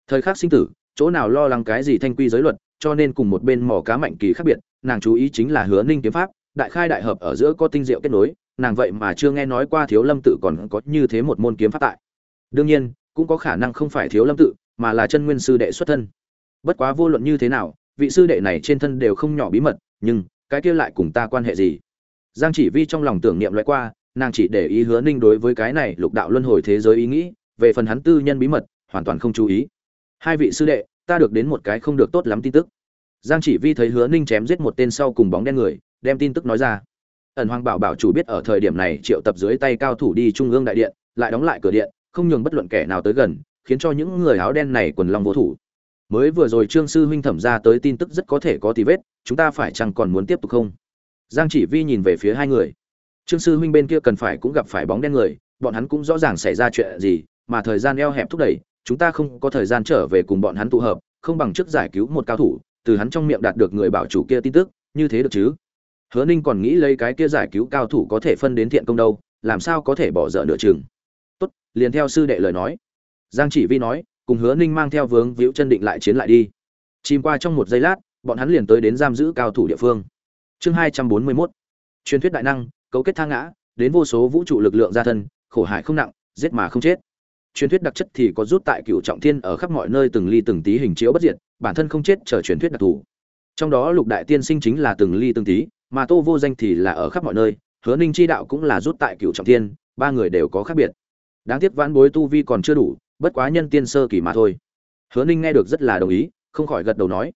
Speaker 1: Thời khắc sinh tử, chỗ nào lo lắng cái gì thanh quy giới luật cho nên cùng một bên mỏ cá mạnh kỳ khác biệt, nàng chú ý chính là hứa ninh kiếm pháp, đại khai đại hợp ở giữa có tinh diệu kết nối, nàng vậy mà chưa nghe nói qua thiếu lâm tự còn có như thế một môn kiếm pháp tại. Đương nhiên, cũng có khả năng không phải thiếu lâm tự, mà là chân nguyên sư đệ xuất thân. Bất quá vô luận như thế nào, vị sư đệ này trên thân đều không nhỏ bí mật, nhưng cái kia lại cùng ta quan hệ gì? Giang chỉ vi trong lòng tưởng niệm loại qua, nàng chỉ để ý hứa ninh đối với cái này lục đạo luân hồi thế giới ý nghĩ, về phần hắn tư nhân bí mật, hoàn toàn không chú ý. Hai vị sư đệ ta được đến một cái không được tốt lắm tin tức. Giang chỉ vi thấy hứa ninh chém giết một tên sau cùng bóng đen người, đem tin tức nói ra. Ẩn hoàng bảo bảo chủ biết ở thời điểm này triệu tập dưới tay cao thủ đi trung ương đại điện, lại đóng lại cửa điện, không nhường bất luận kẻ nào tới gần, khiến cho những người áo đen này quần long vô thủ. Mới vừa rồi trương sư huynh thẩm ra tới tin tức rất có thể có tí vết, chúng ta phải chăng còn muốn tiếp tục không? Giang chỉ vi nhìn về phía hai người. Trương sư huynh bên kia cần phải cũng gặp phải bóng đen người, bọn hắn cũng rõ ràng xảy ra chuyện gì, mà thời gian eo hẹp thúc đẩy chúng ta không có thời gian trở về cùng bọn hắn tụ hợp, không bằng trước giải cứu một cao thủ, từ hắn trong miệng đạt được người bảo chủ kia tin tức, như thế được chứ? Hứa ninh còn nghĩ lấy cái kia giải cứu cao thủ có thể phân đến thiện công đâu, làm sao có thể bỏ dở nửa chừng? Tốt, liền theo sư đệ lời nói. Giang chỉ vi nói, cùng hứa ninh mang theo vướng víu chân định lại chiến lại đi. Chìm qua trong một giây lát, bọn hắn liền tới đến giam giữ cao thủ địa phương. Chương hai trăm bốn mươi mốt. Truyền thuyết đại năng, cấu kết thang ngã, đến vô số vũ trụ lực lượng gia thân, khổ hại không nặng, giết mà không chết truyền thuyết đặc chất thì có rút tại cựu trọng thiên ở khắp mọi nơi từng ly từng tí hình chiếu bất diệt, bản thân không chết chờ truyền thuyết đặc thù. Trong đó lục đại tiên sinh chính là từng ly từng tí, mà tô vô danh thì là ở khắp mọi nơi, hứa ninh chi đạo cũng là rút tại cựu trọng thiên, ba người đều có khác biệt. Đáng tiếc vãn bối tu vi còn chưa đủ, bất quá nhân tiên sơ kỳ mà thôi. Hứa ninh nghe được rất là đồng ý, không khỏi gật đầu nói.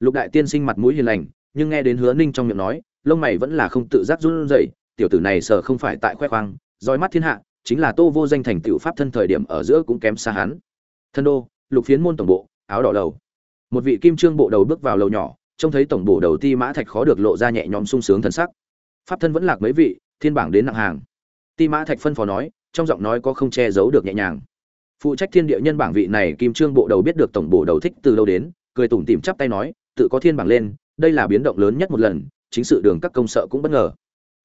Speaker 1: Lục đại tiên sinh mặt mũi hiền lành, nhưng nghe đến hứa ninh trong miệng nói, lông mày vẫn là không tự giác run rẩy, tiểu tử này sợ không phải tại khoe khoang, roi mắt thiên hạ chính là tô vô danh thành tựu pháp thân thời điểm ở giữa cũng kém xa hắn. Thân đô, lục phiến môn tổng bộ, áo đỏ lầu. Một vị kim trương bộ đầu bước vào lầu nhỏ, trông thấy tổng bộ đầu ti mã thạch khó được lộ ra nhẹ nhõm sung sướng thần sắc. Pháp thân vẫn lạc mấy vị, thiên bảng đến nặng hàng. Ti mã thạch phân phó nói, trong giọng nói có không che giấu được nhẹ nhàng. Phụ trách thiên địa nhân bảng vị này kim trương bộ đầu biết được tổng bộ đầu thích từ lâu đến, cười tủm tỉm chắp tay nói, tự có thiên bảng lên, đây là biến động lớn nhất một lần, chính sự đường các công sợ cũng bất ngờ.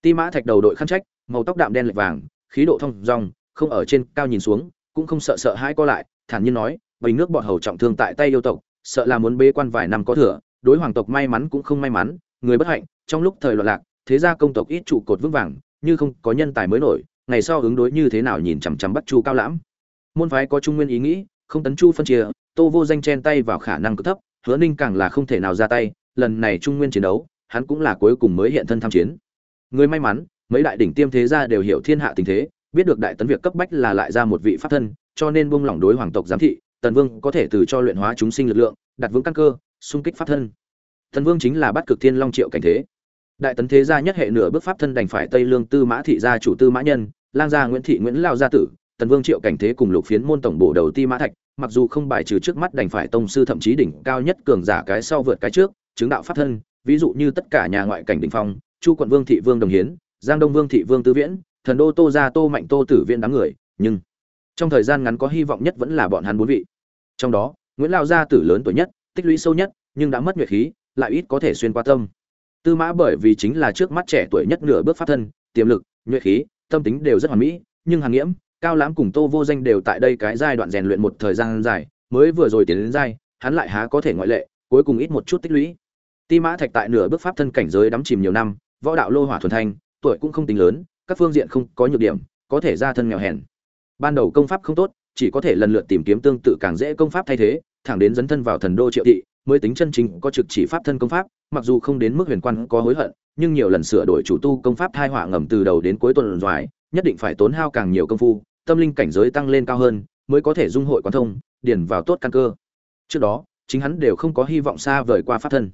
Speaker 1: Ti mã thạch đầu đội khăn trách, màu tóc đạm đen lệch vàng khí độ thông dong, không ở trên cao nhìn xuống, cũng không sợ sợ hãi co lại, thản nhiên nói bình nước bọn hầu trọng thương tại tay yêu tộc, sợ là muốn bế quan vài năm có thừa, đối hoàng tộc may mắn cũng không may mắn, người bất hạnh, trong lúc thời loạn lạc, thế gia công tộc ít trụ cột vững vàng, như không có nhân tài mới nổi, ngày sau ứng đối như thế nào nhìn chằm chằm bắt chu cao lãm. Môn phái có trung nguyên ý nghĩ, không tấn chu phân chia, tô vô danh chen tay vào khả năng cực thấp, hứa ninh càng là không thể nào ra tay, lần này trung nguyên chiến đấu, hắn cũng là cuối cùng mới hiện thân tham chiến. Người may mắn mấy đại đỉnh tiêm thế gia đều hiểu thiên hạ tình thế, biết được đại tấn việc cấp bách là lại ra một vị pháp thân, cho nên buông lỏng đối hoàng tộc giám thị, tần vương có thể từ cho luyện hóa chúng sinh lực lượng, đặt vững căn cơ, xung kích pháp thân. Tần vương chính là bắt cực thiên long triệu cảnh thế. Đại tấn thế gia nhất hệ nửa bước pháp thân đành phải tây lương tư mã thị gia chủ tư mã nhân, lang gia nguyễn thị nguyễn lao gia tử, tần vương triệu cảnh thế cùng lục phiến môn tổng bộ đầu ti mã thạch, mặc dù không bài trừ trước mắt đành phải tông sư thậm chí đỉnh cao nhất cường giả cái sau vượt cái trước, chứng đạo pháp thân, ví dụ như tất cả nhà ngoại cảnh đỉnh phong, chu quận vương thị vương đồng hiến giang đông vương thị vương tư viễn, thần đô tô gia tô mạnh tô tử Viễn đám người, nhưng trong thời gian ngắn có hy vọng nhất vẫn là bọn hắn bốn vị. Trong đó, nguyễn lao gia tử lớn tuổi nhất, tích lũy sâu nhất, nhưng đã mất nhuệ khí, lại ít có thể xuyên qua tâm. Tư mã bởi vì chính là trước mắt trẻ tuổi nhất nửa bước pháp thân, tiềm lực, nhuệ khí, tâm tính đều rất hoàn mỹ, nhưng hàng nghiễm, cao lãm cùng tô vô danh đều tại đây cái giai đoạn rèn luyện một thời gian dài, mới vừa rồi tiến đến giai, hắn lại há có thể ngoại lệ, cuối cùng ít một chút tích lũy. Ti mã thạch tại nửa bước pháp thân cảnh giới đắm chìm nhiều năm, võ đạo lô hỏa thuần thanh tuổi cũng không tính lớn, các phương diện không có nhược điểm, có thể ra thân nghèo hèn. Ban đầu công pháp không tốt, chỉ có thể lần lượt tìm kiếm tương tự càng dễ công pháp thay thế, thẳng đến dấn thân vào thần đô triệu thị, mới tính chân chính có trực chỉ pháp thân công pháp, mặc dù không đến mức huyền quan có hối hận, nhưng nhiều lần sửa đổi chủ tu công pháp thai họa ngầm từ đầu đến cuối tuần doài nhất định phải tốn hao càng nhiều công phu, tâm linh cảnh giới tăng lên cao hơn, mới có thể dung hội quan thông điển vào tốt căn cơ. Trước đó, chính hắn đều không có hy vọng xa vời qua pháp thân.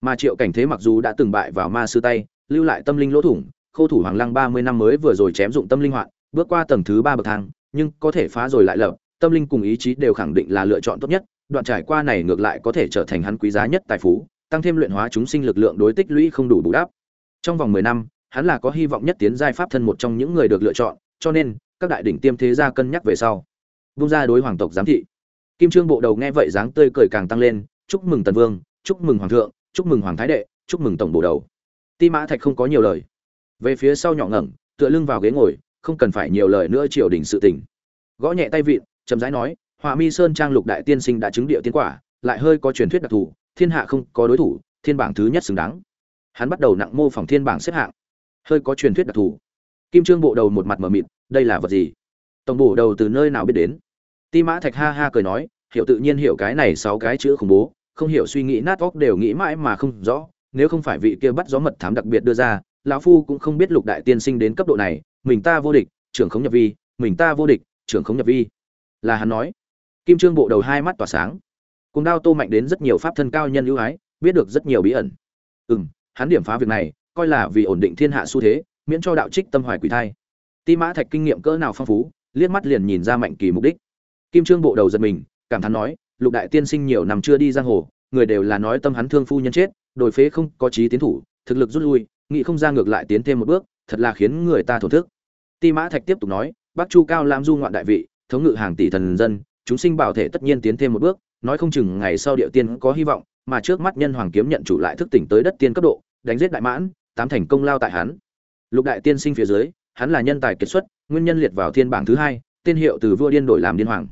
Speaker 1: Mà triệu cảnh thế mặc dù đã từng bại vào ma sư tay, lưu lại tâm linh lỗ thủng khô thủ hoàng lăng ba mươi năm mới vừa rồi chém dụng tâm linh hoạn, bước qua tầng thứ ba bậc thang, nhưng có thể phá rồi lại lập, tâm linh cùng ý chí đều khẳng định là lựa chọn tốt nhất, đoạn trải qua này ngược lại có thể trở thành hắn quý giá nhất tài phú, tăng thêm luyện hóa chúng sinh lực lượng đối tích lũy không đủ bù đắp. Trong vòng mười năm, hắn là có hy vọng nhất tiến giai pháp thân một trong những người được lựa chọn, cho nên, các đại đỉnh tiêm thế gia cân nhắc về sau, vung ra đối hoàng tộc giám thị. Kim trương bộ đầu nghe vậy dáng tươi cười càng tăng lên, chúc mừng tần vương, chúc mừng hoàng thượng, chúc mừng hoàng thái đệ, chúc mừng tổng bộ đầu. Ti mã thạch không có nhiều lời về phía sau nhỏ ngẩng, tựa lưng vào ghế ngồi, không cần phải nhiều lời nữa triều đình sự tình. Gõ nhẹ tay vịn, chậm rãi nói, họa mi sơn trang lục đại tiên sinh đã chứng địa tiên quả, lại hơi có truyền thuyết đặc thù, thiên hạ không có đối thủ, thiên bảng thứ nhất xứng đáng. Hắn bắt đầu nặng mô phỏng thiên bảng xếp hạng. Hơi có truyền thuyết đặc thù. Kim trương bộ đầu một mặt mờ mịt, đây là vật gì? Tổng bộ đầu từ nơi nào biết đến? Ti mã thạch ha ha cười nói, hiểu tự nhiên hiểu cái này sáu cái chữ khủng bố, không hiểu suy nghĩ nát óc đều nghĩ mãi mà không rõ, nếu không phải vị kia bắt gió mật thám đặc biệt đưa ra lão phu cũng không biết lục đại tiên sinh đến cấp độ này, mình ta vô địch, trưởng không nhập vi, mình ta vô địch, trưởng không nhập vi. Là hắn nói. Kim trương bộ đầu hai mắt tỏa sáng. Cùng đao tô mạnh đến rất nhiều pháp thân cao nhân ưu ái, biết được rất nhiều bí ẩn. Ừ hắn điểm phá việc này, coi là vì ổn định thiên hạ xu thế, miễn cho đạo trích tâm hoài quỷ thai. Ti mã thạch kinh nghiệm cỡ nào phong phú, liếc mắt liền nhìn ra mạnh kỳ mục đích. Kim trương bộ đầu giật mình, cảm thán nói, lục đại tiên sinh nhiều năm chưa đi giang hồ, người đều là nói tâm hắn thương phu nhân chết, đổi phế không có trí tiến thủ thực lực rút lui nghị không ra ngược lại tiến thêm một bước, thật là khiến người ta thổn thức. Ti mã thạch tiếp tục nói, bắc chu cao lam du ngoạn đại vị, thống ngự hàng tỷ thần dân, chúng sinh bảo thể tất nhiên tiến thêm một bước, nói không chừng ngày sau địa tiên có hy vọng, mà trước mắt nhân hoàng kiếm nhận chủ lại thức tỉnh tới đất tiên cấp độ, đánh giết đại mãn, tám thành công lao tại hắn. Lục đại tiên sinh phía dưới, hắn là nhân tài kiệt xuất, nguyên nhân liệt vào thiên bảng thứ hai, tên hiệu từ vua điên đổi làm điên hoàng.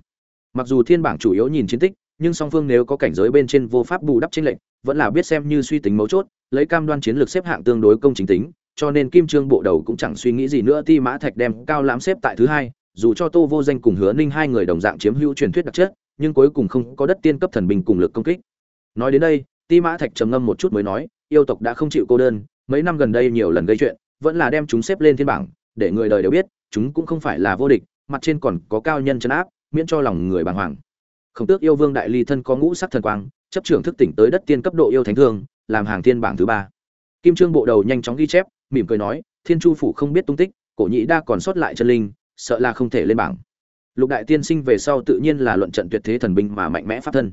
Speaker 1: Mặc dù thiên bảng chủ yếu nhìn chiến tích, nhưng song phương nếu có cảnh giới bên trên vô pháp bù đắp tranh lệnh vẫn là biết xem như suy tính mấu chốt lấy cam đoan chiến lược xếp hạng tương đối công chính tính, cho nên kim trương bộ đầu cũng chẳng suy nghĩ gì nữa, ti mã thạch đem cao lãm xếp tại thứ hai, dù cho tô vô danh cùng hứa ninh hai người đồng dạng chiếm hữu truyền thuyết đặc chất, nhưng cuối cùng không có đất tiên cấp thần binh cùng lực công kích. Nói đến đây, ti mã thạch trầm ngâm một chút mới nói, yêu tộc đã không chịu cô đơn, mấy năm gần đây nhiều lần gây chuyện, vẫn là đem chúng xếp lên thiên bảng, để người đời đều biết, chúng cũng không phải là vô địch, mặt trên còn có cao nhân trấn áp, miễn cho lòng người bàng hoàng. Khổng tước yêu vương đại ly thân có ngũ sắc thần quang, chấp trưởng thức tỉnh tới đất tiên cấp độ yêu thánh thương làm hàng thiên bảng thứ ba. Kim trương bộ đầu nhanh chóng ghi chép, mỉm cười nói, thiên chu phủ không biết tung tích, cổ nhĩ đa còn sót lại chân linh, sợ là không thể lên bảng. Lục đại tiên sinh về sau tự nhiên là luận trận tuyệt thế thần binh mà mạnh mẽ pháp thân.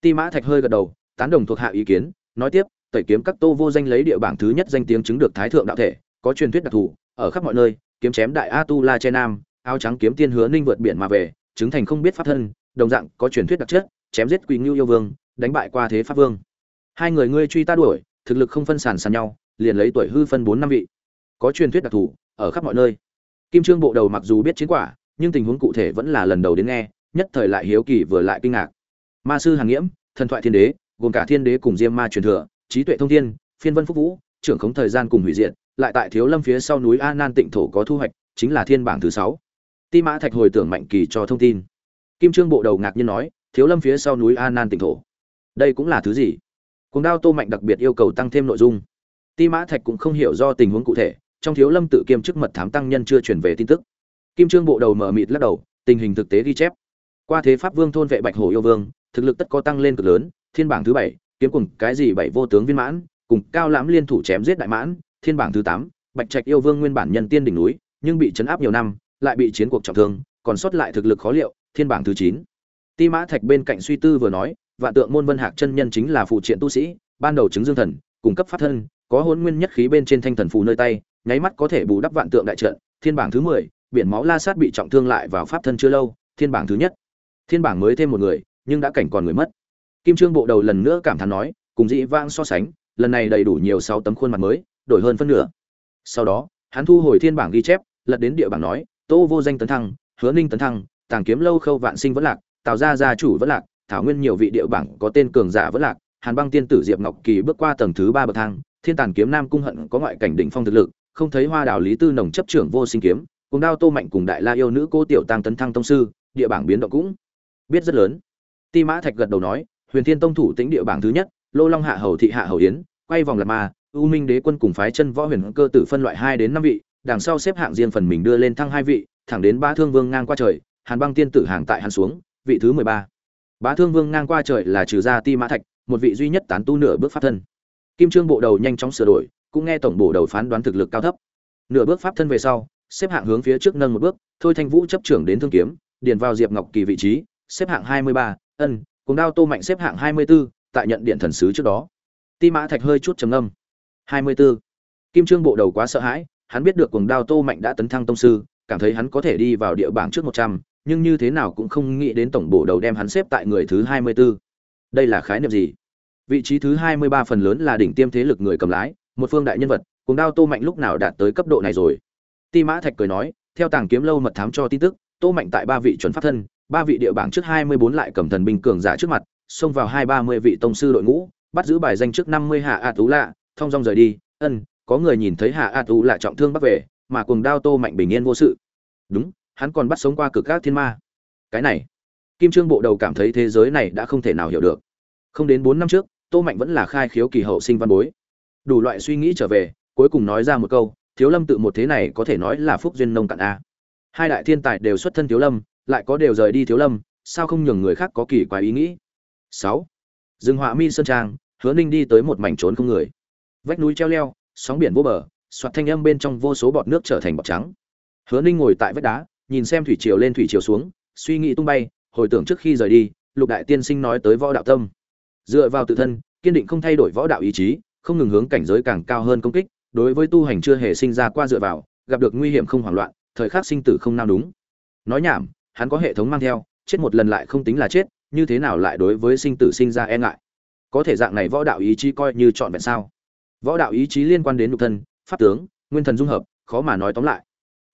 Speaker 1: Ti mã thạch hơi gật đầu, tán đồng thuộc hạ ý kiến, nói tiếp, tẩy kiếm các tô vô danh lấy địa bảng thứ nhất danh tiếng chứng được thái thượng đạo thể, có truyền thuyết đặc thù, ở khắp mọi nơi, kiếm chém đại a tu la che nam áo trắng kiếm tiên hứa ninh vượt biển mà về, chứng thành không biết pháp thân, đồng dạng có truyền thuyết đặc chất, chém giết quỳ ngưu yêu vương, đánh bại qua thế pháp vương hai người ngươi truy ta đuổi, thực lực không phân sàn sàn nhau, liền lấy tuổi hư phân bốn năm vị. Có truyền thuyết đặc thù, ở khắp mọi nơi. Kim trương bộ đầu mặc dù biết chiến quả, nhưng tình huống cụ thể vẫn là lần đầu đến nghe, nhất thời lại hiếu kỳ vừa lại kinh ngạc. Ma sư hàng nghiễm, thần thoại thiên đế, gồm cả thiên đế cùng diêm ma truyền thừa, trí tuệ thông thiên, phiên vân phúc vũ, trưởng khống thời gian cùng hủy diệt, lại tại thiếu lâm phía sau núi a nan tịnh thổ có thu hoạch, chính là thiên bảng thứ sáu. Ti mã thạch hồi tưởng mạnh kỳ cho thông tin. Kim trương bộ đầu ngạc nhiên nói, thiếu lâm phía sau núi a nan tịnh thổ. Đây cũng là thứ gì? Cuồng đao tô mạnh đặc biệt yêu cầu tăng thêm nội dung. Ti mã thạch cũng không hiểu do tình huống cụ thể, trong thiếu lâm tự kiêm chức mật thám tăng nhân chưa chuyển về tin tức. Kim trương bộ đầu mở mịt lắc đầu, tình hình thực tế ghi chép. Qua thế pháp vương thôn vệ bạch hồ yêu vương, thực lực tất có tăng lên cực lớn, thiên bảng thứ bảy, kiếm cùng cái gì bảy vô tướng viên mãn, cùng cao lãm liên thủ chém giết đại mãn, thiên bảng thứ tám, bạch trạch yêu vương nguyên bản nhân tiên đỉnh núi, nhưng bị chấn áp nhiều năm, lại bị chiến cuộc trọng thương, còn sót lại thực lực khó liệu, thiên bảng thứ chín. Ti mã thạch bên cạnh suy tư vừa nói vạn tượng môn vân hạc chân nhân chính là phụ triện tu sĩ, ban đầu chứng dương thần, cung cấp pháp thân, có hôn nguyên nhất khí bên trên thanh thần phù nơi tay, nháy mắt có thể bù đắp vạn tượng đại trận. Thiên bảng thứ mười, biển máu la sát bị trọng thương lại vào pháp thân chưa lâu, thiên bảng thứ nhất. Thiên bảng mới thêm một người, nhưng đã cảnh còn người mất. Kim trương bộ đầu lần nữa cảm thán nói, cùng dĩ vãng so sánh, lần này đầy đủ nhiều sáu tấm khuôn mặt mới, đổi hơn phân nửa. Sau đó, hắn thu hồi thiên bảng ghi chép, lật đến địa bảng nói, tô vô danh tấn thăng, hứa ninh tấn thăng, tàng kiếm lâu khâu vạn sinh vẫn lạc tạo ra gia chủ vẫn lạc thảo nguyên nhiều vị địa bảng có tên cường giả vẫn lạc, hàn băng tiên tử diệp ngọc kỳ bước qua tầng thứ ba bậc thang, thiên tàn kiếm nam cung hận có ngoại cảnh đỉnh phong thực lực, không thấy hoa đảo lý tư nồng chấp trưởng vô sinh kiếm, cùng đao tô mạnh cùng đại la yêu nữ cô tiểu tăng tấn thăng tông sư, địa bảng biến động cũng biết rất lớn. Ti mã thạch gật đầu nói, huyền thiên tông thủ tĩnh địa bảng thứ nhất, lô long hạ hầu thị hạ hầu yến, quay vòng lạt ma, u minh đế quân cùng phái chân võ huyền cơ tử phân loại hai đến năm vị, đằng sau xếp hạng riêng phần mình đưa lên thăng hai vị, thẳng đến ba thương vương ngang qua trời, hàn băng tiên tử hàng tại hàn xuống, vị thứ mười ba bá thương vương ngang qua trời là trừ ra ti mã thạch một vị duy nhất tán tu nửa bước pháp thân. Kim trương bộ đầu nhanh chóng sửa đổi cũng nghe tổng bộ đầu phán đoán thực lực cao thấp. Nửa bước pháp thân về sau xếp hạng hướng phía trước nâng một bước thôi thanh vũ chấp trưởng đến thương kiếm điền vào diệp ngọc kỳ vị trí xếp hạng hai mươi ba ân cùng đao tô mạnh xếp hạng hai mươi 24, tại nhận điện thần sứ trước đó. Ti mã thạch hơi chút trầm âm hai mươi 24. kim trương bộ đầu quá sợ hãi hắn biết được cuồng đao tô mạnh đã tấn thăng tông sư cảm thấy hắn có thể đi vào địa bảng trước một trăm nhưng như thế nào cũng không nghĩ đến tổng bộ đầu đem hắn xếp tại người thứ hai mươi 24. đây là khái niệm gì? Vị trí thứ hai mươi ba phần lớn là đỉnh tiêm thế lực người cầm lái, một phương đại nhân vật, cùng đao tô mạnh lúc nào đạt tới cấp độ này rồi? Ti mã thạch cười nói, theo tàng kiếm lâu mật thám cho tin tức, tô mạnh tại ba vị chuẩn pháp thân, ba vị địa bảng trước hai mươi bốn lại cầm thần binh cường giả trước mặt, xông vào hai ba mươi vị tông sư đội ngũ, bắt giữ bài danh trước năm mươi hạ a tú lạ thông dong rời đi. Ân, có người nhìn thấy hạ a tú lạ trọng thương bắt về, mà cùng đao tô mạnh bình yên vô sự. Đúng hắn còn bắt sống qua cực các thiên ma. Cái này, kim trương bộ đầu cảm thấy thế giới này đã không thể nào hiểu được. Không đến bốn năm trước, tô mạnh vẫn là khai khiếu kỳ hậu sinh văn bối. Đủ loại suy nghĩ trở về, cuối cùng nói ra một câu, thiếu lâm tự một thế này có thể nói là phúc duyên nông cạn a. Hai đại thiên tài đều xuất thân thiếu lâm, lại có đều rời đi thiếu lâm, sao không nhường người khác có kỳ quái ý nghĩ? Sáu dương họa mi sơn trang, hứa ninh đi tới một mảnh trốn không người. Vách núi treo leo, sóng biển vô bờ, soạt thanh âm bên trong vô số bọt nước trở thành bọt trắng. Hứa ninh ngồi tại vách đá nhìn xem thủy triều lên thủy triều xuống, suy nghĩ tung bay, hồi tưởng trước khi rời đi, lục đại tiên sinh nói tới võ đạo tâm. Dựa vào tự thân, kiên định không thay đổi võ đạo ý chí, không ngừng hướng cảnh giới càng cao hơn công kích, đối với tu hành chưa hề sinh ra qua dựa vào, gặp được nguy hiểm không hoảng loạn, thời khắc sinh tử không nao đúng. Nói nhảm, hắn có hệ thống mang theo, chết một lần lại không tính là chết, như thế nào lại đối với sinh tử sinh ra e ngại? Có thể dạng này võ đạo ý chí coi như chọn vẹn sao? Võ đạo ý chí liên quan đến nhục thân, pháp tướng, nguyên thần dung hợp, khó mà nói tóm lại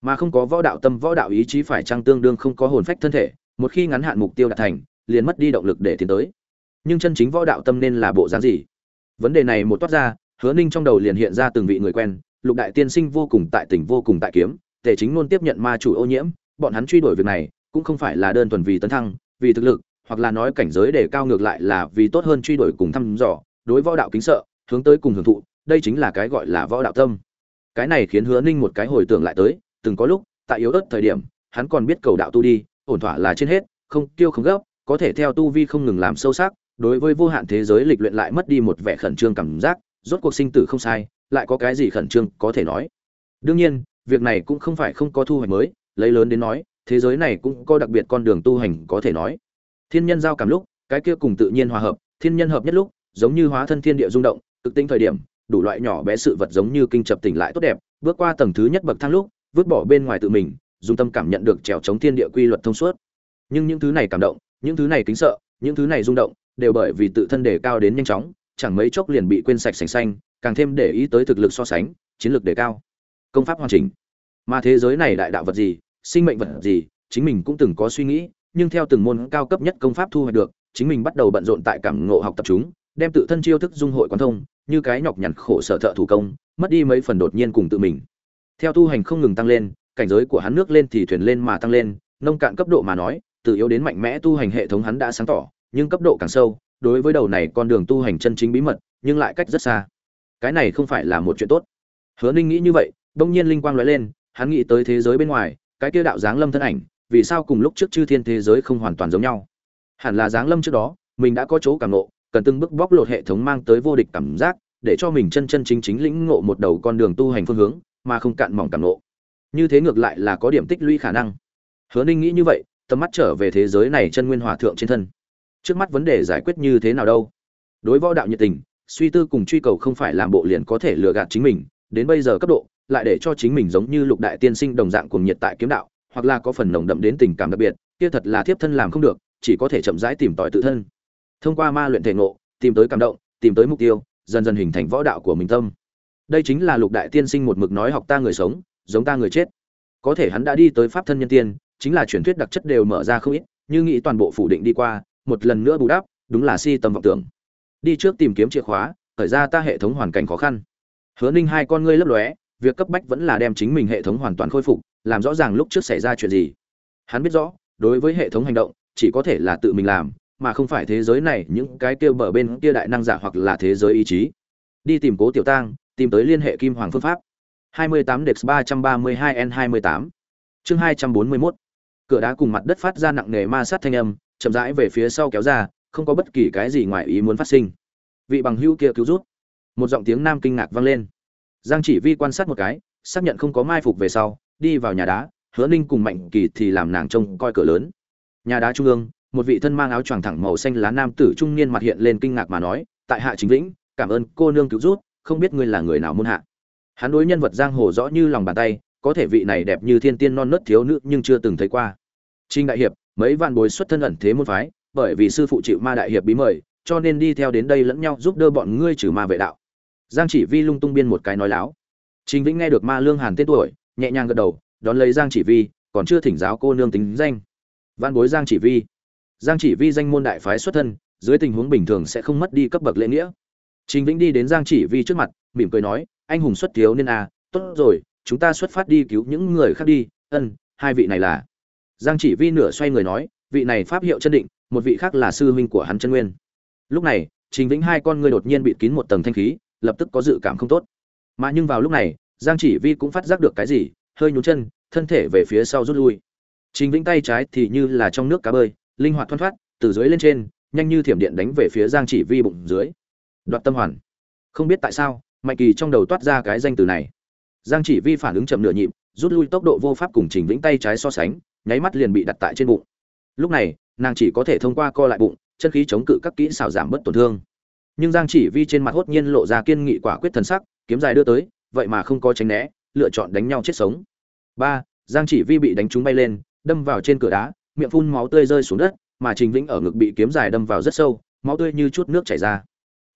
Speaker 1: mà không có võ đạo tâm, võ đạo ý chí phải trang tương đương không có hồn phách thân thể, một khi ngắn hạn mục tiêu đạt thành, liền mất đi động lực để tiến tới. Nhưng chân chính võ đạo tâm nên là bộ dáng gì? Vấn đề này một toát ra, hứa ninh trong đầu liền hiện ra từng vị người quen, lục đại tiên sinh vô cùng tại tỉnh, vô cùng tại kiếm, tề chính luôn tiếp nhận ma chủ ô nhiễm, bọn hắn truy đuổi việc này, cũng không phải là đơn thuần vì tấn thăng, vì thực lực, hoặc là nói cảnh giới để cao ngược lại là vì tốt hơn truy đuổi cùng thăm dò, đối võ đạo kính sợ, hướng tới cùng hưởng thụ, đây chính là cái gọi là võ đạo tâm. Cái này khiến hứa ninh một cái hồi tưởng lại tới từng có lúc, tại yếu ớt thời điểm, hắn còn biết cầu đạo tu đi, ổn thỏa là trên hết, không tiêu không gấp, có thể theo tu vi không ngừng làm sâu sắc, đối với vô hạn thế giới lịch luyện lại mất đi một vẻ khẩn trương cảm giác, rốt cuộc sinh tử không sai, lại có cái gì khẩn trương có thể nói. Đương nhiên, việc này cũng không phải không có thu hoạch mới, lấy lớn đến nói, thế giới này cũng có đặc biệt con đường tu hành có thể nói. Thiên nhân giao cảm lúc, cái kia cùng tự nhiên hòa hợp, thiên nhân hợp nhất lúc, giống như hóa thân thiên địa rung động, cực tinh thời điểm, đủ loại nhỏ bé sự vật giống như kinh chập tỉnh lại tốt đẹp, bước qua tầng thứ nhất bậc thang lúc vứt bỏ bên ngoài tự mình, dùng tâm cảm nhận được trèo chống thiên địa quy luật thông suốt. Nhưng những thứ này cảm động, những thứ này kính sợ, những thứ này rung động, đều bởi vì tự thân đề cao đến nhanh chóng, chẳng mấy chốc liền bị quên sạch sành xanh, càng thêm để ý tới thực lực so sánh, chiến lược đề cao. Công pháp hoàn chỉnh. Mà thế giới này đại đạo vật gì, sinh mệnh vật gì, chính mình cũng từng có suy nghĩ, nhưng theo từng môn cao cấp nhất công pháp thu hoạch được, chính mình bắt đầu bận rộn tại cảm ngộ học tập chúng, đem tự thân chiêu thức dung hội quán thông, như cái nhọc nhằn khổ sở thợ thủ công, mất đi mấy phần đột nhiên cùng tự mình theo tu hành không ngừng tăng lên, cảnh giới của hắn nước lên thì thuyền lên mà tăng lên, nông cạn cấp độ mà nói, từ yếu đến mạnh mẽ tu hành hệ thống hắn đã sáng tỏ, nhưng cấp độ càng sâu, đối với đầu này con đường tu hành chân chính bí mật, nhưng lại cách rất xa. Cái này không phải là một chuyện tốt. Hứa ninh nghĩ như vậy, bỗng nhiên linh quang lóe lên, hắn nghĩ tới thế giới bên ngoài, cái kia đạo dáng lâm thân ảnh, vì sao cùng lúc trước chư thiên thế giới không hoàn toàn giống nhau? Hẳn là dáng lâm trước đó, mình đã có chỗ cảm nộ cần từng bước bóc lột hệ thống mang tới vô địch cảm giác, để cho mình chân chân chính chính lĩnh ngộ một đầu con đường tu hành phương hướng mà không cạn mỏng cảm nộ. Như thế ngược lại là có điểm tích lũy khả năng. Hứa ninh nghĩ như vậy, tầm mắt trở về thế giới này chân nguyên hòa thượng trên thân. Trước mắt vấn đề giải quyết như thế nào đâu? Đối võ đạo nhiệt tình, suy tư cùng truy cầu không phải làm bộ liền có thể lừa gạt chính mình, đến bây giờ cấp độ, lại để cho chính mình giống như lục đại tiên sinh đồng dạng cùng nhiệt tại kiếm đạo, hoặc là có phần nồng đậm đến tình cảm đặc biệt, kia thật là thiếp thân làm không được, chỉ có thể chậm rãi tìm tòi tự thân. Thông qua ma luyện thể ngộ, tìm tới cảm động, tìm tới mục tiêu, dần dần hình thành võ đạo của mình tâm đây chính là lục đại tiên sinh một mực nói học ta người sống, giống ta người chết. Có thể hắn đã đi tới pháp thân nhân tiên, chính là truyền thuyết đặc chất đều mở ra không ít, như nghĩ toàn bộ phủ định đi qua, một lần nữa bù đắp, đúng là si tâm vọng tưởng. Đi trước tìm kiếm chìa khóa, khởi ra ta hệ thống hoàn cảnh khó khăn. Hứa ninh hai con ngươi lấp lóe, việc cấp bách vẫn là đem chính mình hệ thống hoàn toàn khôi phục, làm rõ ràng lúc trước xảy ra chuyện gì. Hắn biết rõ, đối với hệ thống hành động, chỉ có thể là tự mình làm, mà không phải thế giới này những cái kia bờ bên kia đại năng giả hoặc là thế giới ý chí. Đi tìm cố tiểu tang tìm tới liên hệ kim hoàng phương pháp. 28 Dex 332 N 28 chương 241 cửa đá cùng mặt đất phát ra nặng nề ma sát thanh âm, chậm rãi về phía sau kéo ra, không có bất kỳ cái gì ngoài ý muốn phát sinh. Vị bằng hữu kia cứu rút. Một giọng tiếng nam kinh ngạc vang lên. Giang chỉ vi quan sát một cái, xác nhận không có mai phục về sau, đi vào nhà đá, hứa ninh cùng mạnh kỳ thì làm nàng trông coi cửa lớn. Nhà đá trung ương, một vị thân mang áo choàng thẳng màu xanh lá nam tử trung niên mặt hiện lên kinh ngạc mà nói, tại hạ chính vĩnh, cảm ơn cô nương cứu rút không biết ngươi là người nào môn hạ. Hắn đối nhân vật giang hồ rõ như lòng bàn tay, có thể vị này đẹp như thiên tiên non nớt thiếu nữ nhưng chưa từng thấy qua. Trinh đại hiệp, mấy vạn bối xuất thân ẩn thế môn phái, bởi vì sư phụ chịu ma đại hiệp bí mời, cho nên đi theo đến đây lẫn nhau giúp đỡ bọn ngươi trừ ma vệ đạo. Giang chỉ vi lung tung biên một cái nói láo. Trình vĩnh nghe được ma lương hàn tên tuổi, nhẹ nhàng gật đầu, đón lấy giang chỉ vi, còn chưa thỉnh giáo cô nương tính danh. Văn bối giang chỉ vi. Giang chỉ vi danh môn đại phái xuất thân, dưới tình huống bình thường sẽ không mất đi cấp bậc lễ nghĩa trình vĩnh đi đến giang chỉ vi trước mặt, mỉm cười nói, anh hùng xuất thiếu nên à tốt rồi, chúng ta xuất phát đi cứu những người khác đi. Ân, hai vị này là? Giang chỉ vi nửa xoay người nói, vị này pháp hiệu chân định, một vị khác là sư huynh của hắn chân nguyên. Lúc này, trình vĩnh hai con người đột nhiên bị kín một tầng thanh khí, lập tức có dự cảm không tốt. Mà nhưng vào lúc này, giang chỉ vi cũng phát giác được cái gì, hơi nhún chân, thân thể về phía sau rút lui. Trình vĩnh tay trái thì như là trong nước cá bơi, linh hoạt thoăn thoát, từ dưới lên trên, nhanh như thiểm điện đánh về phía giang chỉ vi bụng dưới đoạt tâm hoàn. Không biết tại sao, mạnh kỳ trong đầu toát ra cái danh từ này. Giang chỉ vi phản ứng chậm nửa nhịp, rút lui tốc độ vô pháp cùng trình vĩnh tay trái so sánh, nháy mắt liền bị đặt tại trên bụng. Lúc này, nàng chỉ có thể thông qua co lại bụng, chân khí chống cự các kỹ xảo giảm bớt tổn thương. Nhưng giang chỉ vi trên mặt hốt nhiên lộ ra kiên nghị quả quyết thần sắc, kiếm dài đưa tới, vậy mà không có tránh né, lựa chọn đánh nhau chết sống. Ba, giang chỉ vi bị đánh trúng bay lên, đâm vào trên cửa đá, miệng phun máu tươi rơi xuống đất, mà trình vĩnh ở ngực bị kiếm dài đâm vào rất sâu, máu tươi như chút nước chảy ra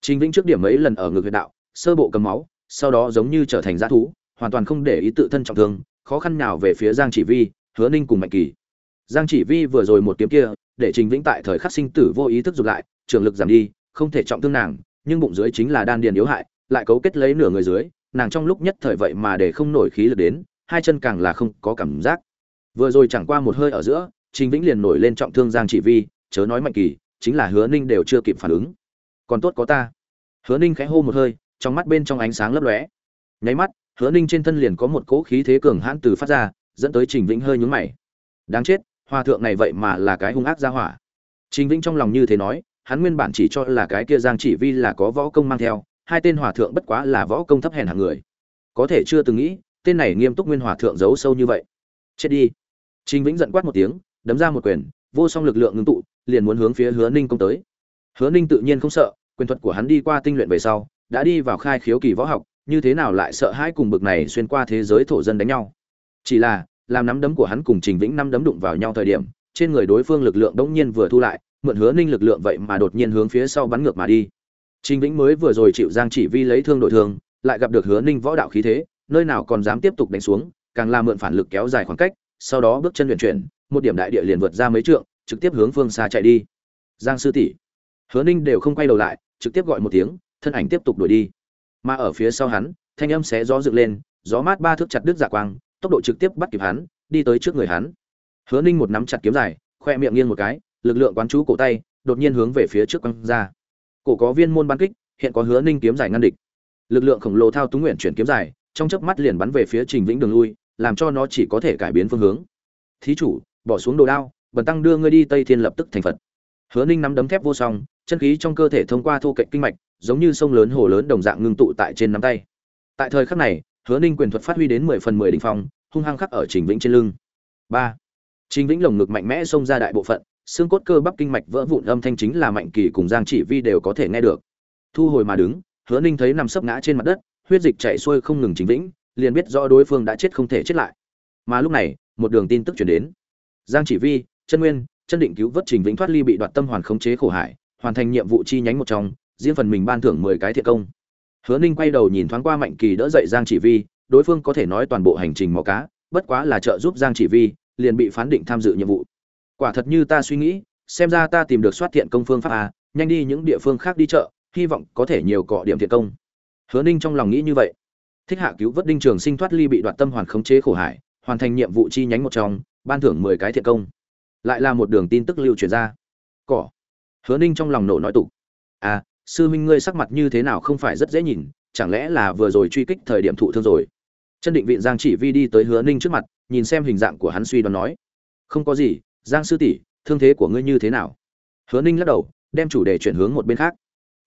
Speaker 1: trình vĩnh trước điểm mấy lần ở ngực huyệt đạo, sơ bộ cầm máu, sau đó giống như trở thành dã thú, hoàn toàn không để ý tự thân trọng thương, khó khăn nào về phía giang chỉ vi, hứa ninh cùng mạnh kỳ. Giang chỉ vi vừa rồi một kiếm kia, để trình vĩnh tại thời khắc sinh tử vô ý thức rụt lại, trường lực giảm đi, không thể trọng thương nàng, nhưng bụng dưới chính là đan điền yếu hại, lại cấu kết lấy nửa người dưới, nàng trong lúc nhất thời vậy mà để không nổi khí lực đến, hai chân càng là không có cảm giác. Vừa rồi chẳng qua một hơi ở giữa, trình vĩnh liền nổi lên trọng thương giang chỉ vi, chớ nói mạnh kỳ, chính là hứa ninh đều chưa kịp phản ứng còn tốt có ta. Hứa ninh khẽ hô một hơi, trong mắt bên trong ánh sáng lấp lóe. Nháy mắt, hứa ninh trên thân liền có một cỗ khí thế cường hãn từ phát ra, dẫn tới trình vĩnh hơi nhúng mày. Đáng chết, hòa thượng này vậy mà là cái hung ác gia hỏa. Trình vĩnh trong lòng như thế nói, hắn nguyên bản chỉ cho là cái kia giang chỉ vi là có võ công mang theo, hai tên hòa thượng bất quá là võ công thấp hèn hàng người. Có thể chưa từng nghĩ, tên này nghiêm túc nguyên hòa thượng giấu sâu như vậy. Chết đi. Trình vĩnh giận quát một tiếng, đấm ra một quyền, vô song lực lượng ngưng tụ, liền muốn hướng phía hứa ninh công tới. Hứa ninh tự nhiên không sợ quyền thuật của hắn đi qua tinh luyện về sau, đã đi vào khai khiếu kỳ võ học, như thế nào lại sợ hãi cùng bực này xuyên qua thế giới thổ dân đánh nhau? Chỉ là, làm nắm đấm của hắn cùng trình vĩnh năm đấm đụng vào nhau thời điểm, trên người đối phương lực lượng đống nhiên vừa thu lại, mượn hứa ninh lực lượng vậy mà đột nhiên hướng phía sau bắn ngược mà đi. Trình vĩnh mới vừa rồi chịu giang chỉ vi lấy thương đội thương, lại gặp được hứa ninh võ đạo khí thế, nơi nào còn dám tiếp tục đánh xuống, càng làm mượn phản lực kéo dài khoảng cách, sau đó bước chân luyện chuyển, một điểm đại địa liền vượt ra mấy trượng, trực tiếp hướng phương xa chạy đi. Giang sư tỷ, hứa ninh đều không quay đầu lại trực tiếp gọi một tiếng, thân ảnh tiếp tục đuổi đi. Mà ở phía sau hắn, thanh âm xé gió dựng lên, gió mát ba thước chặt đứt dạ quang, tốc độ trực tiếp bắt kịp hắn, đi tới trước người hắn. Hứa ninh một nắm chặt kiếm dài, khoe miệng nghiêng một cái, lực lượng quán chú cổ tay, đột nhiên hướng về phía trước quăng ra. Cổ có viên môn ban kích, hiện có hứa ninh kiếm dài ngăn địch. Lực lượng khổng lồ thao túng nguyện chuyển kiếm dài, trong chớp mắt liền bắn về phía trình vĩnh đường lui, làm cho nó chỉ có thể cải biến phương hướng. Thí chủ, bỏ xuống đồ đao, bần tăng đưa ngươi đi tây thiên lập tức thành phật hứa ninh nắm đấm thép vô song, chân khí trong cơ thể thông qua thô kệ kinh mạch, giống như sông lớn hồ lớn đồng dạng ngưng tụ tại trên nắm tay. Tại thời khắc này, hứa ninh quyền thuật phát huy đến mười phần mười đỉnh phong, hung hăng khắc ở trình vĩnh trên lưng. Ba. Trình vĩnh lồng ngực mạnh mẽ xông ra đại bộ phận, xương cốt cơ bắp kinh mạch vỡ vụn âm thanh chính là mạnh kỳ cùng giang chỉ vi đều có thể nghe được. Thu hồi mà đứng, hứa ninh thấy nằm sấp ngã trên mặt đất, huyết dịch chảy xuôi không ngừng chính vĩnh, liền biết rõ đối phương đã chết không thể chết lại. Mà lúc này, một đường tin tức truyền đến. Giang chỉ vi, chân nguyên chân định cứu vớt trình vĩnh thoát ly bị đoạt tâm hoàn khống chế khổ hải, hoàn thành nhiệm vụ chi nhánh một trong, riêng phần mình ban thưởng mười cái thiện công. Hứa ninh quay đầu nhìn thoáng qua mạnh kỳ đỡ dậy giang chỉ vi, đối phương có thể nói toàn bộ hành trình mò cá, bất quá là trợ giúp giang chỉ vi, liền bị phán định tham dự nhiệm vụ. Quả thật như ta suy nghĩ, xem ra ta tìm được soát thiện công phương pháp a, nhanh đi những địa phương khác đi chợ, hy vọng có thể nhiều cọ điểm thiện công. Hứa ninh trong lòng nghĩ như vậy. Thích hạ cứu vớt đinh trường sinh thoát ly bị đoạt tâm hoàn khống chế khổ hải, hoàn thành nhiệm vụ chi nhánh một trong, ban thưởng mười cái thiện công lại là một đường tin tức lưu truyền ra. Cỏ. Hứa ninh trong lòng nổ nói tục à sư huynh ngươi sắc mặt như thế nào không phải rất dễ nhìn, chẳng lẽ là vừa rồi truy kích thời điểm thụ thương rồi? Chân định viện giang chỉ vi đi tới hứa ninh trước mặt, nhìn xem hình dạng của hắn suy đoán nói. Không có gì, giang sư tỷ, thương thế của ngươi như thế nào? Hứa ninh lắc đầu, đem chủ đề chuyển hướng một bên khác.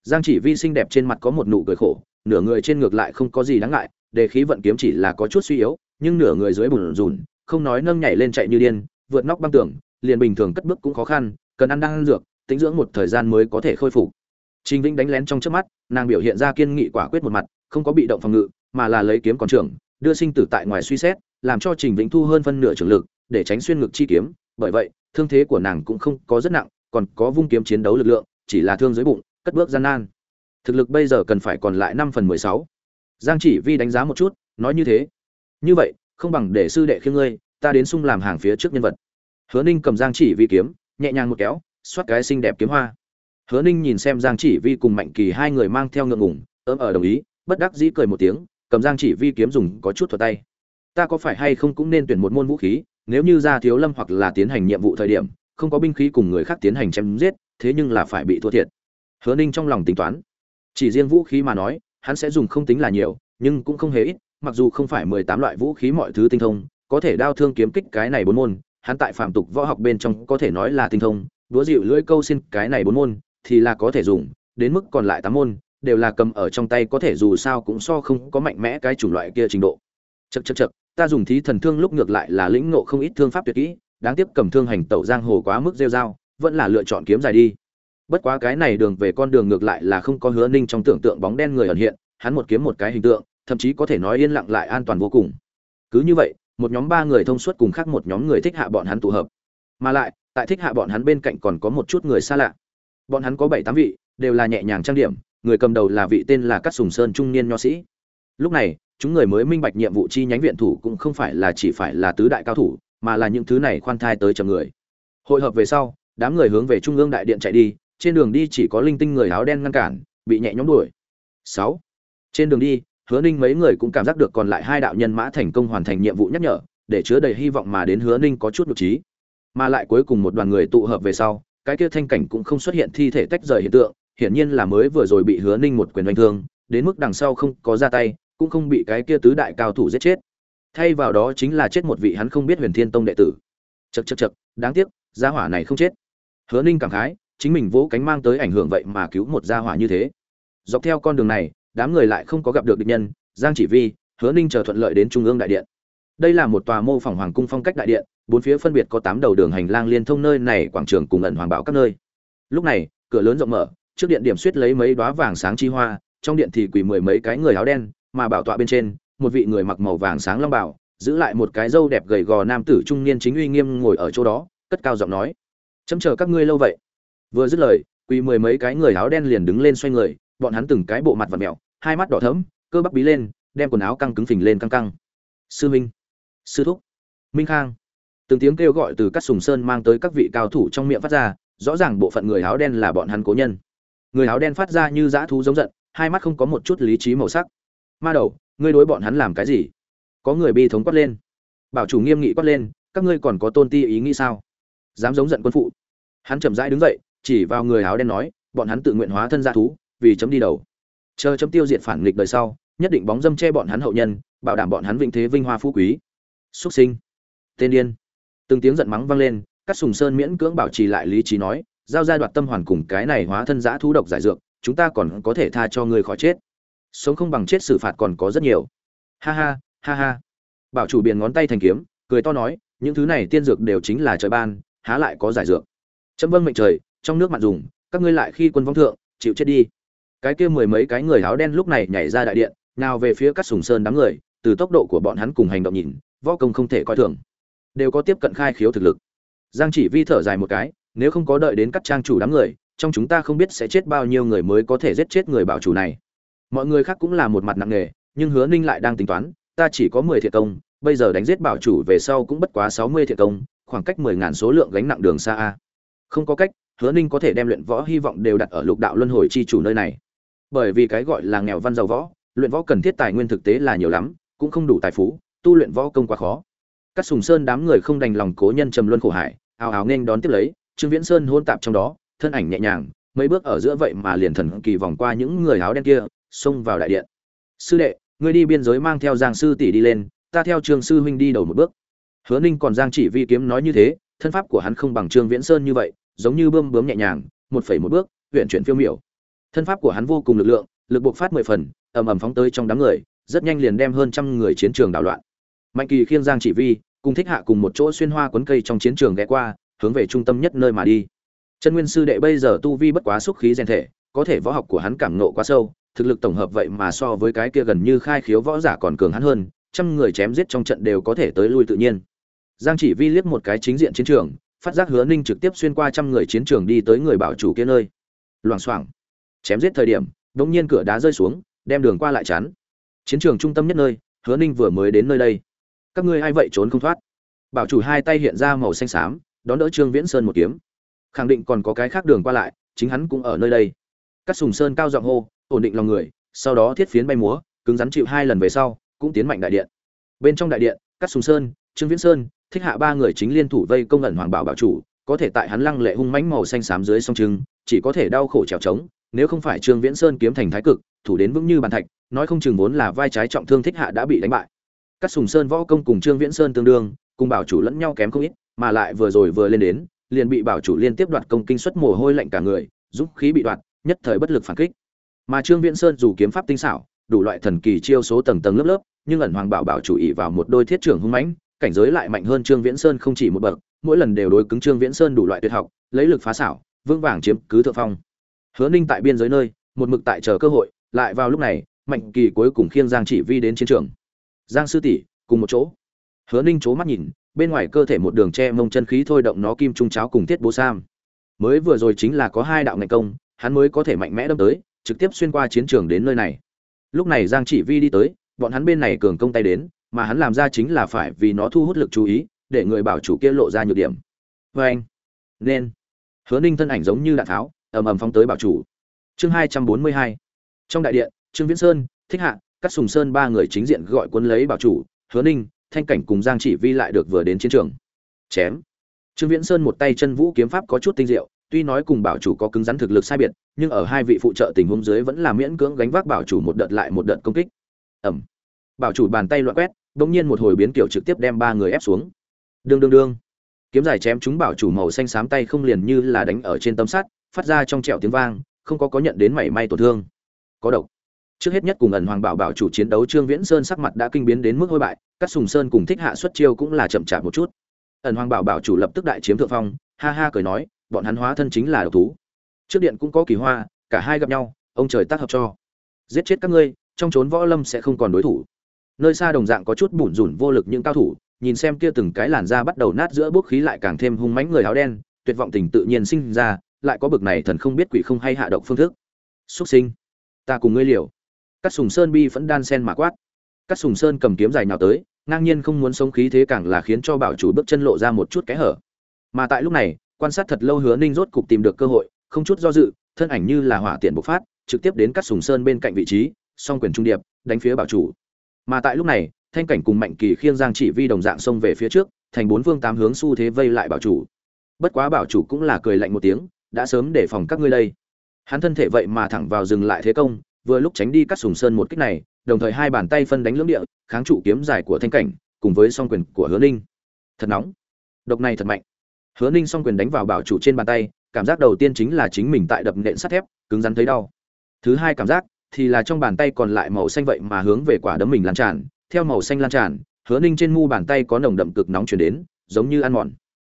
Speaker 1: Giang chỉ vi xinh đẹp trên mặt có một nụ cười khổ, nửa người trên ngược lại không có gì đáng ngại, đề khí vận kiếm chỉ là có chút suy yếu, nhưng nửa người dưới bùn rùn, không nói nâng nhảy lên chạy như điên, vượt nóc băng tường liền bình thường cất bước cũng khó khăn, cần ăn đang ăn dược, tính dưỡng một thời gian mới có thể khôi phục. Trình vĩnh đánh lén trong trước mắt, nàng biểu hiện ra kiên nghị quả quyết một mặt, không có bị động phòng ngự, mà là lấy kiếm còn trưởng, đưa sinh tử tại ngoài suy xét, làm cho trình vĩnh thu hơn phân nửa trường lực, để tránh xuyên ngực chi kiếm, bởi vậy, thương thế của nàng cũng không có rất nặng, còn có vung kiếm chiến đấu lực lượng, chỉ là thương dưới bụng, cất bước gian nan. Thực lực bây giờ cần phải còn lại năm phần mười sáu. Giang chỉ vi đánh giá một chút, nói như thế. Như vậy, không bằng để sư đệ khiêng ngươi, ta đến sung làm hàng phía trước nhân vật hứa ninh cầm giang chỉ vi kiếm, nhẹ nhàng một kéo, xoát cái xinh đẹp kiếm hoa. Hứa ninh nhìn xem giang chỉ vi cùng mạnh kỳ hai người mang theo ngượng ngủng ớm ở ờ đồng ý, bất đắc dĩ cười một tiếng, cầm giang chỉ vi kiếm dùng có chút thuật tay. Ta có phải hay không cũng nên tuyển một môn vũ khí, nếu như ra thiếu lâm hoặc là tiến hành nhiệm vụ thời điểm, không có binh khí cùng người khác tiến hành chém giết, thế nhưng là phải bị thua thiệt. Hứa ninh trong lòng tính toán. Chỉ riêng vũ khí mà nói, hắn sẽ dùng không tính là nhiều, nhưng cũng không hề ít, mặc dù không phải mười tám loại vũ khí mọi thứ tinh thông, có thể đao thương kiếm kích cái này bốn môn hắn tại phạm tục võ học bên trong có thể nói là tinh thông đúa dịu lưỡi câu xin, cái này bốn môn thì là có thể dùng, đến mức còn lại tám môn đều là cầm ở trong tay, có thể dù sao cũng so không có mạnh mẽ cái chủng loại kia trình độ. Chật chật chật ta dùng thí thần thương lúc ngược lại là lĩnh ngộ không ít thương pháp tuyệt kỹ, đáng tiếc cầm thương hành tẩu giang hồ quá mức rêu dao vẫn là lựa chọn kiếm dài đi. Bất quá cái này đường về con đường ngược lại là không có hứa ninh trong tưởng tượng bóng đen người ẩn hiện, hắn một kiếm một cái hình tượng, thậm chí có thể nói yên lặng lại an toàn vô cùng. Cứ như vậy một nhóm ba người thông suốt cùng khác một nhóm người thích hạ bọn hắn tụ hợp. Mà lại, tại thích hạ bọn hắn bên cạnh còn có một chút người xa lạ. Bọn hắn có bảy tám vị, đều là nhẹ nhàng trang điểm, người cầm đầu là vị tên là cát sùng sơn trung niên nho sĩ. Lúc này, chúng người mới minh bạch nhiệm vụ chi nhánh viện thủ cũng không phải là chỉ phải là tứ đại cao thủ, mà là những thứ này khoan thai tới chầm người. Hội hợp về sau, đám người hướng về trung ương đại điện chạy đi, trên đường đi chỉ có linh tinh người áo đen ngăn cản, bị nhẹ nhõm đuổi. Sáu. Trên đường đi hứa ninh mấy người cũng cảm giác được còn lại hai đạo nhân mã thành công hoàn thành nhiệm vụ nhắc nhở, để chứa đầy hy vọng mà đến hứa ninh có chút nhục trí mà lại cuối cùng một đoàn người tụ hợp về sau, cái kia thanh cảnh cũng không xuất hiện thi thể tách rời hiện tượng, hiển nhiên là mới vừa rồi bị hứa ninh một quyền đánh thương, đến mức đằng sau không có ra tay, cũng không bị cái kia tứ đại cao thủ giết chết. Thay vào đó chính là chết một vị hắn không biết huyền thiên tông đệ tử. Chật chật chật đáng tiếc, gia hỏa này không chết. Hứa ninh cảm khái, chính mình vỗ cánh mang tới ảnh hưởng vậy mà cứu một gia hỏa như thế. Dọc theo con đường này đám người lại không có gặp được địch nhân, giang chỉ vi, hứa ninh chờ thuận lợi đến trung ương đại điện. Đây là một tòa mô phỏng hoàng cung phong cách đại điện, bốn phía phân biệt có tám đầu đường hành lang liên thông nơi này, quảng trường cùng ẩn hoàng bảo các nơi. Lúc này, cửa lớn rộng mở, trước điện điểm suýt lấy mấy đoá vàng sáng chi hoa, trong điện thì quỳ mười mấy cái người áo đen, mà bảo tọa bên trên, một vị người mặc màu vàng sáng long bảo giữ lại một cái râu đẹp gầy gò nam tử trung niên chính uy nghiêm ngồi ở chỗ đó, cất cao giọng nói, chấm chờ các ngươi lâu vậy. Vừa dứt lời, quỳ mười mấy cái người áo đen liền đứng lên xoay người bọn hắn từng cái bộ mặt vật mẹo hai mắt đỏ thẫm, cơ bắp bí lên, đem quần áo căng cứng phình lên căng căng. Sư minh, sư thúc, minh khang. Từng tiếng kêu gọi từ các sùng sơn mang tới các vị cao thủ trong miệng phát ra, rõ ràng bộ phận người áo đen là bọn hắn cố nhân. Người áo đen phát ra như dã thú giống giận, hai mắt không có một chút lý trí màu sắc. Ma đầu, ngươi đối bọn hắn làm cái gì? Có người bi thống quát lên. Bảo chủ nghiêm nghị quát lên, các ngươi còn có tôn ti ý nghĩ sao? Dám giống giận quân phụ. Hắn chậm rãi đứng dậy, chỉ vào người áo đen nói, bọn hắn tự nguyện hóa thân ra thú vì chấm đi đầu. Chờ chấm tiêu diệt phản nghịch đời sau, nhất định bóng dâm che bọn hắn hậu nhân, bảo đảm bọn hắn vĩnh thế vinh hoa phú quý. Xuất sinh. Tên điên. Từng tiếng giận mắng vang lên các sùng sơn miễn cưỡng bảo trì lại lý trí nói, giao ra đoạt tâm hoàn cùng cái này hóa thân giã thú độc giải dược, chúng ta còn có thể tha cho ngươi khỏi chết. Sống không bằng chết xử phạt còn có rất nhiều. Ha ha ha ha. Bảo chủ biển ngón tay thành kiếm, cười to nói, những thứ này tiên dược đều chính là trời ban, há lại có giải dược. Chấm vâng mệnh trời, trong nước mặn dùng, các ngươi lại khi quân vong thượng, chịu chết đi cái kia mười mấy cái người áo đen lúc này nhảy ra đại điện, nào về phía các sùng sơn đám người, từ tốc độ của bọn hắn cùng hành động nhìn, võ công không thể coi thường. Đều có tiếp cận khai khiếu thực lực. Giang chỉ vi thở dài một cái, nếu không có đợi đến các trang chủ đám người, trong chúng ta không biết sẽ chết bao nhiêu người mới có thể giết chết người bảo chủ này. Mọi người khác cũng là một mặt nặng nề, nhưng hứa ninh lại đang tính toán, ta chỉ có mười thiện công, bây giờ đánh giết bảo chủ về sau cũng bất quá sáu mươi thiện công, khoảng cách mười ngàn số lượng gánh nặng đường xa a. Không có cách, hứa ninh có thể đem luyện võ hy vọng đều đặt ở lục đạo luân hồi chi chủ nơi này bởi vì cái gọi là nghèo văn giàu võ, luyện võ cần thiết tài nguyên thực tế là nhiều lắm, cũng không đủ tài phú, tu luyện võ công quá khó. Các sùng sơn đám người không đành lòng cố nhân trầm luân khổ hải, ào ào nên đón tiếp lấy, trương viễn sơn hôn tạp trong đó, thân ảnh nhẹ nhàng, mấy bước ở giữa vậy mà liền thần kỳ vòng qua những người áo đen kia, xông vào đại điện. Sư đệ, ngươi đi biên giới mang theo giang sư tỷ đi lên, ta theo trương sư huynh đi đầu một bước. Hứa ninh còn giang chỉ vi kiếm nói như thế, thân pháp của hắn không bằng trương viễn sơn như vậy, giống như bơm bướm nhẹ nhàng, một phẩy một bước huyện chuyển phiêu miểu thân pháp của hắn vô cùng lực lượng, lực buộc phát mười phần, ầm ầm phóng tới trong đám người, rất nhanh liền đem hơn trăm người chiến trường đảo loạn. Mạnh kỳ khiêng giang chỉ vi cùng thích hạ cùng một chỗ xuyên hoa quấn cây trong chiến trường ghé qua, hướng về trung tâm nhất nơi mà đi. Chân nguyên sư đệ bây giờ tu vi bất quá xúc khí rèn thể, có thể võ học của hắn cảm nộ quá sâu, thực lực tổng hợp vậy mà so với cái kia gần như khai khiếu võ giả còn cường hắn hơn, trăm người chém giết trong trận đều có thể tới lui tự nhiên. Giang chỉ vi liếc một cái chính diện chiến trường, phát giác hứa ninh trực tiếp xuyên qua trăm người chiến trường đi tới người bảo chủ kia nơi. Loảng xoảng chém giết thời điểm, đột nhiên cửa đá rơi xuống, đem đường qua lại chắn. Chiến trường trung tâm nhất nơi, hứa ninh vừa mới đến nơi đây. Các ngươi ai vậy trốn không thoát? Bảo chủ hai tay hiện ra màu xanh xám, đón đỡ trương viễn sơn một kiếm. Khẳng định còn có cái khác đường qua lại, chính hắn cũng ở nơi đây. Các sùng sơn cao giọng hô, ổn định lòng người, sau đó thiết phiến bay múa, cứng rắn chịu hai lần về sau, cũng tiến mạnh đại điện. Bên trong đại điện các sùng sơn, trương viễn sơn, thích hạ ba người chính liên thủ vây công ẩn hoàng bảo bảo chủ, có thể tại hắn lăng lệ hung mãnh màu xanh xám dưới song trưng chỉ có thể đau khổ trèo trống nếu không phải trương viễn sơn kiếm thành thái cực, thủ đến vững như bàn thạch, nói không chừng vốn là vai trái trọng thương thích hạ đã bị đánh bại. Các sùng sơn võ công cùng trương viễn sơn tương đương, cùng bảo chủ lẫn nhau kém không ít, mà lại vừa rồi vừa lên đến, liền bị bảo chủ liên tiếp đoạt công kinh suất mồ hôi lạnh cả người giúp khí bị đoạt, nhất thời bất lực phản kích. Mà trương viễn sơn dù kiếm pháp tinh xảo, đủ loại thần kỳ chiêu số tầng tầng lớp lớp, nhưng ẩn hoàng bảo bảo chủ ý vào một đôi thiết trưởng hung mãnh, cảnh giới lại mạnh hơn trương viễn sơn không chỉ một bậc, mỗi lần đều đối cứng trương viễn sơn đủ loại tuyệt học, lấy lực phá xảo vương vàng chiếm cứ thượng phong hứa ninh tại biên giới nơi, một mực tại chờ cơ hội, lại vào lúc này, mạnh kỳ cuối cùng khiêng giang chỉ vi đến chiến trường. Giang sư tỷ, cùng một chỗ. Hứa ninh c mắt nhìn, bên ngoài cơ thể một đường che mông chân khí thôi động nó kim trung cháo cùng tiết bố sam. Mới vừa rồi chính là có hai đạo ngành công, hắn mới có thể mạnh mẽ đâm tới, trực tiếp xuyên qua chiến trường đến nơi này. Lúc này giang chỉ vi đi tới, bọn hắn bên này cường công tay đến, mà hắn làm ra chính là phải vì nó thu hút lực chú ý, để người bảo chủ kia lộ ra nhược điểm. Vê anh nên. Hứa ninh thân ảnh giống như đạn tháo ầm ầm phóng tới bảo chủ. Chương hai trăm bốn mươi hai. Trong đại điện, trương viễn sơn, thích hạ các sùng sơn ba người chính diện gọi quân lấy bảo chủ, hứa ninh, thanh cảnh cùng giang chỉ vi lại được vừa đến chiến trường. Chém. Trương viễn sơn một tay chân vũ kiếm pháp có chút tinh diệu, tuy nói cùng bảo chủ có cứng rắn thực lực sai biệt, nhưng ở hai vị phụ trợ tình huống dưới vẫn là miễn cưỡng gánh vác bảo chủ một đợt lại một đợt công kích. Ẩm bảo chủ bàn tay loạn quét, bỗng nhiên một hồi biến kiểu trực tiếp đem ba người ép xuống. Đương đương đương. Kiếm dài chém chúng bảo chủ màu xanh xám tay không liền như là đánh ở trên tấm sắt phát ra trong trẹo tiếng vang, không có có nhận đến mảy may tổn thương. Có độc. Trước hết nhất cùng ẩn hoàng bảo bảo chủ chiến đấu trương viễn sơn sắc mặt đã kinh biến đến mức hôi bại, các sùng sơn cùng thích hạ xuất chiêu cũng là chậm chạp một chút. Ẩn hoàng bảo bảo chủ lập tức đại chiếm thượng phong, ha ha cười nói, bọn hắn hóa thân chính là độc thú. Trước điện cũng có kỳ hoa, cả hai gặp nhau, ông trời tác hợp cho. Giết chết các ngươi, trong trốn võ lâm sẽ không còn đối thủ. Nơi xa đồng dạng có chút bủn rủn vô lực những cao thủ, nhìn xem kia từng cái làn da bắt đầu nát giữa bốc khí lại càng thêm hung mãnh người áo đen, tuyệt vọng tình tự nhiên sinh ra lại có bực này thần không biết quỷ không hay hạ độc phương thức. Xuất sinh, ta cùng ngươi liều. Cắt sùng sơn bi vẫn đan sen mà quát. Cắt sùng sơn cầm kiếm dài nào tới, ngang nhiên không muốn sống khí thế càng là khiến cho bảo chủ bước chân lộ ra một chút kẽ hở. Mà tại lúc này, quan sát thật lâu hứa ninh rốt cục tìm được cơ hội, không chút do dự, thân ảnh như là hỏa tiện bộc phát, trực tiếp đến cắt sùng sơn bên cạnh vị trí, song quyền trung điệp, đánh phía bảo chủ. Mà tại lúc này, thanh cảnh cùng mạnh kỳ khiêng giang chỉ vi đồng dạng xông về phía trước, thành bốn phương tám hướng xu thế vây lại bảo chủ. Bất quá bảo chủ cũng là cười lạnh một tiếng đã sớm để phòng các ngươi đây. Hắn thân thể vậy mà thẳng vào dừng lại thế công, vừa lúc tránh đi cắt sùng sơn một kích này, đồng thời hai bàn tay phân đánh lưỡng địa, kháng trụ kiếm dài của thanh cảnh, cùng với song quyền của hứa ninh. Thật nóng. Độc này thật mạnh. Hứa ninh song quyền đánh vào bảo chủ trên bàn tay, cảm giác đầu tiên chính là chính mình tại đập nện sắt thép, cứng rắn thấy đau. Thứ hai cảm giác thì là trong bàn tay còn lại màu xanh vậy mà hướng về quả đấm mình lan tràn, theo màu xanh lan tràn, hứa ninh trên mu bàn tay có nồng đậm cực nóng chuyển đến, giống như ăn mòn.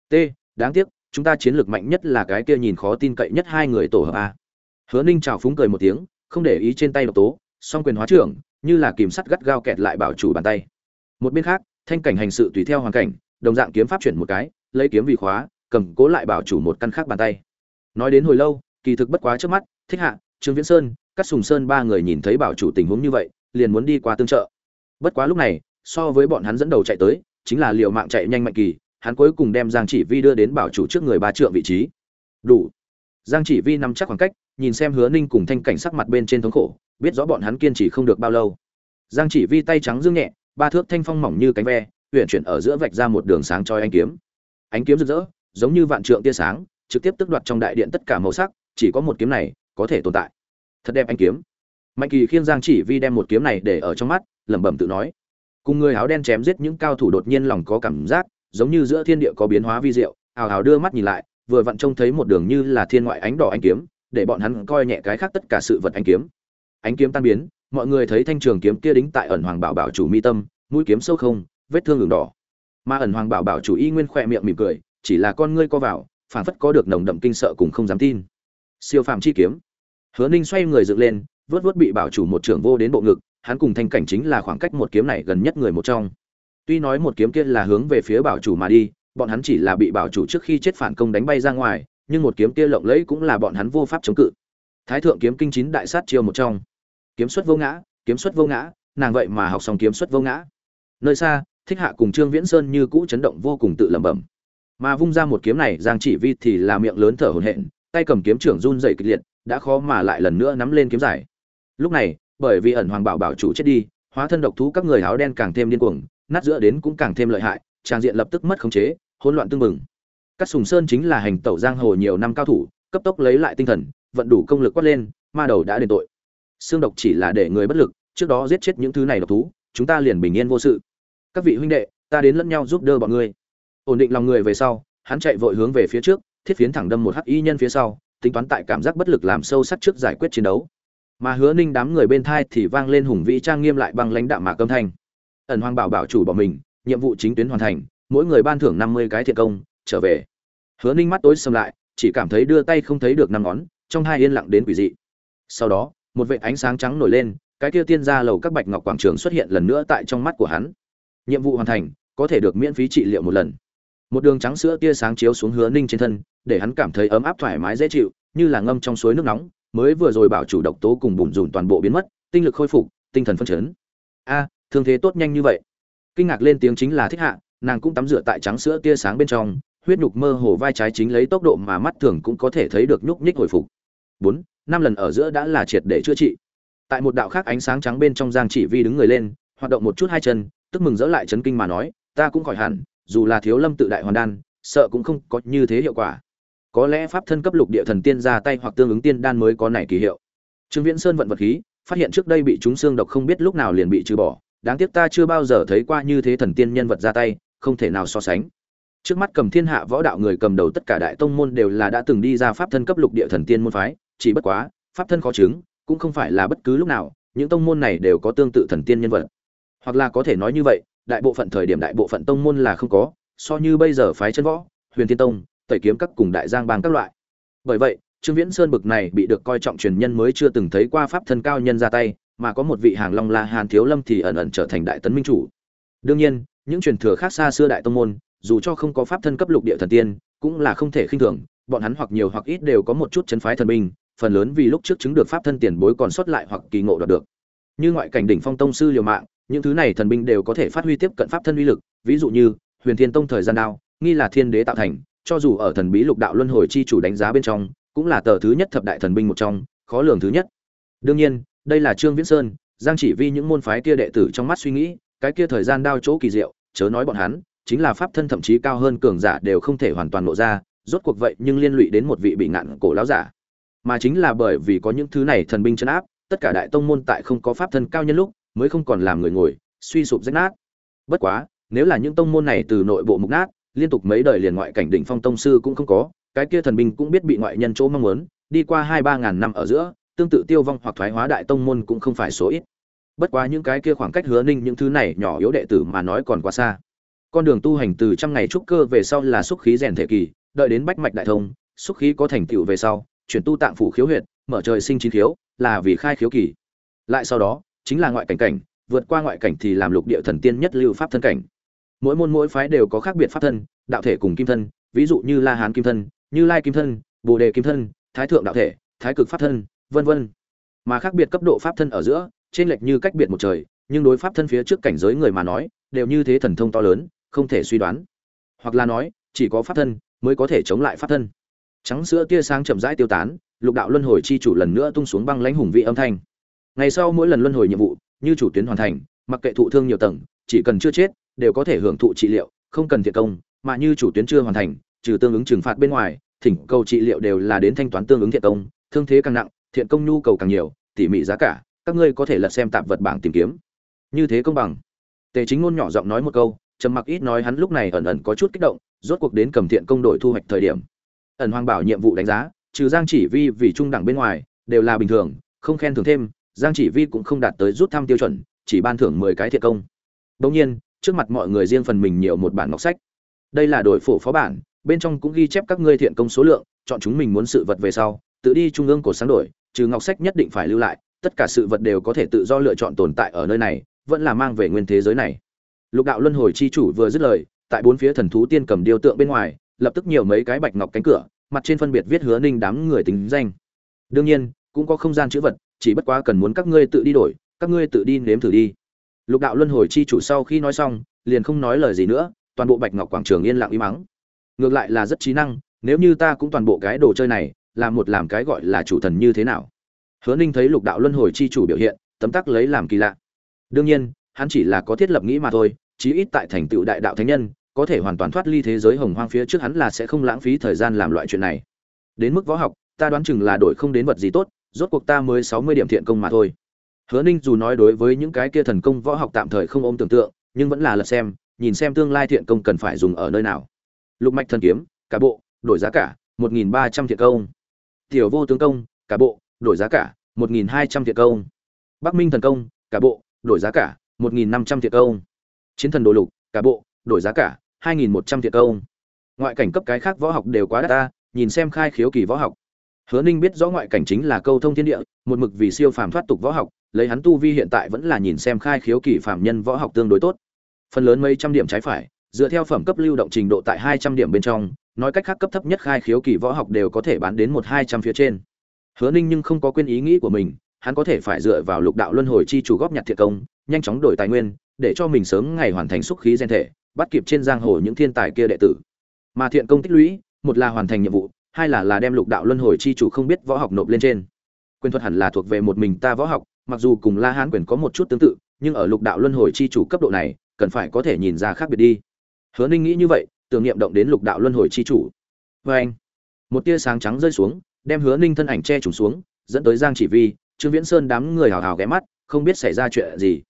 Speaker 1: T, đáng tiếc chúng ta chiến lược mạnh nhất là cái kia nhìn khó tin cậy nhất hai người tổ hợp a. Hứa ninh chào phúng cười một tiếng, không để ý trên tay độc tố, song quyền hóa trưởng, như là kìm sắt gắt gao kẹt lại bảo chủ bàn tay. Một bên khác, thanh cảnh hành sự tùy theo hoàn cảnh, đồng dạng kiếm pháp chuyển một cái, lấy kiếm vì khóa, cầm cố lại bảo chủ một căn khác bàn tay. Nói đến hồi lâu, kỳ thực bất quá trước mắt, thích hạ, trương viễn sơn cắt sùng sơn ba người nhìn thấy bảo chủ tình huống như vậy, liền muốn đi qua tương trợ. Bất quá lúc này, so với bọn hắn dẫn đầu chạy tới, chính là liều mạng chạy nhanh mạnh kỳ hắn cuối cùng đem giang chỉ vi đưa đến bảo chủ trước người ba trượng vị trí. Đủ. Giang chỉ vi nằm chắc khoảng cách, nhìn xem hứa ninh cùng thanh cảnh sắc mặt bên trên thống khổ, biết rõ bọn hắn kiên trì không được bao lâu. Giang chỉ vi tay trắng dương nhẹ, ba thước thanh phong mỏng như cánh ve huyện chuyển ở giữa vạch ra một đường sáng cho anh kiếm. Ánh kiếm rực rỡ, giống như vạn trượng tia sáng, trực tiếp tức đoạt trong đại điện tất cả màu sắc, chỉ có một kiếm này có thể tồn tại. Thật đẹp anh kiếm. Mạnh kỳ khiêng giang chỉ vi đem một kiếm này để ở trong mắt, lẩm bẩm tự nói. Cùng người áo đen chém giết những cao thủ đột nhiên lòng có cảm giác giống như giữa thiên địa có biến hóa vi diệu, ào ào đưa mắt nhìn lại, vừa vặn trông thấy một đường như là thiên ngoại ánh đỏ ánh kiếm, để bọn hắn coi nhẹ cái khác tất cả sự vật ánh kiếm. Ánh kiếm tan biến, mọi người thấy thanh trường kiếm kia đính tại ẩn hoàng bảo bảo chủ mi tâm, mũi kiếm sâu không, vết thương ửng đỏ. Mà ẩn hoàng bảo bảo chủ y nguyên khỏe miệng mỉm cười, chỉ là con ngươi co vào phản phất có được nồng đậm kinh sợ cùng không dám tin. Siêu phàm chi kiếm. Hứa ninh xoay người dựng lên, vớt vớt bị bảo chủ một trưởng vô đến bộ ngực, hắn cùng thanh cảnh chính là khoảng cách một kiếm này gần nhất người một trong tuy nói một kiếm kia là hướng về phía bảo chủ mà đi, bọn hắn chỉ là bị bảo chủ trước khi chết phản công đánh bay ra ngoài, nhưng một kiếm kia lộng lẫy cũng là bọn hắn vô pháp chống cự. Thái thượng kiếm kinh chín đại sát chiêu một trong. Kiếm xuất vô ngã, kiếm xuất vô ngã, nàng vậy mà học xong kiếm xuất vô ngã. Nơi xa, thích hạ cùng trương viễn sơn như cũ chấn động vô cùng tự lẩm bẩm. Mà vung ra một kiếm này, giang chỉ vi thì là miệng lớn thở hổn hển, tay cầm kiếm trưởng run rẩy kịch liệt, đã khó mà lại lần nữa nắm lên kiếm giải. Lúc này, bởi vì ẩn hoàng bảo bảo chủ chết đi, hóa thân độc thú các người áo đen càng thêm điên cuồng nát giữa đến cũng càng thêm lợi hại, trang diện lập tức mất khống chế, hỗn loạn tương mừng các sùng sơn chính là hành tẩu giang hồ nhiều năm cao thủ, cấp tốc lấy lại tinh thần, vận đủ công lực quát lên, ma đầu đã đền tội. Xương độc chỉ là để người bất lực, trước đó giết chết những thứ này độc thú, chúng ta liền bình yên vô sự. Các vị huynh đệ, ta đến lẫn nhau giúp đỡ bọn ngươi. Ổn định lòng người về sau, hắn chạy vội hướng về phía trước, thiết phiến thẳng đâm một hắc y nhân phía sau, tính toán tại cảm giác bất lực làm sâu sắc trước giải quyết chiến đấu. Mà hứa ninh đám người bên thai thì vang lên hùng vĩ trang nghiêm lại bằng lãnh đạm mạc âm thanh ẩn hoàng bảo bảo chủ bỏ mình, nhiệm vụ chính tuyến hoàn thành, mỗi người ban thưởng năm mươi cái thiện công, trở về. Hứa ninh mắt tối xâm lại, chỉ cảm thấy đưa tay không thấy được năm ngón, trong hai yên lặng đến quỷ dị. Sau đó, một vệt ánh sáng trắng nổi lên, cái kia tiên ra lầu các bạch ngọc quảng trường xuất hiện lần nữa tại trong mắt của hắn. Nhiệm vụ hoàn thành, có thể được miễn phí trị liệu một lần. Một đường trắng sữa tia sáng chiếu xuống hứa ninh trên thân, để hắn cảm thấy ấm áp thoải mái dễ chịu, như là ngâm trong suối nước nóng, mới vừa rồi bảo chủ độc tố cùng bùn rùn toàn bộ biến mất, tinh lực khôi phục, tinh thần phân chấn. A thương thế tốt nhanh như vậy. Kinh ngạc lên tiếng chính là thích hạ, nàng cũng tắm rửa tại trắng sữa tia sáng bên trong, huyết nhục mơ hồ vai trái chính lấy tốc độ mà mắt thường cũng có thể thấy được nhúc nhích hồi phục. Bốn, năm lần ở giữa đã là triệt để chữa trị. Tại một đạo khác ánh sáng trắng bên trong giang chỉ vi đứng người lên, hoạt động một chút hai chân, tức mừng dỡ lại chấn kinh mà nói, ta cũng khỏi hẳn, dù là thiếu lâm tự đại hoàn đan, sợ cũng không có như thế hiệu quả. Có lẽ pháp thân cấp lục địa thần tiên ra tay hoặc tương ứng tiên đan mới có này kỳ hiệu. Trương viễn sơn vận vật khí, phát hiện trước đây bị chúng xương độc không biết lúc nào liền bị trừ bỏ đáng tiếc ta chưa bao giờ thấy qua như thế thần tiên nhân vật ra tay, không thể nào so sánh. Trước mắt cầm thiên hạ võ đạo người cầm đầu tất cả đại tông môn đều là đã từng đi ra pháp thân cấp lục địa thần tiên môn phái, chỉ bất quá, pháp thân khó chứng, cũng không phải là bất cứ lúc nào, những tông môn này đều có tương tự thần tiên nhân vật. Hoặc là có thể nói như vậy, đại bộ phận thời điểm đại bộ phận tông môn là không có, so như bây giờ phái chân võ, huyền thiên tông, tẩy kiếm các cùng đại giang bang các loại. Bởi vậy, trương viễn sơn bực này bị được coi trọng truyền nhân mới chưa từng thấy qua pháp thân cao nhân ra tay mà có một vị hàng long la hàn thiếu lâm thì ẩn ẩn trở thành đại tấn minh chủ. Đương nhiên, những truyền thừa khác xa xưa đại tông môn, dù cho không có pháp thân cấp lục địa thần tiên, cũng là không thể khinh thường, bọn hắn hoặc nhiều hoặc ít đều có một chút chân phái thần binh, phần lớn vì lúc trước chứng được pháp thân tiền bối còn sót lại hoặc kỳ ngộ đoạt được. Như ngoại cảnh đỉnh phong tông sư liều mạng, những thứ này thần binh đều có thể phát huy tiếp cận pháp thân uy lực, ví dụ như, huyền thiên tông thời gian đao, nghi là thiên đế tạo thành, cho dù ở thần bí lục đạo luân hồi chi chủ đánh giá bên trong, cũng là tờ thứ nhất thập đại thần binh một trong, khó lường thứ nhất. Đương nhiên đây là trương viễn sơn, giang chỉ vi những môn phái kia đệ tử trong mắt suy nghĩ, cái kia thời gian đao chỗ kỳ diệu, chớ nói bọn hắn, chính là pháp thân thậm chí cao hơn cường giả đều không thể hoàn toàn lộ ra, rốt cuộc vậy nhưng liên lụy đến một vị bị ngạn cổ lão giả. Mà chính là bởi vì có những thứ này thần binh chân áp, tất cả đại tông môn tại không có pháp thân cao nhân lúc, mới không còn làm người ngồi, suy sụp rách nát. Bất quá, nếu là những tông môn này từ nội bộ mục nát, liên tục mấy đời liền ngoại cảnh đỉnh phong tông sư cũng không có, cái kia thần binh cũng biết bị ngoại nhân chỗ mong muốn, đi qua hai ba ngàn năm ở giữa tương tự tiêu vong hoặc thoái hóa đại tông môn cũng không phải số ít. Bất quá những cái kia khoảng cách hứa ninh những thứ này nhỏ yếu đệ tử mà nói còn quá xa. Con đường tu hành từ trăm ngày trúc cơ về sau là xúc khí rèn thể kỳ, đợi đến bách mạch đại thông, xúc khí có thành tựu về sau, chuyển tu tạng phủ khiếu huyệt, mở trời sinh chín khiếu, là vì khai khiếu kỳ. Lại sau đó, chính là ngoại cảnh cảnh, vượt qua ngoại cảnh thì làm lục địa thần tiên nhất lưu pháp thân cảnh. Mỗi môn mỗi phái đều có khác biệt pháp thân, đạo thể cùng kim thân, ví dụ như la hán kim thân, như lai kim thân, bồ đề kim thân, thái thượng đạo thể, thái cực pháp thân vân vân. Mà khác biệt cấp độ pháp thân ở giữa trên lệch như cách biệt một trời, nhưng đối pháp thân phía trước cảnh giới người mà nói, đều như thế thần thông to lớn, không thể suy đoán. Hoặc là nói, chỉ có pháp thân mới có thể chống lại pháp thân. Trắng sữa tia sáng chậm rãi tiêu tán, lục đạo luân hồi chi chủ lần nữa tung xuống băng lãnh hùng vị âm thanh. Ngày sau mỗi lần luân hồi nhiệm vụ, như chủ tuyến hoàn thành, mặc kệ thụ thương nhiều tầng, chỉ cần chưa chết, đều có thể hưởng thụ trị liệu, không cần thiệt công, mà như chủ tuyến chưa hoàn thành, trừ tương ứng trừng phạt bên ngoài, thỉnh cầu trị liệu đều là đến thanh toán tương ứng thiện công, thương thế càng nặng thiện công nhu cầu càng nhiều, tỉ mỉ giá cả, các ngươi có thể lật xem tạp vật bảng tìm kiếm. Như thế công bằng. Tề chính ngôn nhỏ giọng nói một câu, trầm mặc ít nói hắn lúc này ẩn ẩn có chút kích động, rốt cuộc đến cầm thiện công đội thu hoạch thời điểm. Ẩn hoàng bảo nhiệm vụ đánh giá, trừ giang chỉ vi vì trung đẳng bên ngoài, đều là bình thường, không khen thưởng thêm, giang chỉ vi cũng không đạt tới rút thăm tiêu chuẩn, chỉ ban thưởng mười cái thiện công. Đương nhiên, trước mặt mọi người riêng phần mình nhiều một bản ngọc sách. Đây là đội phổ phó bản, bên trong cũng ghi chép các ngươi thiện công số lượng, chọn chúng mình muốn sự vật về sau, tự đi trung ương của sáng đổi trừ ngọc sách nhất định phải lưu lại, tất cả sự vật đều có thể tự do lựa chọn tồn tại ở nơi này, vẫn là mang về nguyên thế giới này. Lục đạo luân hồi chi chủ vừa dứt lời, tại bốn phía thần thú tiên cầm điêu tượng bên ngoài, lập tức nhiều mấy cái bạch ngọc cánh cửa, mặt trên phân biệt viết hứa ninh đám người tính danh. Đương nhiên, cũng có không gian chữ vật, chỉ bất quá cần muốn các ngươi tự đi đổi, các ngươi tự đi nếm thử đi. Lục đạo luân hồi chi chủ sau khi nói xong, liền không nói lời gì nữa, toàn bộ bạch ngọc quảng trường yên lặng im mắng ngược lại là rất trí năng, nếu như ta cũng toàn bộ cái đồ chơi này làm một làm cái gọi là chủ thần như thế nào? Hứa ninh thấy lục đạo luân hồi chi chủ biểu hiện, tấm tắc lấy làm kỳ lạ. Đương nhiên, hắn chỉ là có thiết lập nghĩ mà thôi, chí ít tại thành tựu đại đạo thánh nhân, có thể hoàn toàn thoát ly thế giới hồng hoang phía trước hắn là sẽ không lãng phí thời gian làm loại chuyện này. Đến mức võ học, ta đoán chừng là đổi không đến vật gì tốt, rốt cuộc ta mới sáu mươi điểm thiện công mà thôi. Hứa ninh dù nói đối với những cái kia thần công võ học tạm thời không ôm tưởng tượng, nhưng vẫn là lật xem, nhìn xem tương lai thiện công cần phải dùng ở nơi nào. Lục mạch thần kiếm, cả bộ, đổi giá cả, một nghìn ba trăm thiện công tiểu vô tướng công, cả bộ, đổi giá cả, một nghìn hai trăm thiệt công. Bắc minh thần công, cả bộ, đổi giá cả, một nghìn năm trăm thiệt công. Chiến thần đồ lục, cả bộ, đổi giá cả, hai nghìn một trăm thiệt công. Ngoại cảnh cấp cái khác võ học đều quá đắt ta, nhìn xem khai khiếu kỳ võ học. Hứa ninh biết rõ ngoại cảnh chính là câu thông thiên địa, một mực vì siêu phàm thoát tục võ học, lấy hắn tu vi hiện tại vẫn là nhìn xem khai khiếu kỳ phàm nhân võ học tương đối tốt. Phần lớn mấy trăm điểm trái phải, dựa theo phẩm cấp lưu động trình độ tại hai trăm điểm bên trong nói cách khác cấp thấp nhất khai khiếu kỳ võ học đều có thể bán đến một hai trăm phía trên. Hứa ninh nhưng không có quên ý nghĩ của mình, hắn có thể phải dựa vào lục đạo luân hồi chi chủ góp nhặt thiệt công, nhanh chóng đổi tài nguyên, để cho mình sớm ngày hoàn thành xúc khí gen thể, bắt kịp trên giang hồ những thiên tài kia đệ tử. Mà thiện công tích lũy, một là hoàn thành nhiệm vụ, hai là là đem lục đạo luân hồi chi chủ không biết võ học nộp lên trên. Quyền thuật hẳn là thuộc về một mình ta võ học, mặc dù cùng la hán quyền có một chút tương tự, nhưng ở lục đạo luân hồi chi chủ cấp độ này, cần phải có thể nhìn ra khác biệt đi. Hứa ninh nghĩ như vậy tưởng niệm động đến lục đạo luân hồi chi chủ. Và anh, một tia sáng trắng rơi xuống, đem hứa ninh thân ảnh che trùng xuống, dẫn tới giang chỉ vi, trương viễn sơn đám người hào hào ghé mắt, không biết xảy ra chuyện gì.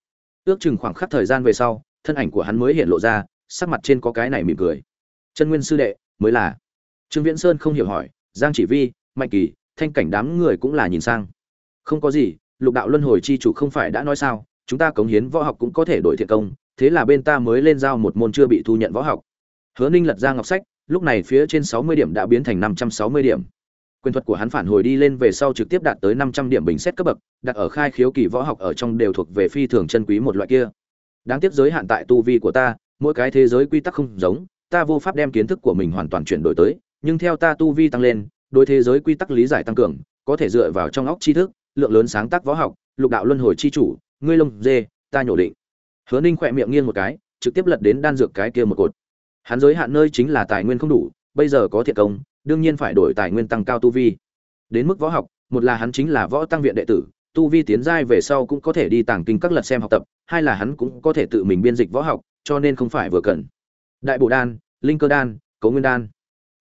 Speaker 1: Ước chừng khoảng khắc thời gian về sau, thân ảnh của hắn mới hiện lộ ra, sắc mặt trên có cái này mỉm cười. Chân nguyên sư đệ, mới là. Trương viễn sơn không hiểu hỏi, giang chỉ vi, mạnh kỳ, thanh cảnh đám người cũng là nhìn sang. Không có gì, lục đạo luân hồi chi chủ không phải đã nói sao, chúng ta cống hiến võ học cũng có thể đổi thiện công, thế là bên ta mới lên giao một môn chưa bị thu nhận võ học hứa ninh lật ra ngọc sách, lúc này phía trên sáu mươi điểm đã biến thành năm trăm sáu mươi điểm. Quyền thuật của hắn phản hồi đi lên về sau trực tiếp đạt tới năm trăm điểm bình xét cấp bậc, đặt ở khai khiếu kỳ võ học ở trong đều thuộc về phi thường chân quý một loại kia. Đáng tiếc giới hạn tại tu vi của ta, mỗi cái thế giới quy tắc không giống, ta vô pháp đem kiến thức của mình hoàn toàn chuyển đổi tới, nhưng theo ta tu vi tăng lên, đối thế giới quy tắc lý giải tăng cường, có thể dựa vào trong óc tri thức, lượng lớn sáng tác võ học, lục đạo luân hồi chi chủ, ngươi lông dê, ta nhổ định. Hứa ninh khỏe miệng nghiêng một cái, trực tiếp lật đến đan dược cái kia một cột hắn giới hạn nơi chính là tài nguyên không đủ, bây giờ có thiệt công, đương nhiên phải đổi tài nguyên tăng cao tu vi. Đến mức võ học, một là hắn chính là võ tăng viện đệ tử, tu vi tiến giai về sau cũng có thể đi tàng kinh các lật xem học tập, hai là hắn cũng có thể tự mình biên dịch võ học, cho nên không phải vừa cần. Đại bộ đan, linh cơ đan, cấu nguyên đan.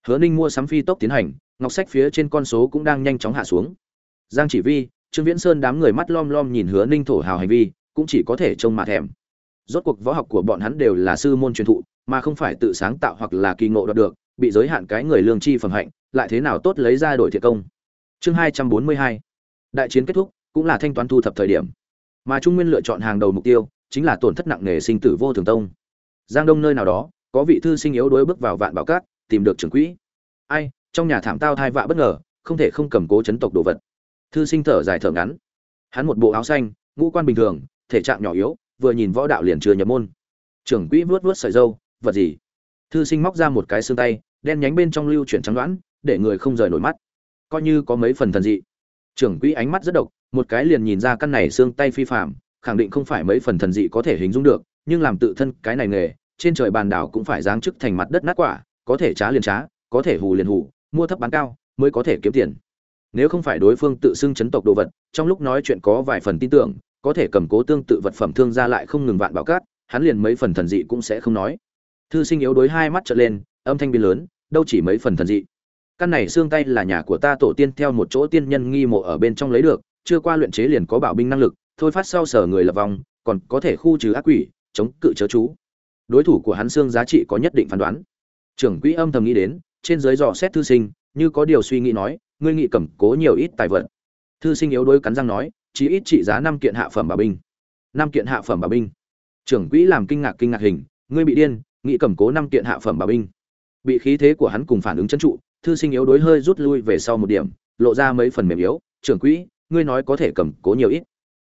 Speaker 1: Hứa ninh mua sắm phi tốc tiến hành, ngọc sách phía trên con số cũng đang nhanh chóng hạ xuống. Giang chỉ vi, trương viễn sơn đám người mắt lom lom nhìn hứa ninh thổ hào hành vi, cũng chỉ có thể trông mà thèm rốt cuộc võ học của bọn hắn đều là sư môn truyền thụ, mà không phải tự sáng tạo hoặc là kỳ ngộ đoạt được, bị giới hạn cái người lương chi phẩm hạnh, lại thế nào tốt lấy ra đổi thiệt công. Chương hai trăm bốn mươi hai. Đại chiến kết thúc, cũng là thanh toán thu thập thời điểm. Mà trung nguyên lựa chọn hàng đầu mục tiêu, chính là tổn thất nặng nề sinh tử vô thường tông. Giang đông nơi nào đó, có vị thư sinh yếu đuối bước vào vạn bảo cát, tìm được trưởng quỹ. Ai, trong nhà thảm tao thai vạ bất ngờ, không thể không cầm cố chấn tộc đồ vật. Thư sinh thở dài thở ngắn. Hắn một bộ áo xanh, ngũ quan bình thường, thể trạng nhỏ yếu vừa nhìn võ đạo liền chưa nhập môn. Trưởng quỹ vuốt vuốt sợi dâu vật gì? Thư sinh móc ra một cái xương tay, đen nhánh bên trong lưu chuyển trắng đoán, để người không rời nổi mắt. Coi như có mấy phần thần dị. Trưởng quỹ ánh mắt rất độc, một cái liền nhìn ra căn này xương tay phi phạm khẳng định không phải mấy phần thần dị có thể hình dung được, nhưng làm tự thân cái này nghề, trên trời bàn đảo cũng phải giáng chức thành mặt đất nát quả, có thể trá liền trá, có thể hù liền hù, mua thấp bán cao, mới có thể kiếm tiền. Nếu không phải đối phương tự xưng chấn tộc đồ vật, trong lúc nói chuyện có vài phần tin tưởng có thể cầm cố tương tự vật phẩm thương gia lại không ngừng vạn bảo cát, hắn liền mấy phần thần dị cũng sẽ không nói. Thư sinh yếu đối hai mắt trợn lên, âm thanh biến lớn, đâu chỉ mấy phần thần dị. Căn này xương tay là nhà của ta tổ tiên theo một chỗ tiên nhân nghi mộ ở bên trong lấy được, chưa qua luyện chế liền có bảo binh năng lực, thôi phát sau sở người lập vòng, còn có thể khu trừ ác quỷ, chống cự chớ chú. Đối thủ của hắn xương giá trị có nhất định phán đoán. Trưởng quỹ âm thầm nghĩ đến, trên dưới dò xét thư sinh, như có điều suy nghĩ nói, ngươi nghị cầm cố nhiều ít tài vật. Thư sinh yếu đuối cắn răng nói chỉ ít trị giá năm kiện hạ phẩm bảo binh. Năm kiện hạ phẩm bảo binh. Trưởng quỹ làm kinh ngạc kinh ngạc hình, ngươi bị điên, nghĩ cầm cố năm kiện hạ phẩm bảo binh. Bị khí thế của hắn cùng phản ứng chân trụ, thư sinh yếu đuối hơi rút lui về sau một điểm, lộ ra mấy phần mềm yếu. Trưởng quỹ, ngươi nói có thể cầm cố nhiều ít.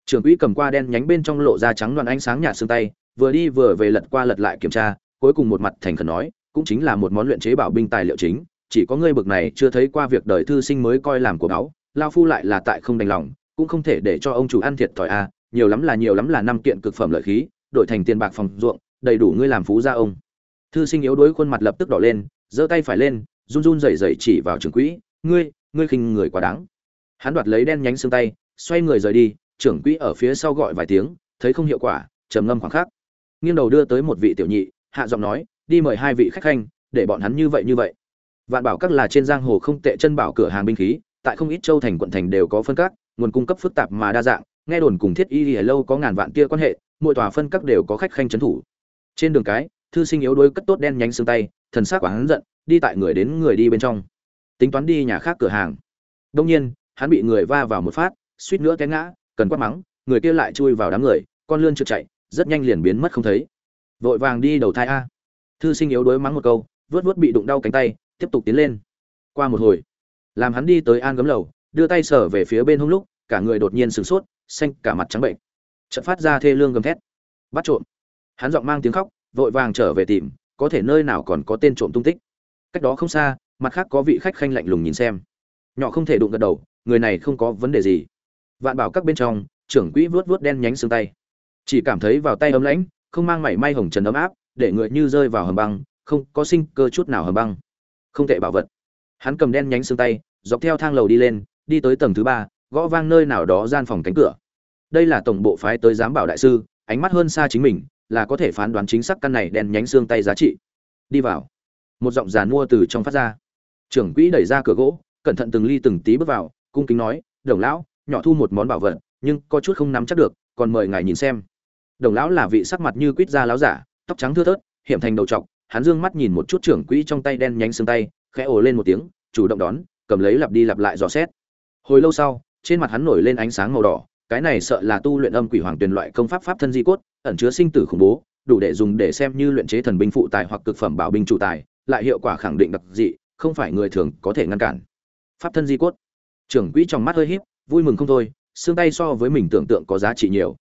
Speaker 1: Trưởng quỹ cầm qua đen nhánh bên trong lộ ra trắng loạn ánh sáng nhạt xương tay, vừa đi vừa về lật qua lật lại kiểm tra, cuối cùng một mặt thành khẩn nói, cũng chính là một món luyện chế bảo binh tài liệu chính, chỉ có ngươi bực này chưa thấy qua việc đời thư sinh mới coi làm của báu, lao phu lại là tại không đành lòng cũng không thể để cho ông chủ ăn thiệt thòi a nhiều lắm là nhiều lắm là năm kiện cực phẩm lợi khí, đổi thành tiền bạc phòng ruộng, đầy đủ ngươi làm phú gia ông. Thư sinh yếu đuối khuôn mặt lập tức đỏ lên, giơ tay phải lên, run run rẩy rẩy chỉ vào trưởng quỹ, ngươi ngươi khinh người quá đáng. Hắn đoạt lấy đen nhánh xương tay, xoay người rời đi, trưởng quỹ ở phía sau gọi vài tiếng, thấy không hiệu quả, trầm ngâm khoảng khắc. Nghiêng đầu đưa tới một vị tiểu nhị, hạ giọng nói, đi mời hai vị khách khanh, để bọn hắn như vậy như vậy. Vạn bảo các là trên giang hồ không tệ chân bảo cửa hàng binh khí, tại không ít châu thành quận thành đều có phân các nguồn cung cấp phức tạp mà đa dạng, nghe đồn cùng thiết y lìa lâu có ngàn vạn kia quan hệ, mỗi tòa phân các đều có khách khanh trấn thủ. Trên đường cái, thư sinh yếu đuối cất tốt đen nhánh xương tay, thần sắc hắn giận, đi tại người đến người đi bên trong. Tính toán đi nhà khác cửa hàng. Đông nhiên, hắn bị người va vào một phát, suýt nữa té ngã, cần quát mắng, người kia lại chui vào đám người, con lươn trượt chạy, rất nhanh liền biến mất không thấy. Vội vàng đi đầu thai a. Thư sinh yếu đuối mắng một câu, vớt vớt bị đụng đau cánh tay, tiếp tục tiến lên. Qua một hồi, làm hắn đi tới an gấm lầu đưa tay sờ về phía bên hông lúc, cả người đột nhiên sửng sốt, xanh, cả mặt trắng bệnh. Chợt phát ra thê lương gầm thét. Bắt trộm. Hắn giọng mang tiếng khóc, vội vàng trở về tìm, có thể nơi nào còn có tên trộm tung tích. Cách đó không xa, mặt khác có vị khách khanh lạnh lùng nhìn xem. Nhỏ không thể đụng gật đầu, người này không có vấn đề gì. Vạn bảo các bên trong, trưởng quỹ vuốt vuốt đen nhánh xương tay. Chỉ cảm thấy vào tay ấm lãnh, không mang mảy may hồng trần ấm áp, để người như rơi vào hầm băng, không có sinh cơ chút nào hầm băng. Không tệ bảo vật. Hắn cầm đen nhánh xương tay, dọc theo thang lầu đi lên đi tới tầng thứ ba, gõ vang nơi nào đó gian phòng cánh cửa. Đây là tổng bộ phái tới giám bảo đại sư, ánh mắt hơn xa chính mình, là có thể phán đoán chính xác căn này đen nhánh xương tay giá trị. Đi vào. Một giọng giàn mua từ trong phát ra. Trưởng quỹ đẩy ra cửa gỗ, cẩn thận từng ly từng tí bước vào, cung kính nói, đồng lão, nhỏ thu một món bảo vật, nhưng có chút không nắm chắc được, còn mời ngài nhìn xem. Đồng lão là vị sắc mặt như quýt da láo giả, tóc trắng thưa thớt, hiểm thành đầu trọc, hắn dương mắt nhìn một chút trưởng quỹ trong tay đen nhánh xương tay, khẽ ồ lên một tiếng, chủ động đón, cầm lấy lặp đi lặp lại dò xét hồi lâu sau, trên mặt hắn nổi lên ánh sáng màu đỏ, cái này sợ là tu luyện âm quỷ hoàng tuyển loại công pháp pháp thân di cốt, ẩn chứa sinh tử khủng bố, đủ để dùng để xem như luyện chế thần binh phụ tài hoặc cực phẩm bảo binh chủ tài, lại hiệu quả khẳng định đặc dị, không phải người thường có thể ngăn cản. Pháp thân di cốt. Trưởng quỹ trong mắt hơi híp, vui mừng không thôi, xương tay so với mình tưởng tượng có giá trị nhiều.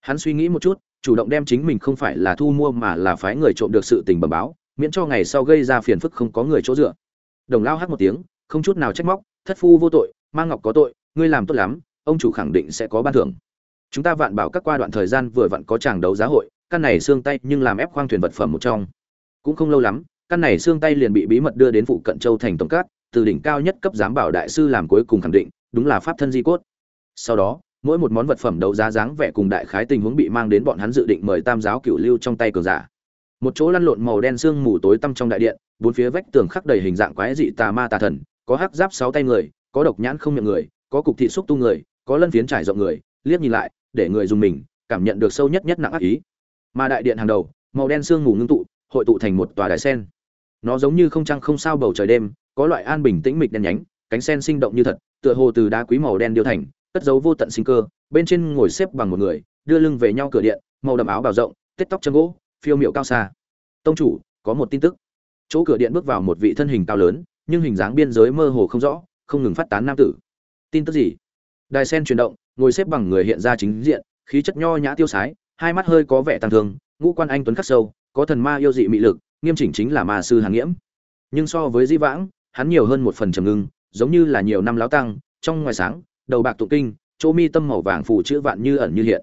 Speaker 1: Hắn suy nghĩ một chút, chủ động đem chính mình không phải là thu mua mà là phái người trộm được sự tình bẩm báo, miễn cho ngày sau gây ra phiền phức không có người chỗ dựa. Đồng lao hát một tiếng, không chút nào trách móc, thất phu vô tội mang ngọc có tội, ngươi làm tốt lắm, ông chủ khẳng định sẽ có ban thưởng. Chúng ta vạn bảo các qua đoạn thời gian vừa vặn có tràng đấu giá hội, căn này xương tay nhưng làm ép khoang thuyền vật phẩm một trong. Cũng không lâu lắm, căn này xương tay liền bị bí mật đưa đến phụ cận châu thành tổng cát, từ đỉnh cao nhất cấp giám bảo đại sư làm cuối cùng khẳng định, đúng là pháp thân di cốt. Sau đó, mỗi một món vật phẩm đấu giá dáng vẻ cùng đại khái tình huống bị mang đến bọn hắn dự định mời tam giáo cửu lưu trong tay cường giả. Một chỗ lăn lộn màu đen sương mù tối tăm trong đại điện, bốn phía vách tường khắc đầy hình dạng quái dị tà ma tà thần, có hắc giáp sáu tay người có độc nhãn không miệng người, có cục thị xúc tu người, có lân phiến trải rộng người, liếc nhìn lại, để người dùng mình cảm nhận được sâu nhất nhất nặng ác ý. Mà đại điện hàng đầu, màu đen sương mù ngưng tụ, hội tụ thành một tòa đài sen. Nó giống như không trăng không sao bầu trời đêm, có loại an bình tĩnh mịch đen nhánh, cánh sen sinh động như thật, tựa hồ từ đá quý màu đen điêu thành, cất dấu vô tận sinh cơ, bên trên ngồi xếp bằng một người, đưa lưng về nhau cửa điện, màu đậm áo bào rộng, tết tóc chân gỗ, phiêu miệu cao xa. Tông chủ, có một tin tức. Chỗ cửa điện bước vào một vị thân hình cao lớn, nhưng hình dáng biên giới mơ hồ không rõ không ngừng phát tán nam tử. Tin tức gì? Đài sen chuyển động, ngồi xếp bằng người hiện ra chính diện, khí chất nho nhã tiêu sái, hai mắt hơi có vẻ tăng thương, ngũ quan anh tuấn khắc sâu, có thần ma yêu dị mị lực, nghiêm chỉnh chính là ma sư hàn nghiễm. Nhưng so với di vãng, hắn nhiều hơn một phần trầm ngưng, giống như là nhiều năm láo tăng, trong ngoài sáng, đầu bạc tụng kinh, chỗ mi tâm màu vàng phủ chữ vạn như ẩn như hiện.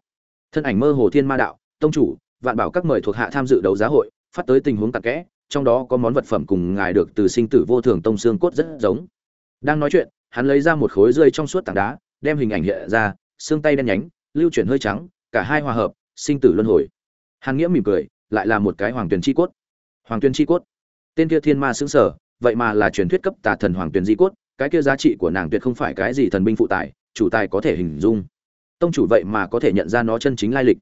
Speaker 1: Thân ảnh mơ hồ thiên ma đạo, tông chủ, vạn bảo các mời thuộc hạ tham dự đấu giá hội, phát tới tình huống tạc kẽ, trong đó có món vật phẩm cùng ngài được từ sinh tử vô thường tông xương cốt rất giống đang nói chuyện, hắn lấy ra một khối rơi trong suốt tảng đá, đem hình ảnh hiện ra, xương tay đen nhánh, lưu chuyển hơi trắng, cả hai hòa hợp, sinh tử luân hồi. Hàn nghĩa mỉm cười, lại là một cái hoàng tuyền chi cốt. Hoàng tuyền chi cốt. Tên kia thiên ma xứng sở, vậy mà là truyền thuyết cấp tà thần hoàng tuyền di cốt, cái kia giá trị của nàng tuyệt không phải cái gì thần binh phụ tài, chủ tài có thể hình dung. Tông chủ vậy mà có thể nhận ra nó chân chính lai lịch.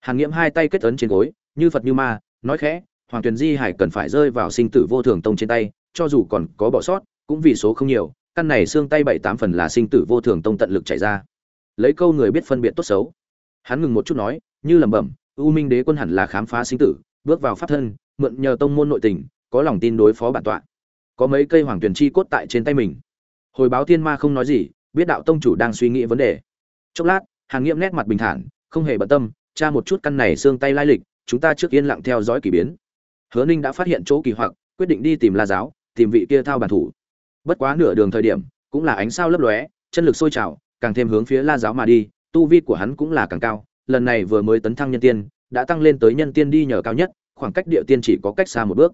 Speaker 1: Hàn nghiễm hai tay kết ấn trên gối, như phật như ma, nói khẽ, hoàng tuyền di hải cần phải rơi vào sinh tử vô thường tông trên tay, cho dù còn có bỏ sót, cũng vì số không nhiều căn này xương tay bảy tám phần là sinh tử vô thường tông tận lực chảy ra. Lấy câu người biết phân biệt tốt xấu. Hắn ngừng một chút nói, như lẩm bẩm, u minh đế quân hẳn là khám phá sinh tử, bước vào pháp thân, mượn nhờ tông môn nội tình, có lòng tin đối phó bản tọa. Có mấy cây hoàng tuyền chi cốt tại trên tay mình. Hồi báo thiên ma không nói gì, biết đạo tông chủ đang suy nghĩ vấn đề. Chốc lát, hàn nghiệm nét mặt bình thản, không hề bận tâm tra một chút căn này xương tay lai lịch, chúng ta trước yên lặng theo dõi kỳ biến. Hứa ninh đã phát hiện chỗ kỳ hoặc, quyết định đi tìm la giáo, tìm vị kia thao bản thủ bất quá nửa đường thời điểm, cũng là ánh sao lấp lóe, chân lực sôi trào, càng thêm hướng phía la giáo mà đi, tu vi của hắn cũng là càng cao. Lần này vừa mới tấn thăng nhân tiên, đã tăng lên tới nhân tiên đi nhờ cao nhất, khoảng cách địa tiên chỉ có cách xa một bước.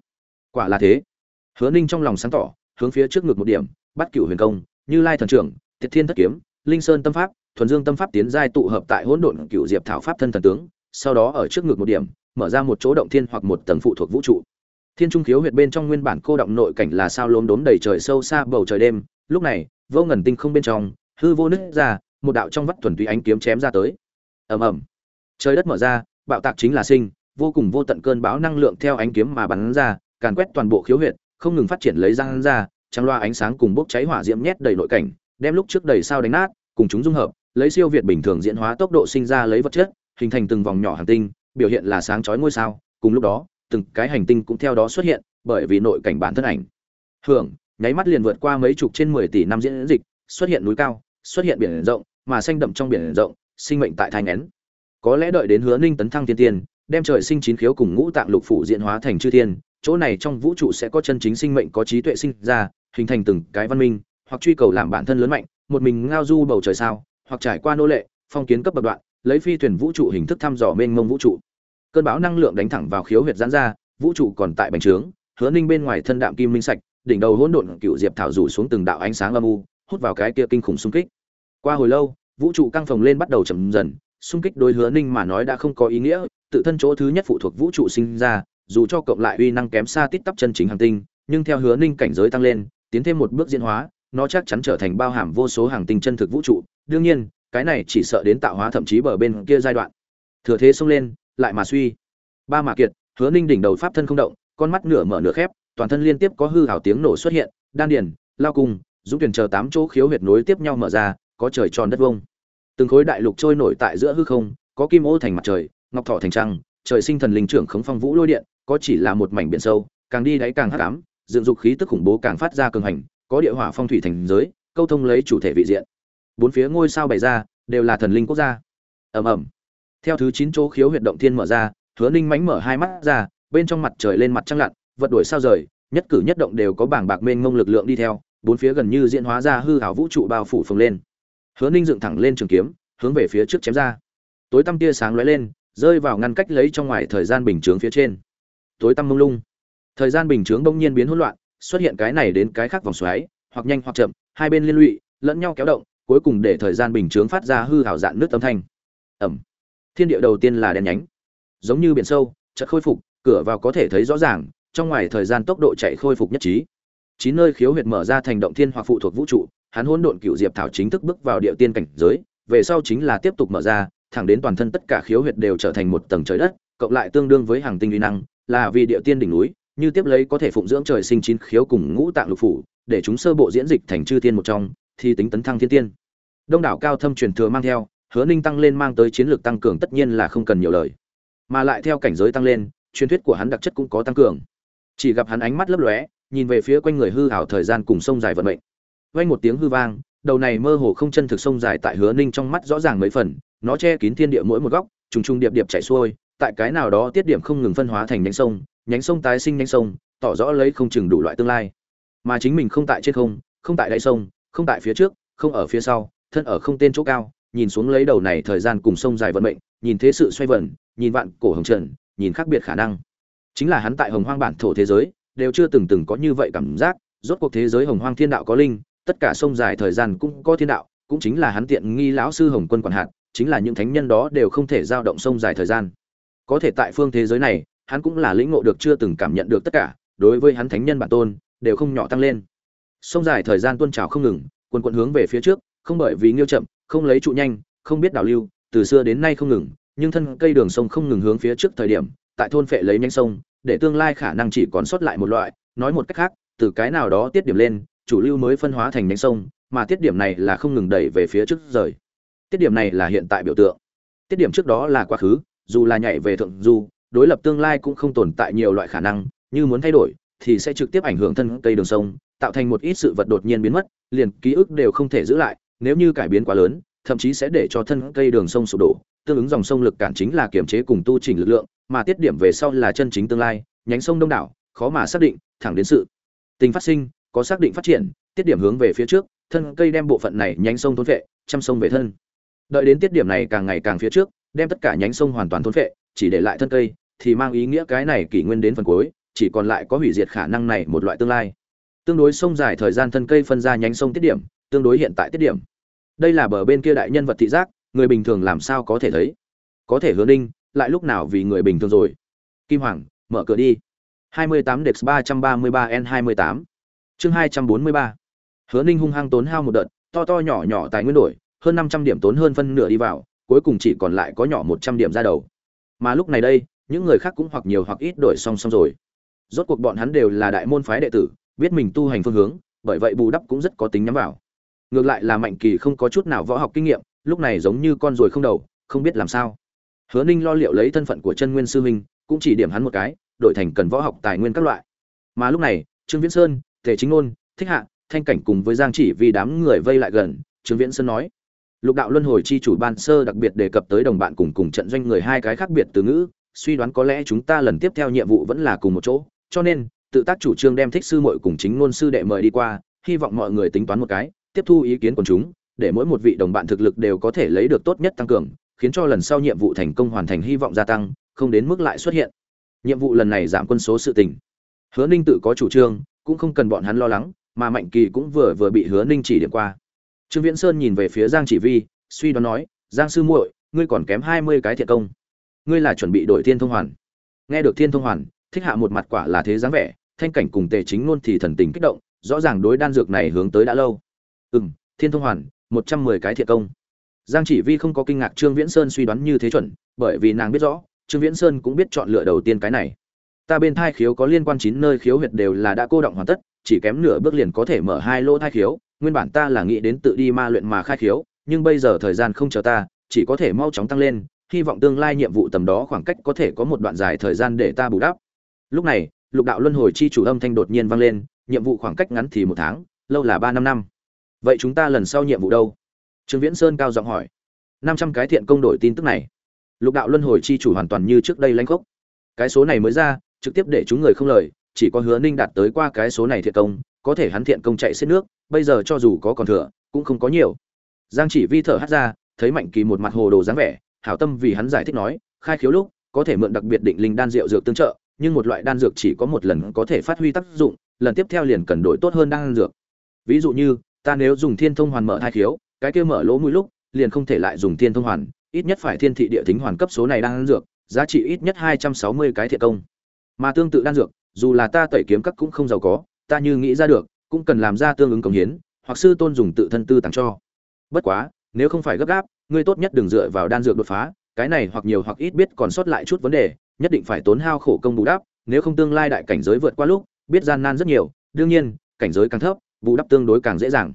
Speaker 1: Quả là thế. Hứa ninh trong lòng sáng tỏ, hướng phía trước ngực một điểm, bắt cựu huyền công, như lai thần trưởng thiệt thiên thất kiếm, linh sơn tâm pháp, thuần dương tâm pháp tiến giai tụ hợp tại hỗn độn cựu diệp thảo pháp thân thần tướng, sau đó ở trước ngực một điểm, mở ra một chỗ động thiên hoặc một tầng phụ thuộc vũ trụ thiên trung khiếu huyệt bên trong nguyên bản cô động nội cảnh là sao lốm đốm đầy trời sâu xa bầu trời đêm, lúc này, vô ngần tinh không bên trong, hư vô nứt ra, một đạo trong vắt thuần túy ánh kiếm chém ra tới. Ầm ầm. Trời đất mở ra, bạo tạc chính là sinh, vô cùng vô tận cơn bão năng lượng theo ánh kiếm mà bắn ra, càn quét toàn bộ khiếu huyệt, không ngừng phát triển lấy răng ra, trăng loa ánh sáng cùng bốc cháy hỏa diễm nhét đầy nội cảnh, đem lúc trước đầy sao đánh nát, cùng chúng dung hợp, lấy siêu việt bình thường diễn hóa tốc độ sinh ra lấy vật chất, hình thành từng vòng nhỏ hành tinh, biểu hiện là sáng chói ngôi sao, cùng lúc đó từng cái hành tinh cũng theo đó xuất hiện, bởi vì nội cảnh bản thân ảnh hưởng, nháy mắt liền vượt qua mấy chục trên mười tỷ năm diễn dịch, xuất hiện núi cao, xuất hiện biển rộng, mà xanh đậm trong biển rộng, sinh mệnh tại thai nghén. có lẽ đợi đến hứa ninh tấn thăng thiên tiên, đem trời sinh chín khiếu cùng ngũ tạng lục phủ diễn hóa thành chư thiên, chỗ này trong vũ trụ sẽ có chân chính sinh mệnh có trí tuệ sinh ra, hình thành từng cái văn minh, hoặc truy cầu làm bản thân lớn mạnh, một mình ngao du bầu trời sao, hoặc trải qua nô lệ, phong kiến cấp bậc đoạn, lấy phi thuyền vũ trụ hình thức thăm dò mênh mông vũ trụ cơn bão năng lượng đánh thẳng vào khiếu huyệt giãn ra, vũ trụ còn tại bành trướng, hứa ninh bên ngoài thân đạm kim minh sạch, đỉnh đầu hỗn độn cựu diệp thảo rủ xuống từng đạo ánh sáng âm u, hút vào cái kia kinh khủng xung kích. Qua hồi lâu, vũ trụ căng phồng lên bắt đầu chậm dần, xung kích đối hứa ninh mà nói đã không có ý nghĩa, tự thân chỗ thứ nhất phụ thuộc vũ trụ sinh ra, dù cho cộng lại uy năng kém xa tít tắp chân chính hành tinh, nhưng theo hứa ninh cảnh giới tăng lên, tiến thêm một bước diễn hóa, nó chắc chắn trở thành bao hàm vô số hàng tinh chân thực vũ trụ. Đương nhiên, cái này chỉ sợ đến tạo hóa thậm chí bờ bên kia giai đoạn. Thừa thế xông lên lại mà suy. Ba mà kiệt, hứa ninh đỉnh đầu pháp thân không động, con mắt nửa mở nửa khép, toàn thân liên tiếp có hư hảo tiếng nổ xuất hiện, đan điền, lao cung, dũng tuyển chờ tám chỗ khiếu huyệt nối tiếp nhau mở ra, có trời tròn đất vông. Từng khối đại lục trôi nổi tại giữa hư không, có kim ô thành mặt trời, ngọc thọ thành trăng, trời sinh thần linh trưởng khống phong vũ lôi điện, có chỉ là một mảnh biển sâu, càng đi đáy càng hắc ám, dựng dục khí tức khủng bố càng phát ra cường hành, có địa hỏa phong thủy thành giới, câu thông lấy chủ thể vị diện. Bốn phía ngôi sao bày ra, đều là thần linh quốc gia. Ầm ầm theo thứ chín chỗ khiếu huyệt động thiên mở ra, hứa ninh mánh mở hai mắt ra, bên trong mặt trời lên mặt trăng lặn, vật đuổi sao rời, nhất cử nhất động đều có bảng bạc mênh ngông lực lượng đi theo, bốn phía gần như diễn hóa ra hư hảo vũ trụ bao phủ phồng lên. Hứa ninh dựng thẳng lên trường kiếm, hướng về phía trước chém ra. Tối tăm tia sáng lóe lên, rơi vào ngăn cách lấy trong ngoài thời gian bình chướng phía trên. Tối tăm mông lung. Thời gian bình chướng bỗng nhiên biến hỗn loạn, xuất hiện cái này đến cái khác vòng xoáy, hoặc nhanh hoặc chậm, hai bên liên lụy, lẫn nhau kéo động, cuối cùng để thời gian bình chướng phát ra hư hảo dạn nước âm thanh. Ẩm thiên địa đầu tiên là đèn nhánh. Giống như biển sâu, chợt khôi phục, cửa vào có thể thấy rõ ràng, trong ngoài thời gian tốc độ chạy khôi phục nhất trí. Chín nơi khiếu huyệt mở ra thành động thiên hoặc phụ thuộc vũ trụ, hắn hỗn độn cựu diệp thảo chính thức bước vào địa tiên cảnh giới, về sau chính là tiếp tục mở ra, thẳng đến toàn thân tất cả khiếu huyệt đều trở thành một tầng trời đất, cộng lại tương đương với hàng tinh uy năng, là vì địa tiên đỉnh núi, như tiếp lấy có thể phụng dưỡng trời sinh chín khiếu cùng ngũ tạng lục phủ, để chúng sơ bộ diễn dịch thành chư tiên một trong thì tính tấn thăng thiên tiên. Đông đảo cao thâm truyền thừa mang theo hứa ninh tăng lên mang tới chiến lược tăng cường tất nhiên là không cần nhiều lời. Mà lại theo cảnh giới tăng lên, truyền thuyết của hắn đặc chất cũng có tăng cường. Chỉ gặp hắn ánh mắt lấp lóe, nhìn về phía quanh người hư hảo thời gian cùng sông dài vận mệnh. Vang một tiếng hư vang, đầu này mơ hồ không chân thực sông dài tại hứa ninh trong mắt rõ ràng mấy phần, nó che kín thiên địa mỗi một góc, trùng trùng điệp điệp chảy xuôi, tại cái nào đó tiết điểm không ngừng phân hóa thành nhánh sông nhánh sông tái sinh nhánh sông, tỏ rõ lấy không chừng đủ loại tương lai. Mà chính mình không tại trên không không tại đáy sông, không tại phía trước, không ở phía sau, thân ở không tên chỗ cao nhìn xuống lấy đầu này thời gian cùng sông dài vận mệnh, nhìn thế sự xoay vần, nhìn vạn cổ hồng trần, nhìn khác biệt khả năng. Chính là hắn tại hồng hoang bản thổ thế giới, đều chưa từng từng có như vậy cảm giác, rốt cuộc thế giới hồng hoang thiên đạo có linh, tất cả sông dài thời gian cũng có thiên đạo, cũng chính là hắn tiện nghi lão sư hồng quân quản hạt, chính là những thánh nhân đó đều không thể giao động sông dài thời gian. Có thể tại phương thế giới này, hắn cũng là lĩnh ngộ được chưa từng cảm nhận được tất cả, đối với hắn thánh nhân bản tôn, đều không nhỏ tăng lên. Sông dài thời gian tuôn trào không ngừng, quần quần hướng về phía trước, không bởi vì nghiêu chậm không lấy trụ nhanh, không biết đảo lưu, từ xưa đến nay không ngừng, nhưng thân cây đường sông không ngừng hướng phía trước thời điểm, tại thôn phệ lấy nhanh sông, để tương lai khả năng chỉ còn sót lại một loại, nói một cách khác, từ cái nào đó tiết điểm lên, chủ lưu mới phân hóa thành nhánh sông, mà tiết điểm này là không ngừng đẩy về phía trước rời. Tiết điểm này là hiện tại biểu tượng. Tiết điểm trước đó là quá khứ, dù là nhảy về thượng du, đối lập tương lai cũng không tồn tại nhiều loại khả năng, như muốn thay đổi, thì sẽ trực tiếp ảnh hưởng thân cây đường sông, tạo thành một ít sự vật đột nhiên biến mất, liền ký ức đều không thể giữ lại nếu như cải biến quá lớn, thậm chí sẽ để cho thân cây đường sông sụp đổ, tương ứng dòng sông lực cản chính là kiểm chế cùng tu chỉnh lực lượng, mà tiết điểm về sau là chân chính tương lai, nhánh sông đông đảo, khó mà xác định, thẳng đến sự tình phát sinh, có xác định phát triển, tiết điểm hướng về phía trước, thân cây đem bộ phận này nhánh sông thôn vệ, chăm sông về thân. Đợi đến tiết điểm này càng ngày càng phía trước, đem tất cả nhánh sông hoàn toàn thôn vệ, chỉ để lại thân cây, thì mang ý nghĩa cái này kỷ nguyên đến phần cuối, chỉ còn lại có hủy diệt khả năng này một loại tương lai. Tương đối sông dài thời gian thân cây phân ra nhánh sông tiết điểm tương đối hiện tại tiết điểm. Đây là bờ bên kia đại nhân vật thị giác, người bình thường làm sao có thể thấy? Có thể hứa ninh, lại lúc nào vì người bình thường rồi? Kim hoàng, mở cửa đi. 28 Dex 333 N 28 chương 243 hứa ninh hung hăng tốn hao một đợt, to to nhỏ nhỏ tài nguyên đổi, hơn 500 điểm tốn hơn phân nửa đi vào, cuối cùng chỉ còn lại có nhỏ 100 điểm ra đầu. Mà lúc này đây, những người khác cũng hoặc nhiều hoặc ít đổi song song rồi. Rốt cuộc bọn hắn đều là đại môn phái đệ tử, biết mình tu hành phương hướng, bởi vậy bù đắp cũng rất có tính nhắm vào ngược lại là mạnh kỳ không có chút nào võ học kinh nghiệm, lúc này giống như con ruồi không đầu, không biết làm sao. Hứa ninh lo liệu lấy thân phận của chân nguyên sư huynh, cũng chỉ điểm hắn một cái, đổi thành cần võ học tài nguyên các loại. Mà lúc này, trương viễn sơn, tề chính ngôn thích hạ, thanh cảnh cùng với giang chỉ vì đám người vây lại gần, trương viễn sơn nói, lục đạo luân hồi chi chủ ban sơ đặc biệt đề cập tới đồng bạn cùng cùng trận doanh người hai cái khác biệt từ ngữ, suy đoán có lẽ chúng ta lần tiếp theo nhiệm vụ vẫn là cùng một chỗ, cho nên, tự tác chủ trương đem thích sư muội cùng chính ngôn sư đệ mời đi qua, hy vọng mọi người tính toán một cái tiếp thu ý kiến của chúng, để mỗi một vị đồng bạn thực lực đều có thể lấy được tốt nhất tăng cường, khiến cho lần sau nhiệm vụ thành công hoàn thành hy vọng gia tăng, không đến mức lại xuất hiện. Nhiệm vụ lần này giảm quân số sự tình. Hứa ninh tự có chủ trương, cũng không cần bọn hắn lo lắng, mà mạnh kỳ cũng vừa vừa bị hứa ninh chỉ điểm qua. Trương viễn sơn nhìn về phía giang chỉ vi, suy đoán nói, giang sư muội, ngươi còn kém hai mươi cái thiện công. Ngươi là chuẩn bị đổi thiên thông hoàn. Nghe được thiên thông hoàn, thích hạ một mặt quả là thế dáng vẻ, thanh cảnh cùng tề chính luôn thì thần tình kích động, rõ ràng đối đan dược này hướng tới đã lâu ừ m thiên thông hoàn, một trăm mười cái thiện công. Giang chỉ vi không có kinh ngạc trương viễn sơn suy đoán như thế chuẩn, bởi vì nàng biết rõ, trương viễn sơn cũng biết chọn lựa đầu tiên cái này. Ta bên thai khiếu có liên quan chín nơi khiếu huyệt đều là đã cô động hoàn tất, chỉ kém nửa bước liền có thể mở hai lỗ thai khiếu, nguyên bản ta là nghĩ đến tự đi ma luyện mà khai khiếu, nhưng bây giờ thời gian không chờ ta, chỉ có thể mau chóng tăng lên, hy vọng tương lai nhiệm vụ tầm đó khoảng cách có thể có một đoạn dài thời gian để ta bù đắp. Lúc này, lục đạo luân hồi chi chủ âm thanh đột nhiên vang lên, nhiệm vụ khoảng cách ngắn thì một tháng, lâu là ba năm năm vậy chúng ta lần sau nhiệm vụ đâu? Trương viễn sơn cao giọng hỏi. Năm trăm cái thiện công đổi tin tức này. Lục đạo luân hồi chi chủ hoàn toàn như trước đây lãnh khốc. Cái số này mới ra, trực tiếp để chúng người không lời, chỉ có hứa ninh đạt tới qua cái số này thiện công, có thể hắn thiện công chạy xếp nước, bây giờ cho dù có còn thừa, cũng không có nhiều. Giang chỉ vi thở hắt ra, thấy mạnh kỳ một mặt hồ đồ dáng vẻ, hảo tâm vì hắn giải thích nói, khai khiếu lúc, có thể mượn đặc biệt định linh đan rượu dược tương trợ, nhưng một loại đan dược chỉ có một lần có thể phát huy tác dụng, lần tiếp theo liền cần đổi tốt hơn đan dược. Ví dụ như ta nếu dùng thiên thông hoàn mở thai khiếu, cái kia mở lỗ mũi lúc, liền không thể lại dùng thiên thông hoàn, ít nhất phải thiên thị địa tính hoàn cấp số này đan dược, giá trị ít nhất hai trăm sáu mươi cái thiện công. Mà tương tự đan dược, dù là ta tẩy kiếm các cũng không giàu có, ta như nghĩ ra được, cũng cần làm ra tương ứng công hiến, hoặc sư tôn dùng tự thân tư tặng cho. Bất quá, nếu không phải gấp gáp, ngươi tốt nhất đừng dựa vào đan dược đột phá, cái này hoặc nhiều hoặc ít biết còn sót lại chút vấn đề, nhất định phải tốn hao khổ công bù đắp, nếu không tương lai đại cảnh giới vượt qua lúc, biết gian nan rất nhiều, đương nhiên, cảnh giới càng thấp bù đắp tương đối càng dễ dàng.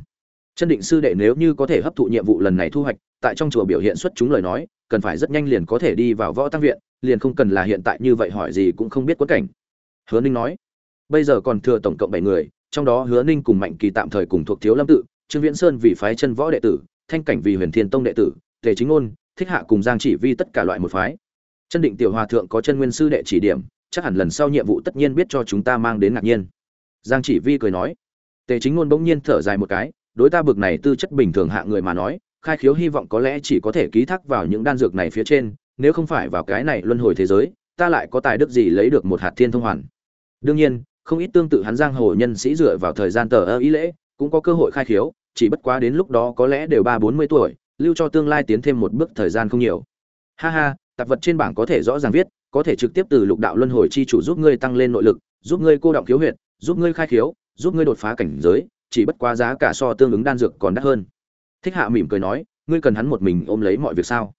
Speaker 1: Chân định sư đệ nếu như có thể hấp thụ nhiệm vụ lần này thu hoạch, tại trong chùa biểu hiện xuất chúng lời nói, cần phải rất nhanh liền có thể đi vào võ tăng viện, liền không cần là hiện tại như vậy hỏi gì cũng không biết quất cảnh. Hứa ninh nói, bây giờ còn thừa tổng cộng bảy người, trong đó hứa ninh cùng mạnh kỳ tạm thời cùng thuộc thiếu lâm tự, trương viễn sơn vì phái chân võ đệ tử, thanh cảnh vì huyền thiên tông đệ tử, tề chính ngôn, thích hạ cùng giang chỉ vi tất cả loại một phái. Chân định tiểu hòa thượng có chân nguyên sư đệ chỉ điểm, chắc hẳn lần sau nhiệm vụ tất nhiên biết cho chúng ta mang đến ngạc nhiên. Giang chỉ vi cười nói tề chính ngôn bỗng nhiên thở dài một cái, đối ta bực này tư chất bình thường hạ người mà nói, khai khiếu hy vọng có lẽ chỉ có thể ký thác vào những đan dược này phía trên, nếu không phải vào cái này luân hồi thế giới, ta lại có tài đức gì lấy được một hạt thiên thông hoàn. Đương nhiên, không ít tương tự hắn giang hồ nhân sĩ dựa vào thời gian tờ ơ ý lễ, cũng có cơ hội khai khiếu, chỉ bất quá đến lúc đó có lẽ đều ba bốn mươi tuổi, lưu cho tương lai tiến thêm một bước thời gian không nhiều. Ha ha, tạp vật trên bảng có thể rõ ràng viết, có thể trực tiếp từ lục đạo luân hồi chi chủ giúp ngươi tăng lên nội lực, giúp ngươi cô động khiếu huyệt, giúp ngươi khai khiếu giúp ngươi đột phá cảnh giới, chỉ bất quá giá cả so tương ứng đan dược còn đắt hơn. Thích hạ mỉm cười nói, ngươi cần hắn một mình ôm lấy mọi việc sao?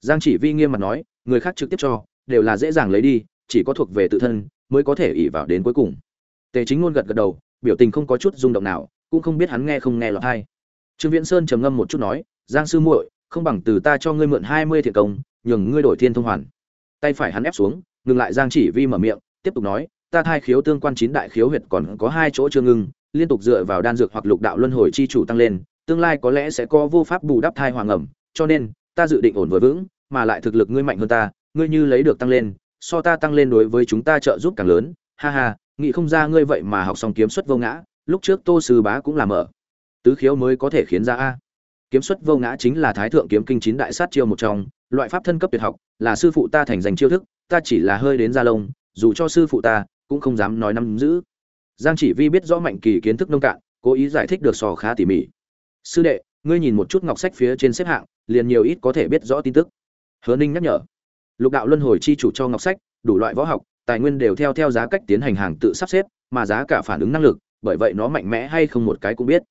Speaker 1: Giang chỉ vi nghiêm mặt nói, người khác trực tiếp cho, đều là dễ dàng lấy đi, chỉ có thuộc về tự thân, mới có thể ỉ vào đến cuối cùng. Tề chính ngôn gật gật đầu, biểu tình không có chút rung động nào, cũng không biết hắn nghe không nghe lọt hay trương viễn sơn trầm ngâm một chút nói, giang sư muội, không bằng từ ta cho ngươi mượn hai mươi thiện công, nhường ngươi đổi thiên thông hoàn. Tay phải hắn ép xuống, ngừng lại giang chỉ vi mở miệng, tiếp tục nói ta thai khiếu tương quan chín đại khiếu huyệt còn có hai chỗ chưa ngưng, liên tục dựa vào đan dược hoặc lục đạo luân hồi chi chủ tăng lên, tương lai có lẽ sẽ có vô pháp bù đắp thai hoàng ẩm, cho nên, ta dự định ổn vừa vững, mà lại thực lực ngươi mạnh hơn ta, ngươi như lấy được tăng lên, so ta tăng lên đối với chúng ta trợ giúp càng lớn, ha ha, nghĩ không ra ngươi vậy mà học xong kiếm xuất vô ngã, lúc trước tô sư bá cũng làm ở tứ khiếu mới có thể khiến ra a. Kiếm xuất vô ngã chính là thái thượng kiếm kinh chín đại sát chiêu một trong, loại pháp thân cấp tuyệt học, là sư phụ ta thành danh chiêu thức, ta chỉ là hơi đến gia lông, dù cho sư phụ ta cũng không dám nói nắm giữ. Giang chỉ vi biết rõ mạnh kỳ kiến thức nông cạn, cố ý giải thích được sò khá tỉ mỉ. Sư đệ, ngươi nhìn một chút ngọc sách phía trên xếp hạng, liền nhiều ít có thể biết rõ tin tức. Hứa ninh nhắc nhở. Lục đạo luân hồi chi chủ cho ngọc sách, đủ loại võ học, tài nguyên đều theo theo giá cách tiến hành hàng tự sắp xếp, mà giá cả phản ứng năng lực, bởi vậy nó mạnh mẽ hay không một cái cũng biết.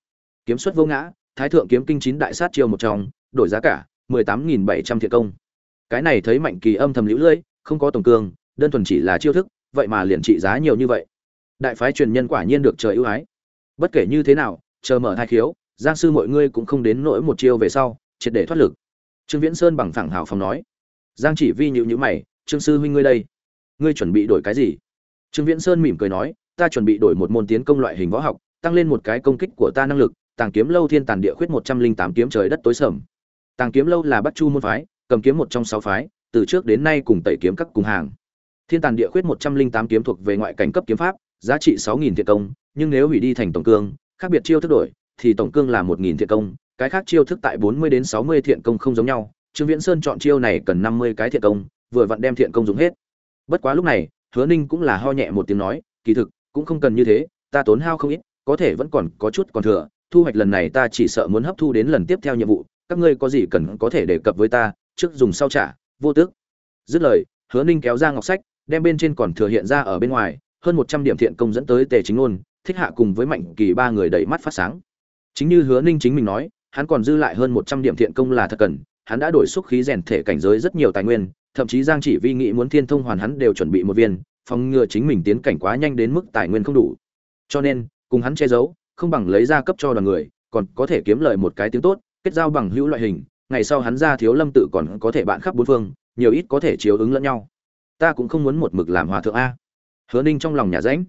Speaker 1: Kiếm xuất vô ngã, thái thượng kiếm kinh chín đại sát chiêu một trong, đổi giá cả, mười tám nghìn bảy trăm thiện công. Cái này thấy mạnh kỳ âm thầm lũ lưỡi, không có tổng cương đơn thuần chỉ là chiêu thức vậy mà liền trị giá nhiều như vậy. Đại phái truyền nhân quả nhiên được trời ưu ái. Bất kể như thế nào, chờ mở hai khiếu, giang sư mọi ngươi cũng không đến nỗi một chiêu về sau, triệt để thoát lực. Trương viễn sơn bằng thẳng hào phóng nói. Giang chỉ vi nhịu nhữ mày, trương sư huynh ngươi đây, ngươi chuẩn bị đổi cái gì? Trương viễn sơn mỉm cười nói, ta chuẩn bị đổi một môn tiến công loại hình võ học, tăng lên một cái công kích của ta năng lực, tàng kiếm lâu thiên tàn địa khuyết một trăm linh tám kiếm trời đất tối sầm. Tàng kiếm lâu là bắc chu môn phái, cầm kiếm một trong sáu phái, từ trước đến nay cùng tẩy kiếm các cùng hàng thiên tàn địa khuyết một trăm linh tám kiếm thuộc về ngoại cảnh cấp kiếm pháp, giá trị sáu nghìn thiện công, nhưng nếu hủy đi thành tổng cương, khác biệt chiêu thức đổi, thì tổng cương là một nghìn thiện công, cái khác chiêu thức tại bốn mươi đến sáu mươi thiện công không giống nhau trương viễn sơn chọn chiêu này cần năm mươi cái thiện công, vừa vặn đem thiện công dùng hết bất quá lúc này, hứa ninh cũng là ho nhẹ một tiếng nói, kỳ thực, cũng không cần như thế, ta tốn hao không ít, có thể vẫn còn có chút còn thừa, thu hoạch lần này ta chỉ sợ muốn hấp thu đến lần tiếp theo nhiệm vụ, các ngươi có gì cần có thể đề cập với ta, trước dùng sau trả, vô tức. dứt lời, hứa ninh kéo ra ngọc sách đem bên trên còn thừa hiện ra ở bên ngoài, hơn một trăm điểm thiện công dẫn tới tề chính ngôn, thích hạ cùng với mạnh kỳ ba người đẩy mắt phát sáng. Chính như hứa ninh chính mình nói, hắn còn dư lại hơn một trăm điểm thiện công là thật cần, hắn đã đổi xúc khí rèn thể cảnh giới rất nhiều tài nguyên, thậm chí giang chỉ vi nghĩ muốn thiên thông hoàn hắn đều chuẩn bị một viên, phòng ngừa chính mình tiến cảnh quá nhanh đến mức tài nguyên không đủ. Cho nên, cùng hắn che giấu, không bằng lấy ra cấp cho đoàn người, còn có thể kiếm lợi một cái tiếng tốt, kết giao bằng hữu loại hình, ngày sau hắn ra thiếu lâm tự còn có thể bạn khắp bốn phương, nhiều ít có thể chiếu ứng lẫn nhau ta cũng không muốn một mực làm hòa thượng a. Hứa ninh trong lòng nhà ránh.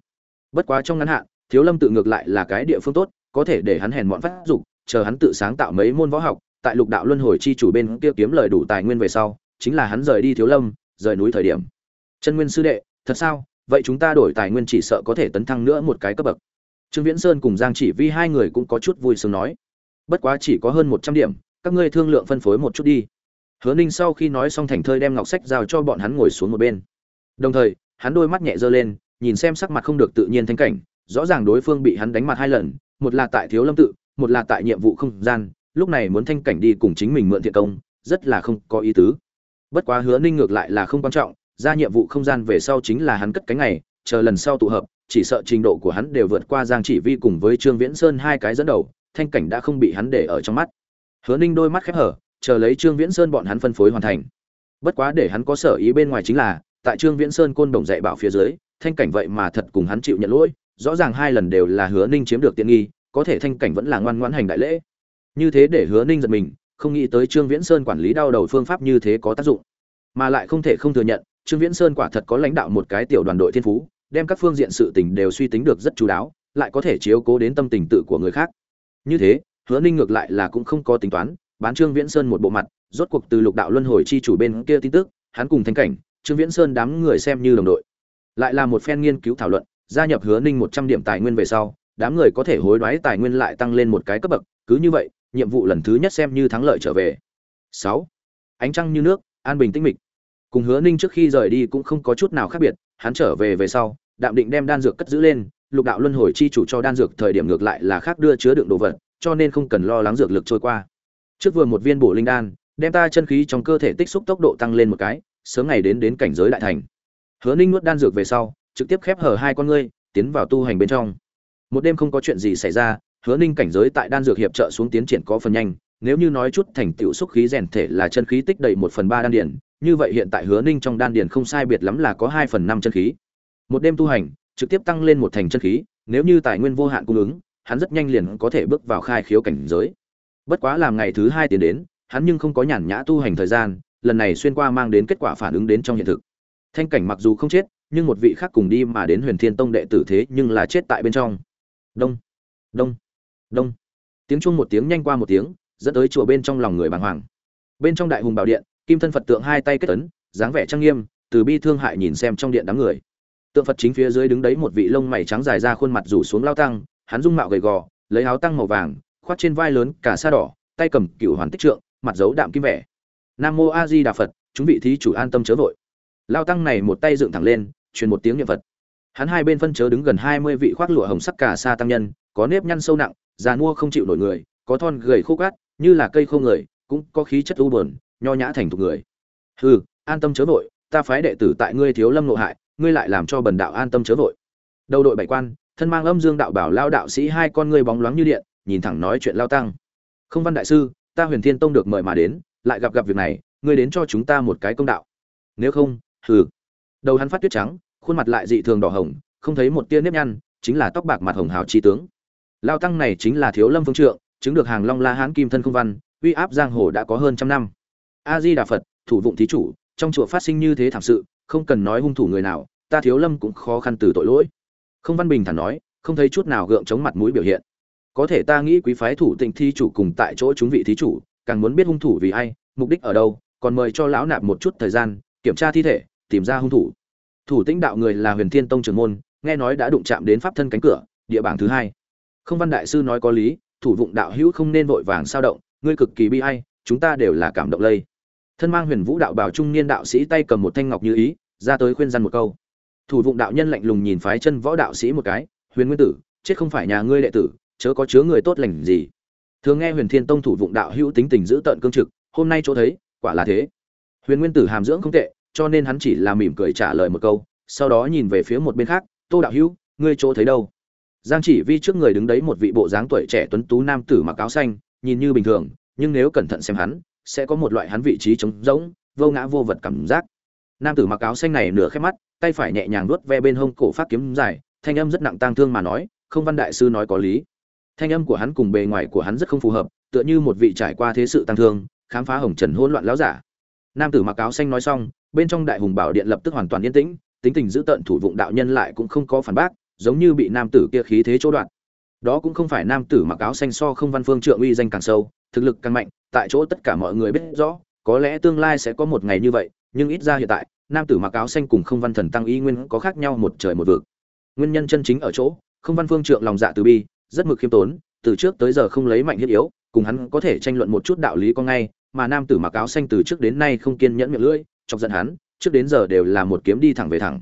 Speaker 1: bất quá trong ngắn hạn, thiếu lâm tự ngược lại là cái địa phương tốt, có thể để hắn hèn mọn phát dục, chờ hắn tự sáng tạo mấy môn võ học, tại lục đạo luân hồi chi chủ bên kia kiếm lời đủ tài nguyên về sau, chính là hắn rời đi thiếu lâm, rời núi thời điểm. Chân nguyên sư đệ, thật sao? Vậy chúng ta đổi tài nguyên chỉ sợ có thể tấn thăng nữa một cái cấp bậc. Trương viễn sơn cùng giang chỉ vi hai người cũng có chút vui sướng nói. Bất quá chỉ có hơn một trăm điểm, các ngươi thương lượng phân phối một chút đi hứa ninh sau khi nói xong thành thơi đem ngọc sách giao cho bọn hắn ngồi xuống một bên. Đồng thời, hắn đôi mắt nhẹ giơ lên, nhìn xem sắc mặt không được tự nhiên thanh cảnh, rõ ràng đối phương bị hắn đánh mặt hai lần, một là tại thiếu lâm tự, một là tại nhiệm vụ không gian, lúc này muốn thanh cảnh đi cùng chính mình mượn thiện công, rất là không có ý tứ. Bất quá hứa ninh ngược lại là không quan trọng, ra nhiệm vụ không gian về sau chính là hắn cất cánh này, chờ lần sau tụ hợp, chỉ sợ trình độ của hắn đều vượt qua giang chỉ vi cùng với trương viễn sơn hai cái dẫn đầu, thanh cảnh đã không bị hắn để ở trong mắt. Hứa ninh đôi mắt khép hở chờ lấy trương viễn sơn bọn hắn phân phối hoàn thành. Bất quá để hắn có sở ý bên ngoài chính là, tại trương viễn sơn côn đồng dạy bảo phía dưới, thanh cảnh vậy mà thật cùng hắn chịu nhận lỗi, rõ ràng hai lần đều là hứa ninh chiếm được tiện nghi, có thể thanh cảnh vẫn là ngoan ngoãn hành đại lễ. Như thế để hứa ninh giật mình, không nghĩ tới trương viễn sơn quản lý đau đầu phương pháp như thế có tác dụng. Mà lại không thể không thừa nhận, trương viễn sơn quả thật có lãnh đạo một cái tiểu đoàn đội thiên phú, đem các phương diện sự tình đều suy tính được rất chú đáo, lại có thể chiếu cố đến tâm tình tự của người khác. Như thế, hứa ninh ngược lại là cũng không có tính toán bán trương viễn sơn một bộ mặt, rốt cuộc từ lục đạo luân hồi chi chủ bên kia tin tức, hắn cùng thanh cảnh, trương viễn sơn đám người xem như đồng đội. Lại là một phen nghiên cứu thảo luận, gia nhập hứa ninh một trăm điểm tài nguyên về sau, đám người có thể hối đoái tài nguyên lại tăng lên một cái cấp bậc, cứ như vậy, nhiệm vụ lần thứ nhất xem như thắng lợi trở về. Sáu, ánh trăng như nước, an bình tĩnh mịch. Cùng hứa ninh trước khi rời đi cũng không có chút nào khác biệt, hắn trở về về sau, đạm định đem đan dược cất giữ lên, lục đạo luân hồi chi chủ cho đan dược thời điểm ngược lại là khác đưa chứa đựng đồ vật, cho nên không cần lo lắng dược lực trôi qua trước vừa một viên bổ linh đan, đem ta chân khí trong cơ thể tích xúc tốc độ tăng lên một cái, sớm ngày đến đến cảnh giới đại thành. Hứa ninh nuốt đan dược về sau, trực tiếp khép hở hai con ngươi, tiến vào tu hành bên trong. Một đêm không có chuyện gì xảy ra, hứa ninh cảnh giới tại đan dược hiệp trợ xuống tiến triển có phần nhanh, nếu như nói chút thành tựu xúc khí rèn thể là chân khí tích đầy một phần ba đan điển, như vậy hiện tại hứa ninh trong đan điển không sai biệt lắm là có hai phần năm chân khí. Một đêm tu hành, trực tiếp tăng lên một thành chân khí, nếu như tài nguyên vô hạn cung ứng, hắn rất nhanh liền có thể bước vào khai khiếu cảnh giới bất quá làm ngày thứ hai tiến đến, hắn nhưng không có nhàn nhã tu hành thời gian, lần này xuyên qua mang đến kết quả phản ứng đến trong hiện thực. Thanh cảnh mặc dù không chết, nhưng một vị khác cùng đi mà đến huyền thiên tông đệ tử thế nhưng là chết tại bên trong. Đông đông đông. Tiếng chuông một tiếng nhanh qua một tiếng, dẫn tới chùa bên trong lòng người bàng hoàng. Bên trong đại hùng bảo điện, kim thân phật tượng hai tay kết ấn, dáng vẻ trang nghiêm, từ bi thương hại nhìn xem trong điện đám người. Tượng phật chính phía dưới đứng đấy một vị lông mày trắng dài ra khuôn mặt rủ xuống lao tăng, hắn dung mạo gầy gò, lấy áo tăng màu vàng khoác trên vai lớn cả sa đỏ, tay cầm cựu hoàn tích trượng, mặt dấu đạm kim vẻ. Nam mô a di đà phật, chúng vị thí chủ an tâm chớ vội. Lao tăng này một tay dựng thẳng lên, truyền một tiếng niệm phật. Hắn hai bên phân chớ đứng gần hai mươi vị khoác lụa hồng sắc cả sa tăng nhân, có nếp nhăn sâu nặng, già mua không chịu nổi người, có thon gầy khô cát như là cây khô người, cũng có khí chất u buồn, nho nhã thành thục người. Hừ, an tâm chớ vội, ta phái đệ tử tại ngươi thiếu lâm nội hại, ngươi lại làm cho bần đạo an tâm chớ vội. Đầu đội bảy quan, thân mang âm dương đạo bảo, lao đạo sĩ hai con ngươi bóng loáng như điện nhìn thẳng nói chuyện lao tăng. Không văn đại sư, ta huyền thiên tông được mời mà đến, lại gặp gặp việc này, ngươi đến cho chúng ta một cái công đạo. Nếu không, hừ. Đầu hắn phát tuyết trắng, khuôn mặt lại dị thường đỏ hồng, không thấy một tia nếp nhăn, chính là tóc bạc mặt hồng hào trí tướng. Lao tăng này chính là thiếu lâm phương trượng, chứng được hàng long la hán kim thân không văn, uy áp giang hồ đã có hơn trăm năm. A di đà phật, thủ vụng thí chủ, trong chùa phát sinh như thế thảm sự, không cần nói hung thủ người nào, ta thiếu lâm cũng khó khăn từ tội lỗi. Không văn bình thản nói, không thấy chút nào gượng chống mặt mũi biểu hiện có thể ta nghĩ quý phái thủ tịnh thi chủ cùng tại chỗ chúng vị thí chủ, càng muốn biết hung thủ vì ai, mục đích ở đâu, còn mời cho lão nạp một chút thời gian, kiểm tra thi thể, tìm ra hung thủ. Thủ tĩnh đạo người là huyền thiên tông trưởng môn, nghe nói đã đụng chạm đến pháp thân cánh cửa, địa bảng thứ hai. Không văn đại sư nói có lý, thủ vụng đạo hữu không nên vội vàng sao động, ngươi cực kỳ bi ai, chúng ta đều là cảm động lây. Thân mang huyền vũ đạo bảo trung niên đạo sĩ tay cầm một thanh ngọc như ý, ra tới khuyên răn một câu. Thủ vụng đạo nhân lạnh lùng nhìn phái chân võ đạo sĩ một cái, huyền nguyên tử, chết không phải nhà ngươi đệ tử chớ có chứa người tốt lành gì. Thường nghe huyền thiên tông thủ vụng đạo hữu tính tình giữ tận cương trực, hôm nay chỗ thấy, quả là thế. Huyền nguyên tử hàm dưỡng không tệ, cho nên hắn chỉ là mỉm cười trả lời một câu, sau đó nhìn về phía một bên khác, tô đạo hữu, ngươi chỗ thấy đâu? Giang chỉ vi trước người đứng đấy một vị bộ dáng tuổi trẻ tuấn tú nam tử mặc áo xanh, nhìn như bình thường, nhưng nếu cẩn thận xem hắn, sẽ có một loại hắn vị trí trống rỗng, vô ngã vô vật cảm giác. Nam tử mặc áo xanh này nửa khép mắt, tay phải nhẹ nhàng nuốt ve bên hông cổ phát kiếm dài, thanh âm rất nặng tang thương mà nói, không văn đại sư nói có lý thanh âm của hắn cùng bề ngoài của hắn rất không phù hợp, tựa như một vị trải qua thế sự tăng thương, khám phá hồng trần hỗn loạn láo giả. Nam tử mặc áo xanh nói xong, bên trong đại hùng bảo điện lập tức hoàn toàn yên tĩnh, tính tình giữ tận thủ vụng đạo nhân lại cũng không có phản bác, giống như bị nam tử kia khí thế chỗ đoạn đó cũng không phải nam tử mặc áo xanh so không văn phương trượng uy danh càng sâu, thực lực càng mạnh, tại chỗ tất cả mọi người biết rõ, có lẽ tương lai sẽ có một ngày như vậy, nhưng ít ra hiện tại, nam tử mặc áo xanh cùng không văn thần tăng y nguyên có khác nhau một trời một vực. Nguyên nhân chân chính ở chỗ, không văn phương trượng lòng dạ từ bi rất mực khiêm tốn, từ trước tới giờ không lấy mạnh hiếp yếu, cùng hắn có thể tranh luận một chút đạo lý có ngay, mà nam tử mặc áo xanh từ trước đến nay không kiên nhẫn miệng lưỡi, chọc giận hắn, trước đến giờ đều là một kiếm đi thẳng về thẳng.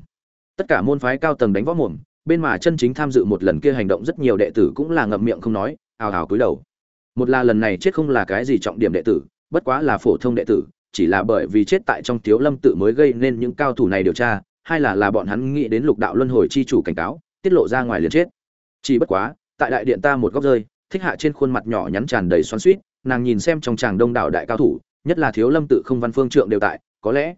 Speaker 1: Tất cả môn phái cao tầng đánh võ mồm, bên mà chân chính tham dự một lần kia hành động rất nhiều đệ tử cũng là ngậm miệng không nói ào ào cúi đầu. Một là lần này chết không là cái gì trọng điểm đệ tử, bất quá là phổ thông đệ tử, chỉ là bởi vì chết tại trong thiếu lâm tự mới gây nên những cao thủ này điều tra, hai là là bọn hắn nghĩ đến lục đạo luân hồi chi chủ cảnh cáo, tiết lộ ra ngoài liền chết. Chỉ bất quá tại đại điện ta một góc rơi, thích hạ trên khuôn mặt nhỏ nhắn tràn đầy xoắn suýt nàng nhìn xem trong tràng đông đảo đại cao thủ, nhất là thiếu lâm tự không văn phương trượng đều tại, có lẽ